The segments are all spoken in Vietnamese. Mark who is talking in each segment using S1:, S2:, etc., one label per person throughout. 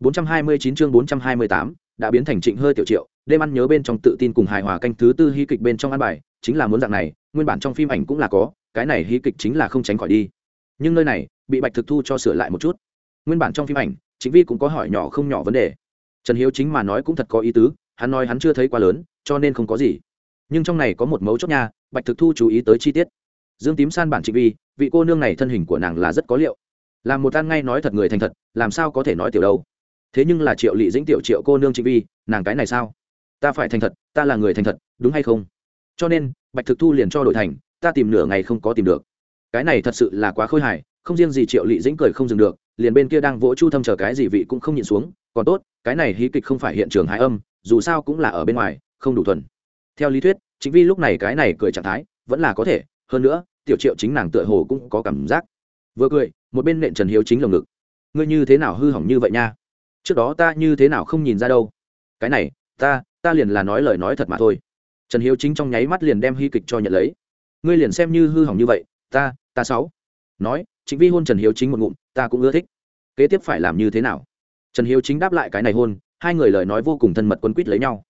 S1: 429 chương 428, đã biến thành trịnh hơi tiểu triệu đêm ăn nhớ bên trong tự tin cùng hài hòa canh thứ tư hí kịch bên trong ăn bài chính là muốn dạng này nguyên bản trong phim ảnh cũng là có cái này hí kịch chính là không tránh khỏi đi. Nhưng nơi này bị bạch thực thu cho sửa lại một chút. Nguyên bản trong phim ảnh chính vi cũng có hỏi nhỏ không nhỏ vấn đề. Trần hiếu chính mà nói cũng thật có ý tứ hắn nói hắn chưa thấy quá lớn cho nên không có gì. Nhưng trong này có một mấu chốt nha bạch thực thu chú ý tới chi tiết. Dương tím san bản trịnh vi vị cô nương này thân hình của nàng là rất có liệu. Làm một ăn ngay nói thật người thành thật làm sao có thể nói tiểu đâu? Thế nhưng là triệu lị dĩnh tiểu triệu cô nương trịnh vi, nàng cái này sao? Ta phải thành thật, ta là người thành thật, đúng hay không? Cho nên, bạch thực thu liền cho đổi thành, ta tìm nửa ngày không có tìm được. Cái này thật sự là quá khôi hài, không riêng gì triệu lị dĩnh cười không dừng được, liền bên kia đang vỗ chu thâm chờ cái gì vị cũng không nhịn xuống, còn tốt, cái này hí kịch không phải hiện trường hái âm, dù sao cũng là ở bên ngoài, không đủ thuần. Theo lý thuyết chính vi lúc này cái này cười trạng thái, vẫn là có thể, hơn nữa, tiểu triệu chính nàng tựa hồ cũng có cảm giác. Vừa cười, một bên nện trần hiếu chính lồng ngực. Ngươi như thế nào hư hỏng như vậy nha? Trước đó ta như thế nào không nhìn ra đâu. Cái này, ta ta liền là nói lời nói thật mà thôi. Trần hiếu chính trong nháy mắt liền đem hy kịch cho nhận lấy. Ngươi liền xem như hư hỏng như vậy, ta ta sáu. Nói chính vi hôn trần hiếu chính một ngụm, ta cũng ưa thích. Kế tiếp phải làm như thế nào? Trần hiếu chính đáp lại cái này hôn, hai người lời nói vô cùng thân mật quân quýt lấy nhau.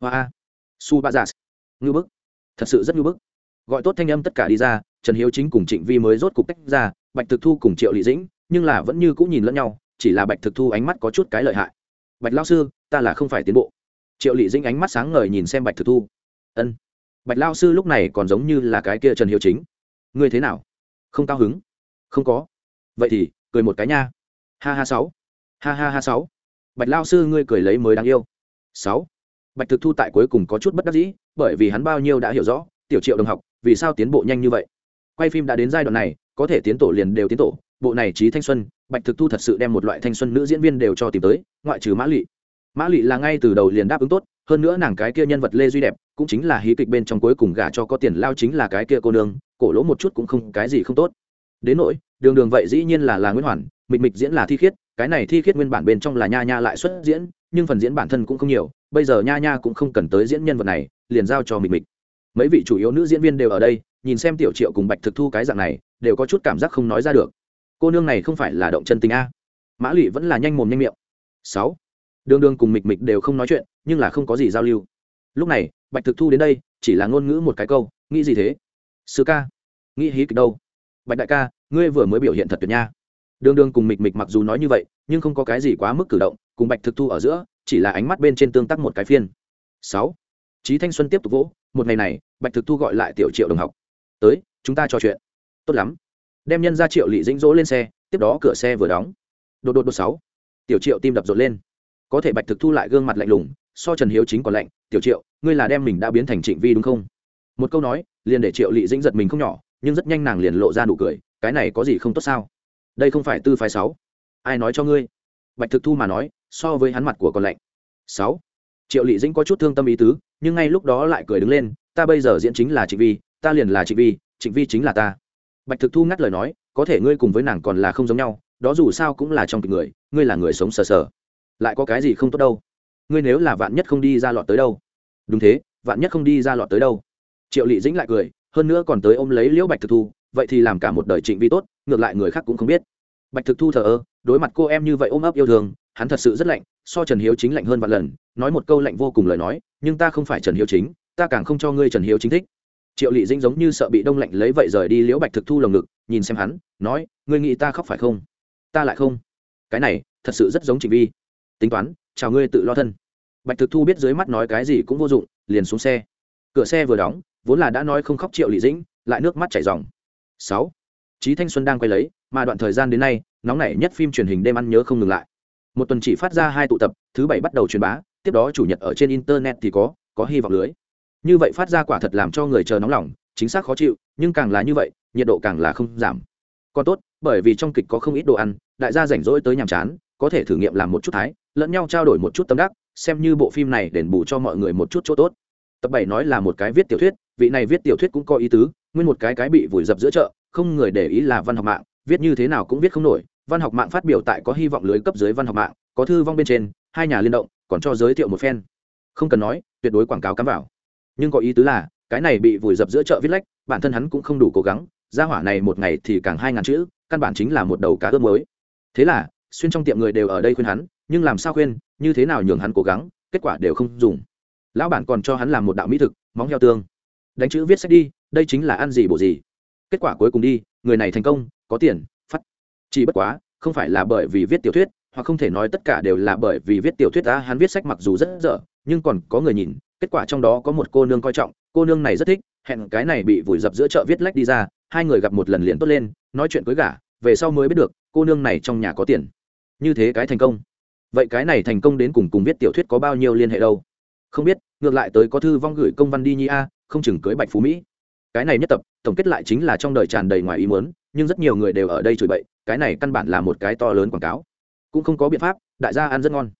S1: Hoa su ba dạ. giả ngư bức. Thật sự rất ngư bức. Gọi tốt thanh âm tất cả đi ra, trần hiếu chính cùng trịnh vi mới rốt cục tách ra, bạch thực thu cùng triệu lị dĩnh, nhưng là vẫn như cũng nhìn lẫn nhau chỉ là bạch thực thu ánh mắt có chút cái lợi hại. Bạch lao sư, ta là không phải tiến bộ. Triệu lị dĩnh ánh mắt sáng ngời nhìn xem bạch thực thu. Ân. Bạch lao sư lúc này còn giống như là cái kia trần hiếu chính. Ngươi thế nào? Không cao hứng? Không có. Vậy thì, cười một cái nha. Ha ha sáu. Ha ha ha sáu. Bạch lao sư ngươi cười lấy mới đáng yêu. Sáu. Bạch thực thu tại cuối cùng có chút bất đắc dĩ, bởi vì hắn bao nhiêu đã hiểu rõ, tiểu triệu đồng học, vì sao tiến bộ nhanh như vậy? Quay phim đã đến giai đoạn này, có thể tiến tổ liền đều tiến tổ, bộ này trí thanh xuân bạch thực thu thật sự đem một loại thanh xuân nữ diễn viên đều cho tìm tới, ngoại trừ mã lụy mã lụy là ngay từ đầu liền đáp ứng tốt, hơn nữa nàng cái kia nhân vật lê duy đẹp cũng chính là hí kịch bên trong cuối cùng gả cho có tiền lao chính là cái kia cô nương, cổ lỗ một chút cũng không cái gì không tốt. Đến nỗi, đường đường vậy dĩ nhiên là là nguyễn hoàn, mịch mịch diễn là thi khiết, cái này thi khiết nguyên bản bên trong là nha nha lại xuất diễn, nhưng phần diễn bản thân cũng không nhiều, bây giờ nha nha cũng không cần tới diễn nhân vật này, liền giao cho mịch mịch. Mấy vị chủ yếu nữ diễn viên đều ở đây, nhìn xem tiểu triệu cùng bạch thực thu cái dạng này, đều có chút cảm giác không nói ra được cô nương này không phải là động chân tình a. Mã lụy vẫn là nhanh mồm nhanh miệng. Sáu. Đường đường cùng mịch mịch đều không nói chuyện, nhưng là không có gì giao lưu. Lúc này, bạch thực thu đến đây, chỉ là ngôn ngữ một cái câu, nghĩ gì thế? Sư ca. Nghĩ hí kịch đâu? Bạch đại ca, ngươi vừa mới biểu hiện thật tuyệt nha. Đường đường cùng mịch mịch mặc dù nói như vậy, nhưng không có cái gì quá mức cử động, cùng bạch thực thu ở giữa, chỉ là ánh mắt bên trên tương tác một cái phiên. Sáu. Trí thanh xuân tiếp tục vỗ, một ngày này, bạch thực thu gọi lại tiểu triệu đồng học. Tới, chúng ta trò chuyện. Tốt lắm đem nhân ra triệu lị dĩnh dỗ lên xe, tiếp đó cửa xe vừa đóng. Đột đột đột sáu, tiểu triệu tim đập rộn lên. Có thể bạch thực thu lại gương mặt lạnh lùng, so trần hiếu chính còn lạnh, tiểu triệu, ngươi là đem mình đã biến thành trịnh vi đúng không? Một câu nói, liền để triệu lị dĩnh giật mình không nhỏ, nhưng rất nhanh nàng liền lộ ra nụ cười, cái này có gì không tốt sao? Đây không phải tư phái sáu. Ai nói cho ngươi? Bạch thực thu mà nói, so với hắn mặt của còn lạnh. Sáu, triệu lị dĩnh có chút thương tâm ý tứ, nhưng ngay lúc đó lại cười đứng lên, ta bây giờ diễn chính là trịnh vi, ta liền là trịnh vi trịnh vi chính là ta bạch thực thu ngắt lời nói, có thể ngươi cùng với nàng còn là không giống nhau, đó dù sao cũng là trong kịch người, ngươi là người sống sờ sờ. Lại có cái gì không tốt đâu? Ngươi nếu là vạn nhất không đi ra lọt tới đâu? Đúng thế, vạn nhất không đi ra lọt tới đâu. Triệu lị dĩnh lại cười, hơn nữa còn tới ôm lấy liễu bạch thực thu, vậy thì làm cả một đời trịnh vi tốt, ngược lại người khác cũng không biết. Bạch thực thu thờ ơ, đối mặt cô em như vậy ôm ấp yêu thương, hắn thật sự rất lạnh, so trần hiếu chính lạnh hơn vạn lần, nói một câu lạnh vô cùng lời nói, nhưng ta không phải trần hiếu chính, ta càng không cho ngươi trần hiếu chính thích triệu lị dĩnh giống như sợ bị đông lạnh lấy vậy rời đi liễu bạch thực thu lồng ngực, nhìn xem hắn, nói, ngươi nghĩ ta khóc phải không? Ta lại không. Cái này, thật sự rất giống trịnh vi. Tính toán, chào ngươi tự lo thân. Bạch thực thu biết dưới mắt nói cái gì cũng vô dụng, liền xuống xe. Cửa xe vừa đóng, vốn là đã nói không khóc triệu lị dĩnh, lại nước mắt chảy dòng sáu. Trí thanh xuân đang quay lấy, mà đoạn thời gian đến nay, nóng nảy nhất phim truyền hình đêm ăn nhớ không ngừng lại. Một tuần chỉ phát ra hai tụ tập, thứ bảy bắt đầu truyền bá, tiếp đó chủ nhật ở trên internet thì có có hy vọng lưới như vậy phát ra quả thật làm cho người chờ nóng lòng, chính xác khó chịu, nhưng càng là như vậy, nhiệt độ càng là không giảm. Còn tốt, bởi vì trong kịch có không ít đồ ăn, đại gia rảnh rỗi tới nhàm chán, có thể thử nghiệm làm một chút thái, lẫn nhau trao đổi một chút tâm đắc, xem như bộ phim này đền bù cho mọi người một chút chỗ tốt. Tập bảy nói là một cái viết tiểu thuyết, vị này viết tiểu thuyết cũng có ý tứ, nguyên một cái cái bị vùi dập giữa chợ, không người để ý là văn học mạng, viết như thế nào cũng viết không nổi, văn học mạng phát biểu tại có hy vọng lưới cấp dưới văn học mạng, có thư vong bên trên, hai nhà liên động, còn cho giới thiệu một phen. Không cần nói, tuyệt đối quảng cáo cắm vào nhưng có ý tứ là, cái này bị vùi dập giữa chợ viết lách, bản thân hắn cũng không đủ cố gắng ra hỏa này một ngày thì càng hai ngàn chữ, căn bản chính là một đầu cá ướp mới thế là, xuyên trong tiệm người đều ở đây khuyên hắn, nhưng làm sao khuyên, như thế nào nhường hắn cố gắng, kết quả đều không dùng. Lão bản còn cho hắn làm một đạo mỹ thực, móng heo tương. Đánh chữ viết sách đi, đây chính là ăn gì bổ gì. Kết quả cuối cùng đi, người này thành công, có tiền, phát. Chỉ bất quá, không phải là bởi vì viết tiểu thuyết, hoặc không thể nói tất cả đều là bởi vì viết tiểu thuyết ta hắn viết sách mặc dù rất dở, nhưng còn có người nhìn kết quả trong đó có một cô nương coi trọng, cô nương này rất thích, hẹn cái này bị vùi dập giữa chợ viết lách đi ra, hai người gặp một lần liền tốt lên, nói chuyện cưới gả, về sau mới biết được, cô nương này trong nhà có tiền. Như thế cái thành công. Vậy cái này thành công đến cùng cùng viết tiểu thuyết có bao nhiêu liên hệ đâu? Không biết, ngược lại tới có thư vong gửi công văn đi nhi a, không chừng cưới bạch phú mỹ. Cái này nhất tập, tổng kết lại chính là trong đời tràn đầy ngoài ý muốn, nhưng rất nhiều người đều ở đây chửi bậy, cái này căn bản là một cái to lớn quảng cáo. Cũng không có biện pháp, đại gia ăn rất ngon.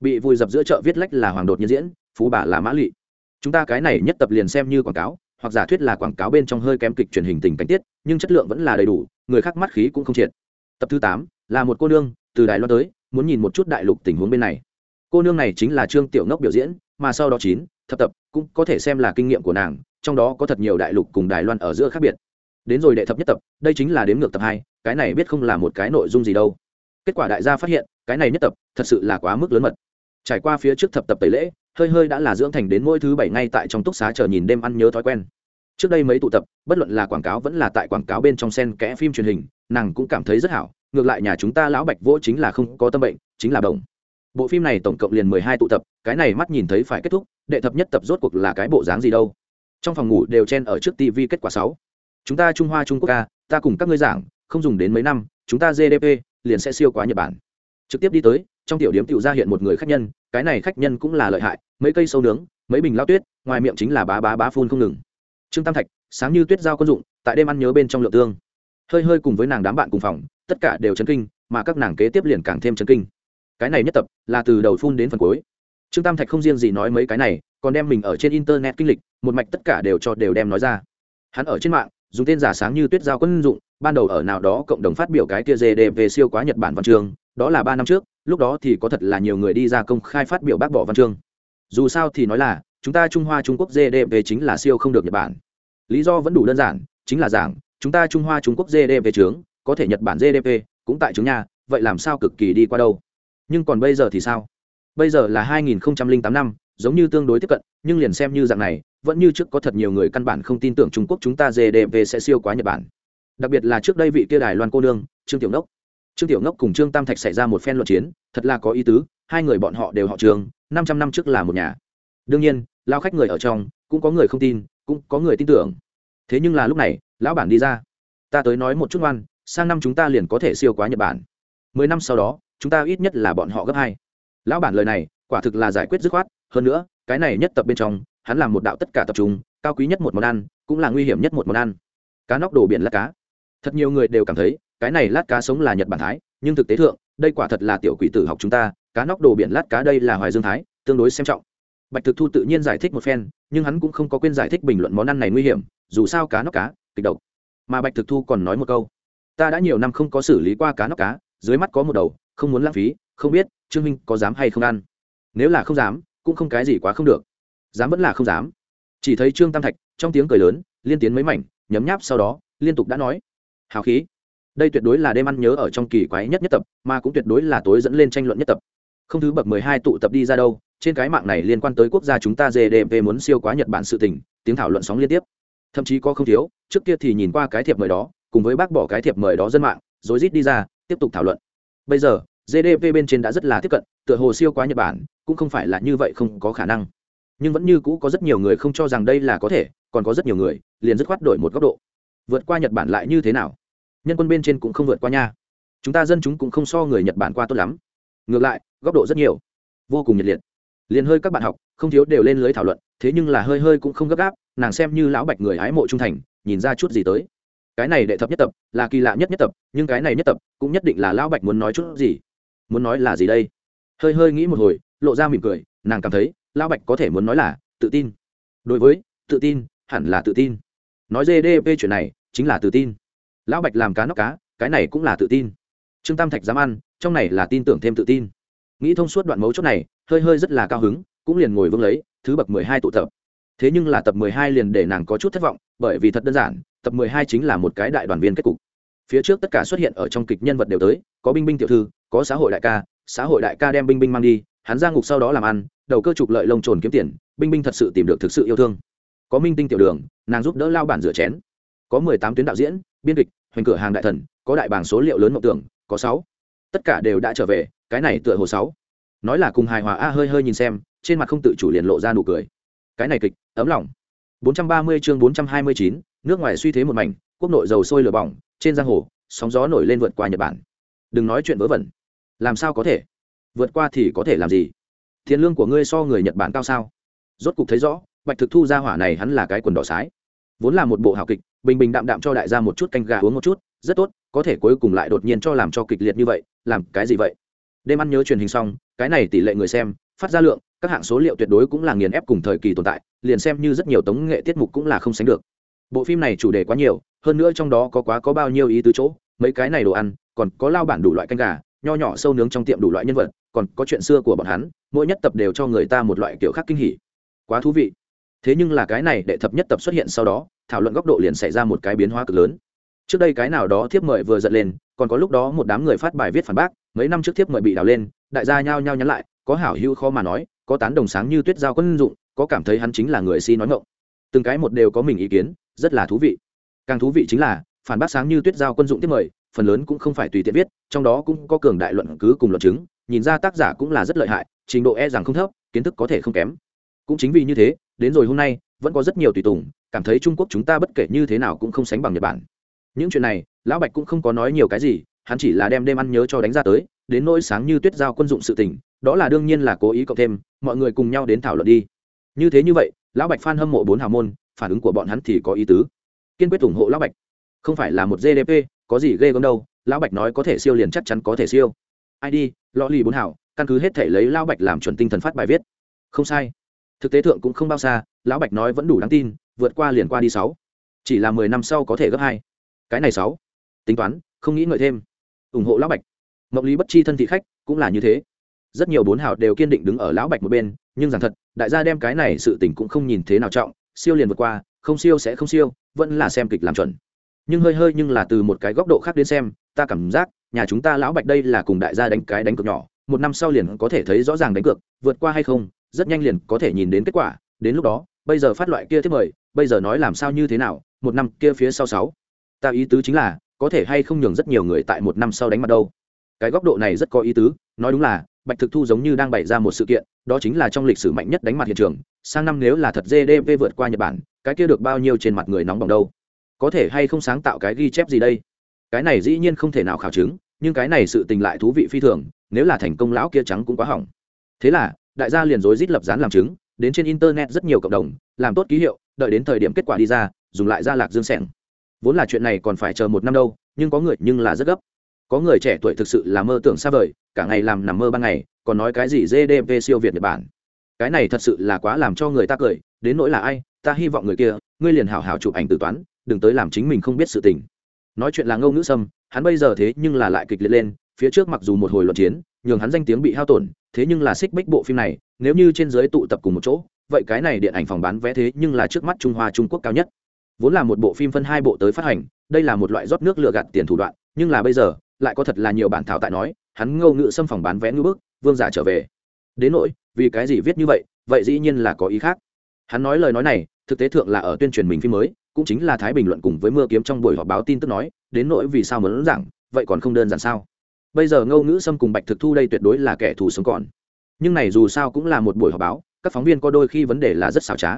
S1: Bị vùi dập giữa chợ viết lách là hoàng đột nhân diễn phú bà là mã lị. chúng ta cái này nhất tập liền xem như quảng cáo, hoặc giả thuyết là quảng cáo bên trong hơi kém kịch truyền hình tình cảnh tiết, nhưng chất lượng vẫn là đầy đủ, người khác mắt khí cũng không triệt. Tập thứ tám, là một cô nương, từ đài loan tới, muốn nhìn một chút đại lục tình huống bên này. Cô nương này chính là trương tiểu ngốc biểu diễn, mà sau đó chín, thập tập, cũng có thể xem là kinh nghiệm của nàng, trong đó có thật nhiều đại lục cùng đài loan ở giữa khác biệt. Đến rồi đệ thập nhất tập, đây chính là đếm ngược tập hai, cái này biết không là một cái nội dung gì đâu. Kết quả đại gia phát hiện, cái này nhất tập, thật sự là quá mức lớn mật. Trải qua phía trước thập tập tẩy lễ hơi hơi đã là dưỡng thành đến mỗi thứ bảy ngay tại trong túc xá chờ nhìn đêm ăn nhớ thói quen. Trước đây mấy tụ tập, bất luận là quảng cáo vẫn là tại quảng cáo bên trong sen kẽ phim truyền hình, nàng cũng cảm thấy rất hảo, ngược lại nhà chúng ta lão bạch vỗ chính là không có tâm bệnh, chính là đồng bộ phim này tổng cộng liền mười hai tụ tập, cái này mắt nhìn thấy phải kết thúc, đệ thập nhất tập rốt cuộc là cái bộ dáng gì đâu. Trong phòng ngủ đều chen ở trước tv kết quả sáu. Chúng ta trung hoa trung quốc ca, ta cùng các ngươi giảng, không dùng đến mấy năm, chúng ta gdp liền sẽ siêu quá nhật bản. Trực tiếp đi tới, trong tiểu điếm tiểu ra hiện một người khách nhân, cái này khách nhân cũng là lợi hại mấy cây sâu nướng, mấy bình lao tuyết, ngoài miệng chính là bá bá bá phun không ngừng. Trương tam thạch, sáng như tuyết giao quân dụng, tại đêm ăn nhớ bên trong lượng tương. Hơi hơi cùng với nàng đám bạn cùng phòng, tất cả đều chấn kinh, mà các nàng kế tiếp liền càng thêm chấn kinh. Cái này nhất tập là từ đầu phun đến phần cuối. Trương tam thạch không riêng gì nói mấy cái này, còn đem mình ở trên internet kinh lịch, một mạch tất cả đều cho đều đem nói ra. Hắn ở trên mạng, dùng tên giả sáng như tuyết giao quân dụng, ban đầu ở nào đó cộng đồng phát biểu cái kia gdp siêu quá nhật bản văn chương, đó là ba năm trước, lúc đó thì có thật là nhiều người đi ra công khai phát biểu bác bỏ văn chương dù sao thì nói là, chúng ta trung hoa, trung quốc gdp chính là siêu không được nhật bản. Lý do vẫn đủ đơn giản, chính là giảng, chúng ta trung hoa, trung quốc gdp trướng, có thể nhật bản gdp cũng tại chúng nhà vậy làm sao cực kỳ đi qua đâu? Nhưng còn bây giờ thì sao? Bây giờ là 2008 năm, giống như tương đối tiếp cận, nhưng liền xem như dạng này, vẫn như trước có thật nhiều người căn bản không tin tưởng trung quốc chúng ta gdp sẽ siêu quá nhật bản. Đặc biệt là trước đây vị kia đài loan cô nương, trương tiểu nốc trương tiểu nốc cùng trương tam thạch xảy ra một phen luận chiến, thật là có ý tứ, hai người bọn họ đều họ trường năm trăm năm trước là một nhà. Đương nhiên, lao khách người ở trong, cũng có người không tin, cũng có người tin tưởng. Thế nhưng là lúc này, lão bản đi ra. Ta tới nói một chút ngoan, sang năm chúng ta liền có thể siêu quá nhật bản. Mười năm sau đó, chúng ta ít nhất là bọn họ gấp hai. Lão bản lời này, quả thực là giải quyết dứt khoát. Hơn nữa, cái này nhất tập bên trong, hắn làm một đạo tất cả tập trung, cao quý nhất một món ăn, cũng là nguy hiểm nhất một món ăn. Cá nóc đồ biển lát cá. Thật nhiều người đều cảm thấy, cái này lát cá sống là nhật bản thái, nhưng thực tế thượng, đây quả thật là tiểu quỷ tử học chúng ta cá nóc đồ biển lát cá đây là hoài dương thái, tương đối xem trọng. Bạch thực thu tự nhiên giải thích một phen, nhưng hắn cũng không có quên giải thích bình luận món ăn này nguy hiểm, dù sao cá nóc cá, kịch độc. Mà bạch thực thu còn nói một câu, ta đã nhiều năm không có xử lý qua cá nóc cá, dưới mắt có một đầu, không muốn lãng phí, không biết trương minh có dám hay không ăn. Nếu là không dám, cũng không cái gì quá không được. Dám vẫn là không dám. Chỉ thấy trương tam thạch, trong tiếng cười lớn, liên tiến mấy mảnh, nhấm nháp sau đó, liên tục đã nói, hào khí. Đây tuyệt đối là đêm ăn nhớ ở trong kỳ quái nhất nhất tập, mà cũng tuyệt đối là tối dẫn lên tranh luận nhất tập không thứ bậc mười hai tụ tập đi ra đâu, trên cái mạng này liên quan tới quốc gia chúng ta gdp muốn siêu quá nhật bản sự tình, tiếng thảo luận sóng liên tiếp. Thậm chí có không thiếu, trước kia thì nhìn qua cái thiệp mời đó, cùng với bác bỏ cái thiệp mời đó dân mạng, rồi rít đi ra, tiếp tục thảo luận. Bây giờ gdp bên trên đã rất là tiếp cận, tựa hồ siêu quá nhật bản, cũng không phải là như vậy không có khả năng. Nhưng vẫn như cũ có rất nhiều người không cho rằng đây là có thể, còn có rất nhiều người, liền dứt khoát đổi một góc độ. Vượt qua nhật bản lại như thế nào? Nhân quân bên trên cũng không vượt qua nha. Chúng ta dân chúng cũng không so người nhật bản qua tốt lắm ngược lại, góc độ rất nhiều. Vô cùng nhiệt liệt. Liền hơi các bạn học, không thiếu đều lên lưới thảo luận, thế nhưng là hơi hơi cũng không gấp gáp, nàng xem như lão bạch người hái mộ trung thành, nhìn ra chút gì tới. Cái này đệ thập nhất tập, là kỳ lạ nhất nhất tập, nhưng cái này nhất tập, cũng nhất định là lão bạch muốn nói chút gì. Muốn nói là gì đây? Hơi hơi nghĩ một hồi, lộ ra mỉm cười, nàng cảm thấy, lão bạch có thể muốn nói là, tự tin. Đối với, tự tin, hẳn là tự tin. Nói gdp chuyện này, chính là tự tin. Lão bạch làm cá nóc cá, cái này cũng là tự tin trương tam thạch dám ăn, trong này là tin tưởng thêm tự tin. Nghĩ thông suốt đoạn mấu chốt này, hơi hơi rất là cao hứng, cũng liền ngồi vương lấy, thứ bậc mười hai tụ tập. Thế nhưng là tập mười hai liền để nàng có chút thất vọng, bởi vì thật đơn giản, tập mười hai chính là một cái đại đoàn viên kết cục. Phía trước tất cả xuất hiện ở trong kịch nhân vật đều tới, có binh binh tiểu thư, có xã hội đại ca, xã hội đại ca đem binh binh mang đi, hắn ra ngục sau đó làm ăn, đầu cơ trục lợi lông trồn kiếm tiền, binh binh thật sự tìm được thực sự yêu thương. Có minh tinh tiểu đường, nàng giúp đỡ lao bản rửa chén. Có mười tám tuyến đạo diễn, biên kịch, hoành cửa hàng đại thần, có đại bảng số liệu lớn mộng tưởng có sáu. Tất cả đều đã trở về cái này tựa hồ sáu. Nói là cùng hài hòa a hơi hơi nhìn xem trên mặt không tự chủ liền lộ ra nụ cười. Cái này kịch ấm lòng. 430 chương 429, nước ngoài suy thế một mảnh quốc nội dầu sôi lửa bỏng trên giang hồ sóng gió nổi lên vượt qua nhật bản. Đừng nói chuyện vớ vẩn. Làm sao có thể? Vượt qua thì có thể làm gì? Tiền lương của ngươi so người nhật bản cao sao? Rốt cục thấy rõ bạch thực thu ra hỏa này hắn là cái quần đỏ sái. Vốn là một bộ hào kịch bình bình đạm đạm cho đại gia một chút canh gà uống một chút rất tốt, có thể cuối cùng lại đột nhiên cho làm cho kịch liệt như vậy, làm cái gì vậy? Đêm ăn nhớ truyền hình xong, cái này tỷ lệ người xem, phát ra lượng, các hạng số liệu tuyệt đối cũng là nghiền ép cùng thời kỳ tồn tại, liền xem như rất nhiều tống nghệ tiết mục cũng là không sánh được. Bộ phim này chủ đề quá nhiều, hơn nữa trong đó có quá có bao nhiêu ý tứ chỗ, mấy cái này đồ ăn, còn có lao bản đủ loại canh gà, nho nhỏ sâu nướng trong tiệm đủ loại nhân vật, còn có chuyện xưa của bọn hắn, mỗi nhất tập đều cho người ta một loại kiểu khác kinh hỉ. Quá thú vị. Thế nhưng là cái này đệ thập nhất tập xuất hiện sau đó, thảo luận góc độ liền xảy ra một cái biến hóa cực lớn trước đây cái nào đó thiếp mời vừa giật lên, còn có lúc đó một đám người phát bài viết phản bác, mấy năm trước thiếp mời bị đào lên, đại gia nhao nhao nhắn lại, có hảo hữu khó mà nói, có tán đồng sáng như tuyết giao quân dụng, có cảm thấy hắn chính là người si nói ngộng từng cái một đều có mình ý kiến, rất là thú vị. Càng thú vị chính là, phản bác sáng như tuyết giao quân dụng tiếp mời, phần lớn cũng không phải tùy tiện viết, trong đó cũng có cường đại luận cứ cùng luận chứng, nhìn ra tác giả cũng là rất lợi hại, trình độ e rằng không thấp, kiến thức có thể không kém. Cũng chính vì như thế, đến rồi hôm nay, vẫn có rất nhiều tùy tùng, cảm thấy trung quốc chúng ta bất kể như thế nào cũng không sánh bằng nhật bản những chuyện này, lão bạch cũng không có nói nhiều cái gì, hắn chỉ là đem đêm ăn nhớ cho đánh ra tới, đến nỗi sáng như tuyết giao quân dụng sự tình, đó là đương nhiên là cố ý cộng thêm, mọi người cùng nhau đến thảo luận đi. Như thế như vậy, lão bạch phan hâm mộ bốn hào môn, phản ứng của bọn hắn thì có ý tứ. Kiên quyết ủng hộ lão bạch. Không phải là một gdp có gì ghê gớm đâu, lão bạch nói có thể siêu liền chắc chắn có thể siêu. Id lò lì bốn hảo căn cứ hết thể lấy lão bạch làm chuẩn tinh thần phát bài viết. Không sai. Thực tế thượng cũng không bao xa, lão bạch nói vẫn đủ đáng tin, vượt qua liền qua đi sáu. Chỉ là mười năm sau có thể gấp hai cái này sáu. Tính toán, không nghĩ ngợi thêm. Ủng hộ lão bạch. Mộng lý bất chi thân thị khách, cũng là như thế. Rất nhiều bốn hào đều kiên định đứng ở lão bạch một bên, nhưng rằng thật, đại gia đem cái này sự tình cũng không nhìn thế nào trọng, siêu liền vượt qua, không siêu sẽ không siêu, vẫn là xem kịch làm chuẩn. Nhưng hơi hơi nhưng là từ một cái góc độ khác đến xem, ta cảm giác, nhà chúng ta lão bạch đây là cùng đại gia đánh cái đánh cược nhỏ, một năm sau liền có thể thấy rõ ràng đánh cược, vượt qua hay không, rất nhanh liền có thể nhìn đến kết quả. Đến lúc đó, bây giờ phát loại kia thiết mời, bây giờ nói làm sao như thế nào, một năm kia phía sau sáu ta ý tứ chính là, có thể hay không nhường rất nhiều người tại một năm sau đánh mặt đâu. Cái góc độ này rất có ý tứ, nói đúng là, bạch thực thu giống như đang bày ra một sự kiện, đó chính là trong lịch sử mạnh nhất đánh mặt hiện trường, sang năm nếu là thật gdp vượt qua nhật bản, cái kia được bao nhiêu trên mặt người nóng bỏng đâu. Có thể hay không sáng tạo cái ghi chép gì đây? Cái này dĩ nhiên không thể nào khảo chứng, nhưng cái này sự tình lại thú vị phi thường, nếu là thành công lão kia trắng cũng quá hỏng. Thế là, đại gia liền rối rít lập dán làm chứng, đến trên internet rất nhiều cộng đồng, làm tốt ký hiệu, đợi đến thời điểm kết quả đi ra, dùng lại ra lạc dương sẻng vốn là chuyện này còn phải chờ một năm đâu, nhưng có người nhưng là rất gấp. Có người trẻ tuổi thực sự là mơ tưởng xa vời, cả ngày làm nằm mơ ban ngày, còn nói cái gì gdp siêu việt nhật bản. Cái này thật sự là quá làm cho người ta cười, đến nỗi là ai, ta hy vọng người kia, ngươi liền hảo hảo chụp ảnh từ toán, đừng tới làm chính mình không biết sự tình. Nói chuyện là ngâu ngữ sâm, hắn bây giờ thế nhưng là lại kịch liệt lên, phía trước mặc dù một hồi luận chiến, nhường hắn danh tiếng bị hao tổn, thế nhưng là xích bích bộ phim này, nếu như trên giới tụ tập cùng một chỗ, vậy cái này điện ảnh phòng bán vé thế nhưng là trước mắt trung hoa trung quốc cao nhất vốn là một bộ phim phân hai bộ tới phát hành, đây là một loại rót nước lừa gạt tiền thủ đoạn, nhưng là bây giờ, lại có thật là nhiều bản thảo tại nói, hắn ngâu ngự xâm phòng bán vé ngư bức, vương giả trở về. Đến nỗi, vì cái gì viết như vậy vậy dĩ nhiên là có ý khác. Hắn nói lời nói này, thực tế thượng là ở tuyên truyền mình phim mới, cũng chính là thái bình luận cùng với mưa kiếm trong buổi họp báo tin tức nói, đến nỗi vì sao muốn giảng, vậy còn không đơn giản sao? Bây giờ ngâu ngữ xâm cùng bạch thực thu đây tuyệt đối là kẻ thù sống còn. Nhưng này dù sao cũng là một buổi họp báo, các phóng viên có đôi khi vấn đề là rất xảo trá.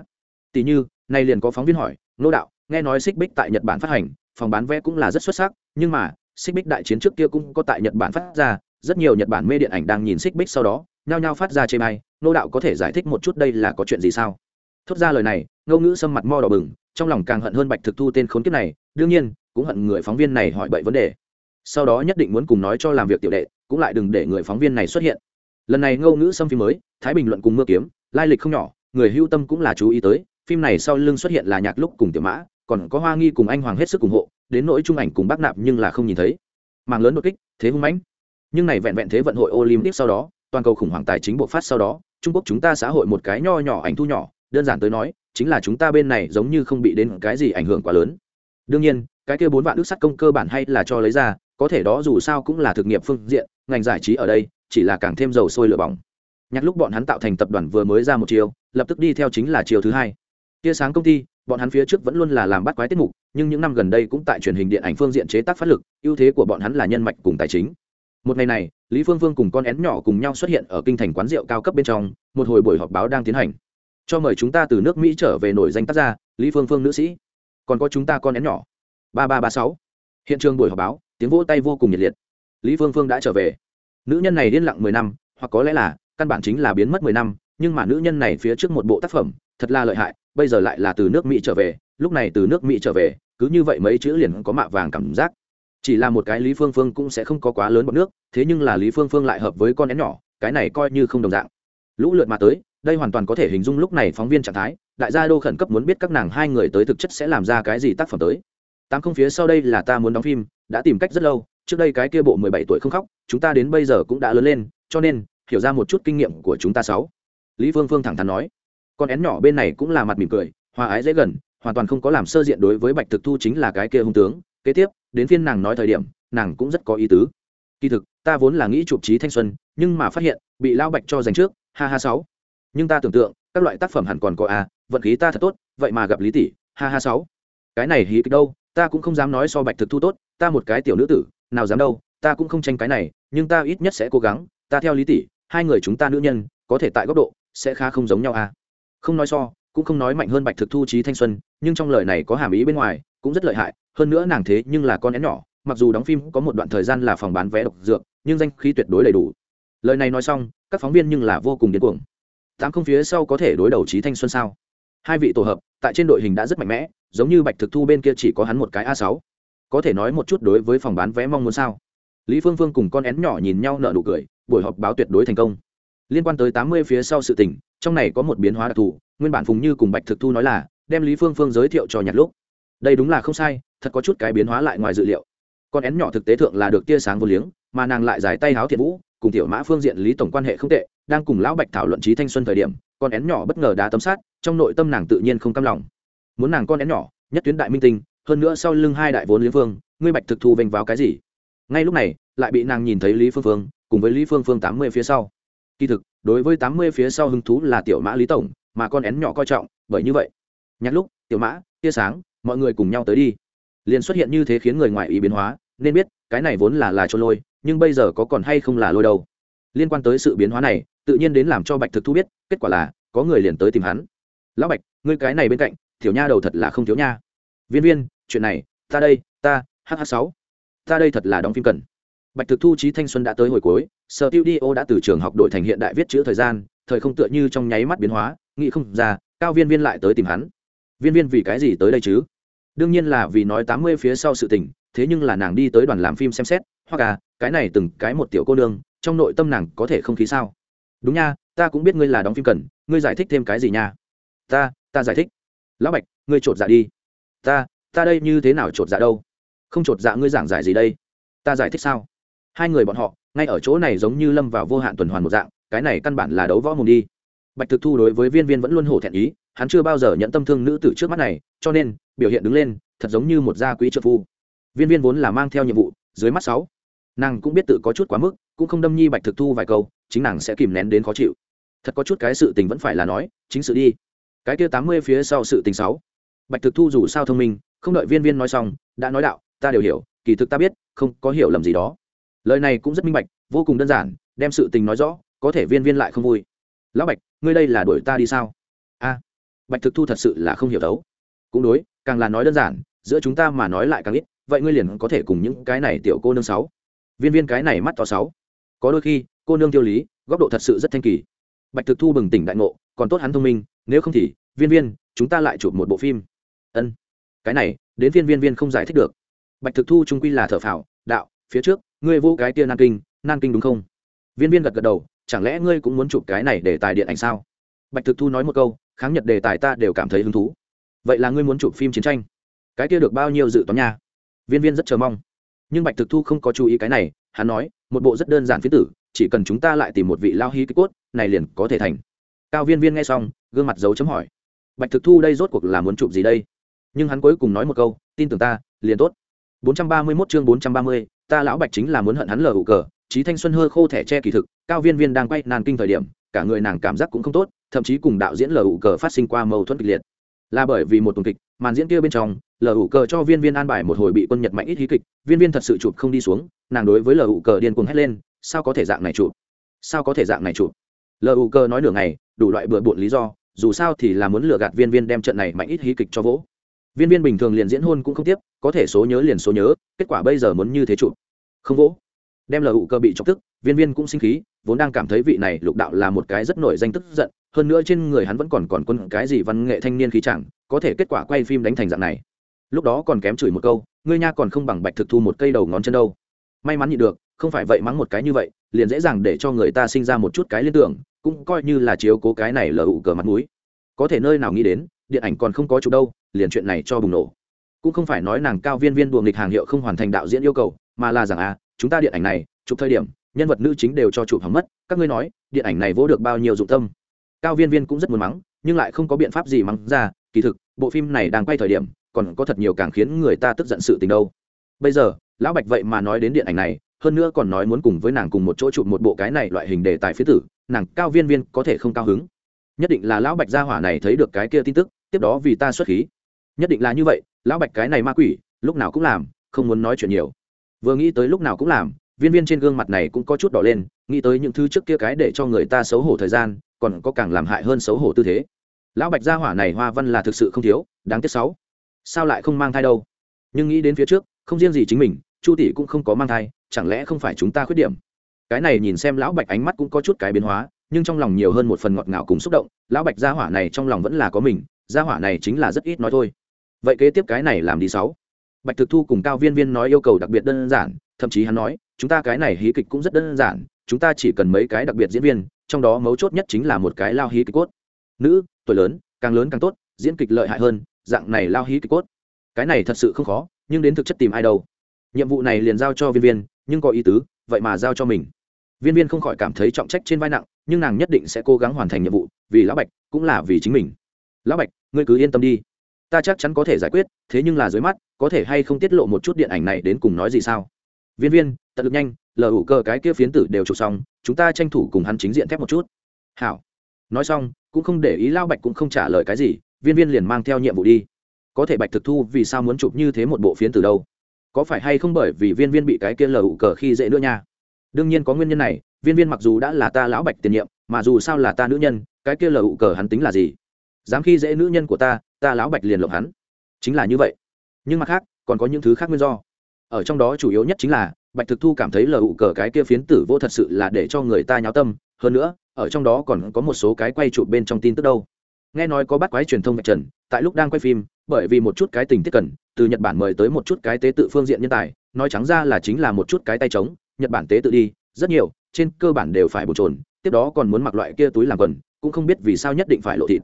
S1: Tỷ như, nay liền có phóng viên hỏi nô đạo, nghe nói xích bích tại nhật bản phát hành, phòng bán vé cũng là rất xuất sắc, nhưng mà, xích bích đại chiến trước kia cũng có tại nhật bản phát ra, rất nhiều nhật bản mê điện ảnh đang nhìn xích bích sau đó, nhao nhao phát ra chê may nô đạo có thể giải thích một chút đây là có chuyện gì sao? Thốt ra lời này, ngô ngữ xâm mặt mo đỏ bừng, trong lòng càng hận hơn bạch thực thu tên khốn kiếp này, đương nhiên, cũng hận người phóng viên này hỏi bậy vấn đề. Sau đó nhất định muốn cùng nói cho làm việc tiểu đệ, cũng lại đừng để người phóng viên này xuất hiện. Lần này ngô ngữ xâm phim mới, thái bình luận cùng mưa kiếm, lai lịch không nhỏ, người hưu tâm cũng là chú ý tới phim này sau lưng xuất hiện là nhạc lúc cùng tiểu mã, còn có hoa nghi cùng anh hoàng hết sức ủng hộ, đến nỗi trung ảnh cùng bác nạp nhưng là không nhìn thấy. Mạng lớn đột kích, thế hung mãnh. Nhưng này vẹn vẹn thế vận hội olympic sau đó, toàn cầu khủng hoảng tài chính bộc phát sau đó, trung quốc chúng ta xã hội một cái nho nhỏ ảnh thu nhỏ, đơn giản tới nói, chính là chúng ta bên này giống như không bị đến cái gì ảnh hưởng quá lớn. Đương nhiên, cái kia bốn vạn ước sắt công cơ bản hay là cho lấy ra, có thể đó dù sao cũng là thực nghiệm phương diện, ngành giải trí ở đây, chỉ là càng thêm dầu sôi lửa bỏng. Nhắc lúc bọn hắn tạo thành tập đoàn vừa mới ra một chiều, lập tức đi theo chính là chiều thứ hai tia sáng công ty, bọn hắn phía trước vẫn luôn là làm bắt quái tiết mục, nhưng những năm gần đây cũng tại truyền hình điện ảnh phương diện chế tác phát lực, ưu thế của bọn hắn là nhân mạch cùng tài chính. Một ngày này, lý phương phương cùng con én nhỏ cùng nhau xuất hiện ở kinh thành quán rượu cao cấp bên trong, một hồi buổi họp báo đang tiến hành. Cho mời chúng ta từ nước mỹ trở về nổi danh tác gia, lý phương phương nữ sĩ. Còn có chúng ta con én nhỏ. Ba ba ba sáu. Hiện trường buổi họp báo, tiếng vỗ tay vô cùng nhiệt liệt. Lý phương phương đã trở về. Nữ nhân này điên lặng mười năm, hoặc có lẽ là, căn bản chính là biến mất mười năm, nhưng mà nữ nhân này phía trước một bộ tác phẩm, thật là lợi hại bây giờ lại là từ nước mỹ trở về, lúc này từ nước mỹ trở về, cứ như vậy mấy chữ liền có mạ vàng cảm giác. Chỉ là một cái lý phương phương cũng sẽ không có quá lớn bọn nước, thế nhưng là lý phương phương lại hợp với con én nhỏ, cái này coi như không đồng dạng. Lũ lượt mà tới, đây hoàn toàn có thể hình dung lúc này phóng viên trạng thái, đại gia đô khẩn cấp muốn biết các nàng hai người tới thực chất sẽ làm ra cái gì tác phẩm tới. Tám không phía sau đây là ta muốn đóng phim, đã tìm cách rất lâu, trước đây cái kia bộ mười bảy tuổi không khóc, chúng ta đến bây giờ cũng đã lớn lên, cho nên, hiểu ra một chút kinh nghiệm của chúng ta sáu. Lý phương phương thẳng thắn nói con én nhỏ bên này cũng là mặt mỉm cười hòa ái dễ gần hoàn toàn không có làm sơ diện đối với bạch thực thu chính là cái kia hung tướng. Kế tiếp đến phiên nàng nói thời điểm nàng cũng rất có ý tứ. Kỳ thực ta vốn là nghĩ chụp trí thanh xuân nhưng mà phát hiện bị lao bạch cho dành trước ha ha sáu. Nhưng ta tưởng tượng các loại tác phẩm hẳn còn có a à, vận khí ta thật tốt vậy mà gặp lý tỷ ha ha sáu. Cái này hí kịch đâu ta cũng không dám nói so bạch thực thu tốt ta một cái tiểu nữ tử nào dám đâu ta cũng không tranh cái này nhưng ta ít nhất sẽ cố gắng ta theo lý tỷ hai người chúng ta nữ nhân có thể tại góc độ sẽ khá không giống nhau à không nói so, cũng không nói mạnh hơn bạch thực thu trí thanh xuân, nhưng trong lời này có hàm ý bên ngoài, cũng rất lợi hại. Hơn nữa nàng thế nhưng là con én nhỏ, mặc dù đóng phim có một đoạn thời gian là phòng bán vé độc dược, nhưng danh khí tuyệt đối đầy đủ. Lời này nói xong, các phóng viên nhưng là vô cùng điên cuồng. Tám không phía sau có thể đối đầu trí thanh xuân sao? Hai vị tổ hợp, tại trên đội hình đã rất mạnh mẽ, giống như bạch thực thu bên kia chỉ có hắn một cái a sáu. Có thể nói một chút đối với phòng bán vé mong muốn sao? Lý phương phương cùng con én nhỏ nhìn nhau nợ nụ cười, buổi họp báo tuyệt đối thành công. Liên quan tới tám mươi phía sau sự tình trong này có một biến hóa đặc thù, nguyên bản phùng như cùng bạch thực thu nói là, đem lý phương phương giới thiệu cho nhạc lúc. Đây đúng là không sai, thật có chút cái biến hóa lại ngoài dự liệu. Con én nhỏ thực tế thượng là được tia sáng vô liếng, mà nàng lại giải tay háo thiện vũ, cùng tiểu mã phương diện lý tổng quan hệ không tệ, đang cùng lão bạch thảo luận trí thanh xuân thời điểm, con én nhỏ bất ngờ đá tấm sát trong nội tâm nàng tự nhiên không cam lòng. Muốn nàng con én nhỏ, nhất tuyến đại minh tinh, hơn nữa sau lưng hai đại vốn lý phương, ngươi bạch thực thu vênh vào cái gì? Ngay lúc này, lại bị nàng nhìn thấy lý phương phương, cùng với lý phương phương tám mươi phía sau kỳ thực, đối với tám mươi phía sau hứng thú là tiểu mã lý tổng, mà con én nhỏ coi trọng, bởi như vậy. Nhắc lúc, tiểu mã, tia sáng, mọi người cùng nhau tới đi. Liền xuất hiện như thế khiến người ngoài ý biến hóa, nên biết, cái này vốn là là cho lôi, nhưng bây giờ có còn hay không là lôi đâu. Liên quan tới sự biến hóa này, tự nhiên đến làm cho bạch thực thu biết, kết quả là, có người liền tới tìm hắn. Lão bạch, ngươi cái này bên cạnh thiểu nha đầu thật là không thiếu nha. Viên viên, chuyện này, ta đây, ta hh sáu. Ta đây thật là đóng phim cần bạch thực thu trí thanh xuân đã tới hồi cuối, sở tiêu đi ô đã từ trường học đội thành hiện đại viết chữ thời gian, thời không tựa như trong nháy mắt biến hóa, nghĩ không ra, cao viên viên lại tới tìm hắn. Viên viên vì cái gì tới đây chứ? Đương nhiên là vì nói tám mươi phía sau sự tình, thế nhưng là nàng đi tới đoàn làm phim xem xét, hoặc à cái này từng cái một tiểu cô nương, trong nội tâm nàng có thể không khí sao? Đúng nha, ta cũng biết ngươi là đóng phim cần, ngươi giải thích thêm cái gì nha? Ta ta giải thích. Lão bạch, ngươi chột dạ đi. Ta ta đây như thế nào chột dạ đâu? Không chột dạ ngươi giảng giải gì đây? Ta giải thích sao? Hai người bọn họ, ngay ở chỗ này giống như lâm vào vô hạn tuần hoàn một dạng, cái này căn bản là đấu võ mồm đi. Bạch thực thu đối với viên viên vẫn luôn hổ thẹn ý, hắn chưa bao giờ nhận tâm thương nữ tử trước mắt này, cho nên, biểu hiện đứng lên, thật giống như một gia quý trợ phu. Viên viên vốn là mang theo nhiệm vụ, dưới mắt sáu. Nàng cũng biết tự có chút quá mức, cũng không đâm nhi bạch thực thu vài câu, chính nàng sẽ kìm nén đến khó chịu. Thật có chút cái sự tình vẫn phải là nói, chính sự đi. Cái kia tám mươi phía sau sự tình sáu. Bạch thực thu dù sao thông minh, không đợi viên viên nói xong, đã nói đạo, ta đều hiểu, kỳ thực ta biết, không có hiểu lầm gì đó lời này cũng rất minh bạch, vô cùng đơn giản, đem sự tình nói rõ, có thể viên viên lại không vui. Lão bạch, ngươi đây là đuổi ta đi sao? A, bạch thực thu thật sự là không hiểu đấu cũng đối, càng là nói đơn giản, giữa chúng ta mà nói lại càng ít, vậy ngươi liền có thể cùng những cái này tiểu cô nương sáu. Viên viên cái này mắt to sáu. Có đôi khi, cô nương tiêu lý, góc độ thật sự rất thanh kỳ. Bạch thực thu bừng tỉnh đại ngộ, còn tốt hắn thông minh, nếu không thì, viên viên, chúng ta lại chụp một bộ phim. Ân. Cái này, đến viên viên viên không giải thích được. Bạch thực thu trung quy là thở phào, đạo, phía trước ngươi vô cái kia nan kinh nan kinh đúng không? Viên viên gật gật đầu chẳng lẽ ngươi cũng muốn chụp cái này để tài điện ảnh sao? Bạch thực thu nói một câu kháng nhật đề tài ta đều cảm thấy hứng thú. Vậy là ngươi muốn chụp phim chiến tranh? Cái kia được bao nhiêu dự toán nha? Viên viên rất chờ mong. Nhưng bạch thực thu không có chú ý cái này hắn nói một bộ rất đơn giản phiến tử chỉ cần chúng ta lại tìm một vị lao hí kích cốt này liền có thể thành. Cao viên viên nghe xong gương mặt dấu chấm hỏi. Bạch thực thu đây rốt cuộc là muốn chụp gì đây? Nhưng hắn cuối cùng nói một câu tin tưởng ta liền tốt. 431 chương 430, ta lão bạch chính là muốn hận hắn lờ hụ cờ trí thanh xuân hơi khô thẻ che kỳ thực, cao viên viên đang quay nàn kinh thời điểm, cả người nàng cảm giác cũng không tốt, thậm chí cùng đạo diễn lờ hụ cờ phát sinh qua mâu thuẫn kịch liệt. Là bởi vì một tuần kịch, màn diễn kia bên trong, lờ hụ cờ cho viên viên an bài một hồi bị quân nhật mạnh ít hí kịch, viên viên thật sự chụp không đi xuống, nàng đối với lờ hụ cờ điên cuồng hét lên, sao có thể dạng này chụp? Sao có thể dạng này chụp? Lờ hụ cờ nói nửa ngày, đủ loại bừa bộn lý do, dù sao thì là muốn lừa gạt viên viên đem trận này mạnh ít hí kịch cho vỗ viên viên bình thường liền diễn hôn cũng không tiếp, có thể số nhớ liền số nhớ, kết quả bây giờ muốn như thế chụp. Không vỗ. Đem lờ hụ cơ bị chọc tức, viên viên cũng sinh khí, vốn đang cảm thấy vị này lục đạo là một cái rất nổi danh tức giận, hơn nữa trên người hắn vẫn còn còn quân cái gì văn nghệ thanh niên khí chẳng, có thể kết quả quay phim đánh thành dạng này. Lúc đó còn kém chửi một câu, ngươi nha còn không bằng bạch thực thu một cây đầu ngón chân đâu. May mắn nhịn được, không phải vậy mắng một cái như vậy, liền dễ dàng để cho người ta sinh ra một chút cái liên tưởng, cũng coi như là chiếu cố cái này lờ hụ cờ mặt mũi. Có thể nơi nào nghĩ đến điện ảnh còn không có chụp đâu, liền chuyện này cho bùng nổ. Cũng không phải nói nàng cao viên viên đùa nghịch hàng hiệu không hoàn thành đạo diễn yêu cầu, mà là rằng à chúng ta điện ảnh này, chụp thời điểm, nhân vật nữ chính đều cho chụp hỏng mất, các ngươi nói, điện ảnh này vỗ được bao nhiêu dụng tâm? Cao viên viên cũng rất muốn mắng, nhưng lại không có biện pháp gì mắng ra, kỳ thực, bộ phim này đang quay thời điểm, còn có thật nhiều càng khiến người ta tức giận sự tình đâu. Bây giờ, lão bạch vậy mà nói đến điện ảnh này, hơn nữa còn nói muốn cùng với nàng cùng một chỗ chụp một bộ cái này loại hình đề tài phía tử, nàng cao viên viên có thể không cao hứng. Nhất định là lão bạch gia hỏa này thấy được cái kia tin tức tiếp đó vì ta xuất khí. Nhất định là như vậy, lão bạch cái này ma quỷ, lúc nào cũng làm, không muốn nói chuyện nhiều. Vừa nghĩ tới lúc nào cũng làm, viên viên trên gương mặt này cũng có chút đỏ lên, nghĩ tới những thứ trước kia cái để cho người ta xấu hổ thời gian, còn có càng làm hại hơn xấu hổ tư thế. Lão bạch gia hỏa này hoa văn là thực sự không thiếu, đáng tiếc sáu. Sao lại không mang thai đâu? Nhưng nghĩ đến phía trước, không riêng gì chính mình, chu tỷ cũng không có mang thai, chẳng lẽ không phải chúng ta khuyết điểm? Cái này nhìn xem lão bạch ánh mắt cũng có chút cái biến hóa, nhưng trong lòng nhiều hơn một phần ngọt ngào cùng xúc động, lão bạch gia hỏa này trong lòng vẫn là có mình gia hỏa này chính là rất ít nói thôi. Vậy kế tiếp cái này làm đi sáu. Bạch thực thu cùng cao viên viên nói yêu cầu đặc biệt đơn giản, thậm chí hắn nói, chúng ta cái này hí kịch cũng rất đơn giản, chúng ta chỉ cần mấy cái đặc biệt diễn viên, trong đó mấu chốt nhất chính là một cái lao hí kịch cốt. Nữ, tuổi lớn, càng lớn càng tốt, diễn kịch lợi hại hơn, dạng này lao hí kịch cốt. Cái này thật sự không khó, nhưng đến thực chất tìm ai đâu. Nhiệm vụ này liền giao cho viên viên, nhưng có ý tứ, vậy mà giao cho mình. Viên viên không khỏi cảm thấy trọng trách trên vai nặng, nhưng nàng nhất định sẽ cố gắng hoàn thành nhiệm vụ, vì lão bạch, cũng là vì chính mình. Lão bạch ngươi cứ yên tâm đi. Ta chắc chắn có thể giải quyết, thế nhưng là dưới mắt, có thể hay không tiết lộ một chút điện ảnh này đến cùng nói gì sao? Viên viên, tận lực nhanh lờ ủ cơ cái kia phiến tử đều chụp xong, chúng ta tranh thủ cùng hắn chính diện thép một chút. Hảo. Nói xong, cũng không để ý lao bạch cũng không trả lời cái gì, viên viên liền mang theo nhiệm vụ đi. Có thể bạch thực thu vì sao muốn chụp như thế một bộ phiến từ đâu? Có phải hay không bởi vì viên viên bị cái kia lờ ủ cờ khi dễ nữa nha? Đương nhiên có nguyên nhân này, viên viên mặc dù đã là ta lão bạch tiền nhiệm, mà dù sao là ta nữ nhân, cái kia lờ ủ cờ hắn tính là gì? Dám khi dễ nữ nhân của ta ta lão bạch liền lộng hắn. Chính là như vậy. Nhưng mặt khác, còn có những thứ khác nguyên do. Ở trong đó chủ yếu nhất chính là, bạch thực thu cảm thấy lờ ụ cờ cái kia phiến tử vô thật sự là để cho người ta nháo tâm. Hơn nữa, ở trong đó còn có một số cái quay chụp bên trong tin tức đâu. Nghe nói có bắt quái truyền thông bạch trần, tại lúc đang quay phim, bởi vì một chút cái tình tiết cần, từ nhật bản mời tới một chút cái tế tự phương diện nhân tài, nói trắng ra là chính là một chút cái tay trống, nhật bản tế tự đi, rất nhiều, trên cơ bản đều phải bổ trồn, tiếp đó còn muốn mặc loại kia túi làm quần, cũng không biết vì sao nhất định phải lộ thịt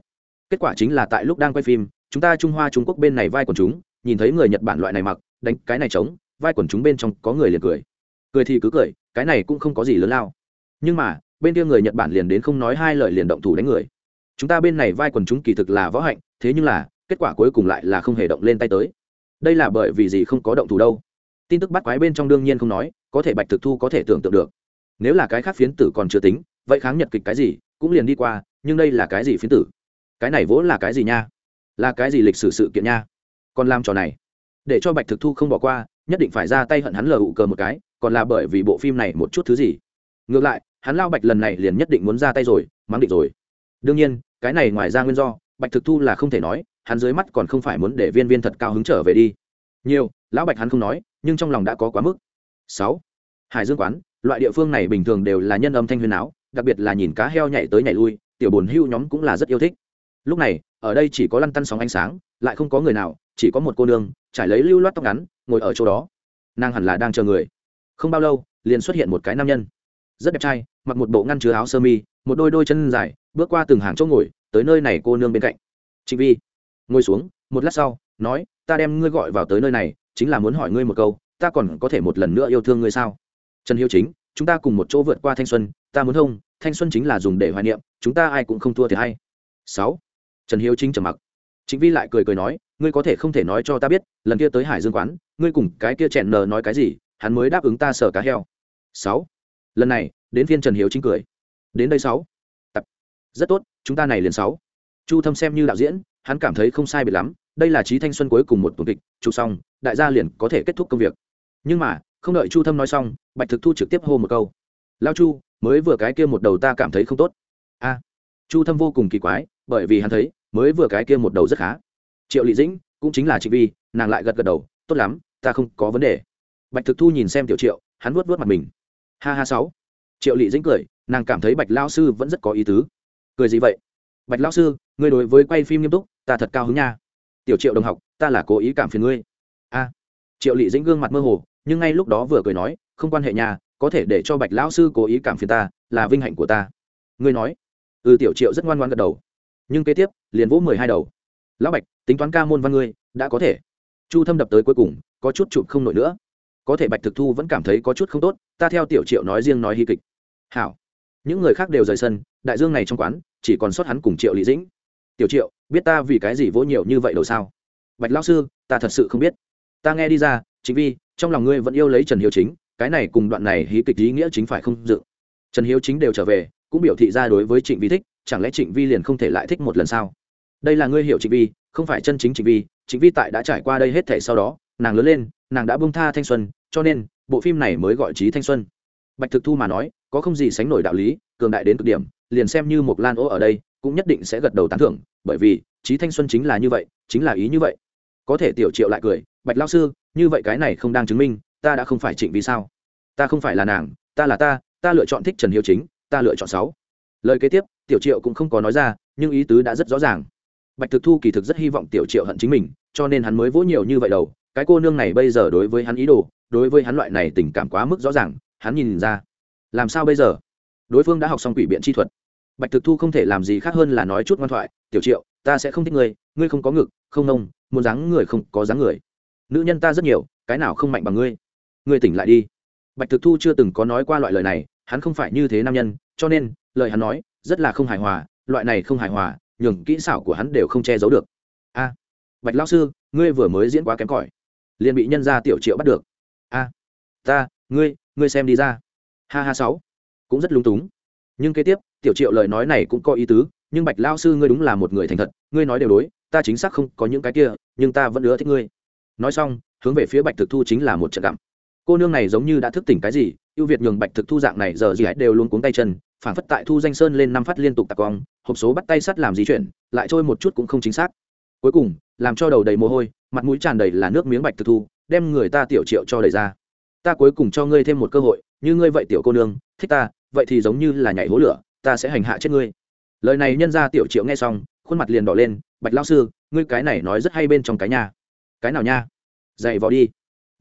S1: kết quả chính là tại lúc đang quay phim, chúng ta trung hoa trung quốc bên này vai quần chúng, nhìn thấy người nhật bản loại này mặc, đánh cái này trống, vai quần chúng bên trong có người liền cười. Cười thì cứ cười, cái này cũng không có gì lớn lao. Nhưng mà, bên kia người nhật bản liền đến không nói hai lời liền động thủ đánh người. Chúng ta bên này vai quần chúng kỳ thực là võ hạnh, thế nhưng là, kết quả cuối cùng lại là không hề động lên tay tới. Đây là bởi vì gì không có động thủ đâu? Tin tức bắt quái bên trong đương nhiên không nói, có thể bạch thực thu có thể tưởng tượng được. Nếu là cái khác phiến tử còn chưa tính, vậy kháng nhật kịch cái gì, cũng liền đi qua, nhưng đây là cái gì phiến tử? Cái này vốn là cái gì nha? Là cái gì lịch sử sự kiện nha? Còn làm trò này, để cho bạch thực thu không bỏ qua, nhất định phải ra tay hận hắn lờ hụ cờ một cái, còn là bởi vì bộ phim này một chút thứ gì. Ngược lại, hắn lao bạch lần này liền nhất định muốn ra tay rồi, mắng định rồi. Đương nhiên, cái này ngoài ra nguyên do, bạch thực thu là không thể nói, hắn dưới mắt còn không phải muốn để viên viên thật cao hứng trở về đi. Nhiều, lão bạch hắn không nói, nhưng trong lòng đã có quá mức. Sáu, hải dương quán, loại địa phương này bình thường đều là nhân âm thanh huyền áo đặc biệt là nhìn cá heo nhảy tới nhảy lui, tiểu bồn hưu nhóm cũng là rất yêu thích lúc này, ở đây chỉ có lăn tăn sóng ánh sáng, lại không có người nào, chỉ có một cô nương, trải lấy lưu loát tóc ngắn, ngồi ở chỗ đó. Nàng hẳn là đang chờ người. Không bao lâu, liền xuất hiện một cái nam nhân. Rất đẹp trai, mặc một bộ ngăn chứa áo sơ mi, một đôi đôi chân dài, bước qua từng hàng chỗ ngồi, tới nơi này cô nương bên cạnh. Trịnh vi, ngồi xuống, một lát sau, nói, ta đem ngươi gọi vào tới nơi này, chính là muốn hỏi ngươi một câu, ta còn có thể một lần nữa yêu thương ngươi sao? Trần hiếu chính, chúng ta cùng một chỗ vượt qua thanh xuân, ta muốn không thanh xuân chính là dùng để hoài niệm, chúng ta ai cũng không thua thì hay. Sáu trần hiếu chính trầm mặc. Chính vi lại cười cười nói, ngươi có thể không thể nói cho ta biết, lần kia tới hải dương quán, ngươi cùng cái kia chèn nờ nói cái gì, hắn mới đáp ứng ta sở cá heo. Sáu. Lần này, đến phiên trần hiếu chính cười. Đến đây sáu. Tập. Rất tốt, chúng ta này liền sáu. Chu thâm xem như đạo diễn, hắn cảm thấy không sai biệt lắm, đây là trí thanh xuân cuối cùng một tuần kịch, chụp xong, đại gia liền có thể kết thúc công việc. Nhưng mà, không đợi chu thâm nói xong, bạch thực thu trực tiếp hô một câu. Lao chu, mới vừa cái kia một đầu ta cảm thấy không tốt. A. Chu thâm vô cùng kỳ quái bởi vì hắn thấy, mới vừa cái kia một đầu rất khá. Triệu lị dĩnh cũng chính là chị vi, nàng lại gật gật đầu, tốt lắm, ta không có vấn đề. Bạch thực thu nhìn xem tiểu triệu, hắn vuốt vuốt mặt mình. Ha ha sáu. Triệu lị dĩnh cười, nàng cảm thấy bạch lao sư vẫn rất có ý tứ. Cười gì vậy? Bạch lao sư, ngươi đối với quay phim nghiêm túc, ta thật cao hứng nha. Tiểu triệu đồng học, ta là cố ý cảm phiền ngươi. A. Triệu lị dĩnh gương mặt mơ hồ, nhưng ngay lúc đó vừa cười nói, không quan hệ nhà có thể để cho bạch lão sư cố ý cảm phiền ta, là vinh hạnh của ta. Ngươi nói. Ừ tiểu triệu rất ngoan ngoan gật đầu nhưng kế tiếp, liền vỗ mười hai đầu. Lão bạch, tính toán ca môn văn ngươi, đã có thể. Chu thâm đập tới cuối cùng, có chút chụp không nổi nữa. Có thể bạch thực thu vẫn cảm thấy có chút không tốt, ta theo tiểu triệu nói riêng nói hy kịch. Hảo. Những người khác đều rời sân, đại dương này trong quán, chỉ còn sót hắn cùng triệu lý dĩnh. Tiểu triệu, biết ta vì cái gì vỗ nhiều như vậy đâu sao? Bạch lao sư, ta thật sự không biết. Ta nghe đi ra chính vì trong lòng ngươi vẫn yêu lấy trần hiếu chính, cái này cùng đoạn này hí kịch ý nghĩa chính phải không dự. Trần hiếu chính đều trở về, cũng biểu thị ra đối với trịnh vi thích chẳng lẽ trịnh vi liền không thể lại thích một lần sao? Đây là ngươi hiểu trịnh vi, không phải chân chính trịnh vi. Trịnh vi tại đã trải qua đây hết thể sau đó, nàng lớn lên, nàng đã bông tha thanh xuân, cho nên, bộ phim này mới gọi trí thanh xuân. Bạch thực thu mà nói, có không gì sánh nổi đạo lý, cường đại đến cực điểm, liền xem như một lan ô ở đây, cũng nhất định sẽ gật đầu tán thưởng, bởi vì trí thanh xuân chính là như vậy, chính là ý như vậy. Có thể tiểu triệu lại cười, bạch lao sư, như vậy cái này không đang chứng minh, ta đã không phải trịnh vì sao? Ta không phải là nàng, ta là ta ta lựa chọn thích trần hiếu chính, ta lựa chọn sáu lời kế tiếp, tiểu triệu cũng không có nói ra, nhưng ý tứ đã rất rõ ràng. Bạch thực thu kỳ thực rất hy vọng tiểu triệu hận chính mình, cho nên hắn mới vỗ nhiều như vậy đầu. Cái cô nương này bây giờ đối với hắn ý đồ, đối với hắn loại này tình cảm quá mức rõ ràng, hắn nhìn ra. Làm sao bây giờ? Đối phương đã học xong quỷ biện chi thuật. Bạch thực thu không thể làm gì khác hơn là nói chút ngoan thoại, tiểu triệu, ta sẽ không thích ngươi ngươi không có ngực, không nông, muốn dáng người không có dáng người. Nữ nhân ta rất nhiều, cái nào không mạnh bằng ngươi? Ngươi tỉnh lại đi. Bạch thực thu chưa từng có nói qua loại lời này, hắn không phải như thế nam nhân, cho nên lời hắn nói, rất là không hài hòa, loại này không hài hòa, nhường kỹ xảo của hắn đều không che giấu được. A, bạch lao sư, ngươi vừa mới diễn quá kém cỏi. Liền bị nhân gia tiểu triệu bắt được. A, ta, ngươi ngươi xem đi ra. Ha ha sáu, cũng rất lúng túng. Nhưng kế tiếp, tiểu triệu lời nói này cũng có ý tứ, nhưng bạch lao sư ngươi đúng là một người thành thật, ngươi nói đều đối, ta chính xác không có những cái kia, nhưng ta vẫn ưa thích ngươi. Nói xong, hướng về phía bạch thực thu chính là một trận gặm cô nương này giống như đã thức tỉnh cái gì, ưu việt nhường bạch thực thu dạng này giờ gì hết đều luôn cuống tay chân phản phất tại thu danh sơn lên năm phát liên tục tạc cong hộp số bắt tay sắt làm di chuyển lại trôi một chút cũng không chính xác. Cuối cùng, làm cho đầu đầy mồ hôi, mặt mũi tràn đầy là nước miếng bạch thực thu, đem người ta tiểu triệu cho đầy ra. Ta cuối cùng cho ngươi thêm một cơ hội, như ngươi vậy tiểu cô nương, thích ta, vậy thì giống như là nhảy hố lửa, ta sẽ hành hạ chết ngươi. Lời này nhân ra tiểu triệu nghe xong, khuôn mặt liền đỏ lên, bạch lao sư, ngươi cái này nói rất hay bên trong cái nhà cái nào nha? Dạy vào đi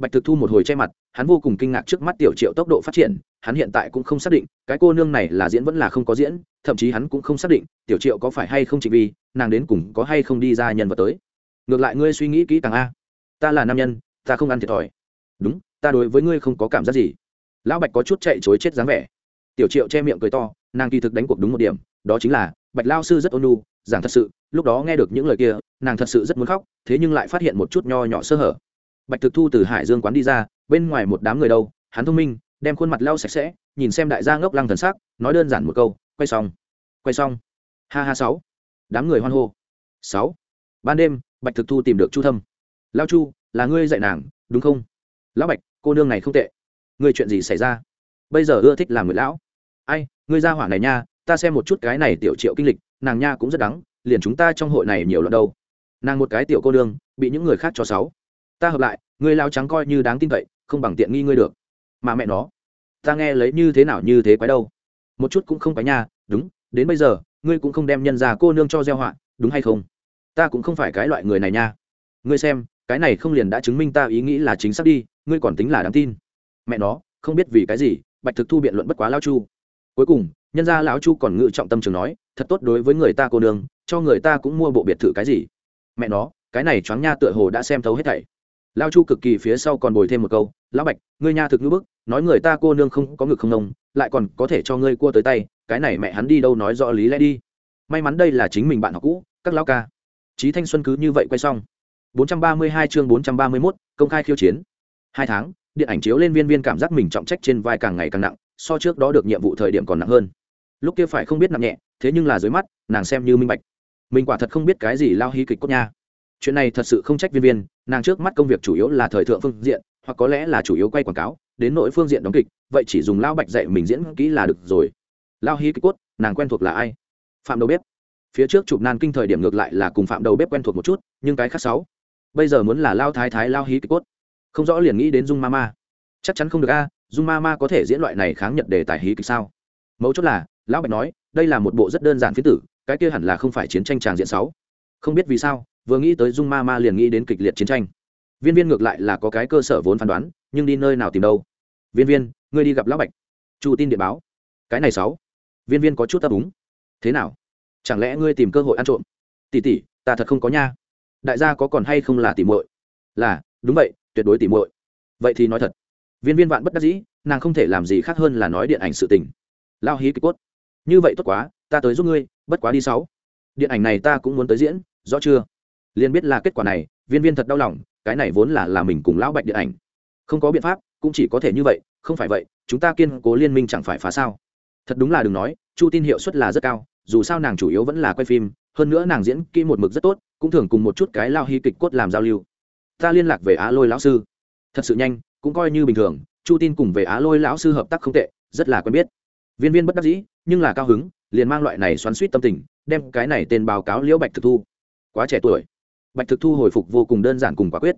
S1: bạch thực thu một hồi che mặt, hắn vô cùng kinh ngạc trước mắt tiểu triệu tốc độ phát triển, hắn hiện tại cũng không xác định, cái cô nương này là diễn vẫn là không có diễn, thậm chí hắn cũng không xác định, tiểu triệu có phải hay không chỉ vì, nàng đến cùng có hay không đi ra nhân vật tới. Ngược lại ngươi suy nghĩ kỹ càng a. Ta là nam nhân, ta không ăn thiệt thòi. Đúng, ta đối với ngươi không có cảm giác gì. Lão bạch có chút chạy chối chết dáng vẻ. Tiểu triệu che miệng cười to, nàng kỳ thực đánh cuộc đúng một điểm, đó chính là, bạch lao sư rất ôn nu giảng thật sự, lúc đó nghe được những lời kia, nàng thật sự rất muốn khóc, thế nhưng lại phát hiện một chút nho nhỏ sơ hở bạch thực thu từ hải dương quán đi ra, bên ngoài một đám người đâu, hắn thông minh, đem khuôn mặt lau sạch sẽ, nhìn xem đại gia ngốc lăng thần sắc, nói đơn giản một câu, quay xong quay xong. Ha ha, sáu. Đám người hoan hô. Sáu. Ban đêm, bạch thực thu tìm được chu thâm. Lao chu, là ngươi dạy nàng, đúng không? Lão bạch, cô nương này không tệ. Ngươi chuyện gì xảy ra? Bây giờ ưa thích làm người lão. Ai, ngươi ra hỏa này nha, ta xem một chút cái này tiểu triệu kinh lịch, nàng nha cũng rất đắng, liền chúng ta trong hội này nhiều lần đâu. Nàng một cái tiểu cô nương, bị những người khác cho sáu ta hợp lại, ngươi lao trắng coi như đáng tin cậy, không bằng tiện nghi ngươi được. Mà mẹ nó, ta nghe lấy như thế nào như thế quái đâu. Một chút cũng không phải nha, đúng, đến bây giờ, ngươi cũng không đem nhân ra cô nương cho gieo họa, đúng hay không? Ta cũng không phải cái loại người này nha. Ngươi xem, cái này không liền đã chứng minh ta ý nghĩ là chính xác đi, ngươi còn tính là đáng tin. Mẹ nó, không biết vì cái gì, bạch thực thu biện luận bất quá lao chu. Cuối cùng, nhân gia lão chu còn ngự trọng tâm trường nói, thật tốt đối với người ta cô nương, cho người ta cũng mua bộ biệt thự cái gì. Mẹ nó, cái này choáng nha tựa hồ đã xem thấu hết thảy lao chu cực kỳ phía sau còn bồi thêm một câu lão bạch ngươi nha thực ngữ bức nói người ta cô nương không có ngực không nông lại còn có thể cho ngươi cua tới tay cái này mẹ hắn đi đâu nói rõ lý lẽ đi. May mắn đây là chính mình bạn học cũ các lão ca. Trí thanh xuân cứ như vậy quay xong. 432 chương 431, công khai khiêu chiến. Hai tháng điện ảnh chiếu lên viên viên cảm giác mình trọng trách trên vai càng ngày càng nặng so trước đó được nhiệm vụ thời điểm còn nặng hơn. Lúc kia phải không biết nặng nhẹ thế nhưng là dưới mắt nàng xem như minh bạch. Mình quả thật không biết cái gì lao hí kịch cốt nha chuyện này thật sự không trách viên viên, nàng trước mắt công việc chủ yếu là thời thượng phương diện, hoặc có lẽ là chủ yếu quay quảng cáo, đến nội phương diện đóng kịch, vậy chỉ dùng lao bạch dạy mình diễn kỹ là được rồi. Lao hí kịch cốt, nàng quen thuộc là ai? Phạm đầu bếp. Phía trước chụp nan kinh thời điểm ngược lại là cùng phạm đầu bếp quen thuộc một chút, nhưng cái khác sáu. Bây giờ muốn là lao thái thái, lao hí kịch cốt. Không rõ liền nghĩ đến dung ma ma. Chắc chắn không được a, dung ma ma có thể diễn loại này kháng nhận đề tài hí kịch sao? Mấu chốt là lão bạch nói, đây là một bộ rất đơn giản phiến tử, cái kia hẳn là không phải chiến tranh tràng diện sáu. Không biết vì sao vừa nghĩ tới dung ma ma liền nghĩ đến kịch liệt chiến tranh. Viên viên ngược lại là có cái cơ sở vốn phán đoán, nhưng đi nơi nào tìm đâu? Viên viên, ngươi đi gặp lão bạch. Chu tin điện báo. Cái này sáu. Viên viên có chút ta đúng thế nào? Chẳng lẽ ngươi tìm cơ hội ăn trộm? Tỷ tỷ, ta thật không có nha. Đại gia có còn hay không là tỉ muội? Là, đúng vậy, tuyệt đối tỉ muội. Vậy thì nói thật. Viên viên vạn bất đắc dĩ, nàng không thể làm gì khác hơn là nói điện ảnh sự tình. Lao hí kịch cốt. Như vậy tốt quá, ta tới giúp ngươi, bất quá đi sáu. Điện ảnh này ta cũng muốn tới diễn, rõ chưa? Liền biết là kết quả này, viên viên thật đau lòng, cái này vốn là là mình cùng lão bạch điện ảnh. Không có biện pháp, cũng chỉ có thể như vậy, không phải vậy, chúng ta kiên cố liên minh chẳng phải phá sao? Thật đúng là đừng nói, chu tin hiệu suất là rất cao, dù sao nàng chủ yếu vẫn là quay phim, hơn nữa nàng diễn kỹ một mực rất tốt, cũng thường cùng một chút cái lao hy kịch cốt làm giao lưu. Ta liên lạc về á lôi lão sư. Thật sự nhanh, cũng coi như bình thường, chu tin cùng về á lôi lão sư hợp tác không tệ, rất là quen biết. Viên viên bất đắc dĩ, nhưng là cao hứng, liền mang loại này xoắn suýt tâm tình, đem cái này tên báo cáo liễu bạch thực thu. Quá trẻ tuổi bạch thực thu hồi phục vô cùng đơn giản cùng quả quyết.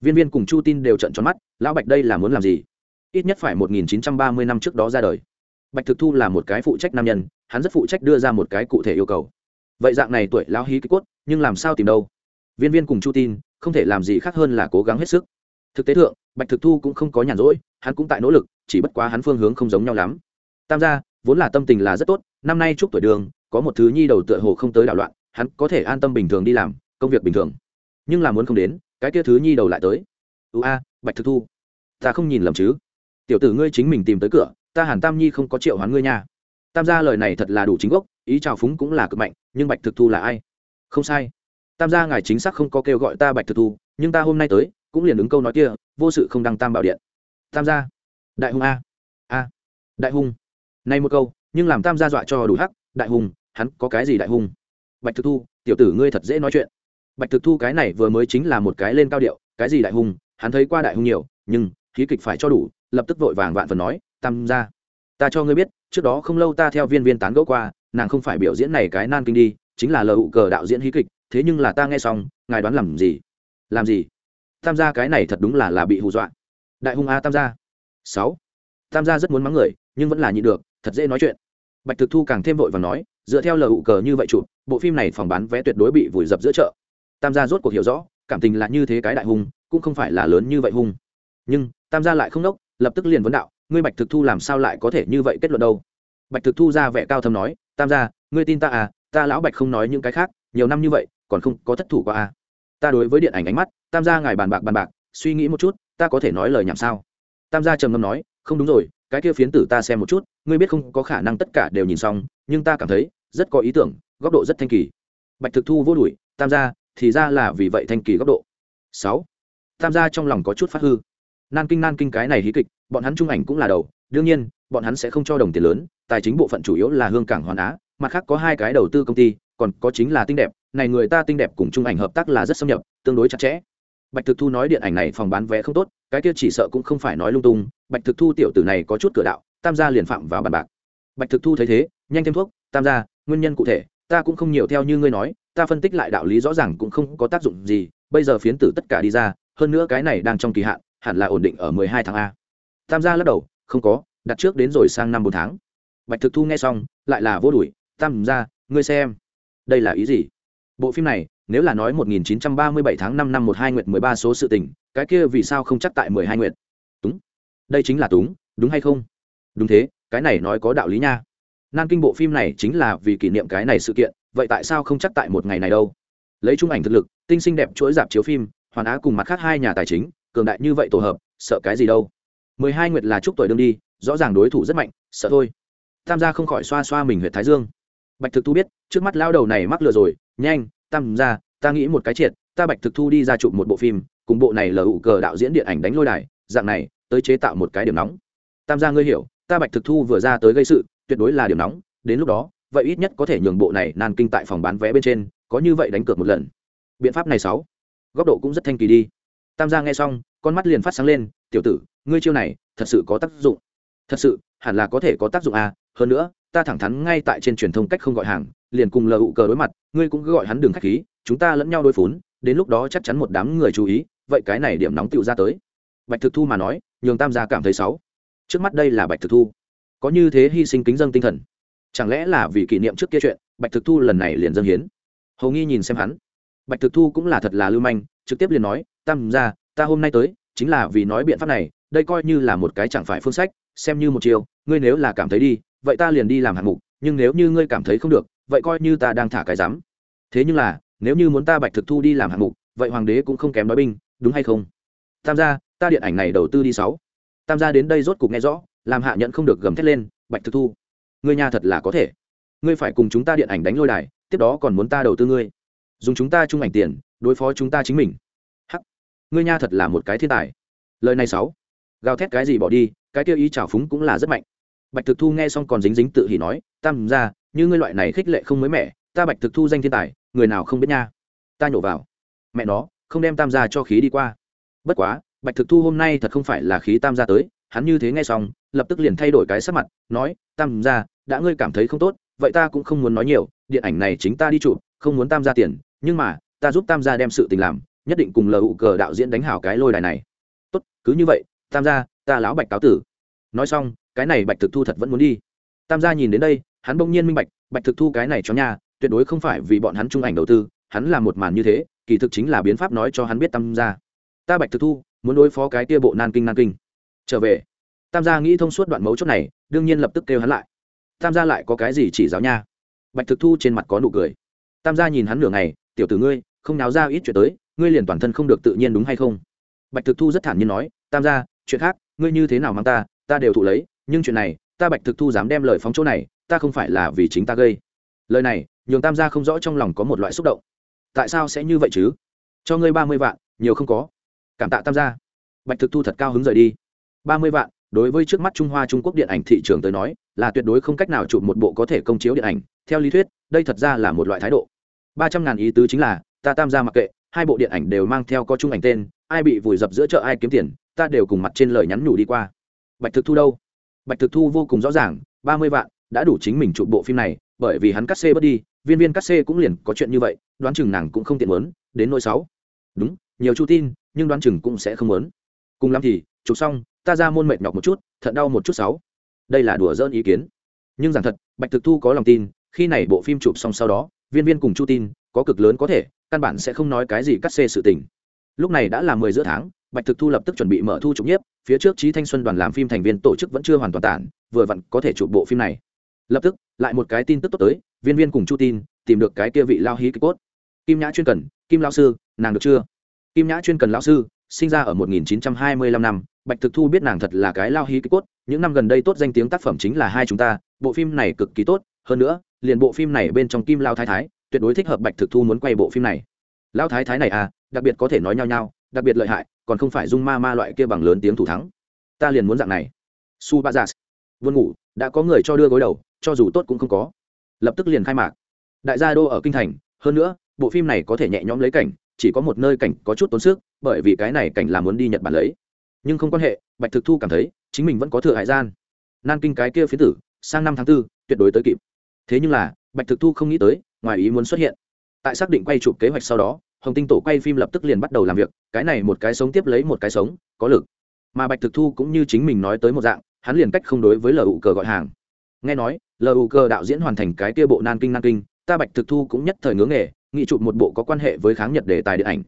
S1: Viên viên cùng chu tin đều trận tròn mắt, lão bạch đây là muốn làm gì? Ít nhất phải một nghìn chín trăm ba mươi năm trước đó ra đời. Bạch thực thu là một cái phụ trách nam nhân, hắn rất phụ trách đưa ra một cái cụ thể yêu cầu. Vậy dạng này tuổi lão hí kích cốt, nhưng làm sao tìm đâu? Viên viên cùng chu tin, không thể làm gì khác hơn là cố gắng hết sức. Thực tế thượng, bạch thực thu cũng không có nhàn rỗi, hắn cũng tại nỗ lực, chỉ bất quá hắn phương hướng không giống nhau lắm. Tam gia, vốn là tâm tình là rất tốt, năm nay chúc tuổi đường, có một thứ nhi đầu tựa hồ không tới đảo loạn, hắn có thể an tâm bình thường đi làm công việc bình thường. Nhưng là muốn không đến, cái kia thứ nhi đầu lại tới. Ưu a, bạch thực thu, ta không nhìn lầm chứ? Tiểu tử ngươi chính mình tìm tới cửa, ta hàn tam nhi không có triệu hoán ngươi nha. Tam gia lời này thật là đủ chính gốc, ý chào phúng cũng là cực mạnh, nhưng bạch thực thu là ai? Không sai. Tam gia ngài chính xác không có kêu gọi ta bạch thực thu, nhưng ta hôm nay tới, cũng liền ứng câu nói kia, vô sự không đăng tam bảo điện. Tam gia. Đại hung a. A. Đại hung. Nay một câu, nhưng làm tam gia dọa cho đủ hắc, đại hung, hắn có cái gì đại hung? Bạch thực thu, tiểu tử ngươi thật dễ nói chuyện bạch thực thu cái này vừa mới chính là một cái lên cao điệu cái gì đại hùng, hắn thấy qua đại hùng nhiều nhưng khí kịch phải cho đủ lập tức vội vàng vạn phần nói tam gia ta cho ngươi biết trước đó không lâu ta theo viên viên tán gẫu qua nàng không phải biểu diễn này cái nan kinh đi chính là lờ hụ cờ đạo diễn hí kịch thế nhưng là ta nghe xong ngài đoán làm gì? Làm gì? Tam gia cái này thật đúng là là bị hù dọa. Đại hung a tam gia. Sáu. Tam gia rất muốn mắng người nhưng vẫn là nhịn được thật dễ nói chuyện. Bạch thực thu càng thêm vội và nói dựa theo lờ hụ cờ như vậy chụp bộ phim này phòng bán vé tuyệt đối bị vùi dập giữa chợ tam gia rốt cuộc hiểu rõ cảm tình là như thế cái đại hùng, cũng không phải là lớn như vậy hùng. nhưng tam gia lại không đốc lập tức liền vấn đạo ngươi bạch thực thu làm sao lại có thể như vậy kết luận đâu? Bạch thực thu ra vẻ cao thâm nói tam gia ngươi tin ta à ta lão bạch không nói những cái khác nhiều năm như vậy còn không có thất thủ qua à. Ta đối với điện ảnh ánh mắt tam gia ngài bàn bạc bàn bạc suy nghĩ một chút ta có thể nói lời nhảm sao? Tam gia trầm ngâm nói không đúng rồi cái kia phiến tử ta xem một chút ngươi biết không có khả năng tất cả đều nhìn xong nhưng ta cảm thấy rất có ý tưởng góc độ rất thanh kỳ. Bạch thực thu vô đuổi tam gia thì ra là vì vậy thanh kỳ góc độ. Sáu. Tam gia trong lòng có chút phát hư. Nan kinh nan kinh cái này hí kịch, bọn hắn trung ảnh cũng là đầu. Đương nhiên, bọn hắn sẽ không cho đồng tiền lớn, tài chính bộ phận chủ yếu là hương cảng hoàn á, mặt khác có hai cái đầu tư công ty, còn có chính là tinh đẹp. Này người ta tinh đẹp cùng trung ảnh hợp tác là rất xâm nhập, tương đối chặt chẽ. Bạch thực thu nói điện ảnh này phòng bán vé không tốt, cái kia chỉ sợ cũng không phải nói lung tung. Bạch thực thu tiểu tử này có chút cửa đạo, tam gia liền phạm vào bàn bạc. Bạch thực thu thấy thế, nhanh thêm thuốc, tam gia, nguyên nhân cụ thể, ta cũng không nhiều theo như ngươi nói ta phân tích lại đạo lý rõ ràng cũng không có tác dụng gì bây giờ phiến tử tất cả đi ra hơn nữa cái này đang trong kỳ hạn hẳn là ổn định ở mười hai tháng a tam gia lắc đầu không có đặt trước đến rồi sang năm bốn tháng bạch thực thu nghe xong lại là vô đuổi tam gia ngươi xem đây là ý gì bộ phim này nếu là nói 1937 tháng 5 năm 12 nguyệt 13 số sự tình, cái kia vì sao không chắc tại 12 nguyệt? Đúng. Đây chính là túng, đúng hay không? Đúng thế, cái này nói có đạo lý nha. Nan Kinh bộ phim này chính là vì kỷ niệm cái này sự kiện, vậy tại sao không chắc tại một ngày này đâu? Lấy trung ảnh thực lực, tinh xinh đẹp chuỗi dạp chiếu phim, hoàn á cùng mặt khác hai nhà tài chính, cường đại như vậy tổ hợp, sợ cái gì đâu? 12 nguyệt là chúc tuổi đương đi, rõ ràng đối thủ rất mạnh, sợ thôi. Tam gia không khỏi xoa xoa mình huyện thái dương. Bạch Thực Thu biết, trước mắt lao đầu này mắc lừa rồi, nhanh, tam gia ta nghĩ một cái triệt ta bạch thực thu đi ra chụp một bộ phim cùng bộ này lờ ụ cờ đạo diễn điện ảnh đánh lôi đài dạng này tới chế tạo một cái điểm nóng tam gia ngươi hiểu ta bạch thực thu vừa ra tới gây sự tuyệt đối là điểm nóng đến lúc đó vậy ít nhất có thể nhường bộ này nan kinh tại phòng bán vé bên trên, có như vậy đánh cược một lần. Biện pháp này sáu. Góc độ cũng rất thanh kỳ đi. Tam gia nghe xong, con mắt liền phát sáng lên, tiểu tử, ngươi chiêu này thật sự có tác dụng. Thật sự, hẳn là có thể có tác dụng à hơn nữa, ta thẳng thắn ngay tại trên truyền thông cách không gọi hàng, liền cùng lờ ụ cờ đối mặt, ngươi cũng cứ gọi hắn đường khách khí, chúng ta lẫn nhau đối phún, đến lúc đó chắc chắn một đám người chú ý, vậy cái này điểm nóng tựu ra tới. Bạch thực thu mà nói, nhường tam gia cảm thấy xấu trước mắt đây là bạch thực thu. Có như thế hy sinh kính dân tinh thần chẳng lẽ là vì kỷ niệm trước kia chuyện, bạch thực thu lần này liền dâng hiến? Hầu nghi nhìn xem hắn. Bạch thực thu cũng là thật là lưu manh, trực tiếp liền nói, tam gia, ta hôm nay tới, chính là vì nói biện pháp này, đây coi như là một cái chẳng phải phương sách, xem như một chiều ngươi nếu là cảm thấy đi, vậy ta liền đi làm hạng mục, nhưng nếu như ngươi cảm thấy không được, vậy coi như ta đang thả cái rắm thế nhưng là, nếu như muốn ta bạch thực thu đi làm hạng mục, vậy hoàng đế cũng không kém nói binh, đúng hay không? Tam gia, ta điện ảnh này đầu tư đi sáu. Tam gia đến đây rốt cục nghe rõ, làm hạ nhận không được gầm thét lên, bạch thực thu ngươi nhà thật là có thể. Ngươi phải cùng chúng ta điện ảnh đánh lôi đài, tiếp đó còn muốn ta đầu tư ngươi. Dùng chúng ta chung ảnh tiền, đối phó chúng ta chính mình. Hắc. Ngươi nha thật là một cái thiên tài. Lời này sáu gào thét cái gì bỏ đi, cái kia ý trào phúng cũng là rất mạnh. Bạch thực thu nghe xong còn dính dính tự hỉ nói, tam ra như ngươi loại này khích lệ không mới mẻ, ta bạch thực thu danh thiên tài, người nào không biết nha? Ta nhổ vào. Mẹ nó, không đem tam gia cho khí đi qua. Bất quá, bạch thực thu hôm nay thật không phải là khí tam gia tới hắn như thế nghe xong, lập tức liền thay đổi cái sắc mặt, nói, tam gia, đã ngươi cảm thấy không tốt, vậy ta cũng không muốn nói nhiều, điện ảnh này chính ta đi chụp, không muốn tam gia tiền, nhưng mà, ta giúp tam gia đem sự tình làm, nhất định cùng lờ ụ cờ đạo diễn đánh hảo cái lôi đài này. Tốt, cứ như vậy, tam gia, ta lão bạch cáo tử. Nói xong, cái này bạch thực thu thật vẫn muốn đi. Tam gia nhìn đến đây, hắn bỗng nhiên minh bạch bạch thực thu cái này cho nhà tuyệt đối không phải vì bọn hắn trung ảnh đầu tư, hắn làm một màn như thế, kỳ thực chính là biến pháp nói cho hắn biết tam gia. Ta bạch thực thu, muốn đối phó cái kia bộ nan kinh nan kinh trở về. Tam gia nghĩ thông suốt đoạn mấu chốt này, đương nhiên lập tức kêu hắn lại. Tam gia lại có cái gì chỉ giáo nha? Bạch thực thu trên mặt có nụ cười. Tam gia nhìn hắn nửa ngày, tiểu tử ngươi, không náo ra ít chuyện tới, ngươi liền toàn thân không được tự nhiên đúng hay không? Bạch thực thu rất thản nhiên nói, tam gia, chuyện khác, ngươi như thế nào mang ta ta đều thụ lấy, nhưng chuyện này, ta bạch thực thu dám đem lời phóng chỗ này, ta không phải là vì chính ta gây. Lời này, nhường tam gia không rõ trong lòng có một loại xúc động. Tại sao sẽ như vậy chứ? Cho ngươi ba mươi vạn, nhiều không có. Cảm tạ tam gia. Bạch thực thu thật cao hứng rời đi ba mươi vạn, đối với trước mắt trung hoa trung quốc điện ảnh thị trường tới nói, là tuyệt đối không cách nào chụp một bộ có thể công chiếu điện ảnh. Theo lý thuyết, đây thật ra là một loại thái độ. ba trăm ngàn ý tứ chính là, ta tam gia mặc kệ, hai bộ điện ảnh đều mang theo có chung ảnh tên, ai bị vùi dập giữa chợ ai kiếm tiền, ta đều cùng mặt trên lời nhắn nhủ đi qua. Bạch thực thu đâu? Bạch thực thu vô cùng rõ ràng, ba mươi vạn đã đủ chính mình chụp bộ phim này, bởi vì hắn cắt xê bớt đi, viên viên cắt xê cũng liền có chuyện như vậy, đoán chừng nàng cũng không tiện muốn, đến nỗi sáu. Đúng, nhiều chu tin, nhưng đoán chừng cũng sẽ không muốn. Cùng lắm thì, chụp xong ta ra môn mệt nhọc một chút, thận đau một chút sáu. Đây là đùa dỡn ý kiến. Nhưng rằng thật, bạch thực thu có lòng tin, khi này bộ phim chụp xong sau đó, viên viên cùng chu tin, có cực lớn có thể, căn bản sẽ không nói cái gì cắt xê sự tình. Lúc này đã là mười giữa tháng, bạch thực thu lập tức chuẩn bị mở thu chụp nhiếp, phía trước trí thanh xuân đoàn làm phim thành viên tổ chức vẫn chưa hoàn toàn tản, vừa vặn có thể chụp bộ phim này. Lập tức, lại một cái tin tức tốt tới, viên viên cùng chu tin, tìm được cái kia vị lao hí ký cốt. Kim nhã chuyên cần, kim lao sư, nàng được chưa? Kim nhã chuyên cần lao sư, sinh ra ở 1925 năm bạch thực thu biết nàng thật là cái lao hí kích cốt, những năm gần đây tốt danh tiếng tác phẩm chính là hai chúng ta, bộ phim này cực kỳ tốt, hơn nữa, liền bộ phim này bên trong kim lao thái thái, tuyệt đối thích hợp bạch thực thu muốn quay bộ phim này. Lao thái thái này à đặc biệt có thể nói nhau nhau đặc biệt lợi hại, còn không phải dung ma ma loại kia bằng lớn tiếng thủ thắng. Ta liền muốn dạng này. Su ba dạ. gias vươn ngủ, đã có người cho đưa gối đầu, cho dù tốt cũng không có. Lập tức liền khai mạc. Đại gia đô ở kinh thành, hơn nữa, bộ phim này có thể nhẹ nhõm lấy cảnh, chỉ có một nơi cảnh có chút tốn sức, bởi vì cái này cảnh là muốn đi nhật bản lấy nhưng không quan hệ, bạch thực thu cảm thấy, chính mình vẫn có thừa hải gian. Nan kinh cái kia phía tử, sang năm tháng b ố tuyệt đối tới kịp. Thế nhưng là, bạch thực thu không nghĩ tới, ngoài ý muốn xuất hiện. Tại xác định quay chụp kế hoạch sau đó, hồng tinh tổ quay phim lập tức liền bắt đầu làm việc, cái này một cái sống tiếp lấy một cái sống, có lực. Mà bạch thực thu cũng như chính mình nói tới một dạng, hắn liền cách không đối với lu cờ gọi hàng. Nghe nói lu cờ đạo diễn hoàn thành cái kia bộ nan kinh nan kinh, ta bạch thực thu cũng nhất thời ngưỡng nghề, nghị chụp một bộ có quan hệ với kháng nhật đề tài điện ảnh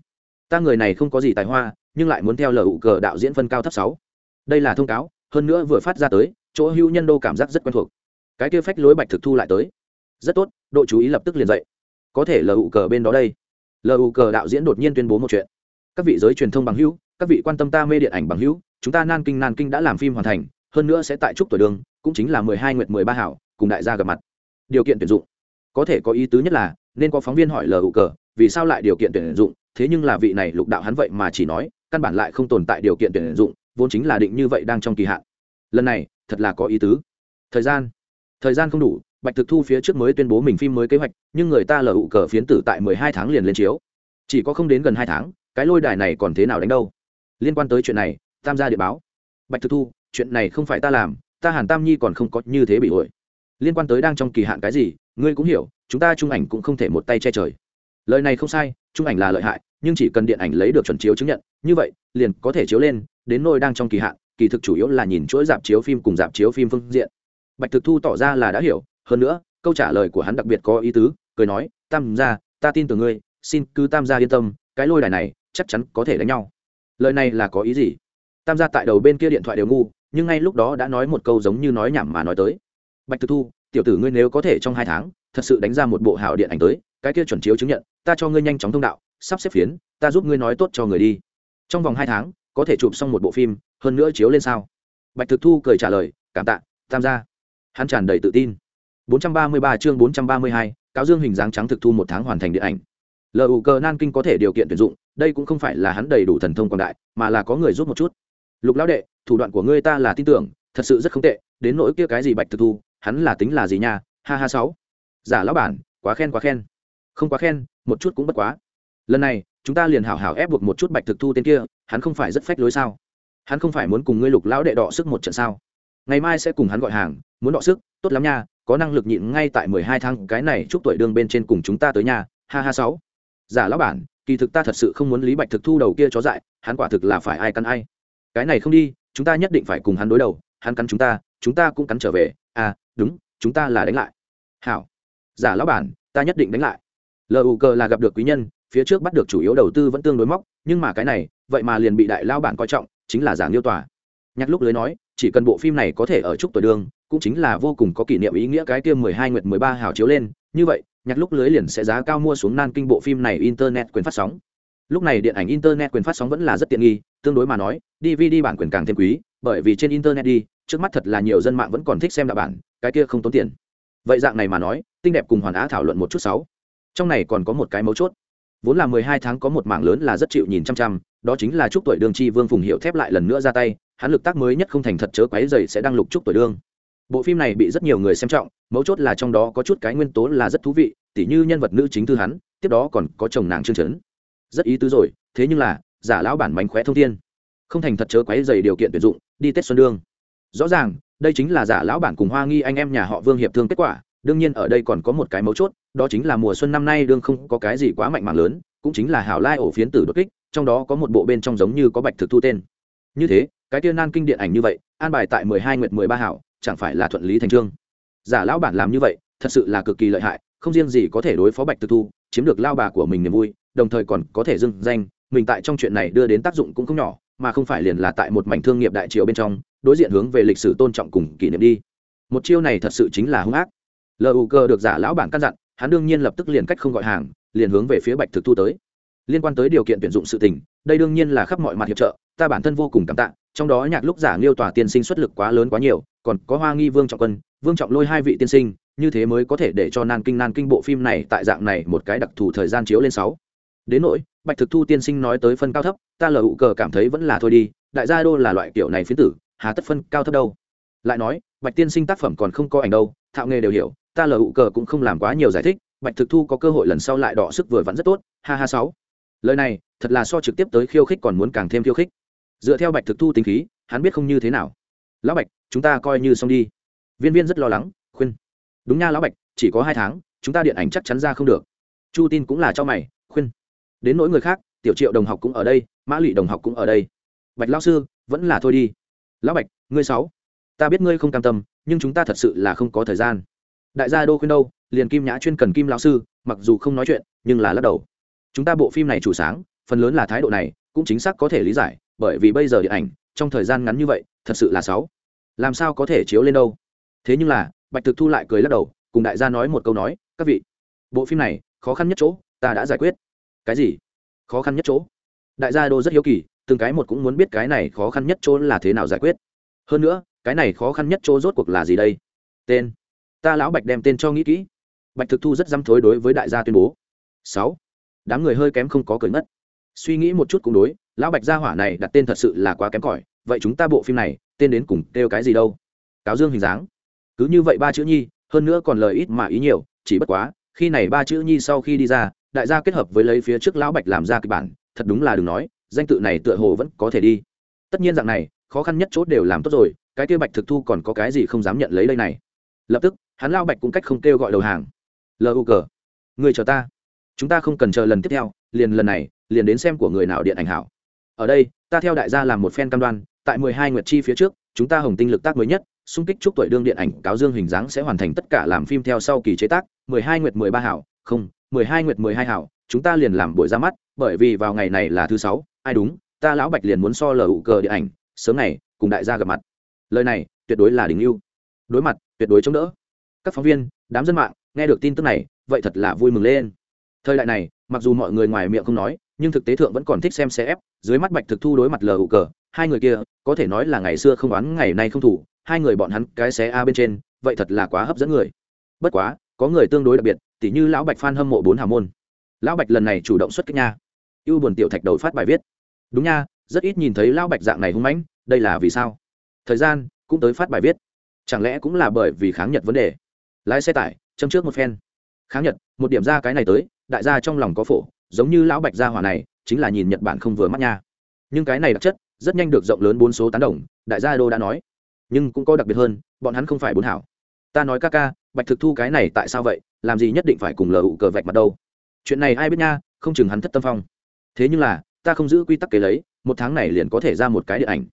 S1: ta người này không có gì tài hoa, nhưng lại muốn theo lu cờ đạo diễn phân cao thấp sáu. Đây là thông cáo, hơn nữa vừa phát ra tới, chỗ hưu nhân đô cảm giác rất quen thuộc. Cái kia phách lối bạch thực thu lại tới. Rất tốt độ chú ý lập tức liền dậy. Có thể lu cờ bên đó đây. Lu cờ đạo diễn đột nhiên tuyên bố một chuyện. Các vị giới truyền thông bằng hữu, các vị quan tâm ta mê điện ảnh bằng hữu, chúng ta nan kinh nan kinh đã làm phim hoàn thành, hơn nữa sẽ tại trúc tuổi đường, cũng chính là mười hai nguyệt mười ba hảo, cùng đại gia gặp mặt. Điều kiện tuyển dụng. Có thể có ý tứ nhất là, nên có phóng viên hỏi lu cờ vì sao lại điều kiện tuyển dụng? Thế nhưng là vị này lục đạo hắn vậy mà chỉ nói, căn bản lại không tồn tại điều kiện tuyển dụng, vốn chính là định như vậy đang trong kỳ hạn. Lần này, thật là có ý tứ. Thời gian. Thời gian không đủ, bạch thực thu phía trước mới tuyên bố mình phim mới kế hoạch, nhưng người ta lờ ụ cờ phiến tử tại mười hai tháng liền lên chiếu. Chỉ có không đến gần hai tháng, cái lôi đài này còn thế nào đánh đâu? Liên quan tới chuyện này, tam gia địa báo. Bạch thực thu, chuyện này không phải ta làm, ta hàn tam nhi còn không có như thế bị ổi liên quan tới đang trong kỳ hạn cái gì, ngươi cũng hiểu, chúng ta trung ảnh cũng không thể một tay che trời. Lời này không sai trung ảnh là lợi hại, nhưng chỉ cần điện ảnh lấy được chuẩn chiếu chứng nhận, như vậy, liền có thể chiếu lên, đến nôi đang trong kỳ hạn, kỳ thực chủ yếu là nhìn chuỗi dạp chiếu phim cùng dạp chiếu phim phương diện. Bạch thực thu tỏ ra là đã hiểu, hơn nữa, câu trả lời của hắn đặc biệt có ý tứ, cười nói, tam gia, ta tin tưởng ngươi, xin cứ tam gia yên tâm, cái lôi đài này chắc chắn có thể đánh nhau. Lời này là có ý gì? Tam gia tại đầu bên kia điện thoại đều ngu, nhưng ngay lúc đó đã nói một câu giống như nói nhảm mà nói tới. Bạch thực thu, tiểu tử ngươi nếu có thể trong hai tháng, thật sự đánh ra một bộ hảo điện ảnh tới cái kia chuẩn chiếu chứng nhận ta cho ngươi nhanh chóng thông đạo sắp xếp phiến ta giúp ngươi nói tốt cho người đi. Trong vòng hai tháng có thể chụp xong một bộ phim hơn nữa chiếu lên sao? Bạch thực thu cười trả lời cảm tạ tham gia. Hắn tràn đầy tự tin. 433 chương 432, cáo dương hình dáng trắng thực thu một tháng hoàn thành điện ảnh. Lu cờ nan kinh có thể điều kiện tuyển dụng đây cũng không phải là hắn đầy đủ thần thông quảng đại mà là có người giúp một chút. Lục lão đệ thủ đoạn của ngươi ta là tin tưởng thật sự rất không tệ đến nỗi kia cái gì bạch thực thu hắn là tính là gì nha? Ha ha sáu. Giả lão bản quá khen quá khen không quá khen, một chút cũng bất quá. Lần này, chúng ta liền hảo hảo ép buộc một chút bạch thực thu tên kia, hắn không phải rất phách lối sao? Hắn không phải muốn cùng ngươi lục lão đệ đọ sức một trận sao? Ngày mai sẽ cùng hắn gọi hàng, muốn đọ sức, tốt lắm nha, có năng lực nhịn ngay tại mười hai tháng, cái này chúc tuổi đương bên trên cùng chúng ta tới nhà ha ha sáu. Giả lão bản, kỳ thực ta thật sự không muốn lý bạch thực thu đầu kia chó dại, hắn quả thực là phải ai cắn ai. Cái này không đi, chúng ta nhất định phải cùng hắn đối đầu, hắn cắn chúng ta chúng ta cũng cắn trở về. À đúng, chúng ta là đánh lại. Hảo. Giả lão bản, ta nhất định đánh lại lu cờ là gặp được quý nhân, phía trước bắt được chủ yếu đầu tư vẫn tương đối móc, nhưng mà cái này, vậy mà liền bị đại lao bản coi trọng, chính là giảng yêu tòa. Nhắc lúc lưới nói, chỉ cần bộ phim này có thể ở chúc tuổi đường, cũng chính là vô cùng có kỷ niệm ý nghĩa cái kia mười hai nguyệt mười ba hào chiếu lên, như vậy, nhạc lúc lưới liền sẽ giá cao mua xuống nan kinh bộ phim này internet quyền phát sóng. Lúc này điện ảnh internet quyền phát sóng vẫn là rất tiện nghi, tương đối mà nói dvd bản quyền càng thêm quý, bởi vì trên internet đi, trước mắt thật là nhiều dân mạng vẫn còn thích xem đạo bản, cái kia không tốn tiền. Vậy dạng này mà nói, tinh đẹp cùng hoàn á thảo luận một chút sáu trong này còn có một cái mấu chốt. Vốn là mười hai tháng có một mảng lớn là rất chịu nhìn chăm chăm, đó chính là chúc tuổi đương chi vương phùng hiệu thép lại lần nữa ra tay, hắn lực tác mới nhất không thành thật chớ quấy dày sẽ đăng lục chúc tuổi đương. Bộ phim này bị rất nhiều người xem trọng, mấu chốt là trong đó có chút cái nguyên tố là rất thú vị, tỉ như nhân vật nữ chính thư hắn, tiếp đó còn có chồng nàng chương chấn rất ý tứ rồi, thế nhưng là, giả lão bản mánh khóe thông thiên. Không thành thật chớ quấy dày điều kiện tuyển dụng, đi tết xuân đương. Rõ ràng, đây chính là giả lão bản cùng hoa nghi anh em nhà họ vương hiệp thương kết quả đương nhiên ở đây còn có một cái mấu chốt, đó chính là mùa xuân năm nay đương không có cái gì quá mạnh mạng lớn, cũng chính là hảo lai ổ phiến tử đột kích, trong đó có một bộ bên trong giống như có bạch thực thu tên. Như thế, cái tiên nan kinh điện ảnh như vậy, an bài tại mười hai nguyệt mười ba hảo, chẳng phải là thuận lý thành trương. Giả lão bản làm như vậy, thật sự là cực kỳ lợi hại, không riêng gì có thể đối phó bạch thực thu, chiếm được lao bà của mình niềm vui, đồng thời còn có thể dưng danh, mình tại trong chuyện này đưa đến tác dụng cũng không nhỏ, mà không phải liền là tại một mảnh thương nghiệp đại triều bên trong, đối diện hướng về lịch sử tôn trọng cùng kỷ niệm đi. Một chiêu này thật sự chính là hung ác lug được giả lão bản căn dặn, hắn đương nhiên lập tức liền cách không gọi hàng, liền hướng về phía bạch thực thu tới. Liên quan tới điều kiện tuyển dụng sự tình, đây đương nhiên là khắp mọi mặt hiệp trợ, ta bản thân vô cùng cảm tạ, trong đó nhạc lúc giả nghiêu tòa tiên sinh xuất lực quá lớn quá nhiều, còn có hoa nghi vương trọng quân, vương trọng lôi hai vị tiên sinh, như thế mới có thể để cho nan kinh nan kinh bộ phim này tại dạng này một cái đặc thù thời gian chiếu lên sáu. Đến nỗi, bạch thực thu tiên sinh nói tới phân cao thấp, ta lờ hụ cờ cảm thấy vẫn là thôi đi, đại gia đô là loại kiểu này phiến tử, hà tất phân cao thấp đâu. Lại nói, bạch tiên sinh tác phẩm còn không có ảnh đâu thạo nghề đều hiểu, ta lờ hụ cờ cũng không làm quá nhiều giải thích, bạch thực thu có cơ hội lần sau lại đỏ sức vừa vặn rất tốt, ha ha sáu. Lời này, thật là so trực tiếp tới khiêu khích còn muốn càng thêm khiêu khích. Dựa theo bạch thực thu tính khí, hắn biết không như thế nào. Lão bạch, chúng ta coi như xong đi. Viên viên rất lo lắng, khuyên. Đúng nha lão bạch, chỉ có hai tháng, chúng ta điện ảnh chắc chắn ra không được. Chu tin cũng là cho mày, khuyên. Đến nỗi người khác, tiểu triệu đồng học cũng ở đây, mã lụy đồng học cũng ở đây. Bạch lao sư, vẫn là thôi đi. Lão bạch, ngươi sáu ta biết ngươi không cam tâm, nhưng chúng ta thật sự là không có thời gian. Đại gia đô khuyên đâu, liền kim nhã chuyên cần kim lão sư, mặc dù không nói chuyện, nhưng là lắc đầu. Chúng ta bộ phim này chủ sáng, phần lớn là thái độ này, cũng chính xác có thể lý giải, bởi vì bây giờ điện ảnh, trong thời gian ngắn như vậy, thật sự là sáu. Làm sao có thể chiếu lên đâu? Thế nhưng là, bạch thực thu lại cười lắc đầu, cùng đại gia nói một câu nói, các vị, bộ phim này, khó khăn nhất chỗ, ta đã giải quyết. Cái gì? Khó khăn nhất chỗ? Đại gia đô rất hiếu kỳ, từng cái một cũng muốn biết cái này khó khăn nhất chỗ là thế nào giải quyết. Hơn nữa cái này khó khăn nhất chỗ rốt cuộc là gì đây? Tên. Ta lão bạch đem tên cho nghĩ kỹ. Bạch thực thu rất dăm thối đối với đại gia tuyên bố. Sáu. Đám người hơi kém không có cười ngất. Suy nghĩ một chút cũng đối, lão bạch gia hỏa này đặt tên thật sự là quá kém cỏi. Vậy chúng ta bộ phim này, tên đến cùng kêu cái gì đâu? Cáo dương hình dáng. Cứ như vậy ba chữ nhi, hơn nữa còn lời ít mà ý nhiều, chỉ bất quá, khi này ba chữ nhi sau khi đi ra, đại gia kết hợp với lấy phía trước lão bạch làm ra kịch bản, thật đúng là đừng nói, danh tự này tựa hồ vẫn có thể đi. Tất nhiên dạng này, khó khăn nhất chốt đều làm tốt rồi cái kia bạch thực thu còn có cái gì không dám nhận lấy đây này? Lập tức, hắn lao bạch cũng cách không kêu gọi đầu hàng. Lug cờ người chờ ta. Chúng ta không cần chờ lần tiếp theo, liền lần này, liền đến xem của người nào điện ảnh hảo. Ở đây, ta theo đại gia làm một phen cam đoan, tại mười hai nguyệt chi phía trước, chúng ta hồng tinh lực tác mới nhất, xung kích chúc tuổi đương điện ảnh, cáo dương hình dáng sẽ hoàn thành tất cả làm phim theo sau kỳ chế tác, mười hai nguyệt mười ba hảo, không, mười hai nguyệt mười hai hảo, chúng ta liền làm buổi ra mắt, bởi vì vào ngày này là thứ sáu, ai đúng, ta lão bạch liền muốn so lờ ụ cờ điện ảnh, sớm này cùng đại gia gặp mặt lời này, tuyệt đối là đỉnh lưu. Đối mặt, tuyệt đối chống đỡ. Các phóng viên, đám dân mạng, nghe được tin tức này, vậy thật là vui mừng lên. Thời đại này, mặc dù mọi người ngoài miệng không nói, nhưng thực tế thượng vẫn còn thích xem xe ép, dưới mắt bạch thực thu đối mặt lờ hụ cờ hai người kia, có thể nói là ngày xưa không oán, ngày nay không thủ, hai người bọn hắn, cái xé a bên trên, vậy thật là quá hấp dẫn người. Bất quá, có người tương đối đặc biệt, tỉ như lão bạch phan hâm mộ bốn hào môn. Lão bạch lần này chủ động xuất kích nha. Ưu buồn tiểu thạch đầu phát bài viết. Đúng nha, rất ít nhìn thấy lão bạch dạng này hung mãnh, đây là vì sao? Thời gian, cũng tới phát bài viết. Chẳng lẽ cũng là bởi vì kháng nhật vấn đề? Lái xe tải, châm trước một phen. Kháng nhật, một điểm ra cái này tới, đại gia trong lòng có phổ, giống như lão bạch gia hỏa này, chính là nhìn nhật bản không vừa mắt nha. Nhưng cái này đặc chất, rất nhanh được rộng lớn bốn số tán đồng, đại gia đô đã nói. Nhưng cũng có đặc biệt hơn, bọn hắn không phải bốn hảo. Ta nói ca ca, bạch thực thu cái này tại sao vậy? Làm gì nhất định phải cùng lờ ụ cờ vạch mặt đâu? Chuyện này ai biết nha, không chừng hắn thất tâm phong. Thế nhưng là, ta không giữ quy tắc kế lấy, một tháng này liền có thể ra một cái điện ảnh.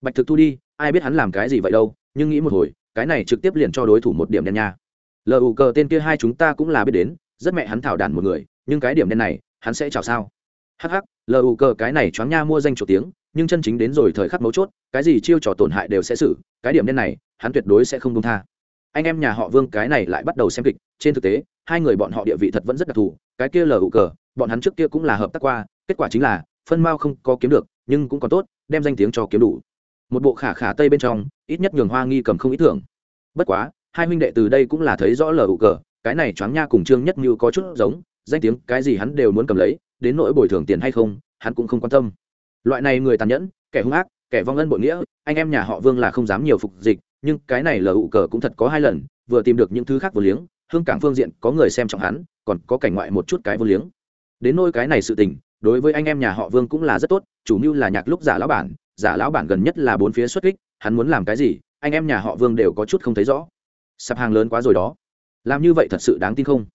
S1: Bạch thực thu đi ai biết hắn làm cái gì vậy đâu, nhưng nghĩ một hồi, cái này trực tiếp liền cho đối thủ một điểm đen nha. Lờ ù cờ tên kia hai chúng ta cũng là biết đến, rất mẹ hắn thảo đản một người, nhưng cái điểm đen này, hắn sẽ chào sao? Hh lờ ù cờ cái này choáng nha mua danh chủ tiếng, nhưng chân chính đến rồi thời khắc mấu chốt, cái gì chiêu trò tổn hại đều sẽ xử, cái điểm đen này, hắn tuyệt đối sẽ không công tha. Anh em nhà họ vương cái này lại bắt đầu xem kịch, trên thực tế, hai người bọn họ địa vị thật vẫn rất đặc thù, cái kia lờ ù cờ bọn hắn trước kia cũng là hợp tác qua, kết quả chính là, phân mao không có kiếm được, nhưng cũng còn tốt, đem danh tiếng cho kiếm đủ một bộ khả khả tây bên trong, ít nhất nhường hoa nghi cầm không ý tưởng. Bất quá, hai huynh đệ từ đây cũng là thấy rõ lờ ụ cờ, cái này choáng nha cùng trương nhất như có chút giống, danh tiếng cái gì hắn đều muốn cầm lấy, đến nỗi bồi thường tiền hay không, hắn cũng không quan tâm. Loại này người tàn nhẫn, kẻ hung ác, kẻ vong ân bội nghĩa, anh em nhà họ vương là không dám nhiều phục dịch, nhưng cái này lờ ụ cờ cũng thật có hai lần, vừa tìm được những thứ khác vô liếng, hương cảng phương diện có người xem trọng hắn, còn có cảnh ngoại một chút cái vô liếng. Đến nôi cái này sự tình, đối với anh em nhà họ vương cũng là rất tốt, chủ mưu là nhạc lúc giả lão bản giả lão bản gần nhất là bốn phía xuất kích, hắn muốn làm cái gì, anh em nhà họ vương đều có chút không thấy rõ. Sạp hàng lớn quá rồi đó. Làm như vậy thật sự đáng tin không?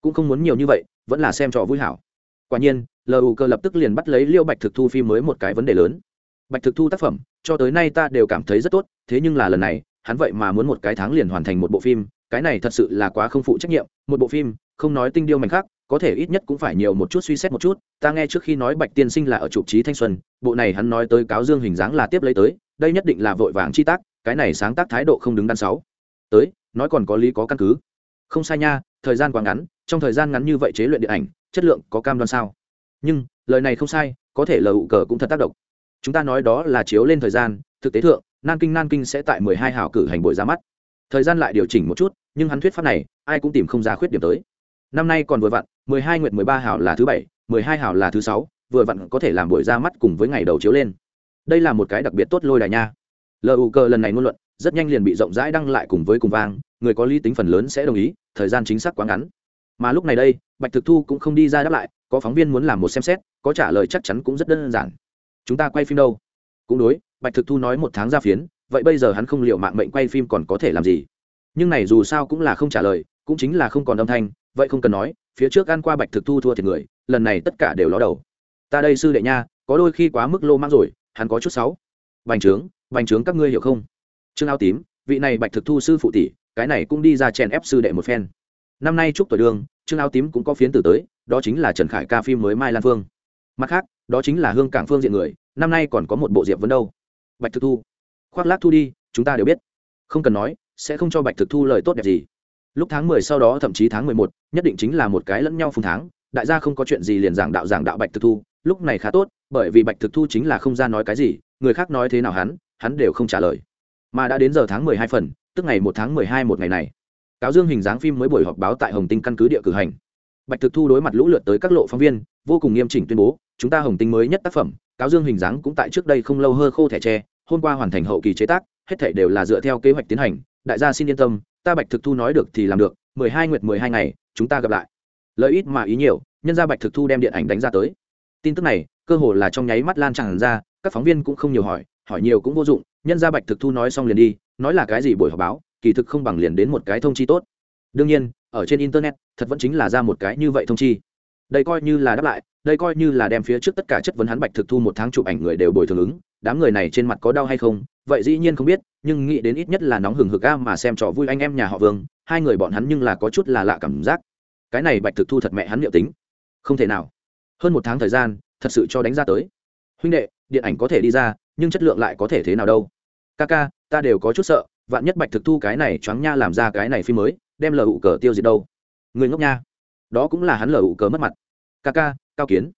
S1: Cũng không muốn nhiều như vậy, vẫn là xem trò vui hảo. Quả nhiên lu cơ lập tức liền bắt lấy liêu bạch thực thu phim mới một cái vấn đề lớn. Bạch thực thu tác phẩm, cho tới nay ta đều cảm thấy rất tốt, thế nhưng là lần này, hắn vậy mà muốn một cái tháng liền hoàn thành một bộ phim, cái này thật sự là quá không phụ trách nhiệm. Một bộ phim, không nói tinh điêu mảnh khác có thể ít nhất cũng phải nhiều một chút suy xét một chút, ta nghe trước khi nói bạch tiên sinh là ở trục trí thanh xuân, bộ này hắn nói tới cáo dương hình dáng là tiếp lấy tới, đây nhất định là vội vàng chi tác, cái này sáng tác thái độ không đứng đắn sáu. Tới, nói còn có lý có căn cứ. Không sai nha, thời gian quá ngắn, trong thời gian ngắn như vậy chế luyện điện ảnh, chất lượng có cam đoan sao? Nhưng, lời này không sai, có thể lờ ụ cờ cũng thật tác động. Chúng ta nói đó là chiếu lên thời gian, thực tế thượng nan kinh nan kinh sẽ tại mười hai hào cử hành buổi ra mắt. Thời gian lại điều chỉnh một chút, nhưng hắn thuyết pháp này, ai cũng tìm không ra khuyết điểm tới năm nay còn vừa vặn, mười hai nguyện mười ba hào là thứ bảy, mười hai hào là thứ sáu, vừa vặn có thể làm buổi ra mắt cùng với ngày đầu chiếu lên. Đây là một cái đặc biệt tốt lôi đài nha. Lu cơ lần này ngôn luận, rất nhanh liền bị rộng rãi đăng lại cùng với cùng vang, người có lý tính phần lớn sẽ đồng ý, thời gian chính xác quá ngắn. Mà lúc này đây, bạch thực thu cũng không đi ra đáp lại, có phóng viên muốn làm một xem xét, có trả lời chắc chắn cũng rất đơn giản. Chúng ta quay phim đâu? Cũng đối, bạch thực thu nói một tháng ra phiến, vậy bây giờ hắn không liệu mạng mệnh quay phim còn có thể làm gì? Nhưng này dù sao cũng là không trả lời, cũng chính là không còn âm thanh vậy không cần nói, phía trước ăn qua bạch thực thu thua thiệt người, lần này tất cả đều ló đầu. Ta đây sư đệ nha, có đôi khi quá mức lô mang rồi, hắn có chút sáu bành trướng bành trướng các ngươi hiểu không? Trương áo tím, vị này bạch thực thu sư phụ tỷ, cái này cũng đi ra chèn ép sư đệ một phen. Năm nay chúc tuổi đường, trương áo tím cũng có phiến tử tới, đó chính là trần khải ca phim mới mai lan phương. Mặt khác, đó chính là hương cảng phương diện người, năm nay còn có một bộ diệp vấn đâu. Bạch thực thu, khoác lác thu đi, chúng ta đều biết. Không cần nói, sẽ không cho bạch thực thu lời tốt đẹp gì lúc tháng mười sau đó thậm chí tháng mười một, nhất định chính là một cái lẫn nhau phùng tháng. Đại gia không có chuyện gì liền giảng đạo giảng đạo bạch thực thu. Lúc này khá tốt, bởi vì bạch thực thu chính là không ra nói cái gì, người khác nói thế nào hắn hắn đều không trả lời. Mà đã đến giờ tháng mười hai phần, tức ngày một tháng mười hai một ngày này, cáo dương hình dáng phim mới buổi họp báo tại hồng tinh căn cứ địa cử hành. Bạch thực thu đối mặt lũ lượt tới các lộ phóng viên, vô cùng nghiêm chỉnh tuyên bố, chúng ta hồng tinh mới nhất tác phẩm, cáo dương hình dáng cũng tại trước đây không lâu hơ khô thẻ tre, hôm qua hoàn thành hậu kỳ chế tác, hết thảy đều là dựa theo kế hoạch tiến hành, đại gia xin yên tâm ta bạch thực thu nói được thì làm được, mười hai nguyệt mười hai ngày, chúng ta gặp lại. Lợi ít mà ý nhiều, nhân gia bạch thực thu đem điện ảnh đánh ra tới. Tin tức này, cơ hồ là trong nháy mắt lan tràn ra, các phóng viên cũng không nhiều hỏi hỏi nhiều cũng vô dụng, nhân gia bạch thực thu nói xong liền đi, nói là cái gì buổi họp báo, kỳ thực không bằng liền đến một cái thông chi tốt. Đương nhiên, ở trên internet, thật vẫn chính là ra một cái như vậy thông chi. Đây coi như là đáp lại, đây coi như là đem phía trước tất cả chất vấn hắn bạch thực thu một tháng chụp ảnh người đều bồi thường ứng, đám người này trên mặt có đau hay không, vậy dĩ nhiên không biết nhưng nghĩ đến ít nhất là nóng hừng hực a mà xem trò vui anh em nhà họ vương, hai người bọn hắn nhưng là có chút là lạ cảm giác. Cái này bạch thực thu thật mẹ hắn liệu tính. Không thể nào. Hơn một tháng thời gian, thật sự cho đánh ra tới. Huynh đệ, điện ảnh có thể đi ra, nhưng chất lượng lại có thể thế nào đâu? Ca ca, ta đều có chút sợ, vạn nhất bạch thực thu cái này choáng nha làm ra cái này phim mới, đem lờ ụ cờ tiêu diệt đâu? Người ngốc nha. Đó cũng là hắn lờ ụ cờ mất mặt. Ca ca, cao kiến.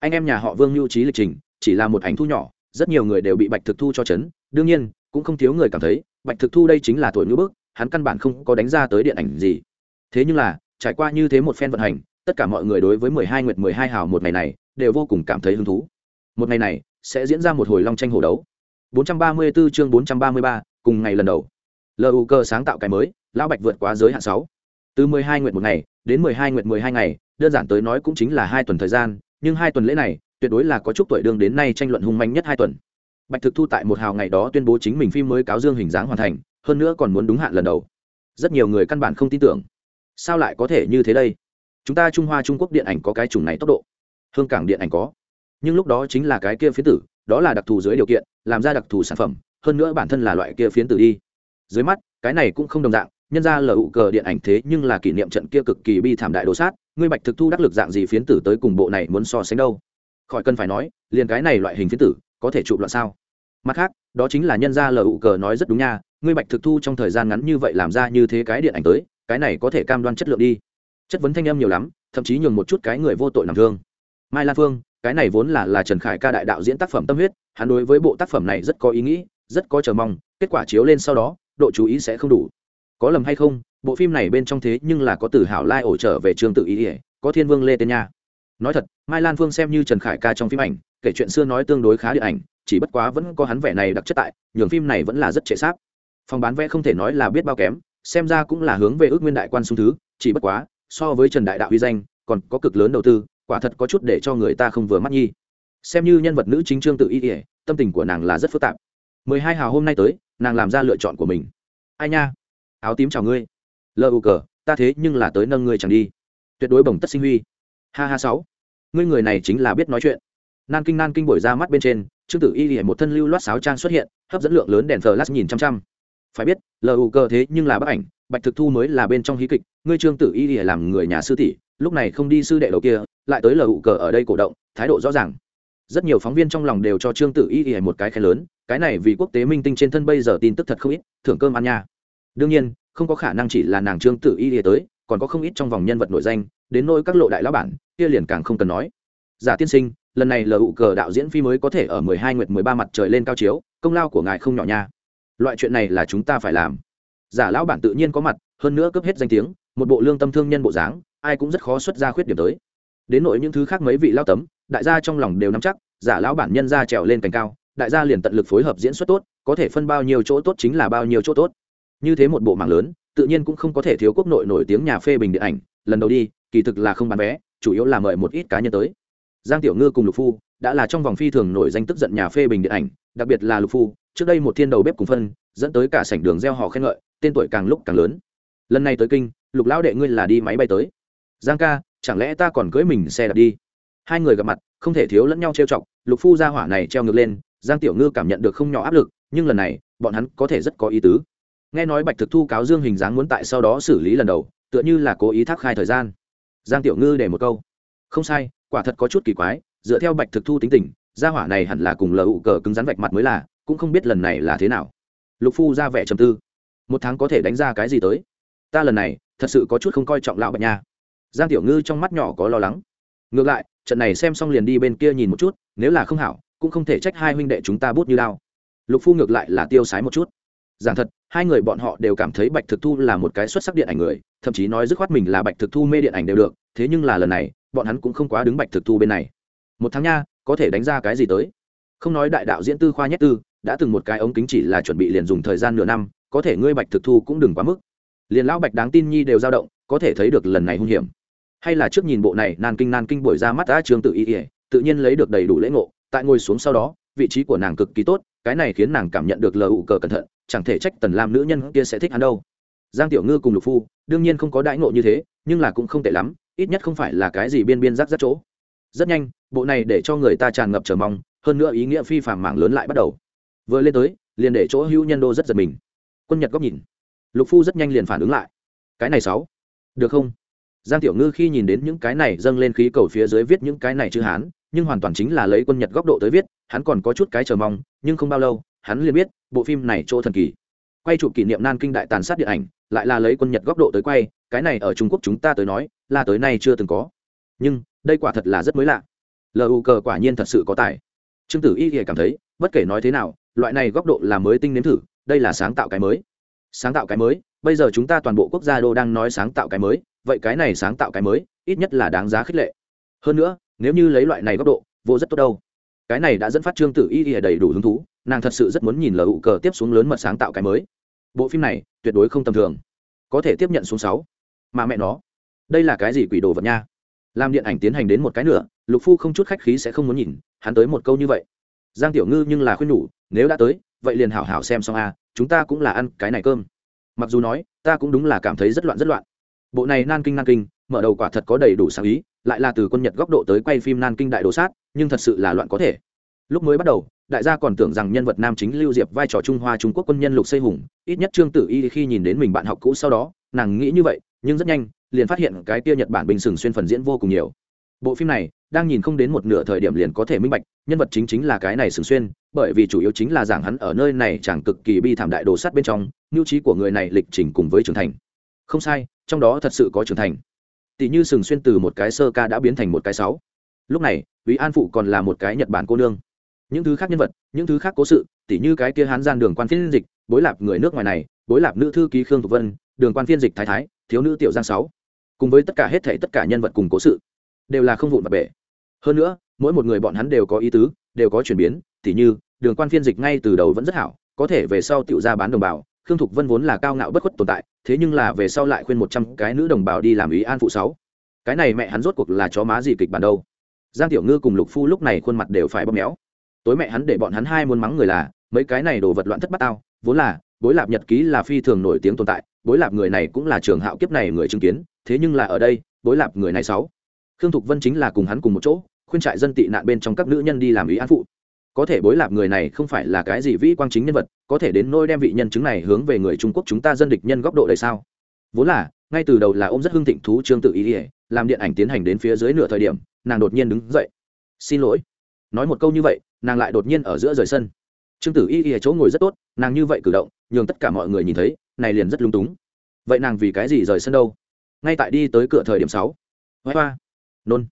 S1: Anh em nhà họ vương lưu trí lịch trình, chỉ là một ảnh thu nhỏ, rất nhiều người đều bị bạch thực thu cho chấn. Đương nhiên cũng không thiếu người cảm thấy bạch thực thu đây chính là tuổi ngữ bức hắn căn bản không có đánh ra tới điện ảnh gì. Thế nhưng là trải qua như thế một phen vận hành tất cả mọi người đối với mười hai nguyệt mười hai hào một ngày này đều vô cùng cảm thấy hứng thú. Một ngày này sẽ diễn ra một hồi long tranh hồ đấu. 434 chương 433, cùng ngày lần đầu. Lu cơ sáng tạo cái mới lão bạch vượt quá giới hạn sáu. Từ 12 nguyệt một ngày đến 12 nguyệt 12 ngày đơn giản tới nói cũng chính là hai tuần thời gian nhưng hai tuần lễ này tuyệt đối là có chút tuổi đương đến nay tranh luận hung manh nhất hai tuần bạch thực thu tại một hào ngày đó tuyên bố chính mình phim mới cáo dương hình dáng hoàn thành, hơn nữa còn muốn đúng hạn lần đầu. Rất nhiều người căn bản không tin tưởng. Sao lại có thể như thế đây? Chúng ta trung hoa trung quốc điện ảnh có cái chủng này tốc độ. Hương cảng điện ảnh có. Nhưng lúc đó chính là cái kia phiến tử, đó là đặc thù dưới điều kiện, làm ra đặc thù sản phẩm, hơn nữa bản thân là loại kia phiến tử đi. Dưới mắt, cái này cũng không đồng dạng, nhân ra lờ ụ cờ điện ảnh thế nhưng là kỷ niệm trận kia cực kỳ bi thảm đại đồ sát, ngươi bạch thực thu đắc lực dạng gì phiến tử tới cùng bộ này muốn so sánh đâu? Khỏi cần phải nói, liền cái này loại hình phiến tử có thể chụp loạn sao? Mặt khác, đó chính là nhân ra lờ ụ cờ nói rất đúng nha, ngươi bạch thực thu trong thời gian ngắn như vậy làm ra như thế cái điện ảnh tới, cái này có thể cam đoan chất lượng đi. Chất vấn thanh âm nhiều lắm, thậm chí nhường một chút cái người vô tội nằm thương. Mai lan phương, cái này vốn là là trần khải ca đại đạo diễn tác phẩm tâm huyết, hắn đối với bộ tác phẩm này rất có ý nghĩ, rất có chờ mong, kết quả chiếu lên sau đó, độ chú ý sẽ không đủ. Có lầm hay không, bộ phim này bên trong thế nhưng là có tử hảo lai ổ trở về trường tự ý ỉa có thiên vương lê tên nha nói thật, mai lan phương xem như trần khải ca trong phim ảnh, kể chuyện xưa nói tương đối khá điện ảnh, chỉ bất quá vẫn có hắn vẻ này đặc chất tại, nhường phim này vẫn là rất trệ sáp. Phòng bán vé không thể nói là biết bao kém, xem ra cũng là hướng về ước nguyên đại quan xung thứ, chỉ bất quá, so với trần đại đạo huy danh, còn có cực lớn đầu tư, quả thật có chút để cho người ta không vừa mắt nhi. Xem như nhân vật nữ chính trương tự y ỉa tâm tình của nàng là rất phức tạp. Mười hai hào hôm nay tới, nàng làm ra lựa chọn của mình. Ai nha? Áo tím chào ngươi. Lờ u cờ, ta thế nhưng là tới nâng ngươi chẳng đi. Tuyệt đối bồng tất sinh huy ha ha sáu. Ngươi người này chính là biết nói chuyện. Nan kinh nan kinh bổi ra mắt bên trên, trương tử y lìa một thân lưu loát sáo trang xuất hiện, hấp dẫn lượng lớn đèn thờ lát nhìn chăm chăm. Phải biết lờ u cơ thế nhưng là bức ảnh, bạch thực thu mới là bên trong hí kịch, ngươi trương tử y lìa làm người nhà sư tỷ, lúc này không đi sư đệ đầu kia, lại tới lờ u cơ ở đây cổ động, thái độ rõ ràng. Rất nhiều phóng viên trong lòng đều cho trương tử y lìa một cái khen lớn, cái này vì quốc tế minh tinh trên thân bây giờ tin tức thật không ít, thưởng cơm ăn nha. Đương nhiên, không có khả năng chỉ là nàng trương tử y lìa tới còn có không ít trong vòng nhân vật nổi danh, đến nôi các lộ đại lão bản, kia liền càng không cần nói. Giả tiên sinh, lần này lờ ụ cờ đạo diễn phi mới có thể ở mười hai nguyệt mười ba mặt trời lên cao chiếu, công lao của ngài không nhỏ nha. Loại chuyện này là chúng ta phải làm. Giả lão bản tự nhiên có mặt, hơn nữa cướp hết danh tiếng, một bộ lương tâm thương nhân bộ dáng, ai cũng rất khó xuất ra khuyết điểm tới. Đến nội những thứ khác mấy vị lao tấm, đại gia trong lòng đều nắm chắc, giả lão bản nhân ra trèo lên cành cao, đại gia liền tận lực phối hợp diễn xuất tốt, có thể phân bao nhiêu chỗ tốt chính là bao nhiêu chỗ tốt. Như thế một bộ mạng lớn tự nhiên cũng không có thể thiếu quốc nội nổi tiếng nhà phê bình điện ảnh, lần đầu đi, kỳ thực là không bán vé, chủ yếu là mời một ít cá nhân tới. Giang tiểu ngư cùng lục phu đã là trong vòng phi thường nổi danh tức giận nhà phê bình điện ảnh, đặc biệt là lục phu, trước đây một thiên đầu bếp cùng phân, dẫn tới cả sảnh đường gieo họ khen ngợi, tên tuổi càng lúc càng lớn. Lần này tới kinh, lục lão đệ ngươi là đi máy bay tới. Giang ca, chẳng lẽ ta còn cưới mình xe đạp đi? Hai người gặp mặt, không thể thiếu lẫn nhau trêu chọc, lục phu ra hỏa này treo ngược lên, giang tiểu ngư cảm nhận được không nhỏ áp lực, nhưng lần này, bọn hắn có thể rất có ý tứ nghe nói bạch thực thu cáo dương hình dáng muốn tại sau đó xử lý lần đầu, tựa như là cố ý thác khai thời gian. Giang tiểu ngư để một câu. Không sai, quả thật có chút kỳ quái, dựa theo bạch thực thu tính tình, gia hỏa này hẳn là cùng lờ ụ cờ cứng rắn vạch mặt mới là, cũng không biết lần này là thế nào. Lục phu ra vẻ trầm tư. Một tháng có thể đánh ra cái gì tới? Ta lần này, thật sự có chút không coi trọng lão bạch nha. Giang tiểu ngư trong mắt nhỏ có lo lắng. Ngược lại, trận này xem xong liền đi bên kia nhìn một chút, nếu là không hảo, cũng không thể trách hai huynh đệ chúng ta bút như lao lục phu ngược lại là tiêu sái một chút. Giảng thật hai người bọn họ đều cảm thấy bạch thực thu là một cái xuất sắc điện ảnh người, thậm chí nói dứt khoát mình là bạch thực thu mê điện ảnh đều được, thế nhưng là lần này, bọn hắn cũng không quá đứng bạch thực thu bên này. Một tháng nha, có thể đánh ra cái gì tới? Không nói đại đạo diễn tư khoa nhất tư, đã từng một cái ống kính chỉ là chuẩn bị liền dùng thời gian nửa năm, có thể ngươi bạch thực thu cũng đừng quá mức. Liền lão bạch đáng tin nhi đều dao động, có thể thấy được lần này hung hiểm. Hay là trước nhìn bộ này, nan kinh nan kinh buổi ra mắt đã trường tự ý ỉa tự nhiên lấy được đầy đủ lễ ngộ, tại ngồi xuống sau đó, vị trí của nàng cực kỳ tốt, cái này khiến nàng cảm nhận được lờ ụ cờ cẩn thận chẳng thể trách tần lam nữ nhân kia sẽ thích hắn đâu. Giang tiểu ngư cùng lục phu, đương nhiên không có đãi ngộ như thế, nhưng là cũng không tệ lắm, ít nhất không phải là cái gì biên biên rắc rắc chỗ. Rất nhanh, bộ này để cho người ta tràn ngập chờ mong, hơn nữa ý nghĩa phi phàm mảng lớn lại bắt đầu. Vừa lên tới, liền để chỗ hữu nhân đô rất giật mình. Quân nhật góc nhìn. Lục phu rất nhanh liền phản ứng lại. Cái này sáu. Được không? Giang tiểu ngư khi nhìn đến những cái này dâng lên khí cầu phía dưới viết những cái này chữ hán, nhưng hoàn toàn chính là lấy quân nhật góc độ tới viết, hắn còn có chút cái chờ mong, nhưng không bao lâu hắn liền biết, bộ phim này chỗ thần kỳ. Quay chụp kỷ niệm nan kinh đại tàn sát điện ảnh, lại là lấy quân nhật góc độ tới quay, cái này ở trung quốc chúng ta tới nói, là tới nay chưa từng có. Nhưng, đây quả thật là rất mới lạ. Lu cờ quả nhiên thật sự có tài. Trương tử y thì cảm thấy, bất kể nói thế nào, loại này góc độ là mới tinh nếm thử, đây là sáng tạo cái mới. Sáng tạo cái mới, bây giờ chúng ta toàn bộ quốc gia đô đang nói sáng tạo cái mới, vậy cái này sáng tạo cái mới, ít nhất là đáng giá khích lệ. Hơn nữa, nếu như lấy loại này góc độ, vô rất tốt đâu cái này đã dẫn phát trương tử y y đầy đủ hứng thú, nàng thật sự rất muốn nhìn lờ ụ cờ tiếp xuống lớn mật sáng tạo cái mới. Bộ phim này tuyệt đối không tầm thường. Có thể tiếp nhận xuống sáu. Mà mẹ nó, đây là cái gì quỷ đồ vật nha? Làm điện ảnh tiến hành đến một cái nữa, lục phu không chút khách khí sẽ không muốn nhìn, hắn tới một câu như vậy. Giang tiểu ngư nhưng là khuyên nhủ, nếu đã tới, vậy liền hảo hảo xem xong a, chúng ta cũng là ăn cái này cơm. Mặc dù nói, ta cũng đúng là cảm thấy rất loạn rất loạn. Bộ này nan kinh nan kinh mở đầu quả thật có đầy đủ sáng ý, lại là từ quân nhật góc độ tới quay phim nan kinh đại đồ sát, nhưng thật sự là loạn có thể. Lúc mới bắt đầu, đại gia còn tưởng rằng nhân vật nam chính lưu diệp vai trò trung hoa trung quốc quân nhân lục xây hùng, ít nhất trương tử y khi nhìn đến mình bạn học cũ sau đó, nàng nghĩ như vậy, nhưng rất nhanh, liền phát hiện cái tia nhật bản bình sừng xuyên phần diễn vô cùng nhiều. Bộ phim này, đang nhìn không đến một nửa thời điểm liền có thể minh bạch, nhân vật chính chính là cái này sừng xuyên, bởi vì chủ yếu chính là giảng hắn ở nơi này chẳng cực kỳ bi thảm đại đồ sát bên trong, nhu trí của người này lịch trình cùng với trưởng thành. Không sai, trong đó thật sự có trưởng thành tỷ như sừng xuyên từ một cái sơ ca đã biến thành một cái sáu. Lúc này, quý an phụ còn là một cái nhật bản cô nương. Những thứ khác nhân vật, những thứ khác cố sự tỷ như cái kia hán gian đường quan phiên dịch, bối lạp người nước ngoài này, bối lạp nữ thư ký khương thục vân, đường quan phiên dịch thái thái, thiếu nữ tiểu giang sáu. Cùng với tất cả hết thể tất cả nhân vật cùng cố sự, đều là không vụn và bể. Hơn nữa, mỗi một người bọn hắn đều có ý tứ, đều có chuyển biến, tỉ như, đường quan phiên dịch ngay từ đầu vẫn rất hảo, có thể về sau tiểu ra bán đồng bào, khương thục vân vốn là cao ngạo bất khuất tồn tại thế nhưng là về sau lại khuyên một trăm cái nữ đồng bào đi làm ý an phụ sáu. Cái này mẹ hắn rốt cuộc là chó má gì kịch bản đâu? Giang tiểu ngư cùng lục phu lúc này khuôn mặt đều phải bóp méo. Tối mẹ hắn để bọn hắn hai muốn mắng người là, mấy cái này đồ vật loạn thất bát tao, vốn là, bối lạp nhật ký là phi thường nổi tiếng tồn tại, bối lạp người này cũng là trường hạo kiếp này người chứng kiến, thế nhưng là ở đây, bối lạp người này sáu. Khương thục vân chính là cùng hắn cùng một chỗ, khuyên trại dân tị nạn bên trong các nữ nhân đi làm ý an phụ có thể bối lạp người này không phải là cái gì vĩ quang chính nhân vật, có thể đến nôi đem vị nhân chứng này hướng về người trung quốc chúng ta dân địch nhân góc độ đây sao? Vốn là, ngay từ đầu là ông rất hưng thịnh thú trương tự ý ỉa làm điện ảnh tiến hành đến phía dưới nửa thời điểm, nàng đột nhiên đứng dậy. Xin lỗi. Nói một câu như vậy, nàng lại đột nhiên ở giữa rời sân. Trương tử y ỉa chỗ ngồi rất tốt, nàng như vậy cử động, nhường tất cả mọi người nhìn thấy, này liền rất lung túng. Vậy nàng vì cái gì rời sân đâu? Ngay tại đi tới cửa thời điểm sáu. Hoa hoa. Nôn.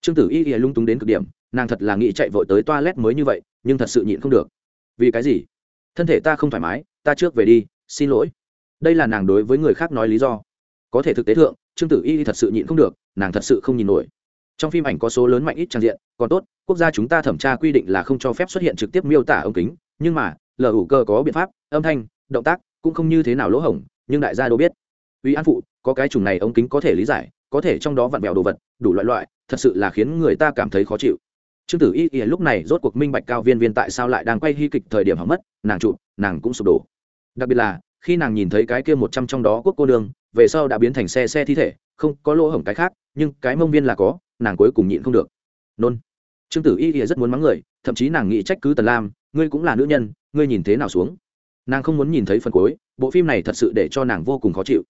S1: Trương tử y y lung túng đến cực điểm, nàng thật là nghĩ chạy vội tới toilet mới như vậy nhưng thật sự nhịn không được. Vì cái gì? Thân thể ta không thoải mái, ta trước về đi, xin lỗi. Đây là nàng đối với người khác nói lý do. Có thể thực tế thượng, trương tử y thật sự nhịn không được, nàng thật sự không nhìn nổi. Trong phim ảnh có số lớn mạnh ít trang diện, còn tốt, quốc gia chúng ta thẩm tra quy định là không cho phép xuất hiện trực tiếp miêu tả ống kính, nhưng mà, lờ hủ cơ có biện pháp, âm thanh, động tác cũng không như thế nào lỗ hổng, nhưng đại gia đâu biết. Uy an phụ, có cái chủng này ống kính có thể lý giải, có thể trong đó vặn vẹo đồ vật, đủ loại loại, thật sự là khiến người ta cảm thấy khó chịu trương tử y ỉa lúc này rốt cuộc minh bạch cao viên viên tại sao lại đang quay hy kịch thời điểm hỏng mất, nàng chụp, nàng cũng sụp đổ. Đặc biệt là, khi nàng nhìn thấy cái kia một trăm trong đó quốc cô đường về sau đã biến thành xe xe thi thể, không có lỗ hổng cái khác, nhưng cái mông viên là có, nàng cuối cùng nhịn không được. Nôn. Trương tử y ỉa rất muốn mắng người, thậm chí nàng nghĩ trách cứ tần lam, ngươi cũng là nữ nhân, ngươi nhìn thế nào xuống? Nàng không muốn nhìn thấy phần cuối, bộ phim này thật sự để cho nàng vô cùng khó chịu.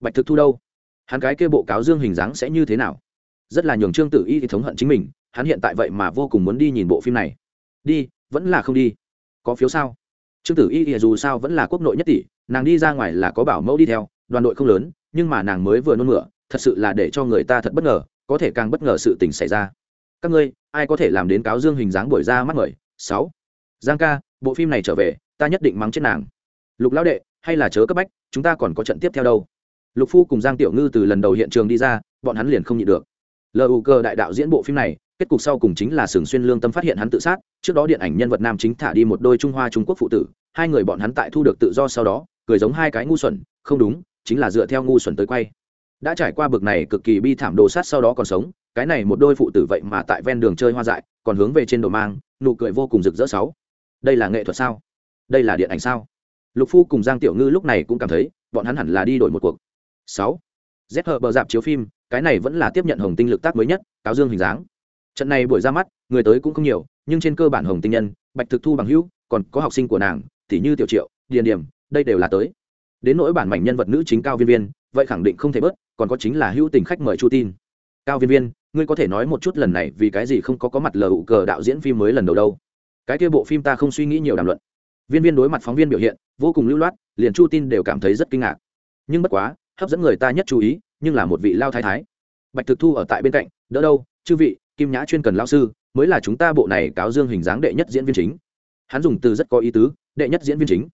S1: Bạch thực thu đâu? Hắn cái kia bộ cáo dương hình dáng sẽ như thế nào? Rất là nhường trương tử y thì thống hận chính mình hắn hiện tại vậy mà vô cùng muốn đi nhìn bộ phim này. Đi, vẫn là không đi. Có phiếu sao? Trương tử y thì dù sao vẫn là quốc nội nhất tỷ, nàng đi ra ngoài là có bảo mẫu đi theo, đoàn đội không lớn, nhưng mà nàng mới vừa nôn mửa, thật sự là để cho người ta thật bất ngờ, có thể càng bất ngờ sự tình xảy ra. Các ngươi, ai có thể làm đến cáo dương hình dáng buổi ra mắt mời? Sáu. Giang ca, bộ phim này trở về, ta nhất định mắng chết nàng. Lục lão đệ, hay là chớ cấp bách, chúng ta còn có trận tiếp theo đâu. Lục phu cùng giang tiểu ngư từ lần đầu hiện trường đi ra, bọn hắn liền không nhịn được lu cơ đại đạo diễn bộ phim này, kết cục sau cùng chính là sừng xuyên lương tâm phát hiện hắn tự sát, trước đó điện ảnh nhân vật nam chính thả đi một đôi trung hoa trung quốc phụ tử, hai người bọn hắn tại thu được tự do sau đó, cười giống hai cái ngu xuẩn, không đúng, chính là dựa theo ngu xuẩn tới quay. Đã trải qua bực này cực kỳ bi thảm đồ sát sau đó còn sống, cái này một đôi phụ tử vậy mà tại ven đường chơi hoa dại, còn hướng về trên đồ mang, nụ cười vô cùng rực rỡ sáu. Đây là nghệ thuật sao? Đây là điện ảnh sao? Lục phu cùng giang tiểu ngư lúc này cũng cảm thấy, bọn hắn hẳn là đi đổi một cuộc. Sáu z hờ bờ dạp chiếu phim, cái này vẫn là tiếp nhận hồng tinh lực tác mới nhất, cáo dương hình dáng. Trận này buổi ra mắt, người tới cũng không nhiều, nhưng trên cơ bản hồng tinh nhân, bạch thực thu bằng hữu, còn có học sinh của nàng tỷ như tiểu triệu, điền điểm, đây đều là tới. Đến nỗi bản mảnh nhân vật nữ chính cao viên viên, vậy khẳng định không thể bớt, còn có chính là hữu tình khách mời chu tin. Cao viên viên, ngươi có thể nói một chút lần này vì cái gì không có có mặt lờ hụ cờ đạo diễn phim mới lần đầu đâu? Cái kia bộ phim ta không suy nghĩ nhiều đàm luận. Viên viên đối mặt phóng viên biểu hiện, vô cùng lưu loát, liền chu tin đều cảm thấy rất kinh ngạc. Nhưng bất quá hấp dẫn người ta nhất chú ý, nhưng là một vị lao thái thái. Bạch thực thu ở tại bên cạnh, đỡ đâu, chư vị, kim nhã chuyên cần lao sư, mới là chúng ta bộ này cáo dương hình dáng đệ nhất diễn viên chính. Hắn dùng từ rất có ý tứ, đệ nhất diễn viên chính.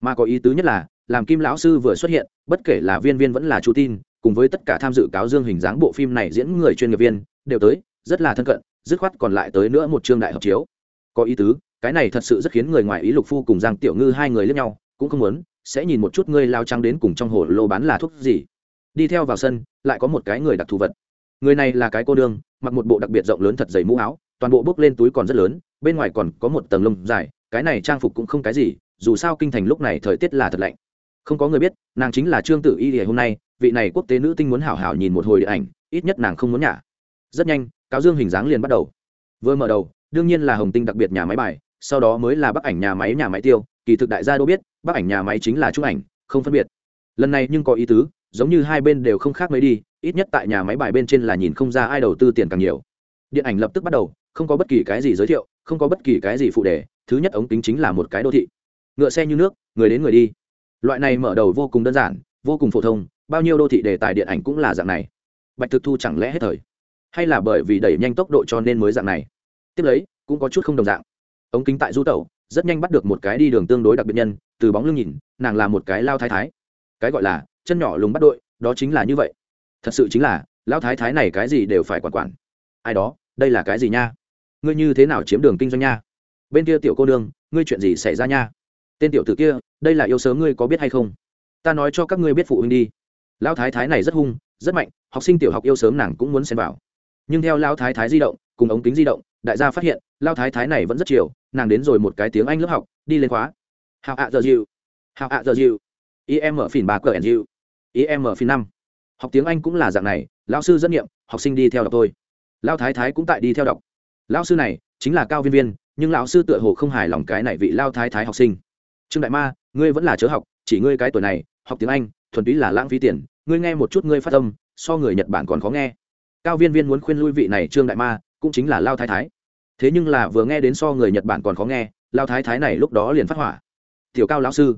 S1: Mà có ý tứ nhất là, làm kim lão sư vừa xuất hiện, bất kể là viên viên vẫn là chú tin, cùng với tất cả tham dự cáo dương hình dáng bộ phim này diễn người chuyên nghiệp viên, đều tới, rất là thân cận, dứt khoát còn lại tới nữa một chương đại hợp chiếu. Có ý tứ, cái này thật sự rất khiến người ngoài ý lục phu cùng giang tiểu ngư hai người lẫn nhau, cũng không muốn sẽ nhìn một chút ngươi lao trắng đến cùng trong hồ lô bán là thuốc gì. Đi theo vào sân, lại có một cái người đặc thù vật. Người này là cái cô đương, mặc một bộ đặc biệt rộng lớn thật dày mũ áo, toàn bộ bước lên túi còn rất lớn, bên ngoài còn có một tầng lông dài, cái này trang phục cũng không cái gì, dù sao kinh thành lúc này thời tiết là thật lạnh. Không có người biết, nàng chính là trương tử y hôm nay, vị này quốc tế nữ tinh muốn hảo hảo nhìn một hồi điện ảnh, ít nhất nàng không muốn nhả. Rất nhanh, cáo dương hình dáng liền bắt đầu. Vừa mở đầu, đương nhiên là hồng tinh đặc biệt nhà máy bài, sau đó mới là bắc ảnh nhà máy nhà máy tiêu kỳ thực đại gia đâu biết, bác ảnh nhà máy chính là trung ảnh, không phân biệt. Lần này nhưng có ý tứ, giống như hai bên đều không khác mấy đi, ít nhất tại nhà máy bài bên trên là nhìn không ra ai đầu tư tiền càng nhiều. Điện ảnh lập tức bắt đầu, không có bất kỳ cái gì giới thiệu, không có bất kỳ cái gì phụ đề, thứ nhất ống kính chính là một cái đô thị. Ngựa xe như nước, người đến người đi. Loại này mở đầu vô cùng đơn giản, vô cùng phổ thông, bao nhiêu đô thị đề tài điện ảnh cũng là dạng này. Bạch thực thu chẳng lẽ hết thời? Hay là bởi vì đẩy nhanh tốc độ cho nên mới dạng này? Tiếp lấy, cũng có chút không đồng dạng. Ống kính tại du tẩu rất nhanh bắt được một cái đi đường tương đối đặc biệt nhân, từ bóng lưng nhìn, nàng là một cái lao thái thái. Cái gọi là, chân nhỏ lùng bắt đội, đó chính là như vậy. Thật sự chính là, lao thái thái này cái gì đều phải quản quản. Ai đó, đây là cái gì nha? Ngươi như thế nào chiếm đường kinh doanh nha? Bên kia tiểu cô đương ngươi chuyện gì xảy ra nha? Tên tiểu tử kia, đây là yêu sớm ngươi có biết hay không? Ta nói cho các ngươi biết phụ huynh đi. Lao thái thái này rất hung, rất mạnh, học sinh tiểu học yêu sớm nàng cũng muốn xem vào. Nhưng theo lao thái thái di động, cùng ống kính di động, đại gia phát hiện, lao thái thái này vẫn rất chiều nàng đến rồi một cái tiếng anh lớp học, đi lên khóa. Hào ạ giờ dịu. Hào ạ giờ dịu. Em ở phìn bà cờ ẩn dịu. Em ở phìn năm. Học tiếng anh cũng là dạng này, lão sư dẫn nghiệm học sinh đi theo đọc tôi lão thái thái cũng tại đi theo đọc. Lão sư này chính là cao viên viên, nhưng lão sư tựa hồ không hài lòng cái này vị lao thái thái học sinh. Trương đại ma, ngươi vẫn là chớ học, chỉ ngươi cái tuổi này, học tiếng anh, thuần túy là lãng phí tiền, ngươi nghe một chút ngươi phát âm, so người nhật bản còn khó nghe. Cao viên viên muốn khuyên lui vị này trương đại ma, cũng chính là lao thái thái thế nhưng là vừa nghe đến so người nhật bản còn khó nghe, lao thái thái này lúc đó liền phát hỏa. Tiểu cao lão sư,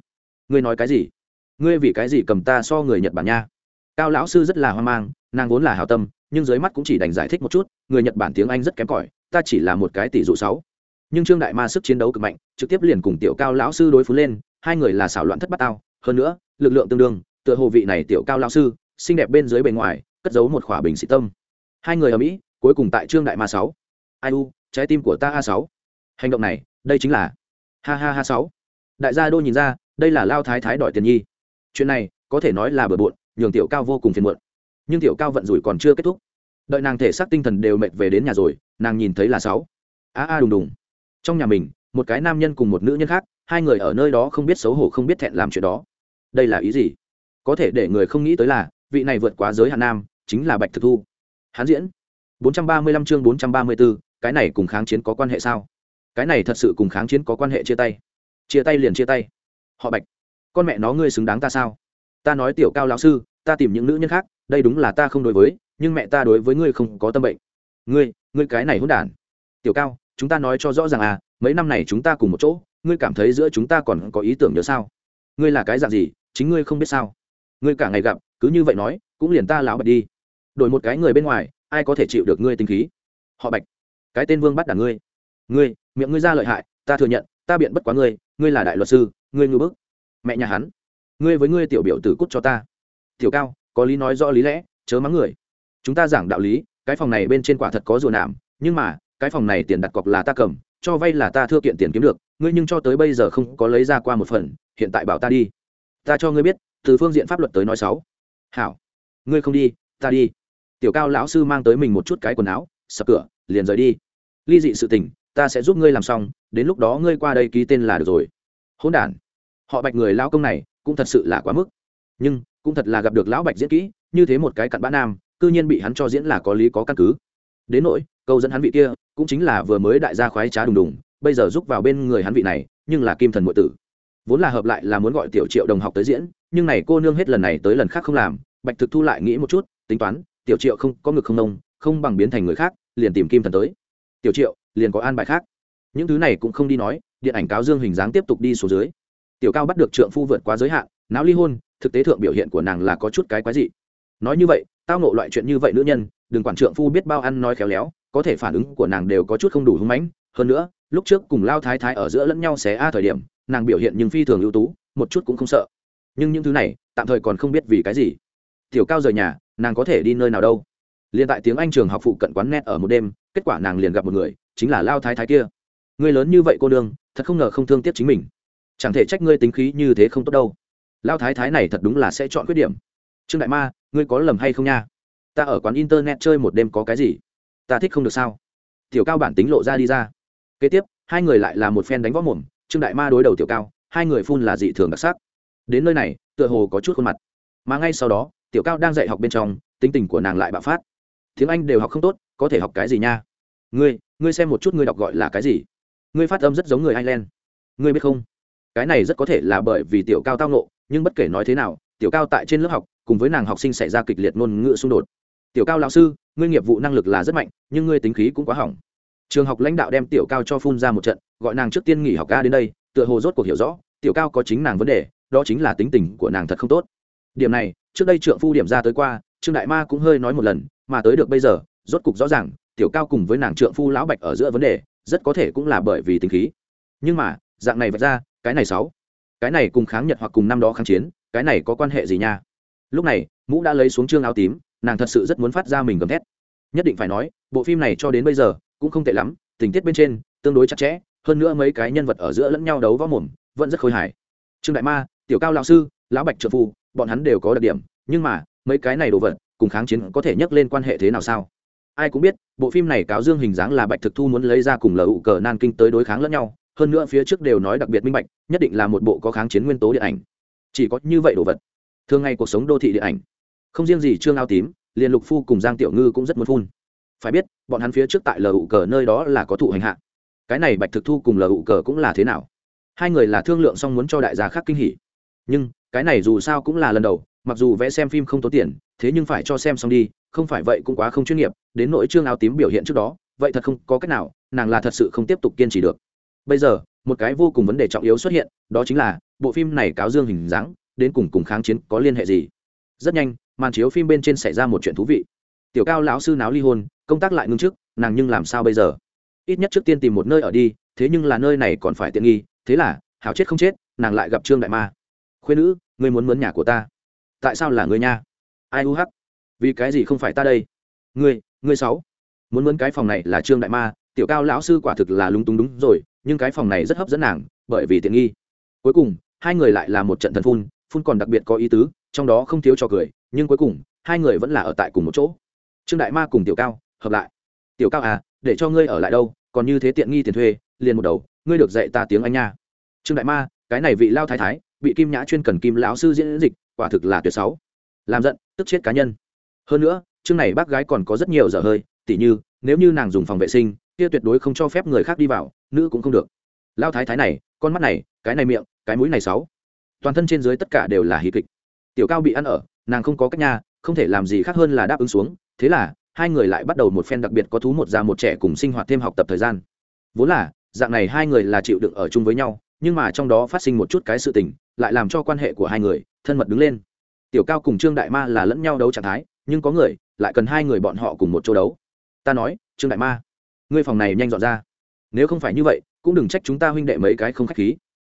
S1: ngươi nói cái gì? Ngươi vì cái gì cầm ta so người nhật bản nha? Cao lão sư rất là hoang mang, nàng vốn là hào tâm, nhưng dưới mắt cũng chỉ đành giải thích một chút, người nhật bản tiếng anh rất kém cỏi, ta chỉ là một cái tỷ dụ sáu. Nhưng trương đại ma sức chiến đấu cực mạnh, trực tiếp liền cùng tiểu cao lão sư đối phú lên, hai người là xảo loạn thất bát tao, hơn nữa, lực lượng tương đương, tựa hồ vị này tiểu cao lão sư, xinh đẹp bên dưới bề ngoài, cất giấu một khỏa bình sĩ tâm. Hai người ở mỹ, cuối cùng tại trương đại ma sáu ai u trái tim của ta a sáu. Hành động này đây chính là. Ha ha ha sáu. Đại gia đô nhìn ra đây là lao thái thái đòi tiền nhi. Chuyện này có thể nói là bừa bộn nhường tiểu cao vô cùng phiền muộn. Nhưng tiểu cao vận rủi còn chưa kết thúc. Đợi nàng thể xác tinh thần đều mệt về đến nhà rồi nàng nhìn thấy là sáu. A a đùng đùng. Trong nhà mình một cái nam nhân cùng một nữ nhân khác hai người ở nơi đó không biết xấu hổ không biết thẹn làm chuyện đó. Đây là ý gì? Có thể để người không nghĩ tới là vị này vượt quá giới hạn nam chính là bạch thực thu. Hán diễn. 435 chương 434, cái này cùng kháng chiến có quan hệ sao? Cái này thật sự cùng kháng chiến có quan hệ chia tay. Chia tay liền chia tay. Họ bạch, con mẹ nó ngươi xứng đáng ta sao? Ta nói tiểu cao lão sư, ta tìm những nữ nhân khác, đây đúng là ta không đối với, nhưng mẹ ta đối với ngươi không có tâm bệnh. Ngươi ngươi cái này hỗn đản. Tiểu cao, chúng ta nói cho rõ ràng à mấy năm này chúng ta cùng một chỗ, ngươi cảm thấy giữa chúng ta còn có ý tưởng nhớ sao? Ngươi là cái dạng gì, chính ngươi không biết sao? Ngươi cả ngày gặp, cứ như vậy nói, cũng liền ta láo bạch đi. Đổi một cái người bên ngoài, ai có thể chịu được ngươi tinh khí? Họ bạch cái tên vương bắt đả ngươi. Ngươi, miệng ngươi ra lợi hại, ta thừa nhận, ta biện bất quá ngươi ngươi là đại luật sư, ngươi ngư bức. Mẹ nhà hắn, ngươi với ngươi tiểu biểu tử cút cho ta. Tiểu cao, có lý nói rõ lý lẽ, chớ mắng người. Chúng ta giảng đạo lý, cái phòng này bên trên quả thật có rùa nạm, nhưng mà, cái phòng này tiền đặt cọc là ta cầm, cho vay là ta thưa kiện tiền kiếm được, ngươi nhưng cho tới bây giờ không có lấy ra qua một phần, hiện tại bảo ta đi. Ta cho ngươi biết, từ phương diện pháp luật tới nói sáu. Hảo, ngươi không đi, ta đi. Tiểu cao lão sư mang tới mình một chút cái quần áo, sập cửa liền rời đi. Ly dị sự tình, ta sẽ giúp ngươi làm xong, đến lúc đó ngươi qua đây ký tên là được rồi. Hỗn đản. Họ bạch người lão công này, cũng thật sự là quá mức. Nhưng, cũng thật là gặp được lão bạch diễn kỹ, như thế một cái cặn bã nam, cư nhiên bị hắn cho diễn là có lý có căn cứ. Đến nỗi, câu dẫn hắn vị kia, cũng chính là vừa mới đại gia khoái trá đùng đùng, bây giờ giúp vào bên người hắn vị này, nhưng là kim thần muội tử. Vốn là hợp lại là muốn gọi tiểu triệu đồng học tới diễn, nhưng này cô nương hết lần này tới lần khác không làm, bạch thực thu lại nghĩ một chút, tính toán, tiểu triệu không, có ngực không nông, không bằng biến thành người khác liền tìm kim thần tới. Tiểu triệu, liền có an bài khác. Những thứ này cũng không đi nói, điện ảnh cáo dương hình dáng tiếp tục đi xuống dưới. Tiểu cao bắt được trượng phu vượt quá giới hạn, não ly hôn, thực tế thượng biểu hiện của nàng là có chút cái quái dị. Nói như vậy, tao nộ loại chuyện như vậy nữ nhân, đừng quản trượng phu biết bao ăn nói khéo léo, có thể phản ứng của nàng đều có chút không đủ hưng mãnh. Hơn nữa, lúc trước cùng lao thái thái ở giữa lẫn nhau xé a thời điểm, nàng biểu hiện nhưng phi thường ưu tú, một chút cũng không sợ. Nhưng những thứ này, tạm thời còn không biết vì cái gì. Tiểu cao rời nhà, nàng có thể đi nơi nào đâu? Liền tại tiếng anh trường học phụ cận quán net ở một đêm, kết quả nàng liền gặp một người, chính là lao thái thái kia. Người lớn như vậy cô đương thật không ngờ không thương tiếc chính mình. Chẳng thể trách ngươi tính khí như thế không tốt đâu. Lao thái thái này thật đúng là sẽ chọn khuyết điểm. Trương đại ma, ngươi có lầm hay không nha? Ta ở quán internet chơi một đêm có cái gì? Ta thích không được sao? Tiểu cao bản tính lộ ra đi ra. Kế tiếp, hai người lại là một phen đánh võ mồm, trương đại ma đối đầu tiểu cao, hai người phun là dị thường đặc sắc. Đến nơi này, tựa hồ có chút khuôn mặt. Mà ngay sau đó, tiểu cao đang dạy học bên trong, tính tình của nàng lại bạo phát tiếng anh đều học không tốt, có thể học cái gì nha? Ngươi ngươi xem một chút ngươi đọc gọi là cái gì? Ngươi phát âm rất giống người ireland. Ngươi biết không? Cái này rất có thể là bởi vì tiểu cao tao nộ nhưng bất kể nói thế nào, tiểu cao tại trên lớp học, cùng với nàng học sinh xảy ra kịch liệt ngôn ngữ xung đột. Tiểu cao lão sư, ngươi nghiệp vụ năng lực là rất mạnh, nhưng ngươi tính khí cũng quá hỏng. Trường học lãnh đạo đem tiểu cao cho phun ra một trận, gọi nàng trước tiên nghỉ học ca đến đây, tựa hồ rốt cuộc hiểu rõ, tiểu cao có chính nàng vấn đề, đó chính là tính tình của nàng thật không tốt. Điểm này, trước đây trượng phu điểm ra tới qua, trương đại ma cũng hơi nói một lần mà tới được bây giờ, rốt cục rõ ràng, tiểu cao cùng với nàng trượng phu lão bạch ở giữa vấn đề, rất có thể cũng là bởi vì tính khí. Nhưng mà, dạng này vạch ra, cái này sáu, cái này cùng kháng nhật hoặc cùng năm đó kháng chiến, cái này có quan hệ gì nha? Lúc này, mũ đã lấy xuống trương áo tím, nàng thật sự rất muốn phát ra mình gầm thét. Nhất định phải nói, bộ phim này cho đến bây giờ, cũng không tệ lắm, tình tiết bên trên, tương đối chặt chẽ, hơn nữa mấy cái nhân vật ở giữa lẫn nhau đấu võ mồm, vẫn rất khôi hài. Trương đại ma, tiểu cao lão sư, lão bạch trợ phu, bọn hắn đều có đặc điểm, nhưng mà, mấy cái này đồ vật cùng kháng chiến có thể nhắc lên quan hệ thế nào sao? Ai cũng biết, bộ phim này cáo dương hình dáng là bạch thực thu muốn lấy ra cùng lờ ụ cờ nan kinh tới đối kháng lẫn nhau, hơn nữa phía trước đều nói đặc biệt minh bạch, nhất định là một bộ có kháng chiến nguyên tố điện ảnh. Chỉ có như vậy đồ vật. Thường ngày cuộc sống đô thị điện ảnh. Không riêng gì trương ao tím liền lục phu cùng giang tiểu ngư cũng rất muốn phun. Phải biết, bọn hắn phía trước tại lờ ụ cờ nơi đó là có thụ hành hạ. Cái này bạch thực thu cùng lờ ụ cờ cũng là thế nào? Hai người là thương lượng xong muốn cho đại gia khác kinh hỉ. Nhưng, cái này dù sao cũng là lần đầu, mặc dù vẽ xem phim không tốn tiền thế nhưng phải cho xem xong đi, không phải vậy cũng quá không chuyên nghiệp, đến nỗi trương áo tím biểu hiện trước đó, vậy thật không có cách nào, nàng là thật sự không tiếp tục kiên trì được. Bây giờ, một cái vô cùng vấn đề trọng yếu xuất hiện, đó chính là, bộ phim này cáo dương hình dáng, đến cùng cùng kháng chiến có liên hệ gì? Rất nhanh, màn chiếu phim bên trên xảy ra một chuyện thú vị. Tiểu cao lão sư náo ly hôn, công tác lại ngưng trước, nàng nhưng làm sao bây giờ? Ít nhất trước tiên tìm một nơi ở đi, thế nhưng là nơi này còn phải tiện nghi, thế là, hảo chết không chết, nàng lại gặp trương đại ma. Khuyên nữ, ngươi muốn mướn nhà của ta. Tại sao là ngươi nha? Ai u hắc? Vì cái gì không phải ta đây? Ngươi ngươi sáu. Muốn mướn cái phòng này là trương đại ma, tiểu cao lão sư quả thực là lúng túng đúng rồi, nhưng cái phòng này rất hấp dẫn nàng, bởi vì tiện nghi. Cuối cùng, hai người lại là một trận thần phun phun còn đặc biệt có ý tứ, trong đó không thiếu trò cười, nhưng cuối cùng, hai người vẫn là ở tại cùng một chỗ. Trương đại ma cùng tiểu cao, hợp lại. Tiểu cao à để cho ngươi ở lại đâu, còn như thế tiện nghi tiền thuê, liền một đầu, ngươi được dạy ta tiếng anh nha. Trương đại ma, cái này vị lao thái thái, bị kim nhã chuyên cần kim lão sư diễn dịch, quả thực là tuyệt sáu. Làm giận tức chết cá nhân. Hơn nữa, chương này bác gái còn có rất nhiều dở hơi, tỉ như, nếu như nàng dùng phòng vệ sinh, kia tuyệt đối không cho phép người khác đi vào, nữ cũng không được. Lao thái thái này, con mắt này, cái này miệng, cái mũi này sáu. Toàn thân trên dưới tất cả đều là hí kịch. Tiểu cao bị ăn ở, nàng không có cách nha, không thể làm gì khác hơn là đáp ứng xuống. Thế là, hai người lại bắt đầu một phen đặc biệt có thú một già một trẻ cùng sinh hoạt thêm học tập thời gian. Vốn là, dạng này hai người là chịu đựng ở chung với nhau, nhưng mà trong đó phát sinh một chút cái sự tình, lại làm cho quan hệ của hai người thân mật đứng lên tiểu cao cùng trương đại ma là lẫn nhau đấu trạng thái, nhưng có người lại cần hai người bọn họ cùng một chỗ đấu. Ta nói, trương đại ma, ngươi phòng này nhanh dọn ra. Nếu không phải như vậy, cũng đừng trách chúng ta huynh đệ mấy cái không khách khí.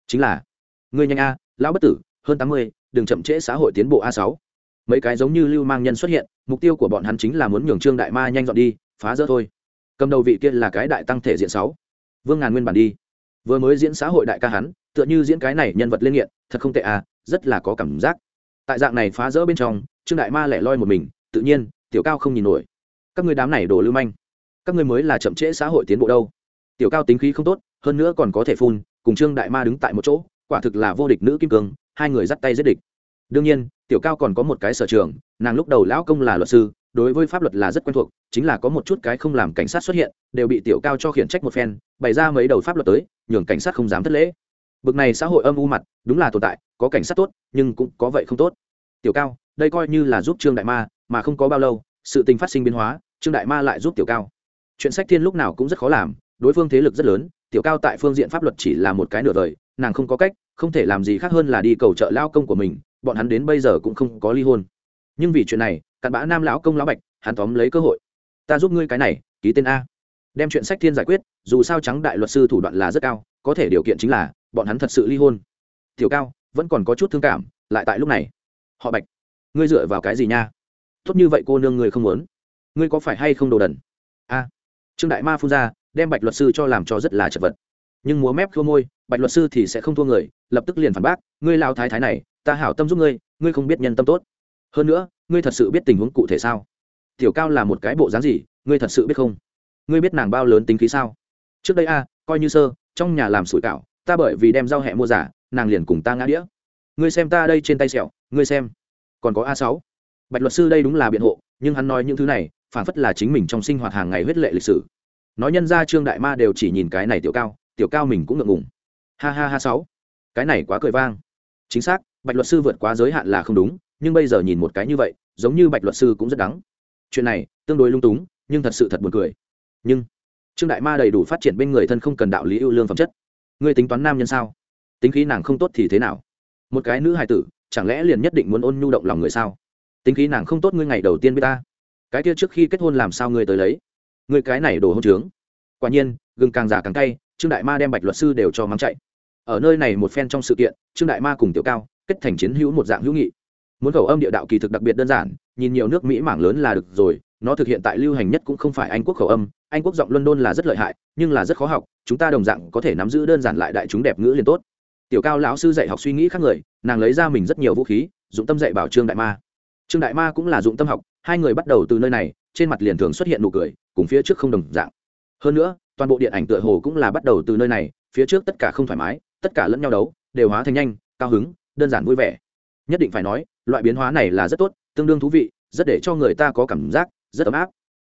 S1: Chính là, ngươi nhanh a, lão bất tử, hơn tám mươi, đừng chậm trễ xã hội tiến bộ a sáu. Mấy cái giống như lưu mang nhân xuất hiện, mục tiêu của bọn hắn chính là muốn nhường trương đại ma nhanh dọn đi, phá rỡ thôi. Cầm đầu vị kia là cái đại tăng thể diện sáu. Vương ngàn nguyên bản đi. Vừa mới diễn xã hội đại ca hắn, tựa như diễn cái này nhân vật lên nghiện, thật không tệ à rất là có cảm giác tại dạng này phá rỡ bên trong, trương đại ma lẻ loi một mình, tự nhiên, tiểu cao không nhìn nổi. Các người đám này đổ lưu manh, các người mới là chậm trễ xã hội tiến bộ đâu. Tiểu cao tính khí không tốt, hơn nữa còn có thể phun, cùng trương đại ma đứng tại một chỗ, quả thực là vô địch nữ kim cương, hai người dắt tay giết địch. Đương nhiên, tiểu cao còn có một cái sở trường, nàng lúc đầu lão công là luật sư, đối với pháp luật là rất quen thuộc, chính là có một chút cái không làm cảnh sát xuất hiện, đều bị tiểu cao cho khiển trách một phen, bày ra mấy đầu pháp luật tới, nhường cảnh sát không dám thất lễ bực này xã hội âm u mặt, đúng là tồn tại, có cảnh sát tốt, nhưng cũng có vậy không tốt. Tiểu cao, đây coi như là giúp trương đại ma, mà không có bao lâu, sự tình phát sinh biến hóa, trương đại ma lại giúp tiểu cao. Chuyện sách thiên lúc nào cũng rất khó làm, đối phương thế lực rất lớn, tiểu cao tại phương diện pháp luật chỉ là một cái nửa đời nàng không có cách, không thể làm gì khác hơn là đi cầu trợ lao công của mình, bọn hắn đến bây giờ cũng không có ly hôn. Nhưng vì chuyện này, cặn bã nam lão công lão bạch, hắn tóm lấy cơ hội. Ta giúp ngươi cái này, ký tên a. Đem chuyện sách thiên giải quyết, dù sao trắng đại luật sư thủ đoạn là rất cao, có thể điều kiện chính là bọn hắn thật sự ly hôn. Tiểu cao, vẫn còn có chút thương cảm, lại tại lúc này. Họ bạch, ngươi dựa vào cái gì nha? Tốt như vậy cô nương người không muốn. Ngươi có phải hay không đồ đần? A. Trương đại ma phun ra, đem bạch luật sư cho làm cho rất là chật vật. Nhưng múa mép khua môi, bạch luật sư thì sẽ không thua người, lập tức liền phản bác, ngươi lao thái thái này, ta hảo tâm giúp ngươi ngươi không biết nhân tâm tốt. Hơn nữa, ngươi thật sự biết tình huống cụ thể sao? Tiểu cao là một cái bộ dáng gì, ngươi thật sự biết không? Ngươi biết nàng bao lớn tính khí sao? Trước đây a, coi như sơ, trong nhà làm sủi cảo ta bởi vì đem giao hẹ mua giả, nàng liền cùng ta ngã đĩa. Ngươi xem ta đây trên tay sẹo, ngươi xem. Còn có a sáu. Bạch luật sư đây đúng là biện hộ, nhưng hắn nói những thứ này, phản phất là chính mình trong sinh hoạt hàng ngày huyết lệ lịch sử. Nói nhân ra trương đại ma đều chỉ nhìn cái này tiểu cao tiểu cao mình cũng ngượng ngùng. Ha ha ha sáu. Cái này quá cười vang. Chính xác, bạch luật sư vượt quá giới hạn là không đúng, nhưng bây giờ nhìn một cái như vậy, giống như bạch luật sư cũng rất đắng. Chuyện này, tương đối lung túng, nhưng thật sự thật buồn cười. Nhưng trương đại ma đầy đủ phát triển bên người thân không cần đạo lý ưu lương phẩm chất ngươi tính toán nam nhân sao? Tính khí nàng không tốt thì thế nào? Một cái nữ hài tử, chẳng lẽ liền nhất định muốn ôn nhu động lòng người sao? Tính khí nàng không tốt ngươi ngày đầu tiên biết ta. Cái kia trước khi kết hôn làm sao ngươi tới lấy? Ngươi cái này đồ hôn trướng. Quả nhiên, gừng càng già càng cay, trương đại ma đem bạch luật sư đều cho mắng chạy. Ở nơi này một phen trong sự kiện, trương đại ma cùng tiểu cao kết thành chiến hữu một dạng hữu nghị. Muốn khẩu âm địa đạo kỳ thực đặc biệt đơn giản, nhìn nhiều nước mỹ mảng lớn là được rồi, nó thực hiện tại lưu hành nhất cũng không phải anh quốc khẩu âm anh quốc giọng london là rất lợi hại, nhưng là rất khó học, chúng ta đồng dạng có thể nắm giữ đơn giản lại đại chúng đẹp ngữ liền tốt. Tiểu cao lão sư dạy học suy nghĩ khác người, nàng lấy ra mình rất nhiều vũ khí, dụng tâm dạy bảo trương đại ma. Trương đại ma cũng là dụng tâm học, hai người bắt đầu từ nơi này, trên mặt liền thường xuất hiện nụ cười, cùng phía trước không đồng dạng. Hơn nữa, toàn bộ điện ảnh tựa hồ cũng là bắt đầu từ nơi này, phía trước tất cả không thoải mái, tất cả lẫn nhau đấu, đều hóa thành nhanh, cao hứng, đơn giản vui vẻ. Nhất định phải nói, loại biến hóa này là rất tốt, tương đương thú vị, rất để cho người ta có cảm giác, rất ấm áp.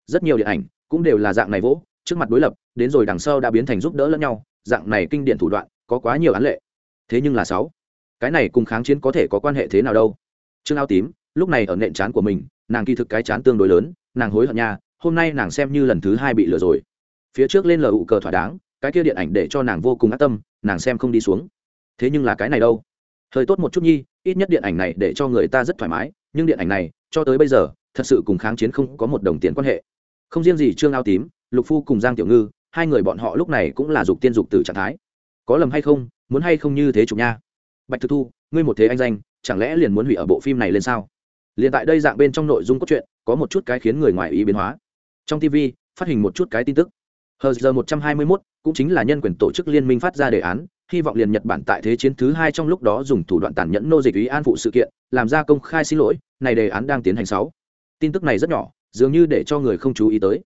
S1: Rất nhiều điện ảnh cũng đều là dạng này vỗ, trước mặt đối lập, đến rồi đằng sau đã biến thành giúp đỡ lẫn nhau, dạng này kinh điển thủ đoạn, có quá nhiều án lệ. Thế nhưng là sáu, cái này cùng kháng chiến có thể có quan hệ thế nào đâu? Trương ao tím, lúc này ở nện chán của mình, nàng kỳ thực cái chán tương đối lớn, nàng hối hận nha, hôm nay nàng xem như lần thứ hai bị lừa rồi. Phía trước lên lờ ụ cờ thỏa đáng, cái kia điện ảnh để cho nàng vô cùng ác tâm, nàng xem không đi xuống. Thế nhưng là cái này đâu? Hơi tốt một chút nhi, ít nhất điện ảnh này để cho người ta rất thoải mái, nhưng điện ảnh này, cho tới bây giờ, thật sự cùng kháng chiến không có một đồng tiền quan hệ không riêng gì trương ao tím, lục phu cùng giang tiểu ngư, hai người bọn họ lúc này cũng là dục tiên dục từ trạng thái. Có lầm hay không, muốn hay không như thế chụp nha. Bạch thực thu, ngươi một thế anh danh, chẳng lẽ liền muốn hủy ở bộ phim này lên sao? Liền tại đây dạng bên trong nội dung cốt truyện, có một chút cái khiến người ngoài ý biến hóa. Trong tv phát hình một chút cái tin tức. Hờ giờ một trăm hai mươi mốt cũng chính là nhân quyền tổ chức liên minh phát ra đề án, hy vọng liền nhật bản tại thế chiến thứ hai trong lúc đó dùng thủ đoạn tàn nhẫn nô dịch ý an phụ sự kiện, làm ra công khai xin lỗi, này đề án đang tiến hành sáu. Tin tức này rất nhỏ dường như để cho người không chú ý tới.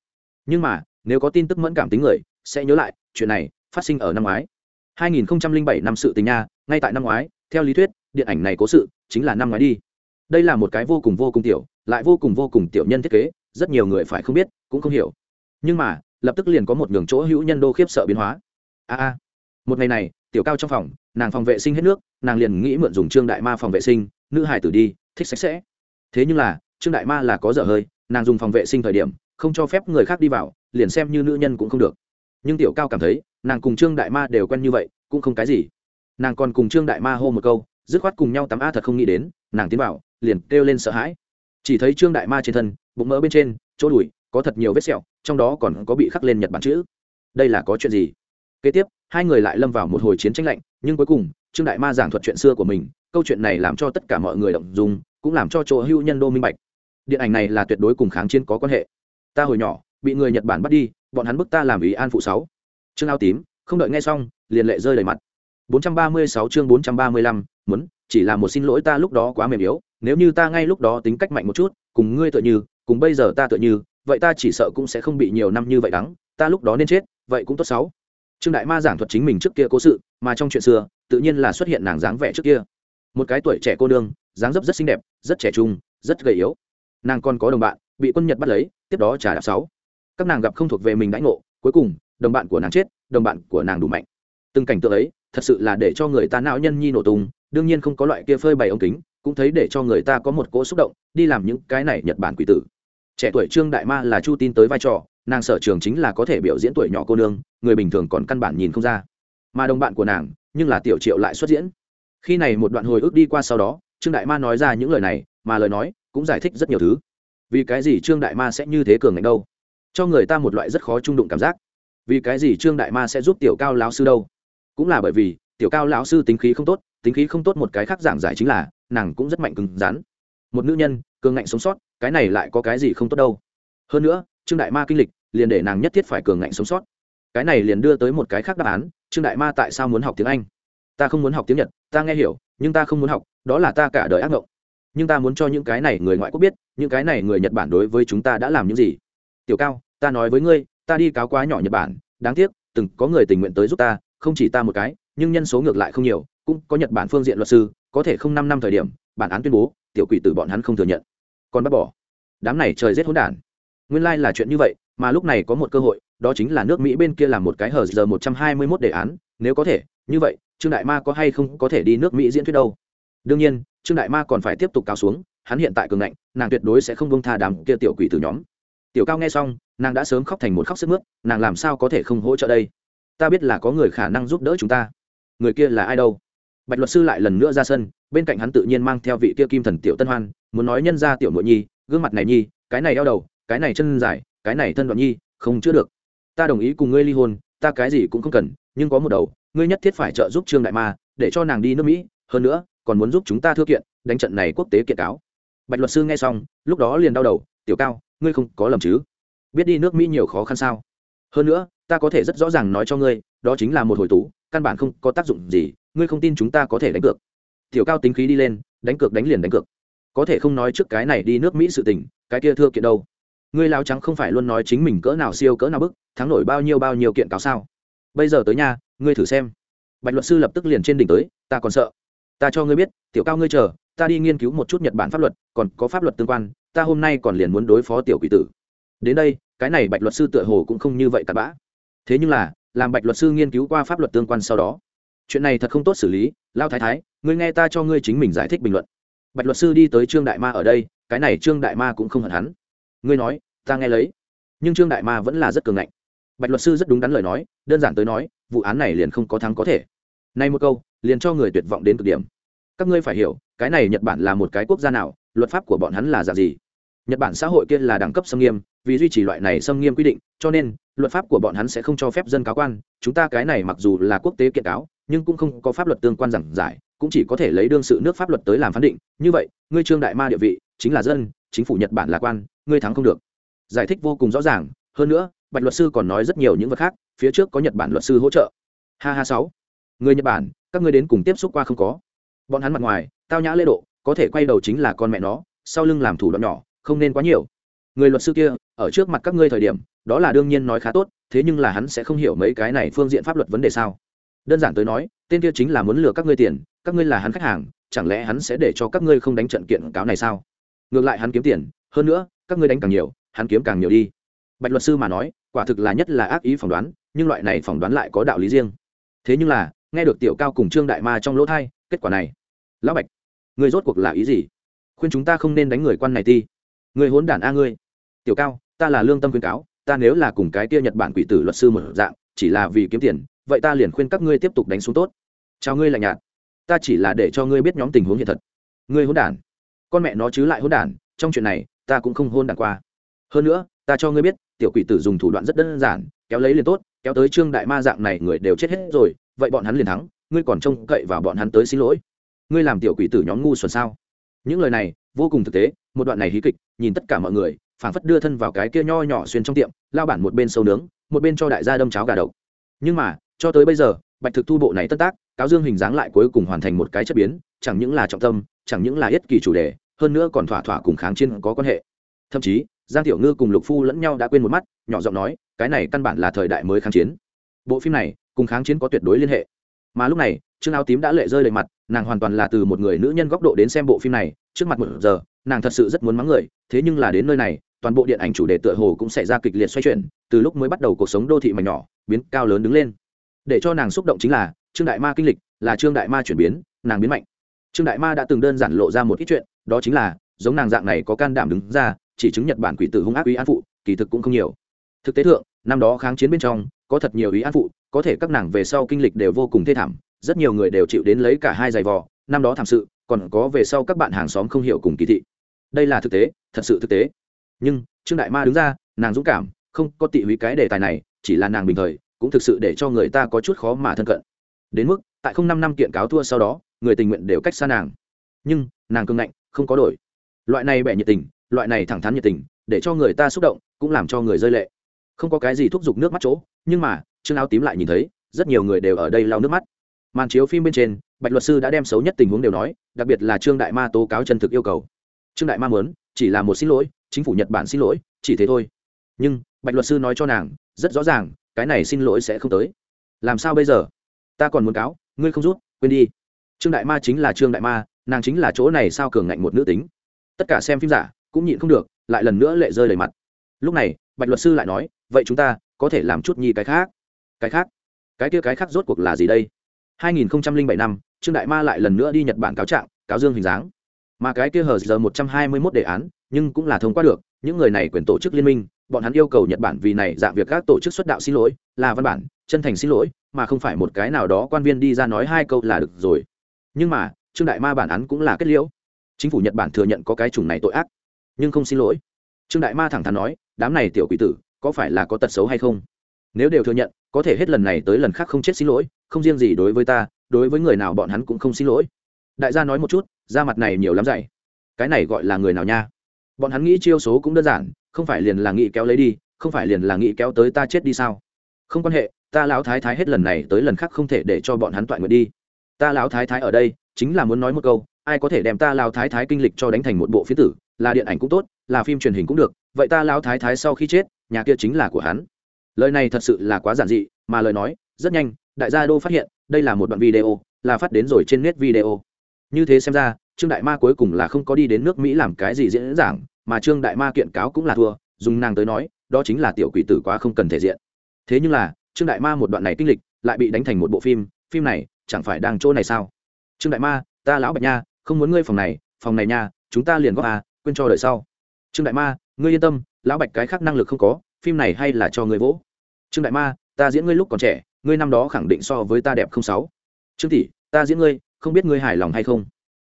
S1: Nhưng mà, nếu có tin tức mẫn cảm tính người, sẽ nhớ lại, chuyện này phát sinh ở năm ngoái. 2007 năm sự tình nha, ngay tại năm ngoái, theo lý thuyết, điện ảnh này cố sự chính là năm ngoái đi. Đây là một cái vô cùng vô cùng tiểu, lại vô cùng vô cùng tiểu nhân thiết kế, rất nhiều người phải không biết, cũng không hiểu. Nhưng mà, lập tức liền có một nhường chỗ hữu nhân đô khiếp sợ biến hóa. A a. Một ngày này, tiểu cao trong phòng, nàng phòng vệ sinh hết nước, nàng liền nghĩ mượn dùng trương đại ma phòng vệ sinh, nữ hải tử đi, thích sạch sẽ. Thế nhưng là, trương đại ma là có dở hơi nàng dùng phòng vệ sinh thời điểm, không cho phép người khác đi vào, liền xem như nữ nhân cũng không được. Nhưng tiểu cao cảm thấy, nàng cùng trương đại ma đều quen như vậy, cũng không cái gì. Nàng còn cùng trương đại ma hô một câu, dứt khoát cùng nhau tắm a thật không nghĩ đến, nàng tiến vào, liền kêu lên sợ hãi. Chỉ thấy trương đại ma trên thân, bụng mỡ bên trên, chỗ đùi, có thật nhiều vết sẹo, trong đó còn có bị khắc lên nhật bản chữ. Đây là có chuyện gì? Kế tiếp, hai người lại lâm vào một hồi chiến tranh lạnh, nhưng cuối cùng, trương đại ma giảng thuật chuyện xưa của mình, câu chuyện này làm cho tất cả mọi người động dùng cũng làm cho chỗ hưu nhân đô minh bạch điện ảnh này là tuyệt đối cùng kháng chiến có quan hệ. Ta hồi nhỏ bị người nhật bản bắt đi bọn hắn bức ta làm ý an phụ sáu. Chương áo tím không đợi nghe xong liền lệ rơi đầy mặt. 436 chương 435, muốn chỉ là một xin lỗi ta lúc đó quá mềm yếu nếu như ta ngay lúc đó tính cách mạnh một chút cùng ngươi tựa như cùng bây giờ ta tựa như vậy ta chỉ sợ cũng sẽ không bị nhiều năm như vậy đắng ta lúc đó nên chết vậy cũng tốt xấu trương đại ma giảng thuật chính mình trước kia cố sự mà trong chuyện xưa tự nhiên là xuất hiện nàng dáng vẻ trước kia. Một cái tuổi trẻ cô nương dáng dấp rất xinh đẹp rất trẻ trung rất gầy yếu nàng còn có đồng bạn, bị quân nhật bắt lấy, tiếp đó trả đạp sáu. Các nàng gặp không thuộc về mình đãi ngộ, cuối cùng, đồng bạn của nàng chết, đồng bạn của nàng đủ mạnh. Từng cảnh tượng ấy, thật sự là để cho người ta não nhân nhi nổ tung, đương nhiên không có loại kia phơi bày ống kính, cũng thấy để cho người ta có một cỗ xúc động, đi làm những cái này nhật bản quỷ tử. Trẻ tuổi trương đại ma là chu tin tới vai trò, nàng sở trường chính là có thể biểu diễn tuổi nhỏ cô nương, người bình thường còn căn bản nhìn không ra. Mà đồng bạn của nàng, nhưng là tiểu triệu lại xuất diễn. Khi này một đoạn hồi ức đi qua sau đó, trương đại ma nói ra những lời này, mà lời nói cũng giải thích rất nhiều thứ. Vì cái gì trương đại ma sẽ như thế cường ngạnh đâu? Cho người ta một loại rất khó trung đụng cảm giác. Vì cái gì trương đại ma sẽ giúp tiểu cao lão sư đâu? Cũng là bởi vì, tiểu cao lão sư tính khí không tốt, tính khí không tốt một cái khác giảng giải chính là, nàng cũng rất mạnh cứng rắn. Một nữ nhân, cường ngạnh sống sót, cái này lại có cái gì không tốt đâu? Hơn nữa, trương đại ma kinh lịch, liền để nàng nhất thiết phải cường ngạnh sống sót. Cái này liền đưa tới một cái khác đáp án, trương đại ma tại sao muốn học tiếng anh? Ta không muốn học tiếng nhật, ta nghe hiểu, nhưng ta không muốn học, đó là ta cả đời ác mộng nhưng ta muốn cho những cái này người ngoại quốc biết, những cái này người nhật bản đối với chúng ta đã làm những gì. Tiểu cao, ta nói với ngươi, ta đi cáo quá nhỏ nhật bản, đáng tiếc, từng có người tình nguyện tới giúp ta, không chỉ ta một cái, nhưng nhân số ngược lại không nhiều, cũng có nhật bản phương diện luật sư, có thể không năm năm thời điểm, bản án tuyên bố, tiểu quỷ tử bọn hắn không thừa nhận. Còn bắt bỏ, đám này trời rét hỗn đản. Nguyên lai là chuyện như vậy, mà lúc này có một cơ hội, đó chính là nước mỹ bên kia làm một cái hờ giờ một trăm hai mươi mốt đề án, nếu có thể, như vậy, trương đại ma có hay không có thể đi nước mỹ diễn thuyết đâu? Đương nhiên, trương đại ma còn phải tiếp tục cao xuống, hắn hiện tại cường ngạnh, nàng tuyệt đối sẽ không bông tha đám kia tiểu quỷ từ nhóm. Tiểu cao nghe xong, nàng đã sớm khóc thành một khóc sức mướt, nàng làm sao có thể không hỗ trợ đây? Ta biết là có người khả năng giúp đỡ chúng ta. Người kia là ai đâu? Bạch luật sư lại lần nữa ra sân, bên cạnh hắn tự nhiên mang theo vị kia kim thần tiểu tân hoan, muốn nói nhân ra tiểu nội nhi, gương mặt này nhi, cái này đau đầu, cái này chân dài, cái này thân đoạn nhi, không chữa được. Ta đồng ý cùng ngươi ly hôn, ta cái gì cũng không cần, nhưng có một đầu, ngươi nhất thiết phải trợ giúp trương đại ma, để cho nàng đi nước mỹ. Hơn nữa còn muốn giúp chúng ta thưa kiện, đánh trận này quốc tế kiện cáo. Bạch luật sư nghe xong, lúc đó liền đau đầu, tiểu cao, ngươi không có lầm chứ? Biết đi nước mỹ nhiều khó khăn sao? Hơn nữa, ta có thể rất rõ ràng nói cho ngươi, đó chính là một hồi tú căn bản không có tác dụng gì, ngươi không tin chúng ta có thể đánh cược. Tiểu cao tính khí đi lên, đánh cược đánh liền đánh cược. Có thể không nói trước cái này đi nước mỹ sự tình, cái kia thưa kiện đâu? Ngươi lao trắng không phải luôn nói chính mình cỡ nào siêu cỡ nào bức, thắng nổi bao nhiêu bao nhiêu kiện cáo sao? Bây giờ tới nhà ngươi thử xem. Bạch luật sư lập tức liền trên đỉnh tới, ta còn sợ ta cho ngươi biết, tiểu cao ngươi chờ, ta đi nghiên cứu một chút nhật bản pháp luật, còn có pháp luật tương quan, ta hôm nay còn liền muốn đối phó tiểu quỷ tử. Đến đây, cái này bạch luật sư tựa hồ cũng không như vậy tạt bã. Thế nhưng là, làm bạch luật sư nghiên cứu qua pháp luật tương quan sau đó, chuyện này thật không tốt xử lý lao thái thái, ngươi nghe ta cho ngươi chính mình giải thích bình luận. Bạch luật sư đi tới trương đại ma ở đây, cái này trương đại ma cũng không hận hắn. Ngươi nói, ta nghe lấy. Nhưng trương đại ma vẫn là rất cường ngạnh. Bạch luật sư rất đúng đắn lời nói, đơn giản tới nói, vụ án này liền không có thắng có thể nay một câu, liền cho người tuyệt vọng đến cực điểm. Các ngươi phải hiểu, cái này nhật bản là một cái quốc gia nào, luật pháp của bọn hắn là dạng gì? Nhật bản xã hội kia là đẳng cấp xâm nghiêm, vì duy trì loại này xâm nghiêm quy định, cho nên, luật pháp của bọn hắn sẽ không cho phép dân cáo quan. Chúng ta cái này mặc dù là quốc tế kiện cáo, nhưng cũng không có pháp luật tương quan giảng giải, cũng chỉ có thể lấy đương sự nước pháp luật tới làm phán định. Như vậy, ngươi trương đại ma địa vị, chính là dân, chính phủ nhật bản là quan, ngươi thắng không được. Giải thích vô cùng rõ ràng. Hơn nữa, bạch luật sư còn nói rất nhiều những vật khác, phía trước có nhật bản luật sư hỗ trợ. Ha ha sáu người nhật bản các ngươi đến cùng tiếp xúc qua không có bọn hắn mặt ngoài tao nhã lễ độ có thể quay đầu chính là con mẹ nó sau lưng làm thủ đoạn nhỏ không nên quá nhiều người luật sư kia ở trước mặt các ngươi thời điểm đó là đương nhiên nói khá tốt thế nhưng là hắn sẽ không hiểu mấy cái này phương diện pháp luật vấn đề sao đơn giản tới nói tên kia chính là muốn lừa các ngươi tiền các ngươi là hắn khách hàng chẳng lẽ hắn sẽ để cho các ngươi không đánh trận kiện cáo này sao ngược lại hắn kiếm tiền hơn nữa các ngươi đánh càng nhiều hắn kiếm càng nhiều đi bạch luật sư mà nói quả thực là nhất là ác ý phỏng đoán nhưng loại này phỏng đoán lại có đạo lý riêng thế nhưng là nghe được tiểu cao cùng trương đại ma trong lỗ thai, kết quả này. Lão bạch, người rốt cuộc là ý gì? Khuyên chúng ta không nên đánh người quan này ti. Người hốn đản a ngươi. Tiểu cao, ta là lương tâm khuyên cáo, ta nếu là cùng cái kia nhật bản quỷ tử luật sư một dạng, chỉ là vì kiếm tiền, vậy ta liền khuyên các ngươi tiếp tục đánh xuống tốt. Chào ngươi lạnh nhạt. Ta chỉ là để cho ngươi biết nhóm tình huống hiện thật. Ngươi hôn đản. Con mẹ nó chứ lại hôn đản, trong chuyện này, ta cũng không hôn đản qua. Hơn nữa, ta cho ngươi biết, tiểu quỷ tử dùng thủ đoạn rất đơn giản, kéo lấy liền tốt, kéo tới trương đại ma dạng này người đều chết hết rồi vậy bọn hắn liền thắng, ngươi còn trông cậy vào bọn hắn tới xin lỗi. Ngươi làm tiểu quỷ tử nhóm ngu xuẩn sao? Những lời này, vô cùng thực tế, một đoạn này hí kịch, nhìn tất cả mọi người, phảng phất đưa thân vào cái kia nho nhỏ xuyên trong tiệm, lao bản một bên sâu nướng, một bên cho đại gia đâm cháo gà đậu. nhưng mà, cho tới bây giờ, bạch thực thu bộ này tất tác, cáo dương hình dáng lại cuối cùng hoàn thành một cái chất biến, chẳng những là trọng tâm, chẳng những là ít kỳ chủ đề, hơn nữa còn thỏa thỏa cùng kháng chiến có quan hệ. Thậm chí, giang tiểu ngư cùng lục phu lẫn nhau đã quên một mắt, nhỏ giọng nói, cái này căn bản là thời đại mới kháng chiến bộ phim này cùng kháng chiến có tuyệt đối liên hệ. Mà lúc này, trương áo tím đã lệ rơi đầy mặt, nàng hoàn toàn là từ một người nữ nhân góc độ đến xem bộ phim này, trước mặt một giờ, nàng thật sự rất muốn mắng người, thế nhưng là đến nơi này, toàn bộ điện ảnh chủ đề tựa hồ cũng xảy ra kịch liệt xoay chuyển, từ lúc mới bắt đầu cuộc sống đô thị mảnh nhỏ, biến cao lớn đứng lên. Để cho nàng xúc động chính là, trương đại ma kinh lịch là trương đại ma chuyển biến, nàng biến mạnh. Trương đại ma đã từng đơn giản lộ ra một ít chuyện, đó chính là, giống nàng dạng này có can đảm đứng ra, chỉ chứng nhật bản quỷ tử hung ác uy an phụ, kỳ thực cũng không nhiều. Thực tế thượng, năm đó kháng chiến bên trong có thật nhiều ý an phụ, có thể các nàng về sau kinh lịch đều vô cùng thê thảm, rất nhiều người đều chịu đến lấy cả hai giày vò, năm đó thảm sự, còn có về sau các bạn hàng xóm không hiểu cùng kỳ thị. Đây là thực tế, thật sự thực tế. Nhưng, trương đại ma đứng ra, nàng dũng cảm, không có tị húy cái đề tài này, chỉ là nàng bình thời, cũng thực sự để cho người ta có chút khó mà thân cận. Đến mức, tại không năm năm kiện cáo thua sau đó, người tình nguyện đều cách xa nàng. Nhưng, nàng cương ngạnh, không có đổi. Loại này bẻ nhiệt tình, loại này thẳng thắn nhiệt tình, để cho người ta xúc động, cũng làm cho người rơi lệ. Không có cái gì thúc giục nước mắt chỗ nhưng mà chương áo tím lại nhìn thấy, rất nhiều người đều ở đây lau nước mắt. Màn chiếu phim bên trên, bạch luật sư đã đem xấu nhất tình huống đều nói, đặc biệt là trương đại ma tố cáo chân thực yêu cầu. Trương đại ma muốn, chỉ là một xin lỗi, chính phủ nhật bản xin lỗi, chỉ thế thôi. Nhưng, bạch luật sư nói cho nàng, rất rõ ràng, cái này xin lỗi sẽ không tới. Làm sao bây giờ? Ta còn muốn cáo, ngươi không rút, quên đi. Trương đại ma chính là trương đại ma, nàng chính là chỗ này sao cường ngạnh một nữ tính. Tất cả xem phim giả, cũng nhịn không được, lại lần nữa lệ rơi đầy mặt. Lúc này, bạch luật sư lại nói, vậy chúng ta có thể làm chút nhi cái khác. Cái khác? Cái kia cái khác rốt cuộc là gì đây? 2007 năm, trương đại ma lại lần nữa đi nhật bản cáo trạng, cáo dương hình dáng. Mà cái kia hờ giờ 121 đề án, nhưng cũng là thông qua được, những người này quyền tổ chức liên minh, bọn hắn yêu cầu nhật bản vì này dạng việc các tổ chức xuất đạo xin lỗi, là văn bản, chân thành xin lỗi, mà không phải một cái nào đó quan viên đi ra nói hai câu là được rồi. Nhưng mà, trương đại ma bản án cũng là kết liễu. Chính phủ nhật bản thừa nhận có cái chủng này tội ác, nhưng không xin lỗi. Trương đại ma thẳng thắn nói, đám này tiểu quỷ tử có phải là có tật xấu hay không? Nếu đều thừa nhận, có thể hết lần này tới lần khác không chết xin lỗi, không riêng gì đối với ta, đối với người nào bọn hắn cũng không xin lỗi. Đại gia nói một chút, da mặt này nhiều lắm dạy. Cái này gọi là người nào nha? Bọn hắn nghĩ chiêu số cũng đơn giản, không phải liền là nghĩ kéo lấy đi, không phải liền là nghĩ kéo tới ta chết đi sao? Không quan hệ, ta lão thái thái hết lần này tới lần khác không thể để cho bọn hắn toại nguyện đi. Ta lão thái thái ở đây, chính là muốn nói một câu, ai có thể đem ta lão thái thái kinh lịch cho đánh thành một bộ phía tử, là điện ảnh cũng tốt, là phim truyền hình cũng được, vậy ta lão thái thái sau khi chết nhà kia chính là của hắn. Lời này thật sự là quá giản dị, mà lời nói, rất nhanh, đại gia đô phát hiện, đây là một đoạn video, là phát đến rồi trên net video. Như thế xem ra, trương đại ma cuối cùng là không có đi đến nước mỹ làm cái gì diễn giảng, mà trương đại ma kiện cáo cũng là thua, dùng nàng tới nói, đó chính là tiểu quỷ tử quá không cần thể diện. Thế nhưng là, trương đại ma một đoạn này kinh lịch, lại bị đánh thành một bộ phim phim này chẳng phải đang chỗ này sao? Trương đại ma, ta lão bạch nha, không muốn ngươi phòng này phòng này nha, chúng ta liền góp à quên cho đời sau. Trương đại ma, ngươi yên tâm lão bạch cái khác năng lực không có, phim này hay là cho người vỗ. Trương đại ma, ta diễn ngươi lúc còn trẻ, ngươi năm đó khẳng định so với ta đẹp không sáu. Trương tỷ, ta diễn ngươi, không biết ngươi hài lòng hay không?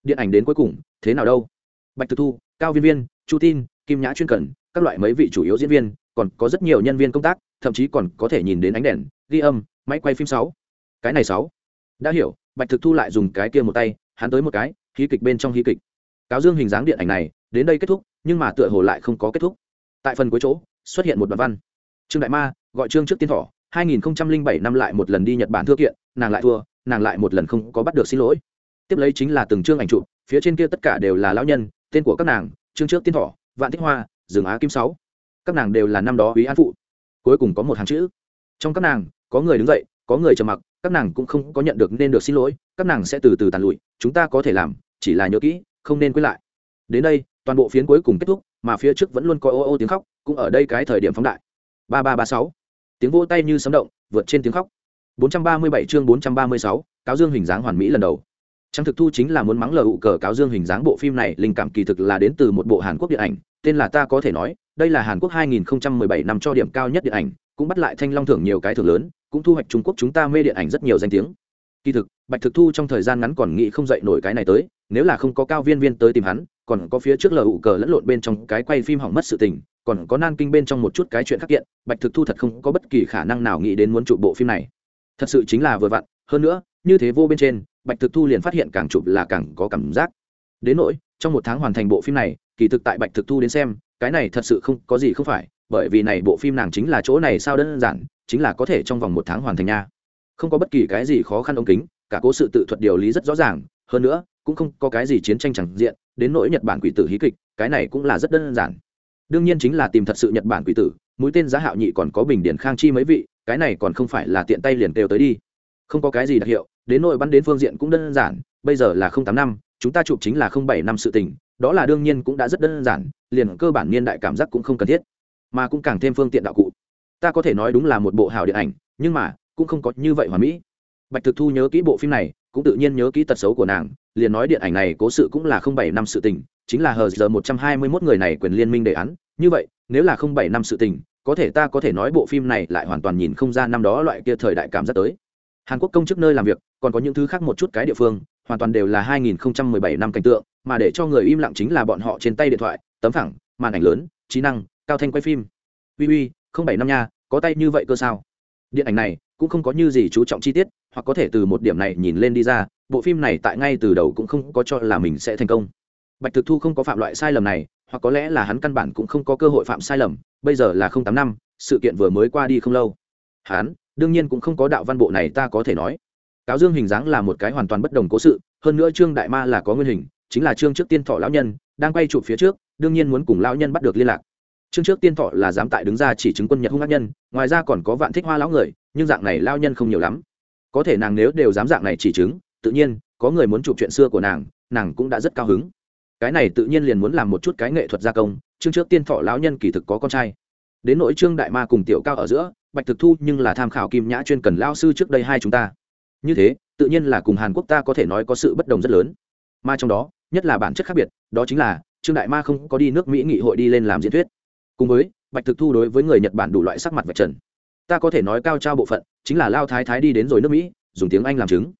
S1: Điện ảnh đến cuối cùng, thế nào đâu? Bạch thực thu, cao viên viên, chu tin, kim nhã chuyên cần, các loại mấy vị chủ yếu diễn viên, còn có rất nhiều nhân viên công tác, thậm chí còn có thể nhìn đến ánh đèn, ghi âm, máy quay phim sáu. Cái này sáu. Đã hiểu, bạch thực thu lại dùng cái kia một tay, hắn tới một cái, hí kịch bên trong hí kịch. Cáo dương hình dáng điện ảnh này, đến đây kết thúc, nhưng mà tựa hồ lại không có kết thúc tại phần cuối chỗ, xuất hiện một đoạn văn. Trương đại ma gọi trương trước tiên thỏ 2007 năm lại một lần đi nhật bản thưa kiện, nàng lại thua, nàng lại một lần không có bắt được xin lỗi. Tiếp lấy chính là từng chương ảnh chụp, phía trên kia tất cả đều là lão nhân, tên của các nàng, trương trước tiên thỏ, vạn thích hoa rừng á kim sáu. Các nàng đều là năm đó quý an phụ. Cuối cùng có một hàng chữ. Trong các nàng, có người đứng dậy, có người trầm mặc, các nàng cũng không có nhận được nên được xin lỗi, các nàng sẽ từ từ tàn lụi, chúng ta có thể làm, chỉ là nhớ kỹ, không nên quên lại. Đến đây, toàn bộ phiến cuối cùng kết thúc mà phía trước vẫn luôn có ô ô tiếng khóc cũng ở đây cái thời điểm phóng đại. Ba ba ba sáu. Tiếng vỗ tay như sấm động vượt trên tiếng khóc. 437 chương 436, cáo dương hình dáng hoàn mỹ lần đầu. Trang thực thu chính là muốn mắng lờ ụ cờ cáo dương hình dáng bộ phim này linh cảm kỳ thực là đến từ một bộ hàn quốc điện ảnh tên là ta có thể nói đây là hàn quốc 2017 năm cho điểm cao nhất điện ảnh cũng bắt lại thanh long thưởng nhiều cái thưởng lớn cũng thu hoạch trung quốc chúng ta mê điện ảnh rất nhiều danh tiếng kỳ thực, bạch thực thu trong thời gian ngắn còn nghĩ không dậy nổi cái này tới, nếu là không có cao viên viên tới tìm hắn, còn có phía trước lờ ụ cờ lẫn lộn bên trong cái quay phim hỏng mất sự tình, còn có nan kinh bên trong một chút cái chuyện khắc kiện, bạch thực thu thật không có bất kỳ khả năng nào nghĩ đến muốn chụp bộ phim này. Thật sự chính là vừa vặn, hơn nữa, như thế vô bên trên, bạch thực thu liền phát hiện càng chụp là càng có cảm giác. Đến nỗi, trong một tháng hoàn thành bộ phim này, kỳ thực tại bạch thực thu đến xem, cái này thật sự không có gì không phải, bởi vì này bộ phim nàng chính là chỗ này sao đơn giản, chính là có thể trong vòng một tháng hoàn thành nha không có bất kỳ cái gì khó khăn ống kính, cả cố sự tự thuật điều lý rất rõ ràng, hơn nữa, cũng không có cái gì chiến tranh chẳng diện, đến nỗi nhật bản quỷ tử hí kịch, cái này cũng là rất đơn giản. Đương nhiên chính là tìm thật sự nhật bản quỷ tử, mũi tên giá hạo nhị còn có bình điển khang chi mấy vị, cái này còn không phải là tiện tay liền đều tới đi. Không có cái gì đặc hiệu, đến nội bắn đến phương diện cũng đơn giản, bây giờ là không tám năm, chúng ta chụp chính là không bảy năm sự tình, đó là đương nhiên cũng đã rất đơn giản, liền cơ bản niên đại cảm giác cũng không cần thiết, mà cũng càng thêm phương tiện đạo cụ. Ta có thể nói đúng là một bộ hào điện ảnh, nhưng mà cũng không có như vậy hoàn mỹ. Bạch thực thu nhớ kỹ bộ phim này, cũng tự nhiên nhớ kỹ tật xấu của nàng, liền nói điện ảnh này cố sự cũng là không bảy năm sự tình, chính là hờ giờ một trăm hai mươi mốt người này quyền liên minh đề án. Như vậy, nếu là không bảy năm sự tình, có thể ta có thể nói bộ phim này lại hoàn toàn nhìn không ra năm đó loại kia thời đại cảm giác tới. Hàn quốc công chức nơi làm việc, còn có những thứ khác một chút cái địa phương, hoàn toàn đều là 2017 năm cảnh tượng, mà để cho người im lặng chính là bọn họ trên tay điện thoại, tấm phẳng, màn ảnh lớn, trí năng, cao thanh quay phim. Uy uy, không bảy năm nha, có tay như vậy cơ sao? Điện ảnh này cũng không có như gì chú trọng chi tiết, hoặc có thể từ một điểm này nhìn lên đi ra, bộ phim này tại ngay từ đầu cũng không có cho là mình sẽ thành công. Bạch thực thu không có phạm loại sai lầm này, hoặc có lẽ là hắn căn bản cũng không có cơ hội phạm sai lầm, bây giờ là không tám năm, sự kiện vừa mới qua đi không lâu. Hắn đương nhiên cũng không có đạo văn bộ này ta có thể nói. Cáo dương hình dáng là một cái hoàn toàn bất đồng cố sự, hơn nữa trương đại ma là có nguyên hình, chính là trương trước tiên thọ lão nhân, đang quay chụp phía trước, đương nhiên muốn cùng lão nhân bắt được liên lạc trương trước tiên thọ là dám tại đứng ra chỉ chứng quân nhật hung ác nhân, ngoài ra còn có vạn thích hoa lão người, nhưng dạng này lao nhân không nhiều lắm. Có thể nàng nếu đều dám dạng này chỉ chứng, tự nhiên, có người muốn chụp chuyện xưa của nàng nàng cũng đã rất cao hứng. Cái này tự nhiên liền muốn làm một chút cái nghệ thuật gia công, chương trước tiên thọ lão nhân kỳ thực có con trai. Đến nội trương đại ma cùng tiểu cao ở giữa, bạch thực thu nhưng là tham khảo kim nhã chuyên cần lao sư trước đây hai chúng ta. Như thế, tự nhiên là cùng hàn quốc ta có thể nói có sự bất đồng rất lớn. Mà trong đó, nhất là bản chất khác biệt, đó chính là trương đại ma không có đi nước mỹ nghị hội đi lên làm diễn thuyết cùng với, bạch thực thu đối với người nhật bản đủ loại sắc mặt vạch trần. Ta có thể nói cao trao bộ phận, chính là lao thái thái đi đến rồi nước mỹ, dùng tiếng anh làm chứng.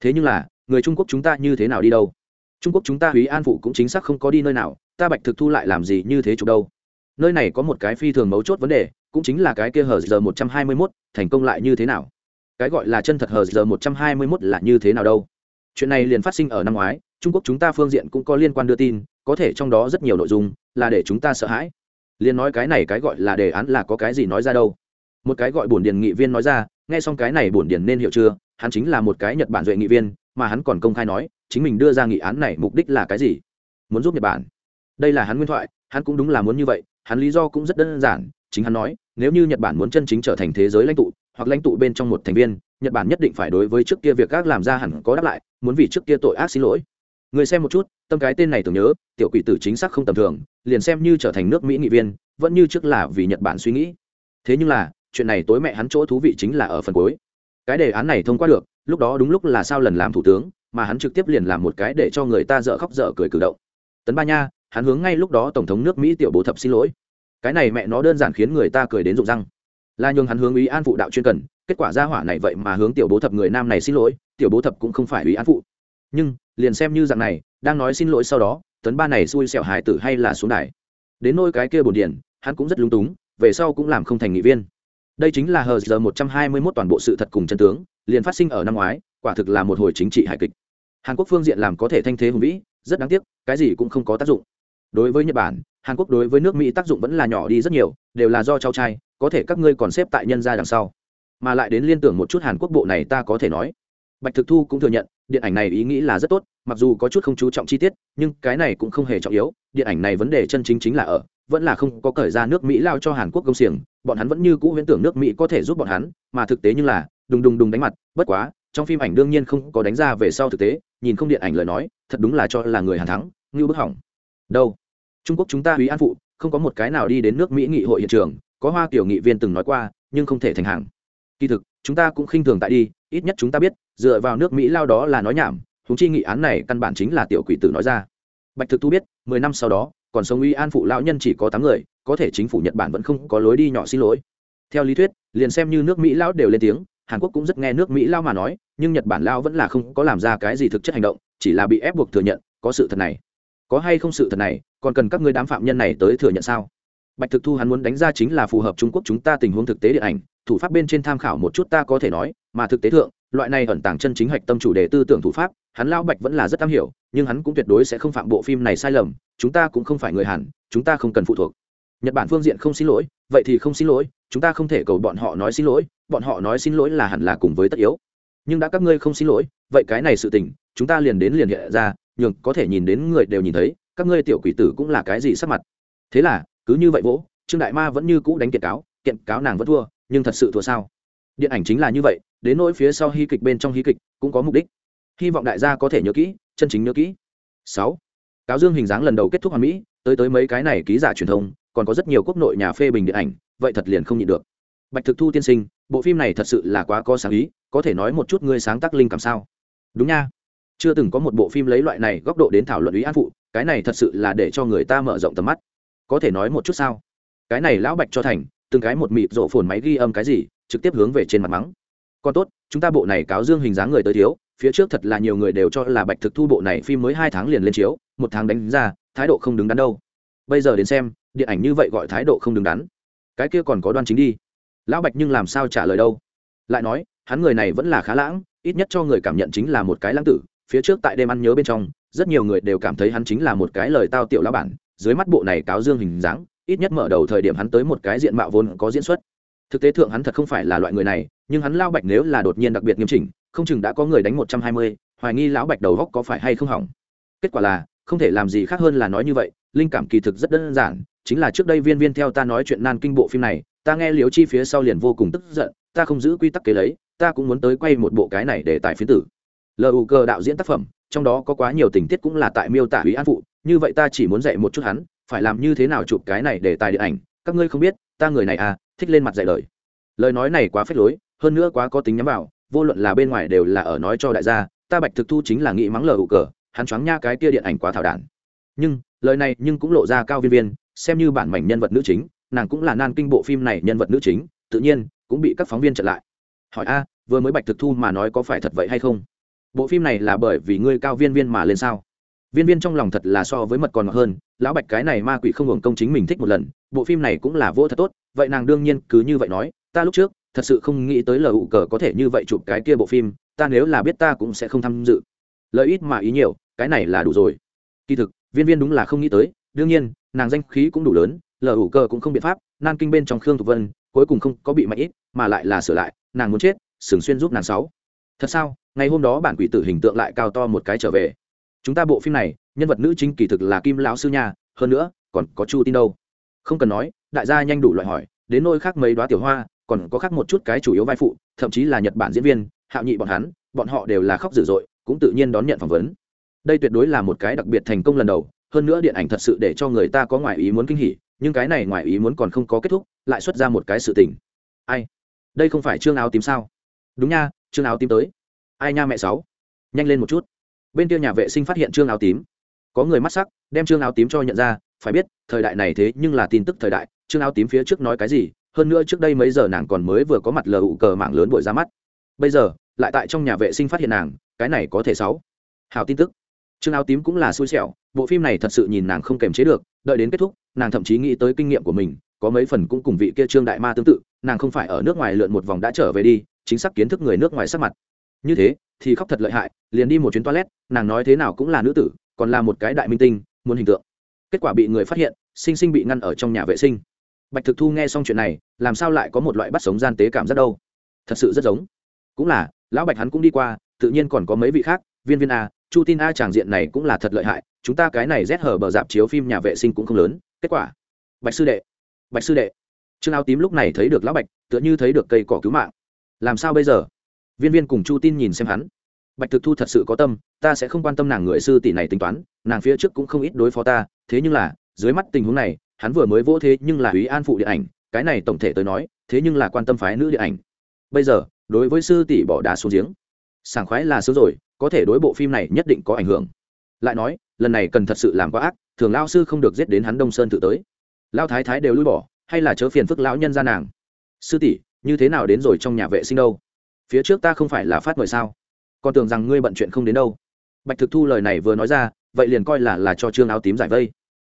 S1: Thế nhưng là, người trung quốc chúng ta như thế nào đi đâu? Trung quốc chúng ta húy an phụ cũng chính xác không có đi nơi nào, ta bạch thực thu lại làm gì như thế chụp đâu? Nơi này có một cái phi thường mấu chốt vấn đề, cũng chính là cái kia hờ giờ một trăm hai mươi mốt thành công lại như thế nào? Cái gọi là chân thật hờ giờ một trăm hai mươi mốt là như thế nào đâu? Chuyện này liền phát sinh ở năm ngoái, trung quốc chúng ta phương diện cũng có liên quan đưa tin, có thể trong đó rất nhiều nội dung, là để chúng ta sợ hãi liền nói cái này cái gọi là đề án là có cái gì nói ra đâu. Một cái gọi bổn điền nghị viên nói ra, nghe xong cái này bổn điền nên hiểu chưa? Hắn chính là một cái nhật bản duệ nghị viên, mà hắn còn công khai nói, chính mình đưa ra nghị án này mục đích là cái gì? Muốn giúp nhật bản. Đây là hắn nguyên thoại, hắn cũng đúng là muốn như vậy, hắn lý do cũng rất đơn giản, chính hắn nói, nếu như nhật bản muốn chân chính trở thành thế giới lãnh tụ, hoặc lãnh tụ bên trong một thành viên, nhật bản nhất định phải đối với trước kia việc các làm ra hẳn có đáp lại, muốn vì trước kia tội ác xin lỗi người xem một chút, tâm cái tên này tưởng nhớ, tiểu quỷ tử chính xác không tầm thường, liền xem như trở thành nước mỹ nghị viên, vẫn như trước là vì nhật bản suy nghĩ. Thế nhưng là, chuyện này tối mẹ hắn chỗ thú vị chính là ở phần cuối. Cái đề án này thông qua được, lúc đó đúng lúc là sao lần làm thủ tướng, mà hắn trực tiếp liền làm một cái để cho người ta dở khóc dở cười cử động. Tấn ba nha, hắn hướng ngay lúc đó tổng thống nước mỹ tiểu bố thập xin lỗi. Cái này mẹ nó đơn giản khiến người ta cười đến rụng răng. Là nhường hắn hướng ý an phụ đạo chuyên cần, kết quả ra hỏa này vậy mà hướng tiểu bố thập người nam này xin lỗi, tiểu bố thập cũng không phải ý an phụ. Nhưng liền xem như dạng này, đang nói xin lỗi sau đó, tấn ba này xui xẹo hải tử hay là xuống đài. Đến nôi cái kia bồn điển hắn cũng rất lung túng, về sau cũng làm không thành nghị viên. Đây chính là hờ giờ một trăm hai mươi mốt toàn bộ sự thật cùng chân tướng, liền phát sinh ở năm ngoái, quả thực là một hồi chính trị hài kịch. Hàn quốc phương diện làm có thể thanh thế hùng vĩ, rất đáng tiếc, cái gì cũng không có tác dụng. Đối với nhật bản, hàn quốc đối với nước mỹ tác dụng vẫn là nhỏ đi rất nhiều, đều là do cháu trai, có thể các ngươi còn xếp tại nhân gia đằng sau. Mà lại đến liên tưởng một chút hàn quốc bộ này ta có thể nói. Bạch thực thu cũng thừa nhận điện ảnh này ý nghĩ là rất tốt, mặc dù có chút không chú trọng chi tiết, nhưng cái này cũng không hề trọng yếu, điện ảnh này vấn đề chân chính chính là ở, vẫn là không có cởi ra nước mỹ lao cho hàn quốc công xiềng, bọn hắn vẫn như cũ huyễn tưởng nước mỹ có thể giúp bọn hắn, mà thực tế như là, đùng đùng đùng đánh mặt, bất quá, trong phim ảnh đương nhiên không có đánh ra về sau thực tế, nhìn không điện ảnh lời nói, thật đúng là cho là người hàn thắng như bức hỏng. Đâu? Trung quốc chúng ta ủy an phụ, không có một cái nào đi đến nước mỹ nghị hội hiện trường, có hoa kiểu nghị viên từng nói qua, nhưng không thể thành hàng. Kỳ thực, chúng ta cũng khinh thường tại đi, ít nhất chúng ta biết dựa vào nước mỹ lao đó là nói nhảm húng chi nghị án này căn bản chính là tiểu quỷ tử nói ra. Bạch thực thu biết, mười năm sau đó, còn sống uy an phụ lão nhân chỉ có tám người, có thể chính phủ nhật bản vẫn không có lối đi nhỏ xin lỗi. Theo lý thuyết, liền xem như nước mỹ lão đều lên tiếng, hàn quốc cũng rất nghe nước mỹ lao mà nói, nhưng nhật bản lao vẫn là không có làm ra cái gì thực chất hành động, chỉ là bị ép buộc thừa nhận, có sự thật này. Có hay không sự thật này, còn cần các người đám phạm nhân này tới thừa nhận sao? Bạch thực thu hắn muốn đánh ra chính là phù hợp trung quốc chúng ta tình huống thực tế điện ảnh, thủ pháp bên trên tham khảo một chút ta có thể nói, mà thực tế thượng loại này ẩn tàng chân chính hạch tâm chủ đề tư tưởng thủ pháp, hắn lao bạch vẫn là rất am hiểu, nhưng hắn cũng tuyệt đối sẽ không phạm bộ phim này sai lầm, chúng ta cũng không phải người hàn, chúng ta không cần phụ thuộc. Nhật bản phương diện không xin lỗi, vậy thì không xin lỗi, chúng ta không thể cầu bọn họ nói xin lỗi, bọn họ nói xin lỗi là hẳn là cùng với tất yếu. Nhưng đã các ngươi không xin lỗi, vậy cái này sự tình, chúng ta liền đến liền hiện ra, nhường có thể nhìn đến người đều nhìn thấy, các ngươi tiểu quỷ tử cũng là cái gì sắc mặt. Thế là, cứ như vậy vỗ, trương đại ma vẫn như cũ đánh kiện cáo kiện cáo nàng vẫn thua, nhưng thật sự thua sao? Điện ảnh chính là như vậy, đến nỗi phía sau hy kịch bên trong hy kịch cũng có mục đích. Hy vọng đại gia có thể nhớ kỹ, chân chính nhớ kỹ. Sáu, cáo dương hình dáng lần đầu kết thúc hoàn mỹ, tới tới mấy cái này ký giả truyền thông, còn có rất nhiều quốc nội nhà phê bình điện ảnh, vậy thật liền không nhịn được. Bạch thực thu tiên sinh, bộ phim này thật sự là quá có sáng ý, có thể nói một chút ngươi sáng tác linh cảm sao? Đúng nha. Chưa từng có một bộ phim lấy loại này góc độ đến thảo luận ý an phụ, cái này thật sự là để cho người ta mở rộng tầm mắt. Có thể nói một chút sao? Cái này lão bạch cho thành, từng cái một mịt rộ phồn máy ghi âm cái gì? Trực tiếp hướng về trên mặt mắng. Còn tốt, chúng ta bộ này cáo dương hình dáng người tới thiếu, phía trước thật là nhiều người đều cho là bạch thực thu bộ này phim mới hai tháng liền lên chiếu, một tháng đánh ra, thái độ không đứng đắn đâu. Bây giờ đến xem, điện ảnh như vậy gọi thái độ không đứng đắn. Cái kia còn có đoan chính đi. Lão bạch nhưng làm sao trả lời đâu? Lại nói, hắn người này vẫn là khá lãng, ít nhất cho người cảm nhận chính là một cái lãng tử. Phía trước tại đêm ăn nhớ bên trong, rất nhiều người đều cảm thấy hắn chính là một cái lời tao tiểu lão bản. Dưới mắt bộ này cáo dương hình dáng, ít nhất mở đầu thời điểm hắn tới một cái diện mạo vốn có diễn xuất thực tế thượng hắn thật không phải là loại người này, nhưng hắn lao bạch nếu là đột nhiên đặc biệt nghiêm chỉnh, không chừng đã có người đánh một trăm hai mươi, hoài nghi lão bạch đầu góc có phải hay không hỏng. Kết quả là, không thể làm gì khác hơn là nói như vậy, linh cảm kỳ thực rất đơn giản, chính là trước đây viên viên theo ta nói chuyện nan kinh bộ phim này, ta nghe liếu chi phía sau liền vô cùng tức giận, ta không giữ quy tắc kế lấy, ta cũng muốn tới quay một bộ cái này để tài phiến tử. Lu cơ đạo diễn tác phẩm, trong đó có quá nhiều tình tiết cũng là tại miêu tả ý an phụ, như vậy ta chỉ muốn dạy một chút hắn, phải làm như thế nào chụp cái này để tài điện ảnh, các ngươi không biết, ta người này à thích lên mặt dạy lời. Lời nói này quá phết lối, hơn nữa quá có tính nhắm vào, vô luận là bên ngoài đều là ở nói cho đại gia, ta bạch thực thu chính là nghĩ mắng lờ hữu cờ, hắn choáng nha cái kia điện ảnh quá thảo đản. Nhưng, lời này nhưng cũng lộ ra cao viên viên, xem như bản mảnh nhân vật nữ chính, nàng cũng là nan kinh bộ phim này nhân vật nữ chính, tự nhiên cũng bị các phóng viên chặn lại. Hỏi a, vừa mới bạch thực thu mà nói có phải thật vậy hay không? Bộ phim này là bởi vì ngươi cao viên viên mà lên sao? Viên viên trong lòng thật là so với mật còn ngọt hơn, lão bạch cái này ma quỷ không hưởng công chính mình thích một lần, bộ phim này cũng là vô thật tốt, vậy nàng đương nhiên cứ như vậy nói, ta lúc trước, thật sự không nghĩ tới lờ hụ cờ có thể như vậy chụp cái kia bộ phim, ta nếu là biết ta cũng sẽ không tham dự. Lợi ít mà ý nhiều, cái này là đủ rồi. Kỳ thực, viên viên đúng là không nghĩ tới, đương nhiên, nàng danh khí cũng đủ lớn, lờ ủ cờ cũng không biện pháp, nan kinh bên trong khương thục vân, cuối cùng không có bị mạnh ít, mà lại là sửa lại, nàng muốn chết, sừng xuyên giúp nàng sáu. Thật sao? Ngày hôm đó bản quỷ tử hình tượng lại cao to một cái trở về chúng ta bộ phim này, nhân vật nữ chính kỳ thực là kim lão sư nha, hơn nữa, còn có chu tin đâu? Không cần nói, đại gia nhanh đủ loại hỏi, đến nôi khác mấy đoá tiểu hoa, còn có khác một chút cái chủ yếu vai phụ, thậm chí là nhật bản diễn viên, hạo nhị bọn hắn, bọn họ đều là khóc dữ dội, cũng tự nhiên đón nhận phỏng vấn. Đây tuyệt đối là một cái đặc biệt thành công lần đầu, hơn nữa điện ảnh thật sự để cho người ta có ngoại ý muốn kinh hỉ, nhưng cái này ngoại ý muốn còn không có kết thúc, lại xuất ra một cái sự tình. Ai? Đây không phải trương áo tím sao? Đúng nha, trương áo tím tới. Ai nha mẹ sáu? Nhanh lên một chút bên kia nhà vệ sinh phát hiện trương áo tím. Có người mắt sắc, đem trương áo tím cho nhận ra, phải biết, thời đại này thế nhưng là tin tức thời đại, trương áo tím phía trước nói cái gì, hơn nữa trước đây mấy giờ nàng còn mới vừa có mặt lờ ụ cờ mạng lớn bội ra mắt. Bây giờ, lại tại trong nhà vệ sinh phát hiện nàng, cái này có thể sáu. Hào tin tức. Trương áo tím cũng là xui xẻo, bộ phim này thật sự nhìn nàng không kềm chế được, đợi đến kết thúc, nàng thậm chí nghĩ tới kinh nghiệm của mình, có mấy phần cũng cùng vị kia trương đại ma tương tự, nàng không phải ở nước ngoài lượn một vòng đã trở về đi, chính xác kiến thức người nước ngoài sắc mặt như thế, thì khóc thật lợi hại, liền đi một chuyến toilet, nàng nói thế nào cũng là nữ tử, còn là một cái đại minh tinh, muốn hình tượng. Kết quả bị người phát hiện, sinh sinh bị ngăn ở trong nhà vệ sinh. Bạch thực thu nghe xong chuyện này, làm sao lại có một loại bắt sống gian tế cảm rất đâu? Thật sự rất giống. Cũng là, lão bạch hắn cũng đi qua, tự nhiên còn có mấy vị khác, viên viên a, chu tin a tràng diện này cũng là thật lợi hại, chúng ta cái này rét hở bờ dạp chiếu phim nhà vệ sinh cũng không lớn, kết quả. Bạch sư đệ, bạch sư đệ. Trương áo tím lúc này thấy được lão bạch, tựa như thấy được cây cỏ cứu mạng. Làm sao bây giờ? Viên viên cùng chu tin nhìn xem hắn. Bạch thực thu thật sự có tâm, ta sẽ không quan tâm nàng người sư tỷ này tính toán, nàng phía trước cũng không ít đối phó ta, thế nhưng là, dưới mắt tình huống này, hắn vừa mới vỗ thế nhưng là ý an phụ điện ảnh, cái này tổng thể tới nói, thế nhưng là quan tâm phái nữ điện ảnh. Bây giờ, đối với sư tỷ bỏ đá xuống giếng, sảng khoái là sớm rồi, có thể đối bộ phim này nhất định có ảnh hưởng. Lại nói, lần này cần thật sự làm quá ác, thường lao sư không được giết đến hắn đông sơn tự tới. Lao thái thái đều lui bỏ, hay là chớ phiền phức lão nhân ra nàng. Sư tỷ, như thế nào đến rồi trong nhà vệ sinh đâu? Phía trước ta không phải là phát mời sao? Còn tưởng rằng ngươi bận chuyện không đến đâu. Bạch thực thu lời này vừa nói ra, vậy liền coi là là cho trương áo tím giải vây.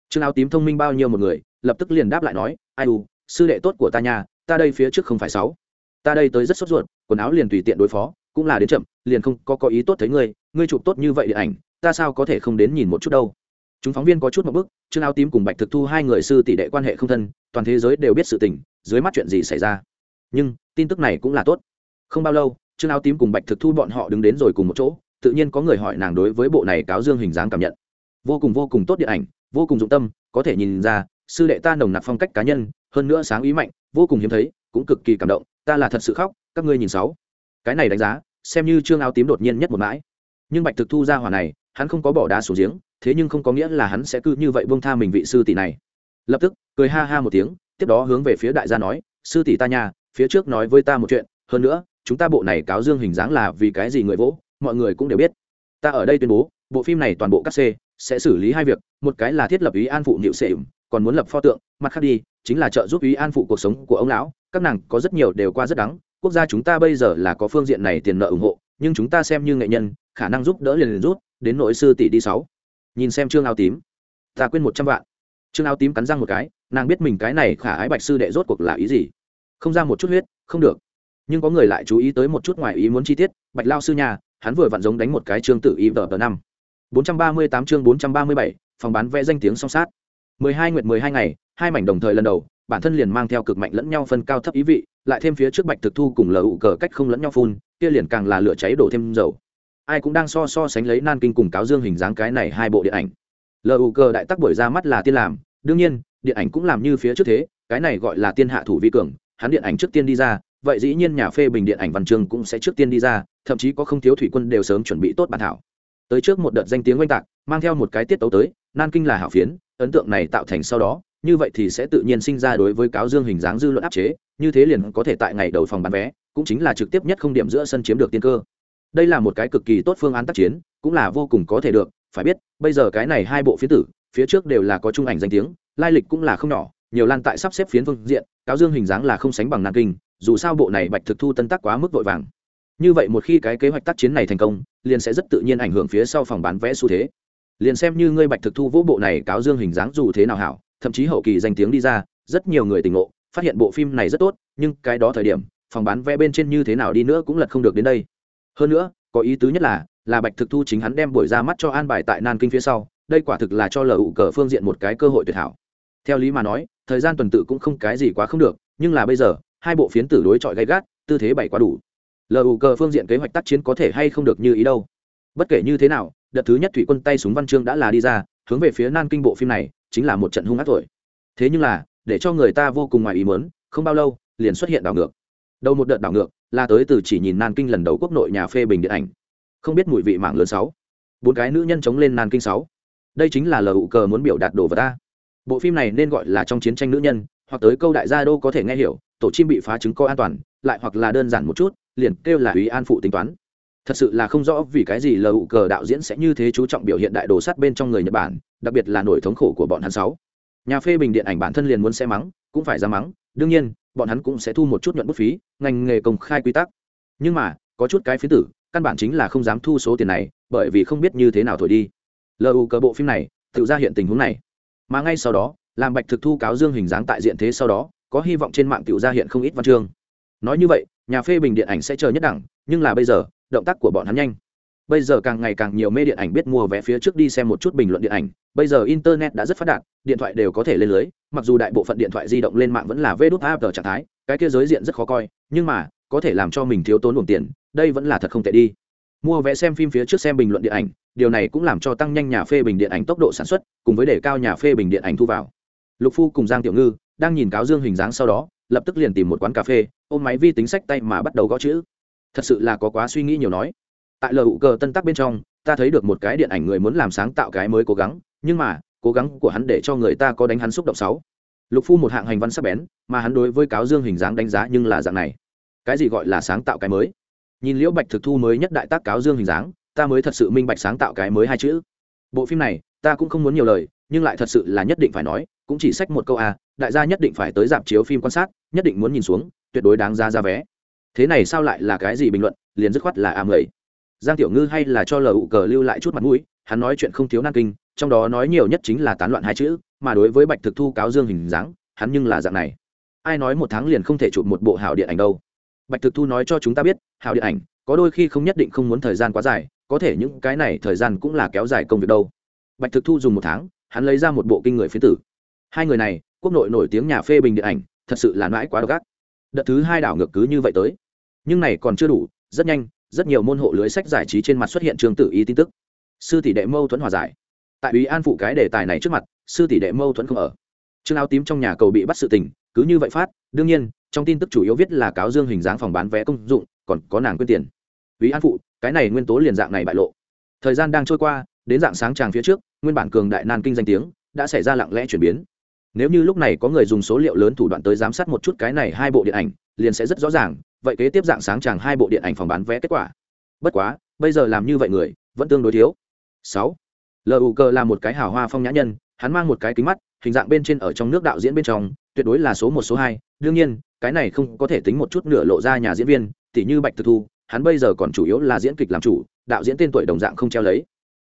S1: Trương áo tím thông minh bao nhiêu một người, lập tức liền đáp lại nói, ai u, sư đệ tốt của ta nhà ta đây phía trước không phải sáu. Ta đây tới rất sốt ruột, quần áo liền tùy tiện đối phó, cũng là đến chậm, liền không có có ý tốt thấy ngươi ngươi chụp tốt như vậy điện ảnh, ta sao có thể không đến nhìn một chút đâu? Chúng phóng viên có chút một bức trương áo tím cùng bạch thực thu hai người sư tỷ đệ quan hệ không thân, toàn thế giới đều biết sự tình, dưới mắt chuyện gì xảy ra. Nhưng, tin tức này cũng là tốt không bao lâu, trương áo tím cùng bạch thực thu bọn họ đứng đến rồi cùng một chỗ, tự nhiên có người hỏi nàng đối với bộ này cáo dương hình dáng cảm nhận. Vô cùng vô cùng tốt điện ảnh, vô cùng dụng tâm, có thể nhìn ra, sư đệ ta nồng nặc phong cách cá nhân, hơn nữa sáng ý mạnh, vô cùng hiếm thấy, cũng cực kỳ cảm động, ta là thật sự khóc, các ngươi nhìn sáu. Cái này đánh giá, xem như trương áo tím đột nhiên nhất một mãi. Nhưng bạch thực thu ra hỏa này, hắn không có bỏ đá xuống giếng, thế nhưng không có nghĩa là hắn sẽ cứ như vậy buông tha mình vị sư tỷ này. Lập tức, cười ha ha một tiếng, tiếp đó hướng về phía đại gia nói, sư tỷ ta nhà, phía trước nói với ta một chuyện, hơn nữa chúng ta bộ này cáo dương hình dáng là vì cái gì người vỗ, mọi người cũng đều biết. Ta ở đây tuyên bố, bộ phim này toàn bộ các c sẽ xử lý hai việc, một cái là thiết lập ý an phụ nhịu sệ còn muốn lập pho tượng, mặt khác đi, chính là trợ giúp ý an phụ cuộc sống của ông lão, các nàng có rất nhiều đều qua rất đắng, quốc gia chúng ta bây giờ là có phương diện này tiền nợ ủng hộ, nhưng chúng ta xem như nghệ nhân, khả năng giúp đỡ liền liền rút đến nội sư tỷ đi sáu. Nhìn xem trương áo tím. Ta quên một trăm vạn. Trương áo tím cắn răng một cái, nàng biết mình cái này khả ái bạch sư đệ rốt cuộc là ý gì. Không ra một chút huyết, không được nhưng có người lại chú ý tới một chút ngoài ý muốn chi tiết, bạch lao sư nhà hắn vừa vặn giống đánh một cái trương tự ý vở tờ năm. bốn trăm ba mươi tám chương bốn trăm ba mươi bảy, phòng bán vẽ danh tiếng song sát. mười hai nguyệt mười hai ngày, hai mảnh đồng thời lần đầu, bản thân liền mang theo cực mạnh lẫn nhau phân cao thấp ý vị, lại thêm phía trước bạch thực thu cùng lờ ụ cờ cách không lẫn nhau phun, kia liền càng là lửa cháy đổ thêm dầu. Ai cũng đang so so sánh lấy nan kinh cùng cáo dương hình dáng cái này hai bộ điện ảnh. Lu cờ đại tắc buổi ra mắt là tiên làm, đương nhiên, điện ảnh cũng làm như phía trước thế, cái này gọi là tiên hạ thủ vi cường, hắn điện ảnh trước tiên đi ra vậy dĩ nhiên nhà phê bình điện ảnh văn chương cũng sẽ trước tiên đi ra, thậm chí có không thiếu thủy quân đều sớm chuẩn bị tốt bản thảo. Tới trước một đợt danh tiếng oanh tạc, mang theo một cái tiết tấu tới, nan kinh là hảo phiến, ấn tượng này tạo thành sau đó, như vậy thì sẽ tự nhiên sinh ra đối với cáo dương hình dáng dư luận áp chế, như thế liền có thể tại ngày đầu phòng bán vé, cũng chính là trực tiếp nhất không điểm giữa sân chiếm được tiên cơ. Đây là một cái cực kỳ tốt phương án tác chiến, cũng là vô cùng có thể được, phải biết, bây giờ cái này hai bộ phía tử, phía trước đều là có trung ảnh danh tiếng, lai lịch cũng là không nhỏ, nhiều lan tại sắp xếp phiến phương diện, cáo dương hình dáng là không sánh bằng nan kinh dù sao bộ này bạch thực thu tân tác quá mức vội vàng. Như vậy một khi cái kế hoạch tác chiến này thành công, liền sẽ rất tự nhiên ảnh hưởng phía sau phòng bán vé xu thế. Liền xem như ngươi bạch thực thu vũ bộ này cáo dương hình dáng dù thế nào hảo, thậm chí hậu kỳ danh tiếng đi ra, rất nhiều người tỉnh ngộ, phát hiện bộ phim này rất tốt, nhưng cái đó thời điểm, phòng bán vé bên trên như thế nào đi nữa cũng lật không được đến đây. Hơn nữa, có ý tứ nhất là là bạch thực thu chính hắn đem buổi ra mắt cho an bài tại nan kinh phía sau, đây quả thực là cho lờ ụ cờ phương diện một cái cơ hội tuyệt hảo. Theo lý mà nói, thời gian tuần tự cũng không cái gì quá không được, nhưng là bây giờ hai bộ phiến tử đối chọi gay gắt, tư thế bày quá đủ. Lờ cờ phương diện kế hoạch tác chiến có thể hay không được như ý đâu. Bất kể như thế nào, đợt thứ nhất thủy quân tay súng văn chương đã là đi ra, hướng về phía nan kinh bộ phim này, chính là một trận hung ác thổi thế nhưng là, để cho người ta vô cùng ngoài ý mớn không bao lâu, liền xuất hiện đảo ngược. Đầu một đợt đảo ngược, là tới từ chỉ nhìn nan kinh lần đầu quốc nội nhà phê bình điện ảnh. Không biết mùi vị mạng lớn sáu. Bốn cái nữ nhân chống lên nan kinh sáu. Đây chính là lờ cờ muốn biểu đạt đồ vật ta. Bộ phim này nên gọi là trong chiến tranh nữ nhân, hoặc tới câu đại gia đô có thể nghe hiểu tổ chim bị phá trứng có an toàn, lại hoặc là đơn giản một chút, liền kêu là ủy an phụ tính toán. Thật sự là không rõ vì cái gì lờ hụ cờ đạo diễn sẽ như thế chú trọng biểu hiện đại đồ sắt bên trong người nhật bản, đặc biệt là nổi thống khổ của bọn hắn sáu. Nhà phê bình điện ảnh bản thân liền muốn xe mắng, cũng phải ra mắng, đương nhiên, bọn hắn cũng sẽ thu một chút nhuận bút phí, ngành nghề công khai quy tắc. Nhưng mà, có chút cái phía tử, căn bản chính là không dám thu số tiền này, bởi vì không biết như thế nào thổi đi. Lu cờ bộ phim này, tự ra hiện tình huống này. Mà ngay sau đó làm bạch thực thu cáo dương hình dáng tại diện thế sau đó có hy vọng trên mạng tiểu ra hiện không ít văn chương. Nói như vậy, nhà phê bình điện ảnh sẽ chờ nhất đẳng, nhưng là bây giờ, động tác của bọn hắn nhanh. Bây giờ càng ngày càng nhiều mê điện ảnh biết mua vé phía trước đi xem một chút bình luận điện ảnh, bây giờ internet đã rất phát đạt, điện thoại đều có thể lên lưới, mặc dù đại bộ phận điện thoại di động lên mạng vẫn là vê đốt áp trạng thái, cái kia giới diện rất khó coi, nhưng mà, có thể làm cho mình thiếu tốn luồng tiền, đây vẫn là thật không tệ đi. Mua vé xem phim phía trước xem bình luận điện ảnh, điều này cũng làm cho tăng nhanh nhà phê bình điện ảnh tốc độ sản xuất, cùng với để cao nhà phê bình điện ảnh thu vào lục phu cùng giang tiểu ngư đang nhìn cáo dương hình dáng sau đó, lập tức liền tìm một quán cà phê, ôm máy vi tính sách tay mà bắt đầu gõ chữ. Thật sự là có quá suy nghĩ nhiều nói. Tại lờ hữu cờ tân tắc bên trong, ta thấy được một cái điện ảnh người muốn làm sáng tạo cái mới cố gắng, nhưng mà, cố gắng của hắn để cho người ta có đánh hắn xúc động sáu. Lục phu một hạng hành văn sắc bén, mà hắn đối với cáo dương hình dáng đánh giá nhưng là dạng này. Cái gì gọi là sáng tạo cái mới? Nhìn liễu bạch thực thu mới nhất đại tác cáo dương hình dáng, ta mới thật sự minh bạch sáng tạo cái mới hai chữ. Bộ phim này, ta cũng không muốn nhiều lời nhưng lại thật sự là nhất định phải nói, cũng chỉ sách một câu a đại gia nhất định phải tới dạp chiếu phim quan sát, nhất định muốn nhìn xuống, tuyệt đối đáng ra ra vé. Thế này sao lại là cái gì bình luận, liền dứt khoát là a mười giang tiểu ngư hay là cho lờ ụ cờ lưu lại chút mặt mũi, hắn nói chuyện không thiếu năng kinh, trong đó nói nhiều nhất chính là tán loạn hai chữ, mà đối với bạch thực thu cáo dương hình dáng, hắn nhưng là dạng này. Ai nói một tháng liền không thể chụp một bộ hảo điện ảnh đâu. Bạch thực thu nói cho chúng ta biết, hảo điện ảnh, có đôi khi không nhất định không muốn thời gian quá dài, có thể những cái này thời gian cũng là kéo dài công việc đâu. Bạch thực thu dùng một tháng hắn lấy ra một bộ kinh người phiến tử. Hai người này, quốc nội nổi tiếng nhà phê bình điện ảnh, thật sự là mãi quá độc ác. Đợt thứ hai đảo ngược cứ như vậy tới. Nhưng này còn chưa đủ, rất nhanh, rất nhiều môn hộ lưới sách giải trí trên mặt xuất hiện trường tử ý tin tức. Sư tỷ đệ mâu thuẫn hòa giải. Tại ý an phụ cái đề tài này trước mặt, sư tỷ đệ mâu thuẫn không ở. Trương áo tím trong nhà cầu bị bắt sự tình, cứ như vậy phát, đương nhiên, trong tin tức chủ yếu viết là cáo dương hình dáng phòng bán vé công dụng, còn có nàng quyên tiền. Ý an phụ, cái này nguyên tố liền dạng này bại lộ. Thời gian đang trôi qua đến dạng sáng tràng phía trước, nguyên bản cường đại nan kinh danh tiếng đã xảy ra lặng lẽ chuyển biến. Nếu như lúc này có người dùng số liệu lớn thủ đoạn tới giám sát một chút cái này hai bộ điện ảnh, liền sẽ rất rõ ràng, vậy kế tiếp dạng sáng tràng hai bộ điện ảnh phòng bán vé kết quả. Bất quá, bây giờ làm như vậy người, vẫn tương đối thiếu. Sáu. Lu cơ là một cái hào hoa phong nhã nhân, hắn mang một cái kính mắt, hình dạng bên trên ở trong nước đạo diễn bên trong, tuyệt đối là số một, số hai. Đương nhiên, cái này không có thể tính một chút nửa lộ ra nhà diễn viên, tỉ như bạch thực thu, hắn bây giờ còn chủ yếu là diễn kịch làm chủ, đạo diễn tên tuổi đồng dạng không treo lấy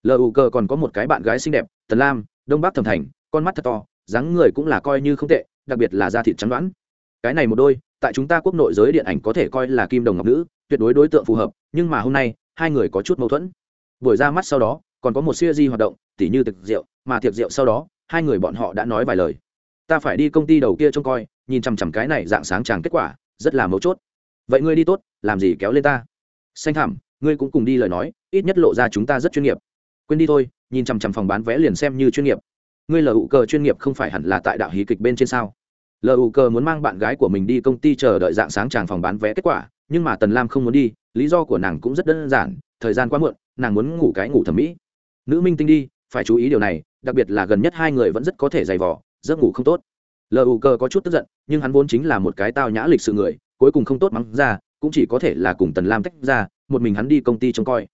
S1: lu cơ còn có một cái bạn gái xinh đẹp, tần lam, đông bắc thẩm thành, con mắt thật to, dáng người cũng là coi như không tệ, đặc biệt là da thịt trắng đoán. Cái này một đôi, tại chúng ta quốc nội giới điện ảnh có thể coi là kim đồng ngọc nữ, tuyệt đối đối tượng phù hợp, nhưng mà hôm nay, hai người có chút mâu thuẫn. Buổi ra mắt sau đó, còn có một siêu di hoạt động, tỉ như thực rượu, mà tiệc rượu sau đó, hai người bọn họ đã nói vài lời. Ta phải đi công ty đầu kia trông coi, nhìn chằm chằm cái này dạng sáng chàng kết quả, rất là mấu chốt. Vậy ngươi đi tốt, làm gì kéo lên ta? Xanh thẳm ngươi cũng cùng đi lời nói, ít nhất lộ ra chúng ta rất chuyên nghiệp quên đi thôi, nhìn chằm chằm phòng bán vé liền xem như chuyên nghiệp. Ngươi lờ ụ cờ chuyên nghiệp không phải hẳn là tại đạo hí kịch bên trên sao? Lờ ụ cờ muốn mang bạn gái của mình đi công ty chờ đợi dạng sáng tràng phòng bán vé kết quả, nhưng mà tần lam không muốn đi, lý do của nàng cũng rất đơn giản, thời gian quá muộn, nàng muốn ngủ cái ngủ thẩm mỹ. Nữ minh tinh đi, phải chú ý điều này, đặc biệt là gần nhất hai người vẫn rất có thể dày vỏ giấc ngủ không tốt. Lờ u cờ có chút tức giận, nhưng hắn vốn chính là một cái tao nhã lịch sự người, cuối cùng không tốt mắng ra, cũng chỉ có thể là cùng tần lam tách ra, một mình hắn đi công ty trông coi.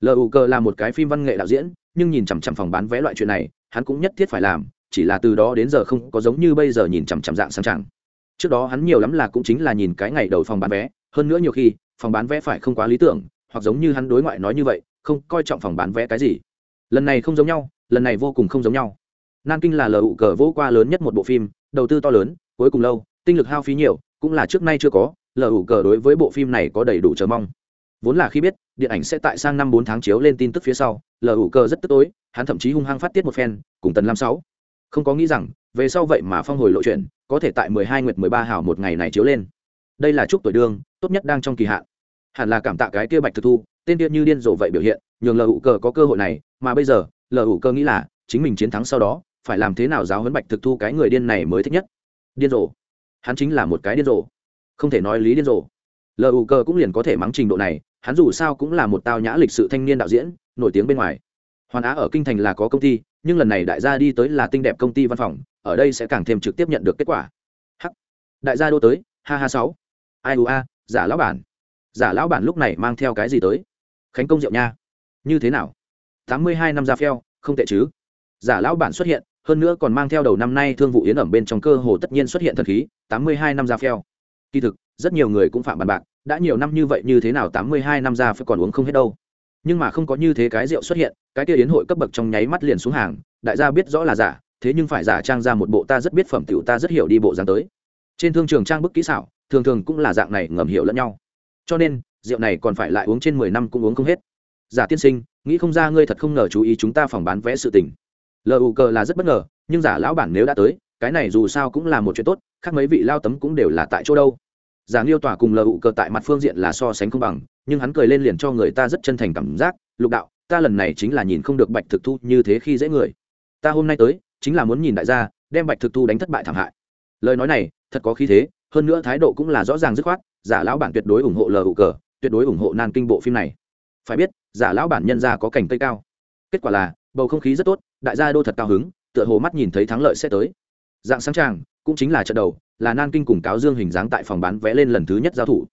S1: Lưu cờ là một cái phim văn nghệ đạo diễn, nhưng nhìn chằm chằm phòng bán vé loại chuyện này, hắn cũng nhất thiết phải làm, chỉ là từ đó đến giờ không có giống như bây giờ nhìn chằm chằm dạng sang chẳng trước đó hắn nhiều lắm là cũng chính là nhìn cái ngày đầu phòng bán vé, hơn nữa nhiều khi, phòng bán vé phải không quá lý tưởng, hoặc giống như hắn đối ngoại nói như vậy, không coi trọng phòng bán vé cái gì. Lần này không giống nhau, lần này vô cùng không giống nhau. Nan kinh là lờ ụ cờ vô qua lớn nhất một bộ phim, đầu tư to lớn, cuối cùng lâu, tinh lực hao phí nhiều, cũng là trước nay chưa có lờ ụ cờ đối với bộ phim này có đầy đủ chờ mong vốn là khi biết, điện ảnh sẽ tại sang năm bốn tháng chiếu lên tin tức phía sau, lờ hữu cơ rất tức tối, hắn thậm chí hung hăng phát tiết một phen, cùng tần lam sáu. Không có nghĩ rằng, về sau vậy mà phong hồi lộ chuyện, có thể tại mười hai nguyệt mười ba hào một ngày này chiếu lên. Đây là chúc tuổi đương, tốt nhất đang trong kỳ hạn. Hẳn là cảm tạ cái kia bạch thực thu, tên kia như điên rồ vậy biểu hiện, nhường lờ hữu cơ có cơ hội này, mà bây giờ, lờ hữu cơ nghĩ là, chính mình chiến thắng sau đó, phải làm thế nào giáo huấn bạch thực thu cái người điên này mới thích nhất? Điên rồ. Hắn chính là một cái điên rồ. Không thể nói lý điên rồ. Lờ hữu cơ cũng liền có thể mắng trình độ này hắn dù sao cũng là một tao nhã lịch sự thanh niên đạo diễn, nổi tiếng bên ngoài. Hoàn á ở kinh thành là có công ty, nhưng lần này đại gia đi tới là tinh đẹp công ty văn phòng, ở đây sẽ càng thêm trực tiếp nhận được kết quả. H đại gia đô tới, ha ha sáu. Ai u a, giả lão bản. Giả lão bản lúc này mang theo cái gì tới? Khánh công rượu nha. Như thế nào? Tám mươi hai năm ra phèo không tệ chứ. Giả lão bản xuất hiện, hơn nữa còn mang theo đầu năm nay thương vụ yến ẩm bên trong cơ hồ tất nhiên xuất hiện thần khí, tám mươi hai năm ra phèo kỳ thực, rất nhiều người cũng phạm bàn bạc đã nhiều năm như vậy như thế nào tám mươi hai năm ra phải còn uống không hết đâu. Nhưng mà không có như thế cái rượu xuất hiện, cái kia yến hội cấp bậc trong nháy mắt liền xuống hàng, đại gia biết rõ là giả, thế nhưng phải giả trang ra một bộ ta rất biết phẩm tiểu, ta rất hiểu đi bộ dáng tới. Trên thương trường trang bức kỹ xảo, thường thường cũng là dạng này ngầm hiểu lẫn nhau. Cho nên, rượu này còn phải lại uống trên mười năm cũng uống không hết. Giả tiên sinh, nghĩ không ra ngươi thật không ngờ chú ý chúng ta phòng bán vé sự tình. Lu cờ là rất bất ngờ, nhưng giả lão bản nếu đã tới, cái này dù sao cũng là một chuyện tốt, khác mấy vị lao tấm cũng đều là tại chỗ đâu giả nghiêu tỏa cùng lờ ụ cờ tại mặt phương diện là so sánh không bằng, nhưng hắn cười lên liền cho người ta rất chân thành cảm giác, lục đạo, ta lần này chính là nhìn không được bạch thực thu như thế khi dễ người. Ta hôm nay tới, chính là muốn nhìn đại gia, đem bạch thực thu đánh thất bại thảm hại. Lời nói này, thật có khí thế, hơn nữa thái độ cũng là rõ ràng dứt khoát, giả lão bản tuyệt đối ủng hộ lờ ụ cờ, tuyệt đối ủng hộ nan kinh bộ phim này. Phải biết, giả lão bản nhân ra có cảnh cây cao. Kết quả là, bầu không khí rất tốt, đại gia đô thật cao hứng, tựa hồ mắt nhìn thấy thắng lợi sẽ tới. Dạng sáng tràng, cũng chính là trận đầu là nan kinh cùng cáo dương hình dáng tại phòng bán vé lên lần thứ nhất giao thủ.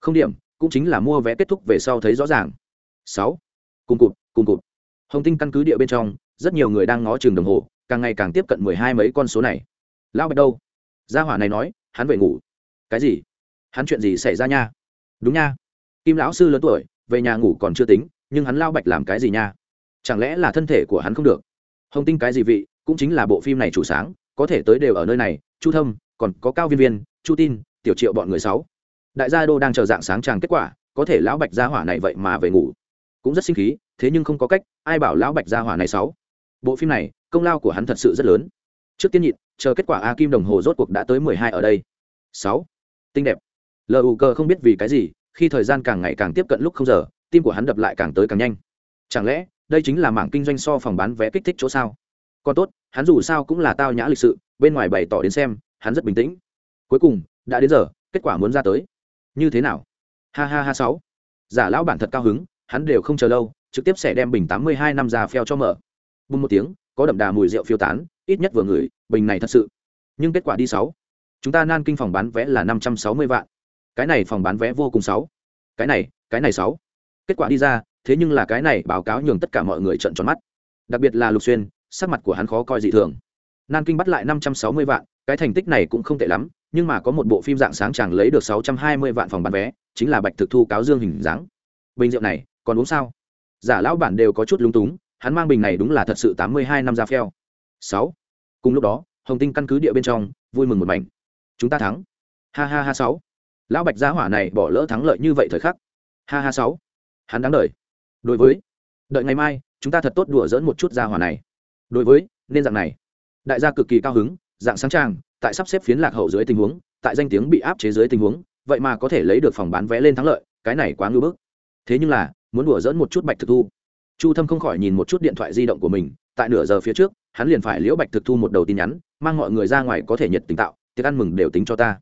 S1: Không điểm, cũng chính là mua vé kết thúc về sau thấy rõ ràng. Sáu. Cùng cụt cùng cụt. Hồng tinh căn cứ địa bên trong, rất nhiều người đang ngó trường đồng hồ, càng ngày càng tiếp cận mười hai mấy con số này. Lão bạch đâu? Gia hỏa này nói, hắn về ngủ. Cái gì? Hắn chuyện gì xảy ra nha? Đúng nha. Kim lão sư lớn tuổi, về nhà ngủ còn chưa tính, nhưng hắn lao bạch làm cái gì nha? Chẳng lẽ là thân thể của hắn không được? Hồng tinh cái gì vị, cũng chính là bộ phim này chủ sáng, có thể tới đều ở nơi này. Chu thâm còn có cao viên viên, chu tin, tiểu triệu bọn người sáu. Đại gia đô đang chờ dạng sáng tràng kết quả, có thể lão bạch gia hỏa này vậy mà về ngủ. Cũng rất sinh khí, thế nhưng không có cách, ai bảo lão bạch gia hỏa này sáu. Bộ phim này, công lao của hắn thật sự rất lớn. Trước tiên nhịn, chờ kết quả a kim đồng hồ rốt cuộc đã tới mười hai ở đây. Sáu. Tinh đẹp. Lu cơ không biết vì cái gì, khi thời gian càng ngày càng tiếp cận lúc không giờ, tim của hắn đập lại càng tới càng nhanh. Chẳng lẽ, đây chính là mảng kinh doanh so phòng bán vé kích thích chỗ sao? Còn tốt, hắn dù sao cũng là tao nhã lịch sự, bên ngoài bày tỏ đến xem hắn rất bình tĩnh. Cuối cùng, đã đến giờ, kết quả muốn ra tới. Như thế nào? Ha ha ha sáu. Giả lão bản thật cao hứng, hắn đều không chờ lâu, trực tiếp sẽ đem bình tám mươi hai năm ra phèo cho mở. Bùng một tiếng, có đậm đà mùi rượu phiêu tán, ít nhất vừa ngửi bình này thật sự. Nhưng kết quả đi sáu. Chúng ta nan kinh phòng bán vé là năm trăm sáu mươi vạn. Cái này phòng bán vé vô cùng sáu. Cái này cái này sáu. Kết quả đi ra, thế nhưng là cái này báo cáo nhường tất cả mọi người trợn tròn mắt. Đặc biệt là lục xuyên, sắc mặt của hắn khó coi dị thường. Nan kinh bắt lại năm trăm sáu mươi vạn cái thành tích này cũng không tệ lắm, nhưng mà có một bộ phim dạng sáng chàng lấy được sáu trăm hai mươi vạn phòng bán vé, chính là bạch thực thu cáo dương hình dáng. Bình rượu này, còn uống sao? Giả lão bản đều có chút lúng túng, hắn mang bình này đúng là thật sự tám mươi hai năm ra phèo sáu. Cùng lúc đó, hồng tinh căn cứ địa bên trong, vui mừng một mảnh. Chúng ta thắng. Ha ha ha sáu. Lão bạch gia hỏa này bỏ lỡ thắng lợi như vậy thời khắc. Ha ha sáu. Hắn đáng đợi đối với, đợi ngày mai, chúng ta thật tốt đùa dỡn một chút gia hỏa này. Đối với, nên dạng này. Đại gia cực kỳ cao hứng dạng sáng trang tại sắp xếp phiến lạc hậu dưới tình huống tại danh tiếng bị áp chế dưới tình huống vậy mà có thể lấy được phòng bán vé lên thắng lợi cái này quá ngưỡng bức. Thế nhưng là muốn đùa dỡn một chút bạch thực thu. Chu thâm không khỏi nhìn một chút điện thoại di động của mình tại nửa giờ phía trước hắn liền phải liễu bạch thực thu một đầu tin nhắn mang mọi người ra ngoài có thể nhiệt tình tạo tiệc ăn mừng đều tính cho ta.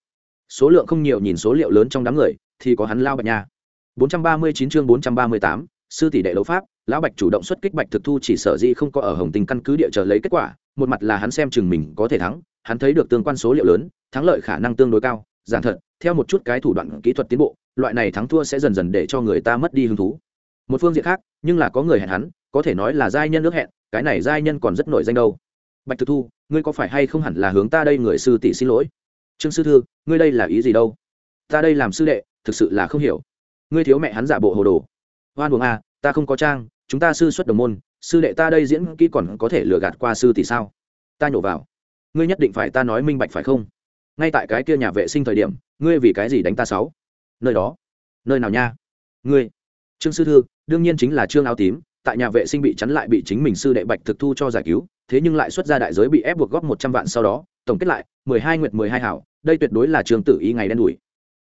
S1: Số lượng không nhiều nhìn số liệu lớn trong đám người thì có hắn lao bạch nha. 439 chương 438, sư tỷ đệ đấu pháp lão bạch chủ động xuất kích bạch thực thu chỉ sở dĩ không có ở hồng tình căn cứ địa chờ lấy kết quả một mặt là hắn xem chừng mình có thể thắng hắn thấy được tương quan số liệu lớn, thắng lợi khả năng tương đối cao. Giảng thật, theo một chút cái thủ đoạn kỹ thuật tiến bộ, loại này thắng thua sẽ dần dần để cho người ta mất đi hứng thú. Một phương diện khác, nhưng là có người hẹn hắn, có thể nói là giai nhân ước hẹn, cái này giai nhân còn rất nổi danh đâu. Bạch thực thu, ngươi có phải hay không hẳn là hướng ta đây người sư tỷ xin lỗi? Trương sư thư, ngươi đây là ý gì đâu? Ta đây làm sư đệ, thực sự là không hiểu. Ngươi thiếu mẹ hắn giả bộ hồ đồ. Hoan buồng à ta không có trang, chúng ta sư xuất đồng môn, sư đệ ta đây diễn kỹ còn có thể lừa gạt qua sư tỷ sao? Ta nhổ vào ngươi nhất định phải ta nói minh bạch phải không? Ngay tại cái kia nhà vệ sinh thời điểm, ngươi vì cái gì đánh ta sáu? Nơi đó. Nơi nào nha? Ngươi. Trương sư thư, đương nhiên chính là trương áo tím, tại nhà vệ sinh bị chắn lại bị chính mình sư đệ bạch thực thu cho giải cứu, thế nhưng lại xuất ra đại giới bị ép buộc góp một trăm vạn sau đó, tổng kết lại, mười hai nguyệt mười hai hảo, đây tuyệt đối là trường tử ý ngày đen đủi.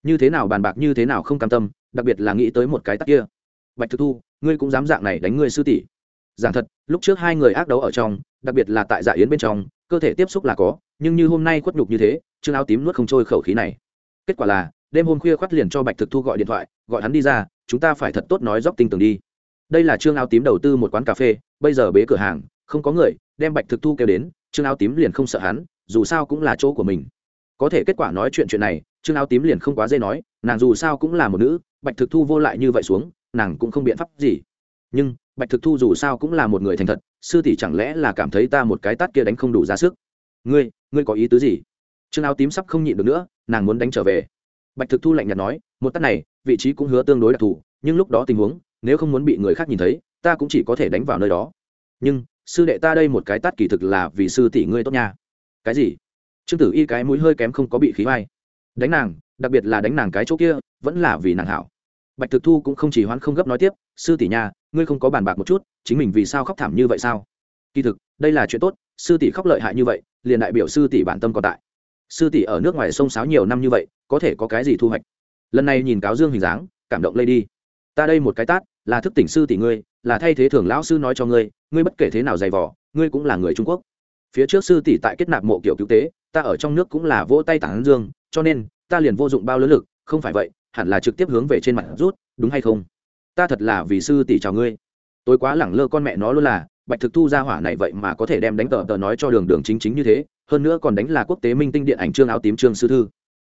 S1: Như thế nào bàn bạc như thế nào không cam tâm, đặc biệt là nghĩ tới một cái tắc kia. Bạch thực thu, ngươi cũng dám dạng này đánh ngươi sư tỷ. Giảng thật, lúc trước hai người ác đấu ở trong, đặc biệt là tại dạ yến bên trong cơ thể tiếp xúc là có, nhưng như hôm nay khuất nhục như thế, trương áo tím nuốt không trôi khẩu khí này. Kết quả là, đêm hôm khuya khoắt liền cho bạch thực thu gọi điện thoại, gọi hắn đi ra, chúng ta phải thật tốt nói dóc tinh tường đi. Đây là trương áo tím đầu tư một quán cà phê, bây giờ bế cửa hàng, không có người, đem bạch thực thu kêu đến, trương áo tím liền không sợ hắn, dù sao cũng là chỗ của mình. Có thể kết quả nói chuyện chuyện này, trương áo tím liền không quá dễ nói, nàng dù sao cũng là một nữ, bạch thực thu vô lại như vậy xuống, nàng cũng không biện pháp gì. Nhưng bạch thực thu dù sao cũng là một người thành thật, sư tỷ chẳng lẽ là cảm thấy ta một cái tát kia đánh không đủ ra sức? Ngươi ngươi có ý tứ gì? Trương áo tím sắp không nhịn được nữa, nàng muốn đánh trở về. Bạch thực thu lạnh nhạt nói, một tát này, vị trí cũng hứa tương đối đặc thù, nhưng lúc đó tình huống, nếu không muốn bị người khác nhìn thấy, ta cũng chỉ có thể đánh vào nơi đó. Nhưng, sư đệ ta đây một cái tát kỳ thực là vì sư tỷ ngươi tốt nha. Cái gì? Trương tử y cái mũi hơi kém không có bị khí vai. Đánh nàng, đặc biệt là đánh nàng cái chỗ kia, vẫn là vì nàng hảo. Bạch thực thu cũng không chỉ hoãn không gấp nói tiếp, sư tỷ nha ngươi không có bàn bạc một chút, chính mình vì sao khóc thảm như vậy sao? Kỳ thực, đây là chuyện tốt, sư tỷ khóc lợi hại như vậy, liền đại biểu sư tỷ bản tâm còn tại. Sư tỷ ở nước ngoài sông sáo nhiều năm như vậy, có thể có cái gì thu hoạch? Lần này nhìn cáo dương hình dáng cảm động lây đi. Ta đây một cái tát, là thức tỉnh sư tỷ ngươi, là thay thế thường lão sư nói cho ngươi ngươi bất kể thế nào dày vỏ ngươi cũng là người trung quốc. Phía trước sư tỷ tại kết nạp mộ kiểu cứu tế, ta ở trong nước cũng là vỗ tay tản dương, cho nên, ta liền vô dụng bao lớn lực, không phải vậy, hẳn là trực tiếp hướng về trên mặt rút, đúng hay không? Ta thật là vì sư tỷ chào ngươi. Tôi quá lẳng lơ con mẹ nó luôn là, bạch thực thu ra hỏa này vậy mà có thể đem đánh tờ tờ nói cho đường đường chính chính như thế, hơn nữa còn đánh là quốc tế minh tinh điện ảnh trương áo tím trương sư thư.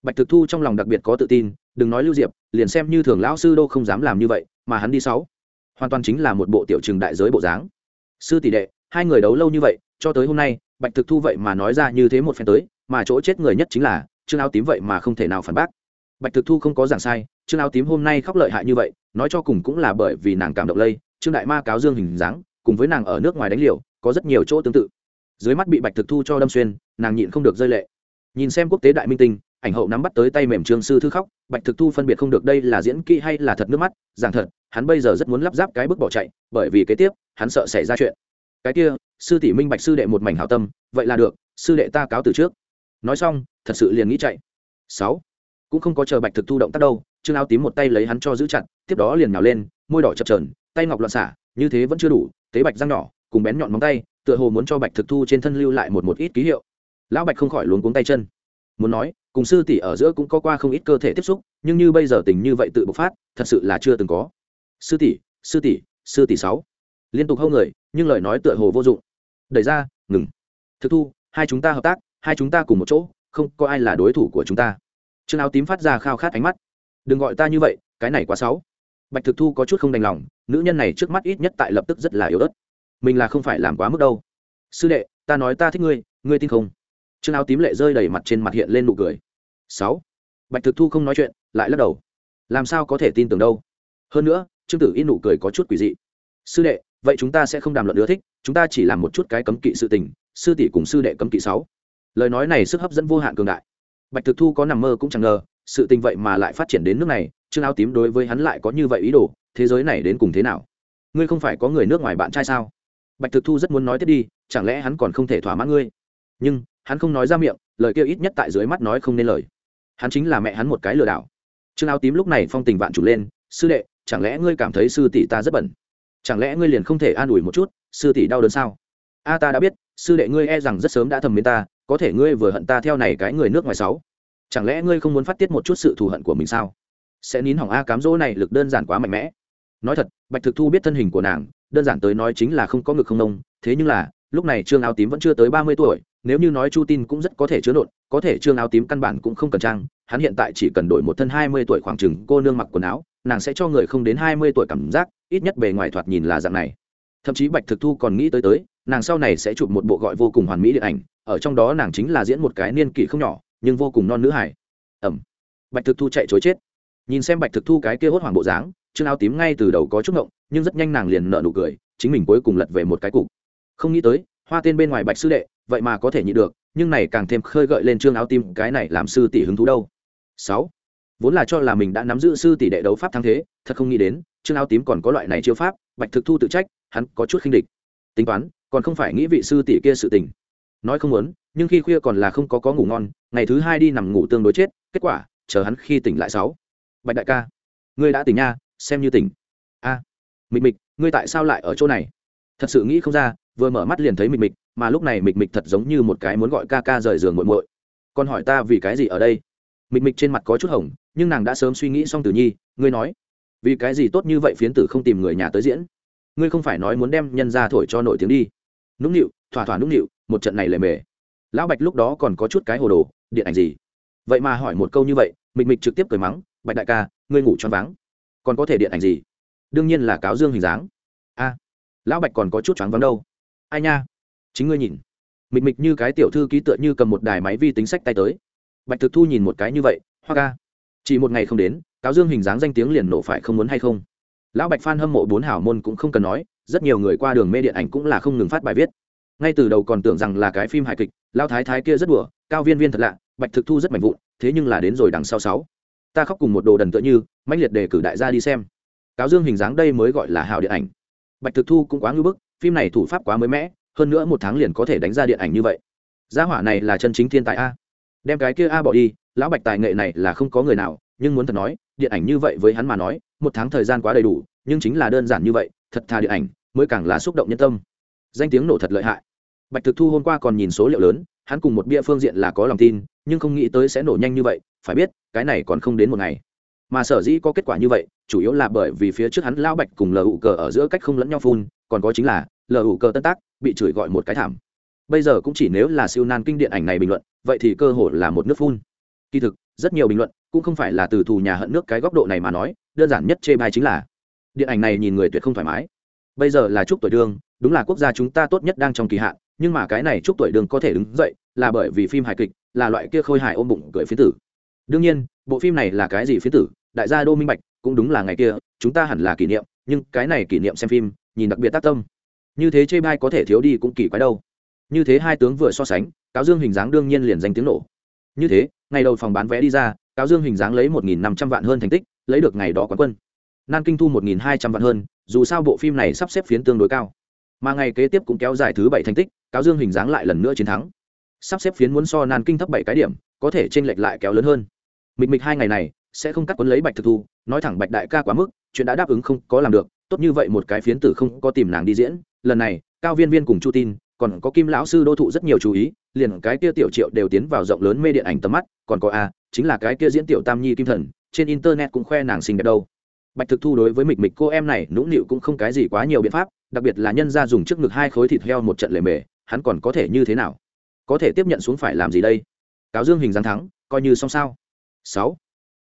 S1: Bạch thực thu trong lòng đặc biệt có tự tin, đừng nói lưu diệp, liền xem như thường lão sư đô không dám làm như vậy, mà hắn đi sáu. Hoàn toàn chính là một bộ tiểu trường đại giới bộ dáng. Sư tỷ đệ, hai người đấu lâu như vậy, cho tới hôm nay, bạch thực thu vậy mà nói ra như thế một phen tới, mà chỗ chết người nhất chính là, trương áo tím vậy mà không thể nào phản bác bạch thực thu không có giảng sai, trương áo tím hôm nay khóc lợi hại như vậy, nói cho cùng cũng là bởi vì nàng cảm động lây, trương đại ma cáo dương hình dáng, cùng với nàng ở nước ngoài đánh liều, có rất nhiều chỗ tương tự. Dưới mắt bị bạch thực thu cho đâm xuyên, nàng nhịn không được rơi lệ. Nhìn xem quốc tế đại minh tinh, ảnh hậu nắm bắt tới tay mềm trương sư thư khóc, bạch thực thu phân biệt không được đây là diễn kỹ hay là thật nước mắt, giảng thật, hắn bây giờ rất muốn lắp ráp cái bước bỏ chạy, bởi vì kế tiếp, hắn sợ xảy ra chuyện. Cái kia, sư tỷ minh bạch sư đệ một mảnh hảo tâm, vậy là được, sư đệ ta cáo từ trước. Nói xong, thật sự liền nghĩ chạy. Sáu cũng không có chờ bạch thực thu động tác đâu, trương áo tím một tay lấy hắn cho giữ chặt, tiếp đó liền nhào lên, môi đỏ chập trờn tay ngọc loạn xả, như thế vẫn chưa đủ, tế bạch răng nhỏ cùng bén nhọn móng tay, tựa hồ muốn cho bạch thực thu trên thân lưu lại một một ít ký hiệu. Lão bạch không khỏi luống cuống tay chân. Muốn nói, cùng sư tỷ ở giữa cũng có qua không ít cơ thể tiếp xúc, nhưng như bây giờ tình như vậy tự bộc phát, thật sự là chưa từng có. Sư tỷ sư tỷ sư tỷ sáu. Liên tục hâu người, nhưng lời nói tựa hồ vô dụng. Đẩy ra, ngừng. Thực thu, hai chúng ta hợp tác, hai chúng ta cùng một chỗ, không có ai là đối thủ của chúng ta trương áo tím phát ra khao khát ánh mắt. Đừng gọi ta như vậy, cái này quá xấu. Bạch thực thu có chút không đành lòng, nữ nhân này trước mắt ít nhất tại lập tức rất là yếu ớt. Mình là không phải làm quá mức đâu. Sư đệ, ta nói ta thích ngươi ngươi tin không? Trương áo tím lệ rơi đầy mặt trên mặt hiện lên nụ cười. Sáu. Bạch thực thu không nói chuyện, lại lắc đầu. Làm sao có thể tin tưởng đâu? Hơn nữa, trương tử in nụ cười có chút quỷ dị. Sư đệ, vậy chúng ta sẽ không đàm luận ưa thích, chúng ta chỉ làm một chút cái cấm kỵ sự tình, sư tỷ cùng sư đệ cấm kỵ sáu. Lời nói này sức hấp dẫn vô hạn cường đại bạch thực thu có nằm mơ cũng chẳng ngờ, sự tình vậy mà lại phát triển đến nước này, trương áo tím đối với hắn lại có như vậy ý đồ, thế giới này đến cùng thế nào? Ngươi không phải có người nước ngoài bạn trai sao? Bạch thực thu rất muốn nói tiếp đi, chẳng lẽ hắn còn không thể thỏa mãn ngươi? Nhưng, hắn không nói ra miệng, lời kia ít nhất tại dưới mắt nói không nên lời. Hắn chính là mẹ hắn một cái lừa đảo. Trương áo tím lúc này phong tình vạn chủ lên, sư đệ, chẳng lẽ ngươi cảm thấy sư tỷ ta rất bẩn? Chẳng lẽ ngươi liền không thể an ủi một chút, sư tỷ đau đớn sao? A, ta đã biết, sư đệ ngươi e rằng rất sớm đã thầm mến ta có thể ngươi vừa hận ta theo này cái người nước ngoài sáu. Chẳng lẽ ngươi không muốn phát tiết một chút sự thù hận của mình sao? Sẽ nín hỏng a cám dỗ này lực đơn giản quá mạnh mẽ. Nói thật, bạch thực thu biết thân hình của nàng, đơn giản tới nói chính là không có ngực không nông, thế nhưng là, lúc này trương áo tím vẫn chưa tới ba mươi tuổi, nếu như nói chu tin cũng rất có thể chứa nộn, có thể trương áo tím căn bản cũng không cần trang, hắn hiện tại chỉ cần đổi một thân hai mươi tuổi khoảng chừng cô nương mặc quần áo, nàng sẽ cho người không đến hai mươi tuổi cảm giác, ít nhất bề ngoài thoạt nhìn là dạng này thậm chí bạch thực thu còn nghĩ tới tới, nàng sau này sẽ chụp một bộ gọi vô cùng hoàn mỹ điện ảnh, ở trong đó nàng chính là diễn một cái niên kỷ không nhỏ, nhưng vô cùng non nữ hải ẩm. Bạch thực thu chạy chối chết. Nhìn xem bạch thực thu cái kia hốt hoảng bộ dáng chương áo tím ngay từ đầu có chút ngộng, nhưng rất nhanh nàng liền nợ nụ cười, chính mình cuối cùng lật về một cái cục. Không nghĩ tới, hoa tên bên ngoài bạch sư đệ, vậy mà có thể nhị được, nhưng này càng thêm khơi gợi lên trương áo tím, cái này làm sư tỷ hứng thú đâu. Sáu. Vốn là cho là mình đã nắm giữ sư tỷ đệ đấu pháp thắng thế, thật không nghĩ đến, trương áo tím còn có loại này chiêu pháp, bạch thực thu tự trách hắn có chút khinh địch. Tính toán còn không phải nghĩ vị sư tỷ kia sự tình. Nói không muốn nhưng khi khuya còn là không có có ngủ ngon ngày thứ hai đi nằm ngủ tương đối chết kết quả chờ hắn khi tỉnh lại sáu. Bạch đại ca ngươi đã tỉnh nha xem như tỉnh. A à, mịch mịch ngươi tại sao lại ở chỗ này? Thật sự nghĩ không ra vừa mở mắt liền thấy mịch mịch mà lúc này mịch mịch thật giống như một cái muốn gọi ca ca rời giường muội muội. Còn hỏi ta vì cái gì ở đây? Mịch mịch trên mặt có chút hồng nhưng nàng đã sớm suy nghĩ xong từ nhi ngươi nói vì cái gì tốt như vậy phiến tử không tìm người nhà tới diễn? Ngươi không phải nói muốn đem nhân ra thổi cho nổi tiếng đi. Nũng nịu, thỏa thỏa nũng nịu, một trận này lề mề. Lão bạch lúc đó còn có chút cái hồ đồ, điện ảnh gì? Vậy mà hỏi một câu như vậy, mịch mịch trực tiếp cười mắng, bạch đại ca, ngươi ngủ choáng váng. Còn có thể điện ảnh gì? Đương nhiên là cáo dương hình dáng. A, lão bạch còn có chút choáng váng đâu. Ai nha, chính ngươi nhìn. Mịch mịch như cái tiểu thư ký tựa như cầm một đài máy vi tính sách tay tới. Bạch thực thu nhìn một cái như vậy, hoa ca, chỉ một ngày không đến, cáo dương hình dáng danh tiếng liền nổ phải không muốn hay không? Lão bạch phan hâm mộ bốn hảo môn cũng không cần nói, rất nhiều người qua đường mê điện ảnh cũng là không ngừng phát bài viết. Ngay từ đầu còn tưởng rằng là cái phim hài kịch lao thái thái kia rất đùa, cao viên viên thật lạ, bạch thực thu rất mạnh vụn, thế nhưng là đến rồi đằng sau sáu. Ta khóc cùng một đồ đần tựa như, mãnh liệt đề cử đại gia đi xem. Cáo dương hình dáng đây mới gọi là hào điện ảnh. Bạch thực thu cũng quá ngưỡng bức, phim này thủ pháp quá mới mẻ, hơn nữa một tháng liền có thể đánh ra điện ảnh như vậy. Gia hỏa này là chân chính thiên tài a. Đem cái kia a bỏ đi, lão bạch tài nghệ này là không có người nào, nhưng muốn thật nói, điện ảnh như vậy với hắn mà nói một tháng thời gian quá đầy đủ, nhưng chính là đơn giản như vậy, thật thà điện ảnh, mới càng là xúc động nhân tâm. Danh tiếng nổ thật lợi hại. Bạch thực thu hôm qua còn nhìn số liệu lớn, hắn cùng một bia phương diện là có lòng tin, nhưng không nghĩ tới sẽ nổ nhanh như vậy, phải biết, cái này còn không đến một ngày. Mà sở dĩ có kết quả như vậy, chủ yếu là bởi vì phía trước hắn lao bạch cùng lờ ụ cờ ở giữa cách không lẫn nhau phun, còn có chính là, lờ ụ cờ tân tác, bị chửi gọi một cái thảm. Bây giờ cũng chỉ nếu là siêu nan kinh điện ảnh này bình luận, vậy thì cơ hội là một nước phun. Kỳ thực rất nhiều bình luận, cũng không phải là từ thù nhà hận nước cái góc độ này mà nói, đơn giản nhất chê bai chính là, điện ảnh này nhìn người tuyệt không thoải mái. Bây giờ là chúc tuổi đương đúng là quốc gia chúng ta tốt nhất đang trong kỳ hạn, nhưng mà cái này chúc tuổi đương có thể đứng dậy, là bởi vì phim hài kịch, là loại kia khôi hài ôm bụng cười phía tử. Đương nhiên, bộ phim này là cái gì phía tử, đại gia đô minh bạch cũng đúng là ngày kia, chúng ta hẳn là kỷ niệm, nhưng cái này kỷ niệm xem phim, nhìn đặc biệt tác tâm. Như thế chê bai có thể thiếu đi cũng kỳ quái đâu. Như thế hai tướng vừa so sánh, cáo dương hình dáng đương nhiên liền danh tiếng nổ như thế, ngày đầu phòng bán vé đi ra, cáo dương hình dáng lấy một nghìn năm trăm vạn hơn thành tích, lấy được ngày đó quán quân. Nan kinh thu một nghìn hai trăm vạn hơn, dù sao bộ phim này sắp xếp phiến tương đối cao. Mà ngày kế tiếp cũng kéo dài thứ bảy thành tích, cáo dương hình dáng lại lần nữa chiến thắng. Sắp xếp phiến muốn so nan kinh thấp bảy cái điểm, có thể t r ê n lệch lại kéo lớn hơn. Mịch mịch hai ngày này, sẽ không cắt quấn lấy bạch thực thu, nói thẳng bạch đại ca quá mức, chuyện đã đáp ứng không có làm được, tốt như vậy một cái phiến tử không có tìm nàng đi diễn. Lần này, cao viên viên cùng chu tin còn có kim lão sư đô thụ rất nhiều chú ý, liền cái kia tiểu triệu đều tiến vào rộng lớn mê điện ảnh tầm mắt, còn có a, chính là cái kia diễn tiểu tam nhi kim thần, trên internet cũng khoe nàng xinh đẹp đâu. Bạch thực thu đối với mịch mịch cô em này nũng nịu cũng không cái gì quá nhiều biện pháp, đặc biệt là nhân ra dùng trước ngực hai khối thịt heo một trận lề mề, hắn còn có thể như thế nào? Có thể tiếp nhận xuống phải làm gì đây? Cáo dương hình dáng thắng, coi như xong sao? Sáu.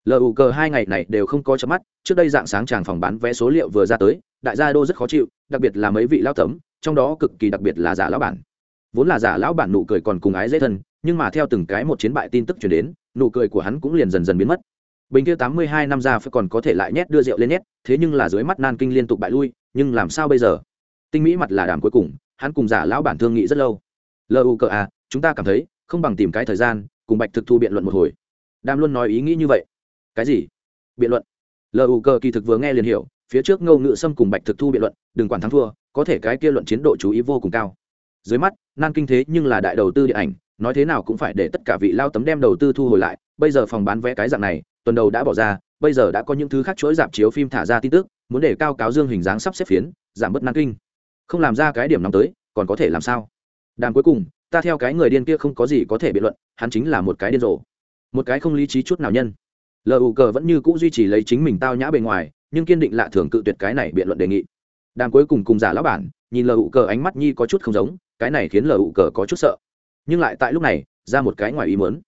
S1: Lu cờ hai ngày này đều không có chớp mắt, trước đây dạng sáng tràng phòng bán vé số liệu vừa ra tới, đại gia đô rất khó chịu, đặc biệt là mấy vị lao tấm trong đó cực kỳ đặc biệt là giả lão bản. Vốn là giả lão bản nụ cười còn cùng ái dễ thân, nhưng mà theo từng cái một chiến bại tin tức chuyển đến, nụ cười của hắn cũng liền dần dần biến mất. Bình kia tám mươi hai năm ra phải còn có thể lại nhét đưa rượu lên nhét, thế nhưng là dưới mắt nan kinh liên tục bại lui, nhưng làm sao bây giờ? Tinh mỹ mặt là đàm cuối cùng, hắn cùng giả lão bản thương nghị rất lâu. Lu cờ à chúng ta cảm thấy, không bằng tìm cái thời gian, cùng bạch thực thu biện luận một hồi. Đàm luôn nói ý nghĩ như vậy. Cái gì? Biện luận. Lu cờ kỳ thực vừa nghe liền hiểu phía trước ngâu ngự xâm cùng bạch thực thu biện luận, đừng quản thắng thua, có thể cái kia luận chiến độ chú ý vô cùng cao. Dưới mắt nan kinh thế nhưng là đại đầu tư điện ảnh, nói thế nào cũng phải để tất cả vị lao tấm đem đầu tư thu hồi lại, bây giờ phòng bán vé cái dạng này, tuần đầu đã bỏ ra, bây giờ đã có những thứ khác chuỗi dạp chiếu phim thả ra tin tức, muốn để cao cáo dương hình dáng sắp xếp phiến, giảm bớt nan kinh. Không làm ra cái điểm nóng tới, còn có thể làm sao? Đàn cuối cùng, ta theo cái người điên kia không có gì có thể biện luận, hắn chính là một cái điên rồ. Một cái không lý trí chút nào nhân. Lu cờ vẫn như c ũ duy trì lấy chính mình tao nhã bề ngoài nhưng kiên định lạ thường cự tuyệt cái này biện luận đề nghị. Đàm cuối cùng cùng giả lão bản, nhìn lu cờ ánh mắt nhi có chút không giống, cái này khiến lu cờ có chút sợ. Nhưng lại tại lúc này, ra một cái ngoài ý mớn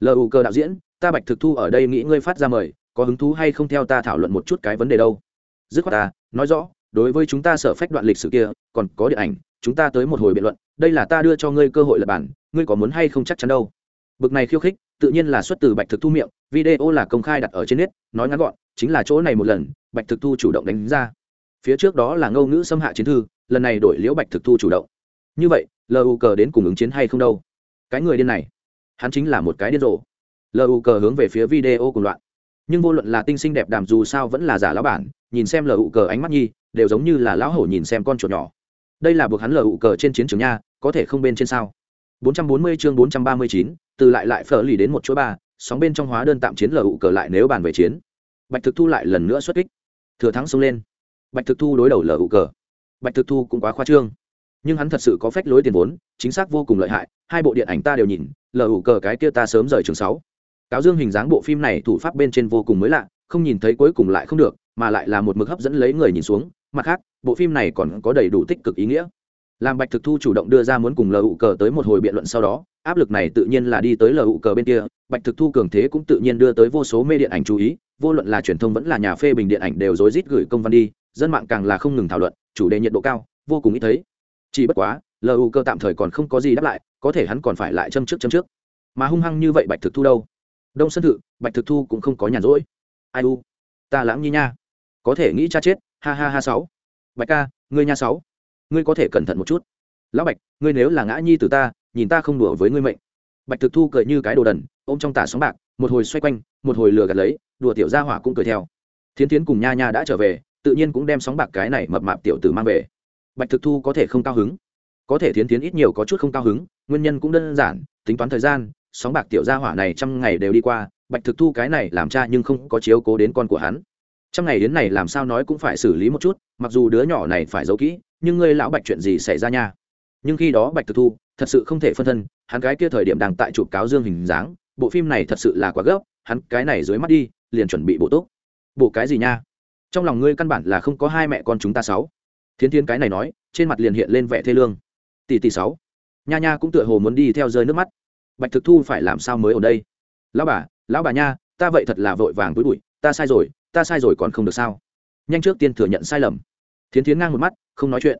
S1: lu cờ đạo diễn, ta bạch thực thu ở đây nghĩ ngươi phát ra mời, có hứng thú hay không theo ta thảo luận một chút cái vấn đề đâu? Dứt khoát ta, nói rõ, đối với chúng ta sở phách đoạn lịch sử kia, còn có điện ảnh, chúng ta tới một hồi biện luận, đây là ta đưa cho ngươi cơ hội lập bản, ngươi có muốn hay không chắc chắn đâu? Bực này khiêu khích, tự nhiên là xuất từ bạch thực thu miệng video là công khai đặt ở trên net nói ngắn gọn chính là chỗ này một lần bạch thực thu chủ động đánh ra. Phía trước đó là ngâu ngữ xâm hạ chiến thư lần này đổi liễu bạch thực thu chủ động. Như vậy lu cờ đến cùng ứng chiến hay không đâu? Cái người điên này hắn chính là một cái điên rồ. Lu cờ hướng về phía video cùng loạn. Nhưng vô luận là tinh xinh đẹp đàm dù sao vẫn là giả lão bản nhìn xem lu cờ ánh mắt nhi đều giống như là lão hổ nhìn xem con chuột nhỏ. Đây là buộc hắn lu cờ trên chiến trường nha có thể không bên trên sao? 440 chương 439, từ lại lại phở lì đến một chỗ ba sóng bên trong hóa đơn tạm chiến lu cờ lại nếu bàn về chiến. Bạch thực thu lại lần nữa xuất kích. Thừa thắng xông lên. Bạch thực thu đối đầu lu cờ. Bạch thực thu cũng quá khoa trương. Nhưng hắn thật sự có phách lối tiền vốn, chính xác vô cùng lợi hại, hai bộ điện ảnh ta đều nhìn lờ cờ cái kia ta sớm rời trường sáu. Cáo dương hình dáng bộ phim này thủ pháp bên trên vô cùng mới lạ, không nhìn thấy cuối cùng lại không được, mà lại là một mực hấp dẫn lấy người nhìn xuống. Mặt khác, bộ phim này còn có đầy đủ tích cực ý nghĩa. Làm bạch thực thu chủ động đưa ra muốn cùng lờ cờ tới một hồi biện luận sau đó, áp lực này tự nhiên là đi tới lờ cờ bên kia bạch thực thu cường thế cũng tự nhiên đưa tới vô số mê điện ảnh chú ý, vô luận là truyền thông vẫn là nhà phê bình điện ảnh đều rối rít gửi công văn đi, dân mạng càng là không ngừng thảo luận, chủ đề nhiệt độ cao, vô cùng ít thấy. Chỉ bất quá lu cơ tạm thời còn không có gì đáp lại, có thể hắn còn phải lại châm trước châm trước. Mà hung hăng như vậy bạch thực thu đâu? Đông sân thự, bạch thực thu cũng không có nhàn rỗi. Ai u? Ta lãng nhi nha. Có thể nghĩ cha chết, ha ha ha sáu. Bạch ca, ngươi nha sáu. Ngươi có thể cẩn thận một chút. Lão bạch, ngươi nếu là ngã nhi từ ta, nhìn ta không đùa với ngươi mệnh bạch thực thu cười như cái đồ đần, ôm trong tả sóng bạc, một hồi xoay quanh, một hồi lừa gạt lấy, đùa tiểu gia hỏa cũng cười theo. Thiến thiến cùng nha nha đã trở về, tự nhiên cũng đem sóng bạc cái này mập mạp tiểu tử mang về. Bạch thực thu có thể không cao hứng? Có thể thiến tiến ít nhiều có chút không cao hứng, nguyên nhân cũng đơn giản, tính toán thời gian, sóng bạc tiểu gia hỏa này trăm ngày đều đi qua, bạch thực thu cái này làm cha nhưng không có chiếu cố đến con của hắn. Trăm ngày đến này làm sao nói cũng phải xử lý một chút, mặc dù đứa nhỏ này phải giấu kỹ, nhưng ngươi lão bạch chuyện gì xảy ra nha? Nhưng khi đó bạch thực thu thật sự không thể phân thân, hắn cái kia thời điểm đang tại chụp cáo dương hình dáng, bộ phim này thật sự là quá gấp, hắn cái này dưới mắt đi, liền chuẩn bị bộ tốt bộ cái gì nha? Trong lòng ngươi căn bản là không có hai mẹ con chúng ta sáu. Thiến thiến cái này nói, trên mặt liền hiện lên vẻ thê lương. Tỷ tỷ sáu. Nha nha cũng tựa hồ muốn đi theo rơi nước mắt. Bạch thực thu phải làm sao mới ở đây? Lão bà lão bà nha, ta vậy thật là vội vàng túi bụi, ta sai rồi, ta sai rồi còn không được sao? Nhanh trước tiên thừa nhận sai lầm. Thiến thiến ngang một mắt, không nói chuyện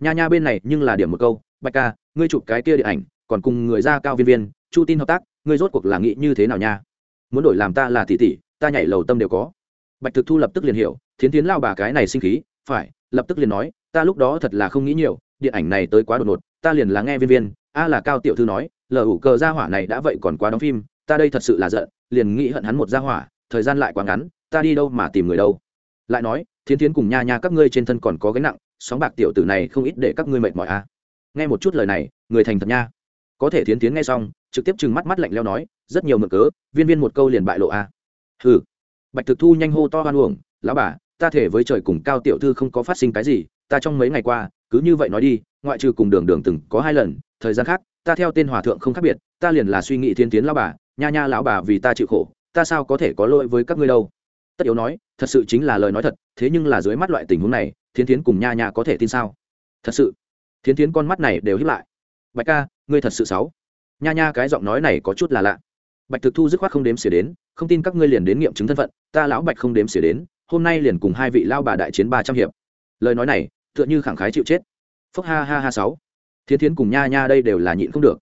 S1: nha nha bên này nhưng là điểm một câu, bạch ca, ngươi chụp cái kia điện ảnh, còn cùng người ra cao viên viên, chu tin hợp tác, ngươi rốt cuộc là nghĩ như thế nào nha? Muốn đổi làm ta là tỷ tỷ, ta nhảy lầu tâm đều có. Bạch thực thu lập tức liền hiểu, thiến thiến lao bà cái này sinh khí, phải, lập tức liền nói, ta lúc đó thật là không nghĩ nhiều, điện ảnh này tới quá đột ngột, ta liền là nghe viên viên, a là cao tiểu thư nói, lờ ủ cờ ra hỏa này đã vậy còn quá đóng phim, ta đây thật sự là giận, liền nghĩ hận hắn một ra hỏa, thời gian lại quá ngắn, ta đi đâu mà tìm người đâu. Lại nói, thiến thiến cùng nha nha các ngươi trên thân còn có gánh nặng sóng bạc tiểu tử này không ít để các ngươi mệt mỏi à. nghe một chút lời này, người thành thật nha có thể thiến tiến nghe xong, trực tiếp trừng mắt mắt lạnh leo nói, rất nhiều mượn cớ, viên viên một câu liền bại lộ à. hừ bạch thực thu nhanh hô to hoan uổng, lão bà, ta thể với trời cùng cao tiểu thư không có phát sinh cái gì, ta trong mấy ngày qua, cứ như vậy nói đi, ngoại trừ cùng đường đường từng có hai lần, thời gian khác, ta theo tên hòa thượng không khác biệt, ta liền là suy nghĩ thiên tiến lão bà, nha nha lão bà vì ta chịu khổ, ta sao có thể có lỗi với các ngươi đâu tất yếu nói, thật sự chính là lời nói thật, thế nhưng là dưới mắt loại tình huống này, thiến tiến cùng nha nha có thể tin sao? Thật sự. Thiến tiến con mắt này đều hiếp lại. Bạch ca, ngươi thật sự sáu nha nha cái giọng nói này có chút là lạ. Bạch thực thu dứt khoát không đếm xỉa đến, không tin các ngươi liền đến nghiệm chứng thân phận, ta lão bạch không đếm xỉa đến, hôm nay liền cùng hai vị lao bà đại chiến ba trăm hiệp. Lời nói này, tựa như khẳng khái chịu chết. Phúc ha ha ha sáu. Thiến thiến cùng nha nha đây đều là nhịn không được.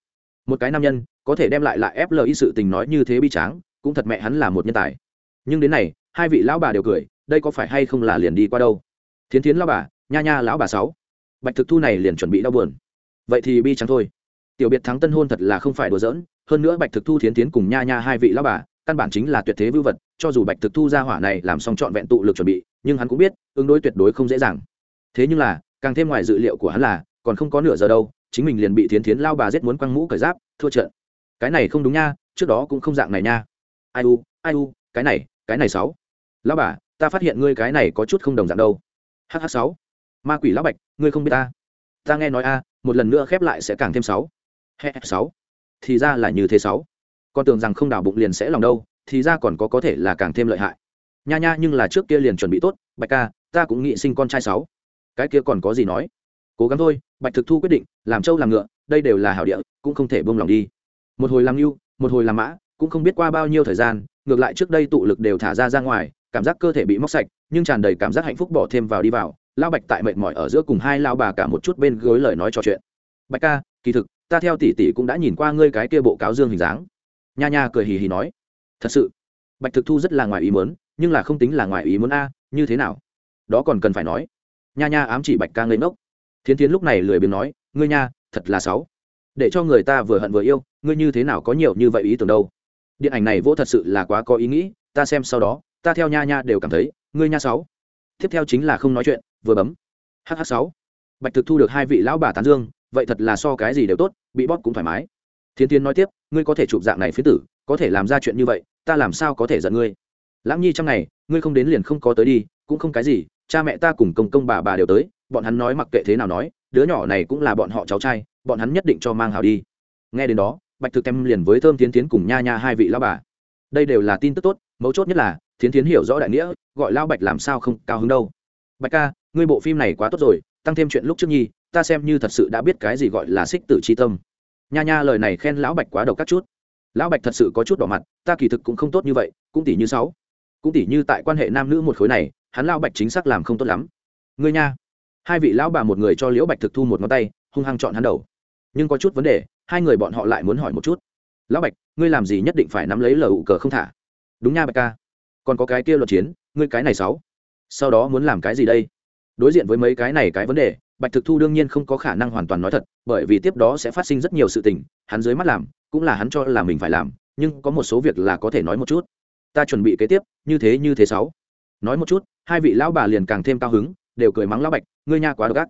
S1: Một cái nam nhân, có thể đem lại lại fli sự tình nói như thế bi tráng, cũng thật mẹ hắn là một nhân tài. Nhưng đến này hai vị lão bà đều cười, đây có phải hay không là liền đi qua đâu? Thiến thiến lão bà, nha nha lão bà sáu. Bạch thực thu này liền chuẩn bị đau buồn. Vậy thì bi trắng thôi. Tiểu biệt thắng tân hôn thật là không phải đùa giỡn, hơn nữa bạch thực thu thiến tiến cùng nha nha hai vị lão bà, căn bản chính là tuyệt thế vưu vật, cho dù bạch thực thu ra hỏa này làm xong trọn vẹn tụ lực chuẩn bị, nhưng hắn cũng biết, ứng đối tuyệt đối không dễ dàng. Thế nhưng là, càng thêm ngoài dự liệu của hắn là, còn không có nửa giờ đâu, chính mình liền bị thiến thiến lao bà giết muốn quăng mũ cởi giáp, thua trận. Cái này không đúng nha, trước đó cũng không dạng này nha. Ai u ai u, cái này cái này sáu. Lão bà, ta phát hiện ngươi cái này có chút không đồng dạng đâu. Hh sáu. Ma quỷ lão bạch, ngươi không biết ta. Ta nghe nói a, một lần nữa khép lại sẽ càng thêm sáu. He sáu. Thì ra là như thế sáu. Con tưởng rằng không đào bụng liền sẽ lòng đâu, thì ra còn có có thể là càng thêm lợi hại. Nha nha, nhưng là trước kia liền chuẩn bị tốt, bạch ca, ta cũng nghĩ sinh con trai sáu. Cái kia còn có gì nói? Cố gắng thôi, bạch thực thu quyết định, làm trâu làm ngựa, đây đều là hảo địa, cũng không thể bông lòng đi. Một hồi làm mưu một hồi làm mã, cũng không biết qua bao nhiêu thời gian ngược lại trước đây tụ lực đều thả ra ra ngoài, cảm giác cơ thể bị móc sạch, nhưng tràn đầy cảm giác hạnh phúc bỏ thêm vào đi vào. Lao bạch tại mệt mỏi ở giữa cùng hai lao bà cả một chút bên gối lời nói trò chuyện. Bạch ca, kỳ thực, ta theo tỷ tỷ cũng đã nhìn qua ngươi cái kia bộ cáo dương hình dáng. Nha nha cười hì hì nói. Thật sự? Bạch thực thu rất là ngoài ý muốn, nhưng là không tính là ngoài ý muốn a, như thế nào? Đó còn cần phải nói. Nha nha ám chỉ bạch ca ngây ngốc. Thiến thiến lúc này lười biếng nói, ngươi nha, thật là xấu. Để cho người ta vừa hận vừa yêu, ngươi như thế nào có nhiều như vậy ý tưởng đâu? Điện ảnh này vô thật sự là quá có ý nghĩ, ta xem sau đó, ta theo nha nha đều cảm thấy, ngươi nha sáu. Tiếp theo chính là không nói chuyện, vừa bấm. Hh sáu. Bạch thực thu được hai vị lão bà tán dương, vậy thật là so cái gì đều tốt, bị bóp cũng thoải mái. Thiên tiến nói tiếp, ngươi có thể chụp dạng này phía tử, có thể làm ra chuyện như vậy, ta làm sao có thể giận ngươi? Lãng nhi trong ngày ngươi không đến liền không có tới đi, cũng không cái gì, cha mẹ ta cùng công công bà bà đều tới, bọn hắn nói mặc kệ thế nào nói, đứa nhỏ này cũng là bọn họ cháu trai, bọn hắn nhất định cho mang hào đi. Nghe đến đó bạch thực em liền với thơm tiến tiến cùng nha nha hai vị lao bà. Đây đều là tin tức tốt, mấu chốt nhất là, thiến tiến hiểu rõ đại nghĩa, gọi lao bạch làm sao không cao hứng đâu. Bạch ca, ngươi bộ phim này quá tốt rồi, tăng thêm chuyện lúc trước nhi, ta xem như thật sự đã biết cái gì gọi là xích tử c h i tâm. Nha nha lời này khen lão bạch quá độc các chút. Lão bạch thật sự có chút đỏ mặt, ta kỳ thực cũng không tốt như vậy, cũng tỷ như sáu. Cũng tỷ như tại quan hệ nam nữ một khối này, hắn lão bạch chính xác làm không tốt lắm. Ngươi nha. Hai vị lão bà một người cho liễu bạch thực thu một ngón tay, hung hăng chọn hắn đầu. Nhưng có chút vấn đề hai người bọn họ lại muốn hỏi một chút. Lão bạch, ngươi làm gì nhất định phải nắm lấy lờ ụ cờ không thả? Đúng nha bạch ca. Còn có cái kia luật chiến, ngươi cái này sáu. Sau đó muốn làm cái gì đây? Đối diện với mấy cái này cái vấn đề, bạch thực thu đương nhiên không có khả năng hoàn toàn nói thật, bởi vì tiếp đó sẽ phát sinh rất nhiều sự tình, hắn dưới mắt làm, cũng là hắn cho là mình phải làm, nhưng có một số việc là có thể nói một chút. Ta chuẩn bị kế tiếp, như thế như thế sáu. Nói một chút, hai vị lão bà liền càng thêm cao hứng, đều cười mắng lão bạch, ngươi nha quá độc ác.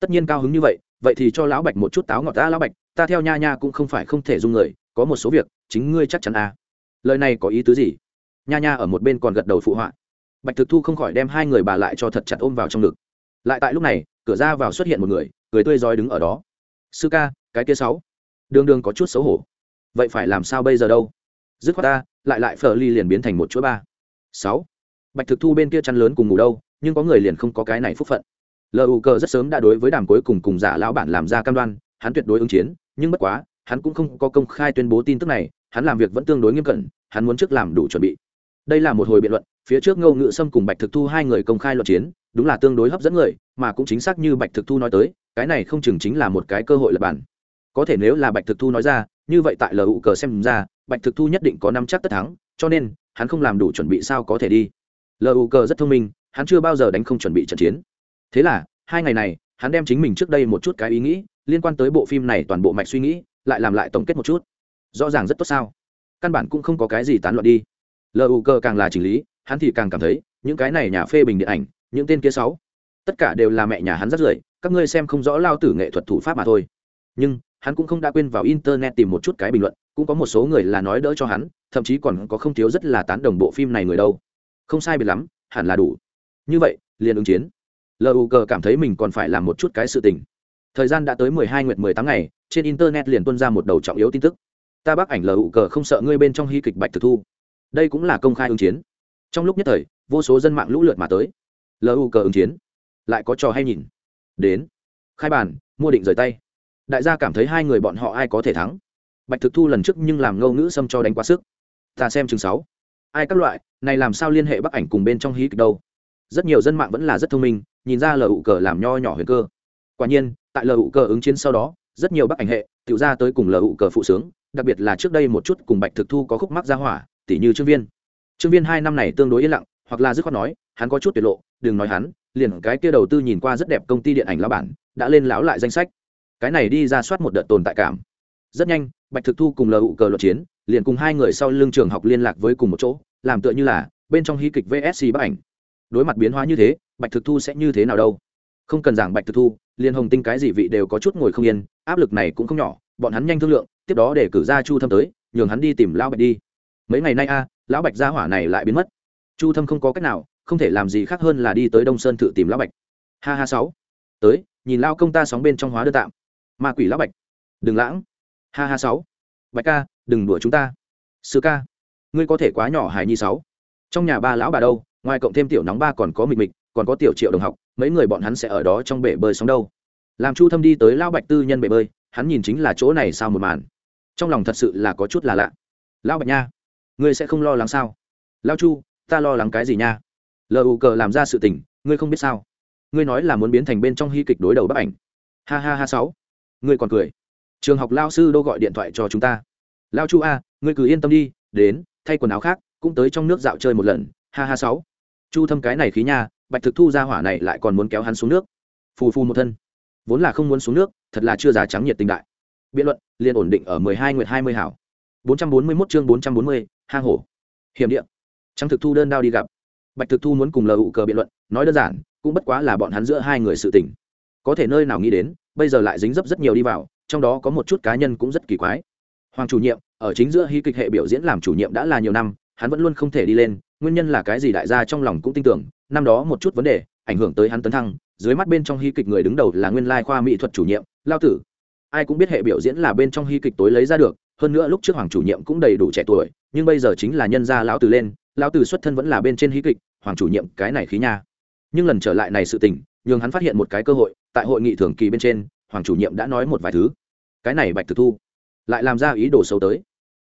S1: Tất nhiên cao hứng như vậy vậy thì cho lão bạch một chút táo ngọt ta, lão bạch, ta theo nha nha cũng không phải không thể dung người, có một số việc, chính ngươi chắc chắn à. lời này có ý tứ gì? Nha nha ở một bên còn gật đầu phụ họa. Bạch thực thu không khỏi đem hai người bà lại cho thật chặt ôm vào trong ngực. Lại tại lúc này, cửa ra vào xuất hiện một người, cười tươi rói đứng ở đó. Sư ca, cái kia sáu. Đường đường có chút xấu hổ. Vậy phải làm sao bây giờ đâu? Dứt khoát ta, lại lại phở ly liền biến thành một chuỗi ba. Sáu. Bạch thực thu bên kia chăn lớn cùng ngủ đâu, nhưng có người liền không có cái này phúc phận lu cờ rất sớm đã đối với đàm cuối cùng cùng giả lão bản làm ra cam đoan, hắn tuyệt đối ứng chiến, nhưng bất quá, hắn cũng không có công khai tuyên bố tin tức này, hắn làm việc vẫn tương đối nghiêm cẩn, hắn muốn trước làm đủ chuẩn bị. Đây là một hồi biện luận, phía trước ngô ngự sâm cùng bạch thực thu hai người công khai luận chiến, đúng là tương đối hấp dẫn người, mà cũng chính xác như bạch thực thu nói tới, cái này không chừng chính là một cái cơ hội lập bản. Có thể nếu là bạch thực thu nói ra, như vậy tại lu cờ xem ra, bạch thực thu nhất định có năm chắc tất thắng, cho nên, hắn không làm đủ chuẩn bị sao có thể đi. Lu cờ rất thông minh, hắn chưa bao giờ đánh không chuẩn bị trận chiến thế là, hai ngày này, hắn đem chính mình trước đây một chút cái ý nghĩ, liên quan tới bộ phim này toàn bộ mạch suy nghĩ, lại làm lại tổng kết một chút. Rõ ràng rất tốt sao? Căn bản cũng không có cái gì tán loạn đi. Lu cơ càng là chỉnh lý, hắn thì càng cảm thấy, những cái này nhà phê bình điện ảnh, những tên kia sáu, tất cả đều là mẹ nhà hắn rất rưởi, các ngươi xem không rõ lao tử nghệ thuật thủ pháp mà thôi. Nhưng, hắn cũng không đã quên vào internet tìm một chút cái bình luận, cũng có một số người là nói đỡ cho hắn, thậm chí còn có không thiếu rất là tán đồng bộ phim này người đâu. Không sai biệt lắm, hẳn là đủ. Như vậy, liền ứng chiến lu cờ cảm thấy mình còn phải làm một chút cái sự tình. Thời gian đã tới mười hai nguyệt mười tám ngày, trên internet liền tuân ra một đầu trọng yếu tin tức. Ta bác ảnh lu cờ không sợ ngươi bên trong hy kịch bạch thực thu. Đây cũng là công khai ứng chiến. Trong lúc nhất thời, vô số dân mạng lũ lượt mà tới. Lu cờ ứng chiến. Lại có trò hay nhìn. Đến. Khai bàn, mua định rời tay. Đại gia cảm thấy hai người bọn họ ai có thể thắng. Bạch thực thu lần trước nhưng làm ngâu ngữ xâm cho đánh quá sức. Ta xem chừng sáu. Ai các loại, này làm sao liên hệ bắc ảnh cùng bên trong hí kịch đâu? Rất nhiều dân mạng vẫn là rất thông minh, nhìn ra lờ ụ cờ làm nho nhỏ huyền cơ. Quả nhiên, tại lờ ụ cờ ứng chiến sau đó, rất nhiều bắc ảnh hệ tự ra tới cùng lờ ụ cờ phụ sướng, đặc biệt là trước đây một chút cùng bạch thực thu có khúc mắc ra hỏa tỷ như trương viên. Trương viên hai năm này tương đối yên lặng, hoặc là dứt khoát nói, hắn có chút tiết lộ, đừng nói hắn, liền cái kia đầu tư nhìn qua rất đẹp công ty điện ảnh lão bản, đã lên lão lại danh sách. Cái này đi ra soát một đợt tồn tại cảm. Rất nhanh, bạch thực thu cùng lờ ụ cờ luật chiến, liền cùng hai người sau lưng trường học liên lạc với cùng một chỗ, làm tựa như là, bên trong hí kịch vsc bắc ảnh đối mặt biến hóa như thế, bạch thực thu sẽ như thế nào đâu? Không cần giảng bạch thực thu, liên hồng tinh cái gì vị đều có chút ngồi không yên, áp lực này cũng không nhỏ, bọn hắn nhanh thương lượng, tiếp đó để cử ra chu thâm tới, nhường hắn đi tìm lão bạch đi. Mấy ngày nay a, lão bạch gia hỏa này lại biến mất. Chu thâm không có cách nào, không thể làm gì khác hơn là đi tới đông sơn tự tìm lão bạch. Ha ha sáu. Tới, nhìn lao công ta sóng bên trong hóa đơn tạm. Ma quỷ lão bạch. Đừng lãng. Ha ha sáu. Bạch ca, đừng đùa chúng ta. Sư ca, ngươi có thể quá nhỏ hài nhi sáu. Trong nhà ba lão bà đâu? Ngoài cộng thêm tiểu nóng ba còn có mịch mịch, còn có tiểu triệu đồng học, mấy người bọn hắn sẽ ở đó trong bể bơi sóng đâu. Làm chu thâm đi tới lão bạch tư nhân bể bơi, hắn nhìn chính là chỗ này sao một màn. Trong lòng thật sự là có chút là lạ. Lão bạch nha, ngươi sẽ không lo lắng sao? Lão chu, ta lo lắng cái gì nha? Lu cờ làm ra sự tình, ngươi không biết sao? Ngươi nói là muốn biến thành bên trong hy kịch đối đầu bác ảnh. Ha ha ha, sáu. Ngươi còn cười. Trường học lao sư đô gọi điện thoại cho chúng ta. Lao chu a, ngươi cứ yên tâm đi, đến, thay quần áo khác, cũng tới trong nước dạo chơi một lần. Ha ha, sáu chu thâm cái này khí nha, bạch thực thu ra hỏa này lại còn muốn kéo hắn xuống nước. Phù phù một thân. Vốn là không muốn xuống nước, thật là chưa già trắng nhiệt tình đại. Biện luận, liền ổn định ở mười hai nguyệt hai mươi hảo. bốn trăm bốn mươi mốt chương bốn trăm bốn mươi, hang hổ. Hiểm địa. Trắng thực thu đơn đao đi gặp. Bạch thực thu muốn cùng lờ ụ cờ biện luận, nói đơn giản, cũng bất quá là bọn hắn giữa hai người sự tình. Có thể nơi nào nghĩ đến, bây giờ lại dính dấp rất nhiều đi vào, trong đó có một chút cá nhân cũng rất kỳ quái. Hoàng chủ nhiệm, ở chính giữa hí kịch hệ biểu diễn làm chủ nhiệm đã là nhiều năm hắn vẫn luôn không thể đi lên, nguyên nhân là cái gì đại gia trong lòng cũng tin tưởng, năm đó một chút vấn đề, ảnh hưởng tới hắn tấn thăng, dưới mắt bên trong hy kịch người đứng đầu là nguyên lai khoa mỹ thuật chủ nhiệm, lao tử. Ai cũng biết hệ biểu diễn là bên trong hy kịch tối lấy ra được, hơn nữa lúc trước hoàng chủ nhiệm cũng đầy đủ trẻ tuổi, nhưng bây giờ chính là nhân gia lão tử lên, lão tử xuất thân vẫn là bên trên hí kịch, hoàng chủ nhiệm cái này khí nha. Nhưng lần trở lại này sự tình, nhường hắn phát hiện một cái cơ hội, tại hội nghị thường kỳ bên trên, hoàng chủ nhiệm đã nói một vài thứ. Cái này bạch thực thu lại làm ra ý đồ xấu tới.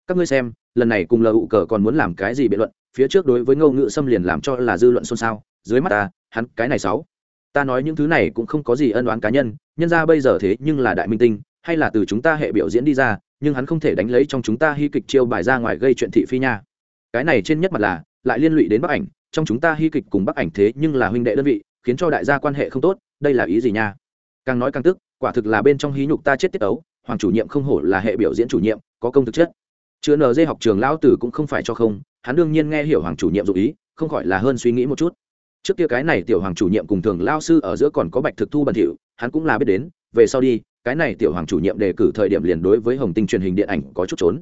S1: Các ngươi xem lần này cùng lờ hụ cờ còn muốn làm cái gì biện luận, phía trước đối với ngô ngữ xâm liền làm cho là dư luận xôn xao, dưới mắt ta, hắn, cái này sáu. Ta nói những thứ này cũng không có gì ân oán cá nhân nhân ra bây giờ thế nhưng là đại minh tinh, hay là từ chúng ta hệ biểu diễn đi ra, nhưng hắn không thể đánh lấy trong chúng ta hy kịch chiêu bài ra ngoài gây chuyện thị phi nha. Cái này trên nhất mặt là, lại liên lụy đến bắc ảnh, trong chúng ta hy kịch cùng bắc ảnh thế nhưng là huynh đệ đơn vị, khiến cho đại gia quan hệ không tốt, đây là ý gì nha? Càng nói càng tức, quả thực là bên trong hí nhục ta chết tiết ấu hoàng chủ nhiệm không hổ là hệ biểu diễn chủ nhiệm, có công thực chất chứa nd học trường lão tử cũng không phải cho không, hắn đương nhiên nghe hiểu hoàng chủ nhiệm dụ ý, không khỏi là hơn suy nghĩ một chút. Trước kia cái này tiểu hoàng chủ nhiệm cùng thường lao sư ở giữa còn có bạch thực thu bẩn thỉu, hắn cũng là biết đến, về sau đi, cái này tiểu hoàng chủ nhiệm đề cử thời điểm liền đối với hồng tinh truyền hình điện ảnh có chút trốn.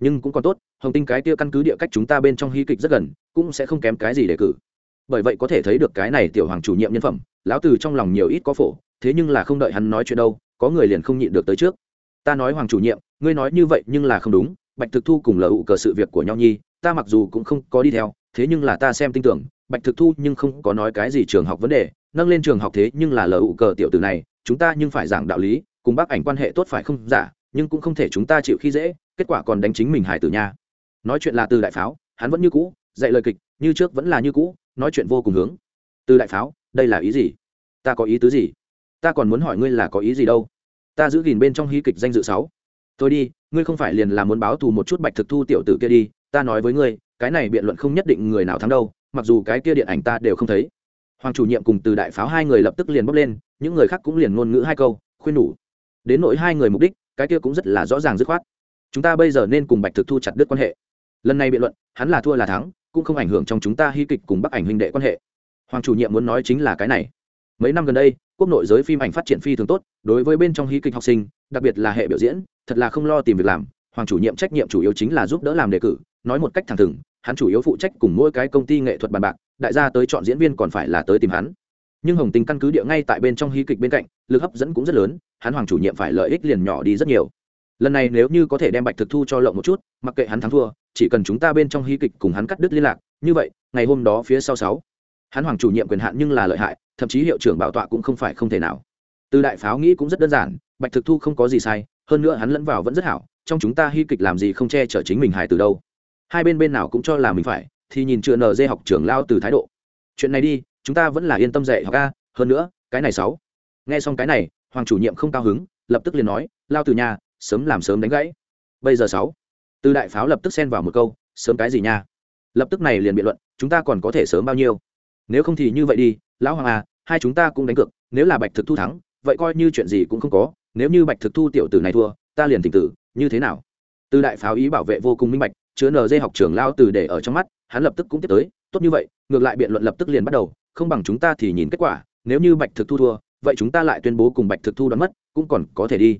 S1: Nhưng cũng còn tốt, hồng tinh cái kia căn cứ địa cách chúng ta bên trong hy kịch rất gần, cũng sẽ không kém cái gì đề cử. Bởi vậy có thể thấy được cái này tiểu hoàng chủ nhiệm nhân phẩm, lão từ trong lòng nhiều ít có phổ, thế nhưng là không đợi hắn nói chuyện đâu, có người liền không nhịn được tới trước. Ta nói hoàng chủ nhiệm, ngươi nói như vậy nhưng là không đúng bạch thực thu cùng lờ ụ cờ sự việc của nhau nhi, ta mặc dù cũng không có đi theo, thế nhưng là ta xem tin tưởng, bạch thực thu nhưng không có nói cái gì trường học vấn đề, nâng lên trường học thế nhưng là lờ ụ cờ tiểu tử này, chúng ta nhưng phải giảng đạo lý, cùng bác ảnh quan hệ tốt phải không? Giả nhưng cũng không thể chúng ta chịu khi dễ, kết quả còn đánh chính mình hải tử nha. Nói chuyện là từ đại pháo, hắn vẫn như cũ, dạy lời kịch, như trước vẫn là như cũ, nói chuyện vô cùng hướng. Từ đại pháo, đây là ý gì? Ta có ý tứ gì? Ta còn muốn hỏi ngươi là có ý gì đâu? Ta giữ gìn bên trong hí kịch danh dự sáu tôi đi, ngươi không phải liền là muốn báo thù một chút bạch thực thu tiểu tử kia đi, ta nói với ngươi, cái này biện luận không nhất định người nào thắng đâu, mặc dù cái kia điện ảnh ta đều không thấy. Hoàng chủ nhiệm cùng từ đại pháo hai người lập tức liền bốc lên, những người khác cũng liền ngôn ngữ hai câu, khuyên nhủ. Đến nỗi hai người mục đích, cái kia cũng rất là rõ ràng dứt khoát. Chúng ta bây giờ nên cùng bạch thực thu chặt đứt quan hệ. Lần này biện luận, hắn là thua là thắng, cũng không ảnh hưởng trong chúng ta hy kịch cùng bắc ảnh huynh đệ quan hệ. Hoàng chủ nhiệm muốn nói chính là cái này. Mấy năm gần đây quốc nội giới phim ảnh phát triển phi thường tốt, đối với bên trong hí kịch học sinh, đặc biệt là hệ biểu diễn, thật là không lo tìm việc làm. Hoàng chủ nhiệm trách nhiệm chủ yếu chính là giúp đỡ làm đề cử, nói một cách thẳng thừng, hắn chủ yếu phụ trách cùng mỗi cái công ty nghệ thuật bàn bạc, đại gia tới chọn diễn viên còn phải là tới tìm hắn. Nhưng hồng tình căn cứ địa ngay tại bên trong hí kịch bên cạnh, lực hấp dẫn cũng rất lớn, hắn hoàng chủ nhiệm phải lợi ích liền nhỏ đi rất nhiều. Lần này nếu như có thể đem bạch thực thu cho lộng một chút, mặc kệ hắn thắng thua, chỉ cần chúng ta bên trong hí kịch cùng hắn cắt đứt liên lạc, như vậy, ngày hôm đó phía sau sáu hắn hoàng chủ nhiệm quyền hạn nhưng là lợi hại, thậm chí hiệu trưởng bảo tọa cũng không phải không thể nào. Từ đại pháo nghĩ cũng rất đơn giản, bạch thực thu không có gì sai, hơn nữa hắn lẫn vào vẫn rất hảo, trong chúng ta hy kịch làm gì không che chở chính mình hài từ đâu. Hai bên bên nào cũng cho là mình phải, thì nhìn chưa nờ dê học trưởng lao từ thái độ. Chuyện này đi, chúng ta vẫn là yên tâm dạy học ca hơn nữa, cái này sáu. Nghe xong cái này, hoàng chủ nhiệm không cao hứng, lập tức liền nói, lao từ nhà, sớm làm sớm đánh gãy. Bây giờ sáu. Từ đại pháo lập tức xen vào một câu, sớm cái gì nha? Lập tức này liền biện luận, chúng ta còn có thể sớm bao nhiêu? Nếu không thì như vậy đi, lão hoàng à hai chúng ta cũng đánh cược, nếu là bạch thực thu thắng, vậy coi như chuyện gì cũng không có, nếu như bạch thực thu tiểu tử này thua, ta liền tình tử, như thế nào? Từ đại pháo ý bảo vệ vô cùng minh bạch, chứa nd học trưởng lao từ để ở trong mắt, hắn lập tức cũng tiếp tới, tốt như vậy, ngược lại biện luận lập tức liền bắt đầu, không bằng chúng ta thì nhìn kết quả, nếu như bạch thực thu thua, vậy chúng ta lại tuyên bố cùng bạch thực thu đoán mất, cũng còn có thể đi.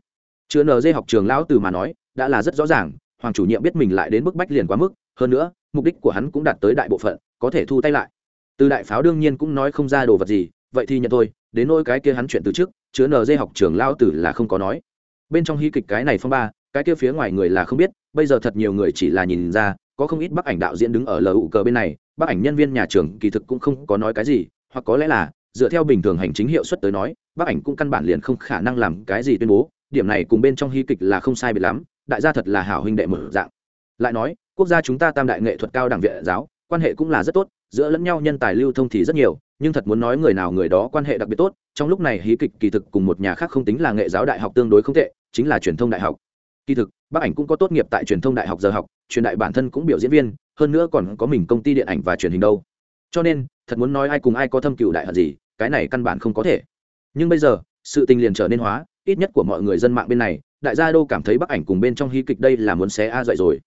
S1: Chứa nd học trường lão từ mà nói, đã là rất rõ ràng, hoàng chủ nhiệm biết mình lại đến mức bách liền quá mức, hơn nữa, mục đích của hắn cũng đạt tới đại bộ phận, có thể thu tay lại từ đại pháo đương nhiên cũng nói không ra đồ vật gì, vậy thì nhận thôi, đến nỗi cái kia hắn chuyện từ trước, chứa nd học trường lao tử là không có nói. Bên trong hy kịch cái này phong ba, cái kia phía ngoài người là không biết, bây giờ thật nhiều người chỉ là nhìn ra, có không ít bác ảnh đạo diễn đứng ở lờ ụ cờ bên này, bác ảnh nhân viên nhà trường kỳ thực cũng không có nói cái gì, hoặc có lẽ là, dựa theo bình thường hành chính hiệu suất tới nói, bác ảnh cũng căn bản liền không khả năng làm cái gì tuyên bố, điểm này cùng bên trong hy kịch là không sai biệt lắm, đại gia thật là hảo huynh đệ mở dạng. Lại nói, quốc gia chúng ta tam đại nghệ thuật cao đẳng viện giáo, quan hệ cũng là rất tốt giữa lẫn nhau nhân tài lưu thông thì rất nhiều, nhưng thật muốn nói người nào người đó quan hệ đặc biệt tốt, trong lúc này hí kịch kỳ thực cùng một nhà khác không tính là nghệ giáo đại học tương đối không tệ, chính là truyền thông đại học. Kỳ thực, bác ảnh cũng có tốt nghiệp tại truyền thông đại học giờ học, truyền đại bản thân cũng biểu diễn viên, hơn nữa còn có mình công ty điện ảnh và truyền hình đâu. Cho nên, thật muốn nói ai cùng ai có thâm cựu đại hận gì, cái này căn bản không có thể. Nhưng bây giờ, sự tình liền trở nên hóa, ít nhất của mọi người dân mạng bên này, đại gia đô cảm thấy bác ảnh cùng bên trong hí kịch đây là muốn xé a dậy rồi.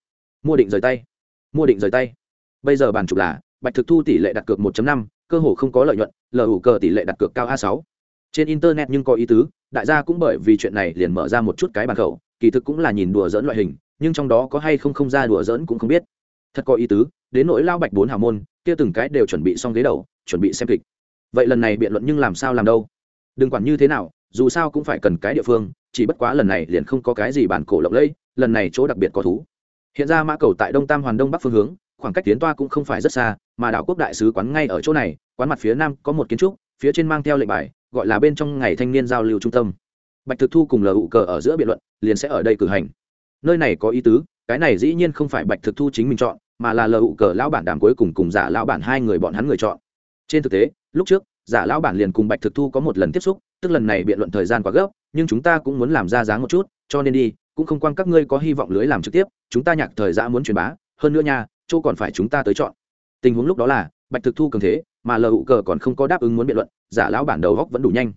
S1: Mua định rời tay. Mua định rời tay. Bây giờ bàn chụp là bạch thực thu tỷ lệ đặt cược 1.5, cơ hồ không có lợi nhuận lờ hủ cờ tỷ lệ đặt cược cao a 6 trên internet nhưng có ý tứ đại gia cũng bởi vì chuyện này liền mở ra một chút cái bàn khẩu kỳ thực cũng là nhìn đùa giỡn loại hình nhưng trong đó có hay không không ra đùa giỡn cũng không biết. Thật có ý tứ đến nỗi lao bạch bốn hào môn kia từng cái đều chuẩn bị xong ghế đầu chuẩn bị xem kịch. Vậy lần này biện luận nhưng làm sao làm đâu? Đừng quản như thế nào dù sao cũng phải cần cái địa phương chỉ bất quá lần này liền không có cái gì bản cổ lộng lẫy lần này chỗ đặc biệt có thú. Hiện ra mã cầu tại đông tam hoàn đông bắc phương hướng khoảng cách tiến toa cũng không phải rất xa, mà đảo quốc đại sứ quán ngay ở chỗ này, quán mặt phía nam có một kiến trúc, phía trên mang theo lệnh bài, gọi là bên trong ngày thanh niên giao lưu trung tâm. Bạch thực thu cùng lờ ụ cờ ở giữa biện luận, liền sẽ ở đây cử hành. Nơi này có ý tứ, cái này dĩ nhiên không phải bạch thực thu chính mình chọn, mà là lờ ụ cờ lão bản đàm cuối cùng cùng giả lão bản hai người bọn hắn người chọn. Trên thực tế, lúc trước, giả lão bản liền cùng bạch thực thu có một lần tiếp xúc, tức lần này biện luận thời gian quá gấp, nhưng chúng ta cũng muốn làm ra dáng một chút, cho nên đi, cũng không quan các ngươi có hy vọng lưới làm trực tiếp, chúng ta nhạc thời gian muốn truyền bá, hơn nữa nha chỗ còn phải chúng ta tới chọn. Tình huống lúc đó là, bạch thực thu cường thế, mà lờ hụ cờ còn không có đáp ứng muốn biện luận, giả lão bản đầu góc vẫn đủ nhanh.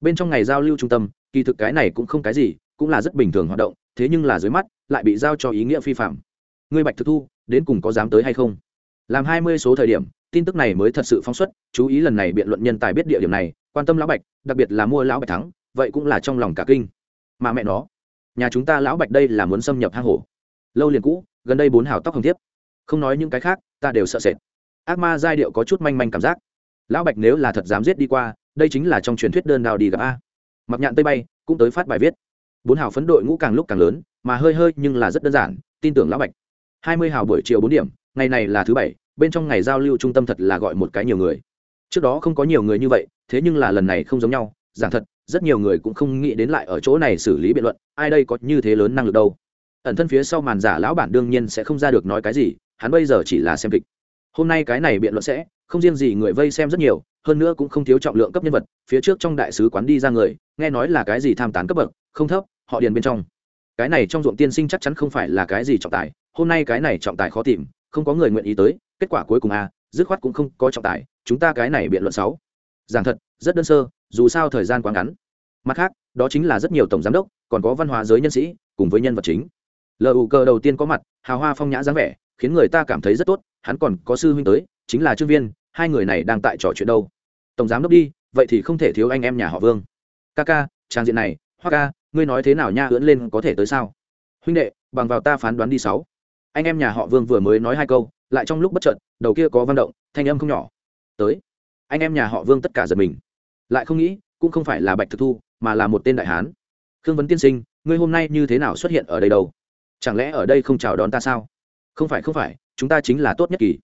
S1: Bên trong ngày giao lưu trung tâm, kỳ thực cái này cũng không cái gì, cũng là rất bình thường hoạt động, thế nhưng là dưới mắt, lại bị giao cho ý nghĩa phi phạm. Người bạch thực thu, đến cùng có dám tới hay không? Làm hai mươi số thời điểm, tin tức này mới thật sự phóng xuất, chú ý lần này biện luận nhân tài biết địa điểm này, quan tâm lão bạch, đặc biệt là mua lão bạch thắng, vậy cũng là trong lòng cả kinh. Mà mẹ nó, nhà chúng ta lão bạch đây là muốn xâm nhập hang hổ. Lâu liền cũ, gần đây bốn hào tóc hồng thiếp không nói những cái khác, ta đều sợ sệt. Ác ma giai điệu có chút manh manh cảm giác. Lão bạch nếu là thật dám giết đi qua, đây chính là trong truyền thuyết đơn đào đi gặp a. Mặc nhạn tây bay cũng tới phát bài viết. Bốn hào phấn đội ngũ càng lúc càng lớn, mà hơi hơi nhưng là rất đơn giản, tin tưởng lão bạch. Hai mươi hào buổi chiều bốn điểm, ngày này là thứ bảy, bên trong ngày giao lưu trung tâm thật là gọi một cái nhiều người. Trước đó không có nhiều người như vậy, thế nhưng là lần này không giống nhau, giảng thật, rất nhiều người cũng không nghĩ đến lại ở chỗ này xử lý biện luận, ai đây có như thế lớn năng lực đâu. Ẩn thân phía sau màn giả lão bản đương nhiên sẽ không ra được nói cái gì hắn bây giờ chỉ là xem kịch. Hôm nay cái này biện luận sẽ không riêng gì người vây xem rất nhiều hơn nữa cũng không thiếu trọng lượng cấp nhân vật phía trước trong đại sứ quán đi ra người nghe nói là cái gì tham tán cấp bậc không thấp họ điền bên trong. Cái này trong ruộng tiên sinh chắc chắn không phải là cái gì trọng tài hôm nay cái này trọng tài khó tìm không có người nguyện ý tới kết quả cuối cùng a à, dứt khoát cũng không có trọng tài chúng ta cái này biện luận sáu. Giảng thật rất đơn sơ dù sao thời gian quá ngắn. Mặt khác đó chính là rất nhiều tổng giám đốc còn có văn hóa giới nhân sĩ cùng với nhân vật chính. Lu cơ đầu tiên có mặt hào hoa phong nhã dáng vẻ khiến người ta cảm thấy rất tốt, hắn còn có sư huynh tới, chính là trương viên, hai người này đang tại trò chuyện đâu. Tổng giám đốc đi, vậy thì không thể thiếu anh em nhà họ vương. Ca ca, trang diện này, hoa ca, ngươi nói thế nào nha, ưỡn lên có thể tới sao? Huynh đệ, bằng vào ta phán đoán đi sáu. Anh em nhà họ vương vừa mới nói hai câu, lại trong lúc bất chợt, đầu kia có văn động, thanh âm không nhỏ. Tới. Anh em nhà họ vương tất cả giật mình. Lại không nghĩ, cũng không phải là bạch thực thu, mà là một tên đại hán. Khương vấn tiên sinh, ngươi hôm nay như thế nào xuất hiện ở đây đâu? Chẳng lẽ ở đây không chào đón ta sao? Không phải không phải, chúng ta chính là tốt nhất kỳ.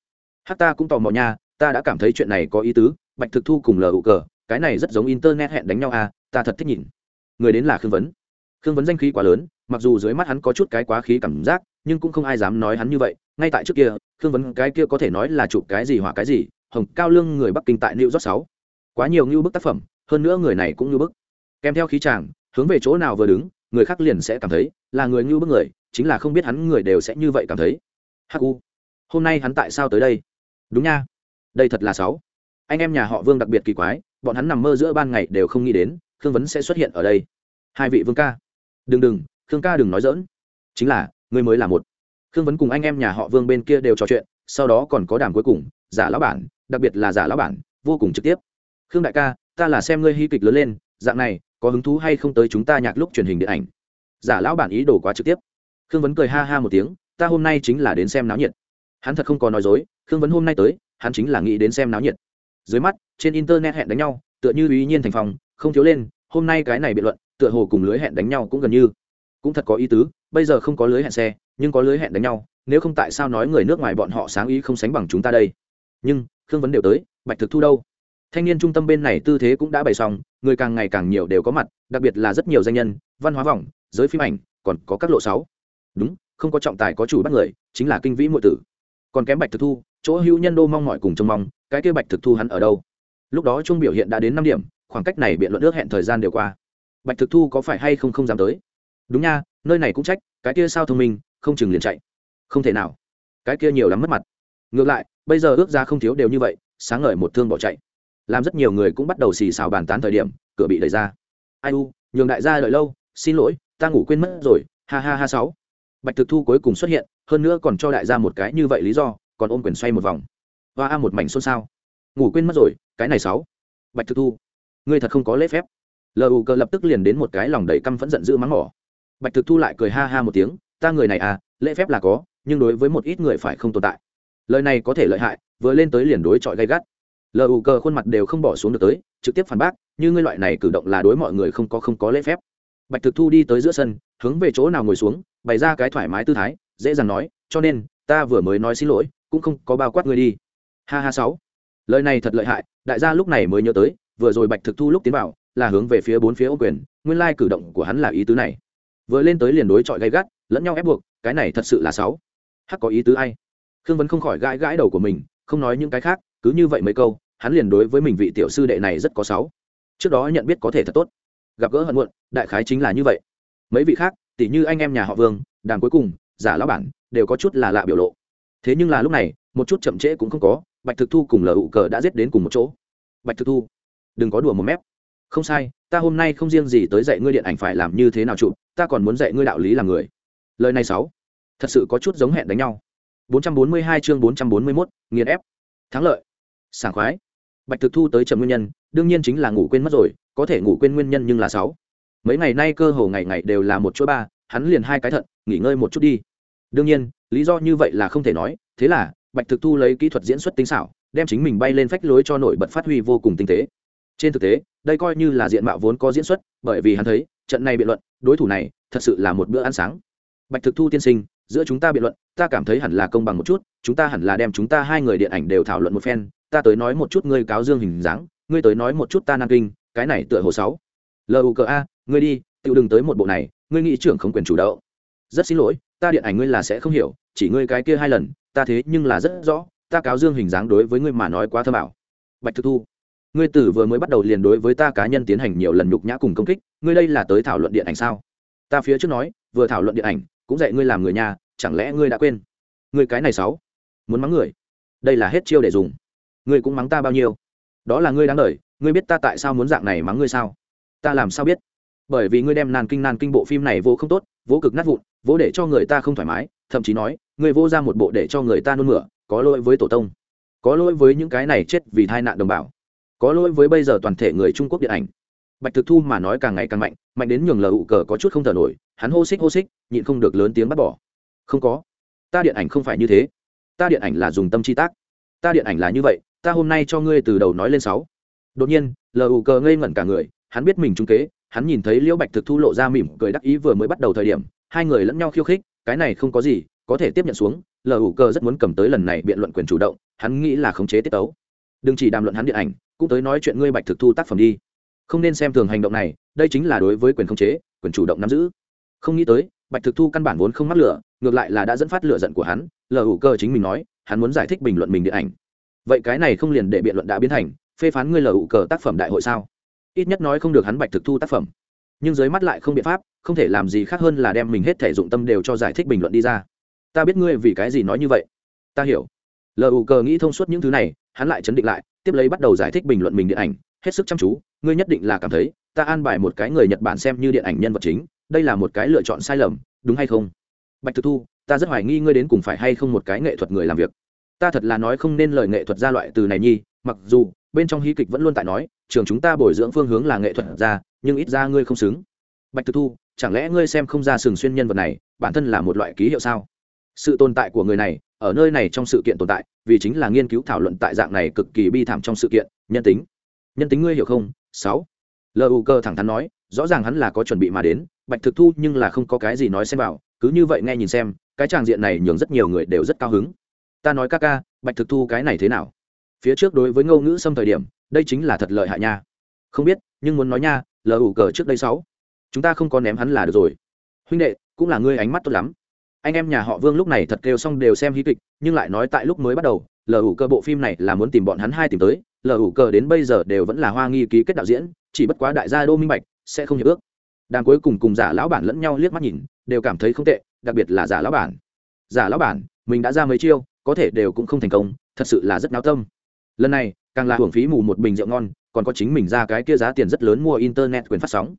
S1: Hát ta cũng tò mò nha, ta đã cảm thấy chuyện này có ý tứ, bạch thực thu cùng lờ hụ cờ, cái này rất giống internet hẹn đánh nhau à ta thật thích nhìn. Người đến là khương vấn. Khương vấn danh khí quá lớn, mặc dù dưới mắt hắn có chút cái quá khí cảm giác, nhưng cũng không ai dám nói hắn như vậy. Ngay tại trước kia, khương vấn cái kia có thể nói là chụp cái gì hỏa cái gì, hồng cao lương người bắc kinh tại new york sáu. Quá nhiều ngưu bức tác phẩm, hơn nữa người này cũng ngưu bức. Kèm theo khí chàng, hướng về chỗ nào vừa đứng, người khác liền sẽ cảm thấy là người ngưu bức người, chính là không biết hắn người đều sẽ như vậy cảm thấy hắc u, hôm nay hắn tại sao tới đây? Đúng nha, đây thật là sáu. Anh em nhà họ vương đặc biệt kỳ quái, bọn hắn nằm mơ giữa ban ngày đều không nghĩ đến, khương vấn sẽ xuất hiện ở đây. Hai vị vương ca. Đừng đừng, khương ca đừng nói dỡn chính là người mới là một. Khương vấn cùng anh em nhà họ vương bên kia đều trò chuyện, sau đó còn có đàm cuối cùng, giả lão bản, đặc biệt là giả lão bản, vô cùng trực tiếp. Khương đại ca, ta là xem ngươi hy kịch lớn lên, dạng này, có hứng thú hay không tới chúng ta nhạc lúc truyền hình điện ảnh? Giả lão bản ý đồ quá trực tiếp. Khương vấn cười ha ha một tiếng ta hôm nay chính là đến xem náo nhiệt. Hắn thật không có nói dối, khương vấn hôm nay tới, hắn chính là nghĩ đến xem náo nhiệt. Dưới mắt, trên internet hẹn đánh nhau, tựa như ý nhiên thành phòng, không thiếu lên, hôm nay cái này biện luận, tựa hồ cùng lưới hẹn đánh nhau cũng gần như. Cũng thật có ý tứ, bây giờ không có lưới hẹn xe, nhưng có lưới hẹn đánh nhau, nếu không tại sao nói người nước ngoài bọn họ sáng ý không sánh bằng chúng ta đây? Nhưng, khương vấn đều tới, bạch thực thu đâu? Thanh niên trung tâm bên này tư thế cũng đã bày xong, người càng ngày càng nhiều đều có mặt, đặc biệt là rất nhiều danh nhân, văn hóa vòng, giới phim ảnh, còn có các lộ sáu. Đúng không có trọng tài có chủ bắt người, chính là kinh vĩ muội tử. Còn kém bạch thực thu, chỗ hữu nhân đô mong mọi cùng trông mong, cái kia bạch thực thu hắn ở đâu? Lúc đó chung biểu hiện đã đến năm điểm, khoảng cách này biện luận ước hẹn thời gian đều qua. Bạch thực thu có phải hay không không dám tới? Đúng nha, nơi này cũng trách, cái kia sao thông minh, không chừng liền chạy. Không thể nào. Cái kia nhiều lắm mất mặt. Ngược lại, bây giờ ước ra không thiếu đều như vậy, sáng ngời một thương bỏ chạy. Làm rất nhiều người cũng bắt đầu xì xào bàn tán thời điểm, cửa bị đẩy ra. Ai u, nhường đại gia đợi lâu, xin lỗi, ta ngủ quên mất rồi, ha ha ha sáu bạch thực thu cuối cùng xuất hiện, hơn nữa còn cho đại gia một cái như vậy lý do, còn ôm quyền xoay một vòng. Và a một mảnh xôn xao. Ngủ quên mất rồi, cái này sáu. Bạch thực thu, ngươi thật không có lễ phép. Lu cơ lập tức liền đến một cái lòng đầy căm phẫn giận dữ mắng mỏ. Bạch thực thu lại cười ha ha một tiếng, ta người này à lễ phép là có, nhưng đối với một ít người phải không tồn tại. Lời này có thể lợi hại, vừa lên tới liền đối chọi gay gắt. Lu cơ khuôn mặt đều không bỏ xuống được tới, trực tiếp phản bác, như ngươi loại này cử động là đối mọi người không có không có lễ phép. Bạch thực thu đi tới giữa sân, hướng về chỗ nào ngồi xuống bày ra cái thoải mái tư thái, dễ dàng nói, cho nên, ta vừa mới nói xin lỗi, cũng không có bao quát ngươi đi. Ha ha sáu. Lời này thật lợi hại, đại gia lúc này mới nhớ tới, vừa rồi bạch thực thu lúc tiến vào, là hướng về phía bốn phía ô quyền, nguyên lai cử động của hắn là ý tứ này. Vừa lên tới liền đối chọi gay gắt, lẫn nhau ép buộc, cái này thật sự là sáu. Hắc có ý tứ ai? Khương vấn không khỏi gãi gãi đầu của mình, không nói những cái khác, cứ như vậy mấy câu, hắn liền đối với mình vị tiểu sư đệ này rất có sáu. Trước đó nhận biết có thể thật tốt. Gặp gỡ hận muộn, đại khái chính là như vậy. Mấy vị khác tỉ như anh em nhà họ vương đàn cuối cùng giả lão bản đều có chút là lạ biểu lộ. Thế nhưng là lúc này một chút chậm trễ cũng không có bạch thực thu cùng lờ ụ cờ đã giết đến cùng một chỗ. Bạch thực thu đừng có đùa một mép. Không sai ta hôm nay không riêng gì tới dạy ngươi điện ảnh phải làm như thế nào chụp ta còn muốn dạy ngươi đạo lý làm người. Lời này sáu thật sự có chút giống hẹn đánh nhau. 442 chương 441, nghiền ép. Thắng lợi. Sảng khoái. Bạch thực thu tới trầm nguyên nhân đương nhiên chính là ngủ quên mất rồi có thể ngủ quên nguyên nhân nhưng là sáu mấy ngày nay cơ hồ ngày ngày đều là một chuỗi ba, hắn liền hai cái thận, nghỉ ngơi một chút đi. Đương nhiên, lý do như vậy là không thể nói, thế là, bạch thực thu lấy kỹ thuật diễn xuất tinh xảo, đem chính mình bay lên phách lối cho nổi bật phát huy vô cùng tinh tế. Trên thực tế, đây coi như là diện mạo vốn có diễn xuất, bởi vì hắn thấy, trận này biện luận, đối thủ này, thật sự là một bữa ăn sáng. Bạch thực thu tiên sinh, giữa chúng ta biện luận, ta cảm thấy hẳn là công bằng một chút, chúng ta hẳn là đem chúng ta hai người điện ảnh đều thảo luận một phen, ta tới nói một chút ngươi cáo dương hình dáng, ngươi tới nói một chút ta nan kinh, cái này tựa hồ sáu. Lu cờ a ngươi đi tự đừng tới một bộ này, ngươi nghĩ trưởng không quyền chủ đạo. rất xin lỗi, ta điện ảnh ngươi là sẽ không hiểu, chỉ ngươi cái kia hai lần, ta thế nhưng là rất rõ, ta cáo dương hình dáng đối với ngươi mà nói quá thơ bảo bạch thực thu, ngươi tử vừa mới bắt đầu liền đối với ta cá nhân tiến hành nhiều lần nhục nhã cùng công kích, ngươi đây là tới thảo luận điện ảnh sao? Ta phía trước nói, vừa thảo luận điện ảnh, cũng dạy ngươi làm người nhà, chẳng lẽ ngươi đã quên? Ngươi cái này sáu, muốn mắng người, đây là hết chiêu để dùng. Ngươi cũng mắng ta bao nhiêu? Đó là ngươi đáng đời, ngươi biết ta tại sao muốn dạng này mắng ngươi sao? Ta làm sao biết? Bởi vì ngươi đem nan kinh nan kinh bộ phim này vô không tốt, vô cực nát vụn, vô để cho người ta không thoải mái, thậm chí nói, ngươi vô ra một bộ để cho người ta nôn mửa, có lỗi với tổ tông, có lỗi với những cái này chết vì tai nạn đồng bào, có lỗi với bây giờ toàn thể người trung quốc điện ảnh. Bạch thực thu mà nói càng ngày càng mạnh mạnh đến nhường lờ ụ cờ có chút không thở nổi, hắn hô xích hô xích, nhịn không được lớn tiếng bắt bỏ. Không có. Ta điện ảnh không phải như thế. Ta điện ảnh là dùng tâm chi tác. Ta điện ảnh là như vậy, ta hôm nay cho ngươi từ đầu nói lên sáu. Đột nhiên lờ ụ cờ ngây ngẩn cả người, hắn biết mình trung kế hắn nhìn thấy liễu bạch thực thu lộ ra mỉm cười đắc ý vừa mới bắt đầu thời điểm, hai người lẫn nhau khiêu khích, cái này không có gì, có thể tiếp nhận xuống, lờ hữu cờ rất muốn cầm tới lần này biện luận quyền chủ động, hắn nghĩ là khống chế tiết tấu. Đừng chỉ đàm luận hắn điện ảnh, cũng tới nói chuyện ngươi bạch thực thu tác phẩm đi. Không nên xem thường hành động này, đây chính là đối với quyền khống chế, quyền chủ động nắm giữ. Không nghĩ tới, bạch thực thu căn bản vốn không mắc lửa, ngược lại là đã dẫn phát lửa giận của hắn, lờ hữu cơ chính mình nói, hắn muốn giải thích bình luận mình điện ảnh. Vậy cái này không liền để biện luận đã biến thành, phê phán ngươi lờ hữu cờ tác phẩm đại hội sao? Ít nhất nói không được hắn bạch thực thu tác phẩm. Nhưng dưới mắt lại không biện pháp, không thể làm gì khác hơn là đem mình hết thể dụng tâm đều cho giải thích bình luận đi ra. Ta biết ngươi vì cái gì nói như vậy. Ta hiểu. Lờ ù cờ nghĩ thông suốt những thứ này, hắn lại chấn định lại, tiếp lấy bắt đầu giải thích bình luận mình điện ảnh. Hết sức chăm chú, ngươi nhất định là cảm thấy, ta an bài một cái người nhật bản xem như điện ảnh nhân vật chính, đây là một cái lựa chọn sai lầm, đúng hay không? Bạch thực thu, ta rất hoài nghi ngươi đến cùng phải hay không một cái nghệ thuật người làm việc. Ta thật là nói không nên lời nghệ thuật ra loại từ này nhi, mặc dù, bên trong hí kịch vẫn luôn tại nói trường chúng ta bồi dưỡng phương hướng là nghệ thuật ra, nhưng ít ra ngươi không xứng. Bạch thực thu, chẳng lẽ ngươi xem không ra sừng xuyên nhân vật này, bản thân là một loại ký hiệu sao? Sự tồn tại của người này, ở nơi này trong sự kiện tồn tại, vì chính là nghiên cứu thảo luận tại dạng này cực kỳ bi thảm trong sự kiện, nhân tính. Nhân tính ngươi hiểu không? Sáu. Lu cơ thẳng thắn nói, rõ ràng hắn là có chuẩn bị mà đến, bạch thực thu nhưng là không có cái gì nói xem vào, cứ như vậy nghe nhìn xem, cái tràng diện này nhường rất nhiều người đều rất cao hứng. Ta nói ca ca, bạch thực thu cái này thế nào? Phía trước đối với ngôn ngữ xâm thời điểm, đây chính là thật lợi hại nha. Không biết, nhưng muốn nói nha lu cờ trước đây sáu. Chúng ta không có ném hắn là được rồi. Huynh đệ, cũng là ngươi ánh mắt tốt lắm. Anh em nhà họ vương lúc này thật kêu xong đều xem hí kịch, nhưng lại nói tại lúc mới bắt đầu, lờ ủ cờ bộ phim này là muốn tìm bọn hắn hai tìm tới, lờ ủ cờ đến bây giờ đều vẫn là hoa nghi ký kết đạo diễn, chỉ bất quá đại gia đô minh bạch sẽ không hiệp ước. Đàn cuối cùng cùng giả lão bản lẫn nhau liếc mắt nhìn, đều cảm thấy không tệ, đặc biệt là giả lão bản. Giả lão bản, mình đã ra mấy chiêu, có thể đều cũng không thành công, thật sự là rất náo tâm lần này, càng là hưởng phí mù một bình rượu ngon, còn có chính mình ra cái kia giá tiền rất lớn mua internet quyền phát sóng.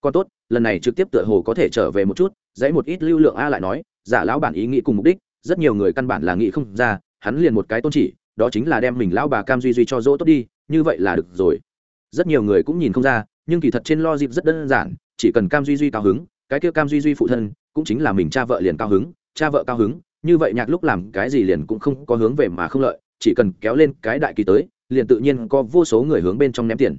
S1: Còn tốt, lần này trực tiếp tựa hồ có thể trở về một chút, dãy một ít lưu lượng a lại nói, giả lão bản ý nghĩ cùng mục đích, rất nhiều người căn bản là nghĩ không ra, hắn liền một cái tôn chỉ, đó chính là đem mình lão bà cam duy duy cho dỗ tốt đi, như vậy là được rồi. Rất nhiều người cũng nhìn không ra, nhưng kỳ thật trên lo dịp rất đơn giản, chỉ cần cam duy duy cao hứng, cái kia cam duy duy phụ thân, cũng chính là mình cha vợ liền cao hứng, cha vợ cao hứng, như vậy nhạc lúc làm cái gì liền cũng không có hướng về mà không lợi chỉ cần kéo lên cái đại kỳ tới, liền tự nhiên có vô số người hướng bên trong ném tiền.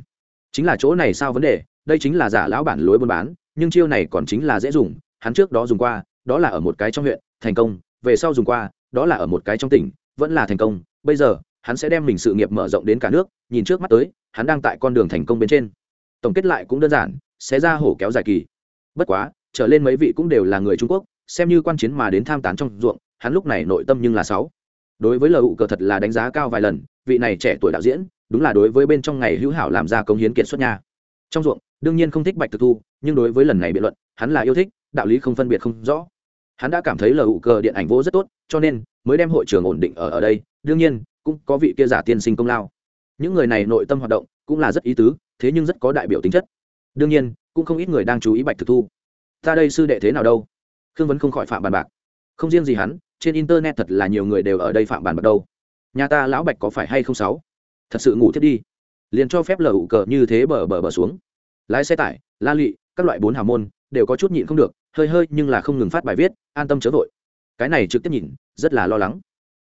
S1: Chính là chỗ này sao vấn đề, đây chính là giả lão bản lối buôn bán, nhưng chiêu này còn chính là dễ dùng, hắn trước đó dùng qua, đó là ở một cái trong huyện, thành công, về sau dùng qua, đó là ở một cái trong tỉnh, vẫn là thành công, bây giờ, hắn sẽ đem mình sự nghiệp mở rộng đến cả nước, nhìn trước mắt tới, hắn đang tại con đường thành công bên trên. Tổng kết lại cũng đơn giản sẽ ra hổ kéo dài kỳ. Bất quá, trở lên mấy vị cũng đều là người trung quốc, xem như quan chiến mà đến tham tán trong ruộng, hắn lúc này nội tâm nhưng là sáu đối với lờ cờ thật là đánh giá cao vài lần, vị này trẻ tuổi đạo diễn, đúng là đối với bên trong ngày hữu hảo làm ra công hiến kiện xuất nha. Trong ruộng, đương nhiên không thích bạch thực thu, nhưng đối với lần này biện luận, hắn là yêu thích, đạo lý không phân biệt không rõ. Hắn đã cảm thấy lờ cờ điện ảnh vô rất tốt, cho nên mới đem hội trường ổn định ở ở đây, đương nhiên, cũng có vị kia giả tiên sinh công lao. Những người này nội tâm hoạt động cũng là rất ý tứ, thế nhưng rất có đại biểu tính chất. Đương nhiên, cũng không ít người đang chú ý bạch thực thu. Ta đây sư đệ thế nào đâu? Khương vấn không khỏi phạm bàn bạc. Không riêng gì hắn trên internet thật là nhiều người đều ở đây phạm bàn bạc đâu. Nhà ta lão bạch có phải hay không sáu? Thật sự ngủ thiết đi. Liền cho phép lờ ụ cờ như thế bờ bờ bờ xuống. Lái xe tải, la lụy, các loại bốn hào môn, đều có chút nhịn không được, hơi hơi nhưng là không ngừng phát bài viết, an tâm chớ vội. Cái này trực tiếp nhìn, rất là lo lắng.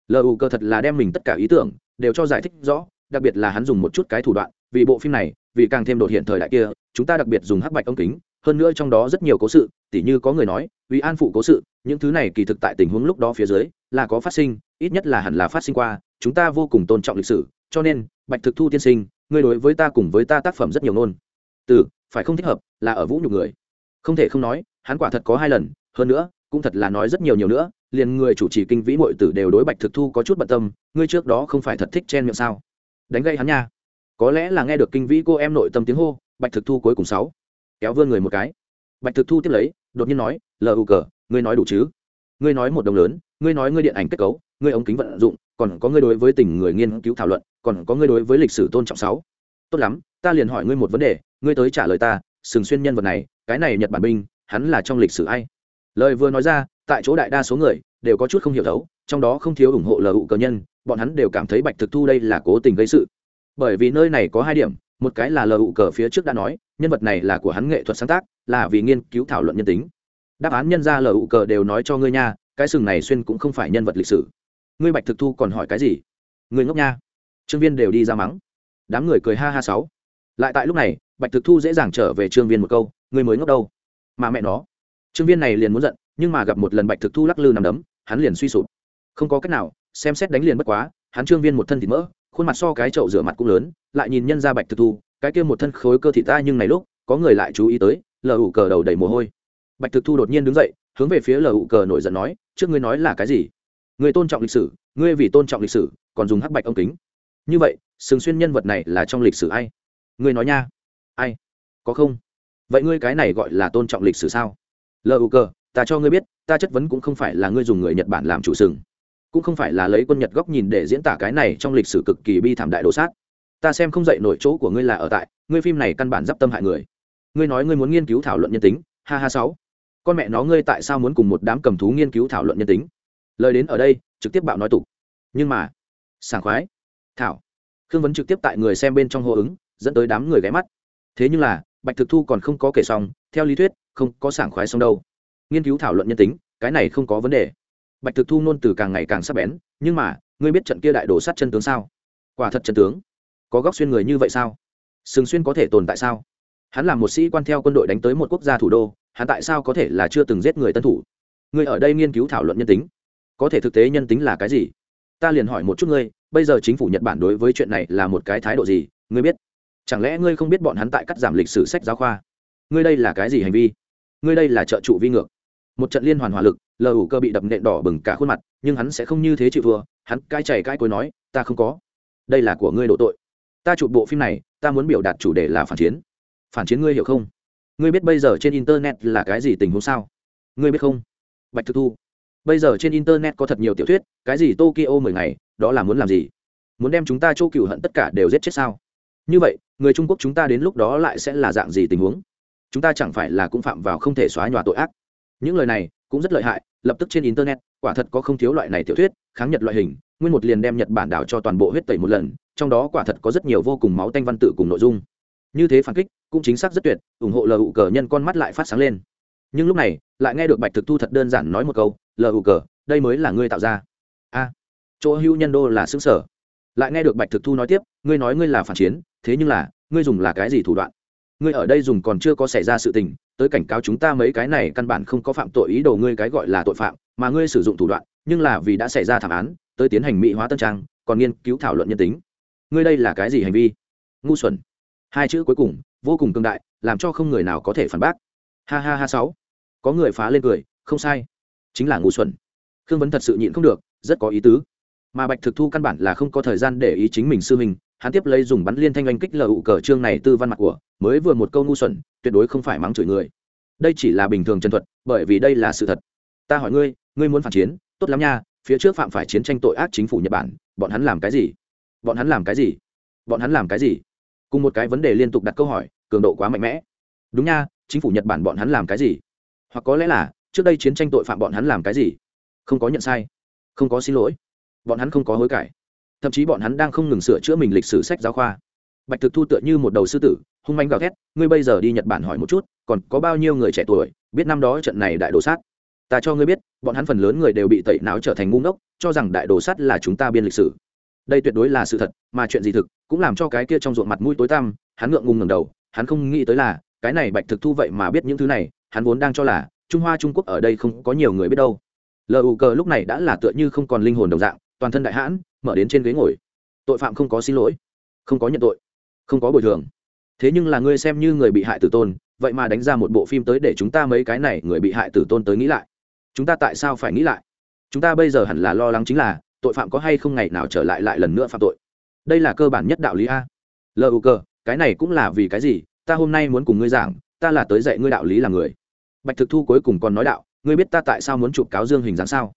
S1: Lu cờ thật là đem mình tất cả ý tưởng, đều cho giải thích rõ, đặc biệt là hắn dùng một chút cái thủ đoạn, vì bộ phim này, vì càng thêm đột hiện thời đại kia, chúng ta đặc biệt dùng hắc bạch ống kính hơn nữa trong đó rất nhiều cố sự, tỉ như có người nói vì an phụ cố sự, những thứ này kỳ thực tại tình huống lúc đó phía dưới, là có phát sinh, ít nhất là hẳn là phát sinh qua, chúng ta vô cùng tôn trọng lịch sử, cho nên, bạch thực thu tiên sinh, ngươi đối với ta cùng với ta tác phẩm rất nhiều nôn từ, phải không thích hợp, là ở vũ nhục người. Không thể không nói, hắn quả thật có hai lần, hơn nữa, cũng thật là nói rất nhiều nhiều nữa, liền người chủ trì kinh vĩ mọi tử đều đối bạch thực thu có chút bận tâm, ngươi trước đó không phải thật thích chen miệng sao? Đánh gây hắn nha. Có lẽ là nghe được kinh vĩ cô em nội tâm tiếng hô, bạch thực thu cuối cùng sáu kéo vươn người một cái. Bạch thực thu tiếp lấy, đột nhiên nói lờ u cờ ngươi nói đủ chứ? Ngươi nói một đồng lớn, ngươi nói ngươi điện ảnh kết cấu, ngươi ống kính vận dụng, còn có ngươi đối với tình người nghiên cứu thảo luận, còn có ngươi đối với lịch sử tôn trọng sáu. Tốt lắm, ta liền hỏi ngươi một vấn đề, ngươi tới trả lời ta, sừng xuyên nhân vật này, cái này nhật bản binh, hắn là trong lịch sử ai? Lời vừa nói ra, tại chỗ đại đa số người đều có chút không hiểu thấu, trong đó không thiếu ủng hộ lờ ụ cờ nhân, bọn hắn đều cảm thấy bạch thực thu đây là cố tình gây sự. Bởi vì nơi này có hai điểm một cái là lờ ụ cờ phía trước đã nói, nhân vật này là của hắn nghệ thuật sáng tác, là vì nghiên cứu thảo luận nhân tính. Đáp án nhân ra lờ ụ cờ đều nói cho ngươi nha, cái sừng này xuyên cũng không phải nhân vật lịch sử. Ngươi bạch thực thu còn hỏi cái gì? Người ngốc nha. Trương viên đều đi ra mắng. Đám người cười ha ha sáu. Lại tại lúc này, bạch thực thu dễ dàng trở về trương viên một câu người mới ngốc đâu. Mà mẹ nó. Trương viên này liền muốn giận, nhưng mà gặp một lần bạch thực thu lắc lư nằm đấm, hắn liền suy sụp. Không có cách nào, xem xét đánh liền bất quá, hắn trương viên một thân thịt mỡ khuôn mặt so cái chậu rửa mặt cũng lớn, lại nhìn nhân ra bạch thực thu, cái kia một thân khối cơ thị ta nhưng này lúc, có người lại chú ý tới, lờ ủ cờ đầu đầy mồ hôi. Bạch thực thu đột nhiên đứng dậy, hướng về phía lờ ủ cờ nổi giận nói, trước ngươi nói là cái gì? Người tôn trọng lịch sử, ngươi vì tôn trọng lịch sử, còn dùng hắc bạch ông kính. Như vậy, sừng xuyên nhân vật này là trong lịch sử ai? Ngươi nói nha. Ai? Có không? Vậy ngươi cái này gọi là tôn trọng lịch sử sao? Lờ ủ cờ, ta cho ngươi biết, ta chất vấn cũng không phải là ngươi dùng người nhật bản làm chủ sừng cũng không phải là lấy quân nhật góc nhìn để diễn tả cái này trong lịch sử cực kỳ bi thảm đại đồ sát. Ta xem không dậy nổi chỗ của ngươi là ở tại, ngươi phim này căn bản d tâm hại người. Ngươi nói ngươi muốn nghiên cứu thảo luận nhân tính, ha ha sáu. Con mẹ nó ngươi tại sao muốn cùng một đám cầm thú nghiên cứu thảo luận nhân tính? Lời đến ở đây, trực tiếp bạo nói tục. Nhưng mà, sảng khoái. Thảo. Khương vấn trực tiếp tại người xem bên trong hô ứng, dẫn tới đám người ghé mắt. Thế nhưng là, bạch thực thu còn không có kể xong, theo lý thuyết, không có sảng khoái xong đâu. Nghiên cứu thảo luận nhân tính, cái này không có vấn đề bạch thực thu nôn từ càng ngày càng sắp bén, nhưng mà, ngươi biết trận kia đại đổ sát chân tướng sao? Quả thật chân tướng. Có góc xuyên người như vậy sao? Sừng xuyên có thể tồn tại sao? Hắn là một sĩ quan theo quân đội đánh tới một quốc gia thủ đô, hắn tại sao có thể là chưa từng giết người tân thủ? Ngươi ở đây nghiên cứu thảo luận nhân tính. Có thể thực tế nhân tính là cái gì? Ta liền hỏi một chút ngươi, bây giờ chính phủ nhật bản đối với chuyện này là một cái thái độ gì? Ngươi biết. Chẳng lẽ ngươi không biết bọn hắn tại cắt giảm lịch sử sách giáo khoa? Ngươi đây là cái gì hành vi? Ngươi đây là trợ trụ vi ngược? Một trận liên hoàn hỏa lực lờ ủ cơ bị đập nện đỏ bừng cả khuôn mặt, nhưng hắn sẽ không như thế chịu vừa hắn cai chảy cai cối nói, ta không có. Đây là của ngươi độ tội. Ta chụp bộ phim này, ta muốn biểu đạt chủ đề là phản chiến. Phản chiến ngươi hiểu không? Ngươi biết bây giờ trên internet là cái gì tình huống sao? Ngươi biết không? Bạch thực thu. Bây giờ trên internet có thật nhiều tiểu thuyết, cái gì tokyo mười ngày, đó là muốn làm gì? Muốn đem chúng ta chỗ cựu hận tất cả đều giết chết sao? Như vậy, người trung quốc chúng ta đến lúc đó lại sẽ là dạng gì tình huống? Chúng ta chẳng phải là cũng phạm vào không thể xóa nhòa tội ác? Những lời này cũng rất lợi hại, lập tức trên internet, quả thật có không thiếu loại này tiểu thuyết, kháng nhật loại hình, nguyên một liền đem nhật bản đảo cho toàn bộ huyết tẩy một lần, trong đó quả thật có rất nhiều vô cùng máu tanh văn tự cùng nội dung. Như thế phản kích, cũng chính xác rất tuyệt, ủng hộ lờ hụ cờ nhân con mắt lại phát sáng lên. Nhưng lúc này, lại nghe được bạch thực thu thật đơn giản nói một câu lờ hụ cờ đây mới là ngươi tạo ra. A à, chỗ hữu nhân đô là xứng sở. Lại nghe được bạch thực thu nói tiếp, ngươi nói ngươi là phản chiến, thế nhưng là, ngươi dùng là cái gì thủ đoạn? Ngươi ở đây dùng còn chưa có xảy ra sự tình tới cảnh cáo chúng ta mấy cái này căn bản không có phạm tội ý đồ ngươi cái gọi là tội phạm, mà ngươi sử dụng thủ đoạn, nhưng là vì đã xảy ra thảm án, tới tiến hành mỹ hóa tân trang, còn nghiên cứu thảo luận nhân tính. Ngươi đây là cái gì hành vi? Ngu xuẩn. Hai chữ cuối cùng, vô cùng cương đại, làm cho không người nào có thể phản bác. Ha ha ha sáu. Có người phá lên cười, không sai. Chính là ngu xuẩn. Khương vấn thật sự nhịn không được, rất có ý tứ. Mà bạch thực thu căn bản là không có thời gian để ý chính mình sư mình hắn tiếp lấy dùng bắn liên thanh anh kích lờ ụ cờ trương này tư văn mặt của, mới vừa một câu ngu xuẩn, tuyệt đối không phải mắng chửi người. Đây chỉ là bình thường chân thuật, bởi vì đây là sự thật. Ta hỏi ngươi ngươi muốn phản chiến, tốt lắm nha, phía trước phạm phải chiến tranh tội ác chính phủ nhật bản, bọn hắn làm cái gì? Bọn hắn làm cái gì? Bọn hắn làm cái gì? Cùng một cái vấn đề liên tục đặt câu hỏi, cường độ quá mạnh mẽ. Đúng nha, chính phủ nhật bản bọn hắn làm cái gì? Hoặc có lẽ là, trước đây chiến tranh tội phạm bọn hắn làm cái gì? Không có nhận sai. Không có xin lỗi. Bọn hắn không có hối cải thậm chí bọn hắn đang không ngừng sửa chữa mình lịch sử sách giáo khoa. Bạch thực thu tựa như một đầu sư tử, hung manh gào thét, ngươi bây giờ đi nhật bản hỏi một chút, còn có bao nhiêu người trẻ tuổi, biết năm đó trận này đại đồ sát? Ta cho ngươi biết, bọn hắn phần lớn người đều bị tẩy não trở thành ngu ngốc, cho rằng đại đồ sát là chúng ta biên lịch sử. Đây tuyệt đối là sự thật, mà chuyện gì thực cũng làm cho cái kia trong ruộng mặt mũi tối tăm, hắn ngượng ngùng ngẩng đầu, hắn không nghĩ tới là, cái này bạch thực thu vậy mà biết những thứ này, hắn vốn đang cho là, trung hoa trung quốc ở đây không có nhiều người biết đâu. Lu cờ lúc này đã là tựa như không còn linh hồn đồng dạng toàn thân đại hãn, mở đến trên ghế ngồi. Tội phạm không có xin lỗi, không có nhận tội, không có bồi thường. Thế nhưng là ngươi xem như người bị hại tử tôn, vậy mà đánh ra một bộ phim tới để chúng ta mấy cái này người bị hại tử tôn tới nghĩ lại. Chúng ta tại sao phải nghĩ lại? Chúng ta bây giờ hẳn là lo lắng chính là, tội phạm có hay không ngày nào trở lại lại lần nữa phạm tội? Đây là cơ bản nhất đạo lý a. Lu cơ cái này cũng là vì cái gì? Ta hôm nay muốn cùng ngươi giảng, ta là tới dạy ngươi đạo lý là người. Bạch thực thu cuối cùng còn nói đạo, ngươi biết ta tại sao muốn chụp cáo dương hình dáng sao?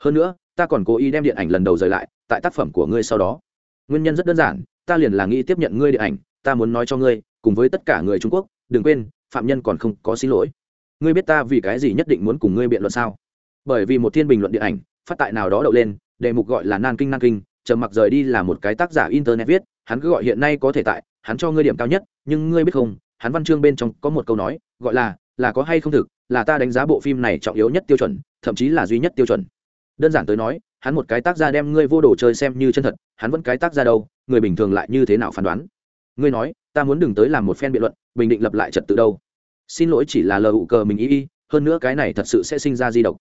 S1: Hơn nữa, ta còn cố ý đem điện ảnh lần đầu rời lại, tại tác phẩm của ngươi sau đó. Nguyên nhân rất đơn giản, ta liền là nghĩ tiếp nhận ngươi điện ảnh, ta muốn nói cho ngươi, cùng với tất cả người trung quốc, đừng quên, phạm nhân còn không có xin lỗi. Ngươi biết ta vì cái gì nhất định muốn cùng ngươi biện luận sao? Bởi vì một thiên bình luận điện ảnh, phát tại nào đó đậu lên, đề mục gọi là nan kinh nan kinh, trầm mặc rời đi là một cái tác giả internet viết, hắn cứ gọi hiện nay có thể tại, hắn cho ngươi điểm cao nhất, nhưng ngươi biết không, hắn văn chương bên trong có một câu nói, gọi là là có hay không thực, là ta đánh giá bộ phim này trọng yếu nhất tiêu chuẩn, thậm chí là duy nhất tiêu chuẩn đơn giản tới nói, hắn một cái tác gia đem ngươi vô đồ chơi xem như chân thật, hắn vẫn cái tác gia đâu, người bình thường lại như thế nào phán đoán? Ngươi nói, ta muốn đừng tới làm một phen biện luận, bình định lập lại trật tự đâu. Xin lỗi chỉ là lờ ụ cờ mình ý y, hơn nữa cái này thật sự sẽ sinh ra di độc.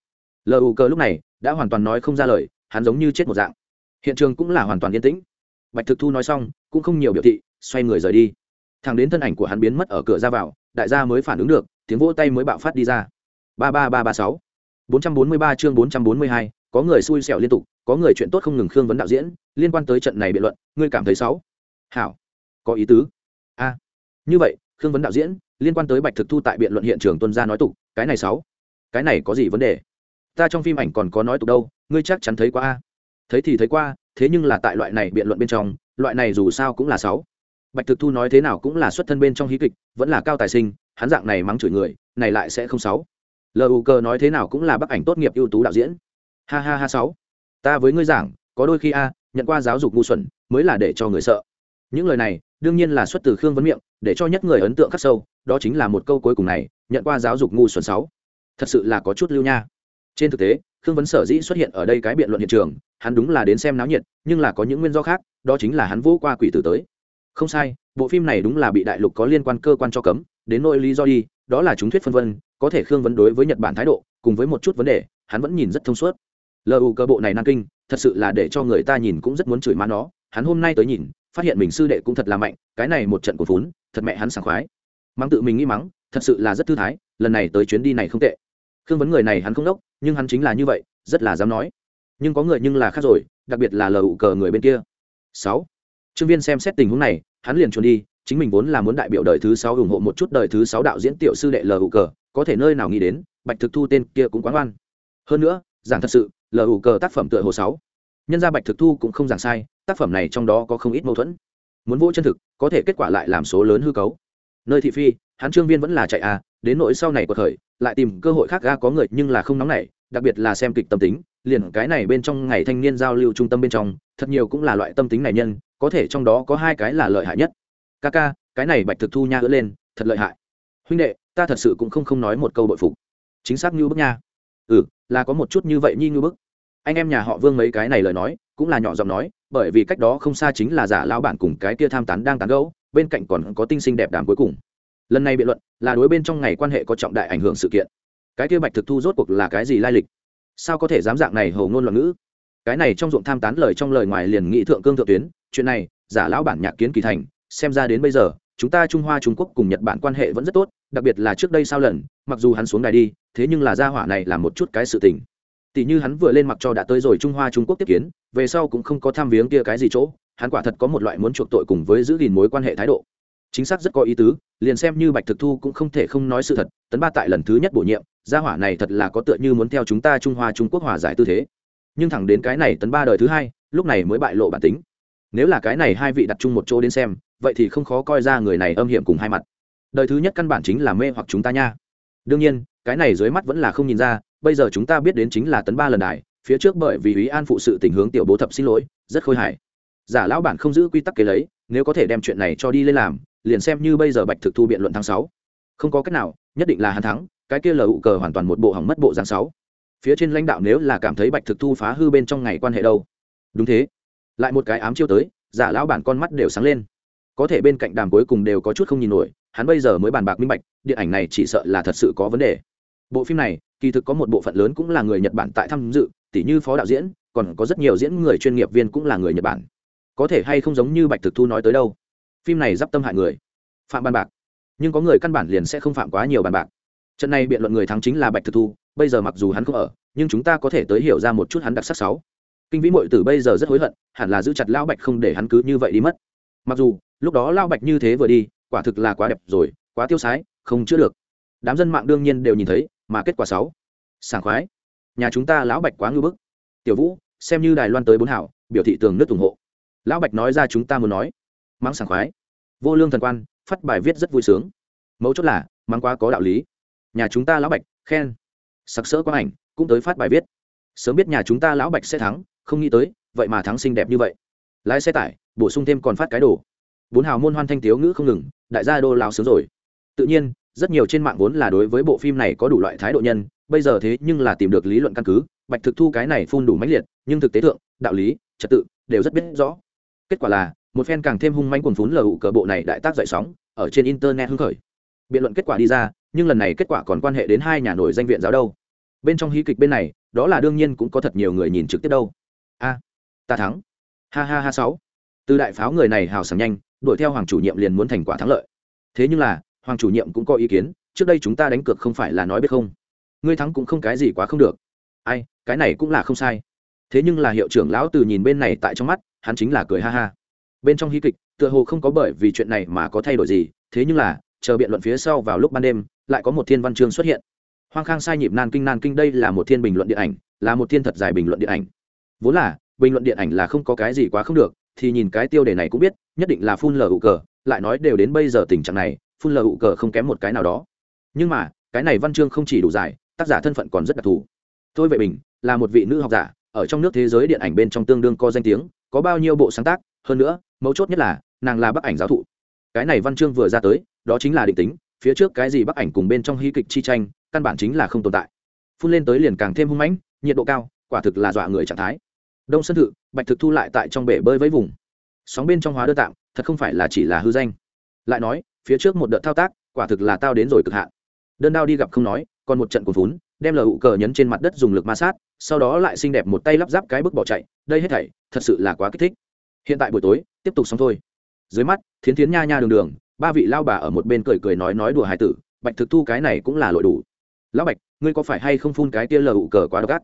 S1: Lờ ụ cờ lúc này đã hoàn toàn nói không ra lời, hắn giống như chết một dạng. Hiện trường cũng là hoàn toàn yên tĩnh. Bạch thực thu nói xong, cũng không nhiều biểu thị, xoay người rời đi. Thằng đến thân ảnh của hắn biến mất ở cửa ra vào, đại gia mới phản ứng được, tiếng vỗ tay mới bạo phát đi ra. Ba ba ba ba sáu. Bốn trăm bốn mươi ba chương bốn trăm bốn mươi hai có người xui xẻo liên tục, có người chuyện tốt không ngừng khương vấn đạo diễn, liên quan tới trận này biện luận, ngươi cảm thấy sáu hảo. Có ý tứ. A. Như vậy, khương vấn đạo diễn, liên quan tới bạch thực thu tại biện luận hiện trường tuân gia nói tục, cái này sáu cái này có gì vấn đề? Ta trong phim ảnh còn có nói tục đâu, ngươi chắc chắn thấy qua a. Thấy thì thấy qua, thế nhưng là tại loại này biện luận bên trong, loại này dù sao cũng là sáu bạch thực thu nói thế nào cũng là xuất thân bên trong hí kịch, vẫn là cao tài sinh, hắn dạng này mắng chửi người, này lại sẽ không sáu lu cơ nói thế nào cũng là bức ảnh tốt nghiệp ưu tú đạo diễn ha ha ha sáu. Ta với ngươi giảng, có đôi khi a, nhận qua giáo dục ngu xuẩn, mới là để cho người sợ. Những lời này, đương nhiên là xuất từ khương vấn miệng, để cho nhất người ấn tượng khắc sâu, đó chính là một câu cuối cùng này, nhận qua giáo dục ngu xuẩn sáu. Thật sự là có chút lưu nha. Trên thực tế, khương vấn sở dĩ xuất hiện ở đây cái biện luận hiện trường, hắn đúng là đến xem náo nhiệt, nhưng là có những nguyên do khác, đó chính là hắn vô qua quỷ tử tới. Không sai, bộ phim này đúng là bị đại lục có liên quan cơ quan cho cấm, đến nỗi lý do đi, đó là chúng thuyết phân vân, có thể khương vấn đối với nhật bản thái độ, cùng với một chút vấn đề, hắn vẫn nhìn rất thông suốt lu cơ bộ này năng kinh, thật sự là để cho người ta nhìn cũng rất muốn chửi má nó. Hắn hôm nay tới nhìn, phát hiện mình sư đệ cũng thật là mạnh, cái này một trận của vốn thật mẹ hắn sảng khoái. Mắng tự mình nghĩ mắng, thật sự là rất thư thái, lần này tới chuyến đi này không tệ. Khương vấn người này hắn không đốc, nhưng hắn chính là như vậy, rất là dám nói. Nhưng có người nhưng là khác rồi, đặc biệt là lờ ụ cờ người bên kia. Sáu. Trương viên xem xét tình huống này, hắn liền trốn đi, chính mình vốn là muốn đại biểu đời thứ sáu ủng hộ một chút đời thứ sáu đạo diễn tiểu sư đệ lờ ụ cờ, có thể nơi nào nghĩ đến, bạch thực thu tên kia cũng quá ngoan. hơn nữa giảng thật sự lờ ủ cờ tác phẩm tựa hồ sáu. Nhân gia bạch thực thu cũng không giảng sai, tác phẩm này trong đó có không ít mâu thuẫn. Muốn vô chân thực, có thể kết quả lại làm số lớn hư cấu. Nơi thị phi, hắn trương viên vẫn là chạy à đến nỗi sau này của thời, lại tìm cơ hội khác ga có người nhưng là không nóng nảy, đặc biệt là xem kịch tâm tính, liền cái này bên trong ngày thanh niên giao lưu trung tâm bên trong, thật nhiều cũng là loại tâm tính này nhân, có thể trong đó có hai cái là lợi hại nhất. Ca ca, cái này bạch thực thu nha ứa lên, thật lợi hại. Huynh đệ, ta thật sự cũng không không nói một câu bội phục. Chính xác như bức nha ừ là có một chút như vậy nhi như bức. Anh em nhà họ vương mấy cái này lời nói, cũng là nhỏ giọng nói, bởi vì cách đó không xa chính là giả lao bản cùng cái kia tham tán đang tán gẫu, bên cạnh còn có tinh sinh đẹp đàm cuối cùng. Lần này biện luận, là đối bên trong ngày quan hệ có trọng đại ảnh hưởng sự kiện. Cái kia bạch thực thu rốt cuộc là cái gì lai lịch? Sao có thể dám dạng này hầu ngôn loạn ngữ? Cái này trong ruộng tham tán lời trong lời ngoài liền nghị thượng cương thượng tuyến, chuyện này, giả lão bản nhạc kiến kỳ thành, xem ra đến bây giờ, chúng ta trung hoa trung quốc cùng nhật bản quan hệ vẫn rất tốt, đặc biệt là trước đây sao lần mặc dù hắn xuống đài đi, thế nhưng là gia hỏa này là một chút cái sự tình. Tỷ như hắn vừa lên mặc cho đã tới rồi trung hoa trung quốc tiếp kiến, về sau cũng không có tham viếng kia cái gì chỗ, hắn quả thật có một loại muốn chuộc tội cùng với giữ gìn mối quan hệ thái độ. Chính xác rất có ý tứ, liền xem như bạch thực thu cũng không thể không nói sự thật, tấn ba tại lần thứ nhất bổ nhiệm, gia hỏa này thật là có tựa như muốn theo chúng ta trung hoa trung quốc hòa giải tư thế. Nhưng thẳng đến cái này tấn ba đời thứ hai, lúc này mới bại lộ bản tính. Nếu là cái này hai vị đặt chung một chỗ đến xem, vậy thì không khó coi ra người này âm hiểm cùng hai mặt. Đời thứ nhất căn bản chính là mê hoặc chúng ta nha đương nhiên, cái này dưới mắt vẫn là không nhìn ra, bây giờ chúng ta biết đến chính là tấn ba lần đài, phía trước bởi vì ý an phụ sự tình hướng tiểu bố thập xin lỗi, rất khôi hài. Giả lão bản không giữ quy tắc kế lấy, nếu có thể đem chuyện này cho đi lên làm, liền xem như bây giờ bạch thực thu biện luận tháng sáu. Không có cách nào, nhất định là hắn thắng, cái kia lờ ụ cờ hoàn toàn một bộ hỏng mất bộ giáng sáu. Phía trên lãnh đạo nếu là cảm thấy bạch thực thu phá hư bên trong ngày quan hệ đâu? Đúng thế. Lại một cái ám chiêu tới, giả lão bản con mắt đều sáng lên. Có thể bên cạnh đàm cuối cùng đều có chút không nhìn nổi hắn bây giờ mới bàn bạc minh bạch, điện ảnh này chỉ sợ là thật sự có vấn đề. Bộ phim này, kỳ thực có một bộ phận lớn cũng là người nhật bản tại tham dự tỷ như phó đạo diễn, còn có rất nhiều diễn người chuyên nghiệp viên cũng là người nhật bản. Có thể hay không giống như bạch thực thu nói tới đâu. Phim này d i p tâm hại người. Phạm bàn bạc. Nhưng có người căn bản liền sẽ không phạm quá nhiều bàn bạc. Trận này biện luận người thắng chính là bạch thực thu, bây giờ mặc dù hắn không ở, nhưng chúng ta có thể tới hiểu ra một chút hắn đặc sắc sáu. Kinh vĩ mội tử bây giờ rất hối hận, hẳn là giữ chặt lão bạch không để hắn cứ như vậy đi mất. Mặc dù, lúc đó lão bạch như thế vừa đi quả thực là quá đẹp rồi, quá tiêu sái, không chữa được. Đám dân mạng đương nhiên đều nhìn thấy, mà kết quả sáu. Sảng khoái. Nhà chúng ta lão bạch quá ngưỡng bức. Tiểu vũ, xem như đài loan tới bốn hảo, biểu thị tường nước ủng hộ. Lão bạch nói ra chúng ta muốn nói. Mắng sảng khoái. Vô lương thần quan, phát bài viết rất vui sướng. Mấu chốt là, mắng quá có đạo lý. Nhà chúng ta lão bạch, khen. Sặc sỡ quang ảnh, cũng tới phát bài viết. Sớm biết nhà chúng ta lão bạch sẽ thắng, không nghĩ tới, vậy mà thắng xinh đẹp như vậy. Lái xe tải, bổ sung thêm còn phát cái đồ bốn hào môn hoan thanh tiếu ngữ không ngừng, đại gia đô lao sướng rồi. Tự nhiên, rất nhiều trên mạng vốn là đối với bộ phim này có đủ loại thái độ nhân, bây giờ thế nhưng là tìm được lý luận căn cứ, bạch thực thu cái này phun đủ mãnh liệt, nhưng thực tế thượng, đạo lý, trật tự đều rất biết rõ. Kết quả là, một phen càng thêm hung manh quần phún lờ hụ cờ bộ này đại tác dậy sóng, ở trên internet hưng khởi. Biện luận kết quả đi ra, nhưng lần này kết quả còn quan hệ đến hai nhà nổi danh viện giáo đâu. Bên trong hí kịch bên này, đó là đương nhiên cũng có thật nhiều người nhìn trực tiếp đâu. A, ta thắng. Ha ha ha sáu. Từ đại pháo người này hào sảng nhanh đuổi theo hoàng chủ nhiệm liền muốn thành quả thắng lợi. Thế nhưng là, hoàng chủ nhiệm cũng có ý kiến, trước đây chúng ta đánh cược không phải là nói biết không? Ngươi thắng cũng không cái gì quá không được. Ai, cái này cũng là không sai. Thế nhưng là hiệu trưởng lão từ nhìn bên này tại trong mắt, hắn chính là cười ha ha. Bên trong hí kịch, tựa hồ không có bởi vì chuyện này mà có thay đổi gì, thế nhưng là, chờ biện luận phía sau vào lúc ban đêm, lại có một thiên văn chương xuất hiện. Hoang khang sai nhịp nan kinh nan kinh đây là một thiên bình luận điện ảnh, là một thiên thật dài bình luận điện ảnh. Vốn là, bình luận điện ảnh là không có cái gì quá không được thì nhìn cái tiêu đề này cũng biết, nhất định là phun lờ hụ cờ, lại nói đều đến bây giờ tình trạng này, phun lờ hụ cờ không kém một cái nào đó. Nhưng mà, cái này văn chương không chỉ đủ dài, tác giả thân phận còn rất đặc thù. Thôi vệ bình là một vị nữ học giả, ở trong nước thế giới điện ảnh bên trong tương đương có danh tiếng, có bao nhiêu bộ sáng tác, hơn nữa, mấu chốt nhất là, nàng là bác ảnh giáo thụ. Cái này văn chương vừa ra tới, đó chính là định tính, phía trước cái gì bác ảnh cùng bên trong hy kịch chi tranh, căn bản chính là không tồn tại. Phun lên tới liền càng thêm hung mãnh, nhiệt độ cao, quả thực là dọa người trạng thái đông sơn thự, bạch thực thu lại tại trong bể bơi với vùng. Sóng bên trong hóa đơn tạm, thật không phải là chỉ là hư danh. Lại nói, phía trước một đợt thao tác, quả thực là tao đến rồi cực hạn. Đơn đao đi gặp không nói, còn một trận cuồng vốn đem lờ hụ cờ nhấn trên mặt đất dùng lực ma sát, sau đó lại xinh đẹp một tay lắp ráp cái bước bỏ chạy, đây hết thảy, thật sự là quá kích thích. Hiện tại buổi tối, tiếp tục xong thôi. Dưới mắt, thiến thiến nha nha đường đường, ba vị lao bà ở một bên cười cười nói nói đùa hài tử, bạch thực thu cái này cũng là lội đủ. Lão bạch, ngươi có phải hay không phun cái tia lờ hụ cờ quá độc ác?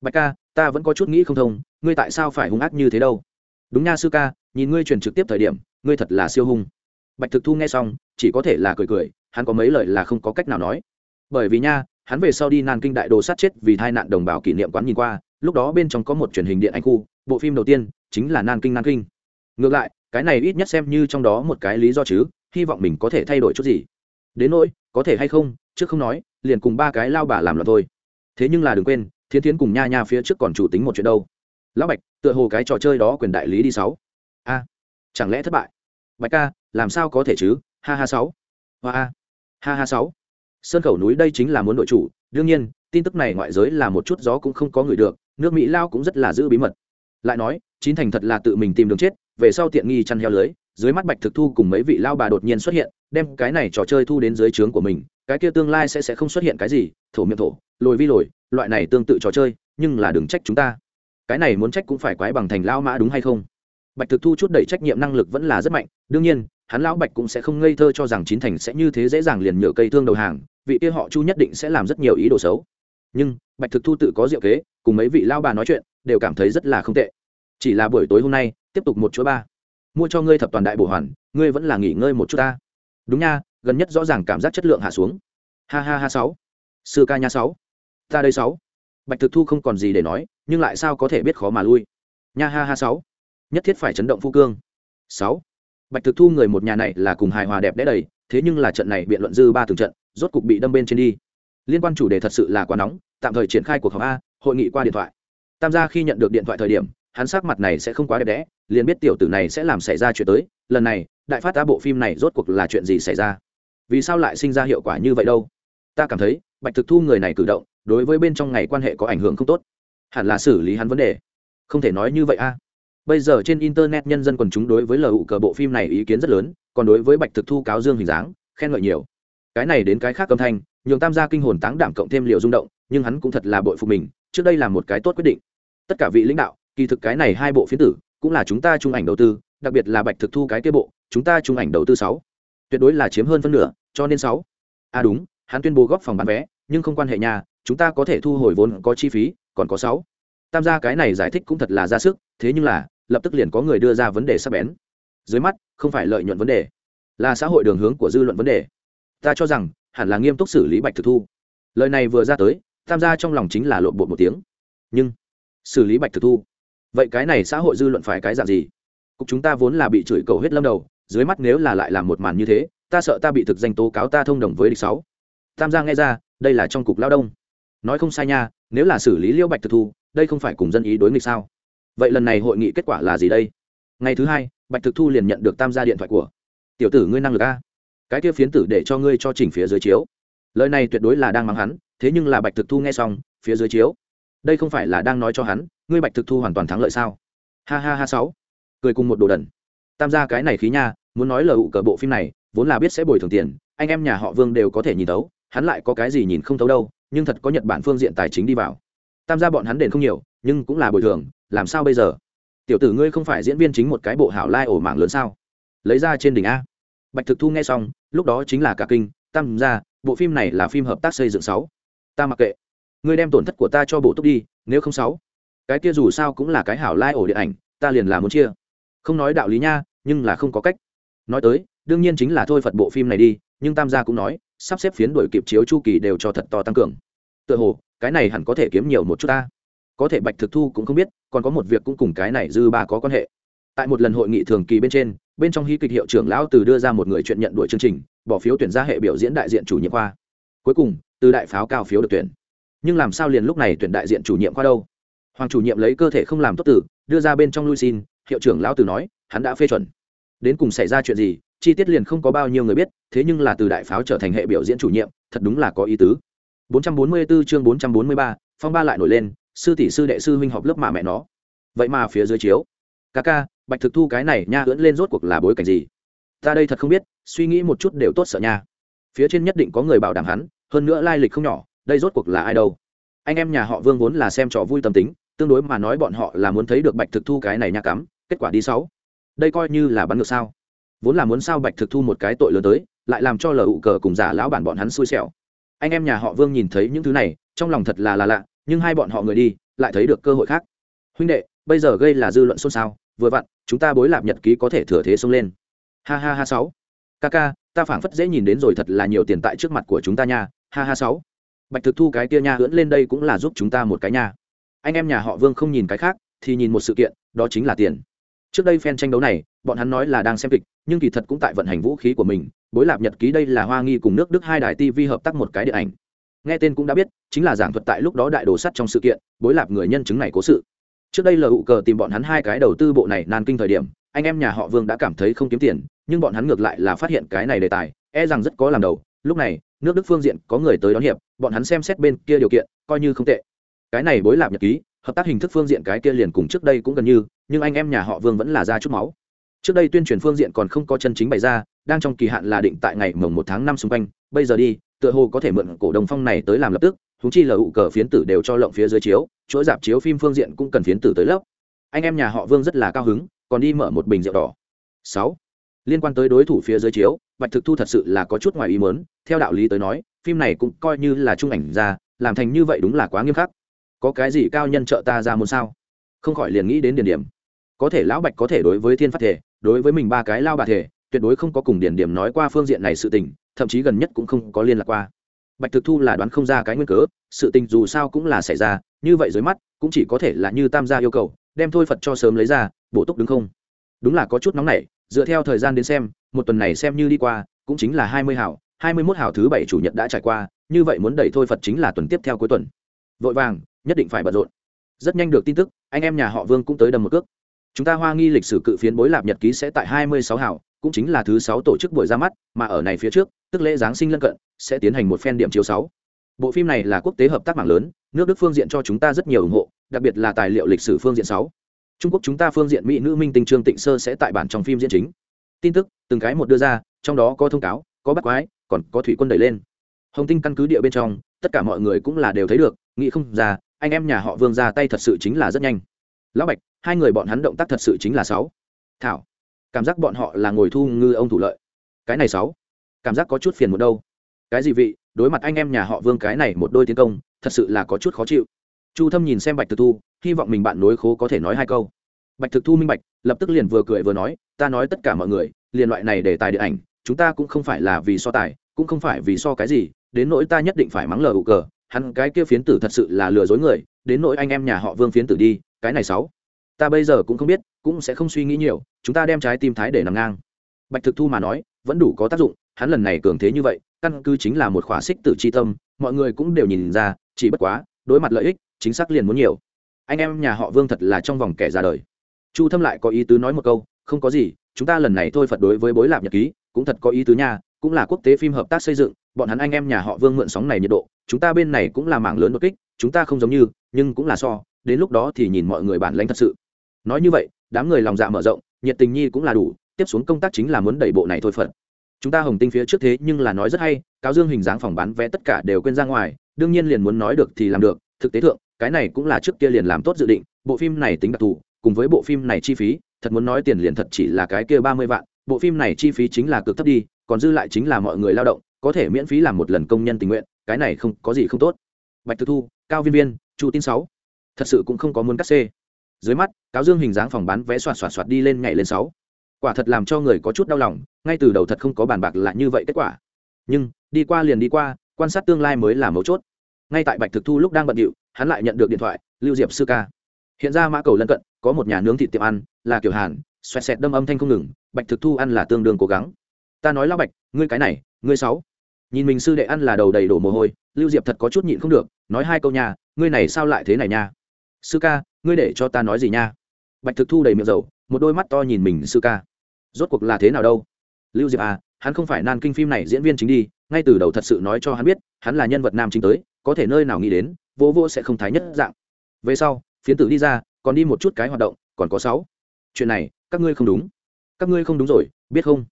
S1: Bạch ca ta vẫn có chút nghĩ không thông, ngươi tại sao phải hung ác như thế đâu? Đúng nha sư ca, nhìn ngươi truyền trực tiếp thời điểm, ngươi thật là siêu hung. Bạch thực thu nghe xong, chỉ có thể là cười cười, hắn có mấy lời là không có cách nào nói. Bởi vì nha, hắn về sau đi nan kinh đại đồ sát chết vì tai nạn đồng bào kỷ niệm quán nhìn qua, lúc đó bên trong có một truyền hình điện ảnh khu, bộ phim đầu tiên chính là nan kinh nan kinh. Ngược lại, cái này ít nhất xem như trong đó một cái lý do chứ, hy vọng mình có thể thay đổi chút gì. Đến nỗi, có thể hay không, trước không nói, liền cùng ba cái lao bà làm loạn thôi. Thế nhưng là đừng quên thiến thiến cùng nha nha phía trước còn chủ tính một chuyện đâu? Lão bạch, tựa hồ cái trò chơi đó quyền đại lý đi sáu. A, chẳng lẽ thất bại? Bạch ca, làm sao có thể chứ? Ha ha sáu. Hoa a. Ha ha sáu. Sơn khẩu núi đây chính là muốn đội chủ. Đương nhiên, tin tức này ngoại giới là một chút gió cũng không có người được, nước mỹ lao cũng rất là giữ bí mật. Lại nói, chín thành thật là tự mình tìm đường chết, về sau tiện nghi chăn heo lưới, dưới mắt bạch thực thu cùng mấy vị lao bà đột nhiên xuất hiện, đem cái này trò chơi thu đến dưới trướng của mình, cái kia tương lai sẽ sẽ không xuất hiện cái gì, thổ miệng thổ lồi vi lồi, loại này tương tự trò chơi, nhưng là đừng trách chúng ta. Cái này muốn trách cũng phải quái bằng thành lao mã đúng hay không? Bạch thực thu chút đẩy trách nhiệm năng lực vẫn là rất mạnh, đương nhiên, hắn lão bạch cũng sẽ không ngây thơ cho rằng chín thành sẽ như thế dễ dàng liền nhựa cây thương đầu hàng, vị kia họ chu nhất định sẽ làm rất nhiều ý đồ xấu. Nhưng, bạch thực thu tự có diệu kế, cùng mấy vị lao bà nói chuyện, đều cảm thấy rất là không tệ. Chỉ là buổi tối hôm nay, tiếp tục một chuỗi ba. Mua cho ngươi thập toàn đại bổ hoàn, ngươi vẫn là nghỉ ngơi một chút ta. Đúng nha, gần nhất rõ ràng cảm giác chất lượng hạ xuống. Ha ha ha sáu. Sư ca nha sáu ta đây sáu. Bạch thực thu không còn gì để nói, nhưng lại sao có thể biết khó mà lui? Nha ha ha sáu. Nhất thiết phải chấn động phu cương. Sáu. Bạch thực thu người một nhà này là cùng hài hòa đẹp đẽ đầy, thế nhưng là trận này biện luận dư ba từng trận, rốt cục bị đâm bên trên đi. Liên quan chủ đề thật sự là quá nóng, tạm thời triển khai cuộc họp a, hội nghị qua điện thoại. Tam gia khi nhận được điện thoại thời điểm, hắn sắc mặt này sẽ không quá đẹp đẽ, liền biết tiểu tử này sẽ làm xảy ra chuyện tới. Lần này, đại phát ta bộ phim này rốt cuộc là chuyện gì xảy ra? Vì sao lại sinh ra hiệu quả như vậy đâu? Ta cảm thấy, bạch thực thu người này cử động đối với bên trong ngày quan hệ có ảnh hưởng không tốt. Hẳn là xử lý hắn vấn đề. Không thể nói như vậy a. Bây giờ trên internet nhân dân quần chúng đối với lờ cờ bộ phim này ý kiến rất lớn, còn đối với bạch thực thu cáo dương hình dáng, khen ngợi nhiều. Cái này đến cái khác âm thanh, nhường tam gia kinh hồn táng đảm cộng thêm liệu rung động, nhưng hắn cũng thật là bội phục mình, trước đây là một cái tốt quyết định. Tất cả vị lãnh đạo, kỳ thực cái này hai bộ phiến tử, cũng là chúng ta trung ảnh đầu tư, đặc biệt là bạch thực thu cái kia bộ, chúng ta trung ảnh đầu tư sáu. Tuyệt đối là chiếm hơn phân nửa, cho nên sáu. À đúng, hắn tuyên bố góp phòng bán vé, nhưng không quan hệ nhà chúng ta có thể thu hồi vốn có chi phí, còn có sáu. Tam gia cái này giải thích cũng thật là ra sức, thế nhưng là, lập tức liền có người đưa ra vấn đề sắp bén. Dưới mắt, không phải lợi nhuận vấn đề, là xã hội đường hướng của dư luận vấn đề. Ta cho rằng, hẳn là nghiêm túc xử lý bạch thực thu. Lời này vừa ra tới tham gia trong lòng chính là lộn bột một tiếng. Nhưng, xử lý bạch thực thu? Vậy cái này xã hội dư luận phải cái dạng gì? Cục chúng ta vốn là bị chửi cầu hết lâm đầu, dưới mắt nếu là lại làm một màn như thế, ta sợ ta bị thực danh tố cáo ta thông đồng với địch sáu. Tam gia nghe ra, đây là trong cục lao đông nói không sai nha, nếu là xử lý liêu bạch thực thu, đây không phải cùng dân ý đối nghịch sao? Vậy lần này hội nghị kết quả là gì đây? Ngày thứ hai, bạch thực thu liền nhận được tam gia điện thoại của. Tiểu tử ngươi năng lực a? Cái kia phiến tử để cho ngươi cho chỉnh phía dưới chiếu. Lời này tuyệt đối là đang mắng hắn, thế nhưng là bạch thực thu nghe xong, phía dưới chiếu. Đây không phải là đang nói cho hắn, ngươi bạch thực thu hoàn toàn thắng lợi sao? Ha ha ha sáu. Cười cùng một đồ đần. Tam gia cái này khí nha, muốn nói lời ụ cờ bộ phim này, vốn là biết sẽ bồi thường tiền, anh em nhà họ vương đều có thể nhìn thấu, hắn lại có cái gì nhìn không thấu đâu nhưng thật có nhật bản phương diện tài chính đi vào. Tam gia bọn hắn đền không nhiều, nhưng cũng là bồi thường, làm sao bây giờ? Tiểu tử ngươi không phải diễn viên chính một cái bộ hảo lai ổ mạng lớn sao? Lấy ra trên đỉnh a. Bạch thực thu nghe xong, lúc đó chính là cả kinh, tam gia, bộ phim này là phim hợp tác xây dựng sáu. Ta mặc kệ. Ngươi đem tổn thất của ta cho bộ túc đi, nếu không sáu. Cái kia dù sao cũng là cái hảo lai ổ điện ảnh, ta liền là muốn chia. Không nói đạo lý nha, nhưng là không có cách. Nói tới, đương nhiên chính là thôi phật bộ phim này đi, nhưng tam gia cũng nói sắp xếp phiến đổi kịp chiếu chu kỳ đều cho thật to tăng cường. Tựa hồ, cái này hẳn có thể kiếm nhiều một chút ta. Có thể bạch thực thu cũng không biết, còn có một việc cũng cùng cái này dư ba có quan hệ. Tại một lần hội nghị thường kỳ bên trên, bên trong hí kịch hiệu trưởng lão từ đưa ra một người chuyện nhận đuổi chương trình, bỏ phiếu tuyển ra hệ biểu diễn đại diện chủ nhiệm khoa. Cuối cùng, từ đại pháo cao phiếu được tuyển. Nhưng làm sao liền lúc này tuyển đại diện chủ nhiệm khoa đâu? Hoàng chủ nhiệm lấy cơ thể không làm tốt tử đưa ra bên trong lui xin, hiệu trưởng lão từ nói, hắn đã phê chuẩn. Đến cùng xảy ra chuyện gì chi tiết liền không có bao nhiêu người biết thế nhưng là từ đại pháo trở thành hệ biểu diễn chủ nhiệm thật đúng là có ý tứ. 444 chương 443, phong ba lại nổi lên sư tỷ sư đệ sư huynh họp lớp mà mẹ nó. Vậy mà phía dưới chiếu. Ca ca bạch thực thu cái này nha ưỡn lên rốt cuộc là bối cảnh gì? Ta đây thật không biết suy nghĩ một chút đều tốt sợ nha. Phía trên nhất định có người bảo đảm hắn hơn nữa lai lịch không nhỏ đây rốt cuộc là ai đâu? Anh em nhà họ vương vốn là xem trò vui tâm tính tương đối mà nói bọn họ là muốn thấy được bạch thực thu cái này nha cắm kết quả đi sáu. Đây coi như là bắn ngược sao? Vốn là muốn sao bạch thực thu một cái tội lớn tới, lại làm cho lờ ụ cờ cùng giả lão bản bọn hắn xui xẻo. Anh em nhà họ vương nhìn thấy những thứ này, trong lòng thật là là lạ, nhưng hai bọn họ người đi, lại thấy được cơ hội khác. Huynh đệ, bây giờ gây là dư luận xôn xao, vừa vặn, chúng ta bối lạp nhật ký có thể thừa thế xông lên. Ha ha ha sáu. Ca ca, ta phảng phất dễ nhìn đến rồi thật là nhiều tiền tại trước mặt của chúng ta nha. Ha ha sáu. Bạch thực thu cái kia nha hưỡn lên đây cũng là giúp chúng ta một cái nha. Anh em nhà họ vương không nhìn cái khác, thì nhìn một sự kiện, đó chính là tiền trước đây phen tranh đấu này, bọn hắn nói là đang xem kịch, nhưng kỳ thật cũng tại vận hành vũ khí của mình. Bối lạp nhật ký đây là hoa nghi cùng nước đức hai đài tv hợp tác một cái điện ảnh. Nghe tên cũng đã biết, chính là giảng thuật tại lúc đó đại đồ sắt trong sự kiện, bối lạp người nhân chứng này cố sự. Trước đây lờ hụ cờ tìm bọn hắn hai cái đầu tư bộ này nan kinh thời điểm, anh em nhà họ vương đã cảm thấy không kiếm tiền, nhưng bọn hắn ngược lại là phát hiện cái này đề tài e rằng rất có làm đầu. Lúc này, nước đức phương diện có người tới đón hiệp, bọn hắn xem xét bên kia điều kiện, coi như không tệ. Cái này bối lạp nhật ký hợp tác hình thức phương diện cái kia liền cùng trước đây cũng gần như, nhưng anh em nhà họ vương vẫn là ra chút máu. Trước đây tuyên truyền phương diện còn không có chân chính bày ra, đang trong kỳ hạn là định tại ngày mồng một tháng năm xung quanh. Bây giờ đi, tựa hồ có thể mượn cổ đồng phong này tới làm lập tức húng chi là ụ cờ phiến tử đều cho lộng phía dưới chiếu, chuỗi dạp chiếu phim phương diện cũng cần phiến tử tới lớp. Anh em nhà họ vương rất là cao hứng, còn đi mở một bình rượu đỏ. Sáu, liên quan tới đối thủ phía dưới chiếu, bạch thực thu thật sự là có chút ngoài ý mớn theo đạo lý tới nói, phim này cũng coi như là trung ảnh ra, làm thành như vậy đúng là quá nghiêm khắc có cái gì cao nhân trợ ta ra muốn sao? Không khỏi liền nghĩ đến điển điểm. Có thể lão bạch có thể đối với thiên phát thể, đối với mình ba cái lao bà thể, tuyệt đối không có cùng điển điểm nói qua phương diện này sự tình, thậm chí gần nhất cũng không có liên lạc qua. Bạch thực thu là đoán không ra cái nguyên cớ, sự tình dù sao cũng là xảy ra, như vậy dưới mắt, cũng chỉ có thể là như tam gia yêu cầu, đem thôi phật cho sớm lấy ra, bổ túc đứng không? Đúng là có chút nóng nảy, dựa theo thời gian đến xem, một tuần này xem như đi qua, cũng chính là hai mươi hảo, hai mươi mốt hảo thứ bảy chủ nhật đã trải qua, như vậy muốn đẩy thôi phật chính là tuần tiếp theo cuối tuần. Vội vàng nhất định phải bận rộn. Rất nhanh được tin tức, anh em nhà họ vương cũng tới đầm một cước. Chúng ta hoa nghi lịch sử cự phiến bối lạp nhật ký sẽ tại hai mươi sáu hảo, cũng chính là thứ sáu tổ chức buổi ra mắt, mà ở này phía trước, tức lễ giáng sinh lân cận, sẽ tiến hành một phen điểm chiếu sáu. Bộ phim này là quốc tế hợp tác mạng lớn, nước đức phương diện cho chúng ta rất nhiều ủng hộ, đặc biệt là tài liệu lịch sử phương diện sáu. Trung quốc chúng ta phương diện mỹ nữ minh tinh trương tịnh sơ sẽ tại bản trong phim diễn chính. Tin tức, từng cái một đưa ra, trong đó có thông cáo, có bắt quái, còn có thủy quân đẩy lên. Hồng tinh căn cứ địa bên trong, tất cả mọi người cũng là đều thấy được, nghĩ không ra anh em nhà họ vương ra tay thật sự chính là rất nhanh. Lão bạch, hai người bọn hắn động tác thật sự chính là sáu. Thảo, cảm giác bọn họ là ngồi thu ngư ông thủ lợi. Cái này sáu, cảm giác có chút phiền một đâu. Cái gì vị, đối mặt anh em nhà họ vương cái này một đôi tiến công, thật sự là có chút khó chịu. Chu thâm nhìn xem bạch thực thu, hy vọng mình bạn nối khố có thể nói hai câu. Bạch thực thu minh bạch, lập tức liền vừa cười vừa nói, ta nói tất cả mọi người, liền loại này để tài điện ảnh, chúng ta cũng không phải là vì so tài, cũng không phải vì so cái gì, đến nỗi ta nhất định phải mắng lờ hữu cờ hắn cái kia phiến tử thật sự là lừa dối người, đến nỗi anh em nhà họ vương phiến tử đi, cái này sáu. Ta bây giờ cũng không biết, cũng sẽ không suy nghĩ nhiều, chúng ta đem trái tim thái để nằm ngang. Bạch thực thu mà nói, vẫn đủ có tác dụng, hắn lần này cường thế như vậy, căn cứ chính là một khỏa xích tử chi tâm, mọi người cũng đều nhìn ra, chỉ bất quá, đối mặt lợi ích, chính xác liền muốn nhiều. Anh em nhà họ vương thật là trong vòng kẻ ra đời. Chu thâm lại có ý tứ nói một câu, không có gì, chúng ta lần này thôi phật đối với bối lạp nhật ký, cũng thật có ý tứ nha, cũng là quốc tế phim hợp tác xây dựng, bọn hắn anh em nhà họ vương mượn sóng này nhiệt độ chúng ta bên này cũng là mảng lớn đột kích, chúng ta không giống như, nhưng cũng là so, đến lúc đó thì nhìn mọi người bản lãnh thật sự. Nói như vậy, đám người lòng dạ mở rộng, nhiệt tình nhi cũng là đủ, tiếp xuống công tác chính là muốn đẩy bộ này thôi phật. Chúng ta hồng tinh phía trước thế nhưng là nói rất hay, cáo dương hình dáng phòng bán vé tất cả đều quên ra ngoài, đương nhiên liền muốn nói được thì làm được, thực tế thượng, cái này cũng là trước kia liền làm tốt dự định, bộ phim này tính đặc thù, cùng với bộ phim này chi phí, thật muốn nói tiền liền thật chỉ là cái kia ba mươi vạn, bộ phim này chi phí chính là cực thấp đi, còn dư lại chính là mọi người lao động có thể miễn phí làm một lần công nhân tình nguyện, cái này không, có gì không tốt. Bạch thực thu, cao viên viên, chu tin sáu. Thật sự cũng không có muốn cắt xê. Dưới mắt cáo dương hình dáng phòng bán vé soạt soạt soạt đi lên nhảy lên sáu. Quả thật làm cho người có chút đau lòng, ngay từ đầu thật không có bàn bạc lại như vậy kết quả. Nhưng, đi qua liền đi qua, quan sát tương lai mới là mấu chốt. Ngay tại bạch thực thu lúc đang bận điệu, hắn lại nhận được điện thoại, lưu diệp sư ca. Hiện ra mã cầu lân cận, có một nhà nướng thịt tiệm ăn, là kiểu hàn, xoẹt xẹt đâm âm thanh không ngừng, bạch thực thu ăn là tương đương cố gắng. Ta nói lão bạch, ngươi cái này ngươi sáu. Nhìn mình sư đệ ăn là đầu đầy đổ mồ hôi, lưu diệp thật có chút nhịn không được, nói hai câu nhà ngươi này sao lại thế này nha? Sư ca, ngươi để cho ta nói gì nha? Bạch thực thu đầy miệng dầu, một đôi mắt to nhìn mình, sư ca. Rốt cuộc là thế nào đâu? Lưu diệp à hắn không phải nan kinh phim này diễn viên chính đi, ngay từ đầu thật sự nói cho hắn biết, hắn là nhân vật nam chính tới, có thể nơi nào nghĩ đến, vô vô sẽ không thái nhất dạng. Về sau, phiến tử đi ra, còn đi một chút cái hoạt động, còn có sáu. Chuyện này, các ngươi không đúng. Các ngươi không đúng rồi, biết không?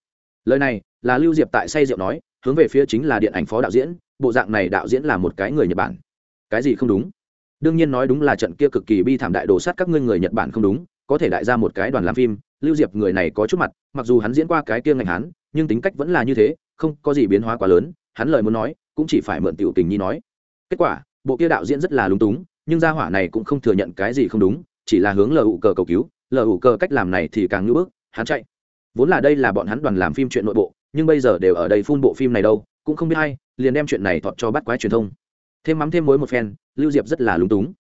S1: Lời này là lưu diệp tại say rượu nói, hướng về phía chính là điện ảnh phó đạo diễn, bộ dạng này đạo diễn là một cái người nhật bản. Cái gì không đúng? Đương nhiên nói đúng là trận kia cực kỳ bi thảm đại đồ sát các ngươi người nhật bản không đúng, có thể đại ra một cái đoàn làm phim, lưu diệp người này có chút mặt, mặc dù hắn diễn qua cái kia ngành hắn nhưng tính cách vẫn là như thế, không có gì biến hóa quá lớn, hắn lời muốn nói, cũng chỉ phải mượn tiểu tình nhi nói. Kết quả, bộ kia đạo diễn rất là lúng túng, nhưng gia hỏa này cũng không thừa nhận cái gì không đúng, chỉ là hướng lờ ụ cờ cầu cứu lờ ụ cờ cách làm này thì càng ngưỡng bước, hắn chạy vốn là đây là bọn hắn đoàn làm phim chuyện nội bộ, nhưng bây giờ đều ở đây phun bộ phim này đâu, cũng không biết hay liền đem chuyện này thọt cho bắt quái truyền thông. Thêm mắm thêm mối một phen, lưu diệp rất là lúng túng.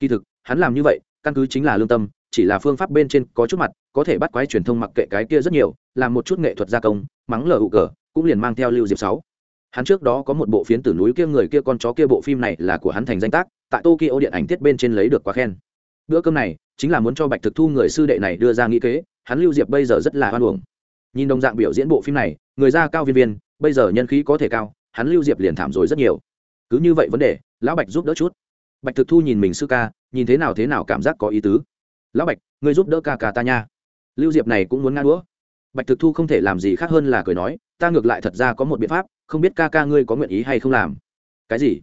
S1: Kỳ thực, hắn làm như vậy, căn cứ chính là lương tâm, chỉ là phương pháp bên trên có chút mặt, có thể bắt quái truyền thông mặc kệ cái kia rất nhiều, làm một chút nghệ thuật gia công, mắng lờ hụ cờ, cũng liền mang theo lưu diệp sáu. Hắn trước đó có một bộ phiến tử núi kia người kia con chó kia bộ phim này là của hắn thành danh tác, tại tokyo điện ảnh tiết bên trên lấy được quá khen. Bữa cơm này, chính là muốn cho bạch thực thu người sư đệ này đưa ra nghĩ kế hắn lưu diệp bây giờ rất là hoan hồng nhìn đồng dạng biểu diễn bộ phim này, người ra cao viên viên, bây giờ nhân khí có thể cao, hắn lưu diệp liền thảm rồi rất nhiều. Cứ như vậy vấn đề, lão bạch giúp đỡ chút. Bạch thực thu nhìn mình sư ca, nhìn thế nào thế nào cảm giác có ý tứ. Lão bạch, ngươi giúp đỡ ca ca ta nha. Lưu diệp này cũng muốn ngã đũa. Bạch thực thu không thể làm gì khác hơn là cười nói, ta ngược lại thật ra có một biện pháp, không biết ca ca ngươi có nguyện ý hay không làm. Cái gì?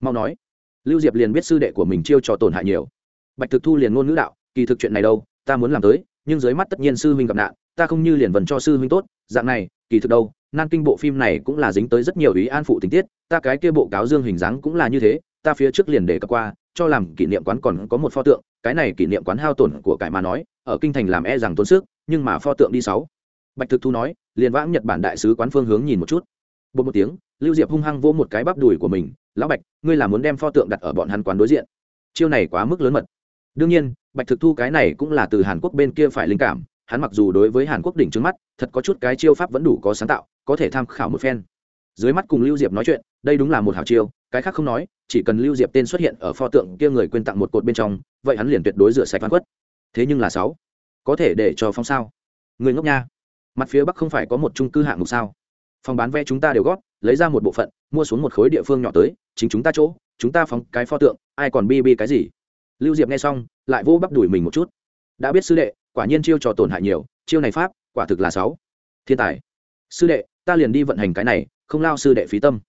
S1: Mau nói. Lưu diệp liền biết sư đệ của mình chiêu trò tổn hại nhiều. Bạch thực thu liền ngôn ngữ đạo, kỳ thực chuyện này đâu, ta muốn làm tới nhưng dưới mắt tất nhiên sư huynh gặp nạn, ta không như liền vần cho sư huynh tốt, dạng này, kỳ thực đâu, nan kinh bộ phim này cũng là dính tới rất nhiều ý an phụ tình tiết, ta cái kia bộ cáo dương hình dáng cũng là như thế, ta phía trước liền để cập qua, cho làm kỷ niệm quán còn có một pho tượng, cái này kỷ niệm quán hao tổn của cải mà nói, ở kinh thành làm e rằng tốn sức, nhưng mà pho tượng đi sáu. Bạch thực thu nói, liền vãng nhật bản đại sứ quán phương hướng nhìn một chút. Bột một tiếng, lưu diệp hung hăng vỗ một cái bắp đùi của mình, lão bạch, ngươi là muốn đem pho tượng đặt ở bọn hắn quán đối diện. Chiêu này quá mức lớn mật. Đương nhiên bạch thực thu cái này cũng là từ hàn quốc bên kia phải linh cảm, hắn mặc dù đối với hàn quốc đỉnh trước mắt, thật có chút cái chiêu pháp vẫn đủ có sáng tạo, có thể tham khảo một phen. Dưới mắt cùng lưu diệp nói chuyện, đây đúng là một hảo chiêu, cái khác không nói, chỉ cần lưu diệp tên xuất hiện ở pho tượng kia người quên tặng một cột bên trong, vậy hắn liền tuyệt đối rửa sạch văn quất. Thế nhưng là sáu, có thể để cho phong sao? Người ngốc nha. Mặt phía bắc không phải có một trung cư hạng mục sao? Phòng bán vé chúng ta đều gót lấy ra một bộ phận, mua xuống một khối địa phương nhỏ tới, chính chúng ta chỗ, chúng ta phóng cái pho tượng, ai còn bi bi cái gì? Lưu diệp nghe xong lại vô bắp đuổi mình một chút. Đã biết sư đệ, quả nhiên chiêu trò tổn hại nhiều, chiêu này pháp, quả thực là sáu. Thiên tài. Sư đệ, ta liền đi vận hành cái này, không lao sư đệ phí tâm.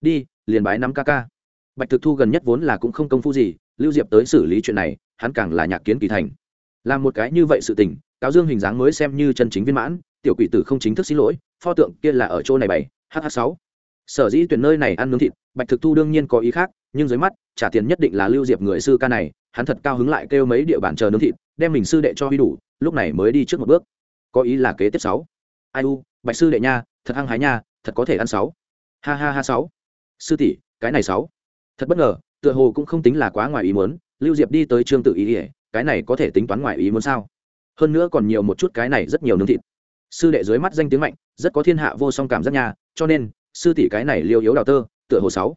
S1: Đi, liền bái năm ca ca. Bạch thực thu gần nhất vốn là cũng không công phu gì, lưu diệp tới xử lý chuyện này, hắn càng là nhạc kiến kỳ thành. Làm một cái như vậy sự tình cáo dương hình dáng mới xem như chân chính viên mãn, tiểu quỷ tử không chính thức xin lỗi, pho tượng kia là ở chỗ này bảy hh sáu. Sở dĩ tuyển nơi này ăn nướng thịt, bạch thực thu đương nhiên có ý khác, nhưng dưới mắt, trả tiền nhất định là lưu diệp người sư ca này hắn thật cao hứng lại kêu mấy địa bàn chờ nướng thịt, đem mình sư đệ cho huy đủ, lúc này mới đi trước một bước. Có ý là kế tiếp sáu. Ai u, bạch sư đệ nha, thật hăng hái nha, thật có thể ăn sáu. Ha ha ha sáu. Sư tỷ, cái này sáu. Thật bất ngờ, tựa hồ cũng không tính là quá ngoài ý muốn, lưu diệp đi tới trương tự ý ỉa cái này có thể tính toán ngoài ý muốn sao? Hơn nữa còn nhiều một chút cái này rất nhiều nướng thịt. Sư đệ dưới mắt danh tiếng mạnh, rất có thiên hạ vô song cảm giác nha, cho nên, sư tỷ cái này liêu yếu đào tơ, tựa hồ sáu.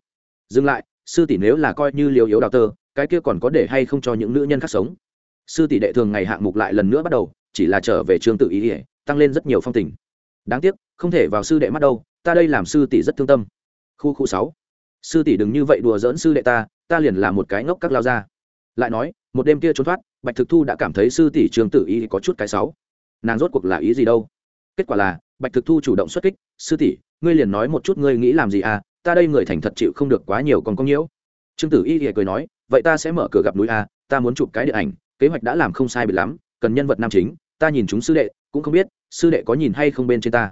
S1: Dừng lại, sư tỷ nếu là coi như liêu yếu đào tơ cái kia còn có để hay không cho những nữ nhân khác sống? Sư tỷ đệ thường ngày hạng mục lại lần nữa bắt đầu, chỉ là trở về trường tự ý ỉa, tăng lên rất nhiều phong tình. Đáng tiếc, không thể vào sư đệ mắt đâu, ta đây làm sư tỷ rất thương tâm. Khu khu sáu. Sư tỷ đừng như vậy đùa dỡn sư đệ ta ta liền là một cái ngốc các lao ra lại nói, một đêm kia trốn thoát, bạch thực thu đã cảm thấy sư tỷ trường tự ý có chút cái sáu. Nàng rốt cuộc là ý gì đâu? Kết quả là, bạch thực thu chủ động xuất kích, sư tỷ, ngươi liền nói một chút ngươi nghĩ làm gì à? Ta đây người thành thật chịu không được quá nhiều còn có nhiễu. Trương tử y thì cười nói vậy ta sẽ mở cửa gặp núi a, ta muốn chụp cái điện ảnh, kế hoạch đã làm không sai biệt lắm, cần nhân vật nam chính, ta nhìn chúng sư đệ, cũng không biết, sư đệ có nhìn hay không bên trên ta.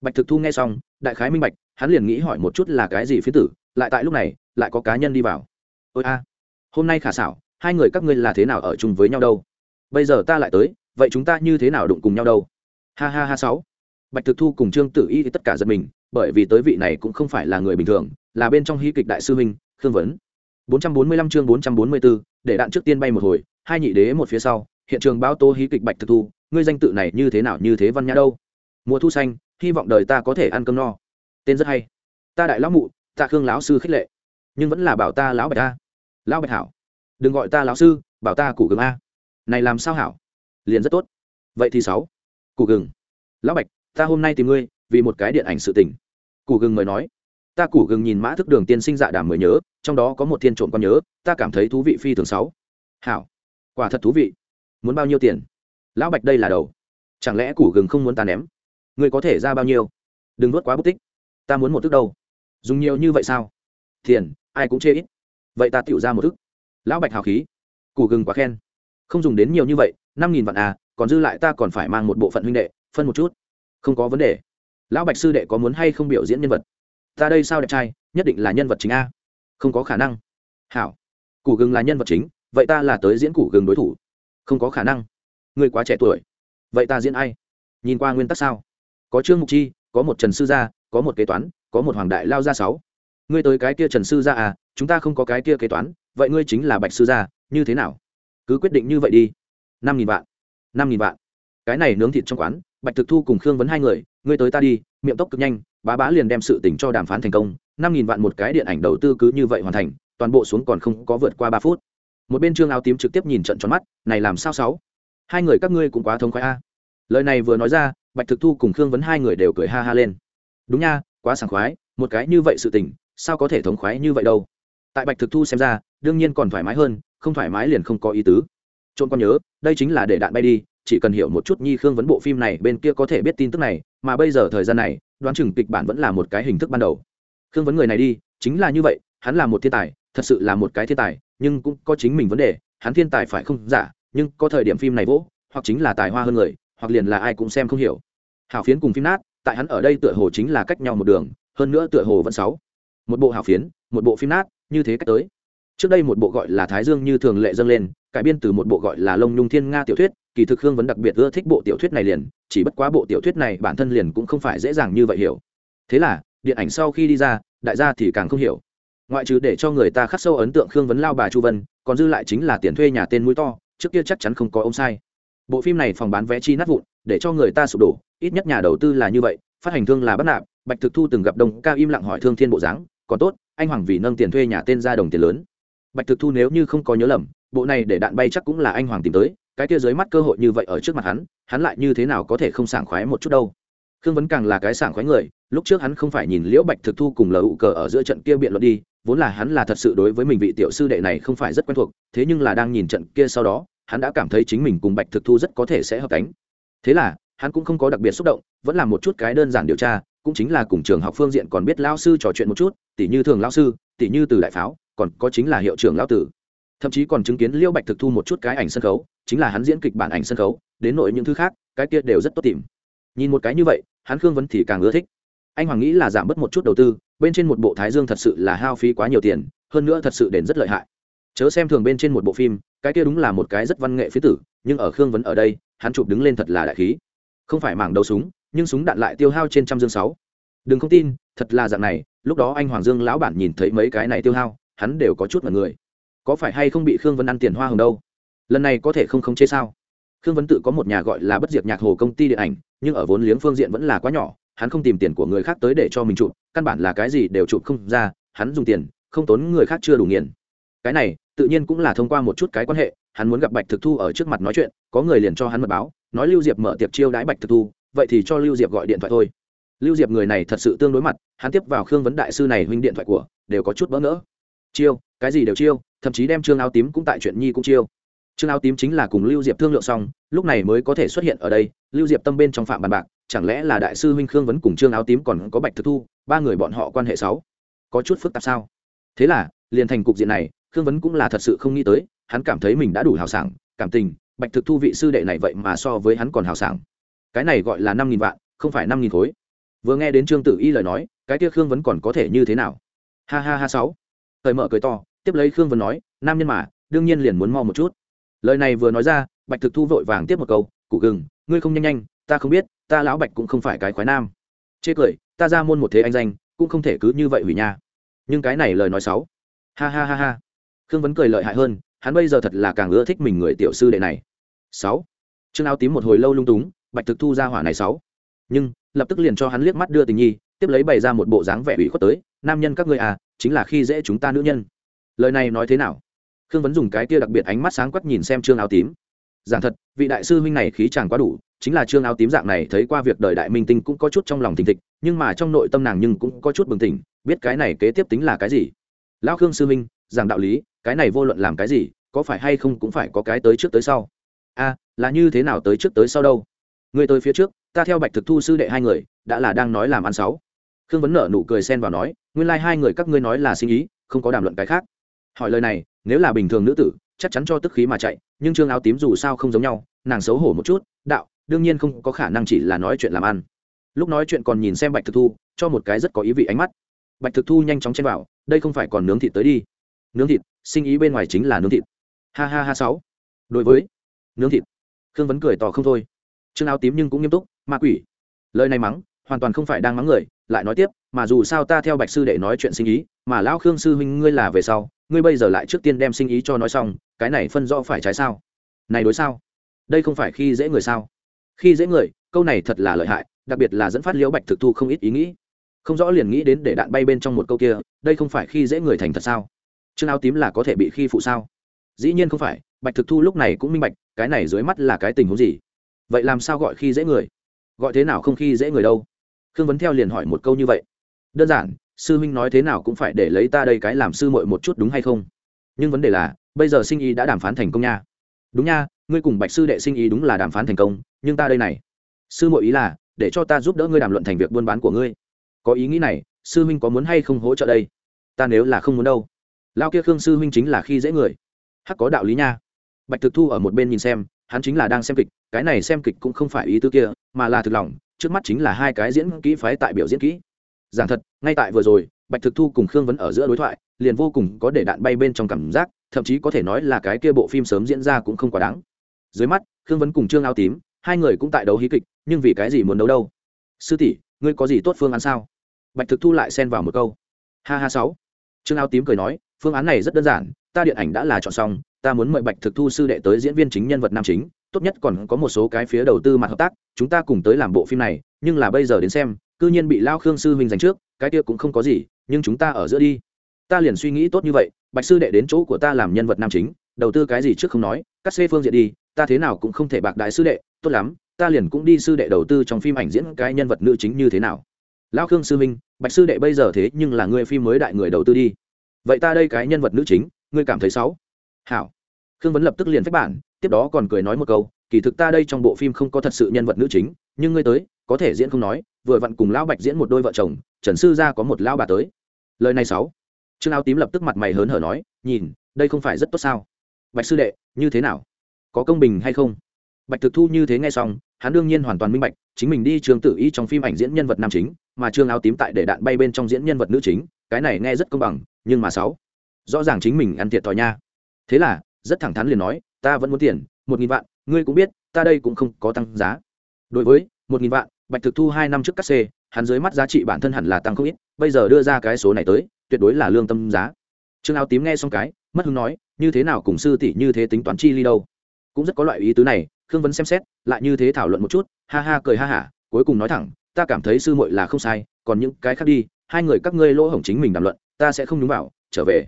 S1: Bạch thực thu nghe xong, đại khái minh bạch, hắn liền nghĩ hỏi một chút là cái gì phía tử, lại tại lúc này, lại có cá nhân đi vào. Ôi a, hôm nay khả xảo, hai người các ngươi là thế nào ở chung với nhau đâu? Bây giờ ta lại tới, vậy chúng ta như thế nào đụng cùng nhau đâu? Ha ha ha sáu. Bạch thực thu cùng trương tử y thì tất cả giật mình, bởi vì tới vị này cũng không phải là người bình thường, là bên trong hí kịch đại sư minh khương vấn. 445 chương 444, để đạn trước tiên bay một hồi hai nhị đế một phía sau hiện trường báo tố hí kịch bạch thực thu ngươi danh tự này như thế nào như thế văn nhã đâu? Mùa thu xanh hy vọng đời ta có thể ăn cơm no. Tên rất hay. Ta đại lão mụ ta khương lão sư khích lệ. Nhưng vẫn là bảo ta lão bạch a. Lão bạch hảo. Đừng gọi ta lão sư bảo ta củ gừng a. Này làm sao hảo? Liền rất tốt. Vậy thì sáu. Củ gừng. Lão bạch ta hôm nay tìm ngươi vì một cái điện ảnh sự tình. Củ gừng mới nói ta củ gừng nhìn mã thức đường tiên sinh dạ đàm mới nhớ, trong đó có một thiên trộm con nhớ, ta cảm thấy thú vị phi thường sáu. Hảo. Quả thật thú vị. Muốn bao nhiêu tiền? Lão bạch đây là đầu. Chẳng lẽ củ gừng không muốn ta ném? Ngươi có thể ra bao nhiêu? Đừng nuốt quá bút tích. Ta muốn một thức đâu? Dùng nhiều như vậy sao? Tiền, ai cũng chê ít. Vậy ta tiểu ra một thức lão bạch hào khí. Củ gừng quá khen. Không dùng đến nhiều như vậy, năm nghìn vạn à còn dư lại ta còn phải mang một bộ phận huynh đệ, phân một chút. Không có vấn đề. Lão bạch sư đệ có muốn hay không biểu diễn nhân vật? Ta đây sao đẹp trai, nhất định là nhân vật chính a. Không có khả năng. Hảo. Củ gừng là nhân vật chính, vậy ta là tới diễn củ gừng đối thủ. Không có khả năng. Người quá trẻ tuổi. Vậy ta diễn ai? Nhìn qua nguyên tắc sao? Có trương mục chi, có một trần sư gia, có một kế toán, có một hoàng đại lao gia sáu. Ngươi tới cái kia trần sư gia à chúng ta không có cái kia kế toán, vậy ngươi chính là bạch sư gia, như thế nào? Cứ quyết định như vậy đi. Năm nghìn vạn. Năm nghìn vạn. Cái này nướng thịt trong quán, bạch thực thu cùng khương vấn hai người ngươi tới ta đi, miệng tốc cực nhanh, bá bá liền đem sự tình cho đàm phán thành công, năm nghìn vạn một cái điện ảnh đầu tư cứ như vậy hoàn thành, toàn bộ xuống còn không có vượt qua ba phút. Một bên trương áo tím trực tiếp nhìn trận tròn mắt, này làm sao sáu? Hai người các ngươi cũng quá thông khoái a. Lời này vừa nói ra, bạch thực thu cùng khương vấn hai người đều cười ha ha lên. Đúng nha, quá sảng khoái, một cái như vậy sự tình, sao có thể thống khoái như vậy đâu? Tại bạch thực thu xem ra, đương nhiên còn thoải mái hơn, không thoải mái liền không có ý tứ. Trộm con nhớ, đây chính là để đạn bay đi chỉ cần hiểu một chút nhi khương vấn bộ phim này bên kia có thể biết tin tức này, mà bây giờ thời gian này, đoán chừng kịch bản vẫn là một cái hình thức ban đầu. Khương vấn người này đi, chính là như vậy, hắn là một thiên tài, thật sự là một cái thiên tài, nhưng cũng có chính mình vấn đề, hắn thiên tài phải không? Giả, nhưng có thời điểm phim này vỗ, hoặc chính là tài hoa hơn người, hoặc liền là ai cũng xem không hiểu. Hảo phiến cùng phim nát, tại hắn ở đây tựa hồ chính là cách nhau một đường, hơn nữa tựa hồ vẫn sáu. Một bộ hảo phiến, một bộ phim nát, như thế cách tới. Trước đây một bộ gọi là thái dương như thường lệ dâng lên, cải biên từ một bộ gọi là lông nhung thiên nga tiểu thuyết kỳ thực hương vấn đặc biệt ưa thích bộ tiểu thuyết này liền, chỉ bất quá bộ tiểu thuyết này bản thân liền cũng không phải dễ dàng như vậy hiểu. Thế là, điện ảnh sau khi đi ra, đại gia thì càng không hiểu. Ngoại trừ để cho người ta khắc sâu ấn tượng khương vấn lao bà chu vân, còn dư lại chính là tiền thuê nhà tên mũi to, trước kia chắc chắn không có ông sai. Bộ phim này phòng bán vé chi nát vụn, để cho người ta sụp đổ, ít nhất nhà đầu tư là như vậy, phát hành thương là bắt nạp, bạch thực thu từng gặp đồng cao im lặng hỏi thương thiên bộ dáng, còn tốt, anh hoàng vì nâng tiền thuê nhà tên ra đồng tiền lớn. Bạch thực thu nếu như không có nhớ lầm, bộ này để đạn bay chắc cũng là anh hoàng tìm tới cái kia dưới mắt cơ hội như vậy ở trước mặt hắn hắn lại như thế nào có thể không sảng khoái một chút đâu? Khương vấn càng là cái sảng khoái người, lúc trước hắn không phải nhìn liễu bạch thực thu cùng lờ ụ cờ ở giữa trận kia biện luận đi, vốn là hắn là thật sự đối với mình vị tiểu sư đệ này không phải rất quen thuộc, thế nhưng là đang nhìn trận kia sau đó, hắn đã cảm thấy chính mình cùng bạch thực thu rất có thể sẽ hợp cánh. Thế là, hắn cũng không có đặc biệt xúc động, vẫn làm một chút cái đơn giản điều tra, cũng chính là cùng trường học phương diện còn biết lao sư trò chuyện một chút tỷ như thường lao sư tỷ như từ đại pháo, còn có chính là hiệu trưởng lao tử thậm chí còn chứng kiến liêu bạch thực thu một chút cái ảnh sân khấu, chính là hắn diễn kịch bản ảnh sân khấu, đến nội những thứ khác, cái kia đều rất tốt tìm. Nhìn một cái như vậy, hắn khương vấn thì càng ưa thích. Anh hoàng nghĩ là giảm bớt một chút đầu tư, bên trên một bộ thái dương thật sự là hao phí quá nhiều tiền, hơn nữa thật sự đền rất lợi hại. Chớ xem thường bên trên một bộ phim, cái kia đúng là một cái rất văn nghệ phía tử, nhưng ở khương vấn ở đây, hắn chụp đứng lên thật là đại khí. Không phải mảng đầu súng, nhưng súng đạn lại tiêu hao trên trăm dương sáu. Đừng không tin, thật là dạng này, lúc đó anh hoàng dương lão bản nhìn thấy mấy cái này tiêu hao, hắn đều có chút mật người có phải hay không bị khương vân ăn tiền hoa hồng đâu? Lần này có thể không khống chế sao? Khương vân tự có một nhà gọi là bất diệt nhạc hồ công ty điện ảnh, nhưng ở vốn liếng phương diện vẫn là quá nhỏ, hắn không tìm tiền của người khác tới để cho mình chụp, căn bản là cái gì đều chụp không ra, hắn dùng tiền, không tốn người khác chưa đủ nghiền. Cái này, tự nhiên cũng là thông qua một chút cái quan hệ, hắn muốn gặp bạch thực thu ở trước mặt nói chuyện, có người liền cho hắn mật báo, nói lưu diệp mở tiệc chiêu đãi bạch thực thu, vậy thì cho lưu diệp gọi điện thoại thôi. Lưu diệp người này thật sự tương đối mặt, hắn tiếp vào khương vấn đại sư này huynh điện thoại của, đều có chút bỡ ngỡ. Chiêu, cái gì đều chiêu? Thậm chí đem trương áo tím cũng tại chuyện nhi cũng chiêu. Trương áo tím chính là cùng lưu diệp thương lượng xong, lúc này mới có thể xuất hiện ở đây, lưu diệp tâm bên trong phạm bàn bạc, chẳng lẽ là đại sư huynh khương vấn cùng trương áo tím còn có bạch thực thu, ba người bọn họ quan hệ sáu có chút phức tạp sao? Thế là, liền thành cục diện này, khương vấn cũng là thật sự không nghĩ tới, hắn cảm thấy mình đã đủ hào sảng, cảm tình, bạch thực thu vị sư đệ này vậy mà so với hắn còn hào sảng. Cái này gọi là năm nghìn vạn, không phải năm nghìn khối. Vừa nghe đến trương tử y lời nói, cái kia khương vấn còn có thể như thế nào? Ha ha ha sáu. Thời mở cười to tiếp lấy khương vân nói, nam nhân mà, đương nhiên liền muốn mo một chút. Lời này vừa nói ra, bạch thực thu vội vàng tiếp một câu, cụ gừng, ngươi không nhanh nhanh, ta không biết, ta lão bạch cũng không phải cái khoái nam. Chê cười, ta ra môn một thế anh danh, cũng không thể cứ như vậy hủy nha. Nhưng cái này lời nói xấu. Ha ha ha ha. Khương vấn cười lợi hại hơn, hắn bây giờ thật là càng ưa thích mình người tiểu sư đệ này. Sáu trương áo tím một hồi lâu lung túng, bạch thực thu ra hỏa này sáu nhưng, lập tức liền cho hắn liếc mắt đưa tình nhi, tiếp lấy bày ra một bộ dáng vẻ ủy khuất tới, nam nhân các ngươi à chính là khi dễ chúng ta nữ nhân lời này nói thế nào? Khương vấn dùng cái tia đặc biệt ánh mắt sáng quắc nhìn xem trương áo tím. Giảng thật, vị đại sư huynh này khí chàng quá đủ, chính là trương áo tím dạng này thấy qua việc đời đại minh tinh cũng có chút trong lòng thình thịch, nhưng mà trong nội tâm nàng nhưng cũng có chút bừng tỉnh, biết cái này kế tiếp tính là cái gì. Lão khương sư huynh, giảng đạo lý, cái này vô luận làm cái gì, có phải hay không cũng phải có cái tới trước tới sau. A, là như thế nào tới trước tới sau đâu? Người tới phía trước, ta theo bạch thực thu sư đệ hai người, đã là đang nói làm ăn sáu. Khương vấn nợ nụ cười xen vào nói, nguyên lai、like、hai người các ngươi nói là sinh ý, không có đàm luận cái khác hỏi lời này, nếu là bình thường nữ tử, chắc chắn cho tức khí mà chạy, nhưng trương áo tím dù sao không giống nhau, nàng xấu hổ một chút, đạo, đương nhiên không có khả năng chỉ là nói chuyện làm ăn. Lúc nói chuyện còn nhìn xem bạch thực thu, cho một cái rất có ý vị ánh mắt. Bạch thực thu nhanh chóng chen vào, đây không phải còn nướng thịt tới đi. Nướng thịt, sinh ý bên ngoài chính là nướng thịt. Ha ha ha sáu. Đối với nướng thịt, khương vấn cười tỏ không thôi. Trương áo tím nhưng cũng nghiêm túc, ma quỷ. Lời này mắng, hoàn toàn không phải đang mắng người, lại nói tiếp, mà dù sao ta theo bạch sư đệ nói chuyện sinh ý, mà lão khương sư huynh ngươi là về sau ngươi bây giờ lại trước tiên đem sinh ý cho nói xong, cái này phân rõ phải trái sao? Này đối sao? Đây không phải khi dễ người sao? Khi dễ người, câu này thật là lợi hại, đặc biệt là dẫn phát liễu bạch thực thu không ít ý nghĩ. Không rõ liền nghĩ đến để đạn bay bên trong một câu kia, đây không phải khi dễ người thành thật sao? Chương áo tím là có thể bị khi phụ sao? Dĩ nhiên không phải, bạch thực thu lúc này cũng minh bạch, cái này dưới mắt là cái tình huống gì? Vậy làm sao gọi khi dễ người? Gọi thế nào không khi dễ người đâu? Khương vấn theo liền hỏi một câu như vậy. Đơn giản sư huynh nói thế nào cũng phải để lấy ta đây cái làm sư muội một chút đúng hay không? Nhưng vấn đề là, bây giờ sinh ý đã đàm phán thành công nha. Đúng nha, ngươi cùng bạch sư đệ sinh ý đúng là đàm phán thành công, nhưng ta đây này. Sư muội ý là, để cho ta giúp đỡ ngươi đàm luận thành việc buôn bán của ngươi. Có ý nghĩ này, sư huynh có muốn hay không hỗ trợ đây? Ta nếu là không muốn đâu. Lao kia khương sư huynh chính là khi dễ người. Hắc có đạo lý nha. Bạch thực thu ở một bên nhìn xem, hắn chính là đang xem kịch, cái này xem kịch cũng không phải ý tứ kia, mà là thực lòng, trước mắt chính là hai cái diễn kỹ phái tại biểu diễn kỹ giảng thật, ngay tại vừa rồi, bạch thực thu cùng khương vấn ở giữa đối thoại, liền vô cùng có để đạn bay bên trong cảm giác, thậm chí có thể nói là cái kia bộ phim sớm diễn ra cũng không quá đáng. Dưới mắt, khương vấn cùng trương áo tím, hai người cũng tại đấu hí kịch, nhưng vì cái gì muốn đấu đâu? Sư tỷ, ngươi có gì tốt phương án sao? Bạch thực thu lại xen vào một câu. Ha ha sáu. Trương áo tím cười nói, phương án này rất đơn giản, ta điện ảnh đã là chọn xong, ta muốn mời bạch thực thu sư đệ tới diễn viên chính nhân vật nam chính, tốt nhất còn có một số cái phía đầu tư mặt hợp tác, chúng ta cùng tới làm bộ phim này, nhưng là bây giờ đến xem cư nhiên bị lao khương sư huynh giành trước, cái kia cũng không có gì, nhưng chúng ta ở giữa đi. Ta liền suy nghĩ tốt như vậy, bạch sư đệ đến chỗ của ta làm nhân vật nam chính, đầu tư cái gì trước không nói, cắt xê phương diện đi, ta thế nào cũng không thể bạc đại sư đệ, tốt lắm, ta liền cũng đi sư đệ đầu tư trong phim ảnh diễn cái nhân vật nữ chính như thế nào. Lao khương sư huynh, bạch sư đệ bây giờ thế nhưng là người phim mới đại người đầu tư đi. Vậy ta đây cái nhân vật nữ chính, ngươi cảm thấy xấu? Hảo. Khương vấn lập tức liền phép bản, tiếp đó còn cười nói một câu, kỳ thực ta đây trong bộ phim không có thật sự nhân vật nữ chính, nhưng ngươi tới, có thể diễn không nói vừa vặn cùng lão bạch diễn một đôi vợ chồng, trần sư gia có một lão bà tới. Lời này sáu. Trương áo tím lập tức mặt mày hớn hở nói, nhìn, đây không phải rất tốt sao? Bạch sư đệ, như thế nào? Có công bình hay không? Bạch thực thu như thế nghe xong, hắn đương nhiên hoàn toàn minh bạch, chính mình đi trường tự y trong phim ảnh diễn nhân vật nam chính, mà trương áo tím tại để đạn bay bên trong diễn nhân vật nữ chính, cái này nghe rất công bằng, nhưng mà sáu. Rõ ràng chính mình ăn thiệt thòi nha. Thế là, rất thẳng thắn liền nói, ta vẫn muốn tiền, một nghìn vạn, ngươi cũng biết, ta đây cũng không có tăng giá. Đối với một nghìn vạn, bạch thực thu hai năm trước cắt xê, hắn dưới mắt giá trị bản thân hẳn là tăng không ít, bây giờ đưa ra cái số này tới, tuyệt đối là lương tâm giá. Trương áo tím nghe xong cái, mất hứng nói, như thế nào cùng sư tỷ như thế tính toán chi ly đâu. Cũng rất có loại ý tứ này, khương vấn xem xét, lại như thế thảo luận một chút, ha ha cười ha hả, cuối cùng nói thẳng, ta cảm thấy sư muội là không sai, còn những cái khác đi, hai người các ngươi lỗ hổng chính mình đàm luận, ta sẽ không đúng vào, trở về.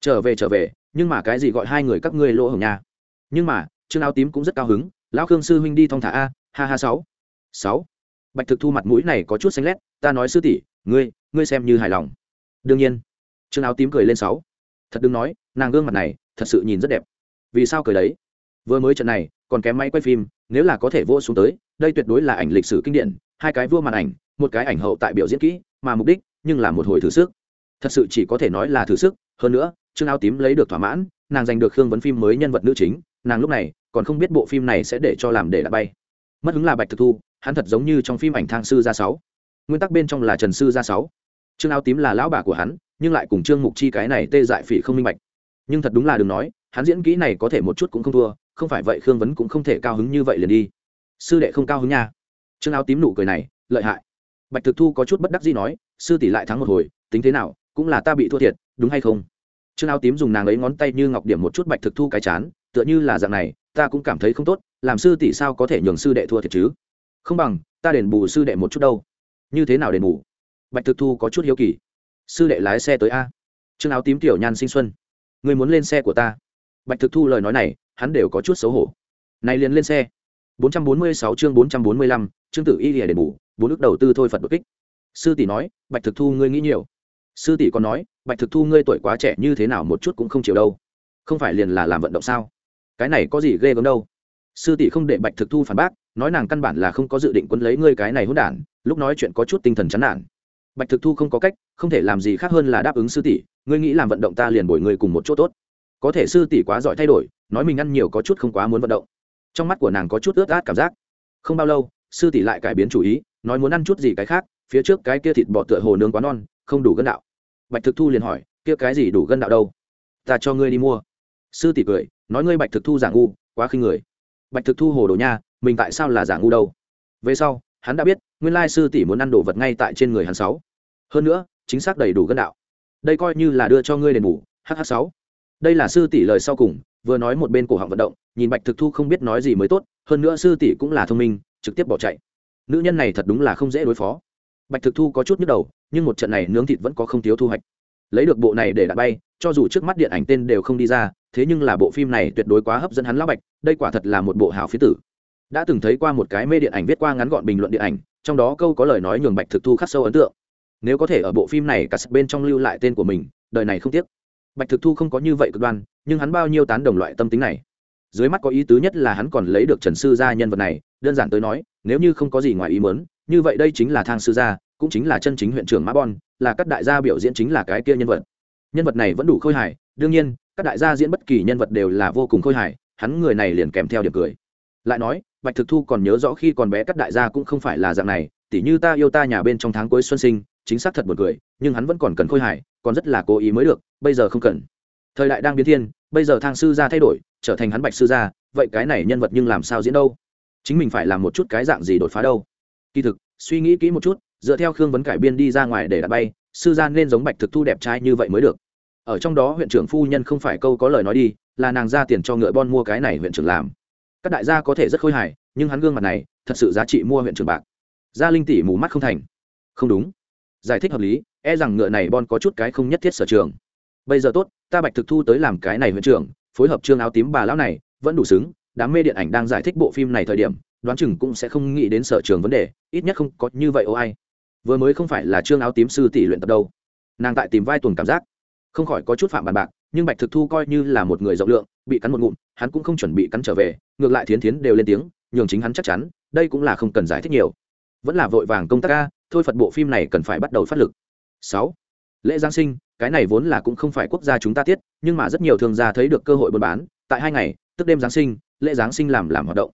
S1: Trở về trở về, nhưng mà cái gì gọi hai người các ngươi lỗ hổng nha? Nhưng mà, trương áo tím cũng rất cao hứng, lão khương sư huynh đi thong thả a, ha ha sáu sáu. Bạch thực thu mặt mũi này có chút xanh lét, ta nói sư tỷ, ngươi ngươi xem như hài lòng. Đương nhiên. Trương áo tím cười lên sáu. Thật đừng nói, nàng gương mặt này thật sự nhìn rất đẹp. Vì sao cười đấy? Vừa mới trận này, còn kém máy quay phim, nếu là có thể vô xuống tới, đây tuyệt đối là ảnh lịch sử kinh điển, hai cái vua màn ảnh, một cái ảnh hậu tại biểu diễn kỹ, mà mục đích, nhưng là một hồi thử sức. Thật sự chỉ có thể nói là thử sức, hơn nữa, trương áo tím lấy được thỏa mãn, nàng giành được khương vấn phim mới nhân vật nữ chính, nàng lúc này còn không biết bộ phim này sẽ để cho làm để đã bay. Mất hứng là bạch thực thu hắn thật giống như trong phim ảnh thang sư gia sáu. Nguyên tắc bên trong là trần sư gia sáu. Trương áo tím là lão bà của hắn, nhưng lại cùng trương mục chi cái này tê dại phỉ không minh bạch. Nhưng thật đúng là đừng nói, hắn diễn kỹ này có thể một chút cũng không thua, không phải vậy khương vấn cũng không thể cao hứng như vậy liền đi. Sư đệ không cao hứng nha. Trương áo tím nụ cười này, lợi hại. Bạch thực thu có chút bất đắc gì nói, sư tỷ lại thắng một hồi, tính thế nào, cũng là ta bị thua thiệt, đúng hay không? Trương áo tím dùng nàng ấy ngón tay như ngọc điểm một chút bạch thực thu cái chán, tựa như là dạng này, ta cũng cảm thấy không tốt, làm sư tỷ sao có thể nhường sư đệ thua thiệt chứ? Không bằng ta đền bù sư đệ một chút đâu. Như thế nào đền bù? Bạch thực thu có chút hiếu kỳ. Sư đệ lái xe tới a. Trương áo tím tiểu nhan sinh xuân. Người muốn lên xe của ta? Bạch thực thu lời nói này hắn đều có chút xấu hổ. Này liền lên xe. 446 chương 445, chương tử y lìa đền bù bốn ước đầu tư thôi phật đột kích. Sư tỷ nói bạch thực thu ngươi nghĩ nhiều. Sư tỷ còn nói bạch thực thu ngươi tuổi quá trẻ như thế nào một chút cũng không chịu đâu. Không phải liền là làm vận động sao? Cái này có gì ghê gớm đâu? Sư tỷ không để bạch thực thu phản bác, nói nàng căn bản là không có dự định quân lấy ngươi cái này hỗn đản, lúc nói chuyện có chút tinh thần chán nản. Bạch thực thu không có cách, không thể làm gì khác hơn là đáp ứng sư tỷ, ngươi nghĩ làm vận động ta liền bồi ngươi cùng một chỗ tốt. Có thể sư tỷ quá giỏi thay đổi, nói mình ăn nhiều có chút không quá muốn vận động. Trong mắt của nàng có chút ướt át cảm giác. Không bao lâu, sư tỷ lại cải biến chủ ý, nói muốn ăn chút gì cái khác, phía trước cái kia thịt bò tựa hồ nướng quá non, không đủ gân đạo. Bạch thực thu liền hỏi, kia cái gì đủ gân đạo đâu? Ta cho ngươi đi mua. Sư tỷ cười, nói ngươi bạch thực thu giả ngu, quá khinh người bạch thực thu hồ đồ nha, mình tại sao là giả ngu đâu? Về sau, hắn đã biết, nguyên lai sư tỷ muốn ăn đồ vật ngay tại trên người hắn sáu. Hơn nữa, chính xác đầy đủ gân đạo. Đây coi như là đưa cho ngươi đền bù hh sáu. Đây là sư tỷ lời sau cùng, vừa nói một bên cổ họng vận động, nhìn bạch thực thu không biết nói gì mới tốt, hơn nữa sư tỷ cũng là thông minh, trực tiếp bỏ chạy. Nữ nhân này thật đúng là không dễ đối phó. Bạch thực thu có chút nhức đầu, nhưng một trận này nướng thịt vẫn có không thiếu thu hoạch. Lấy được bộ này để đạn bay, cho dù trước mắt điện ảnh tên đều không đi ra thế nhưng là bộ phim này tuyệt đối quá hấp dẫn hắn lão bạch, đây quả thật là một bộ hảo phía tử. Đã từng thấy qua một cái mê điện ảnh viết qua ngắn gọn bình luận điện ảnh, trong đó câu có lời nói nhường bạch thực thu khắc sâu ấn tượng. Nếu có thể ở bộ phim này cả bên trong lưu lại tên của mình, đời này không tiếc. Bạch thực thu không có như vậy cực đoan, nhưng hắn bao nhiêu tán đồng loại tâm tính này. Dưới mắt có ý tứ nhất là hắn còn lấy được trần sư gia nhân vật này, đơn giản tới nói, nếu như không có gì ngoài ý mớn như vậy đây chính là thang sư gia, cũng chính là chân chính huyện trưởng mã bon, là các đại gia biểu diễn chính là cái kia nhân vật nhân vật này vẫn đủ khôi hài, đương nhiên, các đại gia diễn bất kỳ nhân vật đều là vô cùng khôi hài, hắn người này liền kèm theo điểm cười. Lại nói, bạch thực thu còn nhớ rõ khi còn bé các đại gia cũng không phải là dạng này, tỉ như ta yêu ta nhà bên trong tháng cuối xuân sinh, chính xác thật buồn cười, nhưng hắn vẫn còn cần khôi hài, còn rất là cố ý mới được, bây giờ không cần. Thời đại đang biến thiên, bây giờ thang sư gia thay đổi, trở thành hắn bạch sư gia, vậy cái này nhân vật nhưng làm sao diễn đâu? Chính mình phải làm một chút cái dạng gì đột phá đâu? Kỳ thực, suy nghĩ kỹ một chút, dựa theo khương vấn cải biên đi ra ngoài để đặt bay, sư gia nên giống bạch thực thu đẹp trai như vậy mới được ở trong đó huyện trưởng phu nhân không phải câu có lời nói đi, là nàng ra tiền cho ngựa bon mua cái này huyện trưởng làm. Các đại gia có thể rất khôi hài, nhưng hắn gương mặt này, thật sự giá trị mua huyện trưởng bạc. Gia linh tỷ mù mắt không thành. Không đúng. Giải thích hợp lý e rằng ngựa này bon có chút cái không nhất thiết sở trường. Bây giờ tốt, ta bạch thực thu tới làm cái này huyện trưởng, phối hợp trương áo tím bà lão này, vẫn đủ xứng, đám mê điện ảnh đang giải thích bộ phim này thời điểm, đoán chừng cũng sẽ không nghĩ đến sở trường vấn đề, ít nhất không có như vậy ô ai. Vừa mới không phải là trương áo tím sư tỷ luyện tập đâu. Nàng tại tìm vai tuần cảm giác không khỏi có chút phạm bàn bạc, nhưng bạch thực thu coi như là một người rộng lượng, bị cắn một ngụm, hắn cũng không chuẩn bị cắn trở về, ngược lại thiến thiến đều lên tiếng, nhường chính hắn chắc chắn, đây cũng là không cần giải thích nhiều. Vẫn là vội vàng công tác ca thôi phật bộ phim này cần phải bắt đầu phát lực. Sáu, lễ giáng sinh, cái này vốn là cũng không phải quốc gia chúng ta tiết, nhưng mà rất nhiều thương gia thấy được cơ hội buôn bán, tại hai ngày, tức đêm giáng sinh, lễ giáng sinh làm làm hoạt động.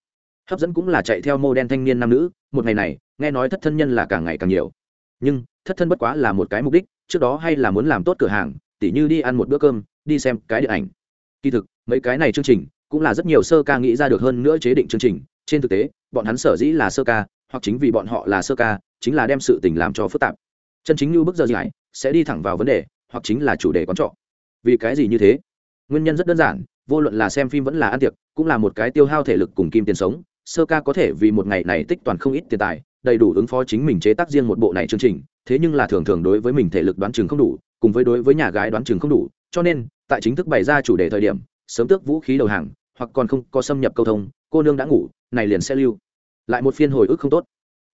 S1: Hấp dẫn cũng là chạy theo mô đen thanh niên nam nữ, một ngày này, nghe nói thất thân nhân là càng ngày càng nhiều. Nhưng, thất thân bất quá là một cái mục đích, trước đó hay là muốn làm tốt cửa hàng tỉ như đi ăn một bữa cơm, đi xem cái điện ảnh. Kỳ thực, mấy cái này chương trình cũng là rất nhiều sơ ca nghĩ ra được hơn nữa chế định chương trình. Trên thực tế, bọn hắn sở dĩ là sơ ca, hoặc chính vì bọn họ là sơ ca, chính là đem sự tình làm cho phức tạp. Chân chính như bức giờ giải sẽ đi thẳng vào vấn đề, hoặc chính là chủ đề quán trọ. Vì cái gì như thế? Nguyên nhân rất đơn giản, vô luận là xem phim vẫn là ăn tiệc, cũng là một cái tiêu hao thể lực cùng kim tiền sống. Sơ ca có thể vì một ngày này tích toàn không ít tiền tài đầy đủ ứng phó chính mình chế tác riêng một bộ này chương trình, thế nhưng là thường thường đối với mình thể lực đoán chừng không đủ, cùng với đối với nhà gái đoán chừng không đủ, cho nên, tại chính thức bày ra chủ đề thời điểm, sớm tước vũ khí đầu hàng, hoặc còn không có xâm nhập câu thông, cô nương đã ngủ, này liền sẽ lưu. Lại một phiên hồi ức không tốt.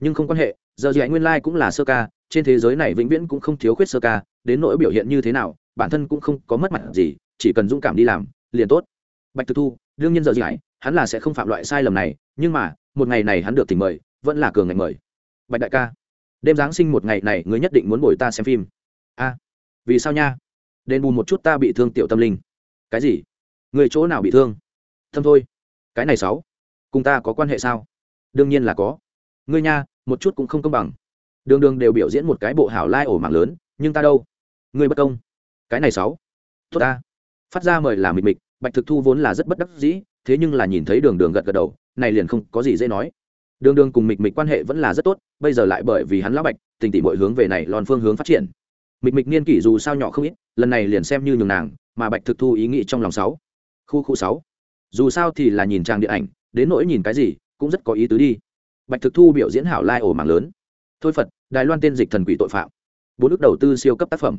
S1: Nhưng không quan hệ, giờ gì nguyên lai cũng là sơ ca, trên thế giới này vĩnh viễn cũng không thiếu khuyết sơ ca, đến nỗi biểu hiện như thế nào, bản thân cũng không có mất mặt gì, chỉ cần dũng cảm đi làm, liền tốt. Bạch thực thu, đương nhiên giờ gì hắn là sẽ không phạm loại sai lầm này, nhưng mà, một ngày này hắn được tỉnh mời vẫn là cường ngành mời. Bạch đại ca, đêm giáng sinh một ngày này ngươi nhất định muốn bồi ta xem phim. A, vì sao nha? Đền bù một chút ta bị thương tiểu tâm linh. Cái gì? Người chỗ nào bị thương? Thâm thôi. Cái này sáu, cùng ta có quan hệ sao? Đương nhiên là có. Ngươi nha, một chút cũng không công bằng. Đường đường đều biểu diễn một cái bộ hảo lai ổ mạng lớn, nhưng ta đâu? Ngươi bất công. Cái này sáu. Tốt ta. Phát ra mời là mịch mịch bạch thực thu vốn là rất bất đắc dĩ, thế nhưng là nhìn thấy đường đường gật gật đầu, này liền không có gì dễ nói đường đường cùng mịch mịch quan hệ vẫn là rất tốt, bây giờ lại bởi vì hắn lão bạch, tình tỷ mọi hướng về này lòn phương hướng phát triển. Mịch mịch niên kỷ dù sao nhỏ không ít, lần này liền xem như nhường nàng, mà bạch thực thu ý nghĩ trong lòng sáu. Khu khu sáu. Dù sao thì là nhìn trang điện ảnh, đến nỗi nhìn cái gì, cũng rất có ý tứ đi. Bạch thực thu biểu diễn hảo lai ổ mạng lớn. Thôi phật, đài loan tên dịch thần quỷ tội phạm. Bốn ước đầu tư siêu cấp tác phẩm.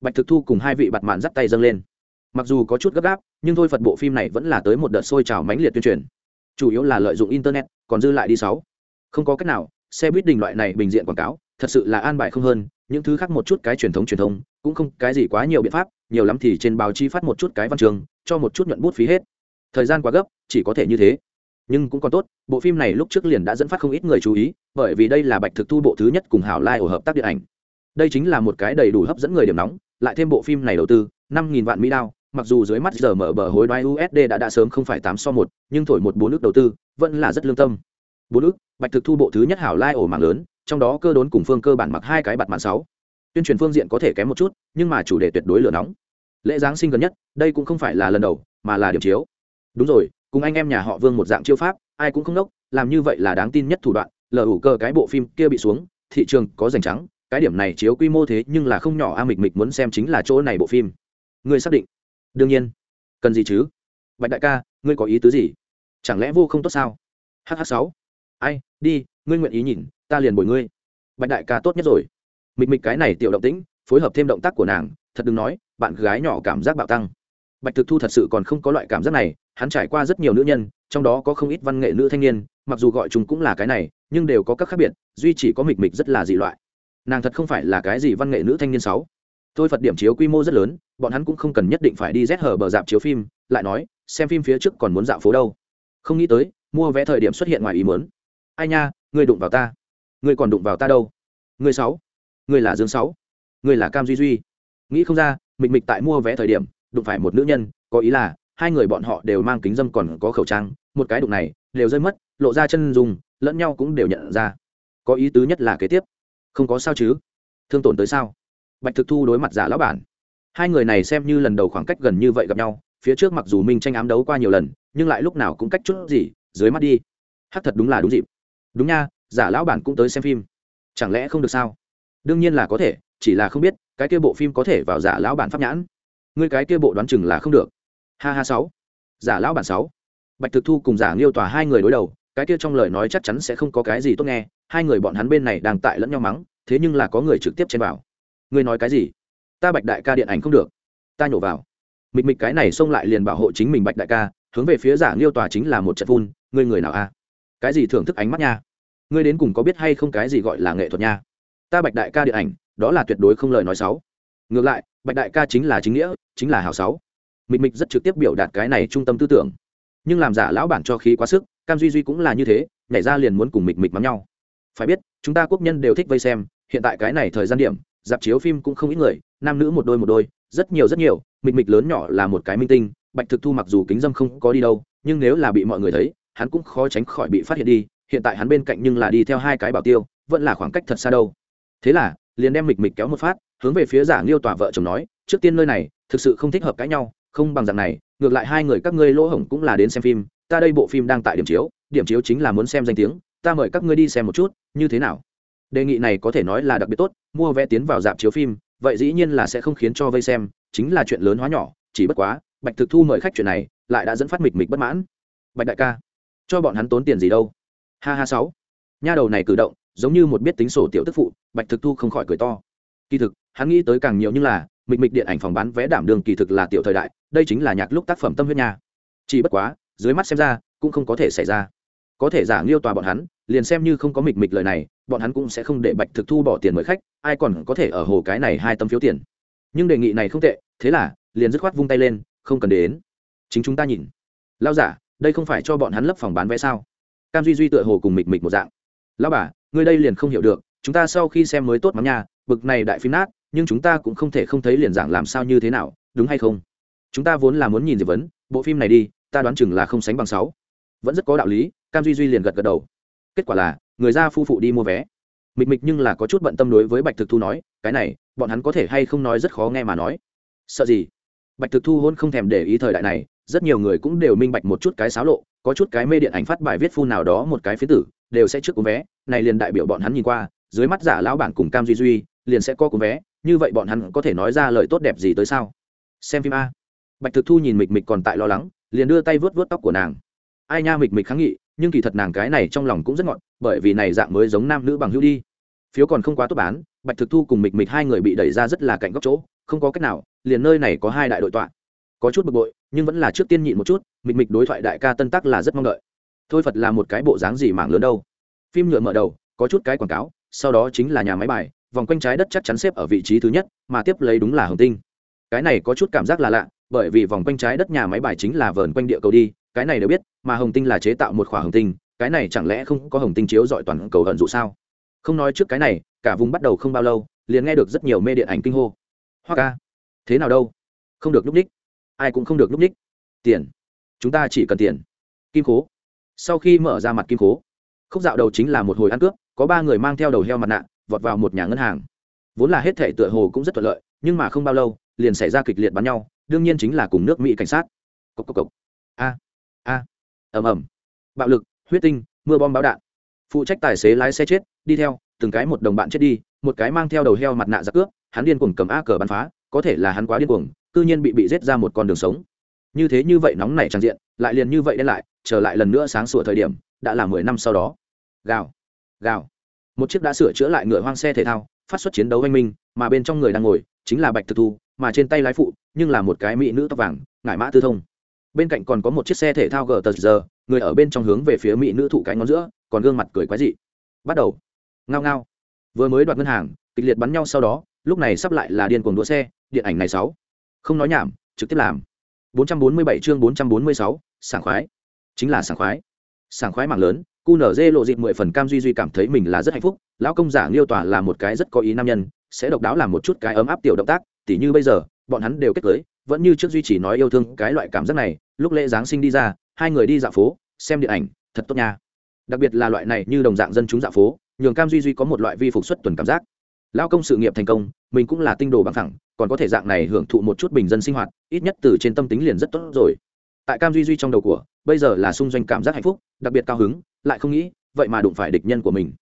S1: Bạch thực thu cùng hai vị bạt mạn dắt tay dâng lên. Mặc dù có chút gấp gáp, nhưng thôi phật bộ phim này vẫn là tới một đợt sôi trào mãnh liệt tuyên truyền chủ yếu là lợi dụng internet, còn dư lại đi sáu. Không có cách nào, xe buýt đình loại này bình diện quảng cáo, thật sự là an bài không hơn, những thứ khác một chút cái truyền thống truyền thông, cũng không cái gì quá nhiều biện pháp, nhiều lắm thì trên báo chí phát một chút cái văn trường, cho một chút nhuận bút phí hết. Thời gian quá gấp, chỉ có thể như thế. Nhưng cũng còn tốt, bộ phim này lúc trước liền đã dẫn phát không ít người chú ý, bởi vì đây là bạch thực thu bộ thứ nhất cùng hảo lai ở hợp tác điện ảnh. Đây chính là một cái đầy đủ hấp dẫn người điểm nóng, lại thêm bộ phim này đầu tư, năm nghìn vạn mỹ đao mặc dù dưới mắt giờ mở bờ hối đoái usd đã đã sớm không phải tám so một, nhưng thổi một bốn nước đầu tư, vẫn là rất lương tâm. Bốn nước bạch thực thu bộ thứ nhất hảo lai ổ mạng lớn, trong đó cơ đốn cùng phương cơ bản mặc hai cái bạt mạng sáu. Tuyên truyền phương diện có thể kém một chút, nhưng mà chủ đề tuyệt đối lửa nóng. Lễ giáng sinh gần nhất, đây cũng không phải là lần đầu, mà là điểm chiếu. Đúng rồi, cùng anh em nhà họ vương một dạng chiêu pháp, ai cũng không nốc, làm như vậy là đáng tin nhất thủ đoạn, lờ ủ cơ cái bộ phim kia bị xuống, thị trường có rảnh trắng, cái điểm này chiếu quy mô thế nhưng là không nhỏ a, mịch mịch muốn xem chính là chỗ này bộ phim. Người xác định đương nhiên. Cần gì chứ? Bạch đại ca, ngươi có ý tứ gì? Chẳng lẽ vô không tốt sao? Hh sáu. Ai, đi, ngươi nguyện ý nhìn, ta liền bồi ngươi. Bạch đại ca tốt nhất rồi. Mịch mịch cái này tiểu động tĩnh, phối hợp thêm động tác của nàng, thật đừng nói, bạn gái nhỏ cảm giác bạo tăng. Bạch thực thu thật sự còn không có loại cảm giác này, hắn trải qua rất nhiều nữ nhân, trong đó có không ít văn nghệ nữ thanh niên, mặc dù gọi chúng cũng là cái này, nhưng đều có các khác biệt, duy chỉ có mịch mịch rất là dị loại. Nàng thật không phải là cái gì văn nghệ nữ thanh niên sáu thôi phật điểm chiếu quy mô rất lớn, bọn hắn cũng không cần nhất định phải đi rét hở bờ dạp chiếu phim, lại nói, xem phim phía trước còn muốn dạo phố đâu. Không nghĩ tới, mua vé thời điểm xuất hiện ngoài ý muốn. Ai nha người đụng vào ta. Người còn đụng vào ta đâu? Người sáu. Người là dương sáu. Người là cam duy duy. Nghĩ không ra, mịch mịch tại mua vé thời điểm, đụng phải một nữ nhân, có ý là, hai người bọn họ đều mang kính dâm còn có khẩu trang, một cái đụng này, đều rơi mất, lộ ra chân dùng lẫn nhau cũng đều nhận ra. Có ý tứ nhất là kế tiếp. Không có sao chứ. Thương tổn tới sao? Bạch thực thu đối mặt giả lão bản. Hai người này xem như lần đầu khoảng cách gần như vậy gặp nhau, phía trước mặc dù minh tranh ám đấu qua nhiều lần, nhưng lại lúc nào cũng cách chút gì, dưới mắt đi. Hắc thật đúng là đúng dịp. Đúng nha, giả lão bản cũng tới xem phim. Chẳng lẽ không được sao? Đương nhiên là có thể, chỉ là không biết, cái kia bộ phim có thể vào giả lão bản pháp nhãn. Ngươi cái kia bộ đoán chừng là không được. Ha ha sáu. Giả lão bản sáu. Bạch thực thu cùng giả nghiêu tòa hai người đối đầu, cái kia trong lời nói chắc chắn sẽ không có cái gì tốt nghe, hai người bọn hắn bên này đang tại lẫn nhau mắng, thế nhưng là có người trực tiếp chen vào ngươi nói cái gì? Ta bạch đại ca điện ảnh không được. Ta nhổ vào. Mịch mịch cái này xông lại liền bảo hộ chính mình bạch đại ca, hướng về phía giả nghiêu tòa chính là một trận phun, ngươi người nào a? Cái gì thưởng thức ánh mắt nha? Ngươi đến cùng có biết hay không cái gì gọi là nghệ thuật nha? Ta bạch đại ca điện ảnh, đó là tuyệt đối không lời nói xấu. Ngược lại, bạch đại ca chính là chính nghĩa, chính là hào sáu mịch mịch rất trực tiếp biểu đạt cái này trung tâm tư tưởng. Nhưng làm giả lão bản cho khí quá sức, cam duy duy cũng là như thế, nhảy ra liền muốn cùng mịch mịch mắm nhau. Phải biết, chúng ta quốc nhân đều thích vây xem, hiện tại cái này thời gian điểm dạp chiếu phim cũng không ít người, nam nữ một đôi một đôi, rất nhiều rất nhiều, mịch mịch lớn nhỏ là một cái minh tinh, bạch thực thu mặc dù kính dâm không có đi đâu, nhưng nếu là bị mọi người thấy, hắn cũng khó tránh khỏi bị phát hiện đi, hiện tại hắn bên cạnh nhưng là đi theo hai cái bảo tiêu, vẫn là khoảng cách thật xa đâu. Thế là, liền đem mịch mịch kéo một phát, hướng về phía giả nghiêu tòa vợ chồng nói, trước tiên nơi này, thực sự không thích hợp cãi nhau, không bằng dạng này, ngược lại hai người các ngươi lỗ hổng cũng là đến xem phim, ta đây bộ phim đang tại điểm chiếu điểm chiếu chính là muốn xem danh tiếng, ta mời các ngươi đi xem một chút, như thế nào? Đề nghị này có thể nói là đặc biệt tốt mua vé tiến vào dạp chiếu phim, vậy dĩ nhiên là sẽ không khiến cho vây xem, chính là chuyện lớn hóa nhỏ, chỉ bất quá, bạch thực thu mời khách chuyện này, lại đã dẫn phát mịch mịch bất mãn. Bạch đại ca, cho bọn hắn tốn tiền gì đâu? Ha ha sáu. Nha đầu này cử động, giống như một biết tính sổ tiểu tức phụ, bạch thực thu không khỏi cười to. Kỳ thực, hắn nghĩ tới càng nhiều như là, mịch mịch điện ảnh phòng bán vé đảm đường kỳ thực là tiểu thời đại, đây chính là nhạc lúc tác phẩm tâm huyết nha. Chỉ bất quá, dưới mắt xem ra, cũng không có thể xảy ra. Có thể giả nghiêu tòa bọn hắn, liền xem như không có mịch mịch lời này bọn hắn cũng sẽ không để bạch thực thu bỏ tiền mời khách, ai còn có thể ở hồ cái này hai tấm phiếu tiền. Nhưng đề nghị này không tệ, thế là, liền dứt khoát vung tay lên, không cần đến. Chính chúng ta nhìn. Lao giả, đây không phải cho bọn hắn lấp phòng bán vé sao? Cam duy duy tựa hồ cùng mịch mịch một dạng. Lao bà ngươi đây liền không hiểu được, chúng ta sau khi xem mới tốt mắm nha, bực này đại phim nát, nhưng chúng ta cũng không thể không thấy liền dạng làm sao như thế nào, đúng hay không? Chúng ta vốn là muốn nhìn diệp vấn, bộ phim này đi, ta đoán chừng là không sánh bằng sáu. Vẫn rất có đạo lý, cam duy duy liền gật gật đầu. Kết quả là người ra phu phụ đi mua vé. Mịch mịch nhưng là có chút bận tâm đối với bạch thực thu nói, cái này, bọn hắn có thể hay không nói rất khó nghe mà nói. Sợ gì? Bạch thực thu hôn không thèm để ý thời đại này, rất nhiều người cũng đều minh bạch một chút cái xáo lộ, có chút cái mê điện ảnh phát bài viết phu nào đó một cái phía tử, đều sẽ trước cuốn vé. Này liền đại biểu bọn hắn nhìn qua, dưới mắt giả lão bản cùng cam duy duy liền sẽ có cuốn vé, như vậy bọn hắn có thể nói ra lời tốt đẹp gì tới sao? Xem phim a. Bạch thực thu nhìn mịch mịch còn tại lo lắng, liền đưa tay vớt vớt tóc của nàng. Ai nha mịch mịch kháng nghị nhưng kỳ thật nàng cái này trong lòng cũng rất ngọt, bởi vì này dạng mới giống nam nữ bằng hữu đi. Phiếu còn không quá tốt bán, bạch thực thu cùng mịch mịch hai người bị đẩy ra rất là cạnh góc chỗ, không có cách nào, liền nơi này có hai đại đội tọa. Có chút bực bội, nhưng vẫn là trước tiên nhịn một chút, mịch mịch đối thoại đại ca tân tắc là rất mong đợi. Thôi phật là một cái bộ dáng gì mảng lớn đâu. Phim nhựa mở đầu, có chút cái quảng cáo, sau đó chính là nhà máy bài, vòng quanh trái đất chắc chắn xếp ở vị trí thứ nhất, mà tiếp lấy đúng là hồng tinh. Cái này có chút cảm giác là lạ, bởi vì vòng quanh trái đất nhà máy bài chính là vờn quanh địa cầu đi cái này đều biết, mà hồng tinh là chế tạo một khỏa hồng tinh, cái này chẳng lẽ không có hồng tinh chiếu dọi toàn cầu hận dụ sao? Không nói trước cái này, cả vùng bắt đầu không bao lâu, liền nghe được rất nhiều mê điện ảnh kinh hô. Hoa ca, thế nào đâu? Không được núp ních ai cũng không được núp ních tiền. Chúng ta chỉ cần tiền. Kim cố sau khi mở ra mặt kim cố khúc dạo đầu chính là một hồi ăn cướp, có ba người mang theo đầu heo mặt nạ, vọt vào một nhà ngân hàng. Vốn là hết thể tựa hồ cũng rất thuận lợi, nhưng mà không bao lâu, liền xảy ra kịch liệt bắn nhau, đương nhiên chính là cùng nước mỹ cảnh sát. Cốc cốc cốc. a a ầm ầm. Bạo lực, huyết tinh, mưa bom báo đạn. Phụ trách tài xế lái xe chết, đi theo, từng cái một đồng bạn chết đi, một cái mang theo đầu heo mặt nạ giặc cướp, hắn điên cuồng cầm a cờ bắn phá, có thể là hắn quá điên cuồng, cư nhiên bị bị giết ra một con đường sống. Như thế như vậy nóng nảy tràn diện, lại liền như vậy đen lại, trở lại lần nữa sáng sủa thời điểm, đã là mười năm sau đó. Gào gào. Một chiếc đã sửa chữa lại ngựa hoang xe thể thao, phát xuất chiến đấu oanh minh, mà bên trong người đang ngồi, chính là bạch thực thu, mà trên tay lái phụ, nhưng là một cái mỹ nữ tóc vàng, ngải mã tư thông bên cạnh còn có một chiếc xe thể thao gờ tờ giờ người ở bên trong hướng về phía mỹ nữ thụ cái ngón giữa còn gương mặt cười quái dị. Bắt đầu. Ngao ngao. Vừa mới đoạt ngân hàng kịch liệt bắn nhau sau đó lúc này sắp lại là điên cuồng đua xe điện ảnh này sáu. Không nói nhảm trực tiếp làm. 447 chương 446, sảng khoái. Chính là sảng khoái. Sảng khoái mạng lớn cu nở dê lộ dịp mười phần cam duy duy cảm thấy mình là rất hạnh phúc lão công giả liêu tòa là một cái rất có ý nam nhân sẽ độc đáo làm một chút cái ấm áp tiểu động tác tỉ như bây giờ bọn hắn đều kết cưới, vẫn như trước duy trì nói yêu thương cái loại cảm giác này, lúc lễ giáng sinh đi ra, hai người đi dạo phố, xem điện ảnh, thật tốt nha. Đặc biệt là loại này như đồng dạng dân chúng dạo phố, nhường cam duy duy có một loại vi phục xuất tuần cảm giác. Lao công sự nghiệp thành công, mình cũng là tinh đồ bằng thẳng còn có thể dạng này hưởng thụ một chút bình dân sinh hoạt, ít nhất từ trên tâm tính liền rất tốt rồi. Tại cam duy duy trong đầu của, bây giờ là xung doanh cảm giác hạnh phúc, đặc biệt cao hứng, lại không nghĩ, vậy mà đụng phải địch nhân của mình.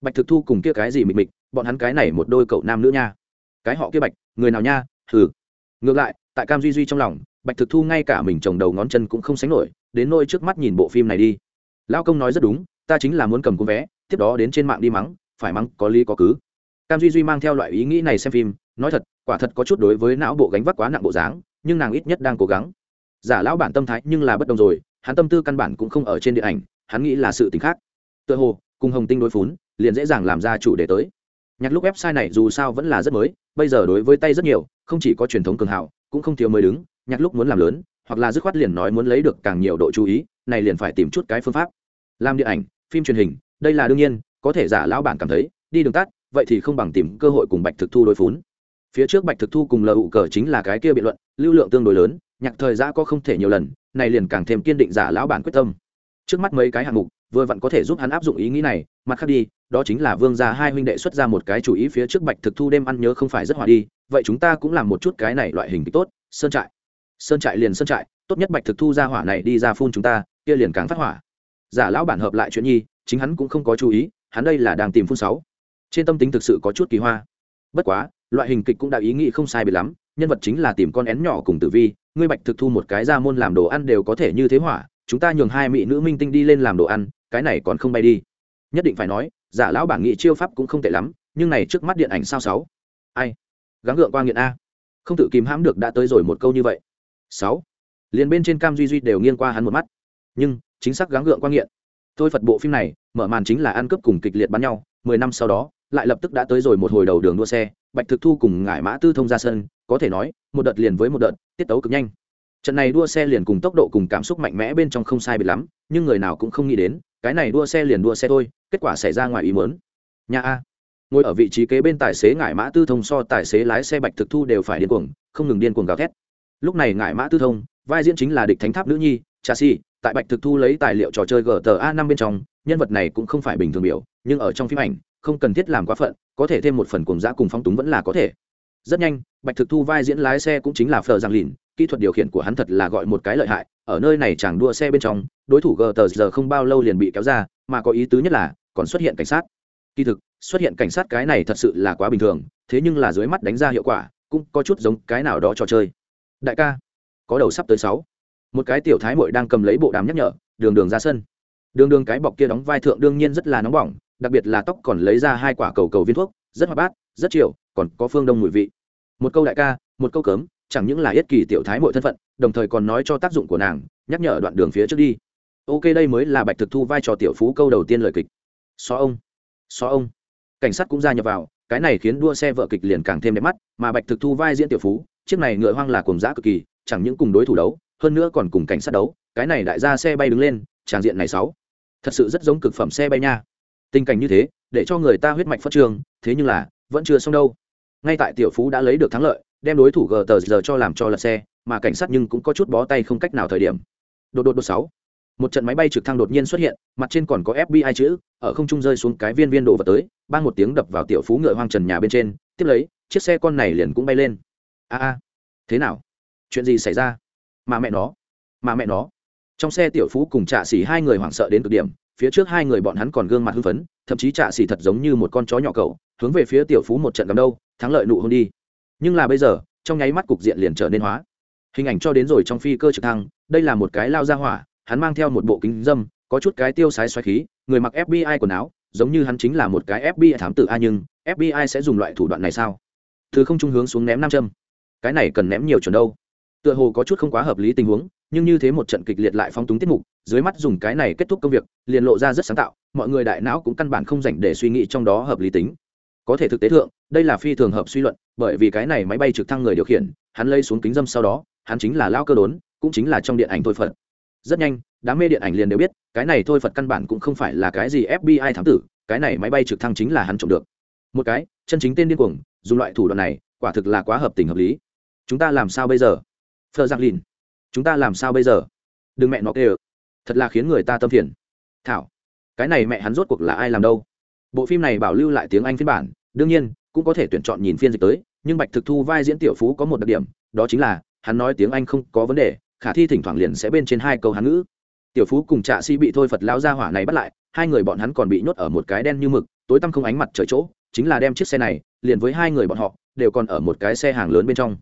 S1: Bạch thực thu cùng kia cái gì mịch mịch bọn hắn cái này một đôi cậu nam nữ nha. Cái họ kia bạch, người nào nha? Thử ngược lại, tại cam duy duy trong lòng, bạch thực thu ngay cả mình trồng đầu ngón chân cũng không sánh nổi, đến nôi trước mắt nhìn bộ phim này đi. Lão công nói rất đúng, ta chính là muốn cầm cuốn vé, tiếp đó đến trên mạng đi mắng, phải mắng, có lý có cứ. Cam duy duy mang theo loại ý nghĩ này xem phim, nói thật, quả thật có chút đối với não bộ gánh vác quá nặng bộ dáng, nhưng nàng ít nhất đang cố gắng. Giả lão bản tâm thái nhưng là bất đồng rồi, hắn tâm tư căn bản cũng không ở trên điện ảnh, hắn nghĩ là sự t ì n h khác. Tựa hồ, cùng hồng tinh đối phún, liền dễ dàng làm ra chủ đề tới. Nhạc lúc website này dù sao vẫn là rất mới, bây giờ đối với tay rất nhiều không chỉ có truyền thống cường hảo cũng không thiếu mới đứng, nhạc lúc muốn làm lớn, hoặc là dứt khoát liền nói muốn lấy được càng nhiều độ chú ý, này liền phải tìm chút cái phương pháp. Làm điện ảnh, phim truyền hình, đây là đương nhiên, có thể giả lão bản cảm thấy, đi đường tắt, vậy thì không bằng tìm cơ hội cùng bạch thực thu đối phún. Phía trước bạch thực thu cùng lờ ụ cờ chính là cái kia biện luận, lưu lượng tương đối lớn, nhạc thời giã có không thể nhiều lần, này liền càng thêm kiên định giả lão bản quyết tâm. Trước mắt mấy cái hạng mục, vừa vặn có thể giúp hắn áp dụng ý nghĩ này, mặt khác đi, đó chính là vương gia hai huynh đệ xuất ra một cái chủ ý phía trước bạch thực thu đêm ăn nhớ không phải rất hòa đi vậy chúng ta cũng làm một chút cái này loại hình tốt, sơn trại. Sơn trại liền sơn trại, tốt nhất bạch thực thu ra hỏa này đi ra phun chúng ta, kia liền càng phát hỏa. Giả lão bản hợp lại chuyện nhi, chính hắn cũng không có chú ý, hắn đây là đang tìm phun sáu. Trên tâm tính thực sự có chút kỳ hoa. Bất quá, loại hình kịch cũng đã ý nghĩ không sai biệt lắm, nhân vật chính là tìm con én nhỏ cùng tử vi, ngươi bạch thực thu một cái ra môn làm đồ ăn đều có thể như thế hỏa, chúng ta nhường hai mỹ nữ minh tinh đi lên làm đồ ăn, cái này còn không bay đi. Nhất định phải nói, giả lão bản nghị chiêu pháp cũng không tệ lắm, nhưng này trước mắt điện ảnh sao sáu? Ai? Gắng gượng qua nghiện a. Không tự kìm hãm được đã tới rồi một câu như vậy. Sáu. Liền bên trên cam duy duy đều nghiêng qua hắn một mắt. Nhưng, chính xác gắng gượng qua nghiện. Tôi phật bộ phim này, mở màn chính là ăn cướp cùng kịch liệt bắn nhau, mười năm sau đó, lại lập tức đã tới rồi một hồi đầu đường đua xe, bạch thực thu cùng ngải mã tư thông ra sân, có thể nói, một đợt liền với một đợt, tiết tấu cực nhanh. Trận này đua xe liền cùng tốc độ cùng cảm xúc mạnh mẽ bên trong không sai biệt lắm, nhưng người nào cũng không nghĩ đến, cái này đua xe liền đua xe thôi, kết quả xảy ra ngoài ý mớn nhà a ngồi ở vị trí kế bên tài xế ngải mã tư thông so tài xế lái xe bạch thực thu đều phải điên cuồng, không ngừng điên cuồng gào thét. Lúc này ngải mã tư thông, vai diễn chính là địch thánh tháp nữ nhi cha si tại bạch thực thu lấy tài liệu trò chơi gta năm bên trong, nhân vật này cũng không phải bình thường biểu, nhưng ở trong phim ảnh, không cần thiết làm quá phận, có thể thêm một phần cuồng dã cùng phong túng vẫn là có thể. Rất nhanh, bạch thực thu vai diễn lái xe cũng chính là phờ giang lìn, kỹ thuật điều khiển của hắn thật là gọi một cái lợi hại, ở nơi này chẳng đua xe bên trong, đối thủ gờ tờ giờ không bao lâu liền bị kéo ra, mà có ý tứ nhất là, còn xuất hiện cảnh sát kỳ thực, xuất hiện cảnh sát cái này thật sự là quá bình thường, thế nhưng là dưới mắt đánh ra hiệu quả, cũng có chút giống cái nào đó trò chơi. Đại ca, có đầu sắp tới sáu. Một cái tiểu thái mội đang cầm lấy bộ đàm nhắc nhở, đường đường ra sân. Đường đường cái bọc kia đóng vai thượng đương nhiên rất là nóng bỏng, đặc biệt là tóc còn lấy ra hai quả cầu cầu viên thuốc, rất hoạt bát, rất chiều, còn có phương đông mùi vị. Một câu đại ca, một câu cấm, chẳng những là yết kỳ tiểu thái mội thân phận, đồng thời còn nói cho tác dụng của nàng, nhắc nhở đoạn đường phía trước đi. Ok, đây mới là bạch thực thu vai trò tiểu phú câu đầu tiên lời kịch. So ông xó ông. Cảnh sát cũng gia nhập vào, cái này khiến đua xe vợ kịch liền càng thêm đẹp mắt, mà bạch thực thu vai diễn tiểu phú, chiếc này ngựa hoang là cùng giã cực kỳ, chẳng những cùng đối thủ đấu, hơn nữa còn cùng cảnh sát đấu, cái này đại ra xe bay đứng lên, tràng diện này sáu. Thật sự rất giống cực phẩm xe bay nha. Tình cảnh như thế, để cho người ta huyết mạch phát trường, thế nhưng là, vẫn chưa xong đâu. Ngay tại tiểu phú đã lấy được thắng lợi, đem đối thủ gờ tờ giờ cho làm cho lật xe, mà cảnh sát nhưng cũng có chút bó tay không cách nào thời điểm. Đột đột đột sáu một trận máy bay trực thăng đột nhiên xuất hiện, mặt trên còn có fbi chữ, ở không trung rơi xuống cái viên viên đồ vật tới ban một tiếng đập vào tiểu phú ngựa hoang trần nhà bên trên, tiếp lấy, chiếc xe con này liền cũng bay lên. A a, thế nào? Chuyện gì xảy ra? Mà mẹ nó, mà mẹ nó. Trong xe tiểu phú cùng trạ xỉ hai người hoảng sợ đến cực điểm, phía trước hai người bọn hắn còn gương mặt hưng phấn, thậm chí trạ xỉ thật giống như một con chó nhỏ cậu, hướng về phía tiểu phú một trận cầm đâu, thắng lợi nụ hôn đi. Nhưng là bây giờ, trong nháy mắt cục diện liền trở nên hóa. Hình ảnh cho đến rồi trong phi cơ trực thăng, đây là một cái lao ra hỏa hắn mang theo một bộ kính dâm, có chút cái tiêu sái xoáy khí, người mặc fbi quần áo, giống như hắn chính là một cái fbi thám tử a nhưng fbi sẽ dùng loại thủ đoạn này sao? Thứ không trung hướng xuống ném nam châm. Cái này cần ném nhiều chuẩn đâu? Tựa hồ có chút không quá hợp lý tình huống, nhưng như thế một trận kịch liệt lại phong túng tiết mục, dưới mắt dùng cái này kết thúc công việc, liền lộ ra rất sáng tạo, mọi người đại não cũng căn bản không dành để suy nghĩ trong đó hợp lý tính. Có thể thực tế thượng, đây là phi thường hợp suy luận, bởi vì cái này máy bay trực thăng người điều khiển, hắn lây xuống kính dâm sau đó, hắn chính là lao cơ đốn, cũng chính là trong điện ảnh thôi phật rất nhanh, đám mê điện ảnh liền đều biết, cái này thôi phật căn bản cũng không phải là cái gì fbi thám tử, cái này máy bay trực thăng chính là hắn trộm được. Một cái, chân chính tên điên cuồng, dùng loại thủ đoạn này, quả thực là quá hợp tình hợp lý. Chúng ta làm sao bây giờ? Phờ giang lìn. Chúng ta làm sao bây giờ? Đừng mẹ nó kê thật là khiến người ta tâm phiền. Thảo, cái này mẹ hắn rốt cuộc là ai làm đâu? Bộ phim này bảo lưu lại tiếng anh phiên bản, đương nhiên, cũng có thể tuyển chọn nhìn phiên dịch tới, nhưng bạch thực thu vai diễn tiểu phú có một đặc điểm, đó chính là, hắn nói tiếng anh không có vấn đề khả thi thỉnh thoảng liền sẽ bên trên hai câu hán ngữ. Tiểu phú cùng trạ si bị thôi phật lao ra hỏa này bắt lại, hai người bọn hắn còn bị nhốt ở một cái đen như mực, tối tăm không ánh mặt trời chỗ, chính là đem chiếc xe này liền với hai người bọn họ đều còn ở một cái xe hàng lớn bên trong.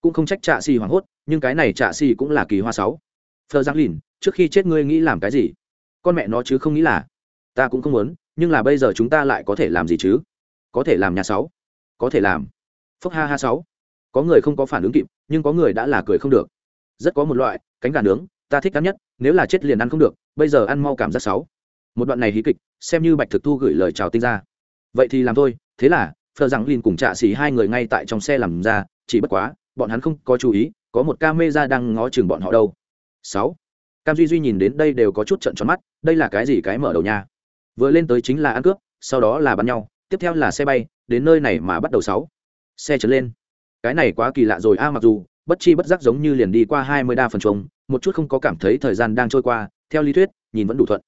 S1: Cũng không trách trạ si hoảng hốt, nhưng cái này trạ si cũng là kỳ hoa sáu. Phờ giang lìn, trước khi chết ngươi nghĩ làm cái gì? Con mẹ nó chứ không nghĩ là, ta cũng không muốn, nhưng là bây giờ chúng ta lại có thể làm gì chứ? Có thể làm nhà sáu. Có thể làm. Phúc ha ha sáu. Có người không có phản ứng kịp, nhưng có người đã là cười không được rất có một loại, cánh gà nướng, ta thích cắn nhất, nếu là chết liền ăn không được, bây giờ ăn mau cảm giác sáu. Một đoạn này hí kịch, xem như bạch thực thu gửi lời chào tinh ra vậy thì làm thôi, thế là, phờ rằng linh cùng trạ xỉ hai người ngay tại trong xe làm ra, chỉ bất quá, bọn hắn không có chú ý, có một ca mê ra đang ngó chừng bọn họ đâu. Sáu. Cam duy duy nhìn đến đây đều có chút trận tròn mắt, đây là cái gì cái mở đầu nha? Vừa lên tới chính là ăn cướp, sau đó là bắn nhau, tiếp theo là xe bay, đến nơi này mà bắt đầu sáu. Xe chấn lên. Cái này quá kỳ lạ rồi, a, mặc dù bất chi bất giác giống như liền đi qua hai mươi đa phần trống, một chút không có cảm thấy thời gian đang trôi qua, theo lý thuyết, nhìn vẫn đủ thuận.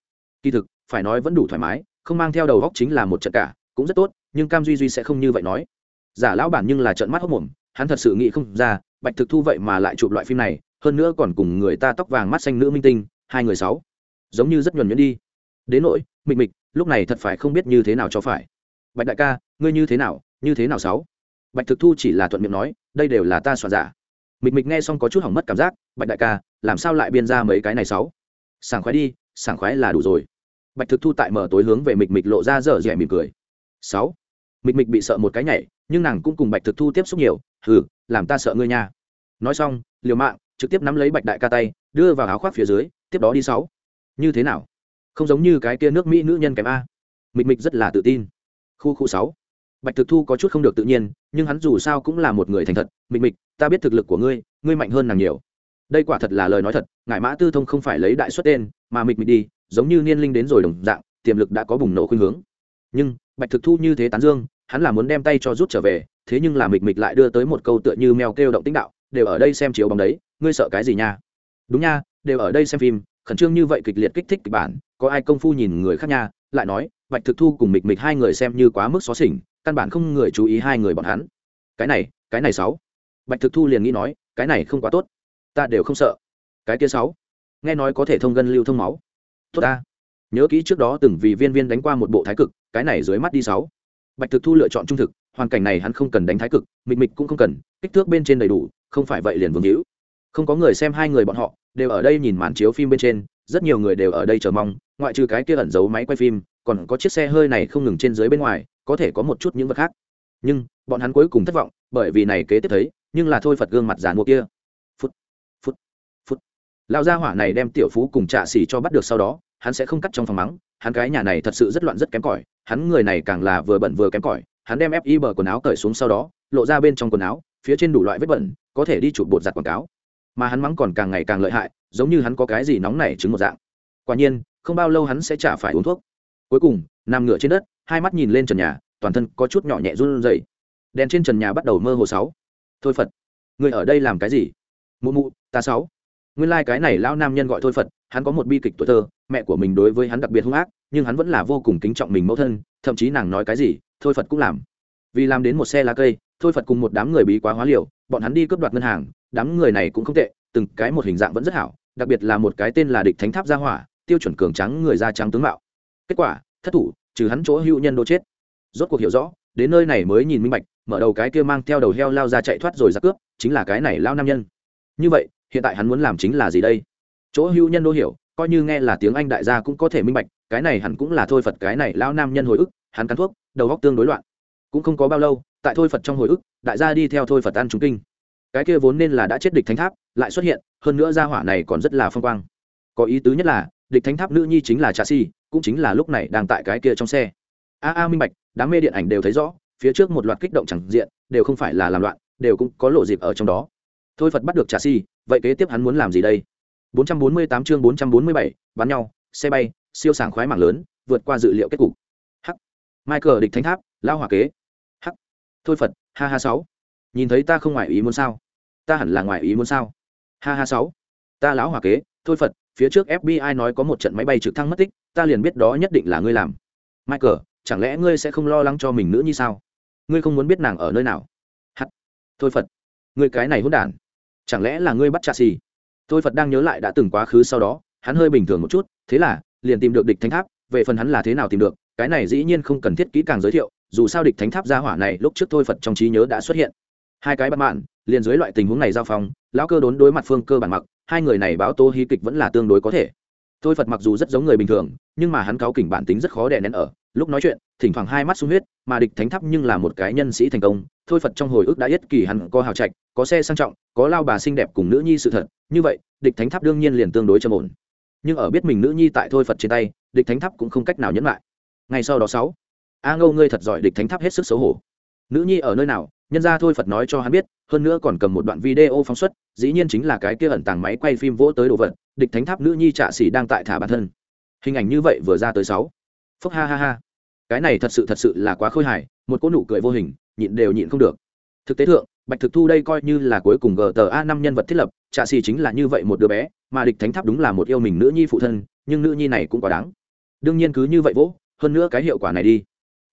S1: Kỳ thực, phải nói vẫn đủ thoải mái, không mang theo đầu góc chính là một trận cả, cũng rất tốt, nhưng cam duy duy sẽ không như vậy nói. Giả lão bản nhưng là trận mắt hốc mồm, hắn thật sự nghĩ không ra, bạch thực thu vậy mà lại chụp loại phim này, hơn nữa còn cùng người ta tóc vàng mắt xanh nữ minh tinh, hai người sáu. Giống như rất nhuần nhuyễn đi. Đến nỗi, mịch mịch, lúc này thật phải không biết như thế nào cho phải. Bạch đại ca, ngươi như thế nào, như thế nào sáu? Bạch thực thu chỉ là thuận miệng nói, đây đều là ta soạn giả mịch mịch nghe xong có chút hỏng mất cảm giác, bạch đại ca, làm sao lại biên ra mấy cái này sáu? Sảng khoái đi, sảng khoái là đủ rồi. Bạch thực thu tại mở tối hướng về mịch mịch lộ ra dở dẻ mỉm cười. Sáu? Mịch mịch bị sợ một cái nhảy, nhưng nàng cũng cùng bạch thực thu tiếp xúc nhiều, hừ, làm ta sợ ngươi nha. Nói xong, liều mạng, trực tiếp nắm lấy bạch đại ca tay, đưa vào áo khoác phía dưới, tiếp đó đi sáu. Như thế nào? Không giống như cái kia nước mỹ nữ nhân kém a. Mịch mịch rất là tự tin. Khu khu sáu bạch thực thu có chút không được tự nhiên, nhưng hắn dù sao cũng là một người thành thật, mịch mịch, ta biết thực lực của ngươi ngươi mạnh hơn nàng nhiều. Đây quả thật là lời nói thật, ngải mã tư thông không phải lấy đại xuất tên, mà mịch mịch đi, giống như niên linh đến rồi đồng dạng, tiềm lực đã có bùng nổ khuynh hướng. Nhưng, bạch thực thu như thế tán dương, hắn là muốn đem tay cho rút trở về, thế nhưng là mịch mịch lại đưa tới một câu tựa như mèo kêu động tĩnh đạo, đều ở đây xem chiếu bóng đấy, ngươi sợ cái gì nha? Đúng nha, đều ở đây xem phim, khẩn trương như vậy kịch liệt kích thích kịch bản, có ai công phu nhìn người khác nha? Lại nói, bạch thực thu cùng mịch mịch hai người xem như quá mức xó xỉnh căn bản không người chú ý hai người bọn hắn. Cái này cái này sáu. Bạch thực thu liền nghĩ nói, cái này không quá tốt. Ta đều không sợ. Cái kia sáu. Nghe nói có thể thông gân lưu thông máu. Tốt ta. Nhớ kỹ trước đó từng vì viên viên đánh qua một bộ thái cực, cái này dưới mắt đi sáu. Bạch thực thu lựa chọn trung thực, hoàn cảnh này hắn không cần đánh thái cực mịch mịch cũng không cần, kích thước bên trên đầy đủ, không phải vậy liền vương hữu. Không có người xem hai người bọn họ, đều ở đây nhìn màn chiếu phim bên trên, rất nhiều người đều ở đây chờ mong, ngoại trừ cái kia ẩn giấu máy quay phim, còn có chiếc xe hơi này không ngừng trên dưới bên ngoài có thể có một chút những vật khác. Nhưng, bọn hắn cuối cùng thất vọng, bởi vì này kế tiếp thấy, nhưng là thôi phật gương mặt giàn mua kia. Phút phút phút. Lão gia hỏa này đem tiểu phú cùng trạ xỉ cho bắt được sau đó, hắn sẽ không cắt trong phòng mắng, hắn cái nhà này thật sự rất loạn rất kém cỏi, hắn người này càng là vừa bẩn vừa kém cỏi, hắn đem fi bờ quần áo cởi xuống sau đó, lộ ra bên trong quần áo, phía trên đủ loại vết bẩn, có thể đi chụp bột giặt quảng cáo. Mà hắn mắng còn càng ngày càng lợi hại, giống như hắn có cái gì nóng nảy chứng một dạng. Quả nhiên, không bao lâu hắn sẽ trả phải uống thuốc. Cuối cùng, nằm ngửa trên đất hai mắt nhìn lên trần nhà, toàn thân có chút nhỏ nhẹ run rẩy. Đèn trên trần nhà bắt đầu mơ hồ sáu. Thôi phật, người ở đây làm cái gì? Mụ mụ, ta sáu. Nguyên lai、like、cái này lão nam nhân gọi thôi phật, hắn có một bi kịch tuổi thơ, mẹ của mình đối với hắn đặc biệt hung ác, nhưng hắn vẫn là vô cùng kính trọng mình mẫu thân, thậm chí nàng nói cái gì, thôi phật cũng làm. Vì làm đến một xe lá cây, thôi phật cùng một đám người bí quá hóa liều, bọn hắn đi cướp đoạt ngân hàng, đám người này cũng không tệ, từng cái một hình dạng vẫn rất hảo, đặc biệt là một cái tên là địch thánh tháp gia hỏa, tiêu chuẩn cường trắng người da trắng tướng mạo. Kết quả, thất thủ trừ hắn chỗ hữu nhân đô chết. Rốt cuộc hiểu rõ, đến nơi này mới nhìn minh bạch, mở đầu cái kia mang theo đầu heo lao ra chạy thoát rồi ra cướp, chính là cái này lao nam nhân. Như vậy, hiện tại hắn muốn làm chính là gì đây? Chỗ hữu nhân đô hiểu, coi như nghe là tiếng anh đại gia cũng có thể minh bạch, cái này hẳn cũng là thôi phật cái này lao nam nhân hồi ức, hắn cắn thuốc, đầu góc tương đối loạn. Cũng không có bao lâu, tại thôi phật trong hồi ức, đại gia đi theo thôi phật ăn trung kinh. Cái kia vốn nên là đã chết địch thánh tháp, lại xuất hiện, hơn nữa gia hỏa này còn rất là phong quang. Có ý tứ nhất là, địch thánh tháp nữ nhi chính là trà si cũng chính là lúc này đang tại cái kia trong xe. A a minh bạch đám mê điện ảnh đều thấy rõ phía trước một loạt kích động chẳng diện đều không phải là làm loạn đều cũng có lộ dịp ở trong đó. Thôi phật bắt được trà si vậy kế tiếp hắn muốn làm gì đây? 448 chương 447, bắn nhau xe bay siêu sảng khoái mảng lớn vượt qua dự liệu kết cục. Hắc. Michael địch thánh tháp lao hỏa kế. Hắc. Thôi phật ha ha sáu. Nhìn thấy ta không ngoài ý muốn sao? Ta hẳn là ngoài ý muốn sao? Ha ha sáu. Ta lão hỏa kế thôi phật phía trước fbi nói có một trận máy bay trực thăng mất tích ta liền biết đó nhất định là ngươi làm. Michael, chẳng lẽ ngươi sẽ không lo lắng cho mình nữa như sao? Ngươi không muốn biết nàng ở nơi nào? Hắt. Thôi phật. Ngươi cái này hôn đản. Chẳng lẽ là ngươi bắt trà xì? Thôi phật đang nhớ lại đã từng quá khứ sau đó, hắn hơi bình thường một chút, thế là, liền tìm được địch thánh tháp, về phần hắn là thế nào tìm được, cái này dĩ nhiên không cần thiết kỹ càng giới thiệu, dù sao địch thánh tháp gia hỏa này lúc trước thôi phật trong trí nhớ đã xuất hiện. Hai cái bắt mạn liền dưới loại tình huống này giao phong, lão cơ đốn đối mặt phương cơ bản mặc, hai người này báo tô hy kịch vẫn là tương đối có thể thôi phật mặc dù rất giống người bình thường, nhưng mà hắn cáo kỉnh bản tính rất khó đè nén ở. Lúc nói chuyện, thỉnh thoảng hai mắt sung huyết, mà địch thánh tháp nhưng là một cái nhân sĩ thành công. Thôi phật trong hồi ức đã yết kỳ hắn có hào trạch, có xe sang trọng, có lao bà xinh đẹp cùng nữ nhi sự thật. Như vậy, địch thánh tháp đương nhiên liền tương đối trầm ổn. Nhưng ở biết mình nữ nhi tại thôi phật trên tay, địch thánh tháp cũng không cách nào nhẫn lại. Ngay sau đó sáu. A ngâu ngươi thật giỏi, địch thánh tháp hết sức xấu hổ. Nữ nhi ở nơi nào? Nhân ra thôi phật nói cho hắn biết, hơn nữa còn cầm một đoạn video phóng xuất, dĩ nhiên chính là cái kia ẩn tàng máy quay phim vỗ tới đồ vật địch thánh tháp nữ nhi trạ xỉ đang tại thả bản thân. Hình ảnh như vậy vừa ra tới sáu. Phúc ha ha ha. Cái này thật sự thật sự là quá khôi hài, một cỗ nụ cười vô hình, nhịn đều nhịn không được. Thực tế thượng, bạch thực thu đây coi như là cuối cùng gta năm nhân vật thiết lập, trạ xỉ chính là như vậy một đứa bé, mà địch thánh tháp đúng là một yêu mình nữ nhi phụ thân, nhưng nữ nhi này cũng quá đáng. Đương nhiên cứ như vậy vỗ, hơn nữa cái hiệu quả này đi.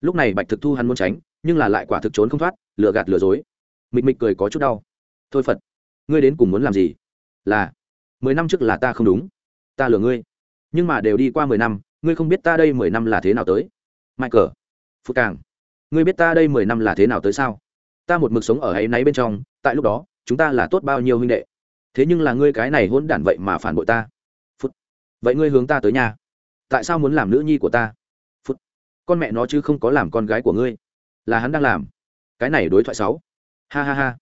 S1: Lúc này bạch thực thu hắn muốn tránh, nhưng là lại quả thực trốn không thoát, lừa gạt lừa dối. Mịch mịch cười có chút đau. Thôi phật, ngươi đến cùng muốn làm gì? Là mười năm trước là ta không đúng. Ta lừa ngươi. Nhưng mà đều đi qua mười năm, ngươi không biết ta đây mười năm là thế nào tới. Michael phút càng, ngươi biết ta đây mười năm là thế nào tới sao? Ta một mực sống ở ấy náy bên trong, tại lúc đó, chúng ta là tốt bao nhiêu huynh đệ? Thế nhưng là ngươi cái này hôn đản vậy mà phản bội ta. Phút vậy ngươi hướng ta tới nhà. Tại sao muốn làm nữ nhi của ta? Phút con mẹ nó chứ không có làm con gái của ngươi. Là hắn đang làm. Cái này đối thoại sáu ha ha ha.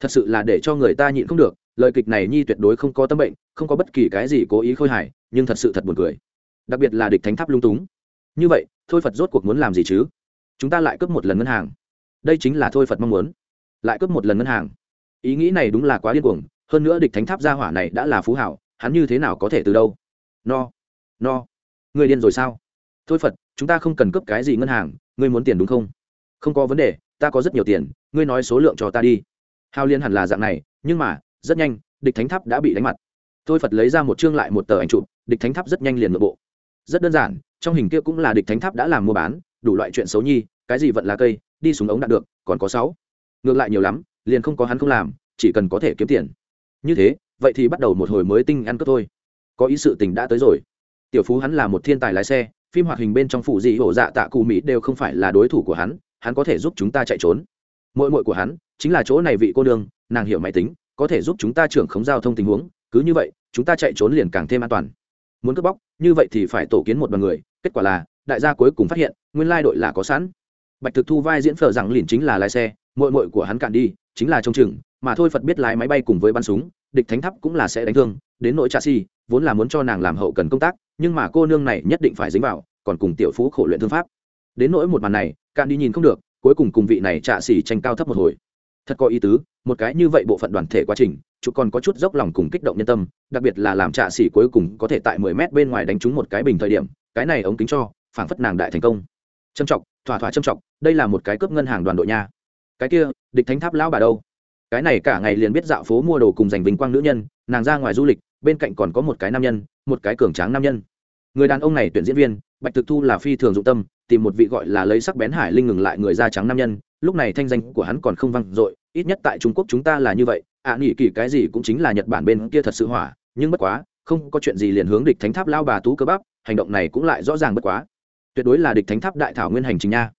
S1: Thật sự là để cho người ta nhịn không được lời kịch này nhi tuyệt đối không có tâm bệnh, không có bất kỳ cái gì cố ý khôi hài, nhưng thật sự thật buồn cười. Đặc biệt là địch thánh tháp lung túng. Như vậy, thôi phật rốt cuộc muốn làm gì chứ? Chúng ta lại cướp một lần ngân hàng. Đây chính là thôi phật mong muốn. Lại cướp một lần ngân hàng. Ý nghĩ này đúng là quá điên cuồng, hơn nữa địch thánh tháp gia hỏa này đã là phú hảo, hắn như thế nào có thể từ đâu? No. No. Người điên rồi sao? Thôi phật, chúng ta không cần cướp cái gì ngân hàng, ngươi muốn tiền đúng không? Không có vấn đề, ta có rất nhiều tiền, ngươi nói số lượng cho ta đi. Hao liên hẳn là dạng này, nhưng mà rất nhanh, địch thánh tháp đã bị đánh mặt. Thôi phật lấy ra một chương lại một tờ ảnh chụp, địch thánh tháp rất nhanh liền nội bộ. Rất đơn giản, trong hình kia cũng là địch thánh tháp đã làm mua bán, đủ loại chuyện xấu nhi, cái gì vận là cây, đi xuống ống đạt được, còn có sáu. Ngược lại nhiều lắm, liền không có hắn không làm, chỉ cần có thể kiếm tiền. Như thế, vậy thì bắt đầu một hồi mới tinh ăn cướp thôi. Có ý sự tình đã tới rồi. Tiểu phú hắn là một thiên tài lái xe, phim hoạt hình bên trong phụ dị hổ dạ tạ cụ mỹ đều không phải là đối thủ của hắn hắn có thể giúp chúng ta chạy trốn. Mội mội của hắn chính là chỗ này vị cô đương nàng hiểu máy tính có thể giúp chúng ta trưởng khống giao thông tình huống, cứ như vậy, chúng ta chạy trốn liền càng thêm an toàn. Muốn cướp bóc, như vậy thì phải tổ kiến một đoàn người, kết quả là, đại gia cuối cùng phát hiện, nguyên lai đội là có sẵn. Bạch thực thu vai diễn phở rằng liền chính là lái xe mội mội của hắn cạn đi, chính là trông chừng, mà thôi phật biết lái máy bay cùng với bắn súng, địch thánh thắp cũng là sẽ đánh thương, đến nỗi trà si, vốn là muốn cho nàng làm hậu cần công tác, nhưng mà cô nương này nhất định phải dính vào, còn cùng tiểu phú khổ luyện thương pháp. Đến nỗi một màn này, cạn đi nhìn không được, cuối cùng cùng vị này trạ xỉ tranh cao thấp một hồi thật có ý tứ, một cái như vậy bộ phận đoàn thể quá trình chú còn có chút dốc lòng cùng kích động nhân tâm, đặc biệt là làm trạ xỉ cuối cùng có thể tại mười mét bên ngoài đánh trúng một cái bình thời điểm, cái này ống kính cho, phảng phất nàng đại thành công. Trâm trọng thỏa thỏa trâm trọng đây là một cái cướp ngân hàng đoàn đội nha. Cái kia, địch thánh tháp lão bà đâu? Cái này cả ngày liền biết dạo phố mua đồ cùng giành vinh quang nữ nhân, nàng ra ngoài du lịch, bên cạnh còn có một cái nam nhân, một cái cường tráng nam nhân. Người đàn ông này tuyển diễn viên, bạch thực thu là phi thường dụng tâm, tìm một vị gọi là lấy sắc bén hải linh ngừng lại người da trắng nam nhân, lúc này thanh danh của hắn còn không vang dội ít nhất tại trung quốc chúng ta là như vậy ạ à, nghỉ kỳ cái gì cũng chính là nhật bản bên kia thật sự hỏa nhưng bất quá không có chuyện gì liền hướng địch thánh tháp lao bà tú cơ bắp hành động này cũng lại rõ ràng bất quá. Tuyệt đối là địch thánh tháp đại thảo nguyên hành trình nha.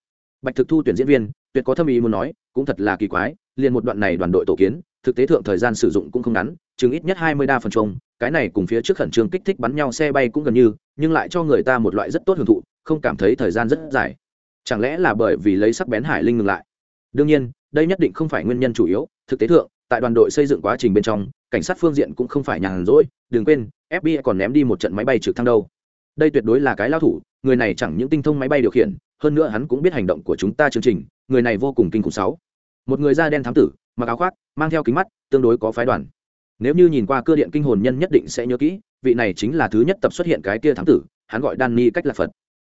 S1: Bạch thực thu tuyển diễn viên tuyệt có thâm ý muốn nói cũng thật là kỳ quái liền một đoạn này đoàn đội tổ kiến thực tế thượng thời gian sử dụng cũng không ngắn chừng ít nhất hai mươi đa phần trông cái này cùng phía trước khẩn trương kích thích bắn nhau xe bay cũng gần như nhưng lại cho người ta một loại rất tốt hưởng thụ không cảm thấy thời gian rất dài. Chẳng lẽ là bởi vì lấy sắc bén hải linh ngừng lại? Đương nhiên đây nhất định không phải nguyên nhân chủ yếu, thực tế thượng, tại đoàn đội xây dựng quá trình bên trong, cảnh sát phương diện cũng không phải nhàn rỗi, đừng quên fbi còn ném đi một trận máy bay trực thăng đâu. Đây tuyệt đối là cái lao thủ, người này chẳng những tinh thông máy bay điều khiển, hơn nữa hắn cũng biết hành động của chúng ta chương trình, người này vô cùng kinh khủng sáu. Một người da đen thám tử, mặc áo khoác, mang theo kính mắt, tương đối có phái đoàn. Nếu như nhìn qua cơ điện kinh hồn nhân nhất định sẽ nhớ kỹ, vị này chính là thứ nhất tập xuất hiện cái kia thám tử, hắn gọi danny cách là phật.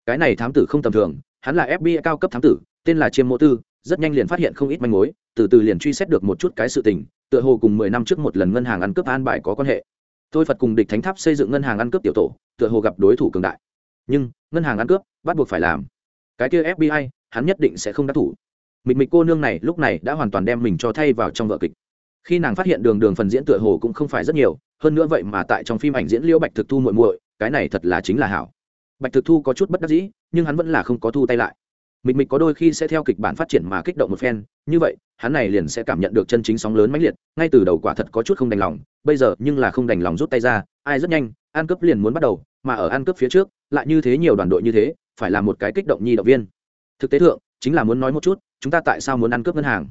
S1: Cái này thám tử không tầm thường, hắn là fbi cao cấp thám tử, tên là chiêm Mộ tư rất nhanh liền phát hiện không ít manh mối, từ từ liền truy xét được một chút cái sự tình, tựa hồ cùng mười năm trước một lần ngân hàng ăn cướp an bài có quan hệ. Tôi phật cùng địch thánh tháp xây dựng ngân hàng ăn cướp tiểu tổ, tựa hồ gặp đối thủ cường đại. Nhưng, ngân hàng ăn cướp, bắt buộc phải làm. Cái kia fbi hắn nhất định sẽ không đắc thủ. Mịch mịch cô nương này lúc này đã hoàn toàn đem mình cho thay vào trong vợ kịch. Khi nàng phát hiện đường đường phần diễn tựa hồ cũng không phải rất nhiều, hơn nữa vậy mà tại trong phim ảnh diễn liễu bạch thực thu muội muội, cái này thật là chính là hảo. Bạch thực thu có chút bất đắc dĩ, nhưng hắn vẫn là không có thu tay lại mịch mịch có đôi khi sẽ theo kịch bản phát triển mà kích động một phen, như vậy, hắn này liền sẽ cảm nhận được chân chính sóng lớn mãnh liệt, ngay từ đầu quả thật có chút không đành lòng, bây giờ nhưng là không đành lòng rút tay ra, ai rất nhanh ăn cướp liền muốn bắt đầu, mà ở ăn cướp phía trước, lại như thế nhiều đoàn đội như thế, phải là một cái kích động nhi động viên. Thực tế thượng, chính là muốn nói một chút, chúng ta tại sao muốn ăn cướp ngân hàng?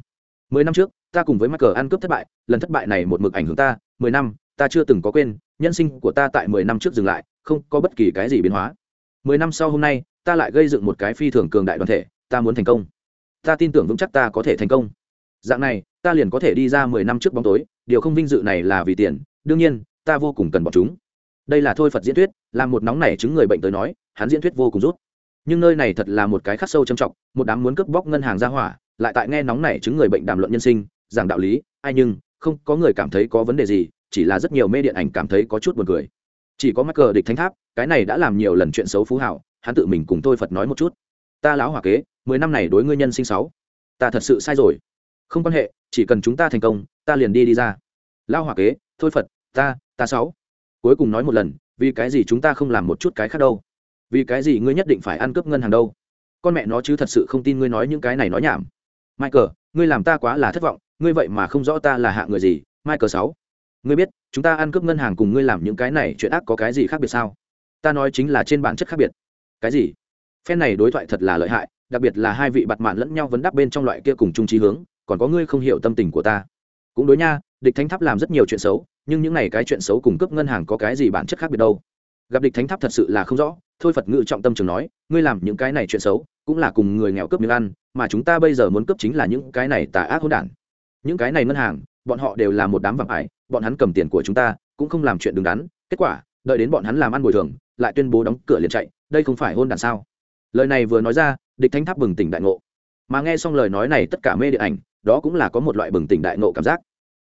S1: Mười năm trước, ta cùng với mắc cờ ăn cướp thất bại, lần thất bại này một mực ảnh hưởng ta, mười năm, ta chưa từng có quên, nhân sinh của ta tại mười năm trước dừng lại, không có bất kỳ cái gì biến hóa. Mười năm sau hôm nay ta lại gây dựng một cái phi thường cường đại đoàn thể, ta muốn thành công. Ta tin tưởng vững chắc ta có thể thành công. Dạng này, ta liền có thể đi ra mười năm trước bóng tối, điều không vinh dự này là vì tiền, đương nhiên, ta vô cùng cần bọn chúng. Đây là thôi phật diễn thuyết, là một nóng nảy chứng người bệnh tới nói, hắn diễn thuyết vô cùng rút. Nhưng nơi này thật là một cái khắc sâu trầm trọng, một đám muốn cướp bóc ngân hàng ra hỏa, lại tại nghe nóng nảy chứng người bệnh đàm luận nhân sinh, giảng đạo lý, ai nhưng, không có người cảm thấy có vấn đề gì, chỉ là rất nhiều mê điện ảnh cảm thấy có chút buồn cười. Chỉ có mắc cờ địch thánh tháp, cái này đã làm nhiều lần chuyện xấu phú hảo hắn tự mình cùng tôi phật nói một chút ta lão hỏa kế mười năm này đối ngươi nhân sinh sáu ta thật sự sai rồi không quan hệ chỉ cần chúng ta thành công ta liền đi đi ra lão hỏa kế thôi phật ta ta sáu cuối cùng nói một lần vì cái gì chúng ta không làm một chút cái khác đâu vì cái gì ngươi nhất định phải ăn cướp ngân hàng đâu con mẹ nó chứ thật sự không tin ngươi nói những cái này nói nhảm michael ngươi làm ta quá là thất vọng ngươi vậy mà không rõ ta là hạ người gì michael sáu ngươi biết chúng ta ăn cướp ngân hàng cùng ngươi làm những cái này chuyện ác có cái gì khác biệt sao ta nói chính là trên bản chất khác biệt cái gì? Phen này đối thoại thật là lợi hại, đặc biệt là hai vị bặt mạn lẫn nhau vấn đáp bên trong loại kia cùng chung trí hướng, còn có ngươi không hiểu tâm tình của ta. Cũng đối nha, địch thánh tháp làm rất nhiều chuyện xấu, nhưng những này cái chuyện xấu cùng cấp ngân hàng có cái gì bản chất khác biệt đâu? Gặp địch thánh tháp thật sự là không rõ, thôi phật ngự trọng tâm trường nói, ngươi làm những cái này chuyện xấu, cũng là cùng người nghèo cướp miếng ăn, mà chúng ta bây giờ muốn cướp chính là những cái này tà ác hỗn đản. Những cái này ngân hàng, bọn họ đều là một đám vạm ải, bọn hắn cầm tiền của chúng ta, cũng không làm chuyện đứng đắn. Kết quả, đợi đến bọn hắn làm ăn bồi thường, lại tuyên bố đóng cửa liền chạy đây không phải hôn đàn sao? Lời này vừa nói ra, địch thánh tháp bừng tỉnh đại ngộ. Mà nghe xong lời nói này tất cả mê điện ảnh, đó cũng là có một loại bừng tỉnh đại ngộ cảm giác.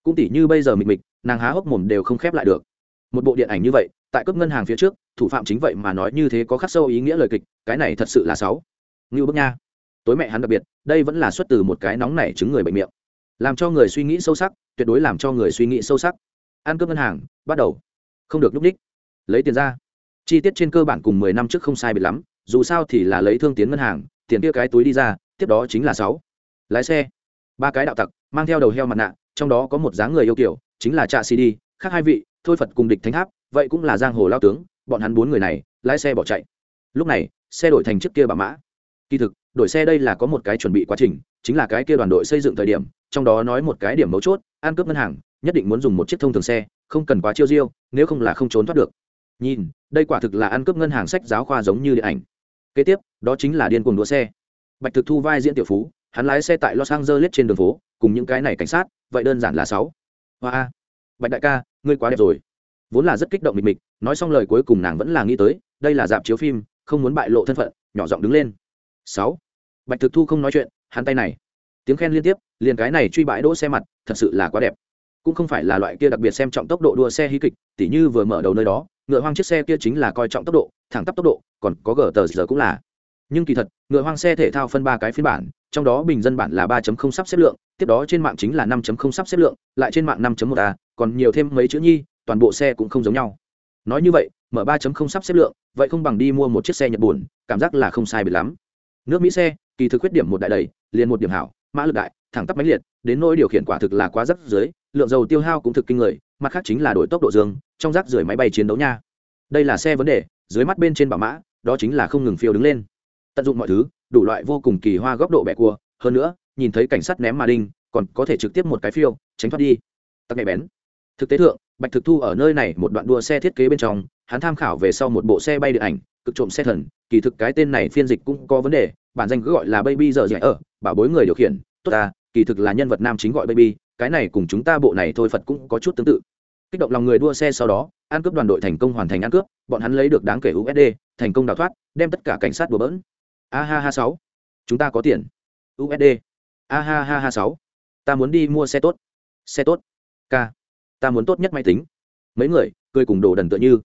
S1: Cũng tỉ như bây giờ mịch mịch, nàng há hốc mồm đều không khép lại được. Một bộ điện ảnh như vậy, tại cấp ngân hàng phía trước, thủ phạm chính vậy mà nói như thế có khắc sâu ý nghĩa lời kịch, cái này thật sự là sáu ngưu bức nha, tối mẹ hắn đặc biệt, đây vẫn là xuất từ một cái nóng nảy chứng người bệnh miệng. Làm cho người suy nghĩ sâu sắc, tuyệt đối làm cho người suy nghĩ sâu sắc. Ăn cướp ngân hàng, bắt đầu. Không được nhúc ních lấy tiền ra chi tiết trên cơ bản cùng mười năm trước không sai biệt lắm, dù sao thì là lấy thương tiến ngân hàng, tiền kia cái túi đi ra, tiếp đó chính là sáu. Lái xe. Ba cái đạo tặc, mang theo đầu heo mặt nạ, trong đó có một dáng người yêu kiểu, chính là trạ cd khác hai vị, thôi phật cùng địch thánh tháp, vậy cũng là giang hồ lao tướng, bọn hắn bốn người này, lái xe bỏ chạy. Lúc này, xe đổi thành chiếc kia bà mã. Kỳ thực, đổi xe đây là có một cái chuẩn bị quá trình, chính là cái kia đoàn đội xây dựng thời điểm, trong đó nói một cái điểm mấu chốt, ăn cướp ngân hàng, nhất định muốn dùng một chiếc thông thường xe, không cần quá chiêu diêu, nếu không là không trốn thoát được nhìn, đây quả thực là ăn cướp ngân hàng sách giáo khoa giống như điện ảnh. Kế tiếp, đó chính là điên cuồng đua xe. Bạch thực thu vai diễn tiểu phú, hắn lái xe tại los angeles trên đường phố, cùng những cái này cảnh sát, vậy đơn giản là sáu. Hoa bạch đại ca, ngươi quá đẹp rồi. Vốn là rất kích động mịch mịch, nói xong lời cuối cùng nàng vẫn là nghĩ tới, đây là dạp chiếu phim, không muốn bại lộ thân phận, nhỏ giọng đứng lên. Sáu. Bạch thực thu không nói chuyện, hắn tay này. Tiếng khen liên tiếp, liền cái này truy bãi đỗ xe mặt, thật sự là quá đẹp. Cũng không phải là loại kia đặc biệt xem trọng tốc độ đua xe hí kịch, tỉ như vừa mở đầu nơi đó ngựa hoang chiếc xe kia chính là coi trọng tốc độ, thẳng tắp tốc độ, còn có gờ tờ giờ cũng là. Nhưng kỳ thật, ngựa hoang xe thể thao phân ba cái phiên bản, trong đó bình dân bản là 3.0 sắp xếp lượng, tiếp đó trên mạng chính là 5.0 sắp xếp lượng, lại trên mạng 5.1 a, còn nhiều thêm mấy chữ nhi, toàn bộ xe cũng không giống nhau. Nói như vậy, mở 3.0 sắp xếp lượng, vậy không bằng đi mua một chiếc xe nhật buồn cảm giác là không sai biệt lắm. Nước mỹ xe, kỳ thực khuyết điểm một đại đầy, liền một điểm hảo, mã lực đại, thẳng tắp máy liệt, đến nỗi điều khiển quả thực là quá rất dưới lượng dầu tiêu hao cũng thực kinh người mặt khác chính là đổi tốc độ dương, trong rác rưởi máy bay chiến đấu nha. Đây là xe vấn đề, dưới mắt bên trên bảo mã, đó chính là không ngừng phiêu đứng lên. Tận dụng mọi thứ, đủ loại vô cùng kỳ hoa góc độ bẻ cua, hơn nữa, nhìn thấy cảnh sát ném mà đinh, còn có thể trực tiếp một cái phiêu, tránh thoát đi. Tắc nhạy bén. Thực tế thượng, bạch thực thu ở nơi này một đoạn đua xe thiết kế bên trong, hắn tham khảo về sau một bộ xe bay điện ảnh, cực trộm xe thần, kỳ thực cái tên này phiên dịch cũng có vấn đề, bản danh cứ gọi là baby giờ dạy ở, bảo bối người điều khiển, tốt ta, kỳ thực là nhân vật nam chính gọi baby, cái này cùng chúng ta bộ này thôi phật cũng có chút tương tự kích động lòng người đua xe sau đó, ăn cướp đoàn đội thành công hoàn thành ăn cướp, bọn hắn lấy được đáng kể usd thành công đào thoát, đem tất cả cảnh sát bừa bỡn. A ha ha sáu. Chúng ta có tiền. Usd a ha ha ha sáu. Ta muốn đi mua xe tốt. Xe tốt. K. Ta muốn tốt nhất máy tính. Mấy người, cười cùng đồ đần tựa như.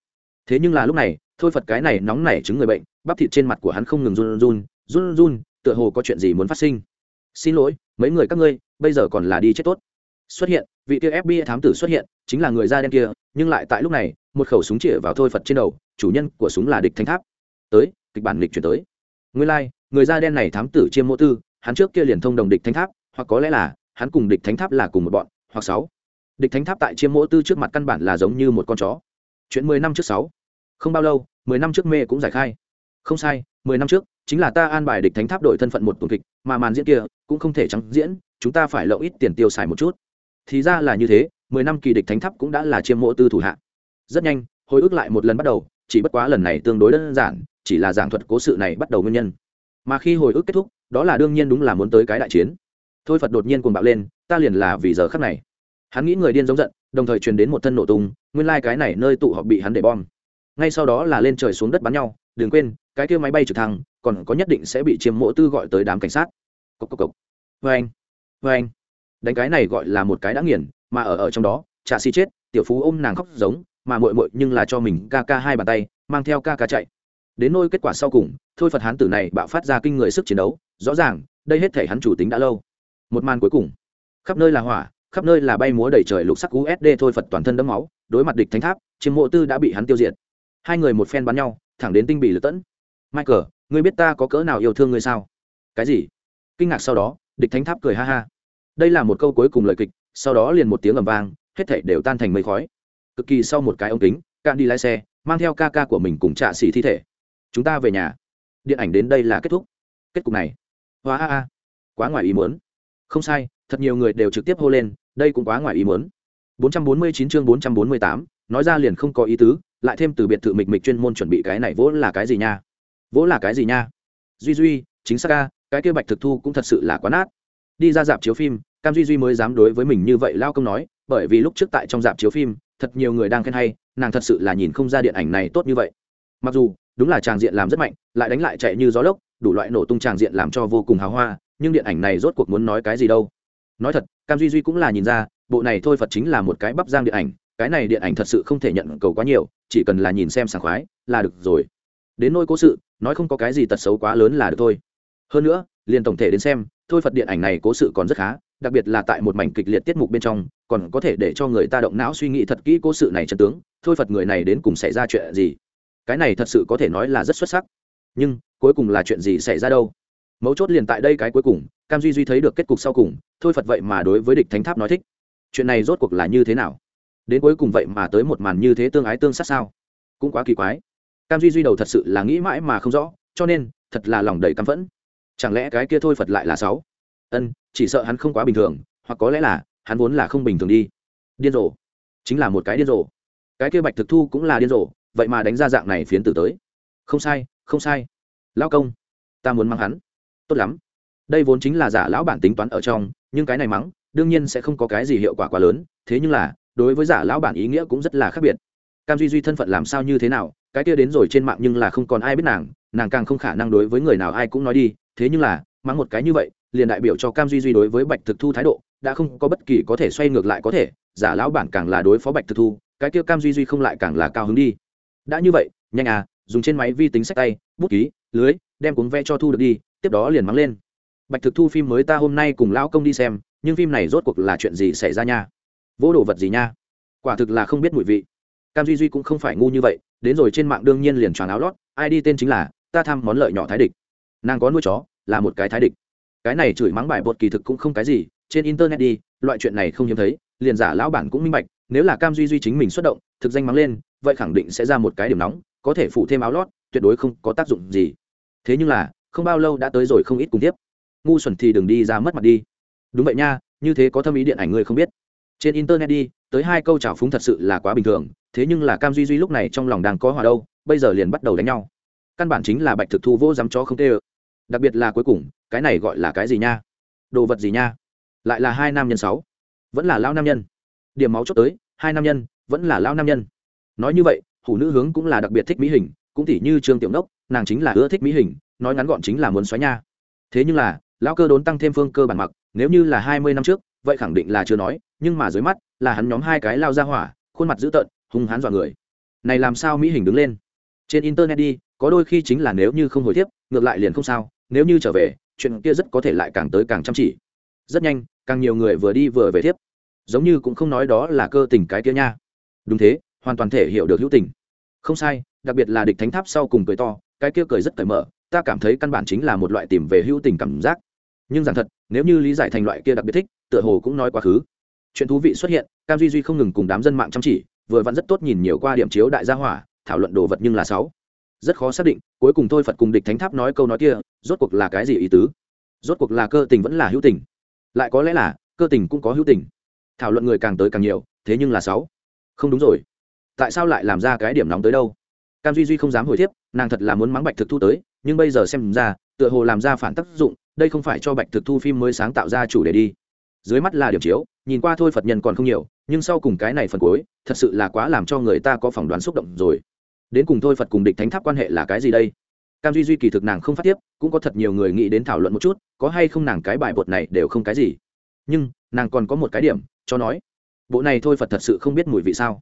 S1: Thế nhưng là lúc này, thôi phật cái này nóng nảy chứng người bệnh, bắp thịt trên mặt của hắn không ngừng run run run run, tựa hồ có chuyện gì muốn phát sinh. Xin lỗi, mấy người các ngươi, bây giờ còn là đi chết tốt. Xuất hiện, vị tiêu fbi thám tử xuất hiện chính là người da đen kia nhưng lại tại lúc này một khẩu súng chĩa vào thôi phật trên đầu chủ nhân của súng là địch thanh tháp. Tới kịch bản lịch chuyển tới. Nguyên lai、like, người da đen này thám tử chiêm mô tư hắn trước kia liền thông đồng địch thanh tháp hoặc có lẽ là hắn cùng địch thánh tháp là cùng một bọn hoặc sáu. Địch thánh tháp tại chiêm mô tư trước mặt căn bản là giống như một con chó. Chuyện mười năm trước sáu. Không bao lâu mười năm trước mê cũng giải khai. Không sai mười năm trước chính là ta an bài địch thánh tháp đổi thân phận một tuần kịch mà màn diễn kia cũng không thể trắng diễn chúng ta phải lậu ít tiền tiêu xài một chút. Thì ra là như thế mười năm kỳ địch thánh tháp cũng đã là chiêm mộ tư thủ hạ. Rất nhanh, hồi ức lại một lần bắt đầu, chỉ bất quá lần này tương đối đơn giản, chỉ là giảng thuật cố sự này bắt đầu nguyên nhân. Mà khi hồi ức kết thúc, đó là đương nhiên đúng là muốn tới cái đại chiến. Thôi phật đột nhiên cuồng bạo lên, ta liền là vì giờ khắc này. Hắn nghĩ người điên giống giận, đồng thời truyền đến một thân nổ tung, nguyên lai、like、cái này nơi tụ họp bị hắn để bom. Ngay sau đó là lên trời xuống đất bắn nhau, đừng quên, cái kia máy bay trực thăng, còn có nhất định sẽ bị chiếm mộ tư gọi tới đám cảnh sát. Cộc cộc cộc. Vê anh vê anh đánh cái này gọi là một cái đã nghiền mà ở ở trong đó trà xi chết, tiểu phú ôm nàng khóc giống, mà mội mội nhưng là cho mình ca ca hai bàn tay, mang theo ca ca chạy. Đến nôi kết quả sau cùng, thôi phật hán tử này bạo phát ra kinh người sức chiến đấu, rõ ràng, đây hết thể hắn chủ tính đã lâu. Một màn cuối cùng. Khắp nơi là hỏa, khắp nơi là bay múa đầy trời lục sắc usd thôi phật toàn thân đẫm máu, đối mặt địch thánh tháp chiếm mộ tư đã bị hắn tiêu diệt. Hai người một phen bắn nhau, thẳng đến tinh bị lật tẫn. Michael, ngươi biết ta có cỡ nào yêu thương ngươi sao? Cái gì? Kinh ngạc sau đó, địch thánh tháp cười ha ha. Đây là một câu cuối cùng lời kịch sau đó liền một tiếng ầm vang hết thảy đều tan thành mây khói. Cực kỳ sau một cái ống kính cạn đi lái xe mang theo ca ca của mình cùng trạ xỉ thi thể. Chúng ta về nhà. Điện ảnh đến đây là kết thúc. Kết cục này. Hóa a a. Quá ngoài ý muốn. Không sai thật nhiều người đều trực tiếp hô lên đây cũng quá ngoài ý muốn. 449 chương 448, nói ra liền không có ý tứ lại thêm từ biệt thự mịch mịch chuyên môn chuẩn bị cái này vỗ là cái gì nha? Vỗ là cái gì nha? Duy duy chính xác ca cái kia bạch thực thu cũng thật sự là quá nát. Đi ra dạp chiếu phim cam duy duy mới dám đối với mình như vậy lao công nói, bởi vì lúc trước tại trong dạp chiếu phim, thật nhiều người đang khen hay, nàng thật sự là nhìn không ra điện ảnh này tốt như vậy. Mặc dù, đúng là tràng diện làm rất mạnh, lại đánh lại chạy như gió lốc, đủ loại nổ tung tràng diện làm cho vô cùng hào hoa, nhưng điện ảnh này rốt cuộc muốn nói cái gì đâu. Nói thật, cam duy duy cũng là nhìn ra, bộ này thôi phật chính là một cái bắp giang điện ảnh, cái này điện ảnh thật sự không thể nhận cầu quá nhiều, chỉ cần là nhìn xem sảng khoái là được rồi. Đến nôi cố sự, nói không có cái gì tật xấu quá lớn là được thôi. Hơn nữa, liền tổng thể đến xem, thôi phật điện ảnh này cố sự còn rất khá đặc biệt là tại một mảnh kịch liệt tiết mục bên trong, còn có thể để cho người ta động não suy nghĩ thật kỹ cố sự này chân tướng, thôi phật người này đến cùng xảy ra chuyện gì? Cái này thật sự có thể nói là rất xuất sắc. Nhưng, cuối cùng là chuyện gì xảy ra đâu? Mấu chốt liền tại đây cái cuối cùng, cam duy duy thấy được kết cục sau cùng, thôi phật vậy mà đối với địch thánh tháp nói thích. Chuyện này rốt cuộc là như thế nào? Đến cuối cùng vậy mà tới một màn như thế tương ái tương sát sao? Cũng quá kỳ quái. Cam duy duy đầu thật sự là nghĩ mãi mà không rõ, cho nên, thật là lòng đầy căm phẫn. Chẳng lẽ cái kia thôi phật lại là sáu? Ân, chỉ sợ hắn không quá bình thường, hoặc có lẽ là, hắn vốn là không bình thường đi. Điên rồ. Chính là một cái điên rồ. Cái kia bạch thực thu cũng là điên rồ, vậy mà đánh ra dạng này phiến tử tới. Không sai không sai. Lao công, ta muốn mắng hắn. Tốt lắm. Đây vốn chính là giả lão bản tính toán ở trong, nhưng cái này mắng, đương nhiên sẽ không có cái gì hiệu quả quá lớn, thế nhưng là, đối với giả lão bản ý nghĩa cũng rất là khác biệt. Cam duy duy thân phận làm sao như thế nào, cái kia đến rồi trên mạng nhưng là không còn ai biết nàng nàng càng không khả năng đối với người nào ai cũng nói đi, thế nhưng là, mắng một cái như vậy liền đại biểu cho cam duy duy đối với bạch thực thu thái độ, đã không có bất kỳ có thể xoay ngược lại có thể, giả lão bản càng là đối phó bạch thực thu, cái kia cam duy duy không lại càng là cao hứng đi. Đã như vậy, nhanh à dùng trên máy vi tính sách tay, bút ký, lưới, đem cuốn ve cho thu được đi, tiếp đó liền mắng lên. Bạch thực thu phim mới ta hôm nay cùng lão công đi xem, nhưng phim này rốt cuộc là chuyện gì xảy ra nha? Vỗ đồ vật gì nha? Quả thực là không biết mùi vị. Cam duy duy cũng không phải ngu như vậy, đến rồi trên mạng đương nhiên liền choàng áo lót, ai đi tên chính là, ta thăm món lợi nhỏ thái địch. Nàng có nuôi chó, là một cái thái địch cái này chửi mắng bài bột kỳ thực cũng không cái gì, trên internet đi, loại chuyện này không hiếm thấy, liền giả lão bản cũng minh bạch, nếu là cam duy duy chính mình xuất động, thực danh mắng lên, vậy khẳng định sẽ ra một cái điểm nóng, có thể phủ thêm áo lót, tuyệt đối không có tác dụng gì. Thế nhưng là, không bao lâu đã tới rồi không ít cùng tiếp. Ngu xuẩn thì đừng đi ra mất mặt đi. Đúng vậy nha, như thế có thâm ý điện ảnh ngươi không biết. Trên internet đi, tới hai câu trào phúng thật sự là quá bình thường, thế nhưng là cam duy duy lúc này trong lòng đang có hòa đâu, bây giờ liền bắt đầu đánh nhau. Căn bản chính là bạch thực thu vô dám chó không tê ơ đặc biệt là cuối cùng, cái này gọi là cái gì nha? Đồ vật gì nha? Lại là hai nam nhân sáu. Vẫn là lao nam nhân. Điểm máu chốt tới, hai nam nhân, vẫn là lao nam nhân. Nói như vậy, hủ nữ hướng cũng là đặc biệt thích mỹ hình, cũng tỉ như trương tiểu đốc nàng chính là ưa thích mỹ hình, nói ngắn gọn chính là muốn xóa nha. Thế nhưng là, lão cơ đốn tăng thêm phương cơ bản mặc, nếu như là hai mươi năm trước, vậy khẳng định là chưa nói, nhưng mà dưới mắt, là hắn nhóm hai cái lao ra hỏa, khuôn mặt dữ tợn, hung hán dọa người. Này làm sao mỹ hình đứng lên? Trên internet đi, có đôi khi chính là nếu như không hồi tiếp ngược lại liền không sao nếu như trở về, chuyện kia rất có thể lại càng tới càng chăm chỉ. Rất nhanh, càng nhiều người vừa đi vừa về tiếp. Giống như cũng không nói đó là cơ tình cái kia nha. Đúng thế, hoàn toàn thể hiểu được hữu tình. Không sai, đặc biệt là địch thánh tháp sau cùng cười to, cái kia cười rất cởi mở, ta cảm thấy căn bản chính là một loại tìm về hữu tình cảm giác. Nhưng rằng thật, nếu như lý giải thành loại kia đặc biệt thích, tựa hồ cũng nói quá khứ. Chuyện thú vị xuất hiện, cam duy duy không ngừng cùng đám dân mạng chăm chỉ, vừa vặn rất tốt nhìn nhiều qua điểm chiếu đại gia hỏa, thảo luận đồ vật nhưng là sáu rất khó xác định cuối cùng thôi phật cùng địch thánh tháp nói câu nói kia rốt cuộc là cái gì ý tứ? Rốt cuộc là cơ tình vẫn là hữu tình? Lại có lẽ là cơ tình cũng có hữu tình. Thảo luận người càng tới càng nhiều thế nhưng là sáu. Không đúng rồi. Tại sao lại làm ra cái điểm nóng tới đâu? Cam duy duy không dám hồi thiếp, nàng thật là muốn mắng bạch thực thu tới nhưng bây giờ xem ra tựa hồ làm ra phản tác dụng đây không phải cho bạch thực thu phim mới sáng tạo ra chủ đề đi. Dưới mắt là điểm chiếu nhìn qua thôi phật nhân còn không nhiều nhưng sau cùng cái này phần cuối thật sự là quá làm cho người ta có phỏng đoán xúc động rồi đến cùng thôi phật cùng địch thánh tháp quan hệ là cái gì đây? Cam duy duy kỳ thực nàng không phát tiếp cũng có thật nhiều người nghĩ đến thảo luận một chút, có hay không nàng cái bài bột này đều không cái gì. Nhưng, nàng còn có một cái điểm, cho nói, bộ này thôi phật thật sự không biết mùi vị sao.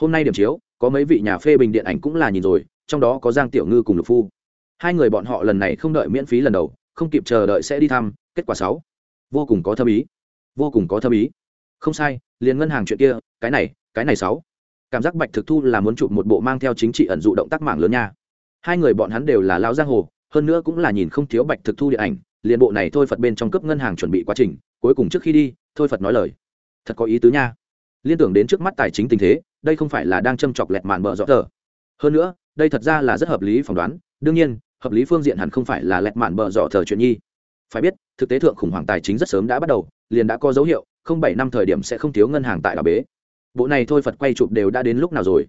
S1: Hôm nay điểm chiếu, có mấy vị nhà phê bình điện ảnh cũng là nhìn rồi, trong đó có giang tiểu ngư cùng lục phu. Hai người bọn họ lần này không đợi miễn phí lần đầu, không kịp chờ đợi sẽ đi thăm, kết quả sáu. Vô cùng có thâm ý. Vô cùng có thâm ý. Không sai, liền ngân hàng chuyện kia, cái này cái này sáu cảm giác bạch thực thu là muốn chụp một bộ mang theo chính trị ẩn dụ động tác mạng lớn nha. Hai người bọn hắn đều là lao giang hồ, hơn nữa cũng là nhìn không thiếu bạch thực thu điện ảnh, liền bộ này thôi phật bên trong cấp ngân hàng chuẩn bị quá trình, cuối cùng trước khi đi, thôi phật nói lời. Thật có ý tứ nha. Liên tưởng đến trước mắt tài chính tình thế, đây không phải là đang châm chọc lẹt màn bờ rõ tờ. Hơn nữa, đây thật ra là rất hợp lý phỏng đoán, đương nhiên, hợp lý phương diện hẳn không phải là lẹt màn bờ rõ thờ chuyện nhi. Phải biết, thực tế thượng khủng hoảng tài chính rất sớm đã bắt đầu, liền đã có dấu hiệu, không bảy năm thời điểm sẽ không thiếu ngân hàng tại đảo bế bộ này thôi phật quay chụp đều đã đến lúc nào rồi?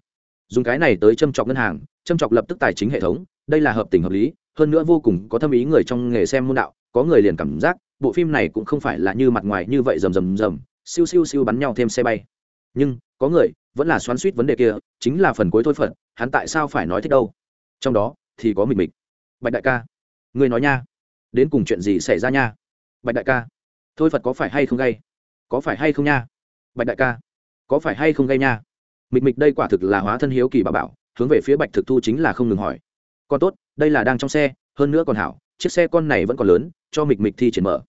S1: Dùng cái này tới châm chọc ngân hàng, châm chọc lập tức tài chính hệ thống, đây là hợp tình hợp lý, hơn nữa vô cùng có thâm ý người trong nghề xem môn đạo, có người liền cảm giác, bộ phim này cũng không phải là như mặt ngoài như vậy rầm rầm rầm, siêu siêu siêu bắn nhau thêm xe bay. Nhưng, có người, vẫn là xoắn suýt vấn đề kia, chính là phần cuối thôi phật, hắn tại sao phải nói thích đâu? Trong đó, thì có mình mình bạch đại ca. Người nói nha. Đến cùng chuyện gì xảy ra nha? Bạch đại ca. Thôi phật có phải hay không gay? Có phải hay không nha? Bạch đại ca có phải hay không gây nha? Mịch mịch đây quả thực là hóa thân hiếu kỳ bà bảo, hướng về phía bạch thực thu chính là không ngừng hỏi. Còn tốt, đây là đang trong xe, hơn nữa còn hảo, chiếc xe con này vẫn còn lớn, cho mịch mịch thi triển mở.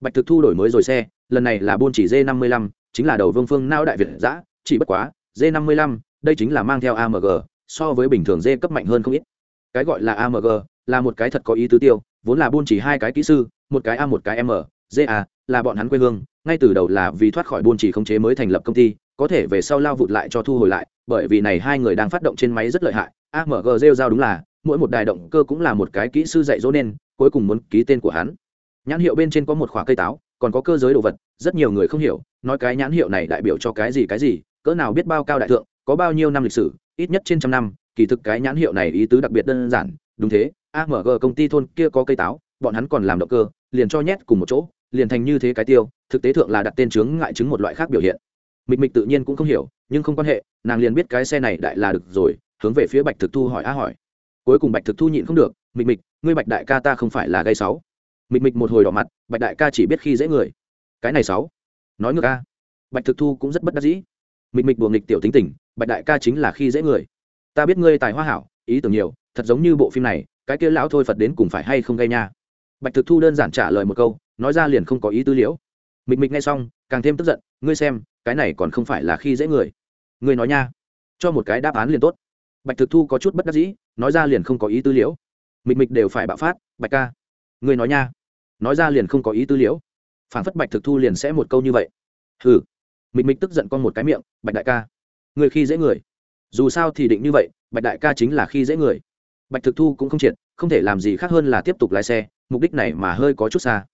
S1: Bạch thực thu đổi mới rồi xe, lần này là buôn chỉ d năm mươi lăm chính là đầu vương phương nao đại việt giã chỉ bất quá d năm mươi lăm đây chính là mang theo amg so với bình thường d cấp mạnh hơn không ít. Cái gọi là amg là một cái thật có ý tứ tiêu, vốn là buôn chỉ hai cái kỹ sư, một cái a, một cái m ja là bọn hắn quê hương, ngay từ đầu là vì thoát khỏi buôn chỉ khống chế mới thành lập công ty có thể về sau lao vụt lại cho thu hồi lại, bởi vì này hai người đang phát động trên máy rất lợi hại. Amg rêu giao đúng là, mỗi một đài động cơ cũng là một cái kỹ sư dạy dỗ nên, cuối cùng muốn ký tên của hắn. Nhãn hiệu bên trên có một khoả cây táo, còn có cơ giới đồ vật, rất nhiều người không hiểu, nói cái nhãn hiệu này đại biểu cho cái gì cái gì, cỡ nào biết bao cao đại thượng, có bao nhiêu năm lịch sử, ít nhất trên trăm năm, kỳ thực cái nhãn hiệu này ý tứ đặc biệt đơn giản, đúng thế amg công ty thôn kia có cây táo, bọn hắn còn làm động cơ, liền cho nhét cùng một chỗ, liền thành như thế cái tiêu, thực tế thượng là đặt tên chướng ngại chứng một loại khác biểu hiện mịch mịch tự nhiên cũng không hiểu, nhưng không quan hệ, nàng liền biết cái xe này đại là được rồi, hướng về phía bạch thực thu hỏi á hỏi. Cuối cùng bạch thực thu nhịn không được, mịch mịch, ngươi bạch đại ca ta không phải là gây sáu? Mịch mịch một hồi đỏ mặt, bạch đại ca chỉ biết khi dễ người. Cái này sáu? Nói ngược ca bạch thực thu cũng rất bất đắc dĩ. Mịch mịch buồng nghịch tiểu tính tình, bạch đại ca chính là khi dễ người. Ta biết ngươi tài hoa hảo, ý tưởng nhiều, thật giống như bộ phim này, cái kia lão thôi phật đến cùng phải hay không gây nha? Bạch thực thu đơn giản trả lời một câu, nói ra liền không có ý tư liễu mịch mịch nghe xong, càng thêm tức giận, ngươi xem, cái này còn không phải là khi dễ người. Ngươi nói nha, cho một cái đáp án liền tốt. Bạch thực thu có chút bất đắc dĩ, nói ra liền không có ý tư liễu. Mịch mịch đều phải bạo phát, bạch ca, ngươi nói nha, nói ra liền không có ý tư liễu. Phản phất bạch thực thu liền sẽ một câu như vậy. Hừ. Mịch mịch tức giận con một cái miệng, bạch đại ca người khi dễ người. Dù sao thì định như vậy, bạch đại ca chính là khi dễ người. Bạch thực thu cũng không triệt, không thể làm gì khác hơn là tiếp tục lái xe, mục đích này mà hơi có chút xa.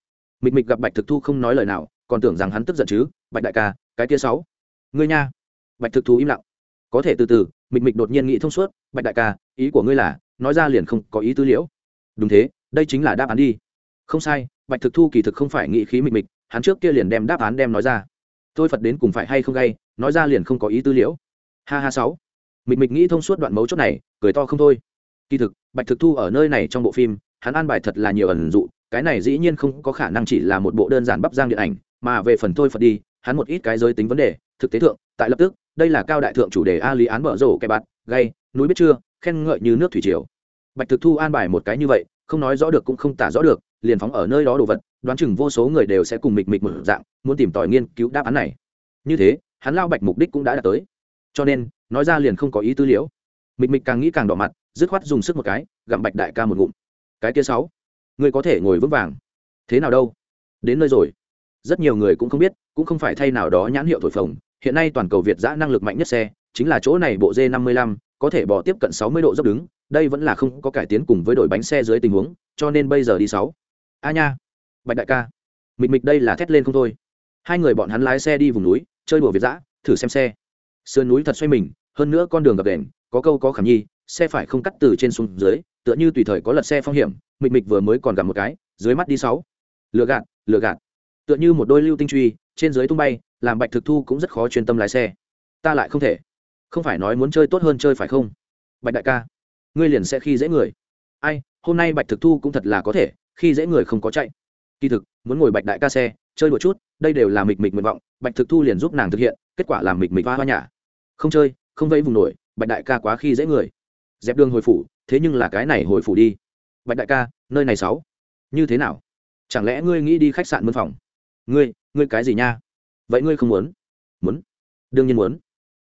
S1: Mịch mịch gặp bạch thực thu không nói lời nào còn tưởng rằng hắn tức giận chứ, bạch đại ca, cái kia sáu. Ngươi nha. Bạch thực thu im lặng. Có thể từ từ, mịch mịch đột nhiên nghĩ thông suốt, bạch đại ca, ý của ngươi là, nói ra liền không có ý tư liễu. Đúng thế, đây chính là đáp án đi. Không sai, bạch thực thu kỳ thực không phải nghĩ khí mịch mịch, hắn trước kia liền đem đáp án đem nói ra. Tôi phật đến cùng phải hay không gay, nói ra liền không có ý tư liễu. Ha ha sáu. Mịch mịch nghĩ thông suốt đoạn mấu chốt này, cười to không thôi. Kỳ thực, bạch thực thu ở nơi này trong bộ phim, hắn an bài thật là nhiều ẩn dụ, cái này dĩ nhiên không có khả năng chỉ là một bộ đơn giản bắp giang điện ảnh mà về phần thôi phật đi, hắn một ít cái giới tính vấn đề, thực tế thượng, tại lập tức, đây là cao đại thượng chủ đề a lý án mở rổ kẻ bạt, gay, núi biết chưa, khen ngợi như nước thủy triều. Bạch thực thu an bài một cái như vậy, không nói rõ được cũng không tả rõ được, liền phóng ở nơi đó đồ vật, đoán chừng vô số người đều sẽ cùng mịch mịch một dạng, muốn tìm tòi nghiên cứu đáp án này. Như thế, hắn lao bạch mục đích cũng đã đạt tới. Cho nên, nói ra liền không có ý tư liễu mịch mịch càng nghĩ càng đỏ mặt, dứt khoát dùng sức một cái, gặm bạch đại ca một ngụm. Cái kia sáu người có thể ngồi vững vàng. Thế nào đâu? Đến nơi rồi rất nhiều người cũng không biết, cũng không phải thay nào đó nhãn hiệu thổi phồng. Hiện nay toàn cầu việt giã năng lực mạnh nhất xe, chính là chỗ này bộ d 55 có thể bỏ tiếp cận 60 độ dốc đứng. Đây vẫn là không có cải tiến cùng với đổi bánh xe dưới tình huống, cho nên bây giờ đi sáu. A nha. Bạch đại ca. Mịch mịch đây là thét lên không thôi. Hai người bọn hắn lái xe đi vùng núi, chơi đùa việt giã, thử xem xe. Sườn núi thật xoay mình, hơn nữa con đường gập đèn có câu có khảm nhi xe phải không cắt từ trên xuống dưới, tựa như tùy thời có lật xe phong hiểm. Mịch mịch vừa mới còn gặp một cái, dưới mắt đi sáu. Lừa gạt lừa gạt tựa như một đôi lưu tinh truy, trên dưới tung bay, làm bạch thực thu cũng rất khó chuyên tâm lái xe. Ta lại không thể. Không phải nói muốn chơi tốt hơn chơi phải không? Bạch đại ca, ngươi liền sẽ khi dễ người. Ai, hôm nay bạch thực thu cũng thật là có thể, khi dễ người không có chạy. Kỳ thực, muốn ngồi bạch đại ca xe, chơi một chút, đây đều là mịch mịch nguyện vọng, bạch thực thu liền giúp nàng thực hiện, kết quả làm mịch mịch hoa hoa nhả. Không chơi, không vẫy vùng nổi, bạch đại ca quá khi dễ người. Dẹp đường hồi phủ, thế nhưng là cái này hồi phủ đi. Bạch đại ca, nơi này sáu. Như thế nào? Chẳng lẽ ngươi nghĩ đi khách sạn mân phòng? Ngươi ngươi cái gì nha? Vậy ngươi không muốn? Muốn? Đương nhiên muốn.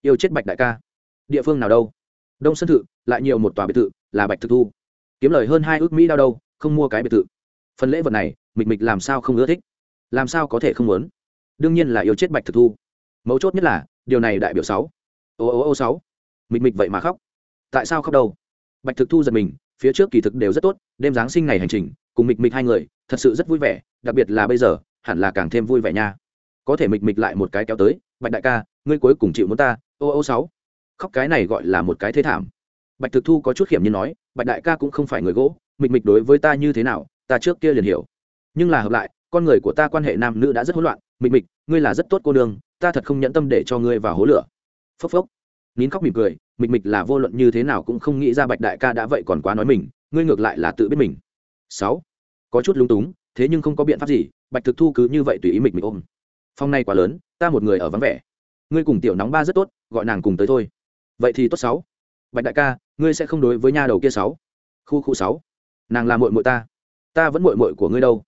S1: Yêu chết bạch đại ca. Địa phương nào đâu? Đông sơn thự, lại nhiều một tòa biệt thự, là bạch thực thu. Kiếm lời hơn hai ước mỹ đau đâu, không mua cái biệt thự. Phần lễ vật này, mịch mịch làm sao không ưa thích? Làm sao có thể không muốn? Đương nhiên là yêu chết bạch thực thu. Mấu chốt nhất là, điều này đại biểu sáu. Ô ô ô sáu. Mịch mịch vậy mà khóc. Tại sao khóc đâu? Bạch thực thu giật mình, phía trước kỳ thực đều rất tốt, đêm giáng sinh này hành trình, cùng mịch mịch hai người, thật sự rất vui vẻ, đặc biệt là bây giờ hẳn là càng thêm vui vẻ nha. Có thể mịch mịch lại một cái kéo tới, bạch đại ca, ngươi cuối cùng chịu muốn ta, ô ô sáu. Khóc cái này gọi là một cái thế thảm. Bạch thực thu có chút hiểm như nói, bạch đại ca cũng không phải người gỗ, mịch mịch đối với ta như thế nào, ta trước kia liền hiểu. Nhưng là hợp lại, con người của ta quan hệ nam nữ đã rất hỗn loạn, mịch mịch, ngươi là rất tốt cô đường ta thật không nhẫn tâm để cho ngươi vào hố lửa. Phốc phốc. Nín khóc mỉm cười, mịch mịch là vô luận như thế nào cũng không nghĩ ra bạch đại ca đã vậy còn quá nói mình, ngươi ngược lại là tự biết mình. Sáu. Có chút lúng túng, thế nhưng không có biện pháp gì bạch thực thu cứ như vậy tùy ý mịch mịch ôm. Phong này quá lớn, ta một người ở vắng vẻ. Ngươi cùng tiểu nóng ba rất tốt, gọi nàng cùng tới thôi. Vậy thì tốt sáu. Bạch đại ca, ngươi sẽ không đối với nha đầu kia sáu. Khu khu sáu. Nàng là mội mội ta. Ta vẫn mội mội của ngươi đâu.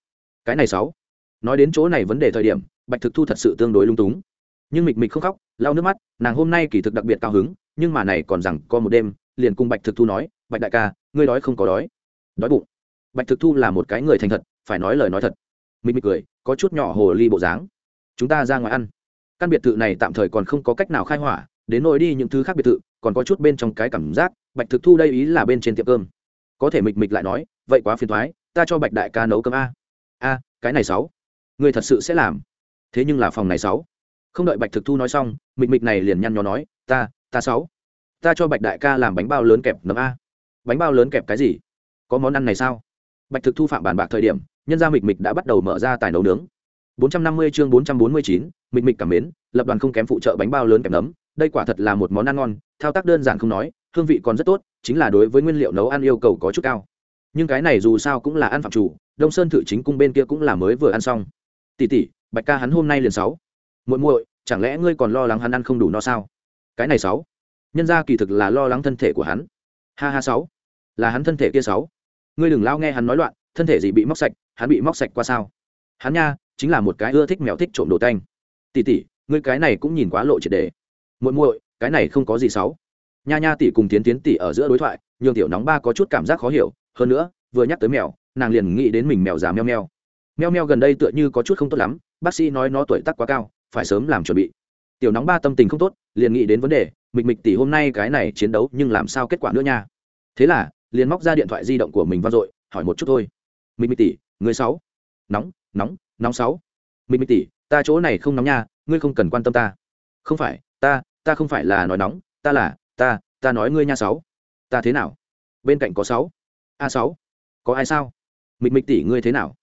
S1: Cái này sáu. Nói đến chỗ này vấn đề thời điểm, bạch thực thu thật sự tương đối lung túng. Nhưng mịch mịch không khóc, lau nước mắt, nàng hôm nay kỳ thực đặc biệt cao hứng, nhưng mà này còn rằng có một đêm, liền cùng bạch thực thu nói, bạch đại ca, ngươi đói không có đói. Đói bụng. Bạch thực thu là một cái người thành thật, phải nói lời nói thật mịch mịch cười, có chút nhỏ hồ ly bộ dáng. Chúng ta ra ngoài ăn. Căn biệt thự này tạm thời còn không có cách nào khai hỏa, đến nỗi đi những thứ khác biệt thự, còn có chút bên trong cái cảm giác, bạch thực thu đây ý là bên trên tiệm cơm. Có thể mịch mịch lại nói, vậy quá phiền thoái ta cho bạch đại ca nấu cơm a. A, cái này sáu người thật sự sẽ làm. Thế nhưng là phòng này sáu. Không đợi bạch thực thu nói xong mịch mịch này liền nhăn nhó nói, ta ta sáu, ta cho bạch đại ca làm bánh bao lớn kẹp nấm a. Bánh bao lớn kẹp cái gì? Có món ăn này sao? Bạch thực thu phạm bàn bạc thời điểm nhân gia mịch mịch đã bắt đầu mở ra tài nấu nướng. 450 chương 449, mịch mịch cảm mến lập đoàn không kém phụ trợ bánh bao lớn kèm nấm đây quả thật là một món ăn ngon thao tác đơn giản không nói hương vị còn rất tốt chính là đối với nguyên liệu nấu ăn yêu cầu có chút cao. Nhưng cái này dù sao cũng là ăn phạm chủ đông sơn thử chính cung bên kia cũng là mới vừa ăn xong. Tỷ tỷ bạch ca hắn hôm nay liền sáu. Muội muội chẳng lẽ ngươi còn lo lắng hắn ăn không đủ no sao? Cái này sáu. Nhân ra kỳ thực là lo lắng thân thể của hắn. Ha ha sáu. Là hắn thân thể kia sáu ngươi đừng lao nghe hắn nói loạn, thân thể gì bị móc sạch, hắn bị móc sạch qua sao? Hắn nha, chính là một cái ưa thích mèo thích trộm đồ tanh. Tỷ tỷ, ngươi cái này cũng nhìn quá lộ triệt đề. Muội muội, cái này không có gì xấu. Nha nha tỷ cùng tiến tiến tỷ ở giữa đối thoại, nhường tiểu nóng ba có chút cảm giác khó hiểu, hơn nữa, vừa nhắc tới mèo, nàng liền nghĩ đến mình mèo già meo meo. Meo meo gần đây tựa như có chút không tốt lắm, bác sĩ nói nó tuổi tác quá cao, phải sớm làm chuẩn bị. Tiểu nóng ba tâm tình không tốt, liền nghĩ đến vấn đề, mịch mịch tỷ hôm nay cái này chiến đấu nhưng làm sao kết quả nữa nha. Thế là liền móc ra điện thoại di động của mình vang dội, hỏi một chút thôi. Mịch mịch tỷ người sáu. Nóng nóng nóng sáu. Mịch mịch tỷ ta chỗ này không nóng nha, ngươi không cần quan tâm ta. Không phải, ta ta không phải là nói nóng, ta là, ta ta nói ngươi nha sáu. Ta thế nào? Bên cạnh có sáu. A sáu. Có ai sao? Mịch mịch tỷ ngươi thế nào?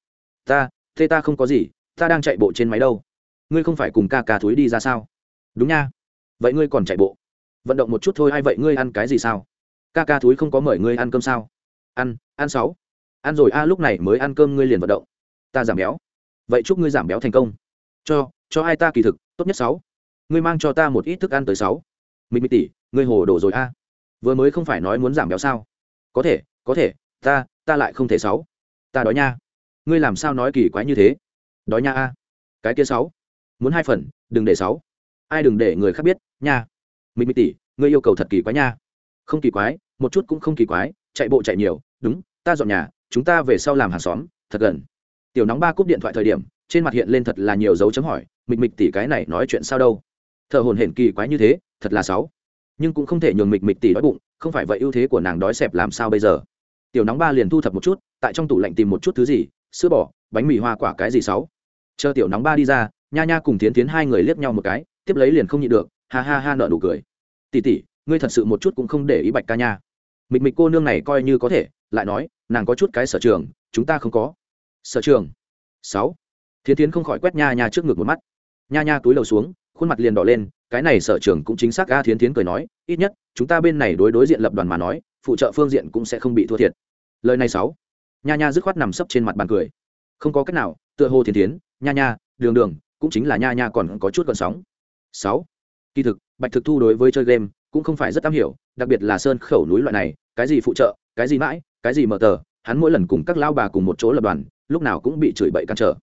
S1: Ta, thế ta không có gì, ta đang chạy bộ trên máy đâu. Ngươi không phải cùng ca ca thúi đi ra sao? Đúng nha. Vậy ngươi còn chạy bộ? Vận động một chút thôi, ai vậy, ngươi ăn cái gì sao? Ca ca thúi không có mời ngươi ăn cơm sao? Ăn ăn sáu. Ăn rồi, a, lúc này mới ăn cơm ngươi liền vận động. Ta giảm béo. Vậy chúc ngươi giảm béo thành công. Cho cho hai ta kỳ thực, tốt nhất sáu. Ngươi mang cho ta một ít thức ăn tới sáu. Mình mịch tỷ ngươi hồ đồ rồi, a. Vừa mới không phải nói muốn giảm béo sao? Có thể có thể, ta ta lại không thể sáu. Ta đói nha. Ngươi làm sao nói kỳ quái như thế? Đói nha, a. Cái kia sáu. Muốn hai phần, đừng để sáu. Ai đừng để người khác biết, nha. Mình mịch tỷ ngươi yêu cầu thật kỳ quái nha không kỳ quái, một chút cũng không kỳ quái, chạy bộ chạy nhiều, đúng, ta dọn nhà, chúng ta về sau làm hàng xóm, thật gần. Tiểu nóng ba cúp điện thoại thời điểm, trên mặt hiện lên thật là nhiều dấu chấm hỏi, mịch mịch tỷ cái này nói chuyện sao đâu? Thợ hồn hển kỳ quái như thế, thật là sáu nhưng cũng không thể nhường mịch mịch tỷ đói bụng, không phải vậy ưu thế của nàng đói xẹp làm sao bây giờ? Tiểu nóng ba liền thu thập một chút, tại trong tủ lạnh tìm một chút thứ gì, sữa bò, bánh mì hoa quả cái gì sáu chờ tiểu nóng ba đi ra, nha nha cùng tiến tiến hai người liếc nhau một cái, tiếp lấy liền không nhịn được, ha ha ha nợ nụ cười. Tỷ tỷ ngươi thật sự một chút cũng không để ý bạch ca nha. Mịch mịch cô nương này coi như có thể, lại nói, nàng có chút cái sở trường, chúng ta không có. Sở trường? Sáu. Thiến tiến không khỏi quét nha nha trước ngực một mắt. Nha nha túi đầu xuống, khuôn mặt liền đỏ lên, cái này sở trường cũng chính xác ga thiến tiến cười nói, ít nhất, chúng ta bên này đối đối diện lập đoàn mà nói, phụ trợ phương diện cũng sẽ không bị thua thiệt. Lời này sáu. Nha nha dứt khoát nằm sấp trên mặt bàn cười. Không có cách nào, tựa hồ thiến tiến nha nha, đường đường, cũng chính là nha nha còn có chút còn sóng. Sáu. Kỳ thực, bạch thực thu đối với chơi game cũng không phải rất am hiểu, đặc biệt là sơn khẩu núi loại này, cái gì phụ trợ, cái gì mãi, cái gì mở tờ, hắn mỗi lần cùng các lao bà cùng một chỗ lập đoàn, lúc nào cũng bị chửi bậy cản trở.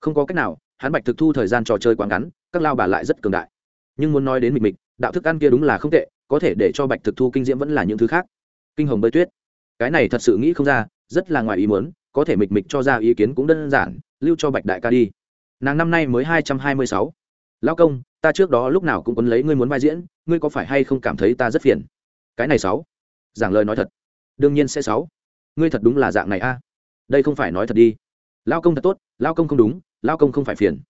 S1: Không có cách nào, hắn bạch thực thu thời gian trò chơi quá ngắn, các lao bà lại rất cường đại. Nhưng muốn nói đến mịch mịch, đạo thức ăn kia đúng là không tệ, có thể để cho bạch thực thu kinh diễm vẫn là những thứ khác. Kinh hồng bơi tuyết. Cái này thật sự nghĩ không ra, rất là ngoài ý muốn, có thể mịch mịch cho ra ý kiến cũng đơn giản, lưu cho bạch đại ca đi. Nàng năm nay mới hai trăm hai mươi sáu. Lao công, ta trước đó lúc nào cũng quấn lấy ngươi muốn vai diễn ngươi có phải hay không cảm thấy ta rất phiền? Cái này sáu. Giảng lời nói thật. Đương nhiên sẽ sáu. Ngươi thật đúng là dạng này a. Đây không phải nói thật đi. Lao công thật tốt, lao công không đúng, lao công không phải phiền.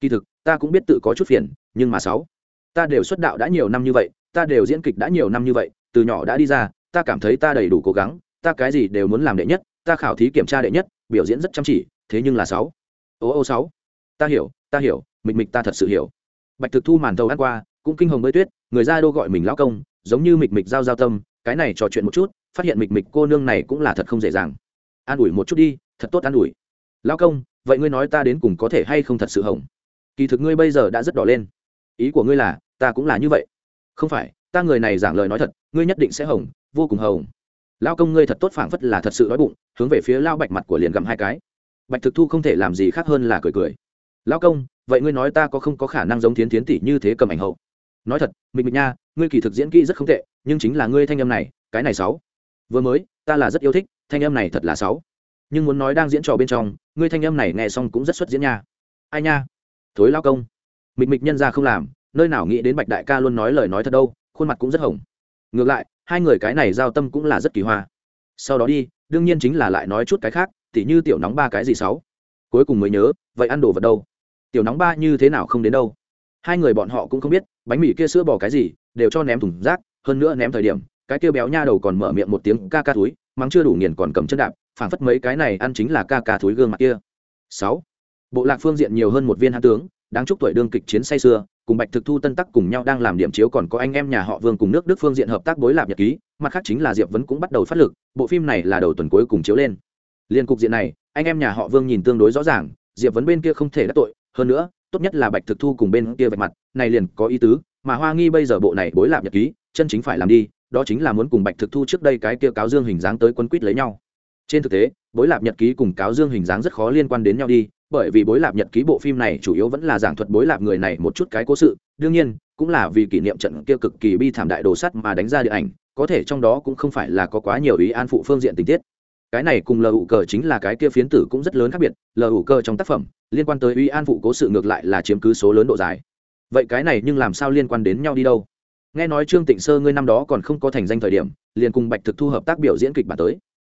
S1: Kỳ thực, ta cũng biết tự có chút phiền, nhưng mà sáu. Ta đều xuất đạo đã nhiều năm như vậy, ta đều diễn kịch đã nhiều năm như vậy, từ nhỏ đã đi ra, ta cảm thấy ta đầy đủ cố gắng, ta cái gì đều muốn làm đệ nhất, ta khảo thí kiểm tra đệ nhất, biểu diễn rất chăm chỉ, thế nhưng là sáu. Ô ô sáu. Ta hiểu ta hiểu, mịch mịch ta thật sự hiểu. Bạch thực thu màn thầu ăn qua, cũng kinh hồng bơi tuyết người ra đô gọi mình lão công, giống như mịch mịch giao giao tâm, cái này trò chuyện một chút, phát hiện mịch mịch cô nương này cũng là thật không dễ dàng. An ủi một chút đi, thật tốt an ủi. Lão công, vậy ngươi nói ta đến cùng có thể hay không thật sự hồng kỳ thực ngươi bây giờ đã rất đỏ lên. Ý của ngươi là, ta cũng là như vậy. Không phải, ta người này giảng lời nói thật, ngươi nhất định sẽ hồng vô cùng hồng lao công ngươi thật tốt phảng phất là thật sự đói bụng, hướng về phía lao bạch mặt của liền gặm hai cái. Bạch thực thu không thể làm gì khác hơn là cười cười. Lao công, vậy ngươi nói ta có không có khả năng giống thiến thiến tỷ như thế cầm ảnh hậu? Nói thật mình mình nha, ngươi kỳ thực diễn kỹ rất không tệ, nhưng chính là ngươi thanh âm này, cái này sáu. Vừa mới, ta là rất yêu thích, thanh âm này thật là sáu. Nhưng muốn nói đang diễn trò bên trong, ngươi thanh âm này nghe xong cũng rất xuất diễn nha. Ai nha? Thối lao công. Mịch mịch nhân ra không làm, nơi nào nghĩ đến bạch đại ca luôn nói lời nói thật đâu, khuôn mặt cũng rất hồng. Ngược lại, hai người cái này giao tâm cũng là rất kỳ hoa. Sau đó đi, đương nhiên chính là lại nói chút cái khác, tỉ như tiểu nóng ba cái gì sáu. Cuối cùng mới nhớ, vậy ăn đồ vật đâu? Tiểu nóng ba như thế nào không đến đâu? Hai người bọn họ cũng không biết, bánh mì kia sữa bỏ cái gì, đều cho ném thùng rác, hơn nữa ném thời điểm, cái kia béo nha đầu còn mở miệng một tiếng ca ca túi mắng chưa đủ nghiền còn cầm chân đạp, phảng phất mấy cái này ăn chính là ca ca túi gương mặt kia. Sáu, bộ lạc phương diện nhiều hơn một viên hạ tướng, đáng chúc tuổi đương kịch chiến say xưa, cùng bạch thực thu tân tắc cùng nhau đang làm điểm chiếu còn có anh em nhà họ vương cùng nước đức phương diện hợp tác bối lạc nhật ký, mặt khác chính là diệp vấn cũng bắt đầu phát lực, bộ phim này là đầu tuần cuối cùng chiếu lên. Liên cục diện này, anh em nhà họ vương nhìn tương đối rõ ràng, diệp vấn bên kia không thể đắc tội, hơn nữa tốt nhất là bạch thực thu cùng bên kia vạch mặt, này liền có ý tứ, mà hoa nghi bây giờ bộ này bối lạc nhật ký, chân chính phải làm đi, đó chính là muốn cùng bạch thực thu trước đây cái kia cáo dương hình dáng tới quân quýt lấy nhau. Trên thực tế, bối lạc nhật ký cùng cáo dương hình dáng rất khó liên quan đến nhau đi, bởi vì bối lạc nhật ký bộ phim này chủ yếu vẫn là giảng thuật bối lạc người này một chút cái cố sự, đương nhiên, cũng là vì kỷ niệm trận kia cực kỳ bi thảm đại đồ sắt mà đánh ra điện ảnh, có thể trong đó cũng không phải là có quá nhiều ý an phụ phương diện tình tiết cái này cùng lờ ủ cờ chính là cái kia phiến tử cũng rất lớn khác biệt lờ ủ cờ trong tác phẩm, liên quan tới uy an phụ cố sự ngược lại là chiếm cứ số lớn độ dài. Vậy cái này nhưng làm sao liên quan đến nhau đi đâu? Nghe nói trương tịnh sơ ngươi năm đó còn không có thành danh thời điểm, liền cùng bạch thực thu hợp tác biểu diễn kịch bản tới.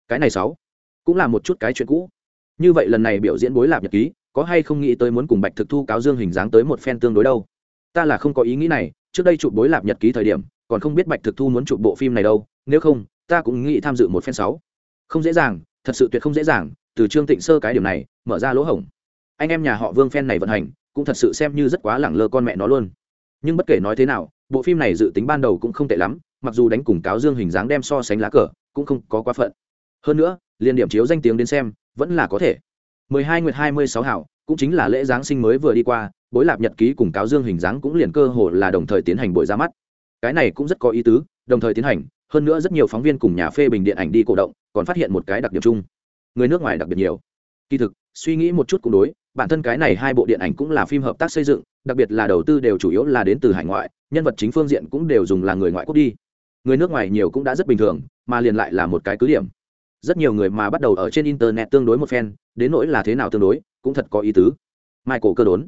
S1: Cái này sáu, cũng là một chút cái chuyện cũ. Như vậy lần này biểu diễn bối lạp nhật ký, có hay không nghĩ tới muốn cùng bạch thực thu cáo dương hình dáng tới một phen tương đối đâu? Ta là không có ý nghĩ này, trước đây chụp bối lạp nhật ký thời điểm, còn không biết bạch thực thu muốn chụp bộ phim này đâu, nếu không, ta cũng nghĩ tham dự một phen sáu không dễ dàng, thật sự tuyệt không dễ dàng, từ trương tịnh sơ cái điểm này, mở ra lỗ hổng. Anh em nhà họ vương phen này vận hành, cũng thật sự xem như rất quá lẳng lơ con mẹ nó luôn. Nhưng bất kể nói thế nào, bộ phim này dự tính ban đầu cũng không tệ lắm, mặc dù đánh cùng cáo dương hình dáng đem so sánh lá cờ, cũng không có quá phận. Hơn nữa, liên điểm chiếu danh tiếng đến xem, vẫn là có thể. 12 nguyệt 26 hảo, cũng chính là lễ giáng sinh mới vừa đi qua, bối lạp nhật ký cùng cáo dương hình dáng cũng liền cơ hồ là đồng thời tiến hành buổi ra mắt. Cái này cũng rất có ý tứ, đồng thời tiến hành, hơn nữa rất nhiều phóng viên cùng nhà phê bình điện ảnh đi cổ động còn phát hiện một cái đặc điểm chung. Người nước ngoài đặc biệt nhiều. Kỳ thực, suy nghĩ một chút cũng đối, bản thân cái này hai bộ điện ảnh cũng là phim hợp tác xây dựng, đặc biệt là đầu tư đều chủ yếu là đến từ hải ngoại, nhân vật chính phương diện cũng đều dùng là người ngoại quốc đi. Người nước ngoài nhiều cũng đã rất bình thường, mà liền lại là một cái cứ điểm. Rất nhiều người mà bắt đầu ở trên internet tương đối một phen, đến nỗi là thế nào tương đối, cũng thật có ý tứ. Michael cơ đốn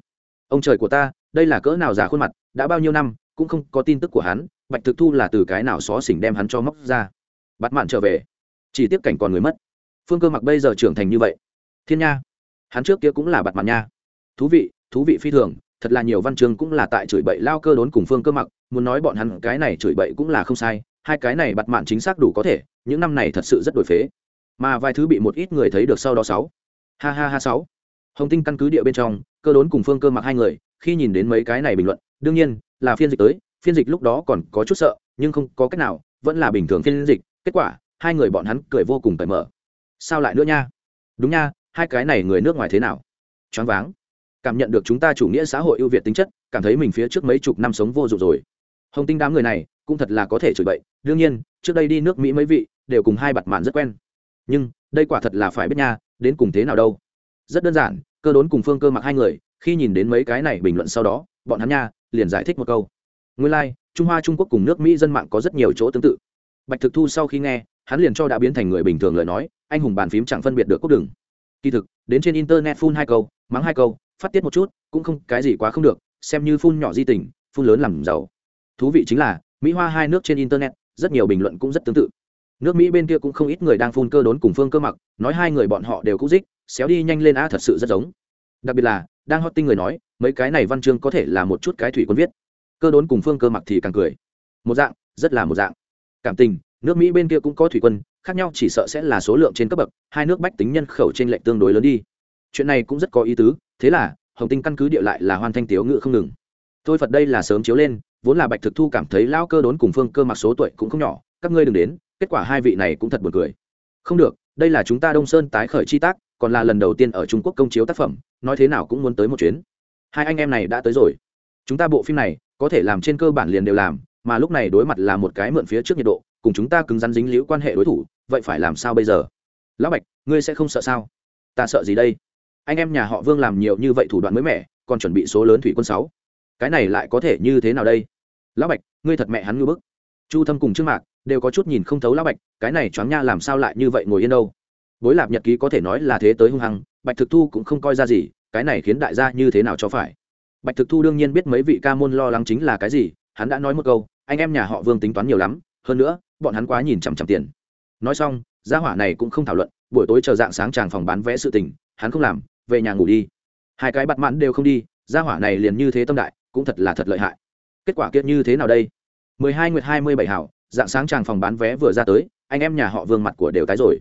S1: ông trời của ta, đây là cỡ nào già khuôn mặt, đã bao nhiêu năm, cũng không có tin tức của hắn, bạch thực thu là từ cái nào xó xỉnh đem hắn cho móc ra? Bắt mạn trở về chỉ tiếp cảnh còn người mất. Phương cơ mặc bây giờ trưởng thành như vậy. Thiên nha, hắn trước kia cũng là bặt mặt nha. Thú vị thú vị phi thường, thật là nhiều văn chương cũng là tại chửi bậy lao cơ đốn cùng phương cơ mặc, muốn nói bọn hắn cái này chửi bậy cũng là không sai, hai cái này bặt mạn chính xác đủ có thể, những năm này thật sự rất đổi phế. Mà vài thứ bị một ít người thấy được sau đó sáu. Ha ha ha sáu. Hồng tinh căn cứ địa bên trong, cơ đốn cùng phương cơ mặc hai người, khi nhìn đến mấy cái này bình luận, đương nhiên, là phiên dịch tới, phiên dịch lúc đó còn có chút sợ, nhưng không có cách nào, vẫn là bình thường phiên dịch, kết quả hai người bọn hắn cười vô cùng cởi mở. Sao lại nữa nha? Đúng nha hai cái này người nước ngoài thế nào? Choáng váng. Cảm nhận được chúng ta chủ nghĩa xã hội ưu việt tính chất cảm thấy mình phía trước mấy chục năm sống vô dụng rồi. Hồng tinh đám người này cũng thật là có thể chửi bậy. Đương nhiên trước đây đi nước mỹ mấy vị đều cùng hai bặt mạn rất quen. Nhưng đây quả thật là phải biết nha đến cùng thế nào đâu. Rất đơn giản cơ đốn cùng phương cơ mặc hai người khi nhìn đến mấy cái này bình luận sau đó bọn hắn nha liền giải thích một câu. Nguyên lai、like, trung hoa trung quốc cùng nước mỹ dân mạng có rất nhiều chỗ tương tự. Bạch thực thu sau khi nghe hắn liền cho đã biến thành người bình thường lời nói, anh hùng bàn phím chẳng phân biệt được quốc đừng kỳ thực, đến trên internet phun hai câu, mắng hai câu, phát tiết một chút, cũng không, cái gì quá không được, xem như phun nhỏ di tình, phun lớn làm giàu. Thú vị chính là, mỹ hoa hai nước trên internet, rất nhiều bình luận cũng rất tương tự. Nước mỹ bên kia cũng không ít người đang phun cơ đốn cùng phương cơ mặc, nói hai người bọn họ đều cũ dích, xéo đi nhanh lên a thật sự rất giống. Đặc biệt là, đang hot tinh người nói, mấy cái này văn chương có thể là một chút cái thủy quân viết. Cơ đốn cùng phương cơ mặc thì càng cười. Một dạng, rất là một dạng. Cảm tình nước mỹ bên kia cũng có thủy quân, khác nhau chỉ sợ sẽ là số lượng trên cấp bậc, hai nước bách tính nhân khẩu trên lệnh tương đối lớn đi. Chuyện này cũng rất có ý tứ, thế là, hồng tinh căn cứ địa lại là hoan thanh tiếu ngự không ngừng. Thôi phật đây là sớm chiếu lên, vốn là bạch thực thu cảm thấy lao cơ đốn cùng phương cơ mặc số tuổi cũng không nhỏ, các ngươi đừng đến, kết quả hai vị này cũng thật buồn cười. Không được, đây là chúng ta đông sơn tái khởi chi tác, còn là lần đầu tiên ở trung quốc công chiếu tác phẩm, nói thế nào cũng muốn tới một chuyến. Hai anh em này đã tới rồi. Chúng ta bộ phim này, có thể làm trên cơ bản liền đều làm, mà lúc này đối mặt là một cái mượn phía trước nhiệt độ cùng chúng ta cứng rắn dính liễu quan hệ đối thủ, vậy phải làm sao bây giờ? Lão bạch, ngươi sẽ không sợ sao? Ta sợ gì đây? Anh em nhà họ vương làm nhiều như vậy thủ đoạn mới mẻ, còn chuẩn bị số lớn thủy quân sáu. Cái này lại có thể như thế nào đây? Lão bạch, ngươi thật mẹ hắn như bức. Chu thâm cùng trước mạc đều có chút nhìn không thấu lão bạch, cái này choáng nha làm sao lại như vậy ngồi yên đâu? Bối lạp nhật ký có thể nói là thế tới hung hăng, bạch thực thu cũng không coi ra gì, cái này khiến đại gia như thế nào cho phải? Bạch thực thu đương nhiên biết mấy vị ca môn lo lắng chính là cái gì, hắn đã nói một câu, anh em nhà họ vương tính toán nhiều lắm, hơn nữa bọn hắn quá nhìn chằm chằm tiền. Nói xong, gia hỏa này cũng không thảo luận, buổi tối chờ dạng sáng chàng phòng bán vẽ sự tình, hắn không làm, về nhà ngủ đi. Hai cái bắt mãn đều không đi, gia hỏa này liền như thế tâm đại, cũng thật là thật lợi hại. Kết quả kiệt như thế nào đây? Mười hai nguyệt hai mươi bảy hảo, dạng sáng chàng phòng bán vé vừa ra tới, anh em nhà họ vương mặt của đều tái rồi.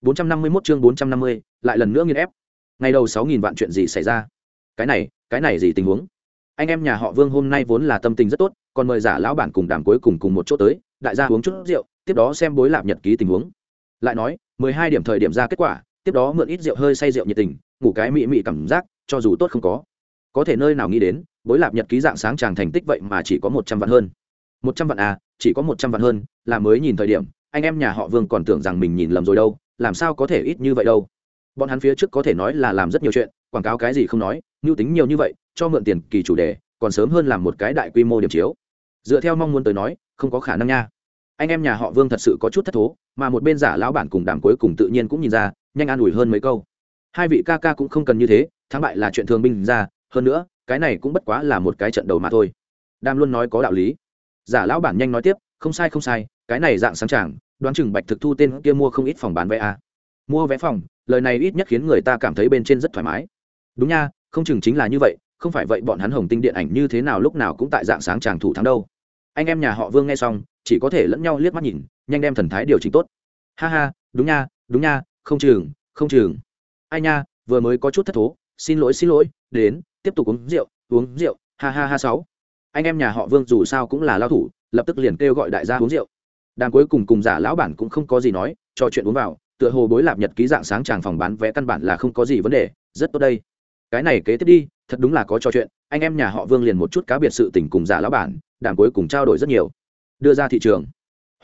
S1: Bốn trăm năm mươi 451 chương bốn trăm năm mươi, lại lần nữa nghiên ép. Ngày đầu sáu nghìn vạn chuyện gì xảy ra? Cái này cái này gì tình huống? Anh em nhà họ vương hôm nay vốn là tâm tình rất tốt, còn mời giả lão bản cùng đàm cuối cùng cùng một chỗ tới đại gia uống chút rượu, tiếp đó xem bối lạp nhật ký tình huống. Lại nói, mười hai điểm thời điểm ra kết quả, tiếp đó mượn ít rượu hơi say rượu nhiệt tình, ngủ cái mị mị cảm giác, cho dù tốt không có. Có thể nơi nào nghĩ đến, bối lạp nhật ký dạng sáng tràng thành tích vậy mà chỉ có một trăm vạn hơn. Một trăm vạn à chỉ có một trăm vạn hơn, là mới nhìn thời điểm, anh em nhà họ vương còn tưởng rằng mình nhìn lầm rồi đâu, làm sao có thể ít như vậy đâu. Bọn hắn phía trước có thể nói là làm rất nhiều chuyện, quảng cáo cái gì không nói, mưu tính nhiều như vậy, cho mượn tiền kỳ chủ đề, còn sớm hơn làm một cái đại quy mô điểm chiếu. Dựa theo mong muốn tới nói, không có khả năng nha anh em nhà họ vương thật sự có chút thất thố, mà một bên giả lão bản cùng đàm cuối cùng tự nhiên cũng nhìn ra, nhanh an ủi hơn mấy câu. Hai vị ca ca cũng không cần như thế, thắng bại là chuyện thường binh ra, hơn nữa, cái này cũng bất quá là một cái trận đầu mà thôi. Đam luôn nói có đạo lý. Giả lão bản nhanh nói tiếp, không sai không sai, cái này dạng sáng tràng, đoán chừng bạch thực thu tên kia mua không ít phòng bán vé à. mua vé phòng, lời này ít nhất khiến người ta cảm thấy bên trên rất thoải mái. Đúng nha, không chừng chính là như vậy, không phải vậy bọn hắn hồng tinh điện ảnh như thế nào lúc nào cũng tại dạng sáng tràng thủ thắng đâu. Anh em nhà họ vương nghe xong chỉ có thể lẫn nhau liếc mắt nhìn, nhanh đem thần thái điều chỉnh tốt. Ha ha, đúng nha đúng nha, không chừng không chừng. Ai nha, vừa mới có chút thất thố, xin lỗi xin lỗi, đến, tiếp tục uống rượu uống rượu, ha ha ha sáu. Anh em nhà họ vương dù sao cũng là lao thủ, lập tức liền kêu gọi đại gia uống rượu. Đàn cuối cùng cùng giả lão bản cũng không có gì nói cho chuyện uống vào, tựa hồ bối lạp nhật ký dạng sáng tràng phòng bán vé căn bản là không có gì vấn đề, rất tốt đây. Cái này kế tiếp đi, thật đúng là có trò chuyện, anh em nhà họ vương liền một chút cá biệt sự tình cùng giả lão bản đàn cuối cùng trao đổi rất nhiều đưa ra thị trường.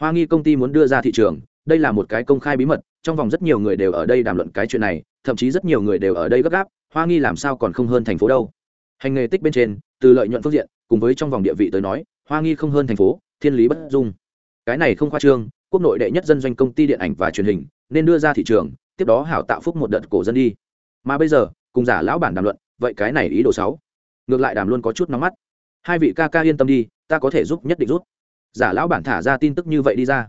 S1: Hoa nghi công ty muốn đưa ra thị trường, đây là một cái công khai bí mật, trong vòng rất nhiều người đều ở đây đàm luận cái chuyện này, thậm chí rất nhiều người đều ở đây gấp gáp, hoa nghi làm sao còn không hơn thành phố đâu. Hành nghề tích bên trên, từ lợi nhuận phương diện, cùng với trong vòng địa vị tới nói, hoa nghi không hơn thành phố, thiên lý bất dung. Cái này không khoa trương, quốc nội đệ nhất dân doanh công ty điện ảnh và truyền hình, nên đưa ra thị trường, tiếp đó hảo tạo phúc một đợt cổ dân đi. Mà bây giờ, cùng giả lão bản đàm luận, vậy cái này ý đồ sáu ngược lại đàm luôn có chút nóng mắt. Hai vị ca ca yên tâm đi, ta có thể giúp nhất định rút giả lão bản thả ra tin tức như vậy đi ra.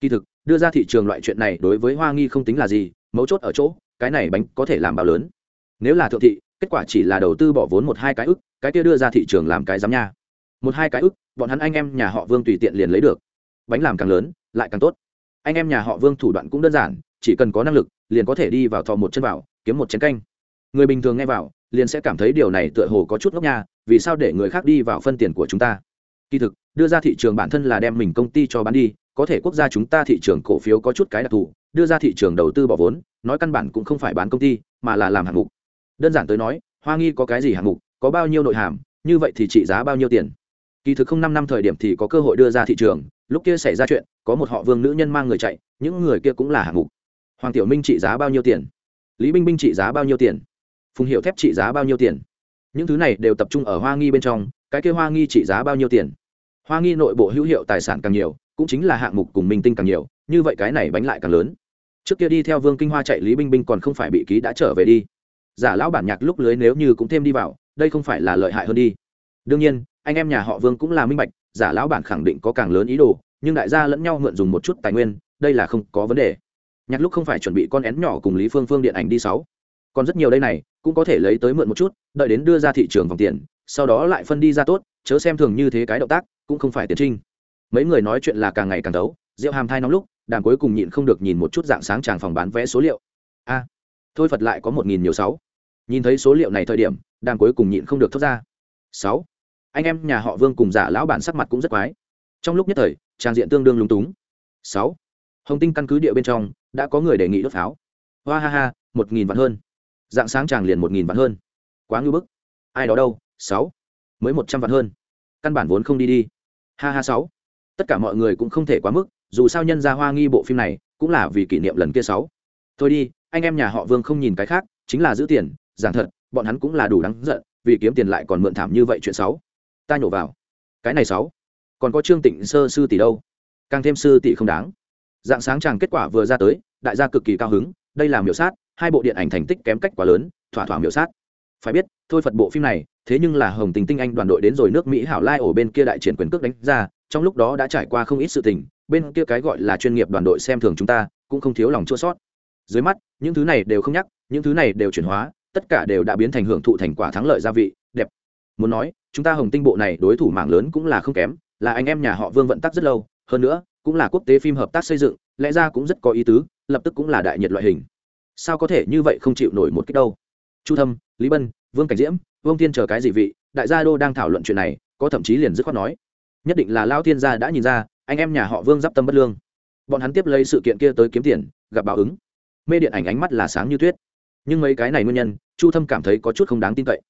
S1: Kỳ thực, đưa ra thị trường loại chuyện này đối với hoa nghi không tính là gì, mấu chốt ở chỗ, cái này bánh có thể làm bao lớn. Nếu là thượng thị, kết quả chỉ là đầu tư bỏ vốn một hai cái ức, cái kia đưa ra thị trường làm cái giám nha. Một hai cái ức, bọn hắn anh em nhà họ vương tùy tiện liền lấy được. Bánh làm càng lớn, lại càng tốt. Anh em nhà họ vương thủ đoạn cũng đơn giản, chỉ cần có năng lực, liền có thể đi vào thò một chân vào, kiếm một chén canh. Người bình thường nghe vào, liền sẽ cảm thấy điều này tựa hồ có chút ngốc nha, vì sao để người khác đi vào phân tiền của chúng ta? Kỳ thực đưa ra thị trường bản thân là đem mình công ty cho bán đi, có thể quốc gia chúng ta thị trường cổ phiếu có chút cái đặc thù, đưa ra thị trường đầu tư bỏ vốn, nói căn bản cũng không phải bán công ty, mà là làm hạng mục. Đơn giản tới nói, hoa nghi có cái gì hạng mục, có bao nhiêu nội hàm, như vậy thì trị giá bao nhiêu tiền. Kỳ thực không năm năm thời điểm thì có cơ hội đưa ra thị trường, lúc kia xảy ra chuyện, có một họ vương nữ nhân mang người chạy, những người kia cũng là hạng mục. Hoàng tiểu minh trị giá bao nhiêu tiền? Lý binh binh trị giá bao nhiêu tiền? Phùng hiệu thép trị giá bao nhiêu tiền? Những thứ này đều tập trung ở hoa nghi bên trong, cái kia hoa nghi trị giá bao nhiêu tiền? Hoa nghi nội bộ hữu hiệu tài sản càng nhiều, cũng chính là hạng mục cùng minh tinh càng nhiều, như vậy cái này bánh lại càng lớn. Trước kia đi theo vương kinh hoa chạy lý binh binh còn không phải bị ký đã trở về đi. Giả lão bản nhạc lúc lưới nếu như cũng thêm đi vào, đây không phải là lợi hại hơn đi. Đương nhiên, anh em nhà họ vương cũng là minh bạch, giả lão bản khẳng định có càng lớn ý đồ, nhưng đại gia lẫn nhau mượn dùng một chút tài nguyên, đây là không có vấn đề. Nhạc lúc không phải chuẩn bị con én nhỏ cùng lý phương phương điện ảnh đi sáu. Còn rất nhiều đây này, cũng có thể lấy tới mượn một chút, đợi đến đưa ra thị trường vòng tiền, sau đó lại phân đi ra tốt chớ xem thường như thế cái động tác, cũng không phải tiền trinh. Mấy người nói chuyện là càng ngày càng đấu rượu hàm thai nóng lúc, đàm cuối cùng nhịn không được nhìn một chút dạng sáng tràng phòng bán vé số liệu. A, thôi phật lại có một nghìn nhiều sáu. Nhìn thấy số liệu này thời điểm, đàm cuối cùng nhịn không được thốt ra. Sáu. Anh em nhà họ vương cùng giả lão bản sắc mặt cũng rất quái. Trong lúc nhất thời, trang diện tương đương lúng túng. Sáu. Hồng tinh căn cứ địa bên trong, đã có người đề nghị đốt pháo. Hoa ha ha, một nghìn vạn hơn. Dạng sáng tràng liền một nghìn vạn hơn. Quá ngưỡng bức. Ai đó đâu? Sáu mới một trăm vạn hơn. Căn bản vốn không đi đi. Ha ha sáu. Tất cả mọi người cũng không thể quá mức, dù sao nhân ra hoa nghi bộ phim này cũng là vì kỷ niệm lần kia sáu. Thôi đi, anh em nhà họ vương không nhìn cái khác, chính là giữ tiền, giảng thật, bọn hắn cũng là đủ đáng giận, vì kiếm tiền lại còn mượn thảm như vậy chuyện sáu. Ta nhổ vào. Cái này sáu. Còn có trương tịnh sơ sư tỷ đâu? Càng thêm sư tỷ không đáng. Dạng sáng chàng kết quả vừa ra tới, đại gia cực kỳ cao hứng, đây là miểu sát, hai bộ điện ảnh thành tích kém cách quá lớn, thỏa thỏa miểu sát phải biết, thôi phật bộ phim này, thế nhưng là hồng tình tinh anh đoàn đội đến rồi nước mỹ hảo lai ổ bên kia đại triển quyền cước đánh ra, trong lúc đó đã trải qua không ít sự tình, bên kia cái gọi là chuyên nghiệp đoàn đội xem thường chúng ta, cũng không thiếu lòng chua sót. Dưới mắt, những thứ này đều không nhắc, những thứ này đều chuyển hóa, tất cả đều đã biến thành hưởng thụ thành quả thắng lợi gia vị, đẹp. Muốn nói, chúng ta hồng tinh bộ này đối thủ mạng lớn cũng là không kém, là anh em nhà họ vương vận tắc rất lâu, hơn nữa, cũng là quốc tế phim hợp tác xây dựng, lẽ ra cũng rất có ý tứ, lập tức cũng là đại nhiệt loại hình. Sao có thể như vậy không chịu nổi một cách đâu? Chu thâm, lý bân, vương cảnh diễm, vương tiên chờ cái gì vị, đại gia đô đang thảo luận chuyện này, có thậm chí liền dứt khoát nói. Nhất định là lao thiên gia đã nhìn ra, anh em nhà họ vương d i p tâm bất lương. Bọn hắn tiếp lấy sự kiện kia tới kiếm tiền, gặp báo ứng. Mê điện ảnh ánh mắt là sáng như tuyết. Nhưng mấy cái này nguyên nhân, chu thâm cảm thấy có chút không đáng tin cậy.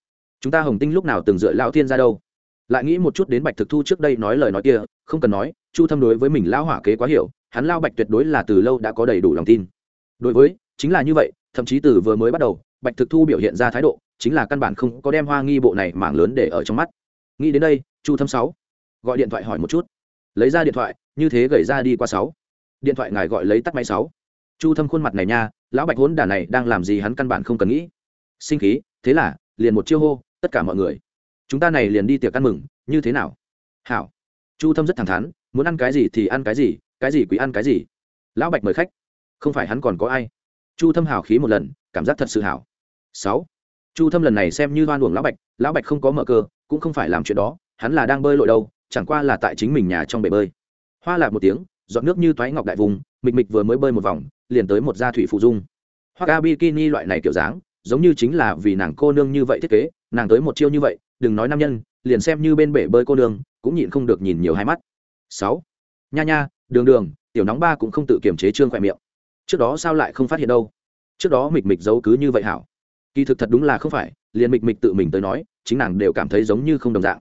S1: Chúng ta hồng tinh lúc nào từng dựa lao thiên ra đâu? Lại nghĩ một chút đến bạch thực thu trước đây nói lời nói kia, không cần nói, chu thâm đối với mình lao hỏa kế quá hiểu, hắn lao bạch tuyệt đối là từ lâu đã có đầy đủ lòng tin. Đối với, chính là như vậy, thậm chí từ vừa mới bắt đầu bạch thực thu biểu hiện ra thái độ, chính là căn bản không có đem hoa nghi bộ này mảng lớn để ở trong mắt. Nghĩ đến đây, chu thâm sáu, gọi điện thoại hỏi một chút. Lấy ra điện thoại, như thế gầy ra đi qua sáu. Điện thoại ngài gọi lấy tắt máy sáu. Chu thâm khuôn mặt này nha, lão bạch hốn đả này đang làm gì hắn căn bản không cần nghĩ. Sinh khí, thế là, liền một chiêu hô, tất cả mọi người. Chúng ta này liền đi tiệc ăn mừng, như thế nào? Hảo. Chu thâm rất thẳng thắn, muốn ăn cái gì thì ăn cái gì cái gì quý ăn cái gì. Lão bạch mời khách. Không phải hắn còn có ai. Chu thâm hào khí một lần, cảm giác thật sự hảo sáu. Chu thâm lần này xem như đoan uổng lão bạch lão bạch không có mở cơ, cũng không phải làm chuyện đó, hắn là đang bơi lội đâu, chẳng qua là tại chính mình nhà trong bể bơi. Hoa lạc một tiếng, giọt nước như toái ngọc đại vùng, mịch mịch vừa mới bơi một vòng, liền tới một gia thủy phụ dung. Hoặc a bikini loại này kiểu dáng, giống như chính là vì nàng cô nương như vậy thiết kế, nàng tới một chiêu như vậy, đừng nói nam nhân, liền xem như bên bể bơi cô nương, cũng nhịn không được nhìn nhiều hai mắt. Sáu. Nha nha, đường đường, tiểu nóng ba cũng không tự kiềm chế trương khỏe miệng. Trước đó sao lại không phát hiện đâu? Trước đó mịch mịch giấu cứ như vậy hảo kỳ thực thật đúng là không phải, liền mịch mịch tự mình tới nói, chính nàng đều cảm thấy giống như không đồng dạng.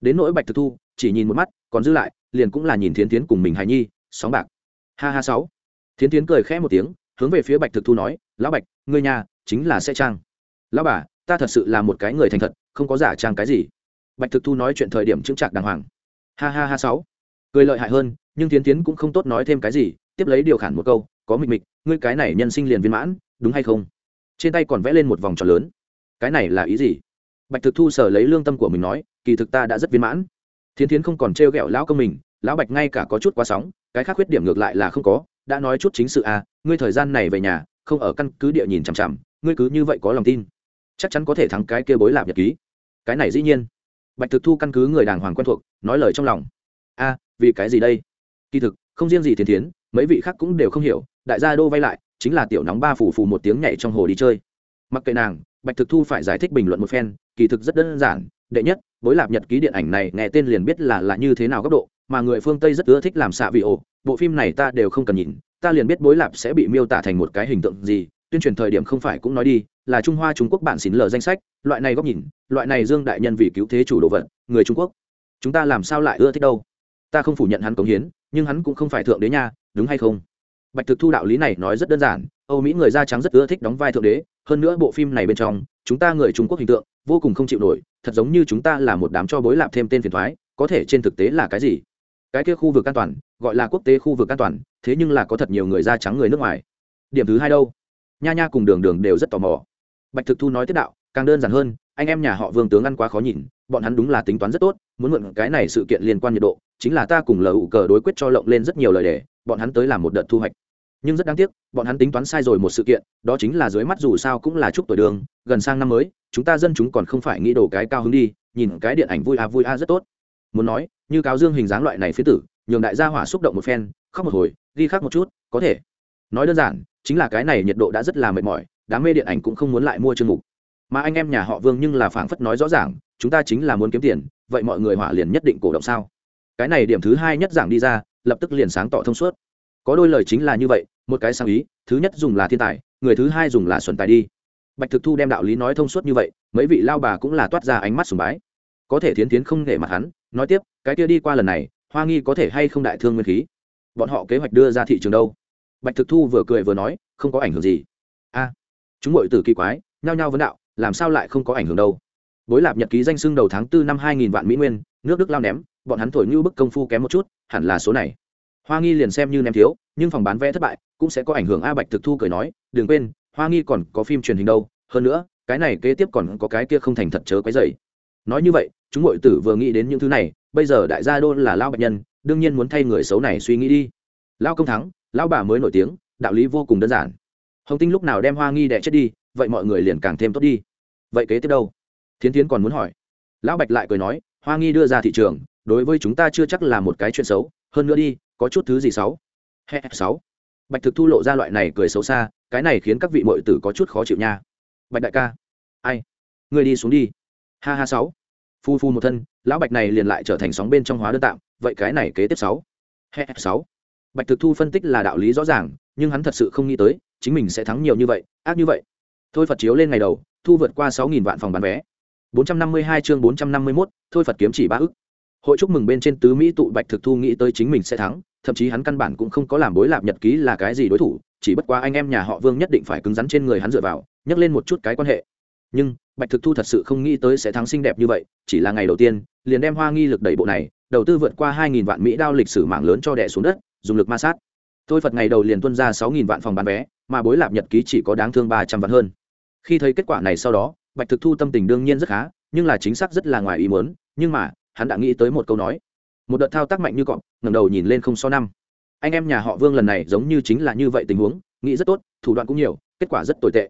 S1: Đến nỗi bạch thực thu, chỉ nhìn một mắt, còn dư lại, liền cũng là nhìn thiến tiến cùng mình hài nhi, sóng bạc. Ha ha sáu. Thiến tiến cười khẽ một tiếng, hướng về phía bạch thực thu nói, lão bạch, ngươi nhà chính là sẽ trang. Lão bà, ta thật sự là một cái người thành thật, không có giả trang cái gì. Bạch thực thu nói chuyện thời điểm chững chạc đàng hoàng. Ha ha ha sáu. Cười lợi hại hơn, nhưng thiến tiến cũng không tốt nói thêm cái gì, tiếp lấy điều khản một câu, có mịch mịch, ngươi cái này nhân sinh liền viên mãn, đúng hay không? Trên tay còn vẽ lên một vòng tròn lớn. Cái này là ý gì? Bạch thực thu sở lấy lương tâm của mình nói, kỳ thực ta đã rất viên mãn. Thiến thiến không còn trêu ghẹo lão công mình, lão bạch ngay cả có chút quá sóng, cái khác khuyết điểm ngược lại là không có, đã nói chút chính sự à ngươi thời gian này về nhà, không ở căn cứ địa nhìn chằm chằm, ngươi cứ như vậy có lòng tin. Chắc chắn có thể thắng cái kia bối lạp nhật ký. Cái này dĩ nhiên. Bạch thực thu căn cứ người đàng hoàng quen thuộc, nói lời trong lòng. A vì cái gì đây? Kỳ thực, không riêng gì thiến thiến, mấy vị khác cũng đều không hiểu, đại gia đô vay lại chính là tiểu nóng ba phủ phù một tiếng nhảy trong hồ đi chơi. Mặc kệ nàng, bạch thực thu phải giải thích bình luận một phen, kỳ thực rất đơn giản, đệ nhất, bối lạp nhật ký điện ảnh này nghe tên liền biết là là như thế nào góc độ, mà người phương tây rất ưa thích làm xạ vị ổ, bộ phim này ta đều không cần nhìn, ta liền biết bối lạp sẽ bị miêu tả thành một cái hình tượng gì, tuyên truyền thời điểm không phải cũng nói đi, là trung hoa trung quốc bạn xín lờ danh sách, loại này góc nhìn, loại này dương đại nhân vì cứu thế chủ đồ vật, người trung quốc. Chúng ta làm sao lại ưa thích đâu? Ta không phủ nhận hắn cống hiến, nhưng hắn cũng không phải thượng đế nha, đúng hay không? Bạch thực thu đạo lý này nói rất đơn giản, âu mỹ người da trắng rất ưa thích đóng vai thượng đế, hơn nữa bộ phim này bên trong, chúng ta người trung quốc hình tượng, vô cùng không chịu nổi, thật giống như chúng ta là một đám cho bối lạp thêm tên phiền thoái, có thể trên thực tế là cái gì? Cái kia khu vực an toàn, gọi là quốc tế khu vực an toàn, thế nhưng là có thật nhiều người da trắng người nước ngoài. Điểm thứ hai đâu? Nha nha cùng đường đường đều rất tò mò. Bạch thực thu nói tiếp đạo, càng đơn giản hơn, anh em nhà họ vương tướng ăn quá khó nhìn, bọn hắn đúng là tính toán rất tốt, muốn mượn cái này sự kiện liên quan nhiệt độ, chính là ta cùng lờ ủ cờ đối quyết cho lộng lên rất nhiều lời đề bọn hắn tới làm một đợt thu hoạch nhưng rất đáng tiếc, bọn hắn tính toán sai rồi một sự kiện, đó chính là dưới mắt dù sao cũng là chúc tuổi đường, gần sang năm mới, chúng ta dân chúng còn không phải nghĩ đồ cái cao hứng đi, nhìn cái điện ảnh vui a vui a rất tốt. Muốn nói, như cáo dương hình dáng loại này phía tử, nhường đại gia hỏa xúc động một phen, khóc một hồi, ghi khắc một chút, có thể. Nói đơn giản, chính là cái này nhiệt độ đã rất là mệt mỏi, đám mê điện ảnh cũng không muốn lại mua chương mục. Mà anh em nhà họ vương nhưng là phảng phất nói rõ ràng, chúng ta chính là muốn kiếm tiền, vậy mọi người hỏa liền nhất định cổ động sao? Cái này điểm thứ hai nhất giảng đi ra, lập tức liền sáng tỏ thông suốt. Có đôi lời chính là như vậy một cái sáng ý, thứ nhất dùng là thiên tài, người thứ hai dùng là xuẩn tài đi. Bạch thực thu đem đạo lý nói thông suốt như vậy, mấy vị lao bà cũng là toát ra ánh mắt sùng bái. Có thể thiến tiến không để mặt hắn, nói tiếp, cái kia đi qua lần này, hoa nghi có thể hay không đại thương nguyên khí? Bọn họ kế hoạch đưa ra thị trường đâu? Bạch thực thu vừa cười vừa nói, không có ảnh hưởng gì. A, chúng ngội từ kỳ quái, nhao nhao vấn đạo, làm sao lại không có ảnh hưởng đâu? Bối lạp nhật ký danh xưng đầu tháng tư năm hai nghìn vạn mỹ nguyên, nước đức lao ném, bọn hắn thổi như bức công phu kém một chút, hẳn là số này. Hoa nghi liền xem như ném thiếu nhưng phòng bán vé thất bại, cũng sẽ có ảnh hưởng. A bạch thực thu cười nói, đừng quên, hoa nghi còn có phim truyền hình đâu. Hơn nữa, cái này kế tiếp còn có cái kia không thành thật chớ quấy dày nói như vậy, chúng ngội tử vừa nghĩ đến những thứ này, bây giờ đại gia đô là lao bạch nhân, đương nhiên muốn thay người xấu này suy nghĩ đi. Lao công thắng lao bà mới nổi tiếng, đạo lý vô cùng đơn giản. Hồng tinh lúc nào đem hoa nghi đẻ chết đi, vậy mọi người liền càng thêm tốt đi. Vậy kế tiếp đâu? Thiến tiến còn muốn hỏi. Lão bạch lại cười nói, hoa nghi đưa ra thị trường, đối với chúng ta chưa chắc là một cái chuyện xấu. Hơn nữa đi, có chút thứ gì xấu? He sáu. Bạch thực thu lộ ra loại này cười xấu xa cái này khiến các vị mội tử có chút khó chịu nha. Bạch đại ca. Ai? Người đi xuống đi. Ha ha sáu. Phu phu một thân lão bạch này liền lại trở thành sóng bên trong hóa đơn tạm vậy cái này kế tiếp sáu. He sáu. Bạch thực thu phân tích là đạo lý rõ ràng nhưng hắn thật sự không nghĩ tới chính mình sẽ thắng nhiều như vậy ác như vậy. Thôi phật chiếu lên ngày đầu thu vượt qua sáu nghìn vạn phòng bán vé. 452 chương 451, thôi Phật kiếm chỉ ba ức. Hội chúc mừng bên trên tứ Mỹ tụ Bạch Thực Thu nghĩ tới chính mình sẽ thắng, thậm chí hắn căn bản cũng không có làm bối lạp nhật ký là cái gì đối thủ, chỉ bất quá anh em nhà họ Vương nhất định phải cứng rắn trên người hắn dựa vào, nhắc lên một chút cái quan hệ. Nhưng, Bạch Thực Thu thật sự không nghĩ tới sẽ thắng xinh đẹp như vậy, chỉ là ngày đầu tiên, liền đem hoa nghi lực đẩy bộ này, đầu tư vượt qua 2000 vạn Mỹ đao lịch sử mạng lớn cho đẻ xuống đất, dùng lực ma sát. Thôi Phật ngày đầu liền tuân ra 6000 vạn phòng bán vé, mà bối lạp nhật ký chỉ có đáng thương 300 vạn hơn. Khi thấy kết quả này sau đó, bạch thực thu tâm tình đương nhiên rất khá nhưng là chính xác rất là ngoài ý muốn nhưng mà hắn đã nghĩ tới một câu nói một đợt thao tác mạnh như cọp, ngẩng đầu nhìn lên không so năm. Anh em nhà họ vương lần này giống như chính là như vậy tình huống, nghĩ rất tốt, thủ đoạn cũng nhiều, kết quả rất tồi tệ.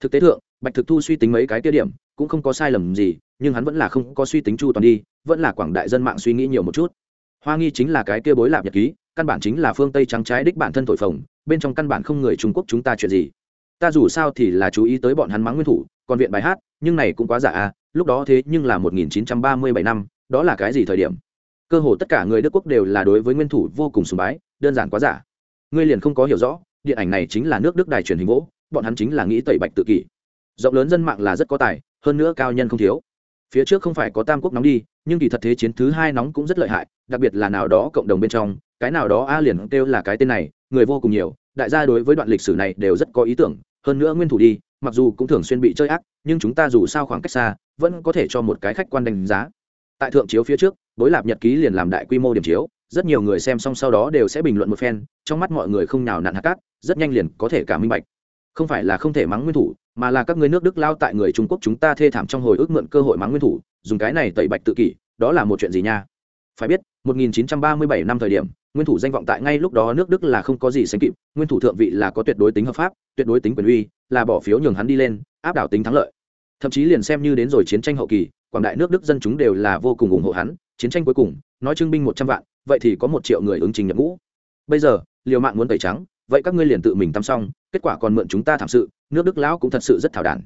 S1: Thực tế thượng, bạch thực thu suy tính mấy cái tiêu điểm, cũng không có sai lầm gì, nhưng hắn vẫn là không có suy tính chu toàn đi, vẫn là quảng đại dân mạng suy nghĩ nhiều một chút. Hoa nghi chính là cái kia bối lạp nhật ký, căn bản chính là phương tây trắng trái đích bản thân thổi phồng, bên trong căn bản không người trung quốc chúng ta chuyện gì. Ta dù sao thì là chú ý tới bọn hắn mắng nguyên thủ, còn viện bài hát, nhưng này cũng quá giả à lúc đó thế nhưng là 1937 năm, đó là cái gì thời điểm? Cơ hồ tất cả người đức quốc đều là đối với nguyên thủ vô cùng sùng bái, đơn giản quá giả. Ngươi liền không có hiểu rõ, điện ảnh này chính là nước đức đài truyền hình vỗ, bọn hắn chính là nghĩ tẩy bạch tự kỷ. Rộng lớn dân mạng là rất có tài, hơn nữa cao nhân không thiếu. Phía trước không phải có tam quốc nóng đi, nhưng kỳ thật thế chiến thứ hai nóng cũng rất lợi hại, đặc biệt là nào đó cộng đồng bên trong, cái nào đó a liền kêu là cái tên này, người vô cùng nhiều, đại gia đối với đoạn lịch sử này đều rất có ý tưởng, hơn nữa nguyên thủ đi, mặc dù cũng thường xuyên bị chơi ác, nhưng chúng ta dù sao khoảng cách xa, vẫn có thể cho một cái khách quan đánh giá. Tại thượng chiếu phía trước bối lạp nhật ký liền làm đại quy mô điểm chiếu, rất nhiều người xem xong sau đó đều sẽ bình luận một phen, trong mắt mọi người không nào nặn hạt cát, rất nhanh liền có thể cả minh bạch. Không phải là không thể mắng nguyên thủ, mà là các người nước đức lao tại người trung quốc chúng ta thê thảm trong hồi ức mượn cơ hội mắng nguyên thủ, dùng cái này tẩy bạch tự kỷ, đó là một chuyện gì nha? Phải biết 1937 năm thời điểm, nguyên thủ danh vọng tại ngay lúc đó nước đức là không có gì sánh kịp, nguyên thủ thượng vị là có tuyệt đối tính hợp pháp, tuyệt đối tính quyền uy, là bỏ phiếu nhường hắn đi lên, áp đảo tính thắng lợi. Thậm chí liền xem như đến rồi chiến tranh hậu kỳ quảng đại nước đức dân chúng đều là vô cùng ủng hộ hắn, chiến tranh cuối cùng, nói trưng binh một trăm vạn, vậy thì có một triệu người ứng trình nhập ngũ. Bây giờ, liều mạng muốn tẩy trắng, vậy các ngươi liền tự mình tắm xong, kết quả còn mượn chúng ta thảm sự, nước đức lão cũng thật sự rất thảo đản.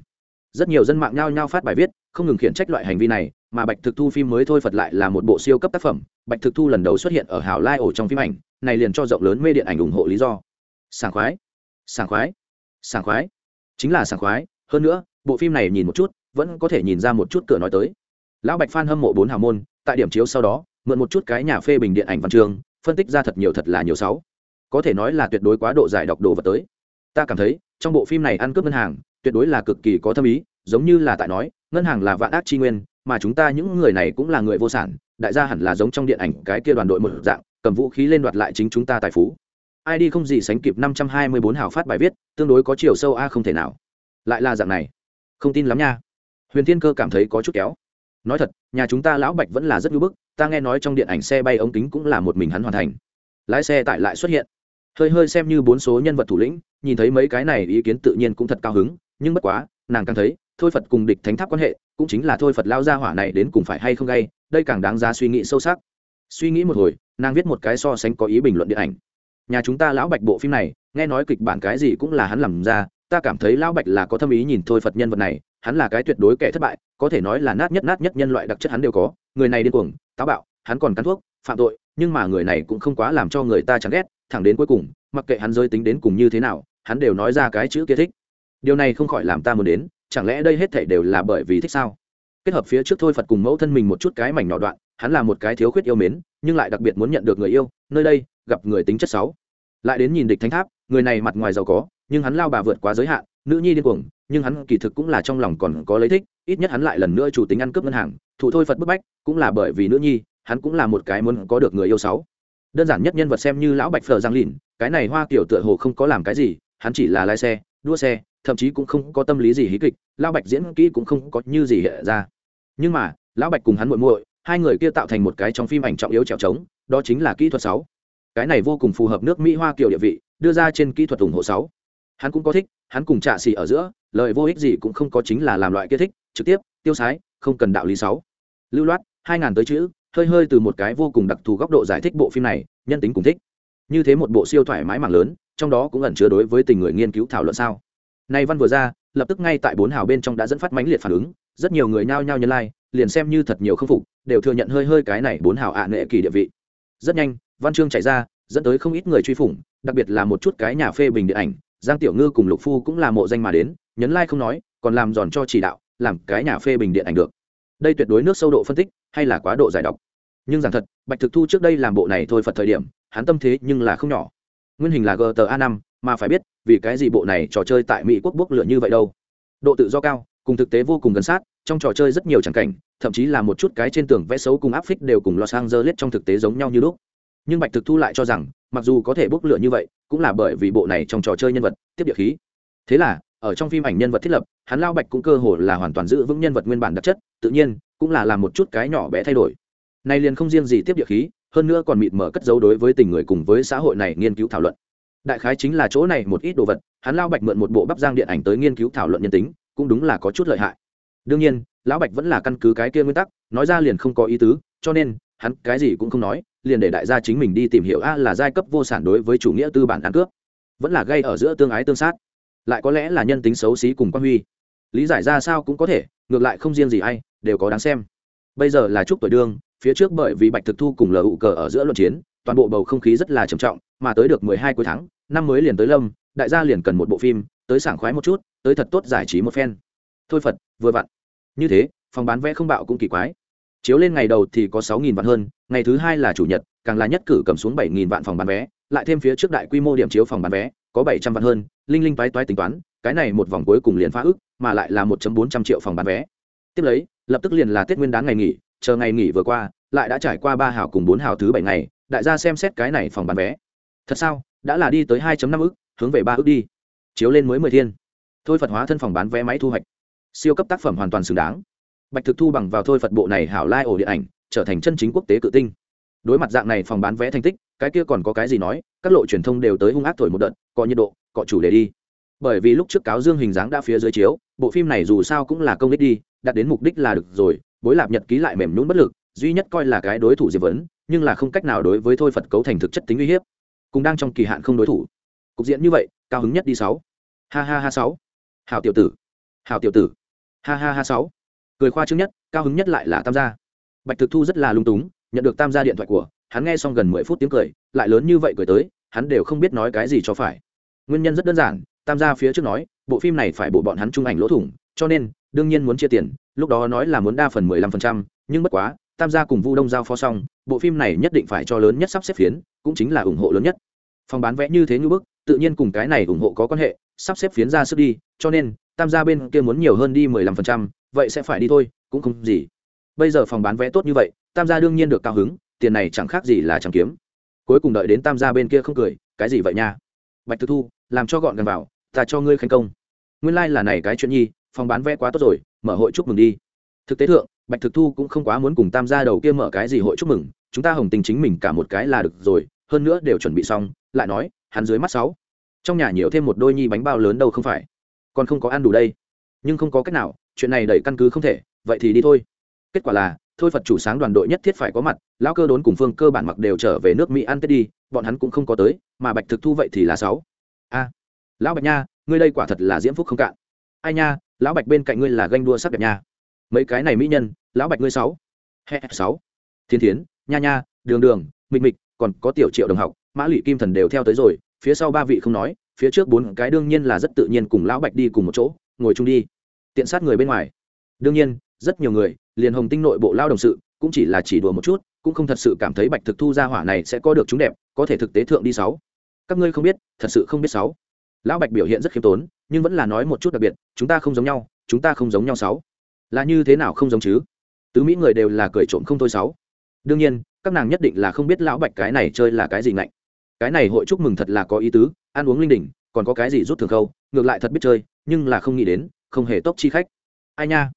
S1: Rất nhiều dân mạng nhao nhao phát bài viết, không ngừng khiển trách loại hành vi này, mà bạch thực thu phim mới thôi phật lại là một bộ siêu cấp tác phẩm, bạch thực thu lần đầu xuất hiện ở hảo lai ổ trong phim ảnh, này liền cho rộng lớn mê điện ảnh ủng hộ lý do. Sảng khoái sảng khoái sảng khoái, chính là sảng khoái, hơn nữa, bộ phim này nhìn một chút, vẫn có thể nhìn ra một chút cửa nói tới lão bạch phan hâm mộ bốn hào môn, tại điểm chiếu sau đó, mượn một chút cái nhà phê bình điện ảnh văn trường phân tích ra thật nhiều thật là nhiều sáu. Có thể nói là tuyệt đối quá độ giải đọc đồ vật tới. Ta cảm thấy, trong bộ phim này ăn cướp ngân hàng, tuyệt đối là cực kỳ có thâm ý, giống như là tại nói, ngân hàng là vạn ác chi nguyên, mà chúng ta những người này cũng là người vô sản, đại gia hẳn là giống trong điện ảnh cái kia đoàn đội một dạng, cầm vũ khí lên đoạt lại chính chúng ta tài phú. Ai đi không gì sánh kịp năm trăm hai mươi bốn hào phát bài viết, tương đối có chiều sâu a không thể nào. Lại là dạng này. Không tin lắm nha. Huyền thiên cơ cảm thấy có chút kéo nói thật, nhà chúng ta lão bạch vẫn là rất ngưỡng bức, ta nghe nói trong điện ảnh xe bay ống kính cũng là một mình hắn hoàn thành. Lái xe tại lại xuất hiện. Hơi hơi xem như bốn số nhân vật thủ lĩnh, nhìn thấy mấy cái này ý kiến tự nhiên cũng thật cao hứng, nhưng bất quá, nàng càng thấy, thôi phật cùng địch thánh tháp quan hệ, cũng chính là thôi phật lao ra hỏa này đến cùng phải hay không gay, đây càng đáng ra suy nghĩ sâu sắc. Suy nghĩ một hồi, nàng viết một cái so sánh có ý bình luận điện ảnh. Nhà chúng ta lão bạch bộ phim này, nghe nói kịch bản cái gì cũng là hắn làm ra, ta cảm thấy lão bạch là có tâm ý nhìn thôi phật nhân vật này hắn là cái tuyệt đối kẻ thất bại, có thể nói là nát nhất nát nhất nhân loại đặc chất hắn đều có. Người này điên cuồng, táo bạo, hắn còn cắn thuốc, phạm tội, nhưng mà người này cũng không quá làm cho người ta chán ghét, thẳng đến cuối cùng, mặc kệ hắn giới tính đến cùng như thế nào, hắn đều nói ra cái chữ kia thích. Điều này không khỏi làm ta muốn đến, chẳng lẽ đây hết thảy đều là bởi vì thích sao? Kết hợp phía trước thôi phật cùng mẫu thân mình một chút cái mảnh nhỏ đoạn, hắn là một cái thiếu khuyết yêu mến, nhưng lại đặc biệt muốn nhận được người yêu, nơi đây, gặp người tính chất xấu lại đến nhìn địch thánh tháp, người này mặt ngoài giàu có, nhưng hắn lao bà vượt quá giới hạn, nữ nhi điên cuồng nhưng hắn kỳ thực cũng là trong lòng còn có lấy thích, ít nhất hắn lại lần nữa chủ tính ăn cướp ngân hàng thủ thôi phật bức bách, cũng là bởi vì nữ nhi, hắn cũng là một cái muốn có được người yêu sáu. Đơn giản nhất nhân vật xem như lão bạch phở giang lìn, cái này hoa kiểu tựa hồ không có làm cái gì, hắn chỉ là lái xe, đua xe, thậm chí cũng không có tâm lý gì hí kịch, lão bạch diễn kỹ cũng không có như gì hệ ra. Nhưng mà, lão bạch cùng hắn muội muội, hai người kia tạo thành một cái trong phim ảnh trọng yếu trèo trống, đó chính là kỹ thuật sáu. Cái này vô cùng phù hợp nước mỹ hoa kiểu địa vị, đưa ra trên kỹ thuật ủng hộ sáu. Hắn cũng có thích, hắn cùng trạ xì ở giữa lời vô ích gì cũng không có chính là làm loại kia thích trực tiếp tiêu sái không cần đạo lý sáu. Lưu loát hai ngàn tới chữ hơi hơi từ một cái vô cùng đặc thù góc độ giải thích bộ phim này nhân tính cùng thích. Như thế một bộ siêu thoải mái mảng lớn trong đó cũng ẩn chứa đối với tình người nghiên cứu thảo luận sao. Nay văn vừa ra lập tức ngay tại bốn hào bên trong đã dẫn phát mãnh liệt phản ứng rất nhiều người nhao nhao nhân lai、like, liền xem như thật nhiều k phục đều thừa nhận hơi hơi cái này bốn hào ạ à nệ kỳ địa vị. Rất nhanh văn chương chạy ra dẫn tới không ít người truy phủng đặc biệt là một chút cái nhà phê bình điện ảnh giang tiểu ngư cùng lục phu cũng là mộ danh mà đến nhấn like không nói, còn làm giòn cho chỉ đạo, làm cái nhà phê bình điện ảnh được. Đây tuyệt đối nước sâu độ phân tích, hay là quá độ giải độc. Nhưng rằng thật, bạch thực thu trước đây làm bộ này thôi phật thời điểm, hắn tâm thế nhưng là không nhỏ. Nguyên hình là gta năm, mà phải biết, vì cái gì bộ này trò chơi tại mỹ quốc bốc lửa như vậy đâu. Độ tự do cao, cùng thực tế vô cùng gần sát, trong trò chơi rất nhiều chẳng cảnh, thậm chí là một chút cái trên tường vẽ xấu cùng áp phích đều cùng los angeles trong thực tế giống nhau như lúc. Nhưng bạch thực thu lại cho rằng, mặc dù có thể bốc lửa như vậy, cũng là bởi vì bộ này trong trò chơi nhân vật, tiếp địa khí. Thế là ở trong phim ảnh nhân vật thiết lập, hắn lao bạch cũng cơ hồ là hoàn toàn giữ vững nhân vật nguyên bản đặc chất, tự nhiên, cũng là làm một chút cái nhỏ bé thay đổi. Nay liền không riêng gì tiếp địa khí, hơn nữa còn mịt mở cất dấu đối với tình người cùng với xã hội này nghiên cứu thảo luận. Đại khái chính là chỗ này một ít đồ vật, hắn lao bạch mượn một bộ bắp giang điện ảnh tới nghiên cứu thảo luận nhân tính, cũng đúng là có chút lợi hại. Đương nhiên lão bạch vẫn là căn cứ cái kia nguyên tắc, nói ra liền không có ý tứ, cho nên, hắn cái gì cũng không nói, liền để đại gia chính mình đi tìm hiểu a là giai cấp vô sản đối với chủ nghĩa tư bản ăn cướp. Vẫn là gây ở giữa tương ái tương sát lại có lẽ là nhân tính xấu xí cùng quan huy. Lý giải ra sao cũng có thể, ngược lại không riêng gì ai, đều có đáng xem. Bây giờ là chúc tuổi đương, phía trước bởi vì bạch thực thu cùng lờ ụ cờ ở giữa luận chiến, toàn bộ bầu không khí rất là trầm trọng, mà tới được mười hai cuối tháng, năm mới liền tới lâm, đại gia liền cần một bộ phim, tới sảng khoái một chút, tới thật tốt giải trí một phen. Thôi phật, vừa vặn. Như thế, phòng bán vé không bạo cũng kỳ quái. Chiếu lên ngày đầu thì có sáu nghìn vạn hơn, ngày thứ hai là chủ nhật, càng là nhất cử cầm xuống bảy nghìn vạn phòng bán vé, lại thêm phía trước đại quy mô điểm chiếu phòng bán vé có bảy trăm vạn hơn, linh linh toái toái tính toán, cái này một vòng cuối cùng liền phá ức mà lại là một bốn trăm triệu phòng bán vé. Tiếp lấy, lập tức liền là tết nguyên đán ngày nghỉ, chờ ngày nghỉ vừa qua, lại đã trải qua ba hào cùng bốn hào thứ bảy ngày, đại gia xem xét cái này phòng bán vé. Thật sao? Đã là đi tới hai năm ức hướng về ba ức đi. Chiếu lên mới mười thiên. Thôi phật hóa thân phòng bán vé máy thu hoạch. Siêu cấp tác phẩm hoàn toàn xứng đáng. Bạch thực thu bằng vào thôi phật bộ này hảo lai ổ điện ảnh, trở thành chân chính quốc tế cự tinh đối mặt dạng này phòng bán vé thành tích, cái kia còn có cái gì nói, các lộ truyền thông đều tới hung ác thổi một đợt, có nhiệt độ, có chủ đề đi. Bởi vì lúc trước cáo dương hình dáng đã phía dưới chiếu, bộ phim này dù sao cũng là công đích đi, đạt đến mục đích là được rồi, bối lạp nhật ký lại mềm nhún bất lực, duy nhất coi là cái đối thủ diệp vấn, nhưng là không cách nào đối với thôi phật cấu thành thực chất tính uy hiếp. Cũng đang trong kỳ hạn không đối thủ. Cục diện như vậy, cao hứng nhất đi sáu. Ha ha ha sáu. Hào tiểu tử. Hào tiểu tử. Ha ha ha sáu. Cười khoa trương nhất, cao hứng nhất lại là tam gia. Bạch thực thu rất là lung túng nhận được tam gia điện thoại của, hắn nghe xong gần mười phút tiếng cười, lại lớn như vậy cười tới, hắn đều không biết nói cái gì cho phải. Nguyên nhân rất đơn giản, tam gia phía trước nói, bộ phim này phải bộ bọn hắn trung ảnh lỗ thủng, cho nên, đương nhiên muốn chia tiền, lúc đó nói là muốn đa phần mười lăm phần trăm, nhưng bất quá, tam gia cùng vu đông giao phó xong, bộ phim này nhất định phải cho lớn nhất sắp xếp phiến, cũng chính là ủng hộ lớn nhất. Phòng bán vẽ như thế như bức, tự nhiên cùng cái này ủng hộ có quan hệ, sắp xếp phiến ra sức đi, cho nên, tam gia bên kia muốn nhiều hơn đi mười lăm phần trăm, vậy sẽ phải đi thôi, cũng không gì bây giờ phòng bán vé tốt như vậy, tam gia đương nhiên được cao hứng, tiền này chẳng khác gì là chẳng kiếm. Cuối cùng đợi đến tam gia bên kia không cười, cái gì vậy nha? Bạch thực thu, làm cho gọn gần vào, ta cho ngươi khánh công. Nguyên lai、like、là này cái chuyện nhi, phòng bán vé quá tốt rồi, mở hội chúc mừng đi. Thực tế thượng, bạch thực thu cũng không quá muốn cùng tam gia đầu kia mở cái gì hội chúc mừng, chúng ta hồng tình chính mình cả một cái là được rồi, hơn nữa đều chuẩn bị xong, lại nói, hắn dưới mắt sáu. Trong nhà nhiều thêm một đôi nhi bánh bao lớn đâu không phải? Còn không có ăn đủ đây. Nhưng không có cách nào, chuyện này đẩy căn cứ không thể, vậy thì đi thôi kết quả là, thôi phật chủ sáng đoàn đội nhất thiết phải có mặt, lão cơ đốn cùng phương cơ bản mặc đều trở về nước mỹ ăn tết đi, bọn hắn cũng không có tới, mà bạch thực thu vậy thì là sáu. A, lão bạch nha, ngươi đây quả thật là diễm phúc không cạn. Ai nha, lão bạch bên cạnh ngươi là ganh đua sắc đẹp nha. Mấy cái này mỹ nhân, lão bạch ngươi sáu. He sáu. Thiên thiến, nha nha, đường đường, mịch mịch, còn có tiểu triệu đồng học, mã lụy kim thần đều theo tới rồi, phía sau ba vị không nói, phía trước bốn cái đương nhiên là rất tự nhiên cùng lão bạch đi cùng một chỗ, ngồi chung đi. Tiện sát người bên ngoài. Đương nhiên rất nhiều người, liền hồng tinh nội bộ lao đồng sự, cũng chỉ là chỉ đùa một chút, cũng không thật sự cảm thấy bạch thực thu ra hỏa này sẽ có được chúng đẹp, có thể thực tế thượng đi sáu. Các ngươi không biết, thật sự không biết sáu. Lão bạch biểu hiện rất khiêm tốn, nhưng vẫn là nói một chút đặc biệt, chúng ta không giống nhau, chúng ta không giống nhau sáu. Là như thế nào không giống chứ? Tứ mỹ người đều là cười trộm không thôi sáu. Đương nhiên, các nàng nhất định là không biết lão bạch cái này chơi là cái gì ngạnh. Cái này hội chúc mừng thật là có ý tứ, ăn uống linh đình còn có cái gì rút thường khâu, ngược lại thật biết chơi, nhưng là không nghĩ đến, không hề tốc chi khách. Ai nha?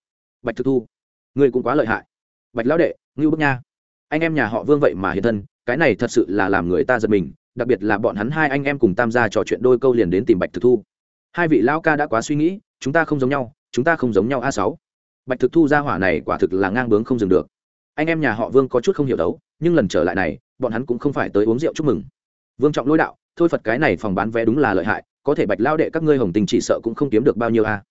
S1: Bạch thực thu, ngươi cũng quá lợi hại. Bạch lão đệ, ngưu bức nha. Anh em nhà họ vương vậy mà hiện thân, cái này thật sự là làm người ta giật mình, đặc biệt là bọn hắn hai anh em cùng tam gia trò chuyện đôi câu liền đến tìm bạch thực thu. Hai vị lão ca đã quá suy nghĩ, chúng ta không giống nhau, chúng ta không giống nhau a sáu. Bạch thực thu ra hỏa này quả thực là ngang bướng không dừng được. Anh em nhà họ vương có chút không hiểu đấu, nhưng lần trở lại này, bọn hắn cũng không phải tới uống rượu chúc mừng. Vương trọng lôi đạo, thôi phật cái này phòng bán vé đúng là lợi hại, có thể bạch lao đệ các ngươi hồng tình chỉ sợ cũng không kiếm được bao nhiêu a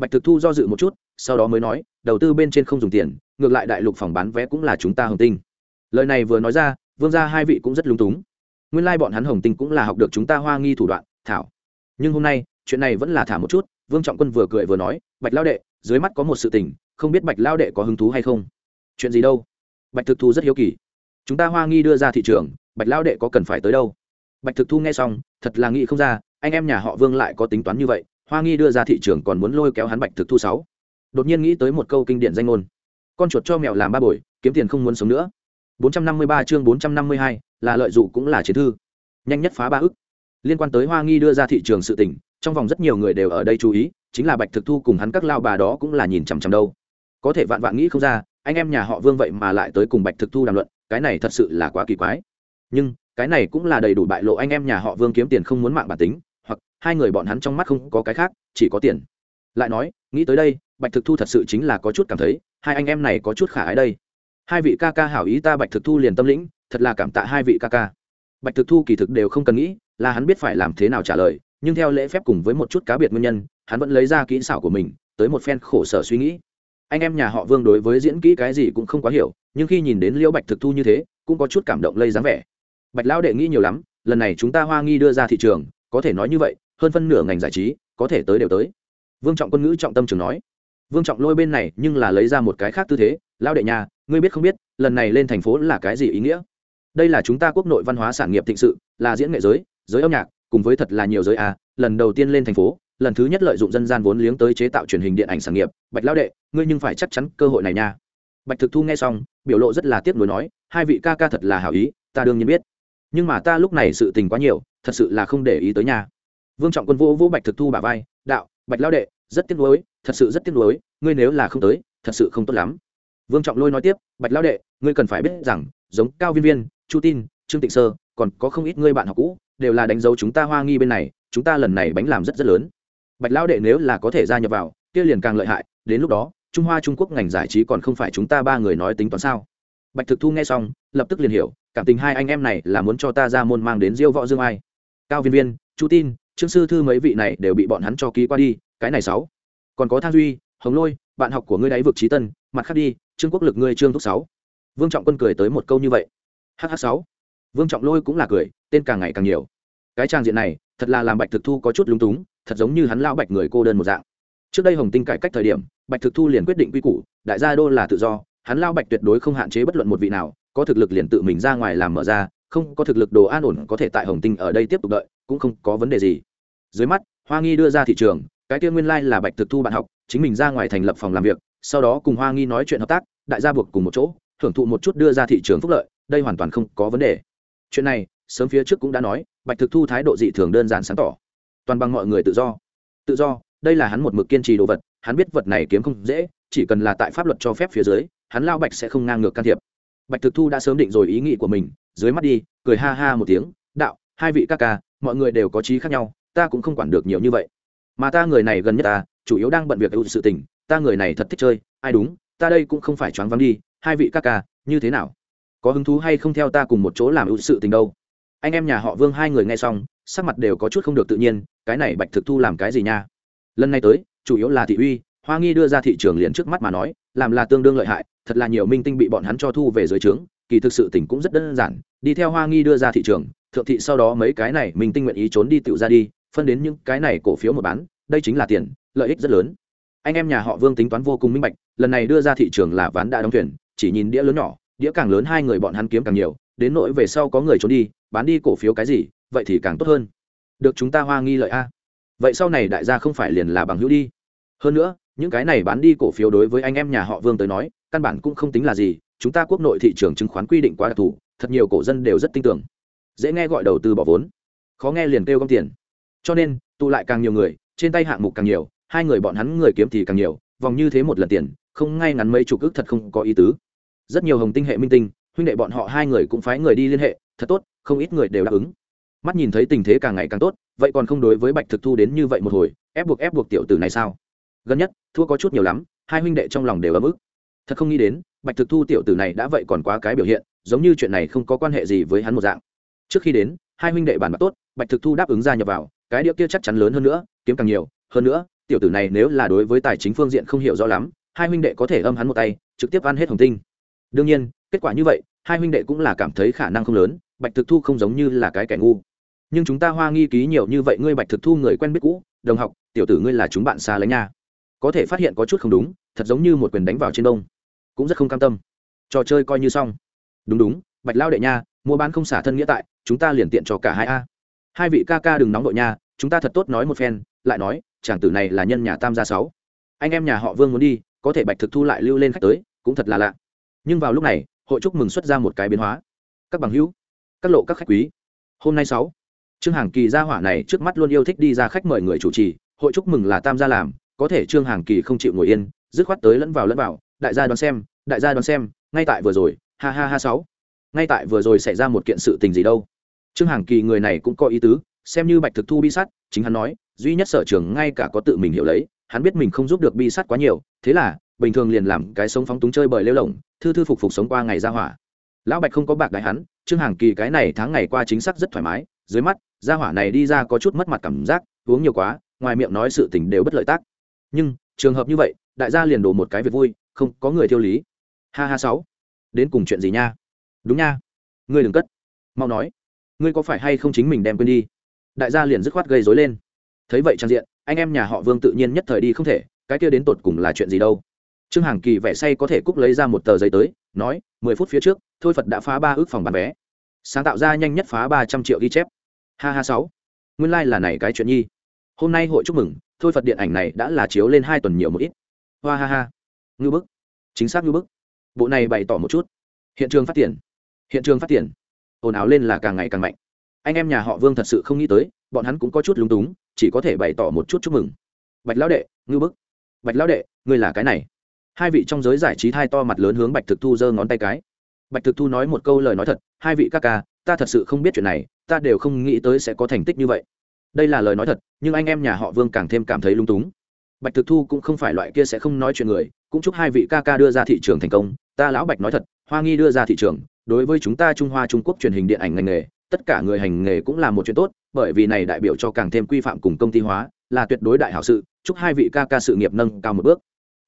S1: bạch thực thu do dự một chút, sau đó mới nói, đầu tư bên trên không dùng tiền, ngược lại đại lục phòng bán vé cũng là chúng ta hồng tinh. Lời này vừa nói ra, vương gia hai vị cũng rất lúng túng. Nguyên lai、like、bọn hắn hồng tinh cũng là học được chúng ta hoa nghi thủ đoạn, thảo. Nhưng hôm nay, chuyện này vẫn là thả một chút, vương trọng quân vừa cười vừa nói, bạch lao đệ, dưới mắt có một sự tình, không biết bạch lao đệ có hứng thú hay không? Chuyện gì đâu? Bạch thực thu rất hiếu kỳ. Chúng ta hoa nghi đưa ra thị trường, bạch lao đệ có cần phải tới đâu? Bạch thực thu nghe xong, thật là nghĩ không ra, anh em nhà họ vương lại có tính toán như vậy hoa nghi đưa ra thị trường còn muốn lôi kéo hắn bạch thực thu sáu. Đột nhiên nghĩ tới một câu kinh điển danh ngôn. Con chuột cho mèo làm ba bồi kiếm tiền không muốn sống nữa. 453 chương 452, là lợi dụng cũng là chiến thư. Nhanh nhất phá ba ức. Liên quan tới hoa nghi đưa ra thị trường sự tình trong vòng rất nhiều người đều ở đây chú ý chính là bạch thực thu cùng hắn các lao bà đó cũng là nhìn chằm chằm đâu. Có thể vạn vạn nghĩ không ra anh em nhà họ vương vậy mà lại tới cùng bạch thực thu đàm luận cái này thật sự là quá kỳ quái. Nhưng cái này cũng là đầy đủ bại lộ anh em nhà họ vương kiếm tiền không muốn mạng bản tính hai người bọn hắn trong mắt không có cái khác, chỉ có tiền. Lại nói, nghĩ tới đây, bạch thực thu thật sự chính là có chút cảm thấy, hai anh em này có chút khả ái đây. Hai vị ca ca hảo ý ta bạch thực thu liền tâm lĩnh, thật là cảm tạ hai vị ca ca. Bạch thực thu kỳ thực đều không cần nghĩ, là hắn biết phải làm thế nào trả lời, nhưng theo lễ phép cùng với một chút cá biệt nguyên nhân, hắn vẫn lấy ra kỹ xảo của mình, tới một phen khổ sở suy nghĩ. Anh em nhà họ vương đối với diễn kỹ cái gì cũng không quá hiểu, nhưng khi nhìn đến liễu bạch thực thu như thế, cũng có chút cảm động lây dáng vẻ. Bạch lão đệ nghĩ nhiều lắm, lần này chúng ta hoa nghi đưa ra thị trường, có thể nói như vậy hơn phân nửa ngành giải trí có thể tới đều tới. Vương trọng quân ngữ trọng tâm trường nói, vương trọng lôi bên này nhưng là lấy ra một cái khác tư thế, lão đệ nhà, ngươi biết không biết, lần này lên thành phố là cái gì ý nghĩa? Đây là chúng ta quốc nội văn hóa sản nghiệp thịnh sự, là diễn nghệ giới giới âm nhạc, cùng với thật là nhiều giới a lần đầu tiên lên thành phố, lần thứ nhất lợi dụng dân gian vốn liếng tới chế tạo truyền hình điện ảnh sản nghiệp. Bạch lão đệ, ngươi nhưng phải chắc chắn cơ hội này nha. Bạch thực thu nghe xong, biểu lộ rất là tiếc nuối nói, hai vị ca ca thật là hảo ý, ta đương nhiên biết. Nhưng mà ta lúc này sự tình quá nhiều, thật sự là không để ý tới nhà vương trọng quân vũ vũ bạch thực thu bả vai, đạo, bạch lão đệ, rất tiếc nuối, thật sự rất tiếc nuối, ngươi nếu là không tới, thật sự không tốt lắm. Vương trọng lôi nói tiếp, bạch lão đệ, ngươi cần phải biết rằng, giống cao viên viên, chu tin, trương tịnh sơ, còn có không ít ngươi bạn học cũ, đều là đánh dấu chúng ta hoa nghi bên này, chúng ta lần này bánh làm rất rất lớn. Bạch lão đệ nếu là có thể gia nhập vào, kia liền càng lợi hại, đến lúc đó, trung hoa trung quốc ngành giải trí còn không phải chúng ta ba người nói tính toán sao? Bạch thực thu nghe xong, lập tức liền hiểu, cảm tình hai anh em này là muốn cho ta ra môn mang đến diêu võ dương ai. Cao viên viên, chu tin trương sư thư mấy vị này đều bị bọn hắn cho ký qua đi, cái này sáu. Còn có thang duy, hồng lôi, bạn học của ngươi đáy vực trí tân, mặt khác đi, trương quốc lực ngươi trương thúc sáu. Vương trọng quân cười tới một câu như vậy. Hh sáu. Vương trọng lôi cũng là cười, tên càng ngày càng nhiều. Cái trang diện này, thật là làm bạch thực thu có chút lúng túng, thật giống như hắn lão bạch người cô đơn một dạng. Trước đây hồng tinh cải cách thời điểm, bạch thực thu liền quyết định quy củ, đại gia đô là tự do, hắn lao bạch tuyệt đối không hạn chế bất luận một vị nào, có thực lực liền tự mình ra ngoài làm mở ra, không có thực lực đồ an ổn có thể tại hồng tinh ở đây tiếp tục đợi, cũng không có vấn đề gì dưới mắt, hoa nghi đưa ra thị trường, cái tiên nguyên lai、like、là bạch thực thu bạn học, chính mình ra ngoài thành lập phòng làm việc, sau đó cùng hoa nghi nói chuyện hợp tác, đại gia buộc cùng một chỗ, thưởng thụ một chút đưa ra thị trường phúc lợi, đây hoàn toàn không có vấn đề. Chuyện này, sớm phía trước cũng đã nói, bạch thực thu thái độ dị thường đơn giản sáng tỏ. Toàn bằng mọi người tự do. Tự do, đây là hắn một mực kiên trì đồ vật, hắn biết vật này kiếm không dễ, chỉ cần là tại pháp luật cho phép phía dưới, hắn lao bạch sẽ không ngang ngược can thiệp. Bạch thực thu đã sớm định rồi ý nghĩ của mình, dưới mắt đi, cười ha ha một tiếng, đạo, hai vị ca ca, mọi người đều có trí khác nhau ta cũng không quản được nhiều như vậy. Mà ta người này gần nhất ta, chủ yếu đang bận việc ưu sự tình, ta người này thật thích chơi, ai đúng, ta đây cũng không phải choáng vắng đi, hai vị ca ca, như thế nào? Có hứng thú hay không theo ta cùng một chỗ làm ưu sự tình đâu? Anh em nhà họ vương hai người nghe xong, sắc mặt đều có chút không được tự nhiên, cái này bạch thực thu làm cái gì nha? Lần này tới, chủ yếu là thị uy, hoa nghi đưa ra thị trường liền trước mắt mà nói, làm là tương đương lợi hại, thật là nhiều minh tinh bị bọn hắn cho thu về dưới trướng, kỳ thực sự tỉnh cũng rất đơn giản, đi theo hoa nghi đưa ra thị trường, thượng thị sau đó mấy cái này minh tinh nguyện ý trốn đi tựu ra đi phân đến những cái này cổ phiếu một bán, đây chính là tiền, lợi ích rất lớn. Anh em nhà họ vương tính toán vô cùng minh bạch, lần này đưa ra thị trường là ván đã đóng thuyền, chỉ nhìn đĩa lớn nhỏ, đĩa càng lớn hai người bọn hắn kiếm càng nhiều, đến nỗi về sau có người trốn đi, bán đi cổ phiếu cái gì, vậy thì càng tốt hơn. Được chúng ta hoa nghi lợi a. Vậy sau này đại gia không phải liền là bằng hữu đi. Hơn nữa, những cái này bán đi cổ phiếu đối với anh em nhà họ vương tới nói, căn bản cũng không tính là gì, chúng ta quốc nội thị trường chứng khoán quy định quá đặc thù, thật nhiều cổ dân đều rất tin tưởng. Dễ nghe gọi đầu tư bỏ vốn. Khó nghe liền kêu gom tiền cho nên, tụ lại càng nhiều người, trên tay hạng mục càng nhiều, hai người bọn hắn người kiếm thì càng nhiều, vòng như thế một lần tiền, không ngay ngắn mấy chục ước thật không có ý tứ. Rất nhiều hồng tinh hệ minh tinh, huynh đệ bọn họ hai người cũng phái người đi liên hệ, thật tốt, không ít người đều đáp ứng. Mắt nhìn thấy tình thế càng ngày càng tốt, vậy còn không đối với bạch thực thu đến như vậy một hồi, ép buộc ép buộc tiểu tử này sao? Gần nhất, thua có chút nhiều lắm, hai huynh đệ trong lòng đều ấm ức. Thật không nghĩ đến, bạch thực thu tiểu tử này đã vậy còn quá cái biểu hiện, giống như chuyện này không có quan hệ gì với hắn một dạng. Trước khi đến, hai huynh đệ bàn bạc tốt, bạch thực thu đáp ứng ra nhập vào cái điệu kia chắc chắn lớn hơn nữa, kiếm càng nhiều, hơn nữa, tiểu tử này nếu là đối với tài chính phương diện không hiểu rõ lắm, hai huynh đệ có thể âm hắn một tay, trực tiếp ăn hết hồng tinh. Đương nhiên, kết quả như vậy, hai huynh đệ cũng là cảm thấy khả năng không lớn, bạch thực thu không giống như là cái kẻ ngu. Nhưng chúng ta hoa nghi ký nhiều như vậy, ngươi bạch thực thu người quen biết cũ, đồng học, tiểu tử ngươi là chúng bạn xa lánh nha. Có thể phát hiện có chút không đúng, thật giống như một quyền đánh vào trên đông cũng rất không cam tâm. Trò chơi coi như xong. Đúng đúng, bạch lao đệ nha, mua bán không xả thân nghĩa tại, chúng ta liền tiện cho cả hai a hai vị ca ca đừng nóng đội nha, chúng ta thật tốt nói một phen, lại nói, chàng tử này là nhân nhà tam gia sáu. Anh em nhà họ vương muốn đi, có thể bạch thực thu lại lưu lên khách tới, cũng thật là lạ. Nhưng vào lúc này, hội chúc mừng xuất ra một cái biến hóa. Các bằng hữu, các lộ các khách quý, hôm nay sáu. Trương hàng kỳ gia hỏa này trước mắt luôn yêu thích đi ra khách mời người chủ trì, hội chúc mừng là tam gia làm, có thể trương hàng kỳ không chịu ngồi yên, dứt khoát tới lẫn vào lẫn vào, đại gia đoán xem, đại gia đoán xem, ngay tại vừa rồi, ha ha ha sáu. Ngay tại vừa rồi xảy ra một kiện sự tình gì đâu? Trương hàng kỳ người này cũng có ý tứ, xem như bạch thực thu bi sắt chính hắn nói, duy nhất sở trường ngay cả có tự mình hiểu lấy, hắn biết mình không giúp được bi sắt quá nhiều, thế là, bình thường liền làm cái sống phóng túng chơi bời lêu lỏng, thư thư phục phục sống qua ngày ra hỏa. Lão bạch không có bạc đại hắn, trương hàng kỳ cái này tháng ngày qua chính xác rất thoải mái, dưới mắt, ra hỏa này đi ra có chút mất mặt cảm giác, uống nhiều quá, ngoài miệng nói sự tình đều bất lợi tác. Nhưng, trường hợp như vậy, đại gia liền đổ một cái việc vui, không có người thiêu lý. Ha ha sáu. Đến cùng chuyện gì nha? Đúng nha. Ngươi đừng cất. Mau nói ngươi có phải hay không chính mình đem quên đi? Đại gia liền dứt khoát gây dối lên. Thấy vậy trang diện, anh em nhà họ vương tự nhiên nhất thời đi không thể, cái kia đến tột cùng là chuyện gì đâu? Trương Hằng kỳ vẻ say có thể cúc lấy ra một tờ giấy tới, nói, mười phút phía trước, thôi phật đã phá ba ước phòng bán vé. Sáng tạo ra nhanh nhất phá ba trăm triệu ghi chép. Ha ha sáu. Nguyên lai、like、là này cái chuyện nhi. Hôm nay hội chúc mừng, thôi phật điện ảnh này đã là chiếu lên hai tuần nhiều một ít. Hoa ha ha. Ngư bức. Chính xác ngư bức. Bộ này bày tỏ một chút. Hiện trường phát tiền. Hiện trường phát tiền ồn ào lên là càng ngày càng mạnh. Anh em nhà họ vương thật sự không nghĩ tới, bọn hắn cũng có chút lúng túng, chỉ có thể bày tỏ một chút chúc mừng. Bạch lão đệ ngư bức. Bạch lão đệ, ngươi là cái này. Hai vị trong giới giải trí thai to mặt lớn hướng bạch thực thu giơ ngón tay cái. Bạch thực thu nói một câu lời nói thật, hai vị ca ca, ta thật sự không biết chuyện này, ta đều không nghĩ tới sẽ có thành tích như vậy. Đây là lời nói thật, nhưng anh em nhà họ vương càng thêm cảm thấy lung túng. Bạch thực thu cũng không phải loại kia sẽ không nói chuyện người, cũng chúc hai vị ca ca đưa ra thị trường thành công. Ta lão bạch nói thật, hoa nghi đưa ra thị trường đối với chúng ta trung hoa trung quốc truyền hình điện ảnh ngành nghề, tất cả người hành nghề cũng là một chuyện tốt, bởi vì này đại biểu cho càng thêm quy phạm cùng công ty hóa, là tuyệt đối đại hảo sự, chúc hai vị ca ca sự nghiệp nâng cao một bước.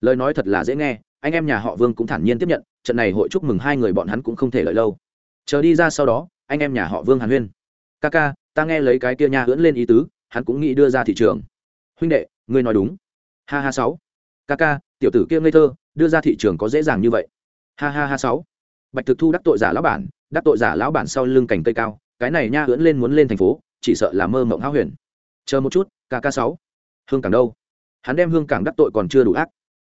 S1: Lời nói thật là dễ nghe, anh em nhà họ vương cũng thản nhiên tiếp nhận, trận này hội chúc mừng hai người bọn hắn cũng không thể lợi lâu. Chờ đi ra sau đó, anh em nhà họ vương hàn huyên. Ca ca, ta nghe lấy cái kia nha ưỡn lên ý tứ, hắn cũng nghĩ đưa ra thị trường. Huynh đệ, ngươi nói đúng. Ha ha sáu. Ca ca, tiểu tử kia ngây thơ, đưa ra thị trường có dễ dàng như vậy. Ha ha ha sáu bạch thực thu đắc tội giả lão bản, đắc tội giả lão bản sau lưng cành cây cao, cái này nha ưỡn lên muốn lên thành phố, chỉ sợ là mơ mộng háo huyền. Chờ một chút, ca ca sáu. Hương cảng đâu? Hắn đem hương cảng đắc tội còn chưa đủ ác.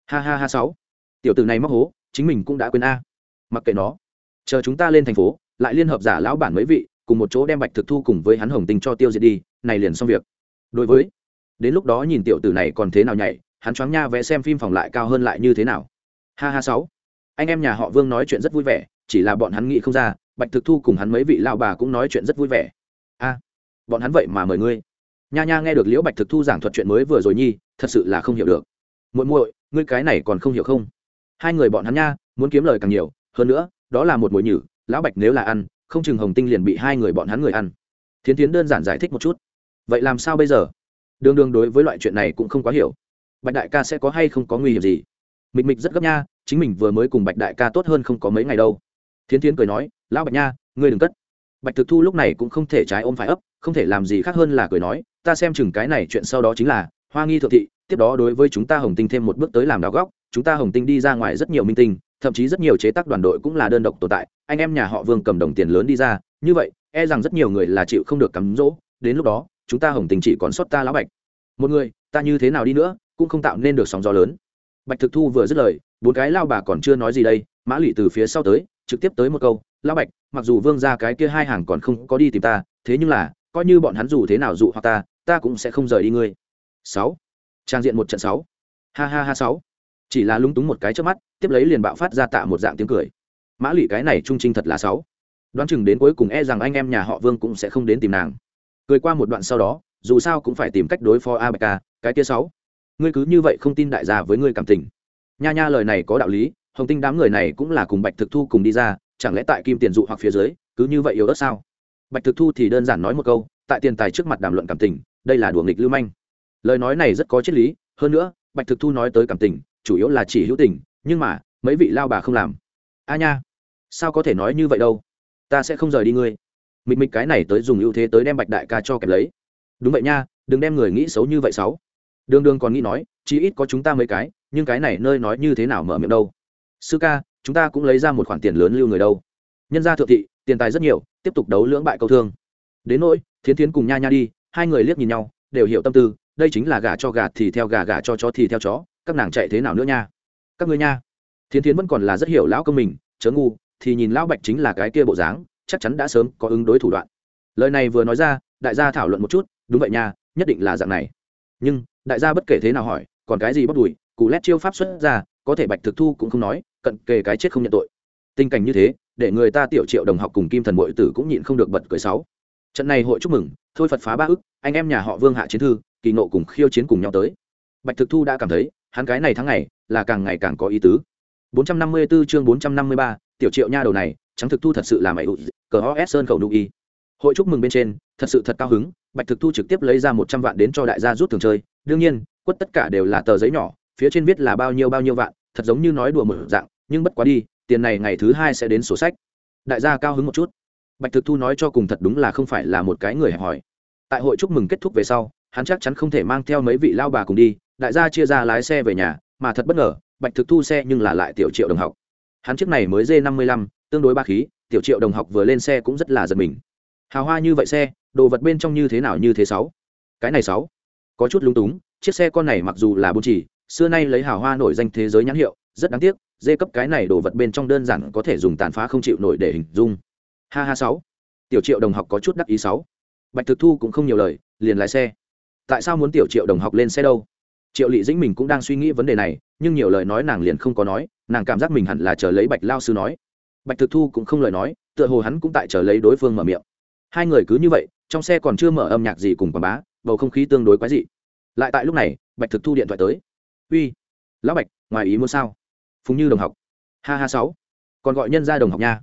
S1: Ha ha ha sáu. Tiểu tử này móc hố, chính mình cũng đã quên a. Mặc kệ nó. Chờ chúng ta lên thành phố, lại liên hợp giả lão bản mấy vị, cùng một chỗ đem bạch thực thu cùng với hắn hồng tình cho tiêu diệt đi, này liền xong việc. Đối với, đến lúc đó nhìn tiểu tử này còn thế nào nhảy, hắn choáng nha vẽ xem phim phòng lại cao hơn lại như thế nào. Ha ha sáu anh em nhà họ vương nói chuyện rất vui vẻ, chỉ là bọn hắn nghĩ không ra, bạch thực thu cùng hắn mấy vị lao bà cũng nói chuyện rất vui vẻ. A, bọn hắn vậy mà mời ngươi. Nha nha nghe được liễu bạch thực thu giảng thuật chuyện mới vừa rồi nhi, thật sự là không hiểu được. Muội muội, ngươi cái này còn không hiểu không? Hai người bọn hắn nha, muốn kiếm lời càng nhiều, hơn nữa, đó là một mồi nhử, lão bạch nếu là ăn, không chừng hồng tinh liền bị hai người bọn hắn người ăn. Thiến tiến đơn giản giải thích một chút. Vậy làm sao bây giờ? Đường đường đối với loại chuyện này cũng không quá hiểu. Bạch đại ca sẽ có hay không có nguy hiểm gì? Mịch mịch rất gấp nha chính mình vừa mới cùng bạch đại ca tốt hơn không có mấy ngày đâu. Thiến tiến cười nói, lão bạch nha, ngươi đừng cất. Bạch thực thu lúc này cũng không thể trái ôm phải ấp, không thể làm gì khác hơn là cười nói, ta xem chừng cái này chuyện sau đó chính là, hoa nghi thượng thị, tiếp đó đối với chúng ta hồng tinh thêm một bước tới làm đào góc, chúng ta hồng tinh đi ra ngoài rất nhiều minh tinh, thậm chí rất nhiều chế tác đoàn đội cũng là đơn độc tồn tại, anh em nhà họ vương cầm đồng tiền lớn đi ra, như vậy e rằng rất nhiều người là chịu không được cắm rỗ, đến lúc đó, chúng ta hồng tình chỉ còn sót ta lão bạch. Một người, ta như thế nào đi nữa, cũng không tạo nên được sóng gió lớn. Bạch thực thu vừa dứt lời bốn cái lao bà còn chưa nói gì đây, mã lụy từ phía sau tới, trực tiếp tới một câu lao bạch, mặc dù vương ra cái kia hai hàng còn không có đi tìm ta, thế nhưng là, coi như bọn hắn dù thế nào dụ hoặc ta ta cũng sẽ không rời đi ngươi. Sáu. Trang diện một trận sáu. Ha ha ha sáu. Chỉ là lúng túng một cái trước mắt, tiếp lấy liền bạo phát ra tạ một dạng tiếng cười. Mã lụy cái này trung trinh thật là sáu. Đoán chừng đến cuối cùng e rằng anh em nhà họ vương cũng sẽ không đến tìm nàng. Cười qua một đoạn sau đó, dù sao cũng phải tìm cách đối phó a bạch ca, cái kia sáu. Ngươi cứ như vậy không tin đại gia với ngươi cảm tình nha nha lời này có đạo lý, hồng tinh đám người này cũng là cùng bạch thực thu cùng đi ra, chẳng lẽ tại kim tiền dụ hoặc phía dưới, cứ như vậy yếu ớt sao? Bạch thực thu thì đơn giản nói một câu, tại tiền tài trước mặt đàm luận cảm tình, đây là đùa nghịch lưu manh. Lời nói này rất có triết lý, hơn nữa, bạch thực thu nói tới cảm tình, chủ yếu là chỉ hữu tình, nhưng mà, mấy vị lao bà không làm. A nha, sao có thể nói như vậy đâu? Ta sẽ không rời đi ngươi. Mịch mịch cái này tới dùng ưu thế tới đem bạch đại ca cho kẹp lấy. Đúng vậy nha, đừng đem người nghĩ xấu như vậy sáu đường đường còn nghĩ nói, chí ít có chúng ta mấy cái nhưng cái này nơi nói như thế nào mở miệng đâu? Sư ca, chúng ta cũng lấy ra một khoản tiền lớn lưu người đâu. Nhân gia thượng thị, tiền tài rất nhiều, tiếp tục đấu lưỡng bại câu thương. Đến nỗi, thiến thiến cùng nha nha đi, hai người liếc nhìn nhau, đều hiểu tâm tư, đây chính là gà cho gà thì theo gà gà cho chó thì theo chó, các nàng chạy thế nào nữa nha? Các ngươi nha. Thiến thiến vẫn còn là rất hiểu lão công mình, chớ ngu, thì nhìn lão bạch chính là cái kia bộ dáng, chắc chắn đã sớm có ứng đối thủ đoạn. Lời này vừa nói ra, đại gia thảo luận một chút, đúng vậy nha, nhất định là dạng này. Nhưng, đại gia bất kể thế nào hỏi, còn cái gì bắt đùi cụ lét chiêu pháp xuất ra có thể bạch thực thu cũng không nói cận kề cái chết không nhận tội. Tình cảnh như thế để người ta tiểu triệu đồng học cùng kim thần bội tử cũng nhịn không được bật cười sáu trận này hội chúc mừng thôi phật phá ba ức anh em nhà họ vương hạ chiến thư kỳ nộ cùng khiêu chiến cùng nhau tới. Bạch thực thu đã cảm thấy hắn cái này tháng ngày là càng ngày càng có ý tứ. 454 chương 453, tiểu triệu nha đầu này trắng thực thu thật sự là mày cờ ho sơn khẩu nụ y. Hội chúc mừng bên trên thật sự thật cao hứng bạch thực thu trực tiếp lấy ra một trăm vạn đến cho đại gia rút thường chơi. Đương nhiên quất tất cả đều là tờ giấy nhỏ phía trên viết là bao nhiêu bao nhiêu vạn, thật giống như nói đùa mở dạng, nhưng bất quá đi, tiền này ngày thứ hai sẽ đến sổ sách. Đại gia cao hứng một chút. Bạch thực thu nói cho cùng thật đúng là không phải là một cái người hẹp hòi. Tại hội chúc mừng kết thúc về sau, hắn chắc chắn không thể mang theo mấy vị lao bà cùng đi, đại gia chia ra lái xe về nhà, mà thật bất ngờ, bạch thực thu xe nhưng là lại tiểu triệu đồng học. Hắn chiếc này mới dê năm mươi lăm tương đối ba khí, tiểu triệu đồng học vừa lên xe cũng rất là giật mình. Hào hoa như vậy xe, đồ vật bên trong như thế nào như thế sáu? Cái này sáu. Có chút lung túng, chiếc xe con này mặc dù là bốn chỉ xưa nay lấy hào hoa nổi danh thế giới nhãn hiệu, rất đáng tiếc dê cấp cái này đồ vật bên trong đơn giản có thể dùng tàn phá không chịu nổi để hình dung. Ha ha sáu. Tiểu triệu đồng học có chút đắc ý sáu. Bạch thực thu cũng không nhiều lời, liền lái xe. Tại sao muốn tiểu triệu đồng học lên xe đâu? Triệu lị dĩnh mình cũng đang suy nghĩ vấn đề này, nhưng nhiều lời nói nàng liền không có nói, nàng cảm giác mình hẳn là chờ lấy bạch lao sư nói. Bạch thực thu cũng không lời nói, tựa hồ hắn cũng tại chờ lấy đối phương mở miệng. Hai người cứ như vậy, trong xe còn chưa mở âm nhạc gì cùng quảng bá, bầu không khí tương đối quái dị. Lại tại lúc này, bạch thực thu điện thoại tới uy, lão bạch, ngoài ý muốn sao? Phùng như đồng học. Ha ha sáu. Còn gọi nhân ra đồng học nha.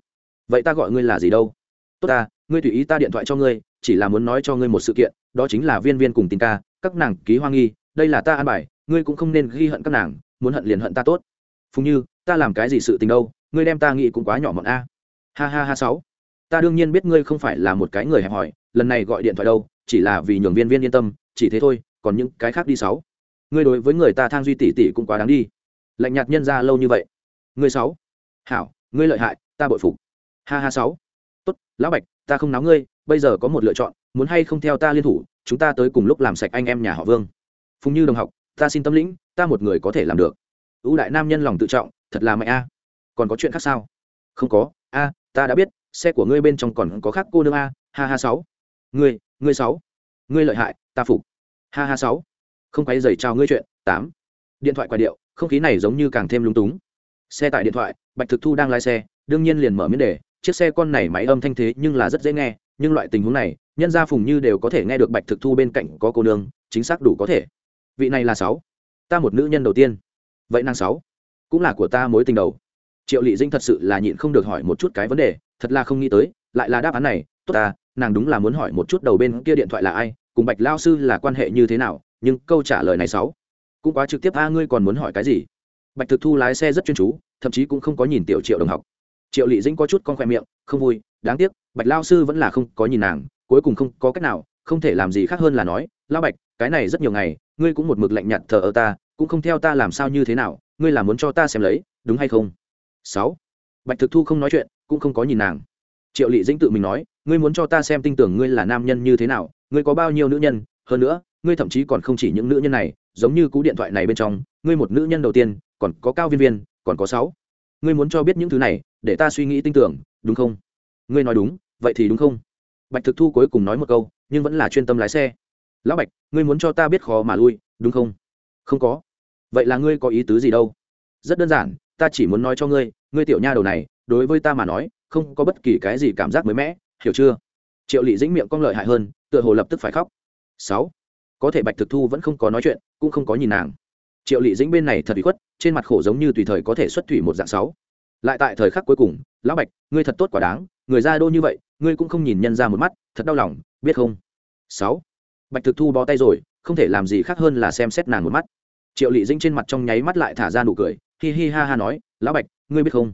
S1: Vậy ta gọi ngươi là gì đâu? Tốt ta, ngươi tùy ý ta điện thoại cho ngươi, chỉ là muốn nói cho ngươi một sự kiện, đó chính là viên viên cùng tình ca, các nàng ký hoa nghi, đây là ta an bài, ngươi cũng không nên ghi hận các nàng, muốn hận liền hận ta tốt. Phùng như, ta làm cái gì sự tình đâu? Ngươi đem ta nghĩ cũng quá nhỏ mọn a. Ha ha ha sáu. Ta đương nhiên biết ngươi không phải là một cái người hẹp hòi, lần này gọi điện thoại đâu, chỉ là vì nhường viên viên yên tâm, chỉ thế thôi, còn những cái khác đi sáu ngươi đối với người ta thang duy tỷ tỷ cũng quá đáng đi. Lạnh nhạt nhân ra lâu như vậy. Ngươi sáu. Hảo, ngươi lợi hại, ta bội phục. Ha ha sáu. Tốt, lão bạch, ta không náo ngươi, bây giờ có một lựa chọn, muốn hay không theo ta liên thủ, chúng ta tới cùng lúc làm sạch anh em nhà họ vương. Phùng như đồng học, ta xin tâm lĩnh, ta một người có thể làm được. Ưu đại nam nhân lòng tự trọng, thật là mạnh a. Còn có chuyện khác sao? Không có. A, ta đã biết, xe của ngươi bên trong còn có khác cô nương a. Ha ha sáu. Ngươi ngươi sáu. Ngươi lợi hại, ta phục. Ha ha sáu không quay dày chào ngươi chuyện, tám. Điện thoại quay điệu, không khí này giống như càng thêm lung túng. Xe tại điện thoại, bạch thực thu đang lái xe, đương nhiên liền mở miếng đề. Chiếc xe con này máy âm thanh thế nhưng là rất dễ nghe, nhưng loại tình huống này, nhân gia phùng như đều có thể nghe được bạch thực thu bên cạnh có cô nương, chính xác đủ có thể. Vị này là sáu. Ta một nữ nhân đầu tiên. Vậy nàng sáu cũng là của ta mối tình đầu. Triệu lị dinh thật sự là nhịn không được hỏi một chút cái vấn đề, thật là không nghĩ tới, lại là đáp án này, tốt ta, nàng đúng là muốn hỏi một chút đầu bên kia điện thoại là ai, cùng bạch lao sư là quan hệ như thế nào nhưng câu trả lời này sáu, cũng quá trực tiếp, a, ngươi còn muốn hỏi cái gì? Bạch thực thu lái xe rất chuyên chú, thậm chí cũng không có nhìn tiểu triệu đồng học. Triệu lị dĩnh có chút con khoe miệng, không vui, đáng tiếc, bạch lao sư vẫn là không có nhìn nàng, cuối cùng không có cách nào, không thể làm gì khác hơn là nói, lao bạch, cái này rất nhiều ngày, ngươi cũng một mực lạnh nhạt thờ ơ ta, cũng không theo ta làm sao như thế nào, ngươi là muốn cho ta xem lấy, đúng hay không? Sáu, bạch thực thu không nói chuyện, cũng không có nhìn nàng. Triệu lị dĩnh tự mình nói, ngươi muốn cho ta xem tin tưởng ngươi là nam nhân như thế nào, ngươi có bao nhiêu nữ nhân, hơn nữa ngươi thậm chí còn không chỉ những nữ nhân này, giống như cú điện thoại này bên trong, ngươi một nữ nhân đầu tiên, còn có cao viên viên, còn có sáu. Ngươi muốn cho biết những thứ này, để ta suy nghĩ tin tưởng, đúng không? Ngươi nói đúng, vậy thì đúng không? Bạch thực thu cuối cùng nói một câu, nhưng vẫn là chuyên tâm lái xe. Lão bạch, ngươi muốn cho ta biết khó mà lui, đúng không? Không có. Vậy là ngươi có ý tứ gì đâu? Rất đơn giản, ta chỉ muốn nói cho ngươi ngươi tiểu nha đầu này, đối với ta mà nói, không có bất kỳ cái gì cảm giác mới mẻ, hiểu chưa? Triệu lị dĩnh miệng cong lợi hại hơn, tựa hồ lập tức phải khóc. Sáu có thể bạch thực thu vẫn không có nói chuyện, cũng không có nhìn nàng. Triệu lị dĩnh bên này thật bị khuất, trên mặt khổ giống như tùy thời có thể xuất thủy một dạng sáu. Lại tại thời khắc cuối cùng, lão bạch, ngươi thật tốt quả đáng, người ra đô như vậy, ngươi cũng không nhìn nhân ra một mắt, thật đau lòng, biết không? Sáu. Bạch thực thu bó tay rồi, không thể làm gì khác hơn là xem xét nàng một mắt. Triệu lị dĩnh trên mặt trong nháy mắt lại thả ra nụ cười, hi hi ha ha nói, lão bạch, ngươi biết không?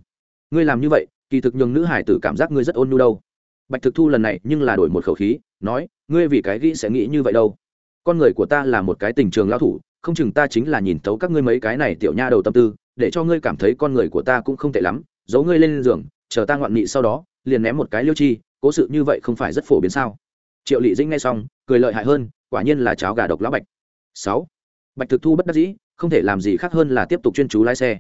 S1: Ngươi làm như vậy, kỳ thực nhường nữ hải tử cảm giác ngươi rất ôn nhu đâu. Bạch thực thu lần này nhưng là đổi một khẩu khí, nói, ngươi vì cái ghi sẽ nghĩ như vậy đâu? Con người của ta là một cái tình trường lao thủ, không chừng ta chính là nhìn thấu các ngươi mấy cái này tiểu nha đầu tâm tư, để cho ngươi cảm thấy con người của ta cũng không tệ lắm, giấu ngươi lên giường, chờ ta ngoạn nghị sau đó, liền ném một cái liêu chi, cố sự như vậy không phải rất phổ biến sao? Triệu lị dĩnh nghe xong, cười lợi hại hơn, quả nhiên là cháo gà độc lão bạch. Sáu, bạch thực thu bất đắc dĩ, không thể làm gì khác hơn là tiếp tục chuyên chú lái xe.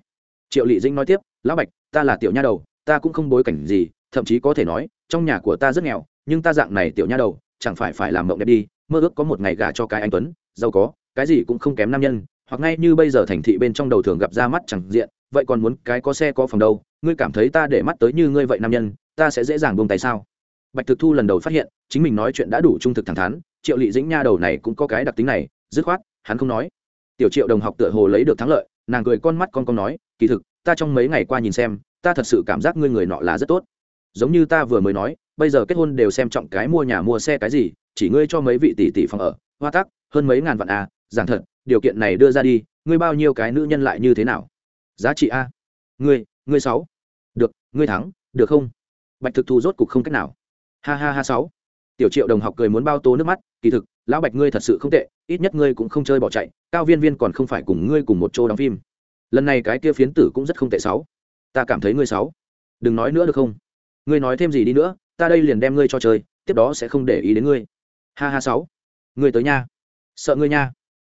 S1: Triệu lị dĩnh nói tiếp, lão bạch, ta là tiểu nha đầu, ta cũng không bối cảnh gì, thậm chí có thể nói, trong nhà của ta rất nghèo, nhưng ta dạng này tiểu nha đầu, chẳng phải phải làm mộng đẹp đi mơ ước có một ngày gả cho cái anh tuấn, giàu có, cái gì cũng không kém nam nhân, hoặc ngay như bây giờ thành thị bên trong đầu thường gặp ra mắt chẳng diện, vậy còn muốn cái có xe có phòng đâu, ngươi cảm thấy ta để mắt tới như ngươi vậy nam nhân, ta sẽ dễ dàng buông tay sao? Bạch thực thu lần đầu phát hiện, chính mình nói chuyện đã đủ trung thực thẳng thắn, triệu lị dĩnh nha đầu này cũng có cái đặc tính này, dứt khoát, hắn không nói. Tiểu triệu đồng học tựa hồ lấy được thắng lợi, nàng cười con mắt con con nói, kỳ thực, ta trong mấy ngày qua nhìn xem, ta thật sự cảm giác ngươi người nọ là rất tốt. Giống như ta vừa mới nói, bây giờ kết hôn đều xem trọng cái mua nhà mua xe cái gì chỉ ngươi cho mấy vị tỷ tỷ phòng ở hoa tắc hơn mấy ngàn vạn a à, giảng thật điều kiện này đưa ra đi ngươi bao nhiêu cái nữ nhân lại như thế nào? Giá trị a. Ngươi ngươi sáu. Được ngươi thắng được không? Bạch thực thu rốt cục không cách nào. Ha ha ha sáu. Tiểu triệu đồng học cười muốn bao tố nước mắt kỳ thực lão bạch ngươi thật sự không tệ ít nhất ngươi cũng không chơi bỏ chạy cao viên viên còn không phải cùng ngươi cùng một chỗ đóng phim. Lần này cái kia phiến tử cũng rất không tệ sáu. Ta cảm thấy ngươi sáu. Đừng nói nữa được không? Ngươi nói thêm gì đi nữa ta đây liền đem ngươi cho chơi tiếp đó sẽ không để ý đến ngươi ha ha sáu. Ngươi tới nha. Sợ ngươi nha.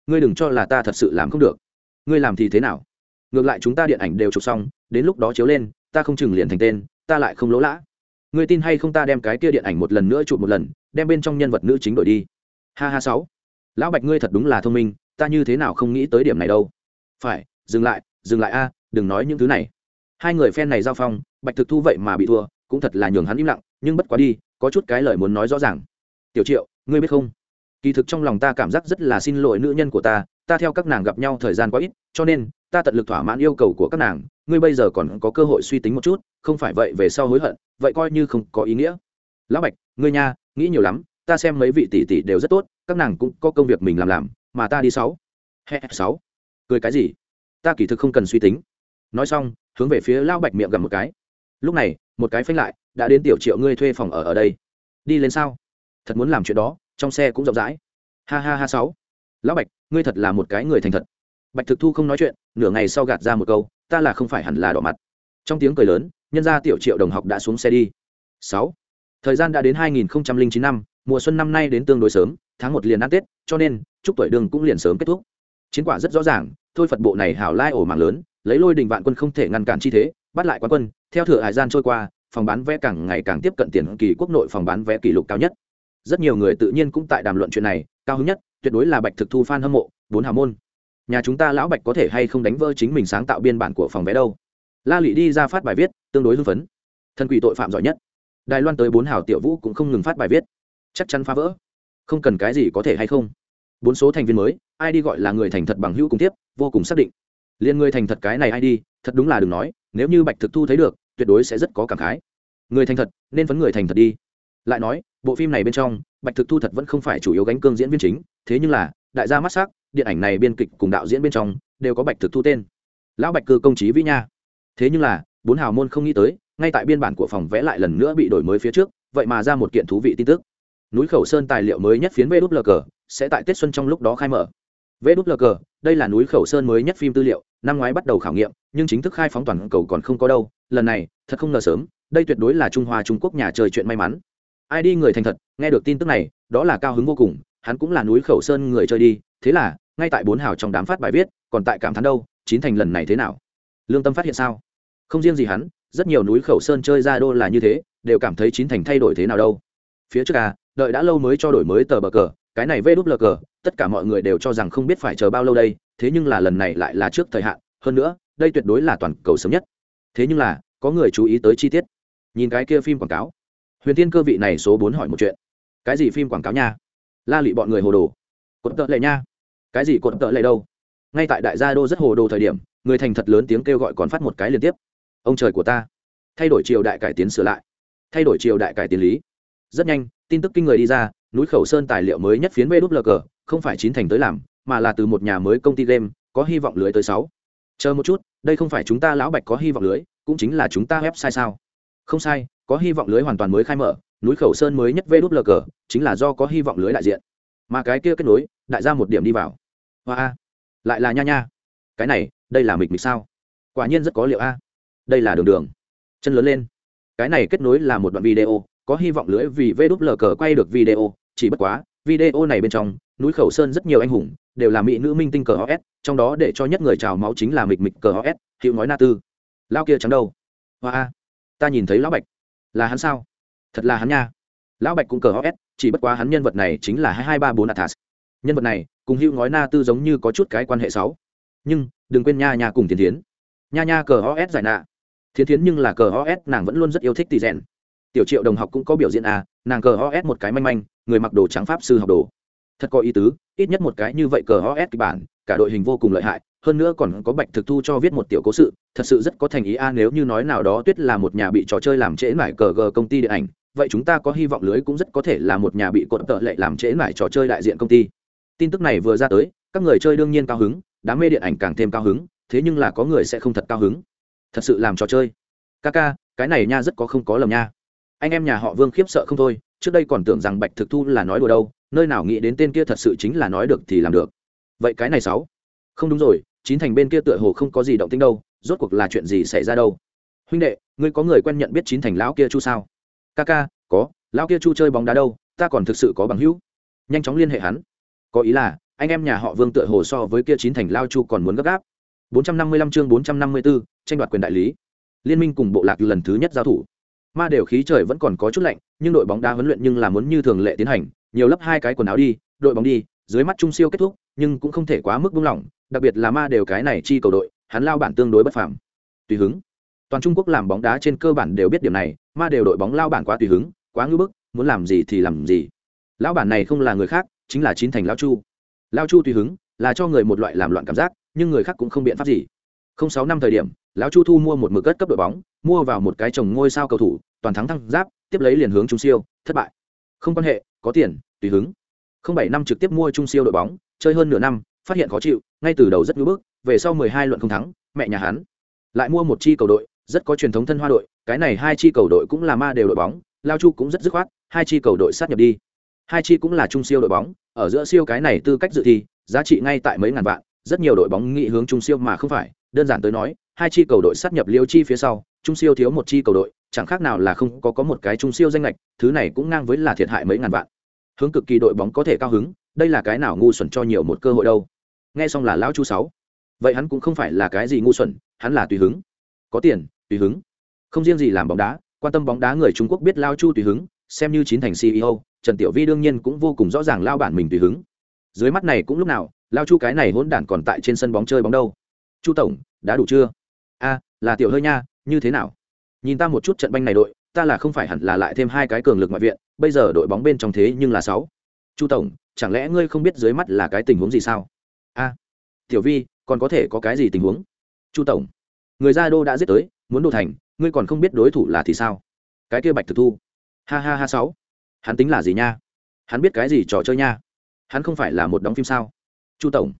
S1: Ngươi đừng cho là ta thật sự làm không được. Ngươi làm thì thế nào? Ngược lại chúng ta điện ảnh đều chụp xong, đến lúc đó chiếu lên, ta không chừng liền thành tên, ta lại không lỗ lã. Ngươi tin hay không ta đem cái kia điện ảnh một lần nữa chụp một lần, đem bên trong nhân vật nữ chính đổi đi. Ha ha sáu. Lão bạch ngươi thật đúng là thông minh, ta như thế nào không nghĩ tới điểm này đâu. Phải, dừng lại dừng lại a, đừng nói những thứ này. Hai người phen này giao phong, bạch thực thu vậy mà bị thua, cũng thật là nhường hắn im lặng, nhưng bất quá đi, có chút cái lời muốn nói rõ ràng. Tiểu triệu ngươi biết không? Kỳ thực trong lòng ta cảm giác rất là xin lỗi nữ nhân của ta ta theo các nàng gặp nhau thời gian quá ít, cho nên, ta tận lực thỏa mãn yêu cầu của các nàng. Ngươi bây giờ còn có cơ hội suy tính một chút, không phải vậy về sau hối hận, vậy coi như không có ý nghĩa. Lão bạch, ngươi nha, nghĩ nhiều lắm, ta xem mấy vị tỷ tỷ đều rất tốt, các nàng cũng có công việc mình làm làm, mà ta đi sáu. Hè, sáu. Cười cái gì? Ta kỳ thực không cần suy tính. Nói xong, hướng về phía lão bạch miệng gầm một cái. Lúc này, một cái phanh lại, đã đến tiểu triệu ngươi thuê phòng ở ở đây. Đi lên sao? Thật muốn làm chuyện đó, trong xe cũng rộng rãi. Ha ha ha sáu. Lão bạch, ngươi thật là một cái người thành thật. Bạch thực thu không nói chuyện, nửa ngày sau gạt ra một câu, ta là không phải hẳn là đỏ mặt. Trong tiếng cười lớn, nhân gia tiểu triệu đồng học đã xuống xe đi. Sáu. Thời gian đã đến hai nghìn chín năm, mùa xuân năm nay đến tương đối sớm, tháng một liền ăn tết, cho nên, chúc tuổi đường cũng liền sớm kết thúc. Chiến quả rất rõ ràng, thôi phật bộ này hảo lai ổ mạng lớn, lấy lôi đình vạn quân không thể ngăn cản chi thế, bắt lại quán quân, theo thừa hải gian trôi qua, phòng bán vé càng ngày càng tiếp cận tiền kỳ quốc nội phòng bán vé kỷ lục cao nhất rất nhiều người tự nhiên cũng tại đàm luận chuyện này, cao hứng nhất, tuyệt đối là bạch thực thu f hâm mộ bốn hào môn. Nhà chúng ta lão bạch có thể hay không đánh vỡ chính mình sáng tạo biên bản của phòng vé đâu? La lụy đi ra phát bài viết, tương đối hưng phấn. Thân quỷ tội phạm giỏi nhất. Đài loan tới bốn hào tiểu vũ cũng không ngừng phát bài viết. Chắc chắn phá vỡ. Không cần cái gì có thể hay không. Bốn số thành viên mới, ai đi gọi là người thành thật bằng hữu cùng tiếp, vô cùng xác định. Liên người thành thật cái này ai đi, thật đúng là đừng nói, nếu như bạch thực thu thấy được, tuyệt đối sẽ rất có cảm khái. Người thành thật, nên phấn người thành thật đi lại nói, bộ phim này bên trong, bạch thực thu thật vẫn không phải chủ yếu gánh cương diễn viên chính, thế nhưng là, đại gia mắt s á c điện ảnh này biên kịch cùng đạo diễn bên trong, đều có bạch thực thu tên. Lão bạch cư công trí vĩ nha. Thế nhưng là, bốn hào môn không nghĩ tới, ngay tại biên bản của phòng vẽ lại lần nữa bị đổi mới phía trước, vậy mà ra một kiện thú vị tin tức. Núi khẩu sơn tài liệu mới nhất phiến vlg sẽ tại tết xuân trong lúc đó khai mở. Vlg đây là núi khẩu sơn mới nhất phim tư liệu, năm ngoái bắt đầu khảo nghiệm, nhưng chính thức khai phóng toàn cầu còn không có đâu, lần này, thật không ngờ sớm, đây tuyệt đối là trung hoa trung quốc nhà chơi chuyện may mắn ai đi người thành thật, nghe được tin tức này, đó là cao hứng vô cùng, hắn cũng là núi khẩu sơn người chơi đi, thế là, ngay tại bốn hào trong đám phát bài viết, còn tại cảm thán đâu, chín thành lần này thế nào? Lương tâm phát hiện sao? Không riêng gì hắn, rất nhiều núi khẩu sơn chơi ra đô là như thế, đều cảm thấy chín thành thay đổi thế nào đâu. Phía trước à đợi đã lâu mới cho đổi mới tờ bờ cờ, cái này vê đúp lờ cờ, tất cả mọi người đều cho rằng không biết phải chờ bao lâu đây, thế nhưng là lần này lại là trước thời hạn, hơn nữa, đây tuyệt đối là toàn cầu sớm nhất. Thế nhưng là, có người chú ý tới chi tiết. Nhìn cái kia phim quảng cáo huyền tiên cơ vị này số bốn hỏi một chuyện. Cái gì phim quảng cáo nha? La lị bọn người hồ đồ. Cột tợ lệ nha. Cái gì cột tợ lệ đâu? Ngay tại đại gia đô rất hồ đồ thời điểm, người thành thật lớn tiếng kêu gọi còn phát một cái liên tiếp. Ông trời của ta. Thay đổi triều đại cải tiến sửa lại. Thay đổi triều đại cải tiến lý. Rất nhanh, tin tức kinh người đi ra, núi khẩu sơn tài liệu mới nhất phiến vlg không phải chín thành tới làm, mà là từ một nhà mới công ty game, có hy vọng lưới tới sáu. Chờ một chút, đây không phải chúng ta lão bạch có hy vọng lưới, cũng chính là chúng ta website sao? Không sai có hy vọng lưới hoàn toàn mới khai mở, núi khẩu sơn mới nhất vlg chính là do có hy vọng lưới đại diện. Mà cái kia kết nối, đại ra một điểm đi vào. Hoa a. Lại là nha nha. Cái này, đây là mịch mịch sao? Quả nhiên rất có liệu a. Đây là đường đường. Chân lớn lên. Cái này kết nối là một đoạn video, có hy vọng lưới vì vlg quay được video, chỉ bất quá, video này bên trong, núi khẩu sơn rất nhiều anh hùng, đều là mỹ nữ minh tinh cờ os trong đó để cho nhất người trào máu chính là mịch mịch cờ os hiệu nói na tư. Lao kia trắng đâu. Hoa a. Ta nhìn thấy lão bạch là hắn sao? Thật là hắn nha. Lão bạch cũng cờ os chỉ bất quá hắn nhân vật này chính là hai hai ba bốn athas. Nhân vật này, cùng hữu ngói na tư giống như có chút cái quan hệ sáu nhưng, đừng quên nha nha cùng thiên thiến. Nha nha cờ os giải nạ. Thiến thiến nhưng là cờ os nàng vẫn luôn rất yêu thích tỷ rèn. Tiểu triệu đồng học cũng có biểu diễn à nàng cờ os một cái manh manh, người mặc đồ trắng pháp sư học đồ. Thật có ý tứ, ít nhất một cái như vậy cờ os kịch bản, cả đội hình vô cùng lợi hại hơn nữa còn có bạch thực thu cho viết một tiểu cố sự, thật sự rất có thành ý a, nếu như nói nào đó tuyết là một nhà bị trò chơi làm trễ mải cờ gờ công ty điện ảnh, vậy chúng ta có hy vọng lưới cũng rất có thể là một nhà bị cột tợ lệ làm trễ mải trò chơi đại diện công ty. Tin tức này vừa ra tới, các người chơi đương nhiên cao hứng, đám mê điện ảnh càng thêm cao hứng, thế nhưng là có người sẽ không thật cao hứng. Thật sự làm trò chơi. Ca ca, cái này nha rất có không có lầm nha. Anh em nhà họ vương khiếp sợ không thôi, trước đây còn tưởng rằng bạch thực thu là nói đùa đâu, nơi nào nghĩ đến tên kia thật sự chính là nói được thì làm được. Vậy cái này sáu không đúng rồi chín thành bên kia tựa hồ không có gì động tĩnh đâu rốt cuộc là chuyện gì xảy ra đâu? Huynh đệ ngươi có người quen nhận biết chín thành lão kia chu sao? Ca ca có lão kia chu chơi bóng đá đâu ta còn thực sự có bằng hữu. Nhanh chóng liên hệ hắn. Có ý là anh em nhà họ vương tựa hồ so với kia chín thành lao chu còn muốn gấp gáp. 455 chương 454, tranh đoạt quyền đại lý. Liên minh cùng bộ lạc lần thứ nhất giao thủ. Ma đều khí trời vẫn còn có chút lạnh nhưng đội bóng đá huấn luyện nhưng là muốn như thường lệ tiến hành nhiều lấp hai cái quần áo đi đội bóng đi dưới mắt trung siêu kết thúc nhưng cũng không thể quá mức buông lỏng đặc biệt là ma đều cái này chi cầu đội, hắn lao bản tương đối bất phàm. Tùy hứng. Toàn trung quốc làm bóng đá trên cơ bản đều biết điểm này, ma đều đội bóng lao bản quá tùy hứng, quá ngư bức, muốn làm gì thì làm gì. Lão bản này không là người khác, chính là chín thành lão chu. Lão chu tùy hứng, là cho người một loại làm loạn cảm giác, nhưng người khác cũng không biện pháp gì. Không sáu năm thời điểm lão chu thu mua một mực cất cấp đội bóng, mua vào một cái chồng ngôi sao cầu thủ, toàn thắng thăng giáp, tiếp lấy liền hướng trung siêu, thất bại. Không quan hệ, có tiền, tùy hứng. Không bảy năm trực tiếp mua trung siêu đội bóng, chơi hơn nửa năm phát hiện khó chịu, ngay từ đầu rất ngưỡng bức, về sau mười hai luận không thắng, mẹ nhà hắn. Lại mua một chi cầu đội, rất có truyền thống thân hoa đội, cái này hai chi cầu đội cũng là ma đều đội bóng, lao chu cũng rất dứt khoát, hai chi cầu đội sát nhập đi. Hai chi cũng là trung siêu đội bóng, ở giữa siêu cái này tư cách dự thi, giá trị ngay tại mấy ngàn vạn, rất nhiều đội bóng nghị hướng trung siêu mà không phải, đơn giản tới nói, hai chi cầu đội sát nhập liêu chi phía sau, trung siêu thiếu một chi cầu đội, chẳng khác nào là không có có một cái trung siêu danh lệch thứ này cũng ngang với là thiệt hại mấy ngàn vạn. Hướng cực kỳ đội bóng có thể cao hứng, đây là cái nào ngu xuẩn cho nhiều một cơ hội đâu nghe xong là lão chu sáu. Vậy hắn cũng không phải là cái gì ngu xuẩn, hắn là tùy hứng. Có tiền, tùy hứng. Không riêng gì làm bóng đá, quan tâm bóng đá người trung quốc biết lao chu tùy hứng, xem như chín thành ceo trần tiểu vi đương nhiên cũng vô cùng rõ ràng lao bản mình tùy hứng. Dưới mắt này cũng lúc nào lao chu cái này hỗn đản còn tại trên sân bóng chơi bóng đâu. Chu tổng, đã đủ chưa? A, là tiểu hơi nha, như thế nào? Nhìn ta một chút trận banh này đội, ta là không phải hẳn là lại thêm hai cái cường lực ngoại viện, bây giờ đội bóng bên trong thế nhưng là sáu. Chu tổng, chẳng lẽ ngươi không biết dưới mắt là cái tình huống gì sao? A tiểu vi, còn có thể có cái gì tình huống? Chu tổng, người gia đô đã giết tới, muốn đồ thành, ngươi còn không biết đối thủ là thì sao? Cái kia bạch thực thu. Ha ha ha, sáu. Hắn tính là gì nha? Hắn biết cái gì trò chơi nha? Hắn không phải là một đóng phim sao? Chu tổng,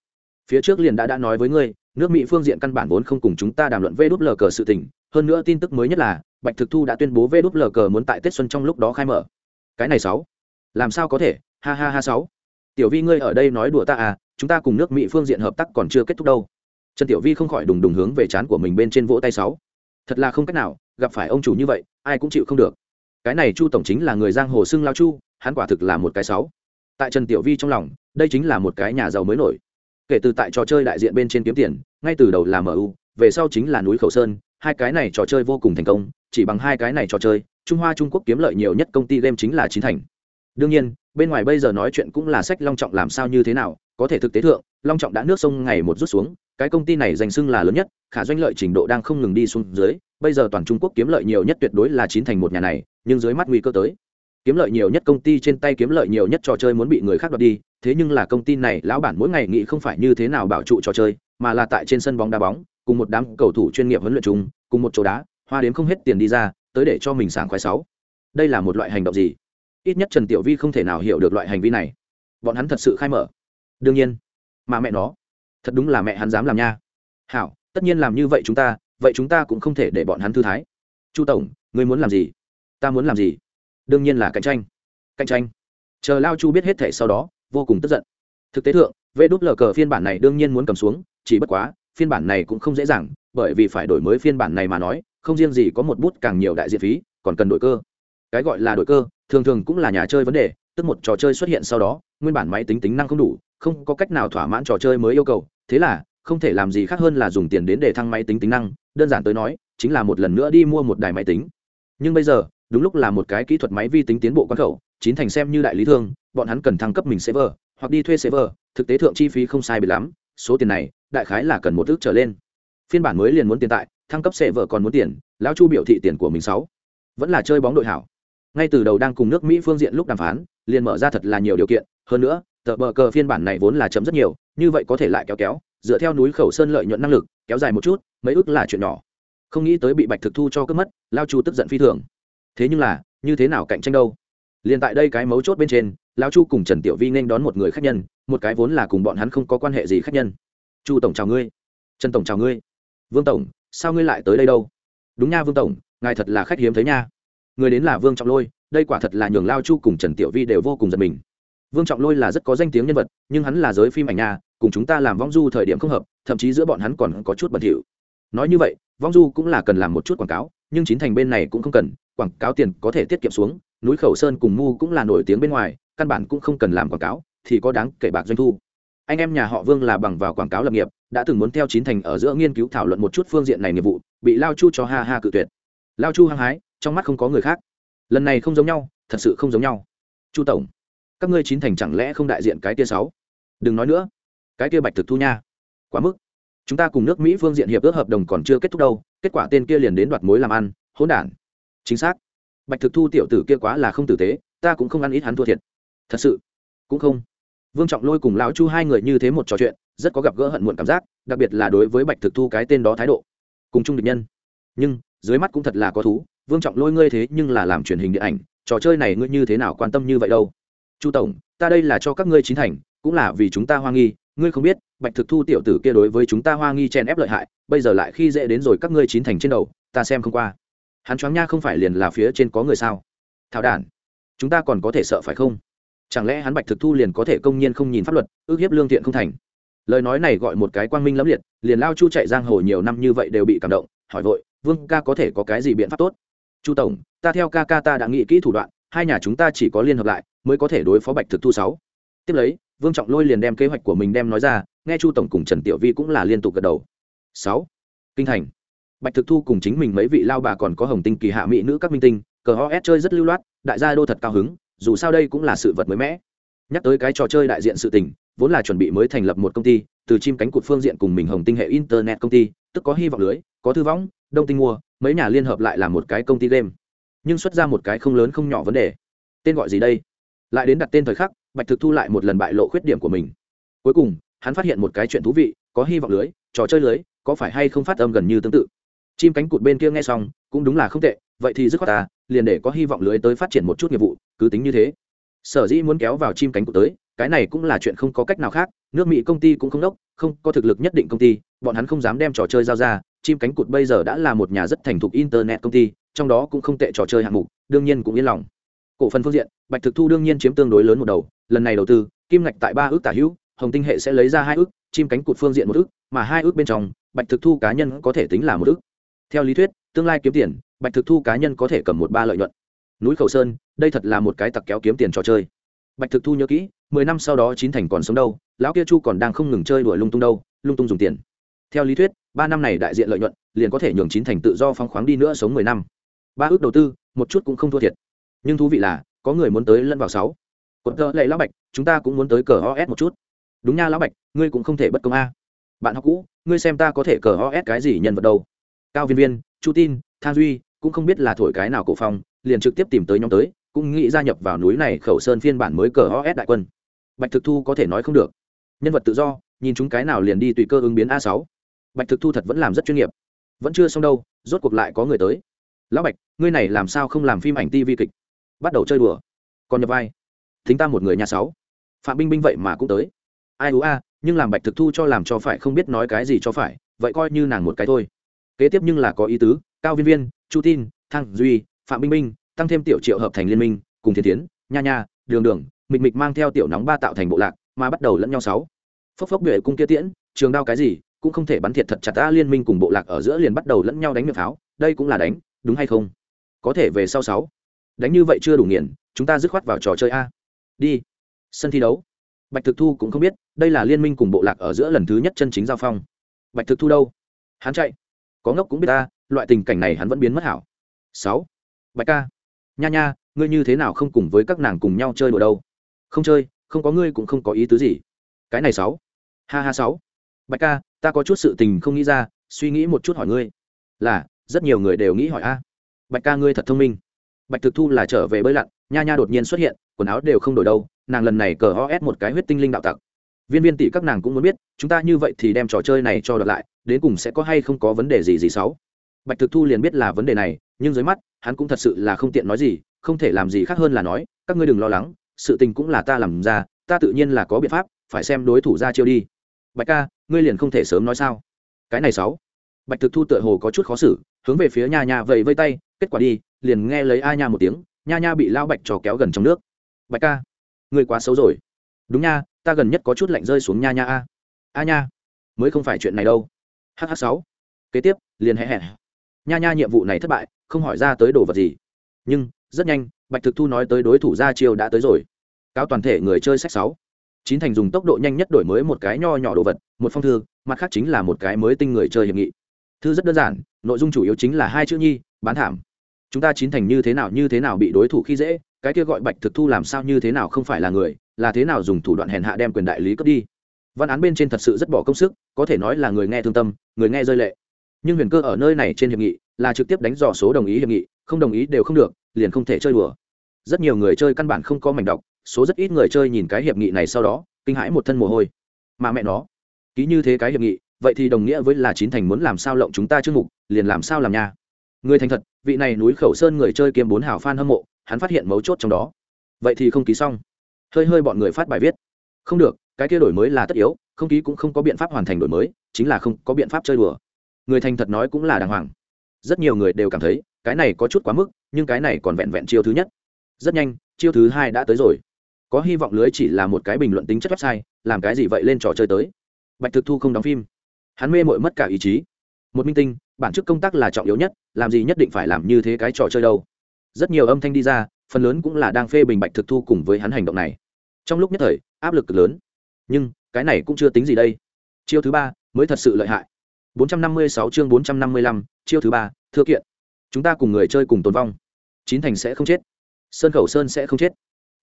S1: phía trước liền đã đã nói với ngươi, nước mỹ phương diện căn bản vốn không cùng chúng ta đàm luận vê đúp lờ cờ sự tình. Hơn nữa tin tức mới nhất là, bạch thực thu đã tuyên bố vê đúp lờ cờ muốn tại tết xuân trong lúc đó khai mở. Cái này sáu. Làm sao có thể? Ha ha ha, sáu. Tiểu vi, ngươi ở đây nói đùa ta à chúng ta cùng nước mỹ phương diện hợp tác còn chưa kết thúc đâu. Trần tiểu vi không khỏi đùng đùng hướng về chán của mình bên trên vỗ tay sáu. Thật là không cách nào, gặp phải ông chủ như vậy, ai cũng chịu không được. Cái này chu tổng chính là người giang hồ xưng lao chu, hắn quả thực là một cái sáu. Tại trần tiểu vi trong lòng, đây chính là một cái nhà giàu mới nổi. Kể từ tại trò chơi đại diện bên trên kiếm tiền, ngay từ đầu là mu về sau chính là núi khẩu sơn, hai cái này trò chơi vô cùng thành công, chỉ bằng hai cái này trò chơi, trung hoa trung quốc kiếm lợi nhiều nhất công ty game chính là chín thành. Đương nhiên, bên ngoài bây giờ nói chuyện cũng là sách long trọng làm sao như thế nào có thể thực tế thượng, long trọng đã nước sông ngày một rút xuống, cái công ty này danh xưng là lớn nhất, khả doanh lợi trình độ đang không ngừng đi xuống dưới, bây giờ toàn trung quốc kiếm lợi nhiều nhất tuyệt đối là chín thành một nhà này, nhưng dưới mắt nguy cơ tới. Kiếm lợi nhiều nhất công ty trên tay kiếm lợi nhiều nhất trò chơi muốn bị người khác đoạt đi, thế nhưng là công ty này, lão bản mỗi ngày nghĩ không phải như thế nào bảo trụ trò chơi, mà là tại trên sân bóng đá bóng, cùng một đám cầu thủ chuyên nghiệp huấn luyện chung, cùng một chỗ đá, hoa đến không hết tiền đi ra, tới để cho mình sảng khoái sáu. Đây là một loại hành động gì? Ít nhất trần tiểu vi không thể nào hiểu được loại hành vi này. Bọn hắn thật sự khai mở đương nhiên. Mà mẹ nó. Thật đúng là mẹ hắn dám làm nha. Hảo, tất nhiên làm như vậy chúng ta, vậy chúng ta cũng không thể để bọn hắn thư thái. Chu tổng, ngươi muốn làm gì? Ta muốn làm gì? Đương nhiên là cạnh tranh. Cạnh tranh. Chờ lao chu biết hết thể sau đó, vô cùng tức giận. Thực tế thượng vê đút lờ cờ phiên bản này đương nhiên muốn cầm xuống, chỉ bất quá, phiên bản này cũng không dễ dàng, bởi vì phải đổi mới phiên bản này mà nói, không riêng gì có một bút càng nhiều đại diện phí, còn cần đổi cơ. Cái gọi là đổi cơ, thường thường cũng là nhà chơi vấn đề, tức một trò chơi xuất hiện sau đó, nguyên bản máy tính tính năng không đủ không có cách nào thỏa mãn trò chơi mới yêu cầu, thế là, không thể làm gì khác hơn là dùng tiền đến để thăng máy tính tính năng, đơn giản tới nói, chính là một lần nữa đi mua một đài máy tính. Nhưng bây giờ, đúng lúc là một cái kỹ thuật máy vi tính tiến bộ quan khẩu, chín thành xem như đại lý thương, bọn hắn cần thăng cấp mình server, hoặc đi thuê server, thực tế thượng chi phí không sai bị lắm, số tiền này, đại khái là cần một ước trở lên. Phiên bản mới liền muốn tiền tại, thăng cấp server còn muốn tiền, lão chu biểu thị tiền của mình sáu. Vẫn là chơi bóng đội hảo. Ngay từ đầu đang cùng nước mỹ phương diện lúc đàm phán, liền mở ra thật là nhiều điều kiện, hơn nữa tờ bờ cờ phiên bản này vốn là chấm rất nhiều, như vậy có thể lại kéo kéo, dựa theo núi khẩu sơn lợi nhuận năng lực, kéo dài một chút, mấy ước là chuyện nhỏ. Không nghĩ tới bị bạch thực thu cho cướp mất, lao chu tức giận phi thường. Thế nhưng là, như thế nào cạnh tranh đâu? Liền tại đây cái mấu chốt bên trên lão chu cùng trần tiểu vi nên đón một người khách nhân, một cái vốn là cùng bọn hắn không có quan hệ gì khách nhân. Chu tổng chào ngươi. Trần tổng chào ngươi. Vương tổng, sao ngươi lại tới đây đâu? Đúng nha vương tổng, ngài thật là khách hiếm thấy nha. Người đến là vương trọng lôi, đây quả thật là nhường lao chu cùng trần tiểu vi đều vô cùng giật mình vương trọng lôi là rất có danh tiếng nhân vật, nhưng hắn là giới phim ảnh nha cùng chúng ta làm vong du thời điểm không hợp, thậm chí giữa bọn hắn còn có chút bẩn thỉu. Nói như vậy, vong du cũng là cần làm một chút quảng cáo, nhưng chính thành bên này cũng không cần, quảng cáo tiền có thể tiết kiệm xuống, núi khẩu sơn cùng mu cũng là nổi tiếng bên ngoài, căn bản cũng không cần làm quảng cáo, thì có đáng kể bạc doanh thu. Anh em nhà họ vương là bằng vào quảng cáo lập nghiệp, đã từng muốn theo chín thành ở giữa nghiên cứu thảo luận một chút phương diện này nghiệp vụ, bị lao chu cho ha ha cự tuyệt. Lao chu hăng hái, trong mắt không có người khác. Lần này không giống nhau, thật sự không giống nhau. Chu tổng các ngươi chín thành chẳng lẽ không đại diện cái kia sáu? Đừng nói nữa. Cái kia bạch thực thu nha. Quá mức. Chúng ta cùng nước mỹ phương diện hiệp ước hợp đồng còn chưa kết thúc đâu, kết quả tên kia liền đến đoạt mối làm ăn, hỗn đản. Chính xác. Bạch thực thu tiểu tử kia quá là không tử tế, ta cũng không ăn ít hắn thua thiệt. Thật sự. Cũng không. Vương trọng lôi cùng lão chu hai người như thế một trò chuyện, rất có gặp gỡ hận muộn cảm giác, đặc biệt là đối với bạch thực thu cái tên đó thái độ. Cùng chung địch nhân. Nhưng, dưới mắt cũng thật là có thú, vương trọng lôi ngươi thế nhưng là làm truyền hình điện ảnh, trò chơi này ngươi như thế nào quan tâm như vậy đâu? Chu tổng, ta đây là cho các ngươi chín thành, cũng là vì chúng ta hoa nghi, ngươi không biết, bạch thực thu tiểu tử kia đối với chúng ta hoa nghi chen ép lợi hại, bây giờ lại khi dễ đến rồi các ngươi chín thành trên đầu, ta xem không qua. Hắn choáng nha không phải liền là phía trên có người sao? Thảo đản, chúng ta còn có thể sợ phải không? Chẳng lẽ hắn bạch thực thu liền có thể công nhiên không nhìn pháp luật, ước hiếp lương thiện không thành? Lời nói này gọi một cái quang minh lẫm liệt, liền lao chu chạy giang hồ nhiều năm như vậy đều bị cảm động, hỏi vội, vương ca có thể có cái gì biện pháp tốt? Chu tổng, ta theo ca ca ta đã nghĩ kỹ thủ đoạn, hai nhà chúng ta chỉ có liên hợp lại mới có thể đối phó bạch thực thu sáu. Tiếp lấy, vương trọng lôi liền đem kế hoạch của mình đem nói ra, nghe chu tổng cùng trần tiểu vi cũng là liên tục gật đầu. Sáu. Kinh thành. Bạch thực thu cùng chính mình mấy vị lao bà còn có hồng tinh kỳ hạ mỹ nữ các minh tinh, cờ ho s chơi rất lưu loát, đại gia đô thật cao hứng, dù sao đây cũng là sự vật mới mẻ. Nhắc tới cái trò chơi đại diện sự tình, vốn là chuẩn bị mới thành lập một công ty, từ chim cánh cụt phương diện cùng mình hồng tinh hệ internet công ty, tức có hy vọng lưới, có thư võng, đông tinh mua, mấy nhà liên hợp lại là một cái công ty game. Nhưng xuất ra một cái không lớn không nhỏ vấn đề. Tên gọi gì đây? Lại đến đặt tên thời khắc, bạch thực thu lại một lần bại lộ khuyết điểm của mình. Cuối cùng, hắn phát hiện một cái chuyện thú vị, có hy vọng lưới, trò chơi lưới, có phải hay không phát âm gần như tương tự. Chim cánh cụt bên kia nghe xong, cũng đúng là không tệ, vậy thì dứt khoát ta, liền để có hy vọng lưới tới phát triển một chút nghiệp vụ, cứ tính như thế. Sở dĩ muốn kéo vào chim cánh cụt tới, cái này cũng là chuyện không có cách nào khác, nước mỹ công ty cũng không đốc, không có thực lực nhất định công ty, bọn hắn không dám đem trò chơi giao ra, chim cánh cụt bây giờ đã là một nhà rất thành thục internet công ty, trong đó cũng không tệ trò chơi hạng mục, đương nhiên cũng yên lòng cổ phần phương diện, bạch thực thu đương nhiên chiếm tương đối lớn một đầu, lần này đầu tư, kim ngạch tại ba ước tả hữu, hồng tinh hệ sẽ lấy ra hai ước, chim cánh cụt phương diện một ước, mà hai ước bên trong, bạch thực thu cá nhân có thể tính là một ước. Theo lý thuyết, tương lai kiếm tiền, bạch thực thu cá nhân có thể cầm một ba lợi nhuận. Núi khẩu sơn, đây thật là một cái tặc kéo kiếm tiền trò chơi. Bạch thực thu nhớ kỹ, mười năm sau đó chín thành còn sống đâu, lão kia chu còn đang không ngừng chơi đuổi lung tung đâu, lung tung dùng tiền. Theo lý thuyết, ba năm này đại diện lợi nhuận, liền có thể nhường chín thành tự do phóng khoáng đi nữa sống mười năm. Ba ước đầu tư, một chút cũng không thua thiệt nhưng thú vị là, có người muốn tới lẫn vào sáu. Quận tơ lệ lão bạch, chúng ta cũng muốn tới cờ os một chút. Đúng nha lão bạch, ngươi cũng không thể bất công a. Bạn học cũ, ngươi xem ta có thể cờ os cái gì nhân vật đâu. Cao viên viên, chu tin thang duy, cũng không biết là thổi cái nào cổ phong, liền trực tiếp tìm tới nhóm tới, cũng nghĩ gia nhập vào núi này khẩu sơn phiên bản mới cờ os đại quân. Bạch thực thu có thể nói không được. Nhân vật tự do, nhìn chúng cái nào liền đi tùy cơ ứng biến a sáu. Bạch thực thu thật vẫn làm rất chuyên nghiệp. Vẫn chưa xong đâu, rốt cuộc lại có người tới. Lão bạch, ngươi này làm sao không làm phim ảnh ti vi kịch? Bắt đầu chơi đùa. Còn nhập vai. Thính ta một người nhà sáu. Phạm binh binh vậy mà cũng tới. Ai ú a, nhưng làm bạch thực thu cho làm cho phải không biết nói cái gì cho phải, vậy coi như nàng một cái thôi. Kế tiếp nhưng là có ý tứ, cao viên viên, chu tin, thăng duy, phạm binh binh, tăng thêm tiểu triệu hợp thành liên minh, cùng thiên tiến nha nha, đường đường, mịch mịch mang theo tiểu nóng ba tạo thành bộ lạc, mà bắt đầu lẫn nhau sáu. Phốc phốc nhuệ cung kia tiễn, trường đao cái gì, cũng không thể bắn thiệt thật chặt ta liên minh cùng bộ lạc ở giữa liền bắt đầu lẫn nhau đánh miệng pháo, đây cũng là đánh, đúng hay không? Có thể về sau sáu đánh như vậy chưa đủ nghiền, chúng ta dứt khoát vào trò chơi a. Đi. Sân thi đấu. Bạch thực thu cũng không biết, đây là liên minh cùng bộ lạc ở giữa lần thứ nhất chân chính giao phong. Bạch thực thu đâu? Hắn chạy. Có ngốc cũng biết ta, loại tình cảnh này hắn vẫn biến mất hảo. Sáu. Bạch ca. Nha nha, ngươi như thế nào không cùng với các nàng cùng nhau chơi đùa đâu? Không chơi, không có ngươi cũng không có ý tứ gì. Cái này sáu. Ha ha sáu. Bạch ca, ta có chút sự tình không nghĩ ra, suy nghĩ một chút hỏi ngươi. Là, rất nhiều người đều nghĩ hỏi a. Bạch ca ngươi thật thông minh bạch thực thu là trở về bơi lặn, nha nha đột nhiên xuất hiện, quần áo đều không đổi đâu, nàng lần này cờ os một cái huyết tinh linh đạo tặc. Viên viên tỷ các nàng cũng muốn biết, chúng ta như vậy thì đem trò chơi này cho đợt lại, đến cùng sẽ có hay không có vấn đề gì gì xấu. Bạch thực thu liền biết là vấn đề này, nhưng dưới mắt, hắn cũng thật sự là không tiện nói gì, không thể làm gì khác hơn là nói, các ngươi đừng lo lắng, sự tình cũng là ta làm ra, ta tự nhiên là có biện pháp, phải xem đối thủ ra chiêu đi. Bạch ca, ngươi liền không thể sớm nói sao? Cái này sáu bạch thực thu tựa hồ có chút khó xử, hướng về phía nha nha vẫy vây tay, kết quả đi liền nghe lấy a nha một tiếng, nha nha bị lao bạch trò kéo gần trong nước. Bạch ca ngươi quá xấu rồi. Đúng nha, ta gần nhất có chút lạnh rơi xuống nha nha a. A nha, mới không phải chuyện này đâu. Hh sáu, kế tiếp, liền hẹ hẹ nha nha nhiệm vụ này thất bại, không hỏi ra tới đồ vật gì. Nhưng, rất nhanh, bạch thực thu nói tới đối thủ ra chiêu đã tới rồi. Cáo toàn thể người chơi sách sáu. Chín thành dùng tốc độ nhanh nhất đổi mới một cái nho nhỏ đồ vật, một phong thư, mặt khác chính là một cái mới tinh người chơi hiệp nghị. Thư rất đơn giản, nội dung chủ yếu chính là hai chữ nhi, bán thảm chúng ta chín thành như thế nào, như thế nào bị đối thủ khi dễ, cái kia gọi bạch thực thu làm sao như thế nào không phải là người, là thế nào dùng thủ đoạn hèn hạ đem quyền đại lý cướp đi? Văn án bên trên thật sự rất bỏ công sức, có thể nói là người nghe thương tâm, người nghe rơi lệ. Nhưng huyền cơ ở nơi này trên hiệp nghị, là trực tiếp đánh dò số đồng ý hiệp nghị, không đồng ý đều không được, liền không thể chơi đùa. Rất nhiều người chơi căn bản không có mảnh đọc, số rất ít người chơi nhìn cái hiệp nghị này sau đó, kinh hãi một thân mồ hôi. Mà mẹ nó, ký như thế cái hiệp nghị, vậy thì đồng nghĩa với là chín thành muốn làm sao lộng chúng ta trước mục, liền làm sao làm nha. Người thành thật vị này núi khẩu sơn người chơi kiêm bốn hào f hâm mộ, hắn phát hiện mấu chốt trong đó. Vậy thì không ký xong. Hơi hơi bọn người phát bài viết. Không được, cái kia đổi mới là tất yếu, không ký cũng không có biện pháp hoàn thành đổi mới, chính là không có biện pháp chơi đùa. Người thành thật nói cũng là đàng hoàng. Rất nhiều người đều cảm thấy, cái này có chút quá mức, nhưng cái này còn vẹn vẹn chiêu thứ nhất. Rất nhanh, chiêu thứ hai đã tới rồi. Có hy vọng lưới chỉ là một cái bình luận tính chất website, làm cái gì vậy lên trò chơi tới. Bạch thực thu không đóng phim. Hắn mê mội mất cả ý chí. Một minh tinh bản chức công tác là trọng yếu nhất làm gì nhất định phải làm như thế cái trò chơi đâu. Rất nhiều âm thanh đi ra phần lớn cũng là đang phê bình bạch thực thu cùng với hắn hành động này. Trong lúc nhất thời áp lực cực lớn. Nhưng cái này cũng chưa tính gì đây. Chiêu thứ ba mới thật sự lợi hại. 456 chương 455, chiêu thứ ba thưa kiện. Chúng ta cùng người chơi cùng tồn vong. Chín thành sẽ không chết. Sơn khẩu sơn sẽ không chết.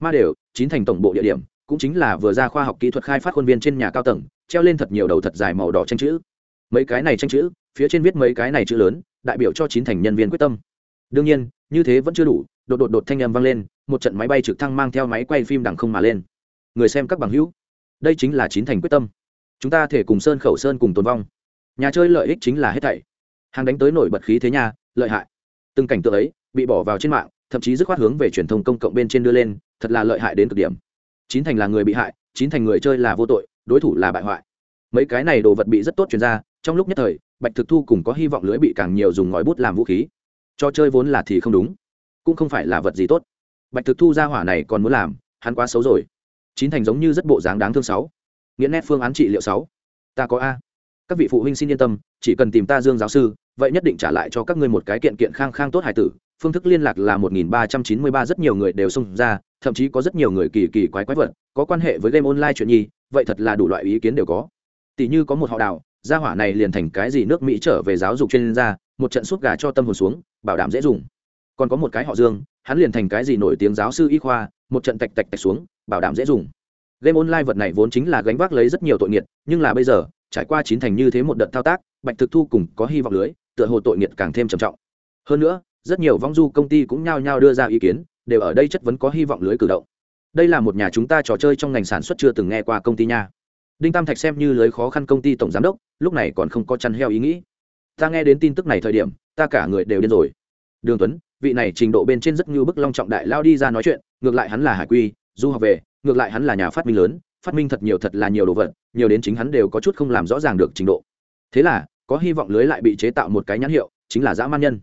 S1: Ma đều chín thành tổng bộ địa điểm cũng chính là vừa ra khoa học kỹ thuật khai phát khuôn viên trên nhà cao tầng treo lên thật nhiều đầu thật dài màu đỏ tranh chữ. Mấy cái này tranh chữ phía trên viết mấy cái này chữ lớn, đại biểu cho chín thành nhân viên quyết tâm. Đương nhiên, như thế vẫn chưa đủ, đột đột đột thanh âm vang lên, một trận máy bay trực thăng mang theo máy quay phim đằng không mà lên. Người xem các bằng hữu, đây chính là chín thành quyết tâm. Chúng ta thể cùng sơn khẩu sơn cùng tồn vong. Nhà chơi lợi ích chính là hết thảy. Hàng đánh tới nổi bật khí thế nhà lợi hại. Từng cảnh tượng ấy, bị bỏ vào trên mạng, thậm chí dứt khoát hướng về truyền thông công cộng bên trên đưa lên, thật là lợi hại đến cực điểm. Chín thành là người bị hại, chín thành người chơi là vô tội, đối thủ là bại hoại. Mấy cái này đồ vật bị rất tốt chuyển ra, trong lúc nhất thời bạch thực thu cùng có hy vọng lưỡi bị càng nhiều dùng ngòi bút làm vũ khí. Cho chơi vốn là thì không đúng, cũng không phải là vật gì tốt. Bạch thực thu ra hỏa này còn muốn làm, hắn quá xấu rồi. Chín thành giống như rất bộ dáng đáng thương sáu. Nghĩa nét phương án trị liệu sáu. Ta có a. Các vị phụ huynh xin yên tâm, chỉ cần tìm ta dương giáo sư, vậy nhất định trả lại cho các ngươi một cái kiện kiện khang khang tốt hải tử. Phương thức liên lạc là một nghìn ba trăm chín mươi ba, rất nhiều người đều xông ra, thậm chí có rất nhiều người kỳ kỳ quái quái vật, có quan hệ với game online chuyện nhi, vậy thật là đủ loại ý kiến đều có. Tỷ như có một họ đào gia hỏa này liền thành cái gì nước mỹ trở về giáo dục chuyên gia, một trận suốt gà cho tâm hồn xuống, bảo đảm dễ dùng. Còn có một cái họ dương, hắn liền thành cái gì nổi tiếng giáo sư y khoa, một trận tạch tạch tạch xuống, bảo đảm dễ dùng. Game online vật này vốn chính là gánh vác lấy rất nhiều tội nghiệt, nhưng là bây giờ, trải qua chín thành như thế một đợt thao tác, bạch thực thu cùng có hy vọng lưới, tựa hồ tội nghiệt càng thêm trầm trọng. Hơn nữa, rất nhiều vong du công ty cũng nhao nhao đưa ra ý kiến, đều ở đây chất vấn có hy vọng lưới cử động. Đây là một nhà chúng ta trò chơi trong ngành sản xuất chưa từng nghe qua công ty nha. Đinh tam thạch xem như lưới khó khăn công ty tổng giám đốc lúc này còn không có chăn heo ý nghĩ. Ta nghe đến tin tức này thời điểm, ta cả người đều điên rồi. Đường tuấn, vị này trình độ bên trên rất như bức long trọng đại lao đi ra nói chuyện, ngược lại hắn là hải quy, du học về, ngược lại hắn là nhà phát minh lớn, phát minh thật nhiều thật là nhiều đồ vật, nhiều đến chính hắn đều có chút không làm rõ ràng được trình độ. Thế là, có hy vọng lưới lại bị chế tạo một cái nhãn hiệu, chính là dã man nhân.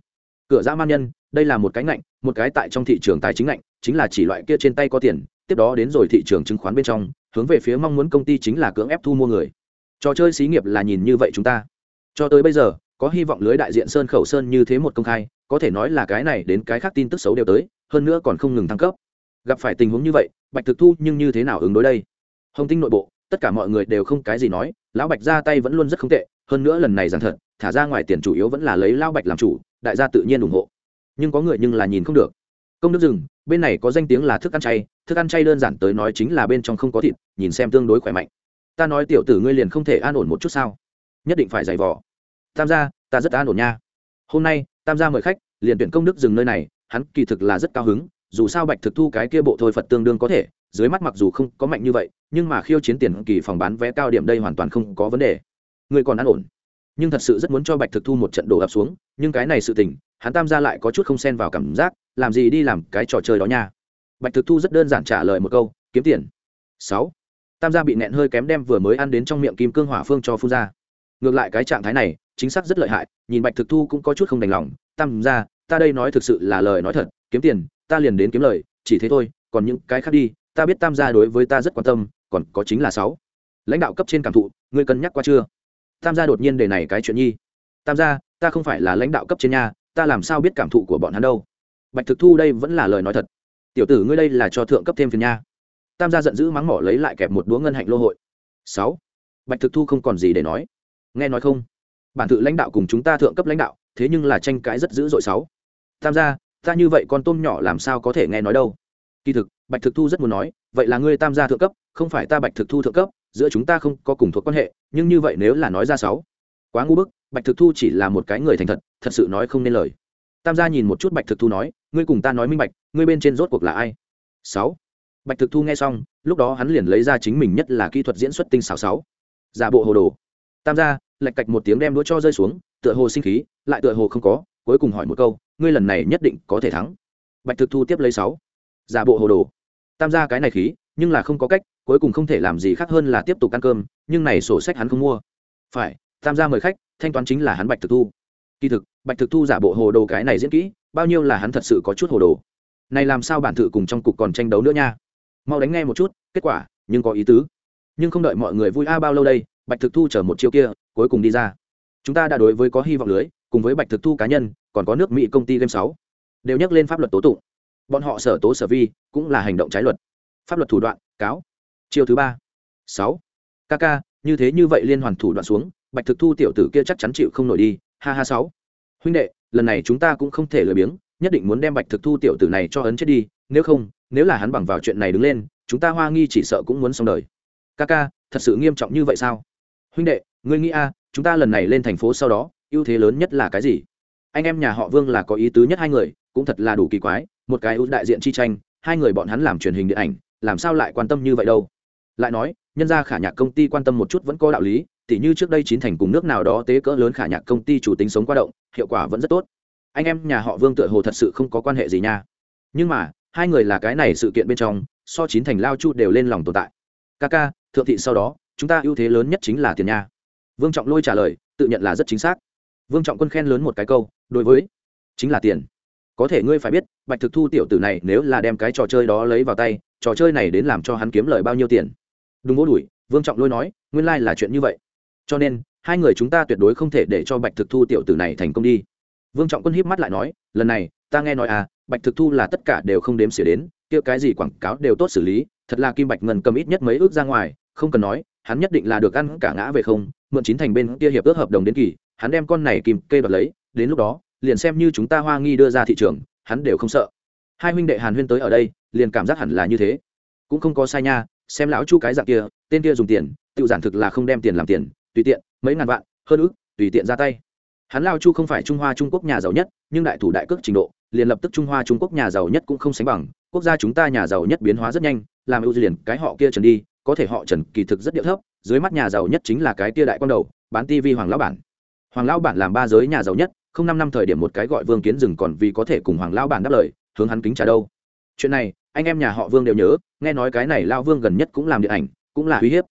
S1: Cửa dã man nhân, đây là một cái ngạnh, một cái tại trong thị trường tài chính ngạnh, chính là chỉ loại kia trên tay có tiền, tiếp đó đến rồi thị trường chứng khoán bên trong, hướng về phía mong muốn công ty chính là cưỡng ép thu mua người trò chơi xí nghiệp là nhìn như vậy chúng ta. Cho tới bây giờ, có hy vọng lưới đại diện sơn khẩu sơn như thế một công khai, có thể nói là cái này đến cái khác tin tức xấu đều tới, hơn nữa còn không ngừng thăng cấp. Gặp phải tình huống như vậy, bạch thực thu nhưng như thế nào ứng đối đây? Hồng tinh nội bộ, tất cả mọi người đều không cái gì nói, lão bạch ra tay vẫn luôn rất không tệ, hơn nữa lần này rằng thật, thả ra ngoài tiền chủ yếu vẫn là lấy lão bạch làm chủ, đại gia tự nhiên ủng hộ. Nhưng có người nhưng là nhìn không được. Công đức rừng bên này có danh tiếng là thức ăn chay, thức ăn chay đơn giản tới nói chính là bên trong không có thịt, nhìn xem tương đối khỏe mạnh ta nói tiểu tử ngươi liền không thể an ổn một chút sao? Nhất định phải giày vò. Tam gia, ta rất an ổn nha. Hôm nay, tam gia mời khách, liền tuyển công đức dừng nơi này, hắn kỳ thực là rất cao hứng, dù sao bạch thực thu cái kia bộ thôi phật tương đương có thể, dưới mắt mặc dù không có mạnh như vậy, nhưng mà khiêu chiến tiền kỳ phòng bán vé cao điểm đây hoàn toàn không có vấn đề. Ngươi còn an ổn. Nhưng thật sự rất muốn cho bạch thực thu một trận đổ ập xuống, nhưng cái này sự tình, hắn tam gia lại có chút không xen vào cảm giác, làm gì đi làm cái trò chơi đó nha. Bạch thực thu rất đơn giản trả lời một câu, kiếm tiền. Sáu tam gia bị nẹn hơi kém đem vừa mới ăn đến trong miệng kim cương hỏa phương cho phun ra. Ngược lại cái trạng thái này, chính xác rất lợi hại, nhìn bạch thực thu cũng có chút không đành lòng, tam gia, ta đây nói thực sự là lời nói thật, kiếm tiền, ta liền đến kiếm lời, chỉ thế thôi, còn những cái khác đi, ta biết tam gia đối với ta rất quan tâm, còn có chính là sáu. Lãnh đạo cấp trên cảm thụ, ngươi cân nhắc qua chưa? Tam gia đột nhiên đề này cái chuyện nhi. Tam gia, ta không phải là lãnh đạo cấp trên nhà ta làm sao biết cảm thụ của bọn hắn đâu? Bạch thực thu đây vẫn là lời nói thật. Tiểu tử ngươi đây là cho thượng cấp thêm phiền nha tam gia giận dữ mắng mỏ lấy lại kẹp một đũa ngân hạnh lô hội. Sáu, bạch thực thu không còn gì để nói. Nghe nói không? Bản thự lãnh đạo cùng chúng ta thượng cấp lãnh đạo, thế nhưng là tranh cãi rất dữ dội sáu. Tam gia, ta như vậy con tôm nhỏ làm sao có thể nghe nói đâu? Kỳ thực, bạch thực thu rất muốn nói, vậy là ngươi tam gia thượng cấp, không phải ta bạch thực thu thượng cấp, giữa chúng ta không có cùng thuộc quan hệ, nhưng như vậy nếu là nói ra sáu. Quá ngu bức, bạch thực thu chỉ là một cái người thành thật thật sự nói không nên lời. Tam gia nhìn một chút bạch thực thu nói, ngươi cùng ta nói minh bạch, ngươi bên trên rốt cuộc là ai? Sáu bạch thực thu nghe xong, lúc đó hắn liền lấy ra chính mình nhất là kỹ thuật diễn xuất tinh xảo sáu. Giả bộ hồ đồ. Tam gia, lạch cạch một tiếng đem đũa cho rơi xuống, tựa hồ sinh khí, lại tựa hồ không có, cuối cùng hỏi một câu, ngươi lần này nhất định có thể thắng. Bạch thực thu tiếp lấy sáu. Giả bộ hồ đồ. Tam gia cái này khí, nhưng là không có cách, cuối cùng không thể làm gì khác hơn là tiếp tục ăn cơm, nhưng này sổ sách hắn không mua. Phải, tam gia mời khách, thanh toán chính là hắn bạch thực thu. Kỳ thực, bạch thực thu giả bộ hồ đồ cái này diễn kỹ, bao nhiêu là hắn thật sự có chút hồ đồ. Này làm sao bản thự cùng trong cục còn tranh đấu nữa nha? Mau đánh nghe một chút, kết quả, nhưng có ý tứ. Nhưng không đợi mọi người vui a bao lâu đây, bạch thực thu chở một chiêu kia, cuối cùng đi ra. Chúng ta đã đối với có hy vọng lưới, cùng với bạch thực thu cá nhân, còn có nước mỹ công ty game sáu, đều nhắc lên pháp luật tố tụng. Bọn họ sở tố sở vi, cũng là hành động trái luật. Pháp luật thủ đoạn, cáo. Chiêu thứ ba, sáu. Kk như thế như vậy liên hoàn thủ đoạn xuống, bạch thực thu tiểu tử kia chắc chắn chịu không nổi đi. Ha ha, sáu. Huynh đệ, lần này chúng ta cũng không thể lười biếng, nhất định muốn đem bạch thực thu tiểu tử này cho ấn chết đi, nếu không nếu là hắn bằng vào chuyện này đứng lên, chúng ta hoa nghi chỉ sợ cũng muốn xong đời. Ca ca, thật sự nghiêm trọng như vậy sao? Huynh đệ, ngươi nghĩ a, chúng ta lần này lên thành phố sau đó, ưu thế lớn nhất là cái gì? Anh em nhà họ vương là có ý tứ nhất hai người, cũng thật là đủ kỳ quái, một cái ưu đại diện chi tranh, hai người bọn hắn làm truyền hình điện ảnh, làm sao lại quan tâm như vậy đâu? Lại nói, nhân ra khả nhạc công ty quan tâm một chút vẫn có đạo lý, tỉ như trước đây chín thành cùng nước nào đó tế cỡ lớn khả nhạc công ty chủ tính sống qua động, hiệu quả vẫn rất tốt. Anh em nhà họ vương tựa hồ thật sự không có quan hệ gì nha. Nhưng mà hai người là cái này sự kiện bên trong, so chín thành lao chu đều lên lòng tồn tại. Ca ca thượng thị sau đó, chúng ta ưu thế lớn nhất chính là tiền nha. Vương trọng lôi trả lời, tự nhận là rất chính xác. Vương trọng quân khen lớn một cái câu, đối với, chính là tiền. Có thể ngươi phải biết, bạch thực thu tiểu tử này nếu là đem cái trò chơi đó lấy vào tay, trò chơi này đến làm cho hắn kiếm lời bao nhiêu tiền? Đúng vô đuổi, vương trọng lôi nói, nguyên lai、like、là chuyện như vậy. Cho nên, hai người chúng ta tuyệt đối không thể để cho bạch thực thu tiểu tử này thành công đi. Vương trọng quân híp mắt lại nói, lần này, ta nghe nói à bạch thực thu là tất cả đều không đếm xỉa đến, kia cái gì quảng cáo đều tốt xử lý, thật là kim bạch ngân cầm ít nhất mấy ước ra ngoài, không cần nói, hắn nhất định là được ăn cả ngã về không, mượn chín thành bên kia hiệp ước hợp đồng đến kỳ, hắn đem con này kìm kê đoạt lấy, đến lúc đó, liền xem như chúng ta hoa nghi đưa ra thị trường, hắn đều không sợ. Hai huynh đệ hàn huyên tới ở đây, liền cảm giác hẳn là như thế. Cũng không có sai nha, xem lão chu cái dạng kia, tên kia dùng tiền tự giản thực là không đem tiền làm tiền, tùy tiện, mấy ngàn vạn, hơn ước, tùy tiện ra tay. Hắn lao chu không phải trung hoa trung quốc nhà giàu nhất, nhưng đại thủ đại cước trình độ liền lập tức trung hoa trung quốc nhà giàu nhất cũng không sánh bằng, quốc gia chúng ta nhà giàu nhất biến hóa rất nhanh, làm ưu liền cái họ kia trần đi, có thể họ trần kỳ thực rất điệu thấp, dưới mắt nhà giàu nhất chính là cái tia đại quan đầu, bán tivi hoàng lão bản. Hoàng lão bản làm ba giới nhà giàu nhất, không năm năm thời điểm một cái gọi vương kiến rừng còn vì có thể cùng hoàng lão bản đáp lời, hướng hắn kính trả đâu. Chuyện này, anh em nhà họ vương đều nhớ, nghe nói cái này lao vương gần nhất cũng làm điện ảnh, cũng là uy hiếp.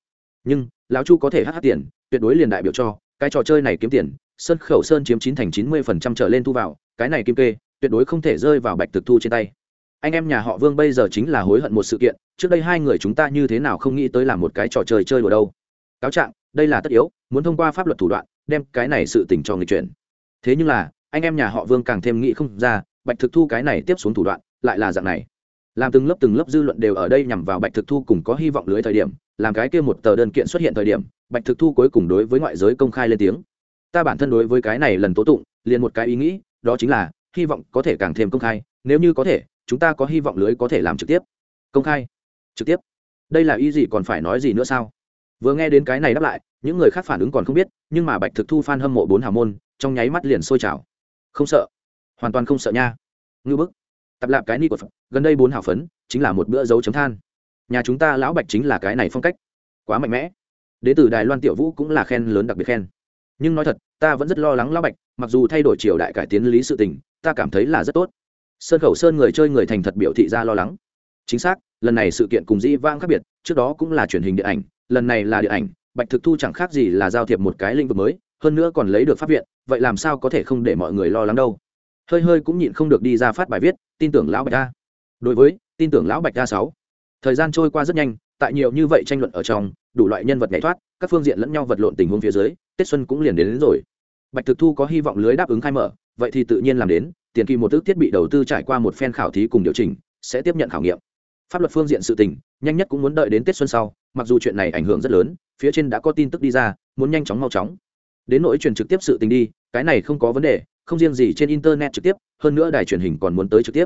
S1: Nhưng, lão chu có thể hát hát tiền, tuyệt đối liền đại biểu cho, cái trò chơi này kiếm tiền sơn khẩu sơn chiếm chín thành chín mươi phần trăm trở lên thu vào, cái này kim kê tuyệt đối không thể rơi vào bạch thực thu trên tay. Anh em nhà họ vương bây giờ chính là hối hận một sự kiện, trước đây hai người chúng ta như thế nào không nghĩ tới làm một cái trò chơi chơi đùa đâu. Cáo trạng, đây là tất yếu, muốn thông qua pháp luật thủ đoạn, đem cái này sự tình cho người chuyển. Thế nhưng là, anh em nhà họ vương càng thêm nghĩ không ra, bạch thực thu cái này tiếp xuống thủ đoạn, lại là dạng này. Làm từng lớp từng lớp dư luận đều ở đây nhằm vào bạch thực thu cùng có hy vọng lưới thời điểm, làm cái kia một tờ đơn kiện xuất hiện thời điểm, bạch thực thu cuối cùng đối với ngoại giới công khai lên tiếng. Ta bản thân đối với cái này lần tố tụng, liền một cái ý nghĩ, đó chính là hy vọng có thể càng thêm công khai. Nếu như có thể, chúng ta có hy vọng lưới có thể làm trực tiếp. Công khai. Trực tiếp. Đây là ý gì còn phải nói gì nữa sao? Vừa nghe đến cái này đáp lại, những người khác phản ứng còn không biết, nhưng mà bạch thực thu f a n hâm mộ bốn hào môn, trong nháy mắt liền sôi trào. Không sợ. Hoàn toàn không sợ nha. Ngư bức. Tập lạp cái ni của phật, gần đây bốn hào phấn, chính là một bữa dấu chấm than. Nhà chúng ta lão bạch chính là cái này phong cách. Quá mạnh mẽ. Đ tử đài loan tiểu vũ cũng là khen lớn đặc biệt khen nhưng nói thật, ta vẫn rất lo lắng lão bạch, mặc dù thay đổi triều đại cải tiến lý sự tình, ta cảm thấy là rất tốt. Sơn khẩu sơn người chơi người thành thật biểu thị ra lo lắng. Chính xác, lần này sự kiện cùng dĩ vang khác biệt, trước đó cũng là truyền hình điện ảnh, lần này là điện ảnh, bạch thực thu chẳng khác gì là giao thiệp một cái lĩnh vực mới, hơn nữa còn lấy được pháp viện, vậy làm sao có thể không để mọi người lo lắng đâu? Hơi hơi cũng nhịn không được đi ra phát bài viết, tin tưởng lão bạch a. Đối với, tin tưởng lão bạch a sáu, thời gian trôi qua rất nhanh tại nhiều như vậy tranh luận ở trong đủ loại nhân vật nhảy thoát các phương diện lẫn nhau vật lộn tình huống phía dưới tết xuân cũng liền đến, đến rồi. Bạch thực thu có hy vọng lưới đáp ứng khai mở vậy thì tự nhiên làm đến tiền kỳ một ước thiết bị đầu tư trải qua một phen khảo thí cùng điều chỉnh sẽ tiếp nhận khảo nghiệm. Pháp luật phương diện sự tình nhanh nhất cũng muốn đợi đến tết xuân sau mặc dù chuyện này ảnh hưởng rất lớn phía trên đã có tin tức đi ra muốn nhanh chóng mau chóng. Đến nỗi truyền trực tiếp sự tình đi cái này không có vấn đề không riêng gì trên internet trực tiếp hơn nữa đài truyền hình còn muốn tới trực tiếp.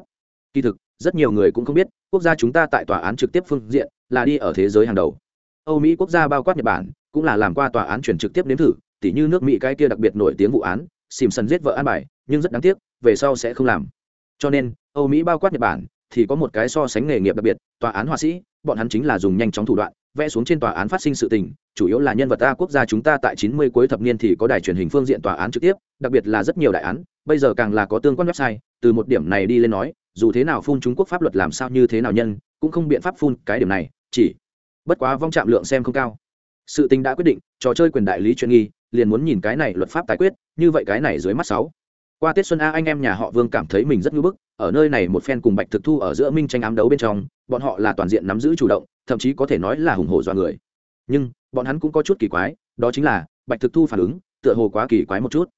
S1: Kỳ thực rất nhiều người cũng không biết quốc gia chúng ta tại tòa án trực tiếp phương diện là đi ở thế giới hàng đầu. Âu mỹ quốc gia bao quát nhật bản, cũng là làm qua tòa án chuyển trực tiếp nếm thử, tỉ như nước mỹ cái kia đặc biệt nổi tiếng vụ án xìm sần giết vợ an bài, nhưng rất đáng tiếc, về sau sẽ không làm. Cho nên, âu mỹ bao quát nhật bản, thì có một cái so sánh nghề nghiệp đặc biệt, tòa án họa sĩ, bọn hắn chính là dùng nhanh chóng thủ đoạn, vẽ xuống trên tòa án phát sinh sự tình, chủ yếu là nhân vật ta quốc gia chúng ta tại 90 cuối thập niên thì có đài truyền hình phương diện tòa án trực tiếp, đặc biệt là rất nhiều đại án, bây giờ càng là có tương quan website, từ một điểm này đi lên nói, dù thế nào phun trung quốc pháp luật làm sao như thế nào nhân, cũng không biện pháp phun cái điểm này chỉ. Bất quá vong chạm lượng xem không cao. Sự tình đã quyết định, trò chơi quyền đại lý chuyên nghi, liền muốn nhìn cái này luật pháp tái quyết, như vậy cái này dưới mắt sáu. Qua tết xuân a, anh em nhà họ vương cảm thấy mình rất ngưỡng bức, ở nơi này một phen cùng bạch thực thu ở giữa minh tranh ám đấu bên trong, bọn họ là toàn diện nắm giữ chủ động, thậm chí có thể nói là hùng hổ do người. Nhưng, bọn hắn cũng có chút kỳ quái, đó chính là, bạch thực thu phản ứng, tựa hồ quá kỳ quái một chút.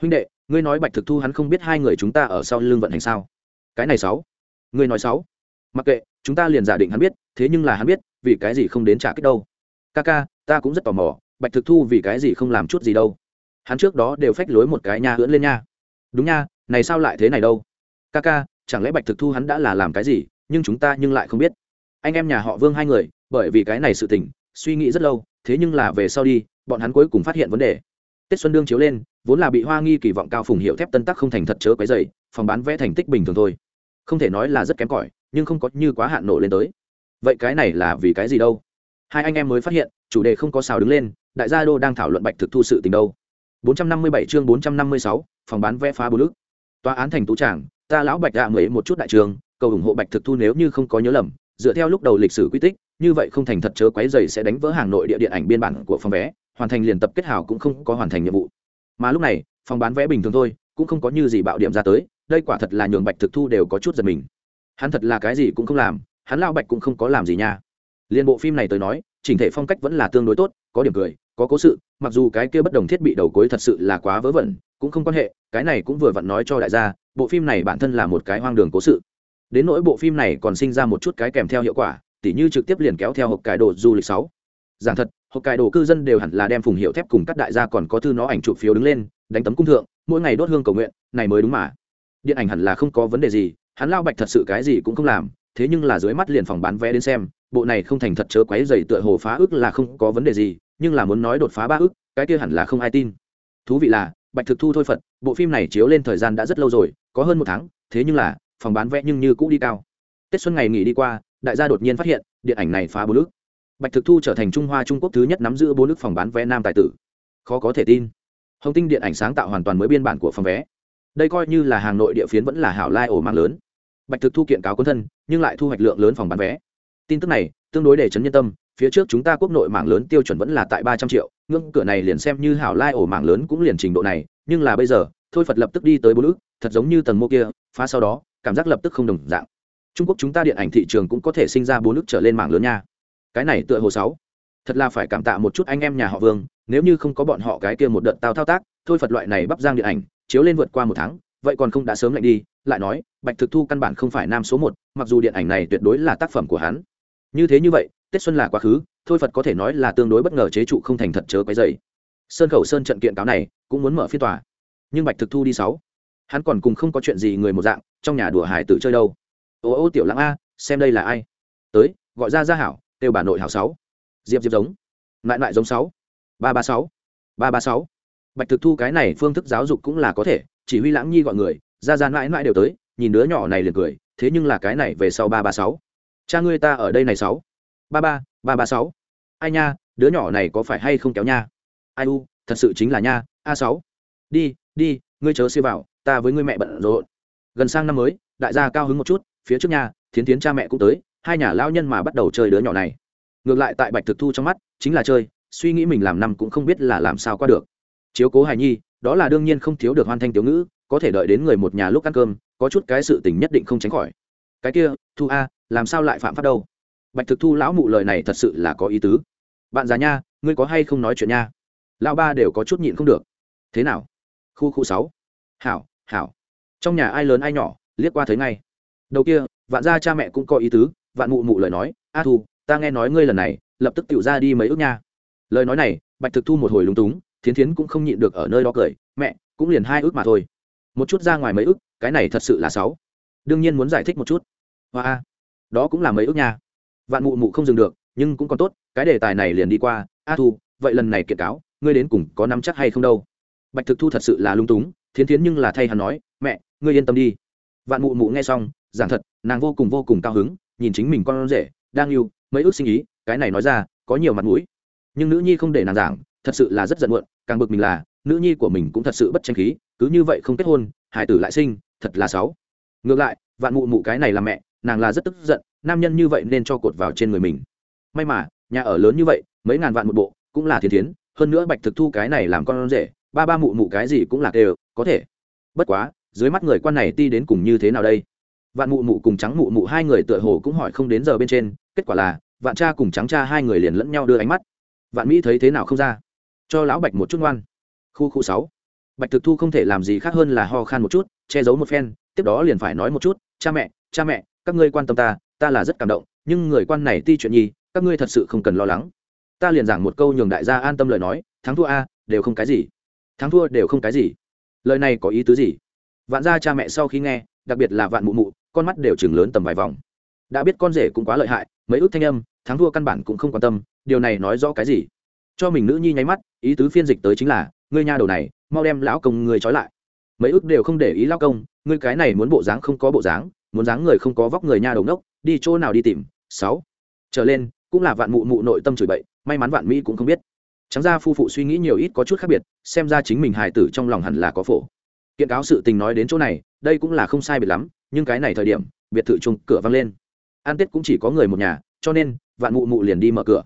S1: Huynh đệ, ngươi nói bạch thực thu hắn không biết hai người chúng ta ở sau lưng vận hành sao? Cái này sáu. Ngươi nói sáu mặc kệ, chúng ta liền giả định hắn biết, thế nhưng là hắn biết, vì cái gì không đến trả kích đâu. Ca ca, ta cũng rất tò mò, bạch thực thu vì cái gì không làm chút gì đâu. Hắn trước đó đều phách lối một cái nha hưỡn lên nha. Đúng nha, này sao lại thế này đâu? Ca ca, chẳng lẽ bạch thực thu hắn đã là làm cái gì, nhưng chúng ta nhưng lại không biết. Anh em nhà họ vương hai người, bởi vì cái này sự tình, suy nghĩ rất lâu, thế nhưng là về sau đi, bọn hắn cuối cùng phát hiện vấn đề. Tết xuân đương chiếu lên, vốn là bị hoa nghi kỳ vọng cao phùng hiệu thép tân tắc không thành thật chớ cái dày phòng bán vẽ thành tích bình thường thôi. Không thể nói là rất kém cỏi nhưng không có như quá hạn nổ lên tới. Vậy cái này là vì cái gì đâu? Hai anh em mới phát hiện chủ đề không có xào đứng lên đại gia đô đang thảo luận bạch thực thu sự tình đâu. 457 chương 456, phòng bán vé phá bố lức. Tòa án thành tú tràng ta lão bạch dạ gạ mười một chút đại trường cầu ủng hộ bạch thực thu nếu như không có nhớ lầm dựa theo lúc đầu lịch sử quy tích như vậy không thành thật chớ quấy dày sẽ đánh vỡ hàng nội địa điện ảnh biên bản của phòng vé hoàn thành liền tập kết hảo cũng không có hoàn thành nhiệm vụ. Mà lúc này phòng bán vé bình thường thôi cũng không có như gì bạo điểm ra tới đây quả thật là nhường bạch thực thu đều có chút giật mình hắn thật là cái gì cũng không làm, hắn lao bạch cũng không có làm gì nha. Liên bộ phim này tới nói, chỉnh thể phong cách vẫn là tương đối tốt, có điểm cười, có cố sự, mặc dù cái kia bất đồng thiết bị đầu cuối thật sự là quá vớ vẩn, cũng không quan hệ, cái này cũng vừa vặn nói cho đại gia, bộ phim này bản thân là một cái hoang đường cố sự. Đến nỗi bộ phim này còn sinh ra một chút cái kèm theo hiệu quả, tỉ như trực tiếp liền kéo theo hộp cải đồ du lịch sáu. Giảng thật, hộp cải đồ cư dân đều hẳn là đem phùng hiệu thép cùng các đại gia còn có thư nó ảnh chụp phiếu đứng lên, đánh tấm cung thượng, mỗi ngày đốt hương cầu nguyện, này mới đúng mà. Điện ảnh hẳn là không có vấn đề gì hắn lao bạch thật sự cái gì cũng không làm, thế nhưng là dưới mắt liền phòng bán vé đến xem, bộ này không thành thật chớ quấy dày tựa hồ phá ức là không có vấn đề gì, nhưng là muốn nói đột phá ba ức, cái kia hẳn là không ai tin. Thú vị là, bạch thực thu thôi phật, bộ phim này chiếu lên thời gian đã rất lâu rồi, có hơn một tháng, thế nhưng là, phòng bán vé nhưng như cũ đi cao. Tết xuân ngày nghỉ đi qua, đại gia đột nhiên phát hiện, điện ảnh này phá bốn ức. Bạch thực thu trở thành trung hoa trung quốc thứ nhất nắm giữ bốn ức phòng bán vé nam tài tử. Khó có thể tin. Hồng tinh điện ảnh sáng tạo hoàn toàn mới biên bản của phòng vé. Đây coi như là hàng nội địa phiến vẫn là hảo lai ổ mạng lớn bạch thực thu kiện cáo quân thân, nhưng lại thu hoạch lượng lớn phòng bán vé. Tin tức này, tương đối để chấn nhân tâm, phía trước chúng ta quốc nội mạng lớn tiêu chuẩn vẫn là tại ba trăm triệu, ngưỡng cửa này liền xem như hảo lai ổ mạng lớn cũng liền trình độ này, nhưng là bây giờ, thôi phật lập tức đi tới bốn ước, thật giống như tầng mô kia, phá sau đó, cảm giác lập tức không đồng dạng. Trung quốc chúng ta điện ảnh thị trường cũng có thể sinh ra bốn ước trở lên mạng lớn nha. Cái này tựa hồ sáu. Thật là phải cảm tạ một chút anh em nhà họ vương, nếu như không có bọn họ cái kia một đợt tao thao tác, thôi phật loại này bắp giang điện ảnh, chiếu lên vượt qua một tháng, vậy còn không đã sớm lạnh đi lại nói, bạch thực thu căn bản không phải nam số một, mặc dù điện ảnh này tuyệt đối là tác phẩm của hắn. Như thế như vậy, tết xuân là quá khứ, thôi phật có thể nói là tương đối bất ngờ chế trụ không thành thật chớ cái dày sơn khẩu sơn trận kiện cáo này, cũng muốn mở phiên tòa. Nhưng bạch thực thu đi sáu. Hắn còn cùng không có chuyện gì người một dạng, trong nhà đùa hải tử chơi đâu. Ô ô tiểu lãng a, xem đây là ai? Tới, gọi ra gia hảo, kêu bà nội hảo sáu. Diệp diệp giống. Lại lại giống sáu. Ba ba sáu. Ba ba sáu. Bạch thực thu cái này phương thức giáo dục cũng là có thể, chỉ huy lãng nhi gọi người ra ra mãi mãi đều tới, nhìn đứa nhỏ này liền cười, thế nhưng là cái này về sau ba ba sáu. Cha ngươi ta ở đây này sáu. Ba ba ba ba sáu. Ai nha, đứa nhỏ này có phải hay không kéo nha? Ai u, thật sự chính là nha, a sáu. Đi đi, ngươi chớ siêu vào, ta với ngươi mẹ bận rộn. Gần sang năm mới, đại gia cao hứng một chút, phía trước nhà, thiến thiến cha mẹ cũng tới, hai nhà lao nhân mà bắt đầu chơi đứa nhỏ này. Ngược lại tại bạch thực thu trong mắt, chính là chơi, suy nghĩ mình làm năm cũng không biết là làm sao qua được. Chiếu cố hài nhi, đó là đương nhiên không thiếu được hoàn thanh tiểu ngữ có thể đợi đến người một nhà lúc ăn cơm, có chút cái sự tình nhất định không tránh khỏi. Cái kia, thu a, làm sao lại phạm pháp đâu? Bạch thực thu lão mụ lời này thật sự là có ý tứ. Bạn già nha, ngươi có hay không nói chuyện nha? Lão ba đều có chút nhịn không được. Thế nào? Khu khu sáu. Hảo hảo. Trong nhà ai lớn ai nhỏ, liếc qua thấy ngay. Đầu kia, vạn gia cha mẹ cũng có ý tứ, vạn mụ mụ lời nói, a thu, ta nghe nói ngươi lần này, lập tức tự ra đi mấy ước nha. Lời nói này, bạch thực thu một hồi lúng túng, thiến thiến cũng không nhịn được ở nơi đó cười, mẹ, cũng liền hai ước mà thôi một chút ra ngoài mấy ước cái này thật sự là sáu. Đương nhiên muốn giải thích một chút. Hoa đó cũng là mấy ước nha. Vạn mụ mụ không dừng được, nhưng cũng còn tốt, cái đề tài này liền đi qua. A thu, vậy lần này kiện cáo, ngươi đến cùng có nắm chắc hay không đâu? Bạch thực thu thật sự là lung túng, thiến thiến nhưng là thay hắn nói, mẹ, ngươi yên tâm đi. Vạn mụ mụ nghe xong, giảng thật, nàng vô cùng vô cùng cao hứng, nhìn chính mình con rể, đang yêu, mấy ước sinh ý, cái này nói ra, có nhiều mặt mũi. Nhưng nữ nhi không để nàng giảng, thật sự là rất giận muộn, càng bực mình là, nữ nhi của mình cũng thật sự bất tranh khí cứ như vậy không kết hôn, hải tử lại sinh, thật là xấu. Ngược lại, vạn mụ mụ cái này là mẹ, nàng là rất tức giận, nam nhân như vậy nên cho cột vào trên người mình. May mà, nhà ở lớn như vậy, mấy ngàn vạn một bộ, cũng là thiên thiến, hơn nữa bạch thực thu cái này làm con rể, ba ba mụ mụ cái gì cũng là đều, có thể. Bất quá, dưới mắt người quan này ti đến cùng như thế nào đây? Vạn mụ mụ cùng trắng mụ mụ hai người tựa hồ cũng hỏi không đến giờ bên trên, kết quả là, vạn cha cùng trắng cha hai người liền lẫn nhau đưa ánh mắt. Vạn mỹ thấy thế nào không ra? Cho lão bạch một chút ngoan. Khu khu sáu bạch thực thu không thể làm gì khác hơn là ho khan một chút, che giấu một phen, tiếp đó liền phải nói một chút, cha mẹ cha mẹ, các ngươi quan tâm ta ta là rất cảm động, nhưng người quan này ti chuyện nhi, các ngươi thật sự không cần lo lắng. Ta liền giảng một câu nhường đại gia an tâm lời nói, thắng thua a, đều không cái gì. Thắng thua đều không cái gì. Lời này có ý tứ gì? Vạn gia cha mẹ sau khi nghe, đặc biệt là vạn mụ mụ, con mắt đều chừng lớn tầm vài vòng. Đã biết con rể cũng quá lợi hại, mấy ước thanh âm, thắng thua căn bản cũng không quan tâm, điều này nói rõ cái gì? Cho mình nữ nhi nháy mắt, ý tứ phiên dịch tới chính là, ngươi nha đầu này, mau đem lão công người trói lại. Mấy ước đều không để ý lao công, ngươi cái này muốn bộ dáng không có bộ dáng, muốn dáng người không có vóc người nha đầu nốc đi chỗ nào đi tìm. Sáu. Trở lên, cũng là vạn mụ mụ nội tâm chửi bậy, may mắn vạn mỹ cũng không biết. Trắng ra phu phụ suy nghĩ nhiều ít có chút khác biệt, xem ra chính mình hài tử trong lòng hẳn là có phổ. Kiện cáo sự tình nói đến chỗ này, đây cũng là không sai biệt lắm, nhưng cái này thời điểm, biệt thự chung cửa văng lên. An tết cũng chỉ có người một nhà, cho nên, vạn mụ mụ liền đi mở cửa.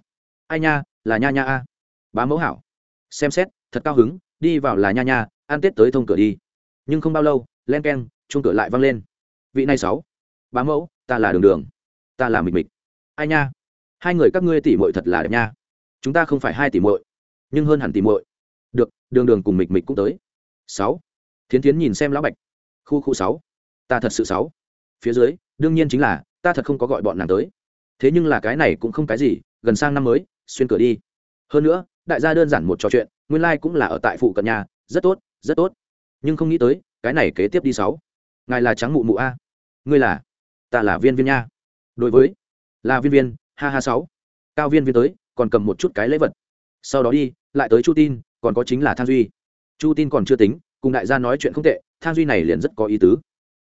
S1: Ai nha, là nha nha a bá mẫu hảo. Xem xét, thật cao hứng, đi vào là nha nha an tết tới thông cửa đi. Nhưng không bao lâu, len keng chung cửa lại văng lên. Vị này sáu, bá mẫu, ta là đường đường, ta là mịch mịch. Ai nha? Hai người các ngươi tỉ mội thật là đẹp nha. Chúng ta không phải hai tỉ mội nhưng hơn hẳn tỉ mội được, đường đường cùng mịch mịch cũng tới. Sáu, thiến thiến nhìn xem lão bạch. Khu khu sáu, ta thật sự sáu. Phía dưới, đương nhiên chính là, ta thật không có gọi bọn nàng tới. Thế nhưng là cái này cũng không cái gì, gần sang năm mới, xuyên cửa đi. Hơn nữa đại gia đơn giản một trò chuyện, nguyên lai、like、cũng là ở tại phụ cận nhà, rất tốt rất tốt. Nhưng không nghĩ tới, cái này kế tiếp đi sáu. Ngài là trắng mụ mụ a. Ngươi là? Ta là viên viên nha. Đối với, là viên viên, ha ha sáu. Cao viên viên tới, còn cầm một chút cái lễ vật. Sau đó đi, lại tới chu tin, còn có chính là thang duy. Chu tin còn chưa tính, cùng đại gia nói chuyện không tệ, thang duy này liền rất có ý tứ.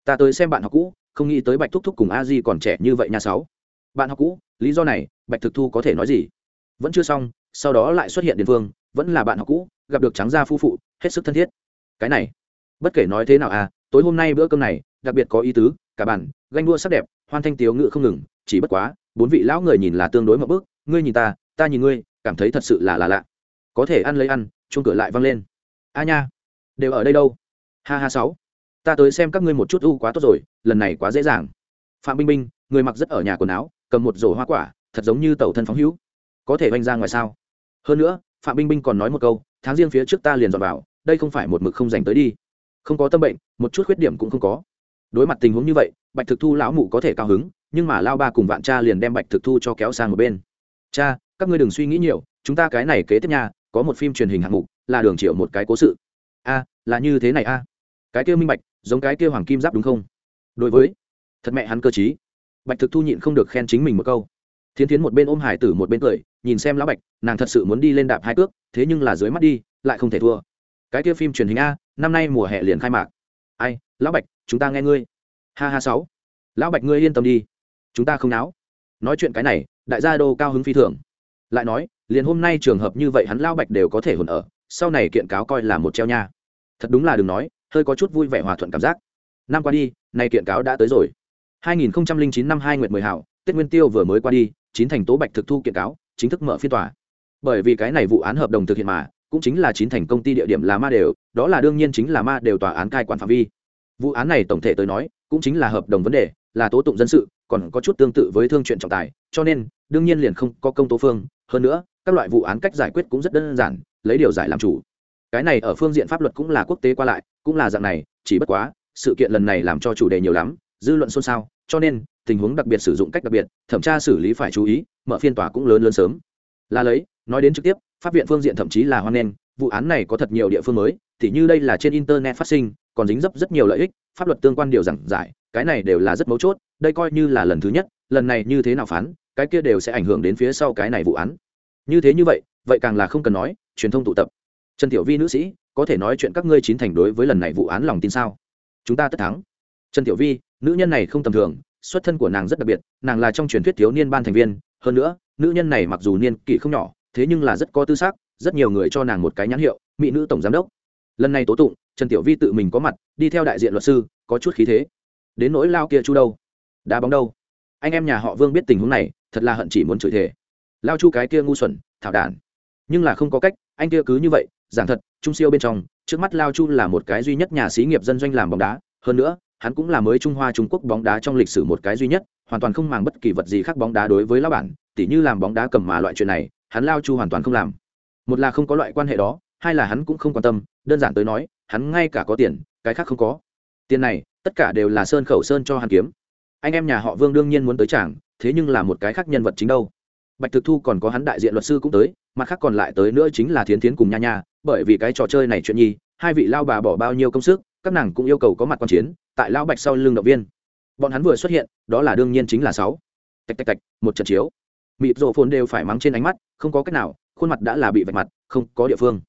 S1: Ta tới xem bạn học cũ, không nghĩ tới bạch thúc thúc cùng a di còn trẻ như vậy nha sáu. Bạn học cũ, lý do này, bạch thực thu có thể nói gì? Vẫn chưa xong sau đó lại xuất hiện điện phương vẫn là bạn học cũ, gặp được trắng gia phu phụ, hết sức thân thiết. Cái này, bất kể nói thế nào à tối hôm nay bữa cơm này, đặc biệt có ý tứ, cả bản, ganh đua sắc đẹp, hoan thanh tiếu ngự không ngừng, chỉ bất quá, bốn vị lão người nhìn là tương đối mập bước ngươi nhìn ta ta nhìn ngươi, cảm thấy thật sự là là lạ. Có thể ăn lấy ăn chung cửa lại văng lên. A nha, đều ở đây đâu? Ha ha sáu, ta tới xem các ngươi một chút u quá tốt rồi, lần này quá dễ dàng. Phạm binh binh người mặc rất ở nhà quần áo, cầm một rổ hoa quả, thật giống như tàu thân phóng hữu. Có thể vanh ra ngoài sao? Hơn nữa, phạm binh binh còn nói một câu, tháng riêng phía trước ta liền dọn vào, đây không phải một mực không dành tới đi. Không có tâm bệnh, một chút khuyết điểm cũng không có. Đối mặt tình huống như vậy, bạch thực thu lão mụ có thể cao hứng, nhưng mà lao ba cùng vạn cha liền đem bạch thực thu cho kéo sang một bên. Cha, các ngươi đừng suy nghĩ nhiều, chúng ta cái này kế tiếp nha, có một phim truyền hình hạng mục, là đường triệu một cái cố sự. A, là như thế này a. Cái kia minh bạch, giống cái kia hoàng kim giáp đúng không? Đối với, thật mẹ hắn cơ chí bạch thực thu nhịn không được khen chính mình một câu. Thiến thiến một bên ôm hải tử một bên cười nhìn xem lão bạch, nàng thật sự muốn đi lên đạp hai cước, thế nhưng là dưới mắt đi, lại không thể thua. Cái kia phim truyền hình a, năm nay mùa hè liền khai mạc. Ai, lão bạch, chúng ta nghe ngươi. Ha ha sáu. Lão bạch ngươi yên tâm đi. Chúng ta không náo. Nói chuyện cái này, đại gia đô cao hứng phi thường. Lại nói, liền hôm nay trường hợp như vậy hắn lão bạch đều có thể hồn ở, sau này kiện cáo coi là một treo nha. Thật đúng là đừng nói, hơi có chút vui vẻ hòa thuận cảm giác. Năm qua đi nay kiện cáo đã tới rồi. 2009 năm hai nguyệt mười hảo, tết nguyên tiêu vừa mới qua đi, chín thành tố bạch thực thu kiện cáo chính thức mở phiên tòa. Bởi vì cái này vụ án hợp đồng thực hiện mà, cũng chính là chín thành công ty địa điểm là ma đều, đó là đương nhiên chính là ma đều tòa án cai quản phạm vi. Vụ án này tổng thể tới nói, cũng chính là hợp đồng vấn đề, là tố tụng dân sự, còn có chút tương tự với thương chuyện trọng tài, cho nên, đương nhiên liền không có công tố phương. Hơn nữa, các loại vụ án cách giải quyết cũng rất đơn giản, lấy điều giải làm chủ. Cái này ở phương diện pháp luật cũng là quốc tế qua lại, cũng là dạng này, chỉ bất quá, sự kiện lần này làm cho chủ đề nhiều lắm, dư luận xôn xao, cho nên tình huống đặc biệt sử dụng cách đặc biệt, thẩm tra xử lý phải chú ý, mở phiên tòa cũng lớn lớn sớm. Là lấy, nói đến trực tiếp, pháp viện phương diện thậm chí là hoan nghênh, vụ án này có thật nhiều địa phương mới thì như đây là trên internet phát sinh, còn dính dấp rất nhiều lợi ích, pháp luật tương quan điều giảng giải, cái này đều là rất mấu chốt, đây coi như là lần thứ nhất, lần này như thế nào phán, cái kia đều sẽ ảnh hưởng đến phía sau cái này vụ án. Như thế như vậy vậy càng là không cần nói, truyền thông tụ tập. Trần tiểu vi nữ sĩ, có thể nói chuyện các ngươi chín thành đối với lần này vụ án lòng tin sao? Chúng ta tất thắng. Trần tiểu vi, nữ nhân này không tầm thường xuất thân của nàng rất đặc biệt, nàng là trong truyền thuyết thiếu niên ban thành viên, hơn nữa, nữ nhân này mặc dù niên kỷ không nhỏ, thế nhưng là rất có tư xác rất nhiều người cho nàng một cái nhãn hiệu, mỹ nữ tổng giám đốc. Lần này tố tụng, trần tiểu vi tự mình có mặt, đi theo đại diện luật sư, có chút khí thế. Đến nỗi lao kia chu đâu? Đá bóng đâu? Anh em nhà họ vương biết tình huống này, thật là hận chỉ muốn chửi thề. Lao chu cái kia ngu xuẩn, thảo đản nhưng là không có cách, anh kia cứ như vậy, giảng thật, trung siêu bên trong, trước mắt lao chu là một cái duy nhất nhà xí nghiệp dân doanh làm bóng đá, hơn nữa hắn cũng là mới trung hoa trung quốc bóng đá trong lịch sử một cái duy nhất, hoàn toàn không màng bất kỳ vật gì khác bóng đá đối với lão bản, tỉ như làm bóng đá cầm mà loại chuyện này, hắn lao chu hoàn toàn không làm. Một là không có loại quan hệ đó, hai là hắn cũng không quan tâm, đơn giản tới nói, hắn ngay cả có tiền, cái khác không có. Tiền này, tất cả đều là sơn khẩu sơn cho hắn kiếm. Anh em nhà họ vương đương nhiên muốn tới chàng thế nhưng là một cái khác nhân vật chính đâu. Bạch thực thu còn có hắn đại diện luật sư cũng tới, mặt khác còn lại tới nữa chính là thiến thiến cùng nha nha, bởi vì cái trò chơi này chuyện nhi, hai vị lao bà bỏ bao nhiêu công sức các nàng cũng yêu cầu có mặt quan chiến, tại lao bạch sau lưng động viên. Bọn hắn vừa xuất hiện, đó là đương nhiên chính là sáu. Tạch tạch tạch, một trận chiếu. Mịp rộ phồn đều phải mắng trên ánh mắt, không có cách nào, khuôn mặt đã là bị vạch mặt, không có địa phương.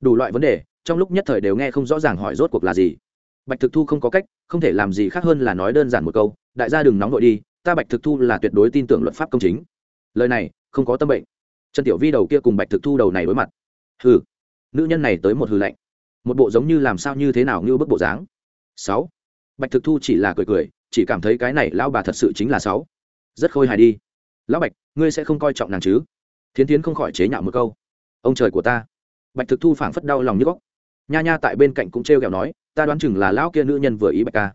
S1: Đủ loại vấn đề, trong lúc nhất thời đều nghe không rõ ràng hỏi rốt cuộc là gì. Bạch thực thu không có cách, không thể làm gì khác hơn là nói đơn giản một câu, đại gia đừng nóng vội đi, ta bạch thực thu là tuyệt đối tin tưởng luật pháp công chính. Lời này, không có tâm bệnh. Trần tiểu vi đầu kia cùng bạch thực thu đầu này đối mặt. Hừ. Nữ nhân này tới một hừ lạnh một bộ giống như làm sao như thế nào như bức bộ dáng. Sáu. Bạch thực thu chỉ là cười cười, chỉ cảm thấy cái này lão bà thật sự chính là sáu. Rất khôi hài đi. Lão bạch, ngươi sẽ không coi trọng nàng chứ? Thiến tiến không khỏi chế nhạo một câu. Ông trời của ta. Bạch thực thu phảng phất đau lòng như góc. Nha nha tại bên cạnh cũng trêu ghẹo nói, ta đoán chừng là lão kia nữ nhân vừa ý bạch ca.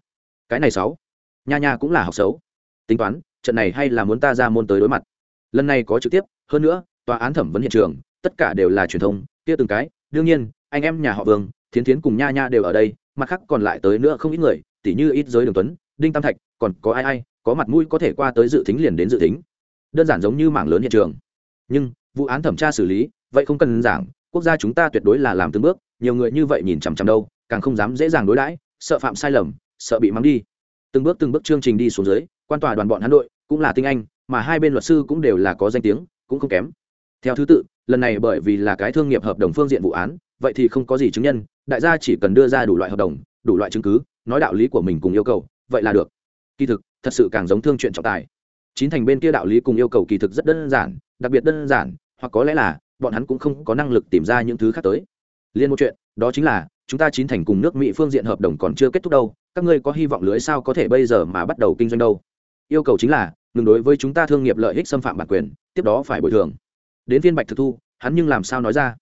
S1: Cái này sáu. Nha nha cũng là học xấu. Tính toán, trận này hay là muốn ta ra môn tới đối mặt. Lần này có trực tiếp, hơn nữa, tòa án thẩm vấn hiện trường, tất cả đều là truyền thông, kia từng cái, đương nhiên, anh em nhà họ vương thiến thiến cùng nha nha đều ở đây, mặt khác còn lại tới nữa không ít người, tỉ như ít giới đường tuấn, đinh tam thạch, còn có ai ai, có mặt mũi có thể qua tới dự tính liền đến dự tính đơn giản giống như mảng lớn hiện trường. Nhưng, vụ án thẩm tra xử lý, vậy không cần giảng, quốc gia chúng ta tuyệt đối là làm từng bước, nhiều người như vậy nhìn chằm chằm đâu, càng không dám dễ dàng đối đãi, sợ phạm sai lầm, sợ bị mắng đi. Từng bước từng bước chương trình đi xuống dưới, quan tòa đoàn bọn hắn đội cũng là tinh anh, mà hai bên luật sư cũng đều là có danh tiếng, cũng không kém. Theo thứ tự, lần này bởi vì là cái thương nghiệp hợp đồng phương diện vụ án vậy thì không có gì chứng nhân, đại gia chỉ cần đưa ra đủ loại hợp đồng, đủ loại chứng cứ, nói đạo lý của mình cùng yêu cầu, vậy là được. Kỳ thực, thật sự càng giống thương chuyện trọng tài. Chín thành bên kia đạo lý cùng yêu cầu kỳ thực rất đơn giản, đặc biệt đơn giản, hoặc có lẽ là, bọn hắn cũng không có năng lực tìm ra những thứ khác tới. Liên một chuyện, đó chính là, chúng ta chín thành cùng nước mỹ phương diện hợp đồng còn chưa kết thúc đâu, các ngươi có hy vọng lưới sao có thể bây giờ mà bắt đầu kinh doanh đâu? Yêu cầu chính là, ngừng đối với chúng ta thương nghiệp lợi ích xâm phạm bản quyền, tiếp đó phải bồi thường. Đến viên bạch thực thu, hắn nhưng làm sao nói ra?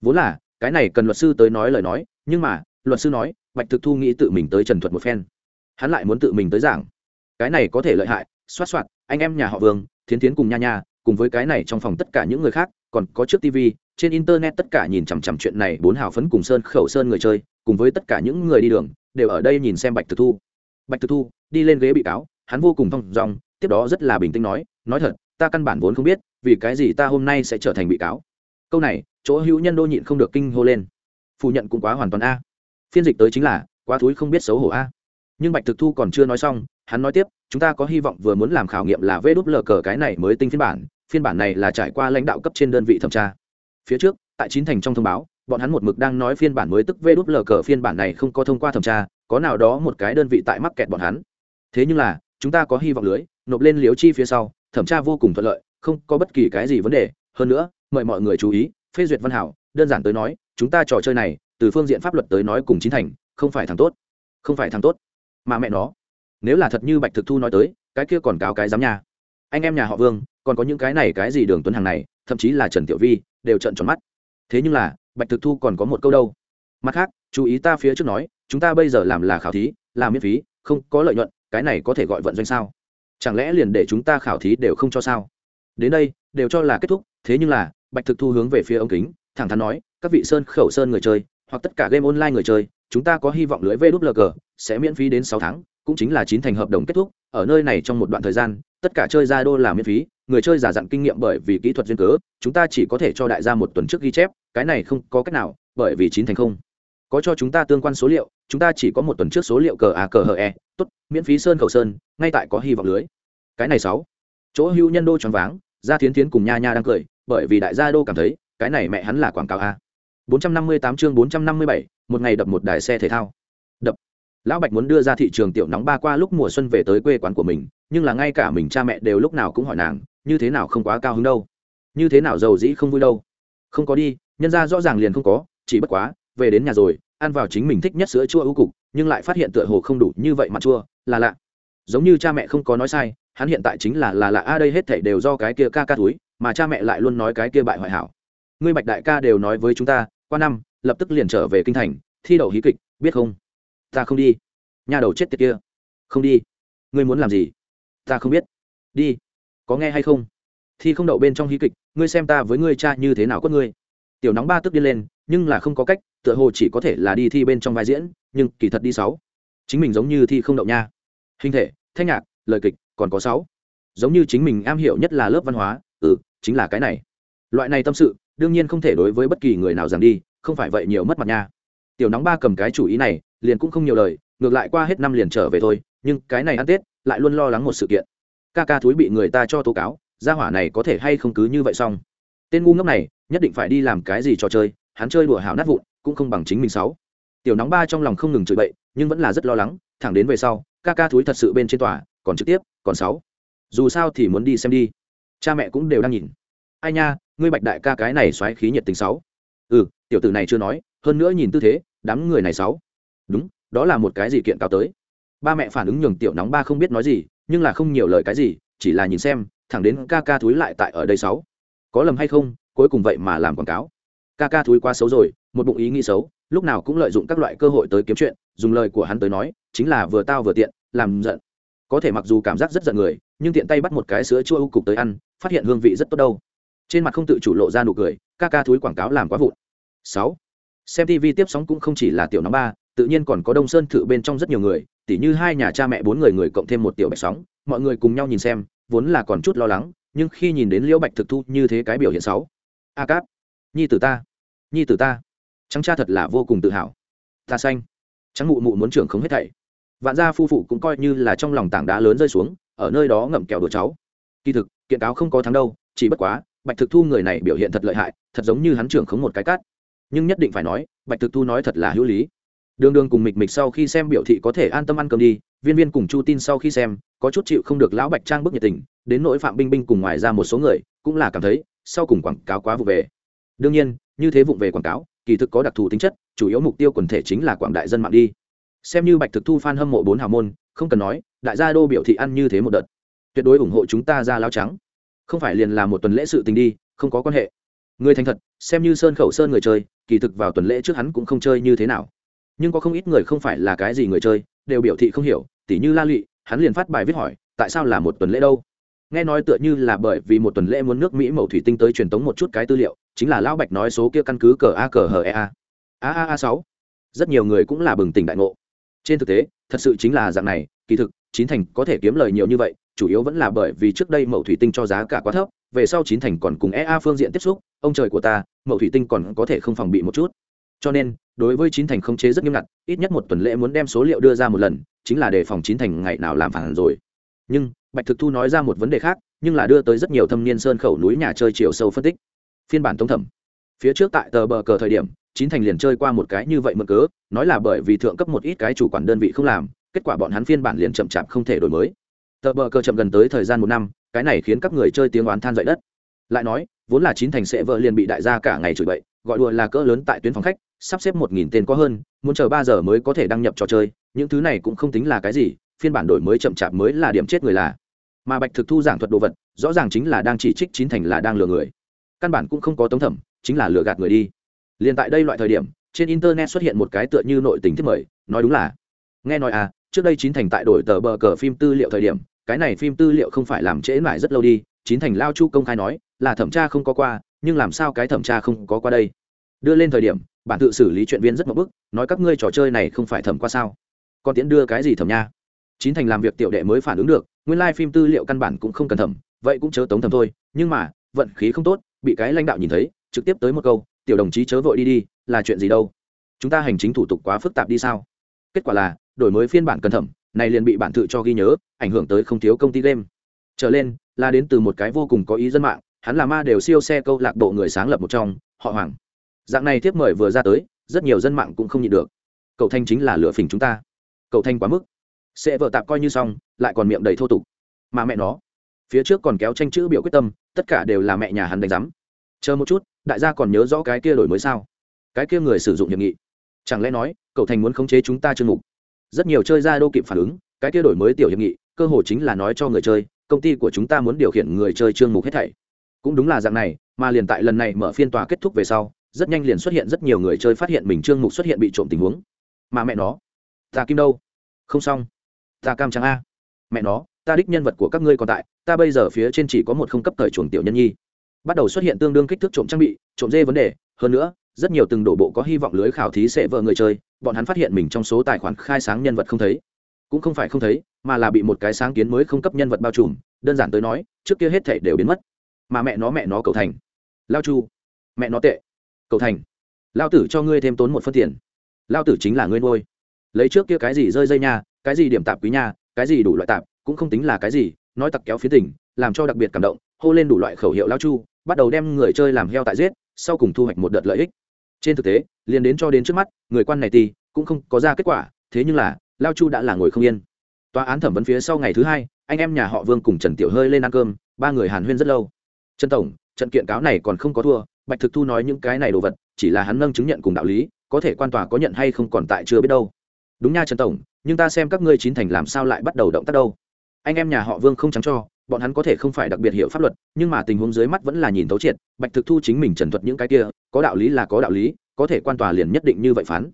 S1: Vốn là cái này cần luật sư tới nói lời nói, nhưng mà, luật sư nói, bạch thực thu nghĩ tự mình tới trần thuật một phen. Hắn lại muốn tự mình tới giảng. Cái này có thể lợi hại xoát xoát anh em nhà họ vương, thiến tiến cùng nha nha, cùng với cái này trong phòng tất cả những người khác, còn có trước tv trên internet tất cả nhìn chằm chằm chuyện này, bốn hào phấn cùng sơn khẩu sơn người chơi, cùng với tất cả những người đi đường, đều ở đây nhìn xem bạch thực thu. Bạch thực thu đi lên ghế bị cáo, hắn vô cùng thong dong, tiếp đó rất là bình tĩnh nói nói thật, ta căn bản vốn không biết, vì cái gì ta hôm nay sẽ trở thành bị cáo câu này, chỗ hữu nhân đô nhịn không được kinh hô lên. Phủ nhận cũng quá hoàn toàn a. Phiên dịch tới chính là, quá thúi không biết xấu hổ a. Nhưng bạch thực thu còn chưa nói xong, hắn nói tiếp, chúng ta có hy vọng vừa muốn làm khảo nghiệm là vê đúp lờ cờ cái này mới tinh phiên bản phiên bản này là trải qua lãnh đạo cấp trên đơn vị thẩm tra. Phía trước, tại chín thành trong thông báo, bọn hắn một mực đang nói phiên bản mới tức vê đúp lờ cờ phiên bản này không có thông qua thẩm tra, có nào đó một cái đơn vị tại mắc kẹt bọn hắn. Thế nhưng là, chúng ta có hy vọng lưới, nộp lên liếu chi phía sau, thẩm tra vô cùng thuận lợi, không có bất kỳ cái gì vấn đề. Hơn nữa mời mọi người chú ý, phê duyệt văn hảo, đơn giản tới nói, chúng ta trò chơi này, từ phương diện pháp luật tới nói cùng chính thành, không phải thằng tốt. Không phải thằng tốt. Mà mẹ nó, nếu là thật như bạch thực thu nói tới, cái kia còn cáo cái dám nha anh em nhà họ vương, còn có những cái này cái gì đường tuấn hàng này, thậm chí là trần tiểu vi, đều trận tròn mắt. Thế nhưng là, bạch thực thu còn có một câu đâu. Mặt khác, chú ý ta phía trước nói, chúng ta bây giờ làm là khảo thí làm miễn phí, không có lợi nhuận, cái này có thể gọi vận doanh sao? Chẳng lẽ liền để chúng ta khảo thí đều không cho sao? Đến đây, đều cho là kết thúc, thế nhưng là bạch thực thu hướng về phía ống kính, thẳng thắn nói, các vị sơn khẩu sơn người chơi, hoặc tất cả game online người chơi, chúng ta có hy vọng lưới vlg sẽ miễn phí đến sáu tháng, cũng chính là chín thành hợp đồng kết thúc, ở nơi này trong một đoạn thời gian, tất cả chơi ra đô là miễn phí, người chơi giả dặn kinh nghiệm bởi vì kỹ thuật duyên cớ, chúng ta chỉ có thể cho đại gia một tuần trước ghi chép, cái này không có cách nào, bởi vì chín thành không. Có cho chúng ta tương quan số liệu, chúng ta chỉ có một tuần trước số liệu cờ a cờ hờ e tốt, miễn phí sơn khẩu sơn, ngay tại có hy vọng lưới. Cái này sáu. Chỗ hưu nhân đô choáng váng, gia thiến thiến cùng nha nha đang cười bởi vì đại gia đô cảm thấy cái này mẹ hắn là quảng cáo a. 458 chương 457, một ngày đập một đài xe thể thao. Đập. Lão bạch muốn đưa ra thị trường tiểu nóng ba qua lúc mùa xuân về tới quê quán của mình nhưng là ngay cả mình cha mẹ đều lúc nào cũng hỏi nàng như thế nào không quá cao hứng đâu? Như thế nào giàu dĩ không vui đâu? Không có đi nhân ra rõ ràng liền không có chỉ bất quá về đến nhà rồi ăn vào chính mình thích nhất sữa chua ưu cục nhưng lại phát hiện tựa hồ không đủ như vậy mặt chua là lạ. Giống như cha mẹ không có nói sai hắn hiện tại chính là là lạ a đây hết thảy đều do cái kia ca ca túi mà cha mẹ lại luôn nói cái kia bại hoại hảo. Ngươi bạch đại ca đều nói với chúng ta, qua năm, lập tức liền trở về kinh thành, thi đậu hí kịch, biết không? Ta không đi. Nhà đầu chết tiệt kia. Không đi. Ngươi muốn làm gì? Ta không biết. Đi. Có nghe hay không? Thi không đậu bên trong hí kịch, ngươi xem ta với ngươi cha như thế nào quất ngươi. Tiểu nóng ba tức đi lên, nhưng là không có cách, tựa hồ chỉ có thể là đi thi bên trong vai diễn, nhưng kỳ thật đi sáu. Chính mình giống như thi không đậu nha. Hình thể, thanh nhạc, lời kịch, còn có sáu. Giống như chính mình am hiểu nhất là lớp văn hóa ừ chính là cái này. Loại này tâm sự, đương nhiên không thể đối với bất kỳ người nào rằng đi, không phải vậy nhiều mất mặt nha. Tiểu nóng ba cầm cái chủ ý này, liền cũng không nhiều lời, ngược lại qua hết năm liền trở về thôi, nhưng cái này ăn tết, lại luôn lo lắng một sự kiện. Ca ca thúi bị người ta cho tố cáo, gia hỏa này có thể hay không cứ như vậy xong. Tên ngu ngốc này, nhất định phải đi làm cái gì trò chơi, hắn chơi đùa hào nát vụn, cũng không bằng chính mình sáu tiểu nóng ba trong lòng không ngừng chửi bậy, nhưng vẫn là rất lo lắng, thẳng đến về sau, ca ca thúi thật sự bên trên tòa, còn trực tiếp, còn sáu dù sao thì muốn đi xem đi cha mẹ cũng đều đang nhìn. Ai nha, ngươi bạch đại ca cái này xoáy khí nhiệt tình sáu. Ừ tiểu tử này chưa nói, hơn nữa nhìn tư thế, đám người này sáu. Đúng, đó là một cái gì kiện cáo tới. Ba mẹ phản ứng nhường tiểu nóng ba không biết nói gì, nhưng là không nhiều lời cái gì, chỉ là nhìn xem, thẳng đến ca ca thúi lại tại ở đây sáu. Có lầm hay không, cuối cùng vậy mà làm quảng cáo. Ca ca thúi quá xấu rồi, một bụng ý nghĩ xấu, lúc nào cũng lợi dụng các loại cơ hội tới kiếm chuyện, dùng lời của hắn tới nói, chính là vừa tao vừa tiện, làm giận. Có thể mặc dù cảm giác rất giận người, nhưng tiện tay bắt một cái sữa chua ưu cục tới ăn phát hiện hương vị rất tốt đâu. Trên mặt không tự chủ lộ ra nụ cười, ca ca thúi quảng cáo làm quá vụn. Sáu. Xem tv tiếp sóng cũng không chỉ là tiểu nóng ba, tự nhiên còn có đông sơn thự bên trong rất nhiều người, tỉ như hai nhà cha mẹ bốn người người cộng thêm một tiểu bạch sóng, mọi người cùng nhau nhìn xem, vốn là còn chút lo lắng, nhưng khi nhìn đến liễu bạch thực thu như thế cái biểu hiện sáu. A cáp. Nhi tử ta. Nhi tử ta. Trắng cha thật là vô cùng tự hào. Ta xanh. Trắng mụ mụ muốn trưởng không hết thảy. Vạn gia phu phụ cũng coi như là trong lòng tảng đá lớn rơi xuống, ở nơi đó ngậm kẹo đùa cháu. Kỳ thực kiện cáo không có thắng đâu, chỉ bất quá, bạch thực thu người này biểu hiện thật lợi hại, thật giống như hắn trưởng khống một cái cát. Nhưng nhất định phải nói, bạch thực thu nói thật là hữu lý. Đường đường cùng mịch mịch sau khi xem biểu thị có thể an tâm ăn cơm đi, viên viên cùng chu tin sau khi xem, có chút chịu không được lão bạch trang bức nhiệt tình, đến nỗi phạm binh binh cùng ngoài ra một số người, cũng là cảm thấy, sau cùng quảng cáo quá vụ về. Đương nhiên, như thế vụng về quảng cáo, kỳ thực có đặc thù tính chất, chủ yếu mục tiêu quần thể chính là quảng đại dân mạng đi. Xem như bạch thực thu f hâm mộ bốn hào môn, không cần nói, đại gia đô biểu thị ăn như thế một đợt tuyệt đối ủng hộ chúng ta ra lao trắng. Không phải liền là một tuần lễ sự tình đi, không có quan hệ. Người thành thật, xem như sơn khẩu sơn người chơi, kỳ thực vào tuần lễ trước hắn cũng không chơi như thế nào. Nhưng có không ít người không phải là cái gì người chơi, đều biểu thị không hiểu, tỉ như la lụy, hắn liền phát bài viết hỏi, tại sao là một tuần lễ đâu? Nghe nói tựa như là bởi vì một tuần lễ muốn nước mỹ màu thủy tinh tới truyền tống một chút cái tư liệu, chính là lão bạch nói số kia căn cứ cờ a cờ hờ e a. A a a sáu. Rất nhiều người cũng là bừng tỉnh đại ngộ. Trên thực tế, thật sự chính là dạng này, kỳ thực, chín thành có thể kiếm lời nhiều như vậy chủ yếu vẫn là bởi vì trước đây mẫu thủy tinh cho giá cả quá thấp, về sau chín thành còn cùng ea phương diện tiếp xúc, ông trời của ta mẫu thủy tinh còn có thể không phòng bị một chút. Cho nên, đối với chín thành không chế rất nghiêm ngặt, ít nhất một tuần lễ muốn đem số liệu đưa ra một lần, chính là đề phòng chín thành ngày nào làm phản rồi. Nhưng, bạch thực thu nói ra một vấn đề khác, nhưng là đưa tới rất nhiều thâm niên sơn khẩu núi nhà chơi chiều sâu phân tích. Phiên bản tống thẩm. Phía trước tại tờ bờ cờ thời điểm, chín thành liền chơi qua một cái như vậy mượn cớ, nói là bởi vì thượng cấp một ít cái chủ quản đơn vị không làm, kết quả bọn hắn phiên bản liền chậm chạp không thể đổi mới tờ bờ cờ chậm gần tới thời gian một năm, cái này khiến các người chơi tiếng oán than dậy đất. Lại nói, vốn là chín thành sẽ vợ liền bị đại gia cả ngày chửi bậy, gọi đùa là cỡ lớn tại tuyến phòng khách, sắp xếp một nghìn tên có hơn, muốn chờ ba giờ mới có thể đăng nhập trò chơi, những thứ này cũng không tính là cái gì, phiên bản đổi mới chậm chạp mới là điểm chết người là. Mà bạch thực thu giảng thuật đồ vật, rõ ràng chính là đang chỉ trích chín thành là đang lừa người. Căn bản cũng không có tống thẩm, chính là lừa gạt người đi. Liền tại đây loại thời điểm, trên internet xuất hiện một cái tựa như nội tình thiết mời, nói đúng là. Nghe nói à trước đây chín thành tại đổi tờ bờ cờ phim tư liệu thời điểm cái này phim tư liệu không phải làm trễ mãi rất lâu đi, chín thành lao chu công khai nói, là thẩm tra không có qua, nhưng làm sao cái thẩm tra không có qua đây? Đưa lên thời điểm, bản tự xử lý chuyện viên rất mập bức, nói các ngươi trò chơi này không phải thẩm qua sao? Còn tiễn đưa cái gì thẩm nha? Chín thành làm việc tiểu đệ mới phản ứng được, nguyên lai、like、phim tư liệu căn bản cũng không cần thẩm, vậy cũng chớ tống thẩm thôi, nhưng mà, vận khí không tốt, bị cái lãnh đạo nhìn thấy, trực tiếp tới một câu, tiểu đồng chí chớ vội đi đi, là chuyện gì đâu? Chúng ta hành chính thủ tục quá phức tạp đi sao? Kết quả là đổi mới phiên bản cẩn thẩm này liền bị bản tự cho ghi nhớ, ảnh hưởng tới không thiếu công ty game. Trở lên, là đến từ một cái vô cùng có ý dân mạng, hắn là ma đều siêu xe câu lạc bộ người sáng lập một trong, họ hoàng. Dạng này tiếp mời vừa ra tới, rất nhiều dân mạng cũng không nhịn được. Cậu thanh chính là lựa phỉnh chúng ta. Cậu thanh quá mức. Sẽ vợ tạp coi như xong, lại còn miệng đầy thô tục. Mà mẹ nó, phía trước còn kéo tranh chữ biểu quyết tâm, tất cả đều là mẹ nhà hắn đánh giám. Chờ một chút, đại gia còn nhớ rõ cái kia đổi mới sao? Cái kia người sử dụng hiệp nghị. Chẳng lẽ nói, cậu thành muốn khống chế chúng ta chương mục? Rất nhiều chơi ra đô kịp phản ứng, cái kia đổi mới tiểu hiệp nghị, cơ hội chính là nói cho người chơi, công ty của chúng ta muốn điều khiển người chơi chương mục hết thảy. Cũng đúng là dạng này, mà liền tại lần này mở phiên tòa kết thúc về sau, rất nhanh liền xuất hiện rất nhiều người chơi phát hiện mình chương mục xuất hiện bị trộm tình huống. Mà mẹ nó, ta kim đâu? Không xong. Ta cam trắng a. Mẹ nó, ta đích nhân vật của các ngươi còn tại, ta bây giờ phía trên chỉ có một không cấp thời chuồng tiểu nhân nhi. Bắt đầu xuất hiện tương đương kích thước trộm trang bị, trộm dê vấn đề, hơn nữa rất nhiều từng đổ bộ có hy vọng lưới khảo thí sẽ vợ người chơi, bọn hắn phát hiện mình trong số tài khoản khai sáng nhân vật không thấy. Cũng không phải không thấy, mà là bị một cái sáng kiến mới không cấp nhân vật bao trùm, đơn giản tới nói, trước kia hết thể đều biến mất. Mà mẹ nó mẹ nó cầu thành. Lao chu. Mẹ nó tệ. Cầu thành. Lao tử cho ngươi thêm tốn một phân tiền. Lao tử chính là ngươi nuôi. Lấy trước kia cái gì rơi dây nha, cái gì điểm tạp quý nha, cái gì đủ loại tạp, cũng không tính là cái gì, nói tặc kéo phía tỉnh, làm cho đặc biệt cảm động, hô lên đủ loại khẩu hiệu lao chu, bắt đầu đem người chơi làm heo tại giết, sau cùng thu hoạch một đợt lợi ích trên thực tế, liền đến cho đến trước mắt, người quan này thì cũng không có ra kết quả, thế nhưng là, lao chu đã là ngồi không yên. Tòa án thẩm vấn phía sau ngày thứ hai, anh em nhà họ vương cùng trần tiểu hơi lên ăn cơm, ba người hàn huyên rất lâu. Trần tổng, trận kiện cáo này còn không có thua, bạch thực thu nói những cái này đồ vật, chỉ là hắn nâng chứng nhận cùng đạo lý, có thể quan tòa có nhận hay không còn tại chưa biết đâu. Đúng nha trần tổng, nhưng ta xem các ngươi chín thành làm sao lại bắt đầu động tác đâu. Anh em nhà họ vương không trắng cho bọn hắn có thể không phải đặc biệt hiểu pháp luật, nhưng mà tình huống dưới mắt vẫn là nhìn thấu triệt, bạch thực thu chính mình trần thuật những cái kia, có đạo lý là có đạo lý, có thể quan tòa liền nhất định như vậy phán.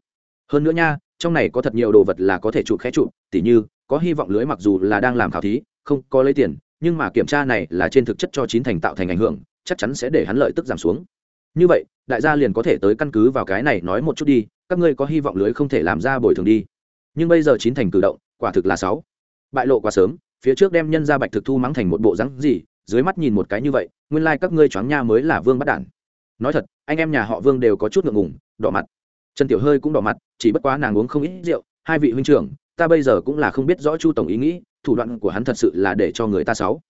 S1: Hơn nữa nha, trong này có thật nhiều đồ vật là có thể chụp khẽ chụp, tỉ như, có hy vọng lưới mặc dù là đang làm khảo thí, không có lấy tiền, nhưng mà kiểm tra này là trên thực chất cho chín thành tạo thành ảnh hưởng, chắc chắn sẽ để hắn lợi tức giảm xuống. Như vậy, đại gia liền có thể tới căn cứ vào cái này nói một chút đi, các ngươi có hy vọng lưới không thể làm ra bồi thường đi. Nhưng bây giờ chín thành cử động, quả thực là sáu. Bại lộ quá sớm phía trước đem nhân ra bạch thực thu mắng thành một bộ rắn gì, dưới mắt nhìn một cái như vậy, nguyên lai、like、các ngươi choáng nha mới là vương bắt đản. Nói thật, anh em nhà họ vương đều có chút ngượng ngùng, đỏ mặt. Trần tiểu hơi cũng đỏ mặt, chỉ bất quá nàng uống không ít rượu, hai vị huynh trưởng, ta bây giờ cũng là không biết rõ chu tổng ý nghĩ, thủ đoạn của hắn thật sự là để cho người ta sáu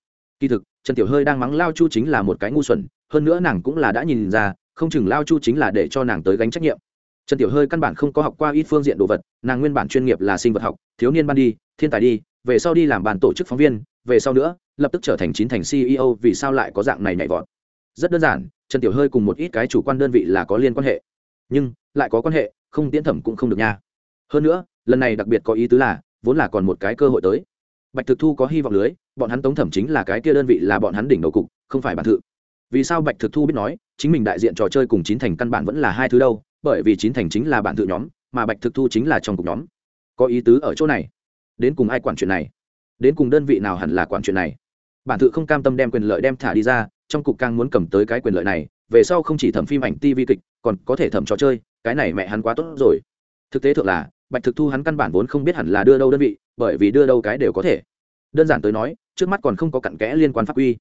S1: kỳ thực, trần tiểu hơi đang mắng lao chu chính là một cái ngu xuẩn, hơn nữa nàng cũng là đã nhìn ra, không chừng lao chu chính là để cho nàng tới gánh trách nhiệm. Trần tiểu hơi căn bản không có học qua ít phương diện đồ vật, nàng nguyên bản chuyên nghiệp là sinh vật học, thiếu niên ban đi, thiên tài đi về sau đi làm bàn tổ chức phóng viên, về sau nữa, lập tức trở thành chín thành ceo vì sao lại có dạng này nhảy vọt? Rất đơn giản, trần tiểu hơi cùng một ít cái chủ quan đơn vị là có liên quan hệ. Nhưng, lại có quan hệ, không tiến thẩm cũng không được nha. Hơn nữa, lần này đặc biệt có ý tứ là, vốn là còn một cái cơ hội tới. Bạch thực thu có hy vọng lưới, bọn hắn tống thẩm chính là cái kia đơn vị là bọn hắn đỉnh đầu cục, không phải bản thự. Vì sao bạch thực thu biết nói, chính mình đại diện trò chơi cùng chín thành căn bản vẫn là hai thứ đâu, bởi vì chín thành chính là bản thự nhóm, mà bạch thực thu chính là trong cục nhóm. Có ý tứ ở chỗ này đến cùng ai quản chuyện này? Đến cùng đơn vị nào hẳn là quản chuyện này? Bản thự không cam tâm đem quyền lợi đem thả đi ra, trong cục càng muốn cầm tới cái quyền lợi này, về sau không chỉ thẩm phim ảnh tv kịch, còn có thể thẩm trò chơi, cái này mẹ hắn quá tốt rồi. Thực tế thượng là, bạch thực thu hắn căn bản vốn không biết hẳn là đưa đâu đơn vị, bởi vì đưa đâu cái đều có thể. Đơn giản tới nói, trước mắt còn không có cặn kẽ liên quan pháp quy.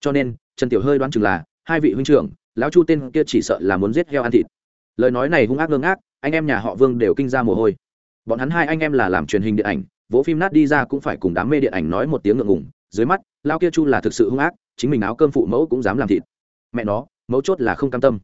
S1: Cho nên, trần tiểu hơi đoán chừng là, hai vị huynh trưởng, lão chu tên kia chỉ sợ là muốn giết heo ăn thịt. Lời nói này hung ác ngưng ác anh em nhà họ vương đều kinh ra mồ hôi. Bọn hắn hai anh em là làm truyền hình điện ảnh vỗ phim nát đi ra cũng phải cùng đám mê điện ảnh nói một tiếng ngượng ngùng, dưới mắt lao kia chu là thực sự hung ác, chính mình áo cơm phụ mẫu cũng dám làm thịt. Mẹ nó, mấu chốt là không cam tâm.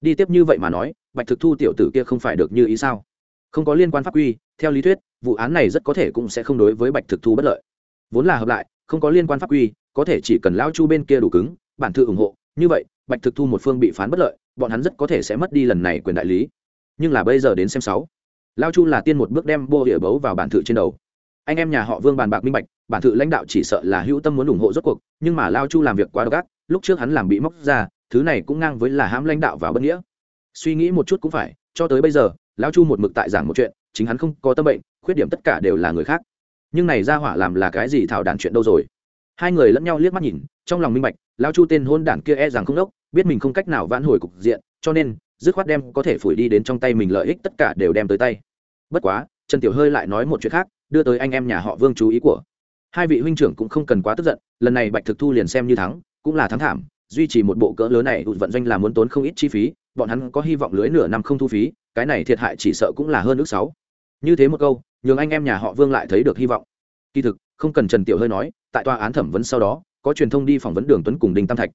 S1: Đi tiếp như vậy mà nói, bạch thực thu tiểu tử kia không phải được như ý sao? Không có liên quan pháp quy, theo lý thuyết, vụ án này rất có thể cũng sẽ không đối với bạch thực thu bất lợi. Vốn là hợp lại, không có liên quan pháp quy, có thể chỉ cần lao chu bên kia đủ cứng, bản thư ủng hộ, như vậy, bạch thực thu một phương bị phán bất lợi, bọn hắn rất có thể sẽ mất đi lần này quyền đại lý. Nhưng là bây giờ đến xem sáu lao chu là tiên một bước đem bô địa bấu vào bản thự trên đầu anh em nhà họ vương bàn bạc minh bạch, bản thự lãnh đạo chỉ sợ là hữu tâm muốn ủng hộ rốt cuộc, nhưng mà lao chu làm việc quá độc ác, lúc trước hắn làm bị móc ra, thứ này cũng ngang với là hãm lãnh đạo vào bất nghĩa. Suy nghĩ một chút cũng phải, cho tới bây giờ, lao chu một mực tại giảng một chuyện, chính hắn không có tâm bệnh, khuyết điểm tất cả đều là người khác. Nhưng này ra hỏa làm là cái gì thảo đàn chuyện đâu rồi? Hai người lẫn nhau liếc mắt nhìn, trong lòng minh bạch, lao chu tên hôn đản kia e rằng không đốc, biết mình không cách nào vãn hồi cục diện, cho nên, dứt khoát đem có thể phủi đi đến trong tay mình lợi ích tất cả đều đem tới tay. Bất quá trần tiểu hơi lại nói một chuyện khác, đưa tới anh em nhà họ vương chú ý của. Hai vị huynh trưởng cũng không cần quá tức giận, lần này bạch thực thu liền xem như thắng, cũng là thắng thảm, duy trì một bộ cỡ lớn này vận doanh là muốn tốn không ít chi phí, bọn hắn có hy vọng lưới nửa năm không thu phí, cái này thiệt hại chỉ sợ cũng là hơn ước sáu. Như thế một câu, nhường anh em nhà họ vương lại thấy được hy vọng. Kỳ thực, không cần trần tiểu hơi nói, tại tòa án thẩm vấn sau đó, có truyền thông đi phỏng vấn đường tuấn cùng đinh tam thạch.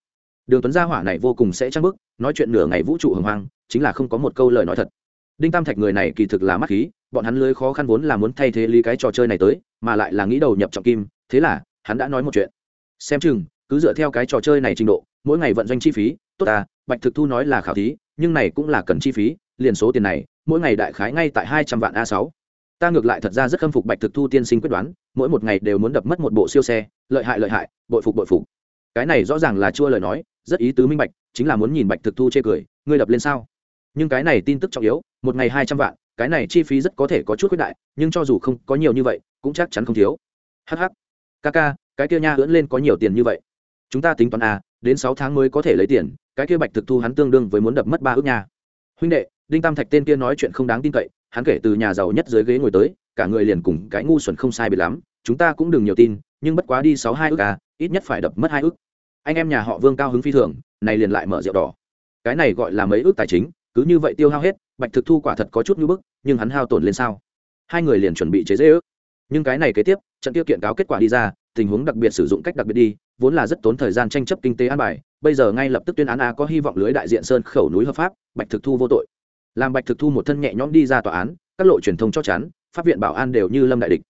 S1: Đường tuấn gia hỏa này vô cùng sẽ trang bức, nói chuyện nửa ngày vũ trụ hồng hoang, chính là không có một câu lời nói thật đinh tam thạch người này kỳ thực là mắt khí, bọn hắn lưới khó khăn vốn là muốn thay thế lý cái trò chơi này tới, mà lại là nghĩ đầu nhập trọng kim, thế là, hắn đã nói một chuyện. Xem chừng, cứ dựa theo cái trò chơi này trình độ, mỗi ngày vận doanh chi phí, tốt à bạch thực thu nói là khảo thí, nhưng này cũng là cần chi phí, liền số tiền này, mỗi ngày đại khái ngay tại hai trăm vạn a sáu. Ta ngược lại thật ra rất khâm phục bạch thực thu tiên sinh quyết đoán, mỗi một ngày đều muốn đập mất một bộ siêu xe, lợi hại lợi hại, bội phục bội phục. Cái này rõ ràng là chua lời nói, rất ý tứ minh bạch, chính là muốn nhìn bạch thực thu chê cười, ngươi đập lên sao? Nhưng cái này tin tức trọng yếu một ngày hai trăm vạn, cái này chi phí rất có thể có chút quyết đại, nhưng cho dù không có nhiều như vậy, cũng chắc chắn không thiếu. Hh ca ca, cái kia nha ưỡn lên có nhiều tiền như vậy. Chúng ta tính toán à đến sáu tháng mới có thể lấy tiền, cái kia bạch thực thu hắn tương đương với muốn đập mất ba ước nha. Huynh đệ, đinh tam thạch tên kia nói chuyện không đáng tin cậy, hắn kể từ nhà giàu nhất dưới ghế ngồi tới, cả người liền cùng cái ngu xuẩn không sai biệt lắm, chúng ta cũng đừng nhiều tin, nhưng bất quá đi sáu hai ước à ít nhất phải đập mất hai ước. Anh em nhà họ vương cao hứng phi thường, này liền lại mở rượu đỏ. Cái này gọi là mấy ước tài chính cứ như vậy tiêu hao hết, bạch thực thu quả thật có chút như bức, nhưng hắn hao tổn lên sao? Hai người liền chuẩn bị chế dễ ước nhưng cái này kế tiếp, trận tiêu kiện cáo kết quả đi ra, tình huống đặc biệt sử dụng cách đặc biệt đi, vốn là rất tốn thời gian tranh chấp kinh tế an bài, bây giờ ngay lập tức tuyên án a có hy vọng lưới đại diện sơn khẩu núi hợp pháp, bạch thực thu vô tội. Làm bạch thực thu một thân nhẹ nhõm đi ra tòa án, các lộ truyền thông cho chắn pháp viện bảo an đều như lâm đại địch.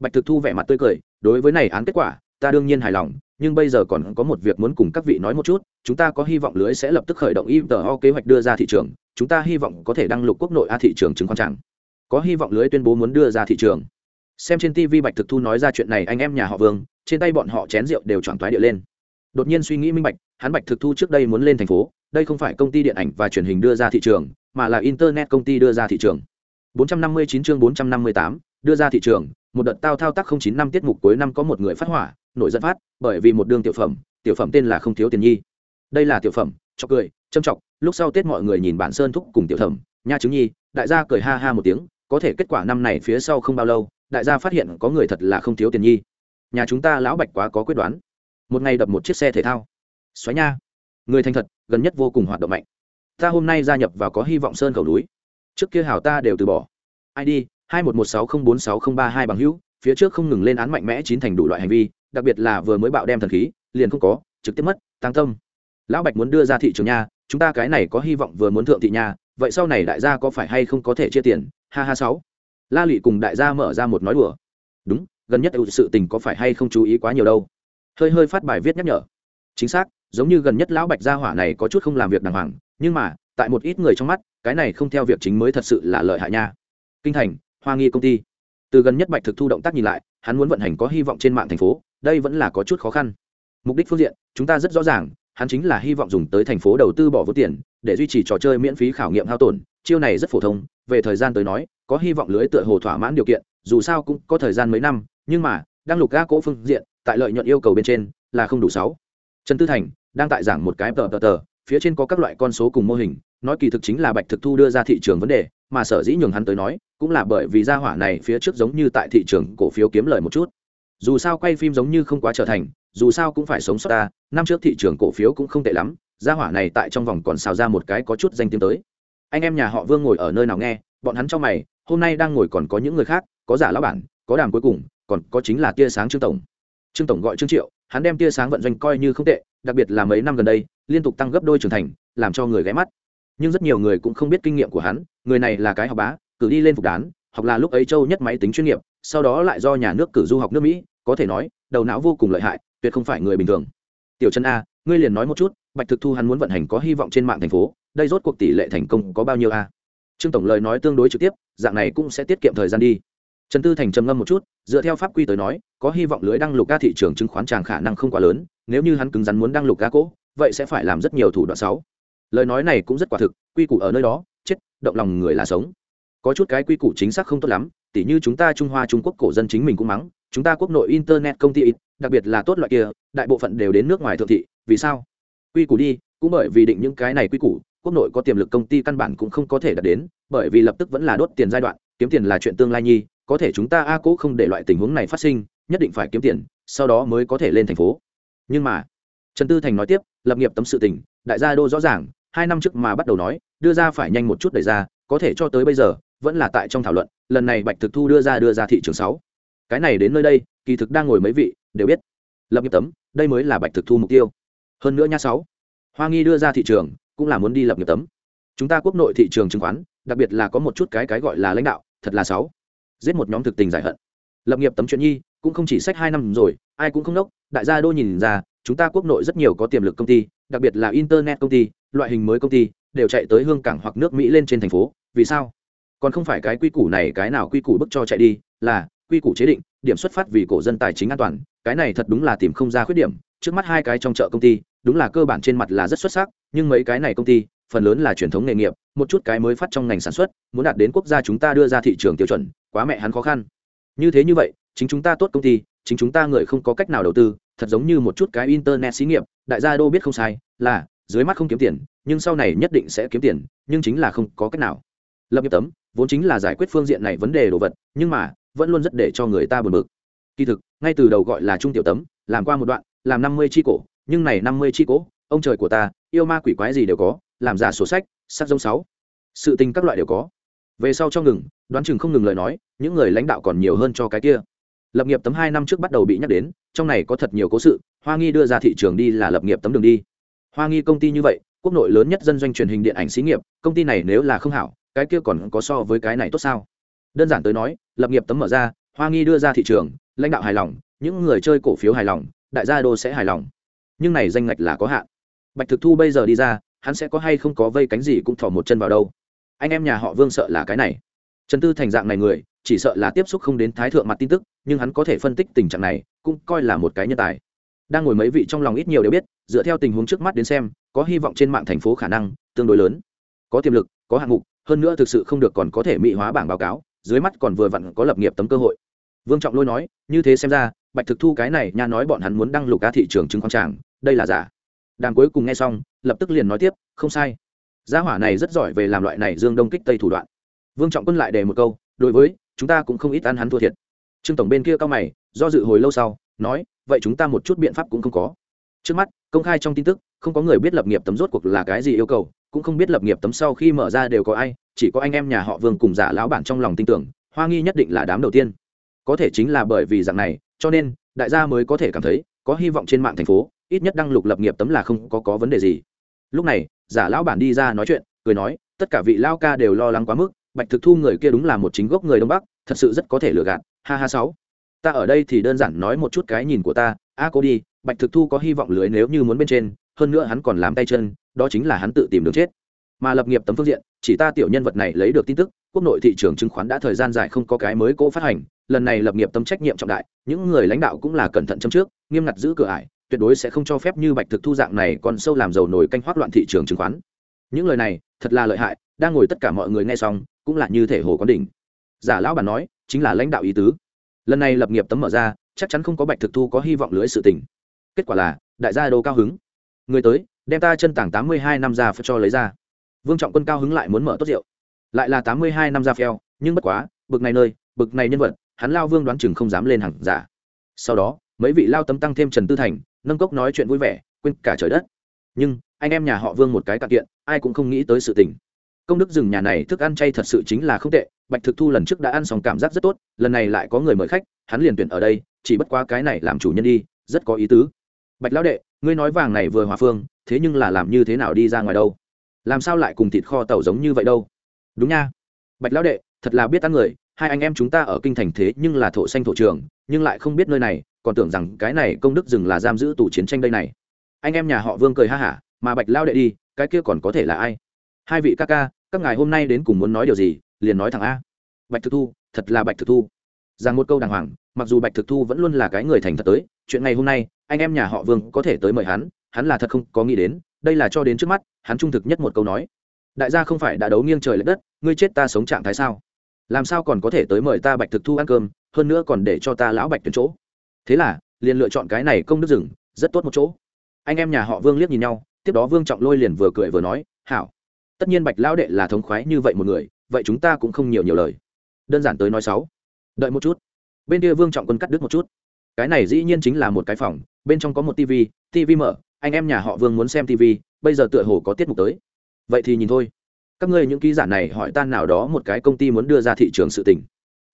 S1: Bạch thực thu vẻ mặt tươi cười, đối với này án kết quả, ta đương nhiên hài lòng, nhưng bây giờ còn có một việc muốn cùng các vị nói một chút, chúng ta có hy vọng lưới sẽ lập tức khởi động ito kế hoạch đưa ra thị trường chúng ta hy vọng có thể đăng lục quốc nội a thị trường chứng khoán chẳng. Có hy vọng lưới tuyên bố muốn đưa ra thị trường. Xem trên tv bạch thực thu nói ra chuyện này anh em nhà họ vương trên tay bọn họ chén rượu đều choáng toái địa lên. Đột nhiên suy nghĩ minh bạch hắn bạch thực thu trước đây muốn lên thành phố đây không phải công ty điện ảnh và truyền hình đưa ra thị trường mà là internet công ty đưa ra thị trường. 459 chương 458, đưa ra thị trường một đợt tao thao tác 09 năm tiết mục cuối năm có một người phát hỏa nổi giận phát bởi vì một đường tiểu phẩm tiểu phẩm tên là không thiếu tiền nhi. Đây là tiểu phẩm cho cười châm trọng lúc sau tết mọi người nhìn bản sơn thúc cùng tiểu thẩm, nha chứng nhi, đại gia cười ha ha một tiếng, có thể kết quả năm này phía sau không bao lâu, đại gia phát hiện có người thật là không thiếu tiền nhi. Nhà chúng ta lão bạch quá có quyết đoán. Một ngày đập một chiếc xe thể thao. Xoáy nha. Người thành thật, gần nhất vô cùng hoạt động mạnh. Ta hôm nay gia nhập vào có hy vọng sơn cầu núi. Trước kia hảo ta đều từ bỏ. Id hai một một sáu không bốn sáu không ba hai bằng hữu, phía trước không ngừng lên án mạnh mẽ chín thành đủ loại hành vi, đặc biệt là vừa mới bạo đem thần khí, liền không có, trực tiếp mất, tăng tâm. Lão bạch muốn đưa ra thị trường nha chúng ta cái này có hy vọng vừa muốn thượng thị nha, vậy sau này đại gia có phải hay không có thể chia tiền? Ha ha sáu. La lụy cùng đại gia mở ra một nói đùa. Đúng, gần nhất sự tình có phải hay không chú ý quá nhiều đâu. Hơi hơi phát bài viết nhắc nhở. Chính xác, giống như gần nhất lão bạch gia hỏa này có chút không làm việc đàng hoàng, nhưng mà, tại một ít người trong mắt, cái này không theo việc chính mới thật sự là lợi hại nha. Kinh thành, hoa nghi công ty. Từ gần nhất bạch thực thu động tác nhìn lại, hắn muốn vận hành có hy vọng trên mạng thành phố, đây vẫn là có chút khó khăn. Mục đích phương diện, chúng ta rất rõ ràng hắn chính là hy vọng dùng tới thành phố đầu tư bỏ vốn tiền, để duy trì trò chơi miễn phí khảo nghiệm hao tổn, chiêu này rất phổ thông, về thời gian tới nói, có hy vọng lưới tựa hồ thỏa mãn điều kiện, dù sao cũng có thời gian mấy năm, nhưng mà, đang lục ga cỗ phương diện, tại lợi nhuận yêu cầu bên trên, là không đủ sáu. Trần tư thành, đang tại giảng một cái tờ tờ tờ, phía trên có các loại con số cùng mô hình, nói kỳ thực chính là bạch thực thu đưa ra thị trường vấn đề, mà sở dĩ nhường hắn tới nói, cũng là bởi vì gia hỏa này phía trước giống như tại thị trường cổ phiếu kiếm lời một chút. Dù sao quay phim giống như không quá trở thành dù sao cũng phải sống sót ta, năm trước thị trường cổ phiếu cũng không tệ lắm, gia hỏa này tại trong vòng còn xào ra một cái có chút danh tiếng tới. Anh em nhà họ vương ngồi ở nơi nào nghe, bọn hắn trong mày, hôm nay đang ngồi còn có những người khác, có giả lão bản, có đàm cuối cùng, còn có chính là tia sáng trương tổng. Trương tổng gọi trương triệu, hắn đem tia sáng vận doanh coi như không tệ, đặc biệt là mấy năm gần đây, liên tục tăng gấp đôi trưởng thành, làm cho người ghé mắt. Nhưng rất nhiều người cũng không biết kinh nghiệm của hắn, người này là cái học bá, cử đi lên phục đán, học là lúc ấy châu nhất máy tính chuyên nghiệp, sau đó lại do nhà nước cử du học nước mỹ, có thể nói, đầu não vô cùng lợi hại tuyệt không phải người bình thường. Tiểu chân a, ngươi liền nói một chút, bạch thực thu hắn muốn vận hành có hy vọng trên mạng thành phố, đây rốt cuộc tỷ lệ thành công có bao nhiêu a? Trương tổng lời nói tương đối trực tiếp, dạng này cũng sẽ tiết kiệm thời gian đi. Trần tư thành trầm ngâm một chút, dựa theo pháp quy tới nói, có hy vọng lưới đăng lục ca thị trường chứng khoán tràng khả năng không quá lớn, nếu như hắn cứng rắn muốn đăng lục ca cỗ vậy sẽ phải làm rất nhiều thủ đoạn sáu lời nói này cũng rất quả thực, quy củ ở nơi đó, chết, động lòng người là sống. Có chút cái quy củ chính xác không tốt lắm, tỉ như chúng ta trung hoa trung quốc cổ dân chính mình cũng mắng, chúng ta quốc nội internet công ty ít đặc biệt là tốt loại kia, đại bộ phận đều đến nước ngoài thượng thị, vì sao? Quy củ đi, cũng bởi vì định những cái này quy củ, quốc nội có tiềm lực công ty căn bản cũng không có thể đạt đến, bởi vì lập tức vẫn là đốt tiền giai đoạn, kiếm tiền là chuyện tương lai nhi, có thể chúng ta a cố không để loại tình huống này phát sinh, nhất định phải kiếm tiền, sau đó mới có thể lên thành phố. Nhưng mà, trần tư thành nói tiếp, lập nghiệp tấm sự tình, đại gia đô rõ ràng, hai năm trước mà bắt đầu nói, đưa ra phải nhanh một chút đẩy ra, có thể cho tới bây giờ, vẫn là tại trong thảo luận, lần này bạch thực thu đưa ra đưa ra thị trường sáu. Cái này đến nơi đây, kỳ thực đang ngồi mấy vị đều biết. Lập nghiệp tấm, đây mới là bạch thực thu mục tiêu. Hơn nữa nha sáu, hoa nghi đưa ra thị trường, cũng là muốn đi lập nghiệp tấm. Chúng ta quốc nội thị trường chứng khoán, đặc biệt là có một chút cái cái gọi là lãnh đạo, thật là sáu. Giết một nhóm thực tình giải hận. Lập nghiệp tấm chuyện nhi, cũng không chỉ sách hai năm rồi, ai cũng không đốc đại gia đô nhìn ra, chúng ta quốc nội rất nhiều có tiềm lực công ty, đặc biệt là internet công ty, loại hình mới công ty, đều chạy tới hương cảng hoặc nước mỹ lên trên thành phố, vì sao? Còn không phải cái quy củ này, cái nào quy củ bức cho chạy đi, là quy củ chế định, điểm xuất phát vì cổ dân tài chính an toàn cái này thật đúng là tìm không ra khuyết điểm, trước mắt hai cái trong chợ công ty, đúng là cơ bản trên mặt là rất xuất sắc, nhưng mấy cái này công ty, phần lớn là truyền thống nghề nghiệp, một chút cái mới phát trong ngành sản xuất, muốn đạt đến quốc gia chúng ta đưa ra thị trường tiêu chuẩn, quá mẹ hắn khó khăn. Như thế như vậy, chính chúng ta tốt công ty, chính chúng ta người không có cách nào đầu tư, thật giống như một chút cái internet xí nghiệp, đại gia đô biết không sai, là, dưới mắt không kiếm tiền, nhưng sau này nhất định sẽ kiếm tiền, nhưng chính là không có cách nào. Lập nghiệp tấm, vốn chính là giải quyết phương diện này vấn đề đồ vật, nhưng mà, vẫn luôn rất để cho người ta buồn bực kỳ thực, ngay từ đầu gọi là trung tiểu tấm, làm qua một đoạn, làm năm mươi chi cổ, nhưng này năm mươi chi cổ, ông trời của ta, yêu ma quỷ quái gì đều có, làm giả sổ sách, sắc giống sáu. Sự tình các loại đều có. Về sau cho ngừng, đoán chừng không ngừng lời nói, những người lãnh đạo còn nhiều hơn cho cái kia. Lập nghiệp tấm hai năm trước bắt đầu bị nhắc đến, trong này có thật nhiều cố sự, hoa nghi đưa ra thị trường đi là lập nghiệp tấm đường đi. Hoa nghi công ty như vậy, quốc nội lớn nhất dân doanh truyền hình điện ảnh xí nghiệp, công ty này nếu là không hảo, cái kia còn có so với cái này tốt sao? Đơn giản tới nói, lập nghiệp tấm mở ra, hoa nghi đưa ra thị trường lãnh đạo hài lòng, những người chơi cổ phiếu hài lòng, đại gia đô sẽ hài lòng. Nhưng này danh ngạch là có hạn. Bạch thực thu bây giờ đi ra, hắn sẽ có hay không có vây cánh gì cũng thỏ một chân vào đâu. Anh em nhà họ vương sợ là cái này. Trần tư thành dạng này người, chỉ sợ là tiếp xúc không đến thái thượng mặt tin tức, nhưng hắn có thể phân tích tình trạng này, cũng coi là một cái nhân tài. Đang ngồi mấy vị trong lòng ít nhiều đều biết, dựa theo tình huống trước mắt đến xem, có hy vọng trên mạng thành phố khả năng, tương đối lớn. Có tiềm lực, có hạng mục, hơn nữa thực sự không được còn có thể mỹ hóa bảng báo cáo, dưới mắt còn vừa vặn có lập nghiệp tấm cơ hội vương trọng lôi nói, như thế xem ra, bạch thực thu cái này nha nói bọn hắn muốn đăng lục cá thị trường chứng khoán tràng, đây là giả. Đàm cuối cùng nghe xong, lập tức liền nói tiếp, không sai. Gia hỏa này rất giỏi về làm loại này dương đông kích tây thủ đoạn. Vương trọng quân lại đề một câu, đối với, chúng ta cũng không ít ăn hắn thua thiệt. Trương tổng bên kia cao mày, do dự hồi lâu sau, nói, vậy chúng ta một chút biện pháp cũng không có. Trước mắt, công khai trong tin tức, không có người biết lập nghiệp tấm rốt cuộc là cái gì yêu cầu, cũng không biết lập nghiệp tấm sau khi mở ra đều có ai, chỉ có anh em nhà họ vương cùng giả lão bản trong lòng tin tưởng, hoa nghi nhất định là đám đầu tiên có thể chính là bởi vì dạng này, cho nên, đại gia mới có thể cảm thấy, có hy vọng trên mạng thành phố, ít nhất đăng lục lập nghiệp tấm là không có có vấn đề gì. Lúc này, giả lão bản đi ra nói chuyện, cười nói, tất cả vị lao ca đều lo lắng quá mức, bạch thực thu người kia đúng là một chính gốc người đông bắc, thật sự rất có thể lừa gạt, ha ha sáu. Ta ở đây thì đơn giản nói một chút cái nhìn của ta, a cô đi, bạch thực thu có hy vọng lưới nếu như muốn bên trên, hơn nữa hắn còn làm tay chân, đó chính là hắn tự tìm đường chết. Mà lập nghiệp tấm phương diện, chỉ ta tiểu nhân vật này lấy được tin tức, quốc nội thị trường chứng khoán đã thời gian dài không có cái mới cố phát hành lần này lập nghiệp tâm trách nhiệm trọng đại, những người lãnh đạo cũng là cẩn thận châm trước, nghiêm ngặt giữ cửa ải, tuyệt đối sẽ không cho phép như bạch thực thu dạng này còn sâu làm dầu nổi canh hoác loạn thị trường chứng khoán. Những lời này, thật là lợi hại, đang ngồi tất cả mọi người nghe xong, cũng là như thể hồ quán đỉnh. Giả lão bản nói, chính là lãnh đạo ý tứ. Lần này lập nghiệp tấm mở ra, chắc chắn không có bạch thực thu có hy vọng lưới sự tình. Kết quả là, đại gia đô cao hứng? Người tới, đem ta chân tảng tám mươi hai năm ra cho lấy ra. Vương trọng quân cao hứng lại muốn mở tốt rượu. Lại là tám mươi hai năm ra phèo, nhưng bất quá, bực này nơi, bực này nhân vật hắn lao vương đoán chừng không dám lên hàng giả. Sau đó, mấy vị lao tấm tăng thêm trần tư thành, nâng cốc nói chuyện vui vẻ, quên cả trời đất. Nhưng, anh em nhà họ vương một cái cạn kiện, ai cũng không nghĩ tới sự tình. Công đức rừng nhà này thức ăn chay thật sự chính là không tệ, bạch thực thu lần trước đã ăn xong cảm giác rất tốt, lần này lại có người mời khách, hắn liền tuyển ở đây, chỉ bất quá cái này làm chủ nhân đi, rất có ý tứ. Bạch lão đệ, ngươi nói vàng này vừa hòa phương, thế nhưng là làm như thế nào đi ra ngoài đâu? Làm sao lại cùng thịt kho tàu giống như vậy đâu? Đúng nha. Bạch lão đệ, thật là biết ăn người hai anh em chúng ta ở kinh thành thế nhưng là thổ xanh thổ trường, nhưng lại không biết nơi này, còn tưởng rằng cái này công đức rừng là giam giữ tù chiến tranh đây này. Anh em nhà họ vương cười ha hả, mà bạch lao đệ đi, cái kia còn có thể là ai? Hai vị ca ca, các ngài hôm nay đến cùng muốn nói điều gì, liền nói thẳng a. Bạch thực thu, thật là bạch thực thu. Rằng một câu đàng hoàng, mặc dù bạch thực thu vẫn luôn là cái người thành thật tới, chuyện ngày hôm nay, anh em nhà họ vương có thể tới mời hắn hắn là thật không có nghĩ đến, đây là cho đến trước mắt, hắn trung thực nhất một câu nói. Đại gia không phải đã đấu nghiêng trời l ệ đất, ngươi chết ta sống trạng thái sao? Làm sao còn có thể tới mời ta bạch thực thu ăn cơm, hơn nữa còn để cho ta lão bạch tuyển chỗ. Thế là, liền lựa chọn cái này công đức rừng, rất tốt một chỗ. Anh em nhà họ vương liếc nhìn nhau, tiếp đó vương trọng lôi liền vừa cười vừa nói, hảo. Tất nhiên bạch lão đệ là thống khoái như vậy một người, vậy chúng ta cũng không nhiều nhiều lời. Đơn giản tới nói sáu. Đợi một chút. Bên kia vương trọng quân cắt đứt một chút. Cái này dĩ nhiên chính là một cái phòng, bên trong có một tv tv mở, anh em nhà họ vương muốn xem tv bây giờ tựa hồ có tiết mục tới. Vậy thì nhìn thôi các ngươi những ký giả này hỏi tan nào đó một cái công ty muốn đưa ra thị trường sự tình.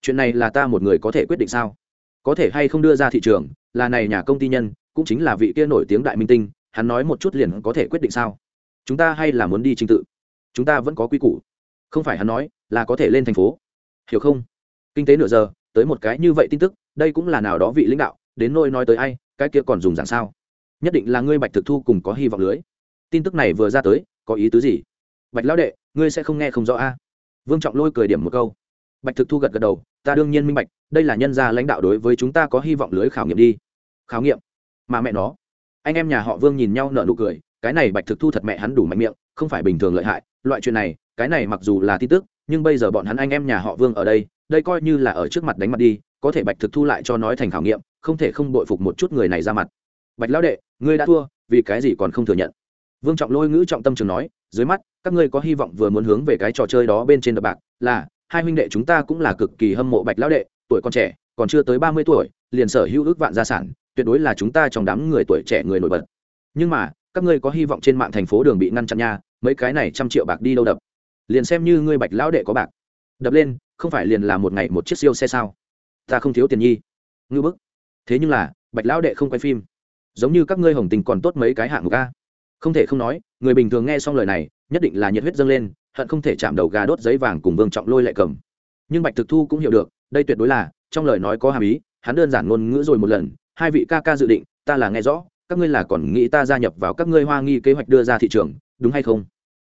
S1: Chuyện này là ta một người có thể quyết định sao? Có thể hay không đưa ra thị trường, là này nhà công ty nhân, cũng chính là vị kia nổi tiếng đại minh tinh, hắn nói một chút liền có thể quyết định sao? Chúng ta hay là muốn đi trình tự? Chúng ta vẫn có quy củ. Không phải hắn nói, là có thể lên thành phố. Hiểu không? Kinh tế nửa giờ, tới một cái như vậy tin tức, đây cũng là nào đó vị lãnh đạo, đến nôi nói tới ai, cái kia còn dùng dạng sao? Nhất định là ngươi bạch thực thu cùng có hy vọng lưới. Tin tức này vừa ra tới, có ý tứ gì? Bạch lão đệ ngươi sẽ không nghe không rõ a. Vương trọng lôi cười điểm một câu. Bạch thực thu gật gật đầu, ta đương nhiên minh bạch, đây là nhân gia lãnh đạo đối với chúng ta có hy vọng lưới khảo nghiệm đi. Khảo nghiệm? Mà mẹ nó. Anh em nhà họ vương nhìn nhau nở nụ cười, cái này bạch thực thu thật mẹ hắn đủ mạnh miệng, không phải bình thường lợi hại. Loại chuyện này, cái này mặc dù là tin tức, nhưng bây giờ bọn hắn anh em nhà họ vương ở đây đây coi như là ở trước mặt đánh mặt đi, có thể bạch thực thu lại cho nói thành khảo nghiệm, không thể không bội phục một chút người này ra mặt. Bạch lão đệ, ngươi đã thua, vì cái gì còn không thừa nhận? Vương trọng lôi ngữ trọng tâm trường nói dưới mắt, các ngươi có hy vọng vừa muốn hướng về cái trò chơi đó bên trên đập bạc, là, hai huynh đệ chúng ta cũng là cực kỳ hâm mộ bạch lão đệ, tuổi còn trẻ, còn chưa tới ba mươi tuổi, liền sở hữu ước vạn gia sản, tuyệt đối là chúng ta trong đám người tuổi trẻ người nổi bật. Nhưng mà, các ngươi có hy vọng trên mạng thành phố đường bị ngăn chặn nha, mấy cái này trăm triệu bạc đi đâu đập? Liền xem như ngươi bạch lão đệ có bạc. Đập lên, không phải liền là một ngày một chiếc siêu xe sao? Ta không thiếu tiền nhi. Ngư bức. Thế nhưng là, bạch lão đệ không quay phim. Giống như các ngươi hồng tình còn tốt mấy cái hạng mục a. Không thể không nói người bình thường nghe xong lời này, nhất định là nhiệt huyết dâng lên, hận không thể chạm đầu gà đốt giấy vàng cùng vương trọng lôi lại cầm. Nhưng bạch thực thu cũng hiểu được, đây tuyệt đối là, trong lời nói có hàm ý, hắn đơn giản ngôn ngữ rồi một lần, hai vị ca ca dự định, ta là nghe rõ, các ngươi là còn nghĩ ta gia nhập vào các ngươi hoa nghi kế hoạch đưa ra thị trường, đúng hay không?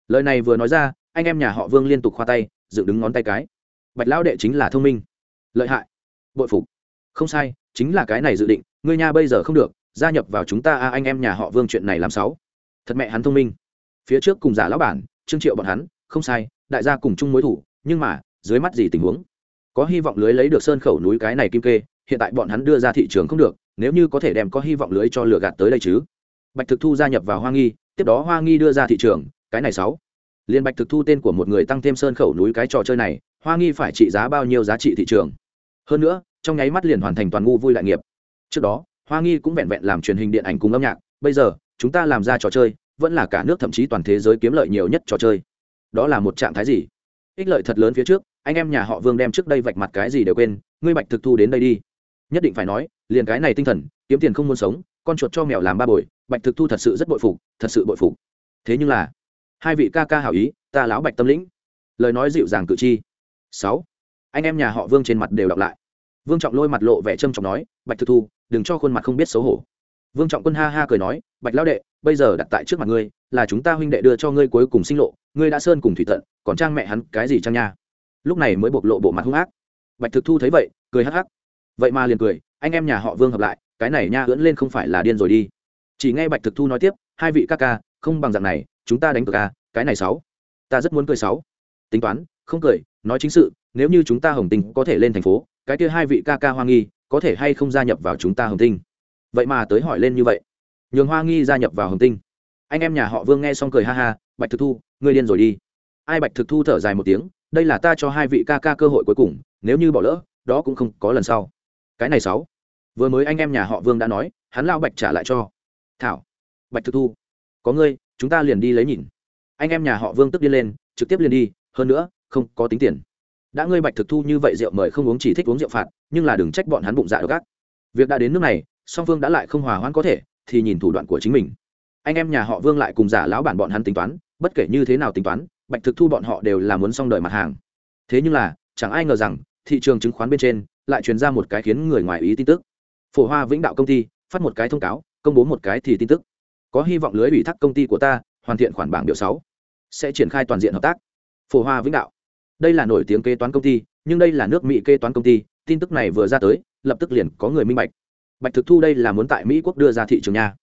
S1: Lời này vừa nói ra, anh em nhà họ vương liên tục khoa tay, dựng đứng ngón tay cái. Bạch lão đệ chính là thông minh. Lợi hại. Bội phục. Không sai, chính là cái này dự định, ngươi nha bây giờ không được, gia nhập vào chúng ta a anh em nhà họ vương chuyện này làm sáu thật mẹ hắn thông minh. Phía trước cùng giả lão bản, trương triệu bọn hắn, không sai, đại gia cùng chung mối thủ, nhưng mà, dưới mắt gì tình huống? Có hy vọng lưới lấy được sơn khẩu núi cái này kim kê, hiện tại bọn hắn đưa ra thị trường không được, nếu như có thể đem có hy vọng lưới cho lừa gạt tới đây chứ? Bạch thực thu gia nhập vào hoa nghi, tiếp đó hoa nghi đưa ra thị trường, cái này sáu. Liên bạch thực thu tên của một người tăng thêm sơn khẩu núi cái trò chơi này, hoa nghi phải trị giá bao nhiêu giá trị thị trường? Hơn nữa, trong nháy mắt liền hoàn thành toàn ngu vui đại nghiệp. Trước đó, hoa nghi cũng vẹn vẹn làm truyền hình điện ảnh cùng âm nhạc, bây giờ chúng ta làm ra trò chơi, vẫn là cả nước thậm chí toàn thế giới kiếm lợi nhiều nhất trò chơi. Đó là một trạng thái gì? Ích lợi thật lớn phía trước, anh em nhà họ vương đem trước đây vạch mặt cái gì đều quên, ngươi bạch thực thu đến đây đi. Nhất định phải nói, liền cái này tinh thần, kiếm tiền không muốn sống, con chuột cho mèo làm ba bồi, bạch thực thu thật sự rất bội phục, thật sự bội phục. Thế nhưng là, hai vị ca ca hảo ý, ta lão bạch tâm lĩnh. Lời nói dịu dàng cử chi sáu. Anh em nhà họ vương trên mặt đều đọc lại. Vương trọng lôi mặt lộ vẻ trâm trọng nói, bạch thực thu, đừng cho khuôn mặt không biết xấu hổ vương trọng quân ha ha cười nói, bạch lão đệ, bây giờ đặt tại trước mặt ngươi, là chúng ta huynh đệ đưa cho ngươi cuối cùng sinh lộ, ngươi đã sơn cùng thủy tận, còn trang mẹ hắn cái gì trang nha? Lúc này mới bộc lộ bộ mặt hung ác. Bạch thực thu thấy vậy, cười hắc hắc. Vậy mà liền cười, anh em nhà họ vương hợp lại, cái này nha ưỡn lên không phải là điên rồi đi. Chỉ nghe bạch thực thu nói tiếp, hai vị ca ca, không bằng dạng này, chúng ta đánh cược ca cái này sáu. Ta rất muốn cười sáu. Tính toán, không cười, nói chính sự, nếu như chúng ta hồng tinh có thể lên thành phố, cái kia hai vị ca ca hoa nghi, có thể hay không gia nhập vào chúng ta hồng tinh? Vậy mà tới hỏi lên như vậy. Nhường hoa nghi gia nhập vào hồng tinh. Anh em nhà họ vương nghe xong cười ha ha, bạch thực thu, ngươi điên rồi đi. Ai bạch thực thu thở dài một tiếng, đây là ta cho hai vị ca ca cơ hội cuối cùng, nếu như bỏ lỡ, đó cũng không có lần sau. Cái này sáu. Vừa mới anh em nhà họ vương đã nói, hắn lao bạch trả lại cho. Thảo, bạch thực thu, có ngươi, chúng ta liền đi lấy nhìn. Anh em nhà họ vương tức đi lên, trực tiếp liền đi, hơn nữa, không có tính tiền. Đã ngươi bạch thực thu như vậy rượu mời không uống chỉ thích uống rượu phạt, nhưng là đừng trách bọn hắn bụng dạ độc ác. Việc đã đến nước này song phương đã lại không hòa hoãn có thể, thì nhìn thủ đoạn của chính mình. Anh em nhà họ vương lại cùng giả lão bản bọn hắn tính toán, bất kể như thế nào tính toán, bạch thực thu bọn họ đều là muốn xong đời mặt hàng. Thế nhưng là, chẳng ai ngờ rằng, thị trường chứng khoán bên trên lại truyền ra một cái khiến người ngoài ý tin tức. Phổ hoa vĩnh đạo công ty phát một cái thông cáo, công bố một cái thì tin tức. Có hy vọng lưới ủy thác công ty của ta hoàn thiện khoản bảng biểu sáu. Sẽ triển khai toàn diện hợp tác. Phổ hoa vĩnh đạo. Đây là nổi tiếng kế toán công ty, nhưng đây là nước mỹ kế toán công ty, tin tức này vừa ra tới, lập tức liền có người minh bạch bạch thực thu đây là muốn tại mỹ quốc đưa ra thị trường nha.